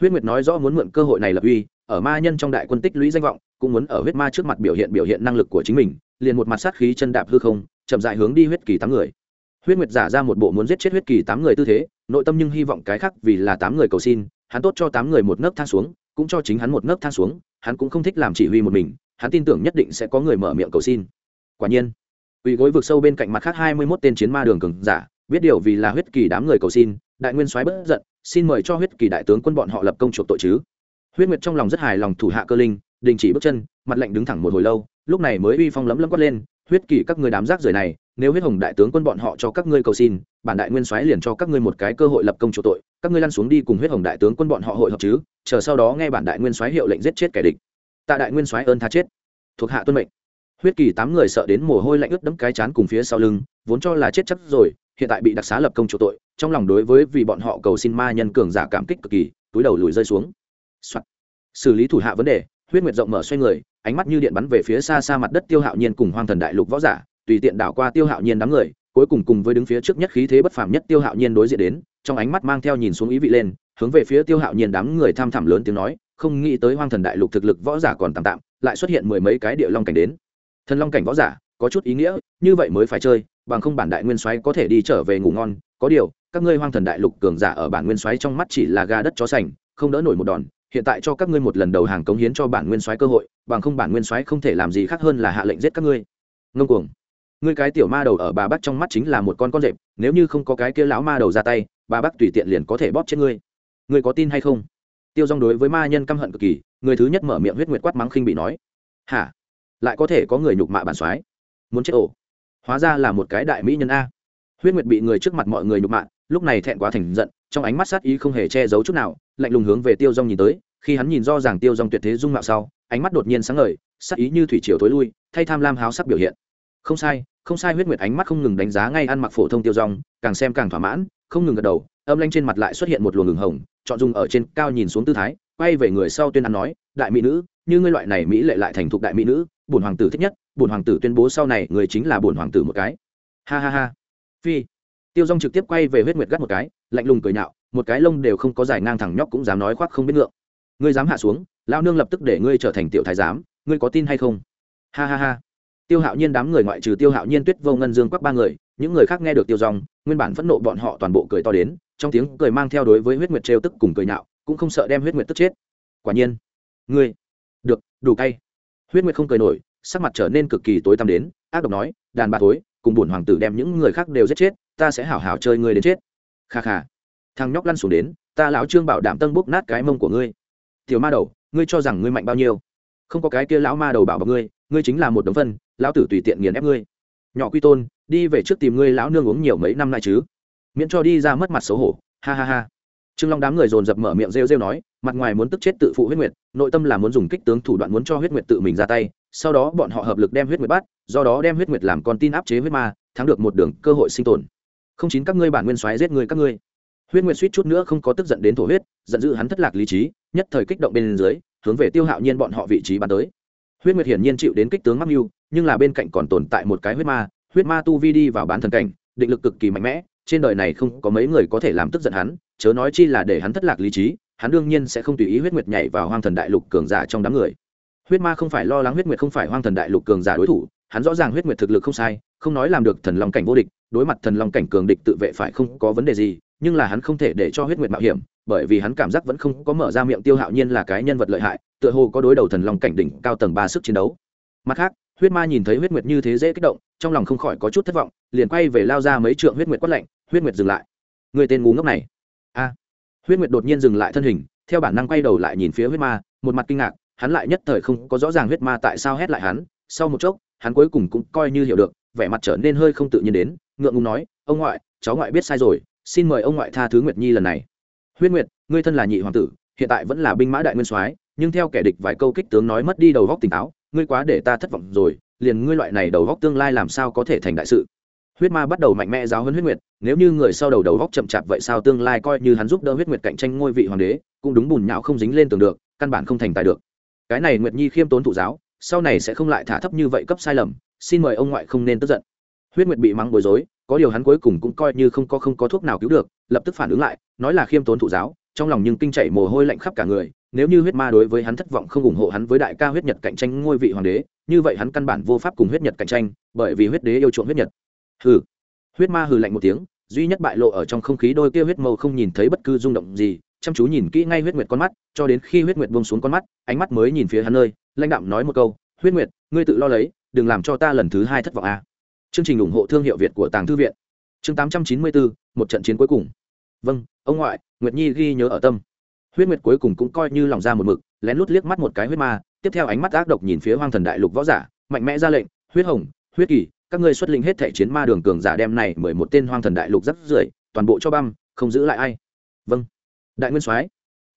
Huyết nguyệt nói rõ muốn mượn cơ hội này lập uy, ở ma nhân trong đại quân tích lũy danh vọng, cũng muốn ở huyết ma trước mặt biểu hiện biểu hiện năng lực của chính mình, liền một mặt sát khí chân đạp hư không, chậm dại hướng đi huyết kỳ tám người. Huyết nguyệt giả ra một bộ muốn giết chết huyết kỳ tám người tư thế, nội tâm nhưng hy vọng cái khác vì là tám người cầu xin, hắn tốt cho tám người một nấc thang xuống, cũng cho chính hắn một nấc thang xuống, hắn cũng không thích làm chỉ huy một mình, hắn tin tưởng nhất định sẽ có người mở miệng cầu xin. Quả nhiên uy gối vực sâu bên cạnh mặt khác hai mươi mốt tên chiến ma đường cường giả, biết điều vì là huyết kỳ đám người cầu xin đại nguyên soái bất giận, xin mời cho huyết kỳ đại tướng quân bọn họ lập công chuộc tội chứ. Huyết nguyệt trong lòng rất hài lòng thủ hạ cơ linh, đình chỉ bước chân, mặt lạnh đứng thẳng một hồi lâu, lúc này mới uy phong lấm lấm quát lên, huyết kỳ, các người đám rác rưởi này, nếu huyết hồng đại tướng quân bọn họ cho các ngươi cầu xin, bản đại nguyên soái liền cho các ngươi một cái cơ hội lập công chuộc tội, các ngươi lăn xuống đi cùng huyết hồng đại tướng quân bọn họ hội hợp chứ, chờ sau đó nghe bản đại nguyên soái hiệu lệnh giết chết kẻ địch. Tạ đại nguyên soái ơn tha chết. Thuộc hạ tuân mệnh. Huyết kỳ tám người sợ đến mồ hôi lạnh ướt đẫm cái chán cùng phía sau lưng, vốn cho là chết chắc rồi hiện tại bị đặc xá lập công chủ tội, trong lòng đối với vì bọn họ cầu xin ma nhân cường giả cảm kích cực kỳ, túi đầu lùi rơi xuống、Soạn. xử lý thủ hạ vấn đề, huyết nguyệt rộng mở xoay người, ánh mắt như điện bắn về phía xa xa mặt đất tiêu hạo nhiên cùng hoang thần đại lục võ giả, tùy tiện đảo qua tiêu hạo nhiên đám người, cuối cùng cùng với đứng phía trước nhất khí thế bất phàm nhất tiêu hạo nhiên đối diện đến, trong ánh mắt mang theo nhìn xuống ý vị lên, hướng về phía tiêu hạo nhiên đám người tham thẳm lớn tiếng nói, không nghĩ tới hoang thần đại lục thực lực võ giả còn tạm tạm, lại xuất hiện mười mấy cái địa long cảnh đến thần long cảnh võ giả, có chút ý nghĩa, như vậy mới phải chơi bằng không bản đại nguyên soái có thể đi trở về ngủ ngon. Có điều, các ngươi hoang thần đại lục cường giả ở bản nguyên soái trong mắt chỉ là ga đất chó sành, không đỡ nổi một đòn. Hiện tại cho các ngươi một lần đầu hàng cống hiến cho bản nguyên soái cơ hội, bằng không bản nguyên soái không thể làm gì khác hơn là hạ lệnh giết các ngươi. Ngông cuồng. Ngươi cái tiểu ma đầu ở bà bắc trong mắt chính là một con con rệp, nếu như không có cái kia lão ma đầu ra tay, bà bắc tùy tiện liền có thể bóp chết ngươi. Ngươi có tin hay không? Tiêu dong đối với ma nhân căm hận cực kỳ, người thứ nhất mở miệng huyết nguyệt quát mắng khinh bị nói. Hả? Lại có thể có người nhục mạ bản soái? Muốn chết ổ hóa ra là một cái đại mỹ nhân a. Huyết nguyệt bị người trước mặt mọi người nhục mạ, lúc này thẹn quá thành giận, trong ánh mắt sát ý không hề che giấu chút nào, lạnh lùng hướng về tiêu dong nhìn tới, khi hắn nhìn do rằng tiêu dong tuyệt thế dung mạo sau, ánh mắt đột nhiên sáng ngời, sát ý như thủy triều tối lui, thay tham lam háo sắc biểu hiện. Không sai không sai, huyết nguyệt ánh mắt không ngừng đánh giá ngay ăn mặc phổ thông tiêu dong càng xem càng thỏa mãn, không ngừng gật đầu, âm lanh trên mặt lại xuất hiện một luồng ngừng hồng, chọn dùng ở trên cao nhìn xuống tư thái, quay về người sau tuyên án nói, đại mỹ nữ, như ngươi loại này mỹ lệ lại thành thục đại mỹ nữ, bổn hoàng tử thích nhất bổn hoàng tử tuyên bố sau này người chính là bổn hoàng tử một cái. Ha ha ha. Phi. Tiêu dong trực tiếp quay về huyết nguyệt gắt một cái, lạnh lùng cười nhạo, một cái lông đều không có giải ngang thẳng nhóc cũng dám nói khoác không biết ngượng. Ngươi dám hạ xuống lao nương lập tức để ngươi trở thành tiểu thái giám, ngươi có tin hay không? Ha ha ha. Tiêu hạo nhiên đám người ngoại trừ tiêu hạo nhiên, tuyết vô ngân, dương quắc ba người, những người khác nghe được tiêu dong nguyên bản phẫn nộ bọn họ toàn bộ cười to đến, trong tiếng cười mang theo đối với huyết nguyệt trêu tức cùng cười nhạo, cũng không sợ đem huyết nguyệt tức chết. Quả nhiên. Ngươi. Được, đủ cay. Huyết nguyệt không cười nổi sắc mặt trở nên cực kỳ tối tăm đến ác độc nói đàn bà thối, cùng bổn hoàng tử đem những người khác đều giết chết ta sẽ hảo hảo chơi ngươi đến chết. Kha kha. Thằng nhóc lăn xuống đến ta lão trương bảo đảm tân bốc nát cái mông của ngươi. Tiểu ma đầu ngươi cho rằng ngươi mạnh bao nhiêu? Không có cái kia lão ma đầu bảo bọc ngươi ngươi chính là một đống phân lão tử tùy tiện nghiền ép ngươi. Nhỏ quy tôn đi về trước tìm ngươi lão nương uống nhiều mấy năm nay chứ. Miễn cho đi ra mất mặt xấu hổ. Ha ha ha. Trương long đám người dồn dập mở miệng rêu rêu nói mặt ngoài muốn tức chết tự phụ huyết nguyệt nội tâm là muốn dùng kích tướng thủ đoạn muốn cho huyết nguyệt tự mình ra tay sau đó bọn họ hợp lực đem huyết nguyệt bắt, do đó đem huyết nguyệt làm con tin áp chế huyết ma, thắng được một đường cơ hội sinh tồn. Không chín các ngươi bản nguyên soái giết người các ngươi. Huyết nguyệt suýt chút nữa không có tức giận đến thổ huyết, giận dữ hắn thất lạc lý trí, nhất thời kích động bên dưới, hướng về tiêu hạo nhiên bọn họ vị trí bắn tới. Huyết nguyệt hiển nhiên chịu đến kích tướng mắc mưu, nhưng là bên cạnh còn tồn tại một cái huyết ma huyết ma tu vi đi vào bán thần cảnh, định lực cực kỳ mạnh mẽ, trên đời này không có mấy người có thể làm tức giận hắn, chớ nói chi là để hắn thất lạc lý trí, hắn đương nhiên sẽ không tùy ý huyết nguyệt nhảy vào hoang thần đại lục cường giả trong đám người huyết ma không phải lo lắng huyết nguyệt không phải hoang thần đại lục cường giả đối thủ, hắn rõ ràng huyết nguyệt thực lực không sai, không nói làm được thần long cảnh vô địch, đối mặt thần long cảnh cường địch tự vệ phải không có vấn đề gì, nhưng là hắn không thể để cho huyết nguyệt mạo hiểm, bởi vì hắn cảm giác vẫn không có mở ra miệng tiêu hạo nhiên là cái nhân vật lợi hại, tựa hồ có đối đầu thần long cảnh đỉnh cao tầng ba sức chiến đấu. Mặt khác, huyết ma nhìn thấy huyết nguyệt như thế dễ kích động, trong lòng không khỏi có chút thất vọng, liền quay về lao ra mấy trượng huyết nguyệt quất lạnh, huyết nguyệt dừng lại. Người tên ngu ngốc này. A. Huyết nguyệt đột nhiên dừng lại thân hình, theo bản năng quay đầu lại nhìn phía huyết ma, một mặt kinh ngạc hắn lại nhất thời không có rõ ràng huyết ma tại sao hét lại hắn, sau một chốc, hắn cuối cùng cũng coi như hiểu được, vẻ mặt trở nên hơi không tự nhiên đến, ngượng ngùng nói, ông ngoại, cháu ngoại biết sai rồi, xin mời ông ngoại tha thứ nguyệt nhi lần này. Huyết nguyệt, ngươi thân là nhị hoàng tử, hiện tại vẫn là binh mã đại nguyên soái, nhưng theo kẻ địch vài câu kích tướng nói mất đi đầu góc tỉnh táo, ngươi quá để ta thất vọng rồi, liền ngươi loại này đầu góc tương lai làm sao có thể thành đại sự? Huyết ma bắt đầu mạnh mẽ giáo hơn huyết nguyệt, nếu như người sau đầu đầu góc chậm chạp vậy sao tương lai coi như hắn giúp đỡ huyết nguyệt cạnh tranh ngôi vị hoàng đế, cũng đúng bùn nhão không dính lên tường được, căn bản không thành tài được cái này nguyệt nhi khiêm tốn thụ giáo, sau này sẽ không lại thả thấp như vậy cấp sai lầm, xin mời ông ngoại không nên tức giận. Huyết nguyệt bị mắng bối rối, có điều hắn cuối cùng cũng coi như không có không có thuốc nào cứu được, lập tức phản ứng lại, nói là khiêm tốn thụ giáo, trong lòng nhưng kinh chảy mồ hôi lạnh khắp cả người, nếu như huyết ma đối với hắn thất vọng không ủng hộ hắn với đại ca huyết nhật cạnh tranh ngôi vị hoàng đế, như vậy hắn căn bản vô pháp cùng huyết nhật cạnh tranh, bởi vì huyết đế yêu chuộng huyết nhật. Hừ. Huyết ma hừ lạnh một tiếng, duy nhất bại lộ ở trong không khí đôi kia huyết Mâu không nhìn thấy bất cứ rung động gì chăm chú nhìn kỹ ngay huyết nguyệt con mắt, cho đến khi huyết nguyệt buông xuống con mắt, ánh mắt mới nhìn phía hắn nơi, lãnh đạm nói một câu, huyết nguyệt, ngươi tự lo lấy, đừng làm cho ta lần thứ hai thất vọng a. À. chương trình ủng hộ thương hiệu việt của tàng thư viện. Chương tám trăm chín mươi bốn, một trận chiến cuối cùng. Vâng ông ngoại, nguyệt nhi ghi nhớ ở tâm. Huyết nguyệt cuối cùng cũng coi như lòng ra một mực, lén lút liếc mắt một cái huyết ma, tiếp theo ánh mắt ác độc nhìn phía hoang thần đại lục võ giả, mạnh mẽ ra lệnh, huyết hồng, huyết kỳ, các ngươi xuất linh hết thể chiến ma đường cường giả đem này mười một tên hoang thần đại lục rất rưởi toàn bộ cho băm, không giữ lại ai. Vâng đại nguyên soái,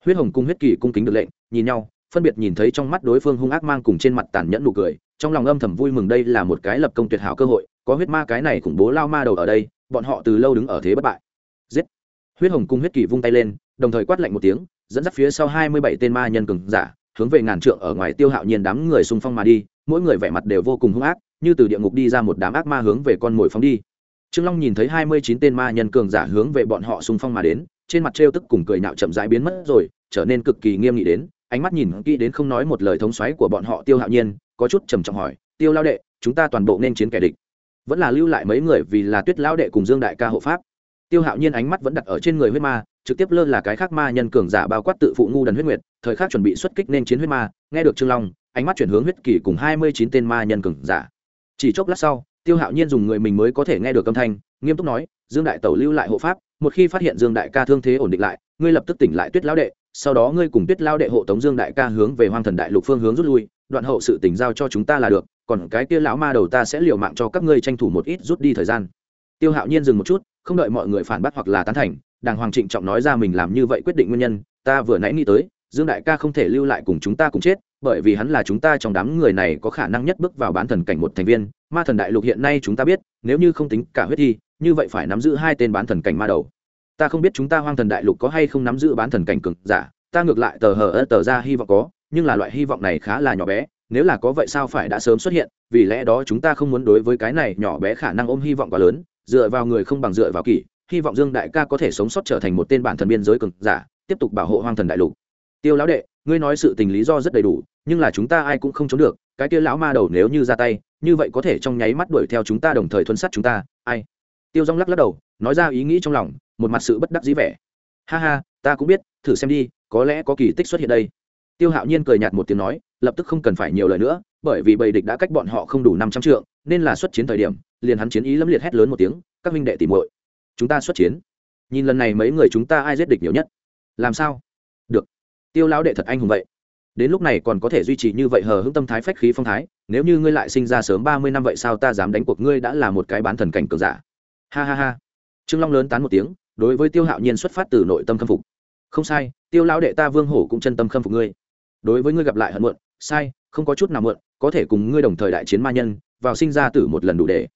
huyết hồng cung huyết kỳ cung kính được lệnh, nhìn nhau, phân biệt nhìn thấy trong mắt đối phương hung ác mang cùng trên mặt tàn nhẫn nụ cười, trong lòng âm thầm vui mừng đây là một cái lập công tuyệt hảo cơ hội, có huyết ma cái này khủng bố lao ma đầu ở đây, bọn họ từ lâu đứng ở thế bất bại. Giết! Huyết hồng cung huyết kỳ vung tay lên, đồng thời quát lạnh một tiếng, dẫn dắt phía sau hai mươi bảy tên ma nhân cường giả, hướng về ngàn trượng ở ngoài tiêu hạo nhiên đám người xung phong mà đi, mỗi người vẻ mặt đều vô cùng hung ác, như từ địa ngục đi ra một đám ác ma hướng về con mồi phóng đi trương long nhìn thấy hai mươi chín tên ma nhân cường giả hướng về bọn họ xung phong mà đến, trên mặt trêu tức cùng cười nạo chậm rãi biến mất rồi, trở nên cực kỳ nghiêm nghị đến, ánh mắt nhìn kỹ đến không nói một lời thống xoáy của bọn họ tiêu hạo nhiên, có chút trầm trọng hỏi, tiêu lao đệ, chúng ta toàn bộ nên chiến kẻ địch? Vẫn là lưu lại mấy người vì là tuyết lão đệ cùng dương đại ca hộ pháp. Tiêu hạo nhiên ánh mắt vẫn đặt ở trên người huyết ma, trực tiếp lơ là cái khác ma nhân cường giả bao quát tự phụ ngu đần huyết nguyệt, thời khắc chuẩn bị xuất kích nên chiến huyết ma, nghe được trương long, ánh mắt chuyển hướng huyết kỳ cùng hai mươi chín tên ma nhân cường giả. Chỉ chốc lát sau tiêu hạo nhiên dùng người mình mới có thể nghe được âm thanh, nghiêm túc nói, dương đại tẩu lưu lại hộ pháp, một khi phát hiện dương đại ca thương thế ổn định lại, ngươi lập tức tỉnh lại tuyết lão đệ, sau đó ngươi cùng tuyết lao đệ hộ tống dương đại ca hướng về hoang thần đại lục phương hướng rút lui, đoạn hậu sự tỉnh giao cho chúng ta là được, còn cái kia lão ma đầu ta sẽ liều mạng cho các ngươi tranh thủ một ít rút đi thời gian. Tiêu hạo nhiên dừng một chút, không đợi mọi người phản bác hoặc là tán thành, đàng hoàng trịnh trọng nói ra mình làm như vậy quyết định nguyên nhân, ta vừa nãy nghĩ tới dương đại ca không thể lưu lại cùng chúng ta cùng chết, bởi vì hắn là chúng ta trong đám người này có khả năng nhất bước vào bán thần cảnh một thành viên, ma thần đại lục hiện nay chúng ta biết, nếu như không tính cả huyết thi, như vậy phải nắm giữ hai tên bán thần cảnh ma đầu. Ta không biết chúng ta hoang thần đại lục có hay không nắm giữ bán thần cảnh cực giả, ta ngược lại tờ hờ ơ tờ ra hy vọng có, nhưng là loại hy vọng này khá là nhỏ bé, nếu là có vậy sao phải đã sớm xuất hiện, vì lẽ đó chúng ta không muốn đối với cái này nhỏ bé khả năng ôm hy vọng quá lớn, dựa vào người không bằng dựa vào kỷ, hy vọng dương đại ca có thể sống sót trở thành một tên bản thần biên giới cực giả, tiếp tục bảo hộ hoang thần đại lục tiêu lão đệ, ngươi nói sự tình lý do rất đầy đủ, nhưng là chúng ta ai cũng không trốn được, cái kia lão ma đầu nếu như ra tay, như vậy có thể trong nháy mắt đuổi theo chúng ta đồng thời thuấn sát chúng ta, ai? Tiêu rong lắc lắc đầu, nói ra ý nghĩ trong lòng, một mặt sự bất đắc dĩ vẻ. Ha ha, ta cũng biết, thử xem đi, có lẽ có kỳ tích xuất hiện đây. Tiêu hạo nhiên cười nhạt một tiếng nói, lập tức không cần phải nhiều lời nữa, bởi vì bầy địch đã cách bọn họ không đủ năm trăm trượng, nên là xuất chiến thời điểm, liền hắn chiến ý lâm liệt hét lớn một tiếng, các minh đệ tìm muội, chúng ta xuất chiến. Nhìn lần này mấy người chúng ta ai giết địch nhiều nhất? Làm sao? Được tiêu lão đệ thật anh hùng vậy. Đến lúc này còn có thể duy trì như vậy hờ hững tâm thái phách khí phong thái, nếu như ngươi lại sinh ra sớm ba mươi năm vậy sao ta dám đánh cuộc ngươi đã là một cái bán thần cảnh cường giả. Ha ha ha. Trương long lớn tán một tiếng, đối với tiêu hạo nhiên xuất phát từ nội tâm khâm phục. Không sai, tiêu lão đệ ta vương hổ cũng chân tâm khâm phục ngươi. Đối với ngươi gặp lại hận muộn, sai, không có chút nào muộn, có thể cùng ngươi đồng thời đại chiến ma nhân, vào sinh ra tử một lần đủ để.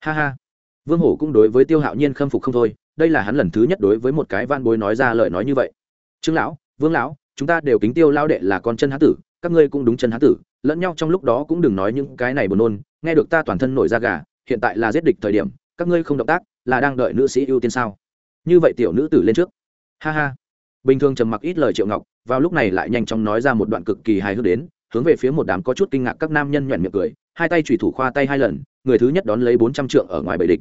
Ha ha. Vương hổ cũng đối với tiêu hạo nhiên khâm phục không thôi, đây là hắn lần thứ nhất đối với một cái van bối nói ra lời nói như vậy. Trương lão, vương lão chúng ta đều kính tiêu lao đệ là con chân hán tử, các ngươi cũng đúng chân hán tử, lẫn nhau trong lúc đó cũng đừng nói những cái này buồn nôn, nghe được ta toàn thân nổi da gà, hiện tại là giết địch thời điểm, các ngươi không động tác, là đang đợi nữ sĩ ưu tiên sao? Như vậy tiểu nữ tử lên trước. Ha ha. Bình thường trầm mặc ít lời triệu ngọc, vào lúc này lại nhanh chóng nói ra một đoạn cực kỳ hài hước đến, hướng về phía một đám có chút kinh ngạc các nam nhân nhoẻn miệng cười, hai tay chủy thủ khoa tay hai lần, người thứ nhất đón lấy bốn trăm trượng ở ngoài bầy địch.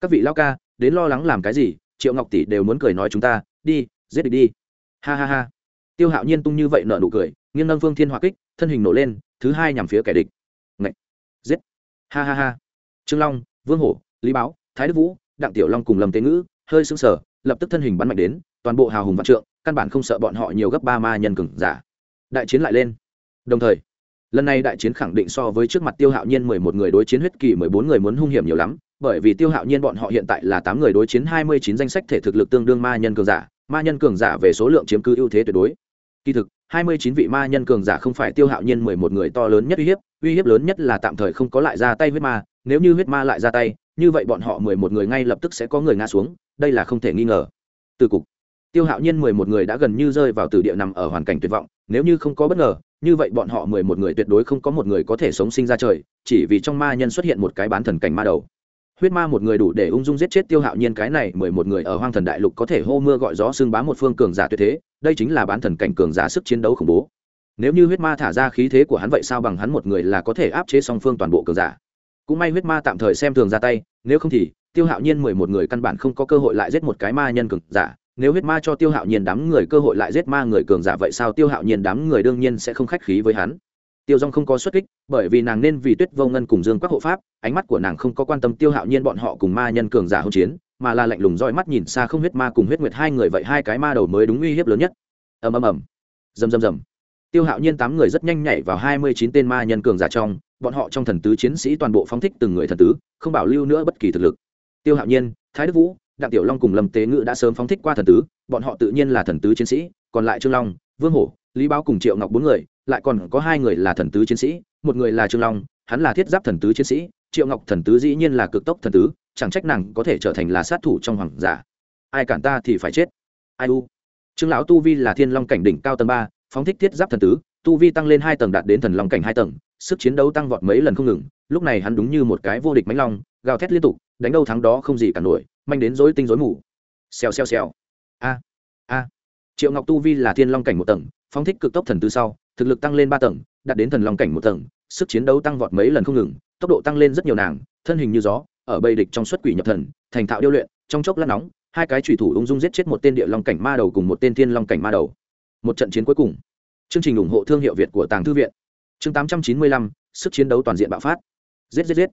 Các vị lao ca, đến lo lắng làm cái gì? Triệu ngọc tỷ đều muốn cười nói chúng ta, đi, giết địch đi. Ha ha ha tiêu hạo nhiên tung như vậy nợ nụ cười, nghiêng nâng phương thiên hỏa kích, thân hình nổ lên, thứ hai nhằm phía kẻ địch. Ngậy! giết. Ha ha ha. Trương long, vương hổ, lý báo, thái đức vũ, đặng tiểu long cùng lầm tế ngữ, hơi sững sờ, lập tức thân hình bắn mạnh đến, toàn bộ hào hùng vạn trượng, căn bản không sợ bọn họ nhiều gấp ba ma nhân cường giả. Đại chiến lại lên. Đồng thời, lần này đại chiến khẳng định so với trước mặt tiêu hạo nhiên mười một người đối chiến huyết kỳ mười bốn người muốn hung hiểm nhiều lắm, bởi vì tiêu hạo nhiên bọn họ hiện tại là tám người đối chiến hai mươi chín danh sách thể thực lực tương đương ma nhân cường giả. Ma nhân cường giả về số lượng chiếm cứ ưu thế tuyệt đối kỳ thực, hai mươi chín vị ma nhân cường giả không phải tiêu hạo nhiên mười một người to lớn nhất uy hiếp uy hiếp lớn nhất là tạm thời không có lại ra tay huyết ma. Nếu như huyết ma lại ra tay, như vậy bọn họ mười một người ngay lập tức sẽ có người ngã xuống, đây là không thể nghi ngờ. Từ cục, tiêu hạo nhiên mười một người đã gần như rơi vào từ địa nằm ở hoàn cảnh tuyệt vọng, nếu như không có bất ngờ, như vậy bọn họ mười một người tuyệt đối không có một người có thể sống sinh ra trời, chỉ vì trong ma nhân xuất hiện một cái bán thần cảnh ma đầu. Huyết ma một người đủ để ung dung giết chết tiêu hạo nhiên cái này mười một người ở hoang thần đại lục có thể hô mưa gọi gió xương bá một phương cường giả tuyệt thế đây chính là bán thần cảnh cường giả sức chiến đấu khủng bố. Nếu như huyết ma thả ra khí thế của hắn vậy sao bằng hắn một người là có thể áp chế song phương toàn bộ cường giả? Cũng may huyết ma tạm thời xem thường ra tay, nếu không thì, tiêu hạo nhiên mười một người căn bản không có cơ hội lại giết một cái ma nhân cường giả. Nếu huyết ma cho tiêu hạo nhiên đám người cơ hội lại giết ma người cường giả vậy sao tiêu hạo nhiên đám người đương nhiên sẽ không khách khí với hắn? Tiêu dong không có xuất kích, bởi vì nàng nên vì tuyết vô ngân cùng dương quắc hộ pháp, ánh mắt của nàng không có quan tâm tiêu hạo nhiên bọn họ cùng ma nhân cường giả hỗn chiến mà là lạnh lùng roi mắt nhìn xa không huyết ma cùng huyết nguyệt hai người vậy hai cái ma đầu mới đúng uy hiếp lớn nhất. Ầm ầm ầm. Rầm rầm rầm. Tiêu hạo nhiên tám người rất nhanh nhảy vào hai mươi chín tên ma nhân cường giả trong, bọn họ trong thần tứ chiến sĩ toàn bộ phóng thích từng người thần tứ, không bảo lưu nữa bất kỳ thực lực. Tiêu hạo nhiên, thái đức vũ, đặng tiểu long cùng lâm tế ngự đã sớm phóng thích qua thần tứ, bọn họ tự nhiên là thần tứ chiến sĩ, còn lại trương long, vương hổ, lý báo cùng triệu ngọc bốn người, lại còn có hai người là thần tứ chiến sĩ, một người là trương long, hắn là thiết giáp thần tứ chiến sĩ, triệu ngọc thần tứ dĩ nhiên là cực tốc thần tứ chẳng trách nàng có thể trở thành là sát thủ trong hoàng giả. Ai cản ta thì phải chết. Ai u. Trương lão tu vi là thiên long cảnh đỉnh cao tầng ba, phóng thích thiết giáp thần tứ, tu vi tăng lên hai tầng đạt đến thần long cảnh hai tầng, sức chiến đấu tăng vọt mấy lần không ngừng, lúc này hắn đúng như một cái vô địch mánh long, gào thét liên tục, đánh đâu thắng đó không gì cả nổi, manh đến rối tinh rối mù. Xèo xèo xèo. A a. Triệu ngọc tu vi là thiên long cảnh một tầng, phóng thích cực tốc thần tứ sau, thực lực tăng lên ba tầng, đạt đến thần long cảnh một tầng, sức chiến đấu tăng vọt mấy lần không ngừng, tốc độ tăng lên rất nhiều nàng, thân hình như gió ở bầy địch trong xuất quỷ nhập thần, thành thạo điêu luyện, trong chốc lát nóng, hai cái thủy thủ ung dung giết chết một tên địa long cảnh ma đầu cùng một tên thiên long cảnh ma đầu. Một trận chiến cuối cùng. Chương trình ủng hộ thương hiệu việt của tàng thư viện. Chương tám trăm chín mươi lăm, sức chiến đấu toàn diện bạo phát. Giết giết giết.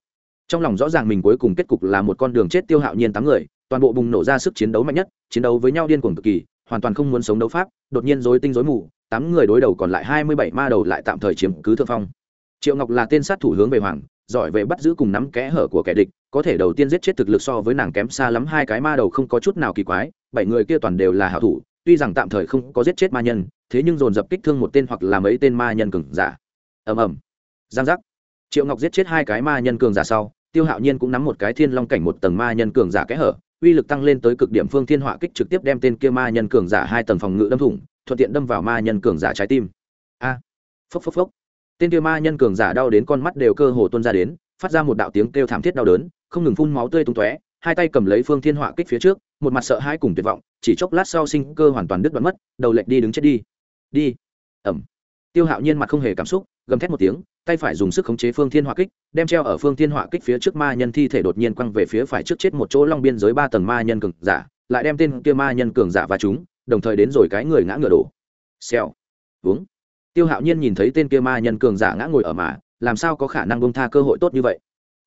Trong lòng rõ ràng mình cuối cùng kết cục là một con đường chết tiêu hạo nhiên tám người, toàn bộ bùng nổ ra sức chiến đấu mạnh nhất, chiến đấu với nhau điên cuồng cực kỳ, hoàn toàn không muốn sống đấu pháp, đột nhiên dối tinh dối mù, tám người đối đầu còn lại hai mươi bảy ma đầu lại tạm thời chiếm cứ thượng phong. Triệu ngọc là tên sát thủ hướng về hoàng giỏi về bắt giữ cùng nắm kẽ hở của kẻ địch, có thể đầu tiên giết chết thực lực so với nàng kém xa lắm, hai cái ma đầu không có chút nào kỳ quái, bảy người kia toàn đều là hảo thủ, tuy rằng tạm thời không có giết chết ma nhân, thế nhưng dồn dập kích thương một tên hoặc là mấy tên ma nhân cường giả. Ầm ầm. Giang giác. Triệu ngọc giết chết hai cái ma nhân cường giả sau, tiêu hạo nhiên cũng nắm một cái thiên long cảnh một tầng ma nhân cường giả kẽ hở, uy lực tăng lên tới cực điểm phương thiên họa kích trực tiếp đem tên kia ma nhân cường giả hai tầng phòng ngự đâm thủng, thuận tiện đâm vào ma nhân cường giả trái tim. A. Phốc phốc phốc tên kia ma nhân cường giả đau đến con mắt đều cơ hồ tuôn ra đến, phát ra một đạo tiếng kêu thảm thiết đau đớn, không ngừng phun máu tươi tung tóe, hai tay cầm lấy phương thiên họa kích phía trước, một mặt sợ hãi cùng tuyệt vọng, chỉ chốc lát sau sinh cơ hoàn toàn đứt đoạn mất, đầu lệch đi đứng chết đi. Đi. Ẩm tiêu hạo nhiên mặt không hề cảm xúc, gầm thét một tiếng, tay phải dùng sức khống chế phương thiên họa kích, đem treo ở phương thiên họa kích phía trước ma nhân thi thể đột nhiên quăng về phía phải trước chết một chỗ long biên giới ba tầng ma nhân cường giả, lại đem tên kia ma nhân cường giả và chúng đồng thời đến rồi cái người ngã ngựa đổ. Xèo. Uống tiêu hạo nhiên nhìn thấy tên kia ma nhân cường giả ngã ngồi ở mà, làm sao có khả năng bông tha cơ hội tốt như vậy?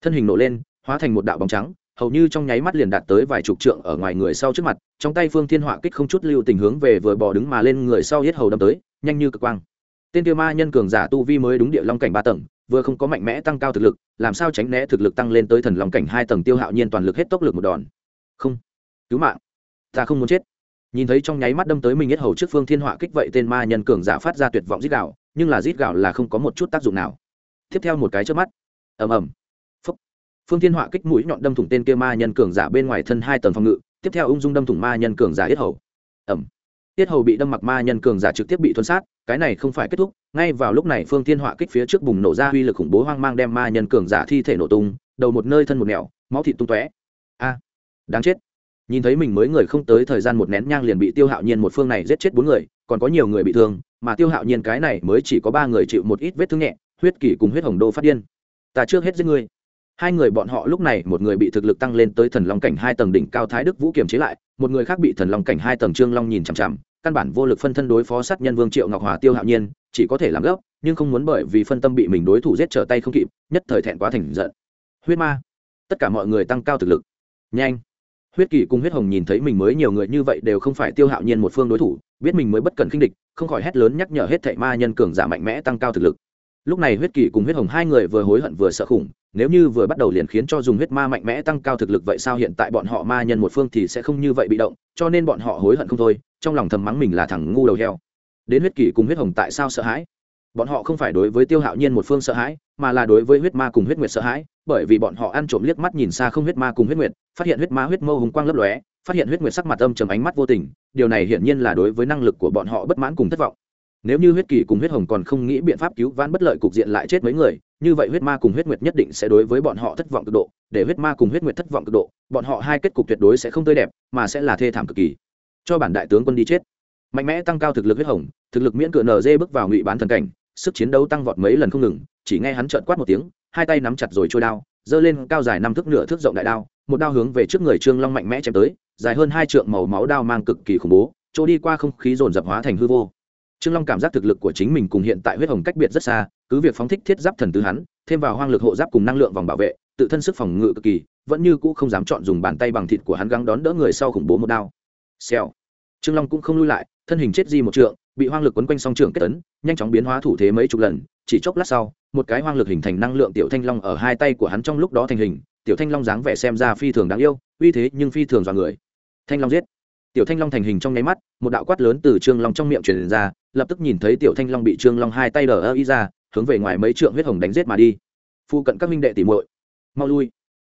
Thân hình nổ lên, hóa thành một đạo bóng trắng, hầu như trong nháy mắt liền đạt tới vài chục trượng ở ngoài người sau trước mặt, trong tay phương thiên họa kích không chút lưu tình hướng về vừa bò đứng mà lên người sau hết hầu đâm tới, nhanh như cực quang. Tên tiêu ma nhân cường giả tu vi mới đúng địa long cảnh ba tầng, vừa không có mạnh mẽ tăng cao thực lực, làm sao tránh né thực lực tăng lên tới thần long cảnh hai tầng tiêu hạo nhiên toàn lực hết tốc lực một đòn. Không. Cứu mạng. Ta không muốn chết nhìn thấy trong nháy mắt đâm tới mình ít hầu trước phương thiên họa kích vậy tên ma nhân cường giả phát ra tuyệt vọng rít gạo nhưng là rít gạo là không có một chút tác dụng nào. Tiếp theo một cái trước mắt, ầm ầm, phúc. Phương thiên họa kích mũi nhọn đâm thủng tên kia ma nhân cường giả bên ngoài thân hai tầng phòng ngự, tiếp theo ung dung đâm thủng ma nhân cường giả yết hầu. Ầm. Yết hầu bị đâm mặc ma nhân cường giả trực tiếp bị thuần sát, cái này không phải kết thúc, ngay vào lúc này phương thiên họa kích phía trước bùng nổ ra uy lực khủng bố hoang mang đem ma nhân cường giả thi thể nổ tung, đầu một nơi thân một nẻo, máu thịt tung tóe. A. Đáng chết nhìn thấy mình mới người không tới thời gian một nén nhang liền bị tiêu hạo nhiên một phương này giết chết bốn người, còn có nhiều người bị thương, mà tiêu hạo nhiên cái này mới chỉ có ba người chịu một ít vết thương nhẹ, huyết kỷ cùng huyết hồng đô phát điên. Ta trước hết giết ngươi. Hai người bọn họ lúc này, một người bị thực lực tăng lên tới thần long cảnh hai tầng đỉnh cao thái đức vũ kiềm chế lại, một người khác bị thần long cảnh hai tầng trương long nhìn chằm chằm, căn bản vô lực phân thân đối phó sát nhân vương triệu ngọc hòa tiêu hạo nhiên, chỉ có thể làm gấp, nhưng không muốn bởi vì phân tâm bị mình đối thủ giết trở tay không kịp, nhất thời thẹn quá thành giận. Huyết ma. Tất cả mọi người tăng cao thực lực. Nhanh huyết kỳ cùng huyết hồng nhìn thấy mình mới nhiều người như vậy đều không phải tiêu hạo nhiên một phương đối thủ, biết mình mới bất cần khinh địch, không khỏi hét lớn nhắc nhở hết thệ ma nhân cường giả mạnh mẽ tăng cao thực lực. Lúc này huyết kỳ cùng huyết hồng hai người vừa hối hận vừa sợ khủng, nếu như vừa bắt đầu liền khiến cho dùng huyết ma mạnh mẽ tăng cao thực lực vậy sao hiện tại bọn họ ma nhân một phương thì sẽ không như vậy bị động, cho nên bọn họ hối hận không thôi, trong lòng thầm mắng mình là thằng ngu đầu heo. Đến huyết kỳ cùng huyết hồng tại sao sợ hãi? Bọn họ không phải đối với tiêu hạo nhiên một phương sợ hãi, mà là đối với huyết ma cùng huyết nguyệt sợ hãi bởi vì bọn họ ăn trộm liếc mắt nhìn xa không huyết ma cùng huyết nguyệt, phát hiện huyết ma huyết mâu hùng quang lấp lóe, phát hiện huyết nguyệt sắc mặt âm trầm ánh mắt vô tình, điều này hiển nhiên là đối với năng lực của bọn họ bất mãn cùng thất vọng. Nếu như huyết kỳ cùng huyết hồng còn không nghĩ biện pháp cứu vãn bất lợi cục diện lại chết mấy người, như vậy huyết ma cùng huyết nguyệt nhất định sẽ đối với bọn họ thất vọng cực độ, để huyết ma cùng huyết nguyệt thất vọng cực độ, bọn họ hai kết cục tuyệt đối sẽ không tươi đẹp, mà sẽ là thê thảm cực kỳ. Cho bản đại tướng quân đi chết. Mạnh mẽ tăng cao thực lực huyết hồng, thực lực miễn cửa nd bước vào ngụy bán thần cảnh, sức chiến đấu tăng vọt mấy lần không ngừng, chỉ nghe hắn trợn quát một tiếng hai tay nắm chặt rồi trôi đao, giơ lên cao dài năm thước nửa thước rộng đại đao, một đao hướng về trước người trương long mạnh mẽ chém tới, dài hơn hai trượng màu máu đao mang cực kỳ khủng bố, chỗ đi qua không khí dồn dập hóa thành hư vô. Trương long cảm giác thực lực của chính mình cùng hiện tại huyết hồng cách biệt rất xa, cứ việc phóng thích thiết giáp thần tứ hắn, thêm vào hoang lực hộ giáp cùng năng lượng vòng bảo vệ, tự thân sức phòng ngự cực kỳ, vẫn như cũ không dám chọn dùng bàn tay bằng thịt của hắn gắng đón đỡ người sau khủng bố một đao. Xèo. Trương long cũng không lui lại, thân hình chết di một trượng bị hoang lực quấn quanh song trưởng kết tấn, nhanh chóng biến hóa thủ thế mấy chục lần, chỉ chốc lát sau, một cái hoang lực hình thành năng lượng tiểu thanh long ở hai tay của hắn trong lúc đó thành hình, tiểu thanh long dáng vẻ xem ra phi thường đáng yêu, uy thế nhưng phi thường dọa người. Thanh long giết. Tiểu thanh long thành hình trong nháy mắt, một đạo quát lớn từ trương long trong miệng truyền ra, lập tức nhìn thấy tiểu thanh long bị trương long hai tay đờ ơ y ra, hướng về ngoài mấy trượng huyết hồng đánh giết mà đi. Phụ cận các minh đệ tỉ muội, mau lui.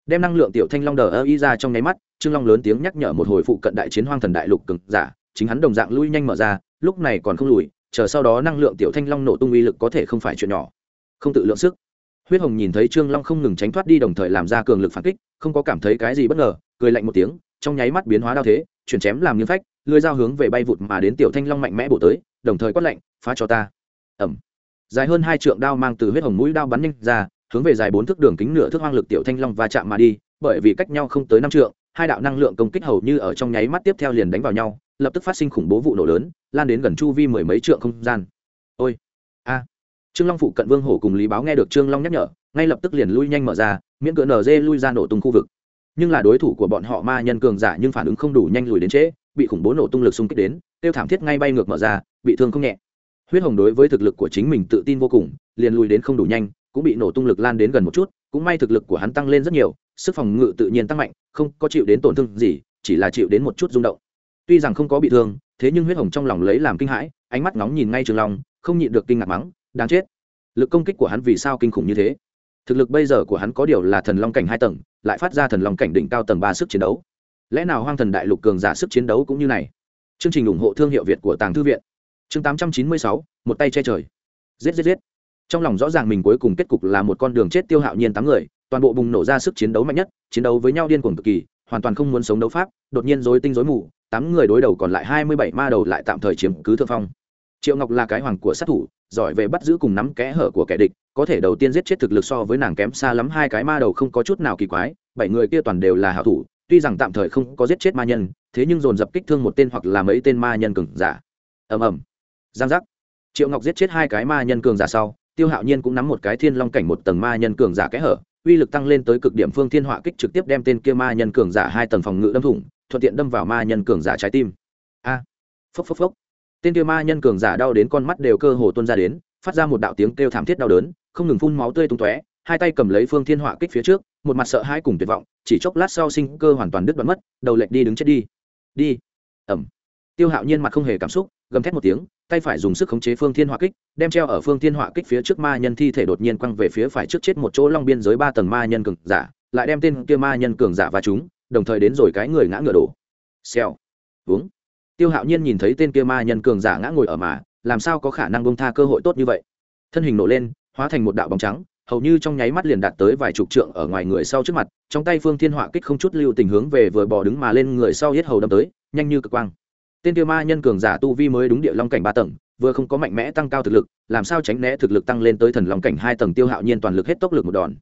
Đem năng lượng tiểu thanh long đờ ơ y ra trong nháy mắt, trương long lớn tiếng nhắc nhở một hồi phụ cận đại chiến hoang thần đại lục cực giả, chính hắn đồng dạng lui nhanh mở ra lúc này còn không lùi, chờ sau đó năng lượng tiểu thanh long nổ tung uy lực có thể không phải chuyện nhỏ. Không tự lượng sức. Huyết hồng nhìn thấy trương long không ngừng tránh thoát đi đồng thời làm ra cường lực phản kích, không có cảm thấy cái gì bất ngờ, cười lạnh một tiếng, trong nháy mắt biến hóa đao thế, chuyển chém làm nghiêng phách lưới dao hướng về bay vụt mà đến tiểu thanh long mạnh mẽ bổ tới, đồng thời quát lạnh, phá cho ta. Ẩm dài hơn hai trượng đao mang từ huyết hồng mũi đao bắn nhanh ra, hướng về dài bốn thước đường kính nửa thước hoang lực tiểu thanh long và chạm mà đi, bởi vì cách nhau không tới năm trượng hai đạo năng lượng công kích hầu như ở trong nháy mắt tiếp theo liền đánh vào nhau, lập tức phát sinh khủng bố vụ nổ lớn, lan đến gần chu vi mười mấy trượng không gian. Ôi, a! Trương long phụ cận vương hổ cùng lý báo nghe được trương long nhắc nhở, ngay lập tức liền lui nhanh mở ra, miễn cỡ nở dê lui ra nổ tung khu vực. Nhưng là đối thủ của bọn họ ma nhân cường giả nhưng phản ứng không đủ nhanh lùi đến trễ, bị khủng bố nổ tung lực xung kích đến, tiêu thảm thiết ngay bay ngược mở ra, bị thương không nhẹ. Huyết hồng đối với thực lực của chính mình tự tin vô cùng, liền lùi đến không đủ nhanh, cũng bị nổ tung lực lan đến gần một chút, cũng may thực lực của hắn tăng lên rất nhiều, sức phòng ngự tự nhiên tăng mạnh không có chịu đến tổn thương gì, chỉ là chịu đến một chút rung động. Tuy rằng không có bị thương, thế nhưng huyết hồng trong lòng lấy làm kinh hãi, ánh mắt nóng nhìn ngay trường long, không nhịn được kinh ngạc mắng, đáng chết! Lực công kích của hắn vì sao kinh khủng như thế? Thực lực bây giờ của hắn có điều là thần long cảnh hai tầng, lại phát ra thần long cảnh đỉnh cao tầng ba sức chiến đấu. Lẽ nào hoang thần đại lục cường giả sức chiến đấu cũng như này? Chương trình ủng hộ thương hiệu việt của tàng thư viện. Chương tám trăm chín mươi sáu, một tay che trời. Giết giết giết. Trong lòng rõ ràng mình cuối cùng kết cục là một con đường chết tiêu hạo nhiên tám người toàn bộ bùng nổ ra sức chiến đấu mạnh nhất, chiến đấu với nhau điên cuồng cực kỳ, hoàn toàn không muốn sống đấu pháp, đột nhiên dối tinh dối mù, tám người đối đầu còn lại hai mươi bảy ma đầu lại tạm thời chiếm cứ thượng phong. Triệu ngọc là cái hoàng của sát thủ, giỏi về bắt giữ cùng nắm kẽ hở của kẻ địch, có thể đầu tiên giết chết thực lực so với nàng kém xa lắm hai cái ma đầu không có chút nào kỳ quái, bảy người kia toàn đều là hảo thủ, tuy rằng tạm thời không có giết chết ma nhân, thế nhưng dồn dập kích thương một tên hoặc là mấy tên ma nhân cường giả. Ầm ầm. Giang giác. Triệu ngọc giết chết hai cái ma nhân cường giả sau, tiêu hạo nhiên cũng nắm một cái thiên long cảnh một tầng ma nhân cường giả kẽ hở uy lực tăng lên tới cực điểm phương thiên họa kích trực tiếp đem tên kia ma nhân cường giả hai tầng phòng ngự đâm thủng, thuận tiện đâm vào ma nhân cường giả trái tim. A. Phốc phốc phốc. Tên kia ma nhân cường giả đau đến con mắt đều cơ hồ tuôn ra đến, phát ra một đạo tiếng kêu thảm thiết đau đớn, không ngừng phun máu tươi tung tóe, hai tay cầm lấy phương thiên họa kích phía trước, một mặt sợ hãi cùng tuyệt vọng, chỉ chốc lát sau sinh cơ hoàn toàn đứt đoạn mất, đầu lệch đi đứng chết đi. Đi. Ẩm tiêu hạo nhiên mặt không hề cảm xúc, gầm thét một tiếng, tay phải dùng sức khống chế phương thiên họa kích, đem treo ở phương thiên họa kích phía trước ma nhân thi thể đột nhiên quăng về phía phải trước chết một chỗ long biên giới ba tầng ma nhân cường giả, lại đem tên kia ma nhân cường giả và chúng đồng thời đến rồi cái người ngã ngựa đổ. Xèo. Uống tiêu hạo nhiên nhìn thấy tên kia ma nhân cường giả ngã ngồi ở mà, làm sao có khả năng bông tha cơ hội tốt như vậy? Thân hình nổ lên, hóa thành một đạo bóng trắng, hầu như trong nháy mắt liền đạt tới vài chục trượng ở ngoài người sau trước mặt, trong tay phương thiên họa kích không chút lưu tình hướng về vừa bỏ đứng mà lên người sau hết hầu đâm tới, nhanh như cực quang tên tiêu ma nhân cường giả tu vi mới đúng địa long cảnh ba tầng, vừa không có mạnh mẽ tăng cao thực lực, làm sao tránh né thực lực tăng lên tới thần long cảnh hai tầng tiêu hạo nhiên toàn lực hết tốc lực một đòn.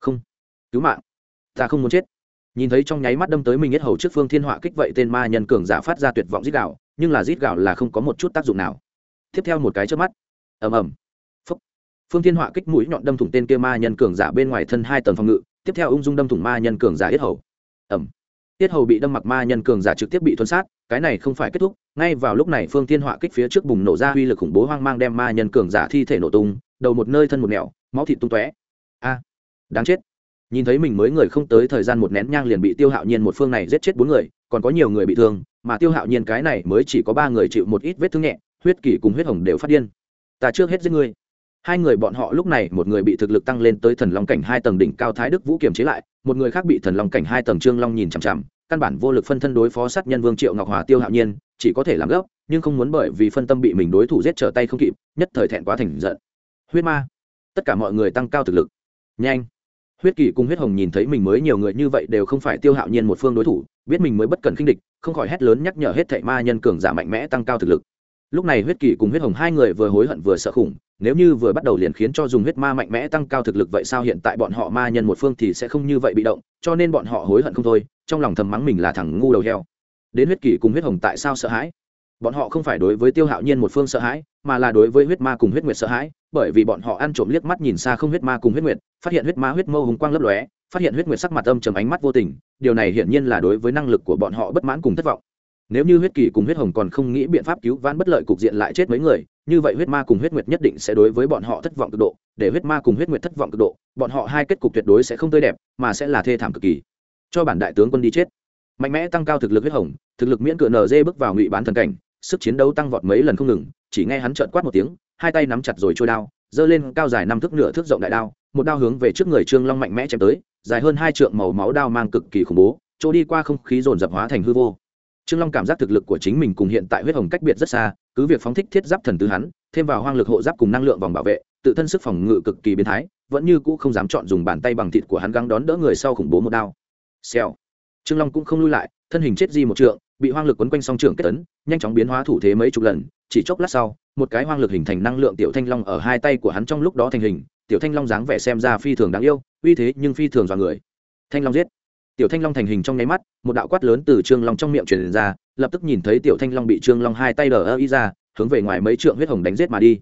Không. Cứu mạng. Ta không muốn chết. Nhìn thấy trong nháy mắt đâm tới mình hết hầu trước phương thiên họa kích vậy tên ma nhân cường giả phát ra tuyệt vọng rít gạo nhưng là rít gạo là không có một chút tác dụng nào. Tiếp theo một cái trước mắt. Ầm ầm. Phúc. Phương thiên họa kích mũi nhọn đâm thủng tên kia ma nhân cường giả bên ngoài thân hai tầng phòng ngự, tiếp theo ung dung đâm thủng ma nhân cường giả yết hầu. Ẩm yết hầu bị đâm mặc ma nhân cường giả trực tiếp bị thuấn sát cái này không phải kết thúc, ngay vào lúc này phương thiên họa kích phía trước bùng nổ ra uy lực khủng bố hoang mang đem ma nhân cường giả thi thể nổ tung, đầu một nơi thân một nẻo, máu thịt tung tóe. A, đáng chết. Nhìn thấy mình mới người không tới thời gian một nén nhang liền bị tiêu hạo nhiên một phương này giết chết bốn người, còn có nhiều người bị thương, mà tiêu hạo nhiên cái này mới chỉ có ba người chịu một ít vết thương nhẹ, huyết kỷ cùng huyết hồng đều phát điên. Ta trước hết giết ngươi. Hai người bọn họ lúc này, một người bị thực lực tăng lên tới thần long cảnh hai tầng đỉnh cao thái đức vũ kiềm chế lại, một người khác bị thần long cảnh hai tầng trương long nhìn chằm chằm căn bản vô lực phân thân đối phó sát nhân vương triệu ngọc hòa tiêu hạo nhiên, chỉ có thể làm gốc nhưng không muốn bởi vì phân tâm bị mình đối thủ giết trở tay không kịp, nhất thời thẹn quá thành giận. Huyết ma. Tất cả mọi người tăng cao thực lực. Nhanh. Huyết kỳ cùng huyết hồng nhìn thấy mình mới nhiều người như vậy đều không phải tiêu hạo nhiên một phương đối thủ, biết mình mới bất cần khinh địch, không khỏi hét lớn nhắc nhở hết thệ ma nhân cường giả mạnh mẽ tăng cao thực lực. Lúc này huyết kỳ cùng huyết hồng hai người vừa hối hận vừa sợ khủng nếu như vừa bắt đầu liền khiến cho dùng huyết ma mạnh mẽ tăng cao thực lực vậy sao hiện tại bọn họ ma nhân một phương thì sẽ không như vậy bị động, cho nên bọn họ hối hận không thôi, trong lòng thầm mắng mình là thằng ngu đầu heo. Đến huyết kỳ cùng huyết hồng tại sao sợ hãi? Bọn họ không phải đối với tiêu hạo nhiên một phương sợ hãi, mà là đối với huyết ma cùng huyết nguyệt sợ hãi, bởi vì bọn họ ăn trộm liếc mắt nhìn xa không huyết ma cùng huyết nguyệt, phát hiện huyết ma huyết mâu hùng quang lấp lóe, phát hiện huyết nguyệt sắc mặt âm trầm ánh mắt vô tình, điều này hiển nhiên là đối với năng lực của bọn họ bất mãn cùng thất vọng nếu như huyết kỳ cùng huyết hồng còn không nghĩ biện pháp cứu vãn bất lợi cục diện lại chết mấy người, như vậy huyết ma cùng huyết nguyệt nhất định sẽ đối với bọn họ thất vọng cực độ. Để huyết ma cùng huyết nguyệt thất vọng cực độ, bọn họ hai kết cục tuyệt đối sẽ không tươi đẹp, mà sẽ là thê thảm cực kỳ. Cho bản đại tướng quân đi chết. Mạnh mẽ tăng cao thực lực huyết hồng, thực lực miễn cựa nz bước vào ngụy bán thần cảnh, sức chiến đấu tăng vọt mấy lần không ngừng, chỉ nghe hắn trợn quát một tiếng, hai tay nắm chặt rồi trôi đao, giơ lên cao dài năm thước nửa thước rộng đại đao, một đao hướng về trước người trương long mạnh mẽ chém tới, dài hơn hai trượng màu máu đao mang cực kỳ khủng bố, chỗ đi qua không khí dồn dập hóa thành hư vô trương long cảm giác thực lực của chính mình cùng hiện tại huyết hồng cách biệt rất xa, cứ việc phóng thích thiết giáp thần tứ hắn, thêm vào hoang lực hộ giáp cùng năng lượng vòng bảo vệ, tự thân sức phòng ngự cực kỳ biến thái, vẫn như cũ không dám chọn dùng bàn tay bằng thịt của hắn gắng đón đỡ người sau khủng bố một đao. Xèo. Trương long cũng không lui lại, thân hình chết di một trượng, bị hoang lực quấn quanh song trưởng kết tấn, nhanh chóng biến hóa thủ thế mấy chục lần, chỉ chốc lát sau, một cái hoang lực hình thành năng lượng tiểu thanh long ở hai tay của hắn trong lúc đó thành hình, tiểu thanh long dáng vẻ xem ra phi thường đáng yêu, uy thế nhưng phi thường dọa người. Thanh long giết tiểu thanh long thành hình trong nháy mắt, một đạo quát lớn từ trương long trong miệng truyền ra, lập tức nhìn thấy tiểu thanh long bị trương long hai tay đờ ơ y ra, hướng về ngoài mấy trượng huyết hồng đánh giết mà đi.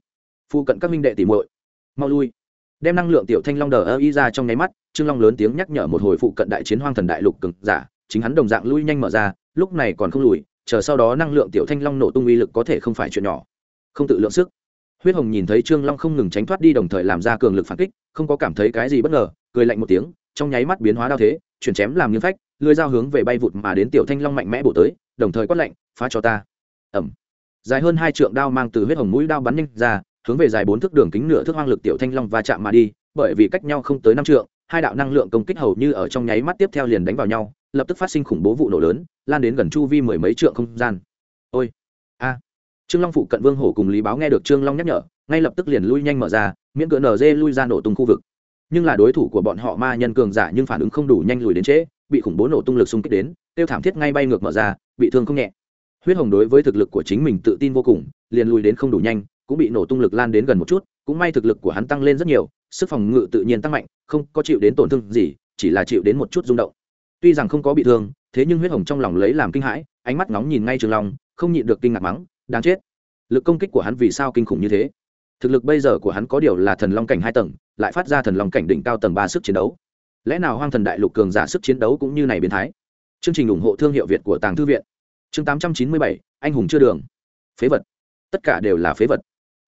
Phụ cận các minh đệ tỉ muội, mau lui. Đem năng lượng tiểu thanh long đờ ơ y ra trong nháy mắt, trương long lớn tiếng nhắc nhở một hồi phụ cận đại chiến hoang thần đại lục cực giả, chính hắn đồng dạng lui nhanh mở ra, lúc này còn không lùi, chờ sau đó năng lượng tiểu thanh long nổ tung uy lực có thể không phải chuyện nhỏ. Không tự lượng sức. Huyết hồng nhìn thấy trương long không ngừng tránh thoát đi đồng thời làm ra cường lực phản kích, không có cảm thấy cái gì bất ngờ, cười lạnh một tiếng, trong nháy mắt biến hóa đao thế chuyển chém làm nghiêng phách, lưới dao hướng về bay vụt mà đến tiểu thanh long mạnh mẽ bổ tới, đồng thời quát lạnh, phá cho ta. Ẩm dài hơn hai trượng đao mang từ huyết hồng mũi đao bắn nhanh ra, hướng về dài bốn thước đường kính nửa thước hoang lực tiểu thanh long va chạm mà đi, bởi vì cách nhau không tới năm trượng, hai đạo năng lượng công kích hầu như ở trong nháy mắt tiếp theo liền đánh vào nhau, lập tức phát sinh khủng bố vụ nổ lớn, lan đến gần chu vi mười mấy trượng không gian. Ôi! A! Trương long phụ cận vương hổ cùng lý báo nghe được trương long nhắc nhở, ngay lập tức liền lui nhanh mở ra, miễn cỡ nở dê lui ra nổ tung khu vực nhưng là đối thủ của bọn họ ma nhân cường giả nhưng phản ứng không đủ nhanh lùi đến trễ, bị khủng bố nổ tung lực xung kích đến, tiêu thảm thiết ngay bay ngược mở ra, bị thương không nhẹ. Huyết hồng đối với thực lực của chính mình tự tin vô cùng, liền lùi đến không đủ nhanh, cũng bị nổ tung lực lan đến gần một chút, cũng may thực lực của hắn tăng lên rất nhiều, sức phòng ngự tự nhiên tăng mạnh, không có chịu đến tổn thương gì, chỉ là chịu đến một chút rung động. Tuy rằng không có bị thương, thế nhưng huyết hồng trong lòng lấy làm kinh hãi, ánh mắt nóng nhìn ngay trường long, không nhịn được kinh ngạc mắng, đáng chết! Lực công kích của hắn vì sao kinh khủng như thế? Thực lực bây giờ của hắn có điều là thần long cảnh hai tầng lại phát ra thần long cảnh đỉnh cao tầng ba sức chiến đấu. Lẽ nào hoang thần đại lục cường giả sức chiến đấu cũng như này biến thái? Chương trình ủng hộ thương hiệu việt của tàng thư viện. Chương tám trăm chín mươi bảy, anh hùng chưa đường. Phế vật. Tất cả đều là phế vật.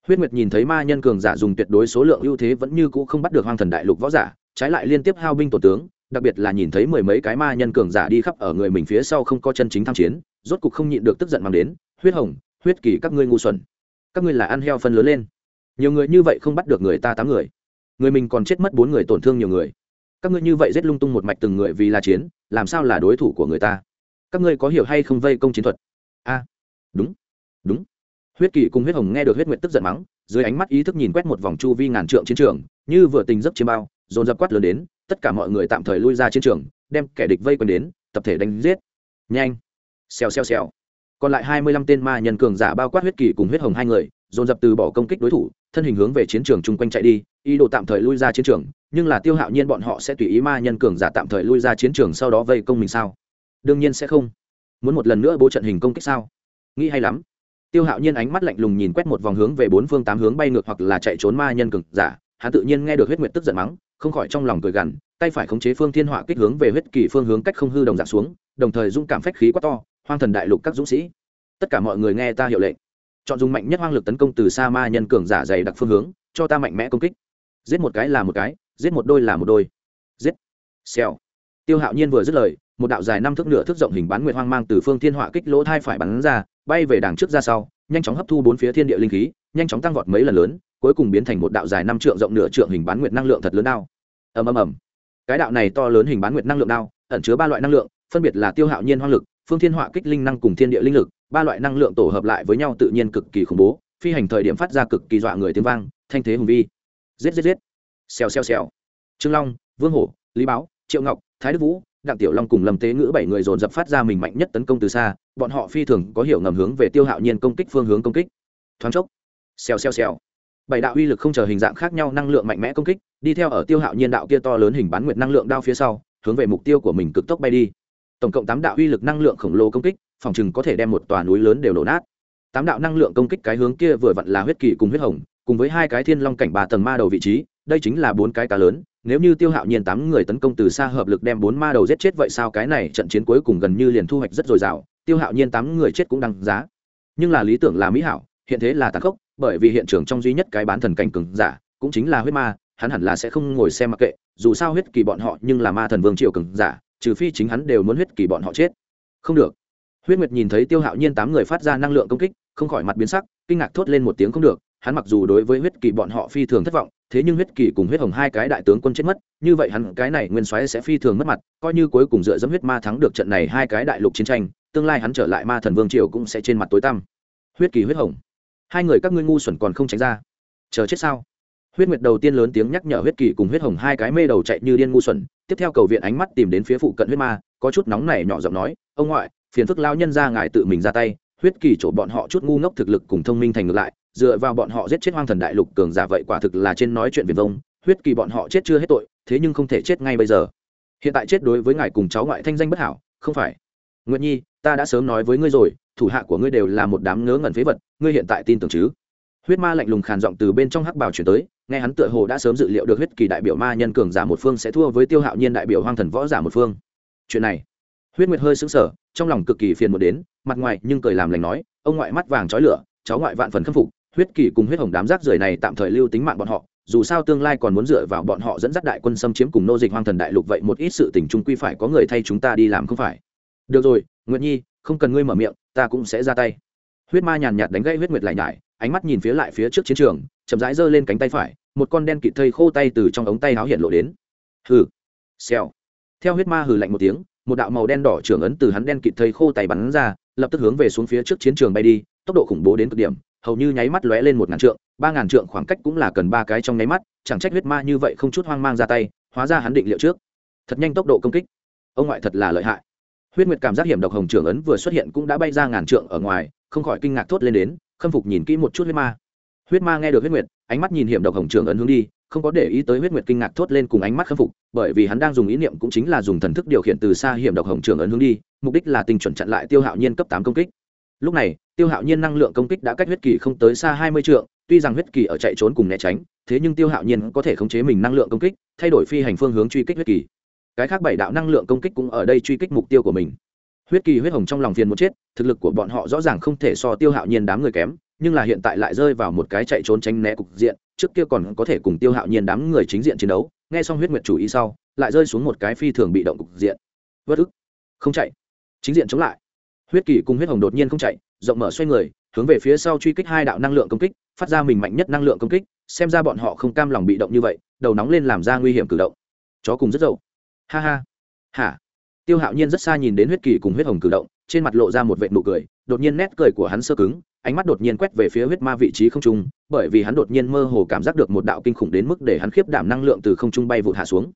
Huyết nguyệt nhìn thấy ma nhân cường giả dùng tuyệt đối số lượng ưu thế vẫn như cũ không bắt được hoang thần đại lục võ giả, trái lại liên tiếp hao binh tổ tướng, đặc biệt là nhìn thấy mười mấy cái ma nhân cường giả đi khắp ở người mình phía sau không có chân chính tham chiến, rốt cục không nhịn được tức giận mang đến, huyết hồng, huyết kỳ các ngươi ngu xuẩn. Các ngươi là ăn heo phân lớn lên. Nhiều người như vậy không bắt được người ta tám người người mình còn chết mất bốn người tổn thương nhiều người. Các ngươi như vậy giết lung tung một mạch từng người vì là chiến, làm sao là đối thủ của người ta? Các ngươi có hiểu hay không vây công chiến thuật? A, đúng đúng. Huyết kỳ cùng huyết hồng nghe được huyết nguyện tức giận mắng, dưới ánh mắt ý thức nhìn quét một vòng chu vi ngàn trượng chiến trường, như vừa tình giấc chiêm bao, dồn dập quát lớn đến, tất cả mọi người tạm thời lui ra chiến trường, đem kẻ địch vây quanh đến, tập thể đánh giết. Nhanh, xèo xèo xèo. Còn lại hai mươi lăm tên ma nhân cường giả bao quát huyết kỳ cùng huyết hồng hai người, dồn dập từ bỏ công kích đối thủ, thân hình hướng về chiến trường chung quanh chạy đi ý đồ tạm thời lui ra chiến trường, nhưng là tiêu hạo nhiên bọn họ sẽ tùy ý ma nhân cường giả tạm thời lui ra chiến trường sau đó vây công mình sao? Đương nhiên sẽ không. Muốn một lần nữa bố trận hình công kích sao? Nghĩ hay lắm. Tiêu hạo nhiên ánh mắt lạnh lùng nhìn quét một vòng hướng về bốn phương tám hướng bay ngược hoặc là chạy trốn ma nhân cường giả. Hắn tự nhiên nghe được huyết nguyệt tức giận mắng, không khỏi trong lòng cười gằn, tay phải khống chế phương thiên họa kích hướng về huyết kỳ phương hướng cách không hư đồng dạng xuống, đồng thời dung cảm phách khí quá to, hoang thần đại lục các dũng sĩ. Tất cả mọi người nghe ta hiệu lệnh. Chọn dùng mạnh nhất hoang lực tấn công từ xa ma nhân cường giả dày đặc phương hướng, cho ta mạnh mẽ công kích giết một cái là một cái, giết một đôi là một đôi. Giết. Xèo. Tiêu hạo nhiên vừa dứt lời, một đạo dài năm thước nửa thước rộng hình bán nguyệt hoang mang từ phương thiên họa kích lỗ thai phải bắn ra, bay về đằng trước ra sau, nhanh chóng hấp thu bốn phía thiên địa linh khí, nhanh chóng tăng vọt mấy lần lớn, cuối cùng biến thành một đạo dài năm trượng rộng nửa trượng hình bán nguyệt năng lượng thật lớn đao. Ầm ầm ầm. Cái đạo này to lớn hình bán nguyệt năng lượng đao, ẩn chứa ba loại năng lượng, phân biệt là tiêu hạo nhiên hoang lực, phương thiên họa kích linh năng cùng thiên địa linh lực, ba loại năng lượng tổ hợp lại với nhau tự nhiên cực kỳ khủng bố, phi hành thời điểm phát ra cực kỳ dọa người tiếng vang, thanh thế hùng vi giết giết giết. Xèo xèo xèo. Trương long, vương hổ, lý báo, triệu ngọc, thái đức vũ, đặng tiểu long cùng lâm tế ngữ bảy người dồn dập phát ra mình mạnh nhất tấn công từ xa. Bọn họ phi thường có hiểu ngầm hướng về tiêu hạo nhiên công kích phương hướng công kích. Thoáng chốc, xèo xèo xèo. Bảy đạo uy lực không chờ hình dạng khác nhau năng lượng mạnh mẽ công kích, đi theo ở tiêu hạo nhiên đạo kia to lớn hình bán nguyệt năng lượng đao phía sau, hướng về mục tiêu của mình cực tốc bay đi. Tổng cộng tám đạo uy lực năng lượng khổng lồ công kích, phòng chừng có thể đem một tòa núi lớn đều đổ nát. Tám đạo năng lượng công kích cái hướng kia vừa vặn là huyết kỳ cùng huyết hồng cùng với hai cái thiên long cảnh ba tầng ma đầu vị trí, đây chính là bốn cái cá lớn, nếu như tiêu hạo nhiên tám người tấn công từ xa hợp lực đem bốn ma đầu giết chết vậy sao cái này trận chiến cuối cùng gần như liền thu hoạch rất dồi dào, tiêu hạo nhiên tám người chết cũng đăng giá. Nhưng là lý tưởng là mỹ hảo, hiện thế là tàn khốc, bởi vì hiện trường trong duy nhất cái bán thần cảnh cường giả, cũng chính là huyết ma, hắn hẳn là sẽ không ngồi xem mặc kệ, dù sao huyết kỳ bọn họ nhưng là ma thần vương triều cường giả, trừ phi chính hắn đều muốn huyết kỳ bọn họ chết. Không được. Huyết nguyệt nhìn thấy tiêu hạo nhiên tám người phát ra năng lượng công kích, không khỏi mặt biến sắc, kinh ngạc thốt lên một tiếng không được hắn mặc dù đối với huyết kỳ bọn họ phi thường thất vọng, thế nhưng huyết kỳ cùng huyết hồng hai cái đại tướng quân chết mất, như vậy hắn, cái này nguyên soái sẽ phi thường mất mặt, coi như cuối cùng dựa dẫm huyết ma thắng được trận này hai cái đại lục chiến tranh, tương lai hắn trở lại ma thần vương triều cũng sẽ trên mặt tối tăm. Huyết kỳ huyết hồng. Hai người các ngươi ngu xuẩn còn không tránh ra. Chờ chết sao? Huyết nguyệt đầu tiên lớn tiếng nhắc nhở huyết kỳ cùng huyết hồng hai cái mê đầu chạy như điên ngu xuẩn, tiếp theo cầu viện ánh mắt tìm đến phía phụ cận huyết ma, có chút nóng này nhỏ giọng nói, ông ngoại, phiền phức lao nhân ra ngài tự mình ra tay huyết kỳ chỗ bọn họ chút ngu ngốc thực lực cùng thông minh thành ngược lại, dựa vào bọn họ giết chết hoang thần đại lục cường giả vậy quả thực là trên nói chuyện viền vông, huyết kỳ bọn họ chết chưa hết tội, thế nhưng không thể chết ngay bây giờ. Hiện tại chết đối với ngài cùng cháu ngoại thanh danh bất hảo, không phải. Nguyện nhi, ta đã sớm nói với ngươi rồi, thủ hạ của ngươi đều là một đám ngớ ngẩn phế vật, ngươi hiện tại tin tưởng chứ? Huyết ma lạnh lùng khàn giọng từ bên trong hắc bào chuyển tới, nghe hắn tựa hồ đã sớm dự liệu được huyết kỳ đại biểu ma nhân cường giả một phương sẽ thua với tiêu hạo nhiên đại biểu hoang thần võ giả một phương. Chuyện này, huyết nguyệt hơi sững sờ trong lòng cực kỳ phiền một đến, mặt ngoài nhưng cười làm lành nói, ông ngoại mắt vàng chói lửa, cháu ngoại vạn phần khâm phục, huyết kỳ cùng huyết hồng đám rác rưởi này tạm thời lưu tính mạng bọn họ, dù sao tương lai còn muốn dựa vào bọn họ dẫn dắt đại quân xâm chiếm cùng nô dịch hoang thần đại lục vậy một ít sự tình trung quy phải có người thay chúng ta đi làm không phải. Được rồi, nguyệt nhi, không cần ngươi mở miệng, ta cũng sẽ ra tay. Huyết ma nhàn nhạt đánh gãy huyết nguyệt lại nhải, ánh mắt nhìn phía lại phía trước chiến trường, chậm rãi giơ lên cánh tay phải, một con đen kịt thây khô tay từ trong ống tay áo hiện lộ đến. Hừ, xèo. Theo huyết ma hừ lạnh một tiếng một đạo màu đen đỏ trưởng ấn từ hắn đen kịt thây khô tay bắn ra, lập tức hướng về xuống phía trước chiến trường bay đi, tốc độ khủng bố đến cực điểm, hầu như nháy mắt lóe lên một ngàn trượng, ba ngàn trượng khoảng cách cũng là cần ba cái trong nháy mắt, chẳng trách huyết ma như vậy không chút hoang mang ra tay, hóa ra hắn định liệu trước. Thật nhanh tốc độ công kích. Ông ngoại thật là lợi hại. Huyết nguyệt cảm giác hiểm độc hồng trưởng ấn vừa xuất hiện cũng đã bay ra ngàn trượng ở ngoài, không khỏi kinh ngạc thốt lên đến, khâm phục nhìn kỹ một chút huyết ma. Huyết ma nghe được huyết nguyệt, ánh mắt nhìn hiểm độc hồng trưởng ấn hướng đi không có để ý tới huyết nguyệt kinh ngạc thốt lên cùng ánh mắt khâm phục, bởi vì hắn đang dùng ý niệm cũng chính là dùng thần thức điều khiển từ xa hiểm độc hồng trường ấn hướng đi, mục đích là tinh chuẩn chặn lại tiêu hạo nhiên cấp tám công kích. Lúc này, tiêu hạo nhiên năng lượng công kích đã cách huyết kỳ không tới xa hai mươi trượng, tuy rằng huyết kỳ ở chạy trốn cùng né tránh, thế nhưng tiêu hạo nhiên có thể khống chế mình năng lượng công kích, thay đổi phi hành phương hướng truy kích huyết kỳ. Cái khác bảy đạo năng lượng công kích cũng ở đây truy kích mục tiêu của mình. Huyết kỳ huyết hồng trong lòng phiền một chết, thực lực của bọn họ rõ ràng không thể so tiêu hạo nhiên đám người kém nhưng là hiện tại lại rơi vào một cái chạy trốn tránh né cục diện, trước kia còn có thể cùng tiêu hạo nhiên đám người chính diện chiến đấu, nghe xong huyết nguyệt chủ ý sau, lại rơi xuống một cái phi thường bị động cục diện. Vất ức. Không chạy. Chính diện chống lại. Huyết kỳ cùng huyết hồng đột nhiên không chạy, rộng mở xoay người, hướng về phía sau truy kích hai đạo năng lượng công kích, phát ra mình mạnh nhất năng lượng công kích, xem ra bọn họ không cam lòng bị động như vậy, đầu nóng lên làm ra nguy hiểm cử động. Chó cùng rất dậu. Ha ha. Hả? Tiêu hạo nhiên rất xa nhìn đến huyết kỳ cùng huyết hồng cử động, trên mặt lộ ra một vệ nụ cười đột nhiên nét cười của hắn sơ cứng, ánh mắt đột nhiên quét về phía huyết ma vị trí không trung, bởi vì hắn đột nhiên mơ hồ cảm giác được một đạo kinh khủng đến mức để hắn khiếp đảm năng lượng từ không trung bay vụt hạ xuống.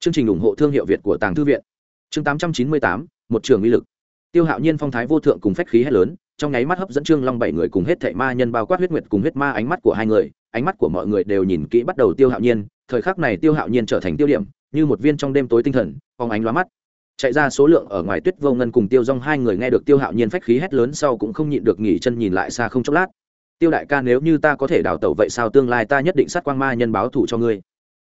Chương trình ủng hộ thương hiệu việt của tàng thư viện. Chương tám trăm chín mươi tám, một trường uy lực. Tiêu hạo nhiên phong thái vô thượng cùng phách khí hết lớn, trong nháy mắt hấp dẫn trương long bảy người cùng hết thảy ma nhân bao quát huyết nguyệt cùng huyết ma ánh mắt của hai người, ánh mắt của mọi người đều nhìn kỹ bắt đầu tiêu hạo nhiên, thời khắc này tiêu hạo nhiên trở thành tiêu điểm, như một viên trong đêm tối tinh thần phóng ánh lóa mắt chạy ra số lượng ở ngoài tuyết vô ngân cùng tiêu rong hai người nghe được tiêu hạo nhiên phách khí hét lớn sau cũng không nhịn được nghỉ chân nhìn lại xa không chốc lát. Tiêu đại ca, nếu như ta có thể đào tẩu vậy sao? Tương lai ta nhất định sát quang ma nhân báo thủ cho ngươi.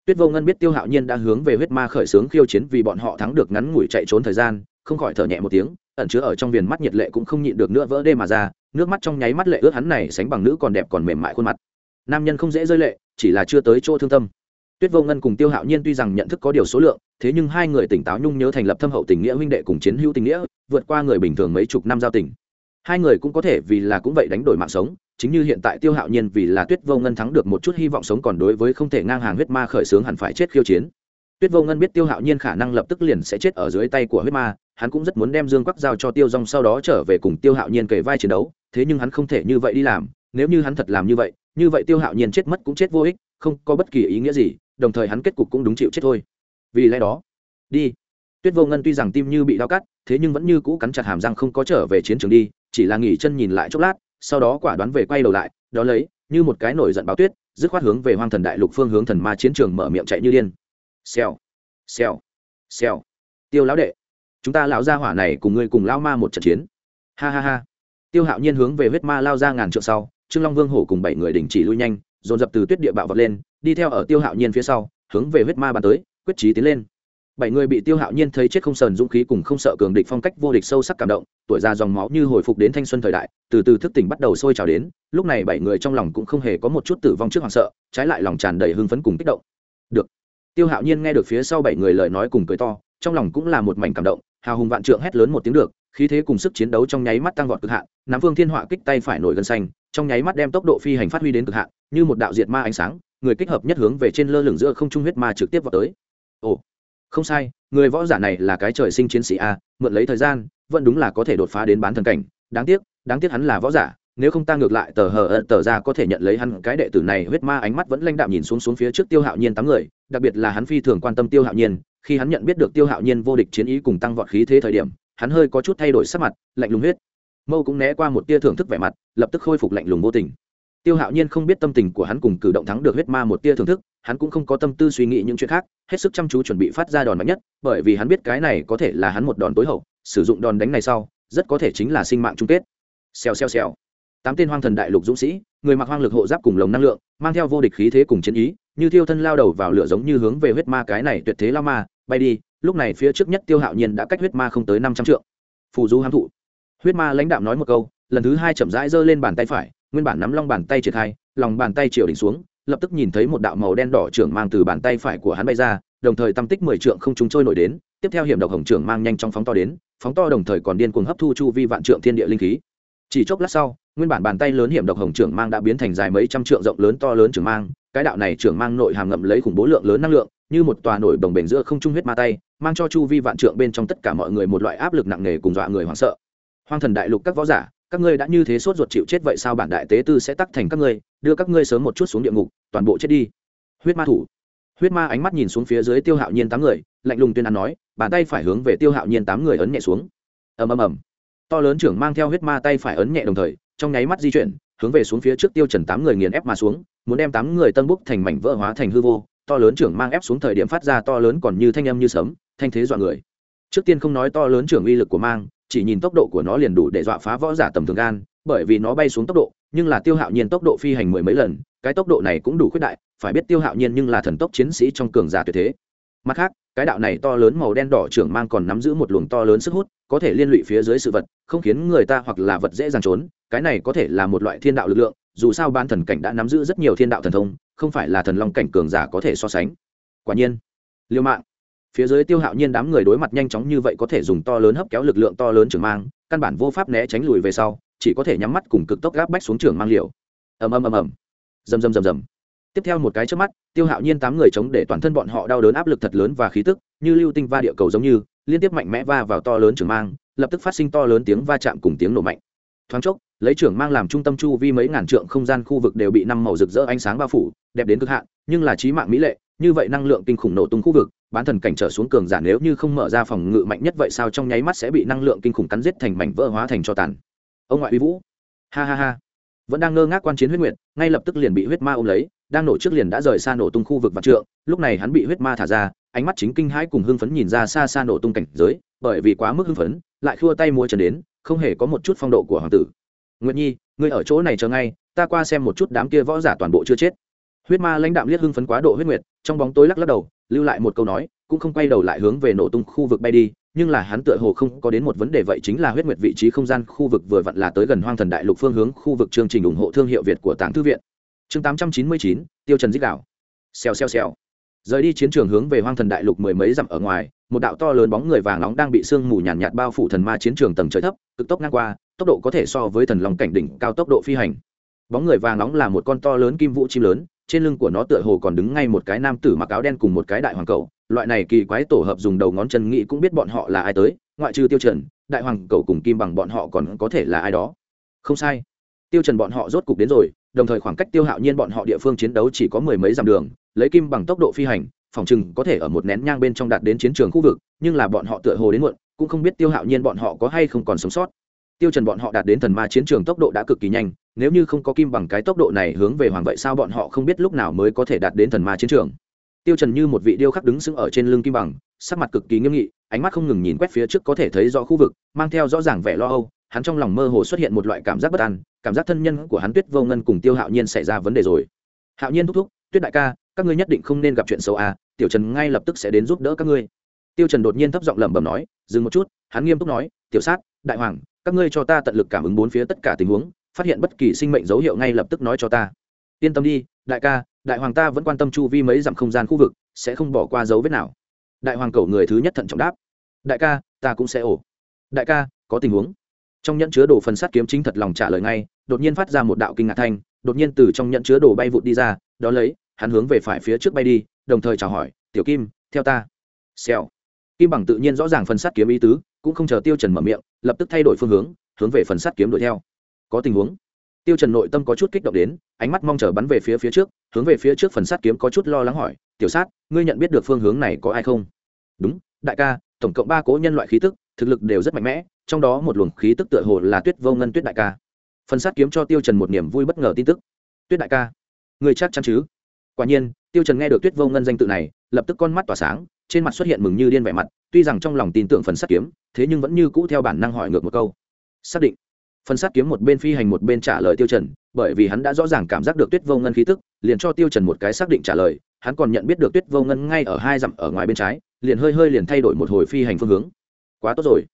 Tuyết vô ngân biết tiêu hạo nhiên đã hướng về huyết ma khởi xướng khiêu chiến vì bọn họ thắng được ngắn ngủi chạy trốn thời gian, không khỏi thở nhẹ một tiếng, ẩn chứa ở trong viền mắt nhiệt lệ cũng không nhịn được nữa vỡ đê mà ra, nước mắt trong nháy mắt lệ ướt hắn này sánh bằng nữ còn đẹp còn mềm mại khuôn mặt. Nam nhân không dễ rơi lệ, chỉ là chưa tới chỗ thương tâm tuyết vô ngân cùng tiêu hạo nhiên tuy rằng nhận thức có điều số lượng, thế nhưng hai người tỉnh táo nhung nhớ thành lập thâm hậu tình nghĩa huynh đệ cùng chiến hữu tình nghĩa, vượt qua người bình thường mấy chục năm giao tình. Hai người cũng có thể vì là cũng vậy đánh đổi mạng sống, chính như hiện tại tiêu hạo nhiên vì là tuyết vô ngân thắng được một chút hy vọng sống còn đối với không thể ngang hàng huyết ma khởi xướng hẳn phải chết khiêu chiến. Tuyết vô ngân biết tiêu hạo nhiên khả năng lập tức liền sẽ chết ở dưới tay của huyết ma, hắn cũng rất muốn đem dương quắc giao cho tiêu rong sau đó trở về cùng tiêu hạo nhiên kề vai chiến đấu, thế nhưng hắn không thể như vậy đi làm nếu như hắn thật làm như vậy như vậy tiêu hạo nhiên chết mất cũng chết vô ích, không có bất kỳ ý nghĩa gì, đồng thời hắn kết cục cũng đúng chịu chết thôi. Vì lẽ đó, đi. Tuyết vô ngân tuy rằng tim như bị đau cắt, thế nhưng vẫn như cũ cắn chặt hàm răng không có trở về chiến trường đi, chỉ là nghỉ chân nhìn lại chốc lát, sau đó quả đoán về quay đầu lại, đó lấy, như một cái nổi giận báo tuyết, dứt khoát hướng về hoang thần đại lục phương hướng thần ma chiến trường mở miệng chạy như điên. Xèo xèo xèo. Tiêu lão đệ, chúng ta lão gia hỏa này cùng ngươi cùng lao ma một trận chiến. Ha ha ha. Tiêu hạo nhiên hướng về huyết ma lao ra ngàn trượng sau trương long vương hổ cùng bảy người đình chỉ lui nhanh, dồn dập từ tuyết địa bạo vọt lên, đi theo ở tiêu hạo nhiên phía sau, hướng về huyết ma bàn tới, quyết trí tiến lên. Bảy người bị tiêu hạo nhiên thấy chết không sờn dũng khí cùng không sợ cường địch phong cách vô địch sâu sắc cảm động, tuổi già dòng máu như hồi phục đến thanh xuân thời đại, từ từ thức tỉnh bắt đầu sôi trào đến, lúc này bảy người trong lòng cũng không hề có một chút tử vong trước hoảng sợ, trái lại lòng tràn đầy hưng phấn cùng kích động. Được. Tiêu hạo nhiên nghe được phía sau bảy người lời nói cùng cười to, trong lòng cũng là một mảnh cảm động, hào hùng vạn trượng hét lớn một tiếng được, khí thế cùng sức chiến đấu trong nháy mắt tăng vọt cực hạn nắm Vương thiên họa kích tay phải nổi gân xanh trong nháy mắt đem tốc độ phi hành phát huy đến cực hạn, như một đạo diệt ma ánh sáng, người kích hợp nhất hướng về trên lơ lửng giữa không trung huyết ma trực tiếp vào tới. Ồ, không sai, người võ giả này là cái trời sinh chiến sĩ a, mượn lấy thời gian, vẫn đúng là có thể đột phá đến bán thần cảnh. Đáng tiếc đáng tiếc hắn là võ giả, nếu không ta ngược lại tờ hờ ợt tờ ra có thể nhận lấy hắn. Cái đệ tử này huyết ma ánh mắt vẫn lãnh đạm nhìn xuống xuống phía trước tiêu hạo nhiên tám người, đặc biệt là hắn phi thường quan tâm tiêu hạo nhiên. Khi hắn nhận biết được tiêu hạo nhiên vô địch chiến ý cùng tăng vọt khí thế thời điểm, hắn hơi có chút thay đổi sắc mặt, lạnh lùng huyết mâu cũng né qua một tia thưởng thức vẻ mặt, lập tức khôi phục lạnh lùng vô tình. Tiêu hạo nhiên không biết tâm tình của hắn cùng cử động thắng được huyết ma một tia thưởng thức, hắn cũng không có tâm tư suy nghĩ những chuyện khác, hết sức chăm chú chuẩn bị phát ra đòn mạnh nhất, bởi vì hắn biết cái này có thể là hắn một đòn tối hậu, sử dụng đòn đánh này sau, rất có thể chính là sinh mạng chung kết. Xèo xèo xèo. Tám tên hoang thần đại lục dũng sĩ, người mặc hoang lực hộ giáp cùng lồng năng lượng, mang theo vô địch khí thế cùng chiến ý, như tiêu thân lao đầu vào lửa giống như hướng về huyết ma cái này tuyệt thế lao ma, bay đi, lúc này phía trước nhất tiêu hạo nhiên đã cách huyết ma không tới năm trăm trượng. Phù du hám thụ huyết ma lãnh đạo nói một câu, lần thứ hai chậm rãi giơ lên bàn tay phải, nguyên bản nắm long bàn tay triển khai, lòng bàn tay chiều đỉnh xuống, lập tức nhìn thấy một đạo màu đen đỏ trưởng mang từ bàn tay phải của hắn bay ra, đồng thời tâm tích mười trượng không chúng trôi nổi đến, tiếp theo hiểm độc hồng trưởng mang nhanh trong phóng to đến, phóng to đồng thời còn điên cuồng hấp thu chu vi vạn trượng thiên địa linh khí. Chỉ chốc lát sau, nguyên bản bàn tay lớn hiểm độc hồng trưởng mang đã biến thành dài mấy trăm trượng rộng lớn to lớn trưởng mang, cái đạo này trưởng mang nội hàm ngậm lấy khủng bố lượng lớn năng lượng, như một tòa nổi đồng bềnh giữa không trung huyết ma tay, mang cho chu vi vạn trượng bên trong tất cả mọi người một loại áp lực nặng nề cùng dọa người hoảng sợ hoang thần đại lục các võ giả, các ngươi đã như thế sốt ruột chịu chết vậy sao bản đại tế tư sẽ tắc thành các ngươi, đưa các ngươi sớm một chút xuống địa ngục, toàn bộ chết đi. Huyết ma thủ. Huyết ma ánh mắt nhìn xuống phía dưới tiêu hạo nhiên tám người, lạnh lùng tuyên án nói, bàn tay phải hướng về tiêu hạo nhiên tám người ấn nhẹ xuống. Ầm ầm ầm. To lớn trưởng mang theo huyết ma tay phải ấn nhẹ đồng thời, trong nháy mắt di chuyển, hướng về xuống phía trước tiêu trần tám người nghiền ép mà xuống, muốn đem tám người tân búc thành mảnh vỡ hóa thành hư vô. To lớn trưởng mang ép xuống thời điểm phát ra to lớn còn như thanh âm như sấm, thanh thế dọa người. Trước tiên không nói to lớn trưởng uy lực của mang chỉ nhìn tốc độ của nó liền đủ để dọa phá võ giả tầm thường gan, bởi vì nó bay xuống tốc độ, nhưng là tiêu hạo nhiên tốc độ phi hành mười mấy lần, cái tốc độ này cũng đủ khuyết đại, phải biết tiêu hạo nhiên nhưng là thần tốc chiến sĩ trong cường giả tuyệt thế. Mặt khác, cái đạo này to lớn màu đen đỏ trưởng mang còn nắm giữ một luồng to lớn sức hút, có thể liên lụy phía dưới sự vật, không khiến người ta hoặc là vật dễ dàng trốn, cái này có thể là một loại thiên đạo lực lượng, dù sao ban thần cảnh đã nắm giữ rất nhiều thiên đạo thần thông, không phải là thần long cảnh cường giả có thể so sánh. Quả nhiên, liêu mạng phía dưới tiêu hạo nhiên đám người đối mặt nhanh chóng như vậy có thể dùng to lớn hấp kéo lực lượng to lớn trường mang, căn bản vô pháp né tránh lùi về sau, chỉ có thể nhắm mắt cùng cực tốc gáp bách xuống trường mang liều. Ầm ầm ầm ầm. Rầm rầm rầm rầm. Tiếp theo một cái trước mắt, tiêu hạo nhiên tám người chống để toàn thân bọn họ đau đớn áp lực thật lớn và khí tức, như lưu tinh va địa cầu giống như, liên tiếp mạnh mẽ va vào to lớn trường mang, lập tức phát sinh to lớn tiếng va chạm cùng tiếng nổ mạnh. Thoáng chốc, lấy trưởng mang làm trung tâm chu vi mấy ngàn trượng không gian khu vực đều bị năm màu rực rỡ ánh sáng bao phủ, đẹp đến cực hạn, nhưng là trí mạng mỹ lệ như vậy năng lượng kinh khủng nổ tung khu vực, bán thần cảnh trở xuống cường giả nếu như không mở ra phòng ngự mạnh nhất vậy sao trong nháy mắt sẽ bị năng lượng kinh khủng cắn giết thành mảnh vỡ hóa thành cho tàn? Ông ngoại uy vũ. Ha ha ha. Vẫn đang ngơ ngác quan chiến huyết nguyệt, ngay lập tức liền bị huyết ma ôm lấy, đang nổ trước liền đã rời xa nổ tung khu vực vạn trượng, lúc này hắn bị huyết ma thả ra, ánh mắt chính kinh hãi cùng hưng phấn nhìn ra xa xa nổ tung cảnh giới, bởi vì quá mức hưng phấn, lại khua tay mua trần đến, không hề có một chút phong độ của hoàng tử. Nguyệt nhi, ngươi ở chỗ này chờ ngay, ta qua xem một chút đám kia võ giả toàn bộ chưa chết huyết ma lãnh đạm liếc hưng phấn quá độ huyết nguyệt trong bóng tối lắc lắc đầu lưu lại một câu nói cũng không quay đầu lại hướng về nổ tung khu vực bay đi nhưng là hắn tựa hồ không có đến một vấn đề vậy chính là huyết nguyệt vị trí không gian khu vực vừa vặn là tới gần hoang thần đại lục phương hướng khu vực chương trình ủng hộ thương hiệu việt của tàng thư viện. Chương tám trăm chín mươi chín tiêu trần dích đạo. Xèo xèo xèo. Rời đi chiến trường hướng về hoang thần đại lục mười mấy dặm ở ngoài một đạo to lớn bóng người vàng nóng đang bị sương mù nhàn nhạt, nhạt bao phủ thần ma chiến trường tầng trời thấp cực tốc ngang qua tốc độ có thể so với thần lòng cảnh đỉnh cao tốc độ phi hành. Bóng người vàng nóng là một con to lớn kim vũ chim lớn trên lưng của nó tựa hồ còn đứng ngay một cái nam tử mặc áo đen cùng một cái đại hoàng cầu. Loại này kỳ quái tổ hợp dùng đầu ngón chân nghĩ cũng biết bọn họ là ai tới, ngoại trừ tiêu trần, đại hoàng cầu cùng kim bằng bọn họ còn có thể là ai đó. Không sai. Tiêu trần bọn họ rốt cục đến rồi, đồng thời khoảng cách tiêu hạo nhiên bọn họ địa phương chiến đấu chỉ có mười mấy dặm đường, lấy kim bằng tốc độ phi hành, phòng chừng có thể ở một nén nhang bên trong đạt đến chiến trường khu vực, nhưng là bọn họ tựa hồ đến muộn, cũng không biết tiêu hạo nhiên bọn họ có hay không còn sống sót tiêu trần bọn họ đạt đến thần ma chiến trường tốc độ đã cực kỳ nhanh, nếu như không có kim bằng cái tốc độ này hướng về hoàng vậy sao bọn họ không biết lúc nào mới có thể đạt đến thần ma chiến trường. Tiêu trần như một vị điêu khắc đứng sững ở trên lưng kim bằng, sắc mặt cực kỳ nghiêm nghị, ánh mắt không ngừng nhìn quét phía trước có thể thấy rõ khu vực, mang theo rõ ràng vẻ lo âu, hắn trong lòng mơ hồ xuất hiện một loại cảm giác bất an, cảm giác thân nhân của hắn tuyết vô ngân cùng tiêu hạo nhiên xảy ra vấn đề rồi. Hạo nhiên thúc thúc, tuyết đại ca, các ngươi nhất định không nên gặp chuyện xấu à tiểu trần ngay lập tức sẽ đến giúp đỡ các ngươi. Tiêu trần đột nhiên thấp giọng lẩm bẩm nói, dừng một chút, hắn nghiêm túc nói, tiểu sát, đại hoàng các ngươi cho ta tận lực cảm ứng bốn phía tất cả tình huống, phát hiện bất kỳ sinh mệnh dấu hiệu ngay lập tức nói cho ta. Yên tâm đi, đại ca, đại hoàng ta vẫn quan tâm chu vi mấy dặm không gian khu vực, sẽ không bỏ qua dấu vết nào. Đại hoàng cầu người thứ nhất thận trọng đáp. Đại ca, ta cũng sẽ ổ. Đại ca, có tình huống. Trong nhẫn chứa đồ phần sắt kiếm chính thật lòng trả lời ngay, đột nhiên phát ra một đạo kinh ngạc thanh, đột nhiên từ trong nhẫn chứa đồ bay vụt đi ra, đó lấy, hắn hướng về phải phía trước bay đi, đồng thời chào hỏi, tiểu kim, theo ta. Xèo. Kim bằng tự nhiên rõ ràng phần sắt kiếm ý tứ, cũng không chờ tiêu trần mở miệng lập tức thay đổi phương hướng hướng về phần sắt kiếm đuổi theo. Có tình huống, tiêu trần nội tâm có chút kích động đến, ánh mắt mong chờ bắn về phía phía trước, hướng về phía trước phần sắt kiếm có chút lo lắng hỏi, tiểu sát, ngươi nhận biết được phương hướng này có ai không? Đúng, đại ca, tổng cộng ba cố nhân loại khí tức, thực lực đều rất mạnh mẽ, trong đó một luồng khí tức tựa hồ là tuyết vô ngân tuyết đại ca. Phần sát kiếm cho tiêu trần một niềm vui bất ngờ tin tức. Tuyết đại ca người chắc chắn chứ? Quả nhiên, tiêu trần nghe được tuyết vô ngân danh tự này, lập tức con mắt tỏa sáng, trên mặt xuất hiện mừng như điên vẻ mặt tuy rằng trong lòng tin tưởng phần sát kiếm, thế nhưng vẫn như cũ theo bản năng hỏi ngược một câu. Xác định. Phần sát kiếm một bên phi hành một bên trả lời tiêu trần, bởi vì hắn đã rõ ràng cảm giác được tuyết vô ngân khí tức, liền cho tiêu trần một cái xác định trả lời, hắn còn nhận biết được tuyết vô ngân ngay ở hai dặm ở ngoài bên trái, liền hơi hơi liền thay đổi một hồi phi hành phương hướng. Quá tốt rồi.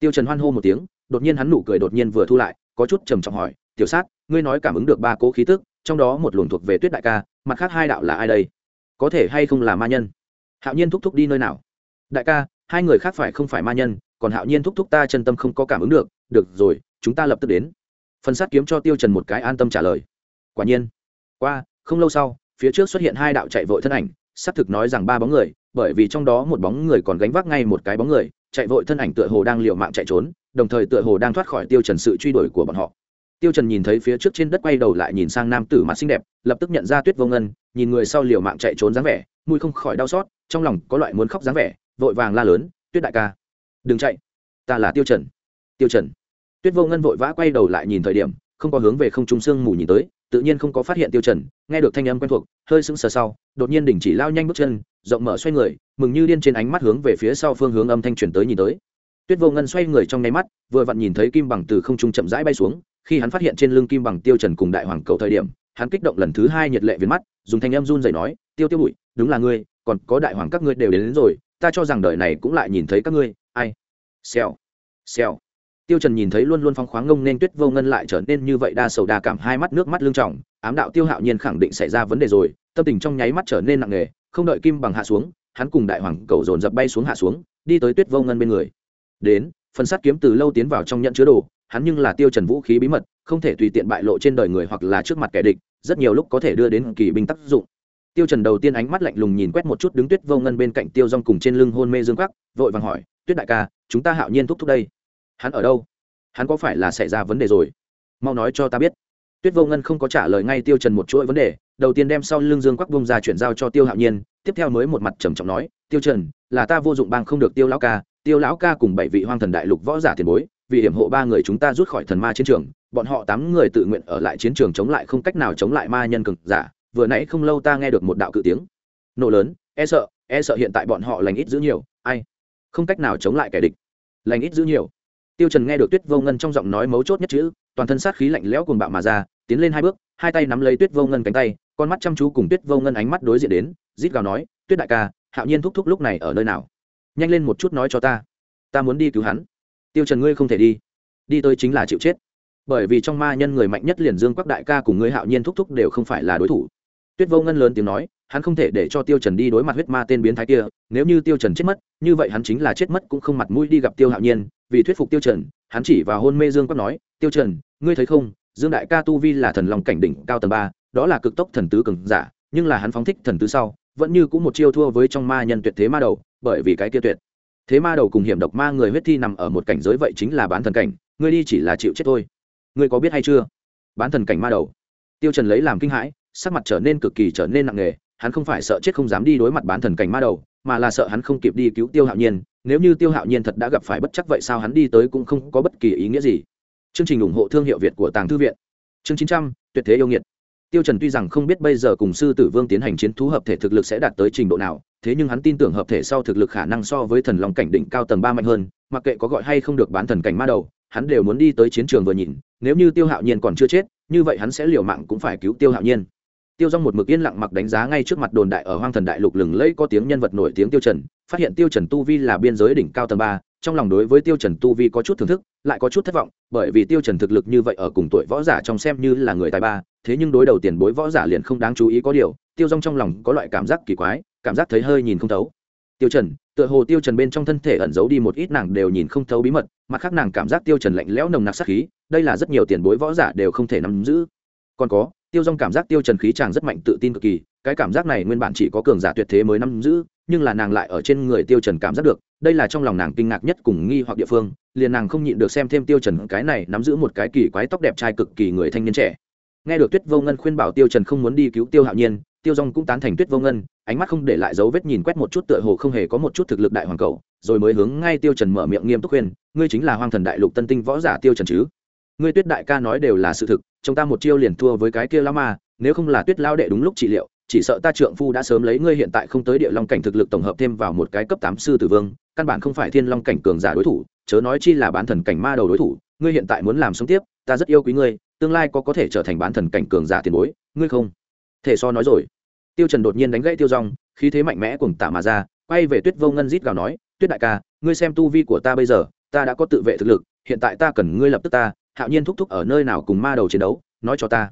Tiêu trần hoan hô một tiếng, đột nhiên hắn nụ cười đột nhiên vừa thu lại, có chút trầm trọng hỏi, tiểu sát, ngươi nói cảm ứng được ba cố khí tức, trong đó một luồng thuộc về tuyết đại ca, mặt khác hai đạo là ai đây? Có thể hay không là ma nhân? Hạo nhiên thúc thúc đi nơi nào? Đại ca hai người khác phải không phải ma nhân, còn hạo nhiên thúc thúc ta chân tâm không có cảm ứng được được rồi, chúng ta lập tức đến. Phần sát kiếm cho tiêu trần một cái an tâm trả lời. Quả nhiên, qua, không lâu sau, phía trước xuất hiện hai đạo chạy vội thân ảnh xác thực nói rằng ba bóng người, bởi vì trong đó một bóng người còn gánh vác ngay một cái bóng người, chạy vội thân ảnh tựa hồ đang liều mạng chạy trốn, đồng thời tựa hồ đang thoát khỏi tiêu trần sự truy đuổi của bọn họ. Tiêu trần nhìn thấy phía trước trên đất quay đầu lại nhìn sang nam tử mặt xinh đẹp, lập tức nhận ra tuyết vô ngân, nhìn người sau liều mạng chạy trốn dáng vẻ, mũi không khỏi đau xót, trong lòng có loại muốn khóc dáng vẻ vội vàng la lớn tuyết đại ca đừng chạy ta là tiêu trần. Tiêu trần. Tuyết vô ngân vội vã quay đầu lại nhìn thời điểm không có hướng về không trung sương mù nhìn tới tự nhiên không có phát hiện tiêu trần nghe được thanh âm quen thuộc hơi sững sờ sau đột nhiên đình chỉ lao nhanh bước chân rộng mở xoay người mừng như điên trên ánh mắt hướng về phía sau phương hướng âm thanh truyền tới nhìn tới. Tuyết vô ngân xoay người trong nháy mắt vừa vặn nhìn thấy kim bằng từ không trung chậm rãi bay xuống khi hắn phát hiện trên lưng kim bằng tiêu trần cùng đại hoàng cầu thời điểm hắn kích động lần thứ hai nhiệt lệ viền mắt dùng thanh âm run rẩy nói tiêu tiêu bụi đúng là ngươi còn có đại hoàng các ngươi đều đến, đến rồi ta cho rằng đời này cũng lại nhìn thấy các ngươi, ai? Xèo xèo. Tiêu trần nhìn thấy luôn luôn phong khoáng ngông nên tuyết vô ngân lại trở nên như vậy, đa sầu đa cảm, hai mắt nước mắt lưng trọng ám đạo tiêu hạo nhiên khẳng định xảy ra vấn đề rồi, tâm tình trong nháy mắt trở nên nặng nề, không đợi kim bằng hạ xuống, hắn cùng đại hoàng cầu dồn dập bay xuống hạ xuống, đi tới tuyết vô ngân bên người. Đến, phần sắt kiếm từ lâu tiến vào trong nhận chứa đồ, hắn nhưng là tiêu trần vũ khí bí mật, không thể tùy tiện bại lộ trên đời người hoặc là trước mặt kẻ địch, rất nhiều lúc có thể đưa đến kỳ binh tác dụng tiêu trần đầu tiên ánh mắt lạnh lùng nhìn quét một chút đứng tuyết vô ngân bên cạnh tiêu rong cùng trên lưng hôn mê dương quắc, vội vàng hỏi, tuyết đại ca, chúng ta hạo nhiên thúc thúc đây. Hắn ở đâu? Hắn có phải là xảy ra vấn đề rồi? Mau nói cho ta biết. Tuyết vô ngân không có trả lời ngay tiêu trần một chuỗi vấn đề, đầu tiên đem sau lưng dương quắc bông ra chuyển giao cho tiêu hạo nhiên, tiếp theo mới một mặt trầm trọng nói, tiêu trần, là ta vô dụng bang không được tiêu lão ca, tiêu lão ca cùng bảy vị hoang thần đại lục võ giả tiền bối, vì hiểm hộ ba người chúng ta rút khỏi thần ma chiến trường, bọn họ tám người tự nguyện ở lại chiến trường chống lại không cách nào chống lại ma nhân cực giả vừa nãy không lâu ta nghe được một đạo cự tiếng. Nổ lớn e sợ e sợ hiện tại bọn họ lành ít giữ nhiều, ai? Không cách nào chống lại kẻ địch. Lành ít giữ nhiều. Tiêu trần nghe được tuyết vô ngân trong giọng nói mấu chốt nhất chữ, toàn thân sát khí lạnh lẽo cuồng bạo mà ra, tiến lên hai bước, hai tay nắm lấy tuyết vô ngân cánh tay, con mắt chăm chú cùng tuyết vô ngân ánh mắt đối diện đến, rít gào nói, tuyết đại ca, hạo nhiên thúc thúc lúc này ở nơi nào? Nhanh lên một chút nói cho ta. Ta muốn đi cứu hắn. Tiêu trần ngươi không thể đi. Đi tôi chính là chịu chết. Bởi vì trong ma nhân người mạnh nhất liền dương quắc đại ca cùng ngươi hạo nhiên thúc thúc đều không phải là đối thủ tuyết vô ngân lớn tiếng nói, hắn không thể để cho tiêu trần đi đối mặt huyết ma tên biến thái kia, nếu như tiêu trần chết mất, như vậy hắn chính là chết mất cũng không mặt mũi đi gặp tiêu hạo nhiên, vì thuyết phục tiêu trần, hắn chỉ vào hôn mê dương quắc nói, tiêu trần, ngươi thấy không, dương đại ca tu vi là thần long cảnh đỉnh cao tầng ba, đó là cực tốc thần tứ cường giả, nhưng là hắn phóng thích thần tứ sau, vẫn như cũng một chiêu thua với trong ma nhân tuyệt thế ma đầu, bởi vì cái kia tuyệt thế ma đầu cùng hiểm độc ma người huyết thi nằm ở một cảnh giới vậy chính là bán thần cảnh, ngươi đi chỉ là chịu chết thôi. Ngươi có biết hay chưa? Bán thần cảnh ma đầu. Tiêu trần lấy làm kinh hãi sắc mặt trở nên cực kỳ trở nên nặng nề, hắn không phải sợ chết không dám đi đối mặt bán thần cảnh ma đầu, mà là sợ hắn không kịp đi cứu tiêu hạo nhiên, nếu như tiêu hạo nhiên thật đã gặp phải bất chắc vậy sao hắn đi tới cũng không có bất kỳ ý nghĩa gì. Chương trình ủng hộ thương hiệu việt của tàng thư viện. Chương chín trăm, tuyệt thế yêu nghiệt. Tiêu trần tuy rằng không biết bây giờ cùng sư tử vương tiến hành chiến thú hợp thể thực lực sẽ đạt tới trình độ nào, thế nhưng hắn tin tưởng hợp thể sau thực lực khả năng so với thần long cảnh đỉnh cao tầng ba mạnh hơn, mặc kệ có gọi hay không được bán thần cảnh ma đầu, hắn đều muốn đi tới chiến trường vừa nhìn, nếu như tiêu hạo nhiên còn chưa chết, như vậy hắn sẽ liều mạng cũng phải cứu tiêu hạo nhiên tiêu dong một mực yên lặng mặc đánh giá ngay trước mặt đồn đại ở hoang thần đại lục lừng lẫy có tiếng nhân vật nổi tiếng tiêu trần, phát hiện tiêu trần tu vi là biên giới đỉnh cao tầng ba, trong lòng đối với tiêu trần tu vi có chút thưởng thức, lại có chút thất vọng, bởi vì tiêu trần thực lực như vậy ở cùng tuổi võ giả trong xem như là người tài ba, thế nhưng đối đầu tiền bối võ giả liền không đáng chú ý có điều, tiêu dong trong lòng có loại cảm giác kỳ quái, cảm giác thấy hơi nhìn không thấu. Tiêu trần, tựa hồ tiêu trần bên trong thân thể ẩn giấu đi một ít nàng đều nhìn không thấu bí mật, mặt khác nàng cảm giác tiêu trần lạnh lẽo nồng nặc sát khí, đây là rất nhiều tiền bối võ giả đều không thể nắm giữ còn có, tiêu dong cảm giác tiêu trần khí chàng rất mạnh, tự tin cực kỳ, cái cảm giác này nguyên bản chỉ có cường giả tuyệt thế mới nắm giữ, nhưng là nàng lại ở trên người tiêu trần cảm giác được, đây là trong lòng nàng kinh ngạc nhất cùng nghi hoặc địa phương, liền nàng không nhịn được xem thêm tiêu trần cái này nắm giữ một cái kỳ quái tóc đẹp trai cực kỳ người thanh niên trẻ. Nghe được tuyết vô ngân khuyên bảo tiêu trần không muốn đi cứu tiêu hạo nhiên, tiêu dong cũng tán thành tuyết vô ngân, ánh mắt không để lại dấu vết nhìn quét một chút tựa hồ không hề có một chút thực lực đại hoàng cầu, rồi mới hướng ngay tiêu trần mở miệng nghiêm túc khuyên, ngươi chính là hoàng thần đại lục tân tinh võ giả tiêu trần chứ? Ngươi tuyết đại ca nói đều là sự thực, chúng ta một chiêu liền thua với cái kia lão ma, nếu không là tuyết lao đệ đúng lúc trị liệu, chỉ sợ ta trượng phu đã sớm lấy ngươi hiện tại không tới địa long cảnh thực lực tổng hợp thêm vào một cái cấp tám sư tử vương, căn bản không phải thiên long cảnh cường giả đối thủ, chớ nói chi là bán thần cảnh ma đầu đối thủ, ngươi hiện tại muốn làm sống tiếp, ta rất yêu quý ngươi, tương lai có có thể trở thành bán thần cảnh cường giả tiền bối, ngươi không? Thể so nói rồi. Tiêu trần đột nhiên đánh gãy tiêu rong khí thế mạnh mẽ cùng tả mà ra, quay về tuyết vô ngân rít gào nói, tuyết đại ca, ngươi xem tu vi của ta bây giờ, ta đã có tự vệ thực lực, hiện tại ta cần ngươi lập tức ta hạo nhiên thúc thúc ở nơi nào cùng ma đầu chiến đấu, nói cho ta.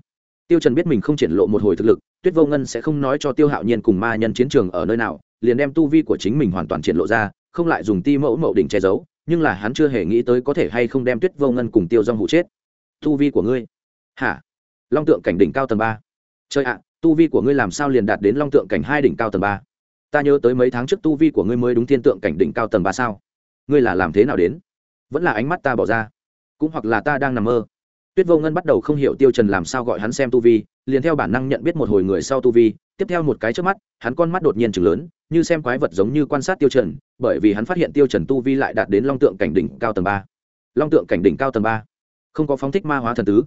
Tiêu trần biết mình không triển lộ một hồi thực lực, tuyết vô ngân sẽ không nói cho tiêu hạo nhiên cùng ma nhân chiến trường ở nơi nào, liền đem tu vi của chính mình hoàn toàn triển lộ ra, không lại dùng ti mẫu mậu đỉnh che giấu, nhưng là hắn chưa hề nghĩ tới có thể hay không đem tuyết vô ngân cùng tiêu dong hụ chết. Tu vi của ngươi? Hả? Long tượng cảnh đỉnh cao tầng ba. Chơi ạ, tu vi của ngươi làm sao liền đạt đến long tượng cảnh hai đỉnh cao tầng ba? Ta nhớ tới mấy tháng trước tu vi của ngươi mới đúng thiên tượng cảnh đỉnh cao tầng ba sao? Ngươi là làm thế nào đến? Vẫn là ánh mắt ta bỏ ra cũng hoặc là ta đang nằm mơ. Tuyết vô ngân bắt đầu không hiểu tiêu trần làm sao gọi hắn xem tu vi, liền theo bản năng nhận biết một hồi người sau tu vi, tiếp theo một cái trước mắt, hắn con mắt đột nhiên chừng lớn, như xem quái vật giống như quan sát tiêu trần, bởi vì hắn phát hiện tiêu trần tu vi lại đạt đến long tượng cảnh đỉnh cao tầng ba. Long tượng cảnh đỉnh cao tầng ba. Không có phóng thích ma hóa thần tứ.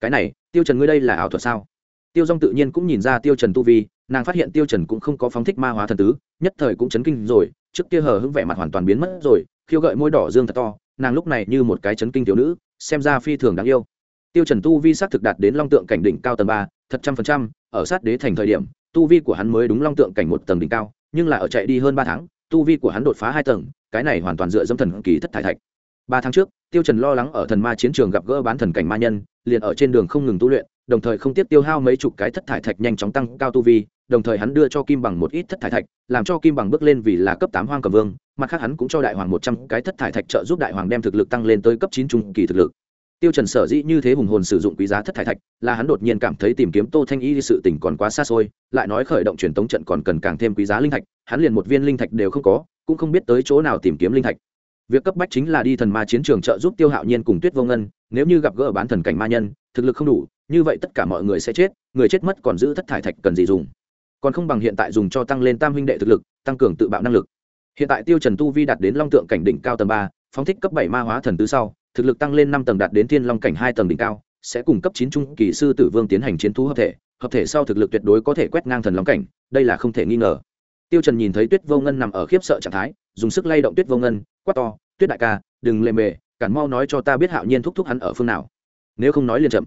Cái này, tiêu trần ngươi đây là ảo thuật sao? Tiêu dung tự nhiên cũng nhìn ra tiêu trần tu vi, nàng phát hiện tiêu trần cũng không có phóng thích ma hóa thần tứ, nhất thời cũng chấn kinh rồi, trước kia hờ hững vẻ mặt hoàn toàn biến mất rồi, khiêu gợi môi đỏ dương thật to nàng lúc này như một cái chấn kinh thiếu nữ, xem ra phi thường đáng yêu. Tiêu trần tu vi sát thực đạt đến long tượng cảnh đỉnh cao tầng ba, thật trăm phần trăm, ở sát đế thành thời điểm, tu vi của hắn mới đúng long tượng cảnh một tầng đỉnh cao, nhưng là ở chạy đi hơn ba tháng, tu vi của hắn đột phá hai tầng, cái này hoàn toàn dựa dẫm thần kỳ thất thải thạch. Ba tháng trước, tiêu trần lo lắng ở thần ma chiến trường gặp gỡ bán thần cảnh ma nhân, liền ở trên đường không ngừng tu luyện đồng thời không tiếc tiêu hao mấy chục cái thất thải thạch nhanh chóng tăng cao tu vi, đồng thời hắn đưa cho kim bằng một ít thất thải thạch, làm cho kim bằng bước lên vì là cấp tám hoang cầm vương, mặt khác hắn cũng cho đại hoàng một trăm cái thất thải thạch trợ giúp đại hoàng đem thực lực tăng lên tới cấp chín trung kỳ thực lực. Tiêu trần sở dĩ như thế hùng hồn sử dụng quý giá thất thải thạch, là hắn đột nhiên cảm thấy tìm kiếm tô thanh y sự tình còn quá xa xôi, lại nói khởi động truyền tống trận còn cần càng thêm quý giá linh thạch, hắn liền một viên linh thạch đều không có, cũng không biết tới chỗ nào tìm kiếm linh thạch. Việc cấp bách chính là đi thần ma chiến trường trợ giúp tiêu hạo nhiên cùng tuyết vô ngân, nếu như gặp gỡ bán thần cảnh ma nhân thực lực không đủ, như vậy tất cả mọi người sẽ chết, người chết mất còn giữ thất thải thạch cần gì dùng. Còn không bằng hiện tại dùng cho tăng lên tam huynh đệ thực lực, tăng cường tự bạo năng lực. Hiện tại tiêu trần tu vi đạt đến long tượng cảnh đỉnh cao tầng ba, phóng thích cấp bảy ma hóa thần tứ sau, thực lực tăng lên năm tầng đạt đến thiên long cảnh hai tầng đỉnh cao, sẽ cùng cấp chín trung kỳ sư tử vương tiến hành chiến thú hợp thể hợp thể sau thực lực tuyệt đối có thể quét ngang thần long cảnh, đây là không thể nghi ngờ. Tiêu trần nhìn thấy tuyết vô ngân nằm ở khiếp sợ trạng thái, dùng sức lay động tuyết vô ngân, quát to, tuyết đại ca, đừng lề mề, cản mau nói cho ta biết hạo nhiên thúc thúc hắn ở phương nào nếu không nói liền chậm.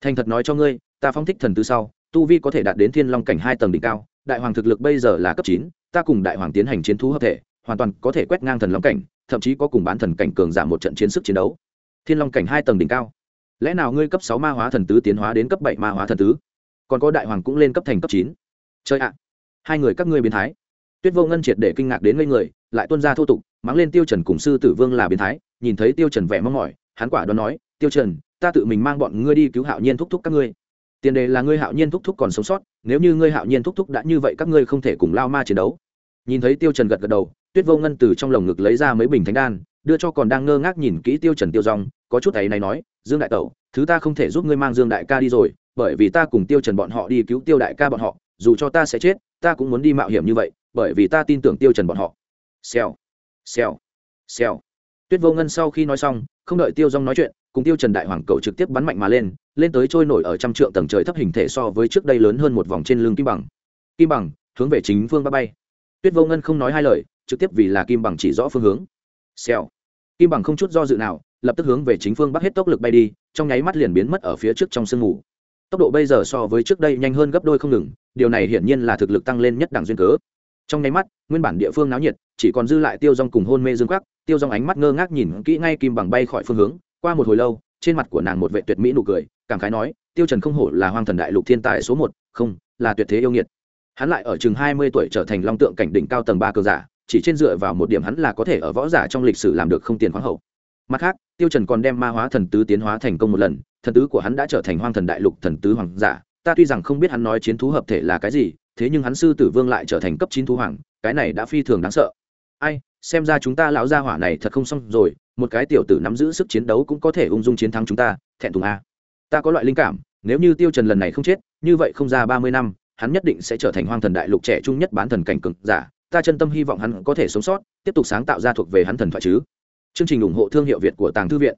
Thành thật nói cho ngươi, ta phong thích thần tứ sau, tu vi có thể đạt đến thiên long cảnh hai tầng đỉnh cao, đại hoàng thực lực bây giờ là cấp chín, ta cùng đại hoàng tiến hành chiến thú hợp thể, hoàn toàn có thể quét ngang thần long cảnh, thậm chí có cùng bán thần cảnh cường giảm một trận chiến sức chiến đấu. Thiên long cảnh hai tầng đỉnh cao. Lẽ nào ngươi cấp sáu ma hóa thần tứ tiến hóa đến cấp bảy ma hóa thần tứ? Còn có đại hoàng cũng lên cấp thành cấp chín. Chơi ạ. Hai người các ngươi biến thái. Tuyết vô ngân triệt để kinh ngạc đến ngây người, lại tuân ra thô tục, mắng lên tiêu trần cùng sư tử vương là biến thái, nhìn thấy tiêu trần vẻ mong mỏi, hắn quả đoán nói, tiêu trần ta tự mình mang bọn ngươi đi cứu hạo nhiên thúc thúc các ngươi. Tiền đề là ngươi hạo nhiên thúc thúc còn sống sót, nếu như ngươi hạo nhiên thúc thúc đã như vậy các ngươi không thể cùng lao ma chiến đấu. Nhìn thấy tiêu trần gật gật đầu, tuyết vô ngân từ trong lồng ngực lấy ra mấy bình thánh đan, đưa cho còn đang ngơ ngác nhìn kỹ tiêu trần tiêu rong có chút ấy này nói, dương đại tẩu, thứ ta không thể giúp ngươi mang dương đại ca đi rồi, bởi vì ta cùng tiêu trần bọn họ đi cứu tiêu đại ca bọn họ, dù cho ta sẽ chết, ta cũng muốn đi mạo hiểm như vậy, bởi vì ta tin tưởng tiêu trần bọn họ. Xèo xèo xèo. Tuyết vô ngân sau khi nói xong, không đợi tiêu rong nói chuyện cùng tiêu trần đại hoàng cầu trực tiếp bắn mạnh mà lên lên tới trôi nổi ở trăm trượng tầng trời thấp hình thể so với trước đây lớn hơn một vòng trên lưng kim bằng. Kim bằng, hướng về chính phương ba bay. Tuyết vô ngân không nói hai lời, trực tiếp vì là kim bằng chỉ rõ phương hướng. Xèo. Kim bằng không chút do dự nào, lập tức hướng về chính phương bắc hết tốc lực bay đi, trong nháy mắt liền biến mất ở phía trước trong sương mù. Tốc độ bây giờ so với trước đây nhanh hơn gấp đôi không ngừng, điều này hiển nhiên là thực lực tăng lên nhất đẳng duyên cớ. Trong nháy mắt, nguyên bản địa phương náo nhiệt, chỉ còn dư lại tiêu rong cùng hôn mê dương quắc tiêu rong ánh mắt ngơ ngác nhìn kỹ ngay kim bằng bay khỏi phương hướng qua một hồi lâu, trên mặt của nàng một vệ tuyệt mỹ nụ cười, cảm khái nói, tiêu trần không hổ là hoang thần đại lục thiên tài số một, không, là tuyệt thế yêu nghiệt. Hắn lại ở chừng hai mươi tuổi trở thành long tượng cảnh đỉnh cao tầng ba cường giả, chỉ trên dựa vào một điểm hắn là có thể ở võ giả trong lịch sử làm được không tiền khoáng hậu. Mặt khác, tiêu trần còn đem ma hóa thần tứ tiến hóa thành công một lần, thần tứ của hắn đã trở thành hoang thần đại lục thần tứ hoàng giả. Ta tuy rằng không biết hắn nói chiến thú hợp thể là cái gì, thế nhưng hắn sư tử vương lại trở thành cấp chín thú hoàng, cái này đã phi thường đáng sợ. Ai xem ra chúng ta lão gia hỏa này thật không xong rồi, một cái tiểu tử nắm giữ sức chiến đấu cũng có thể ung dung chiến thắng chúng ta, thẹn thùng a. Ta có loại linh cảm, nếu như tiêu trần lần này không chết, như vậy không ra ba mươi năm, hắn nhất định sẽ trở thành hoang thần đại lục trẻ trung nhất bán thần cảnh cực giả. Ta chân tâm hy vọng hắn có thể sống sót, tiếp tục sáng tạo ra thuộc về hắn thần thoại chứ. Chương trình ủng hộ thương hiệu việt của tàng thư viện.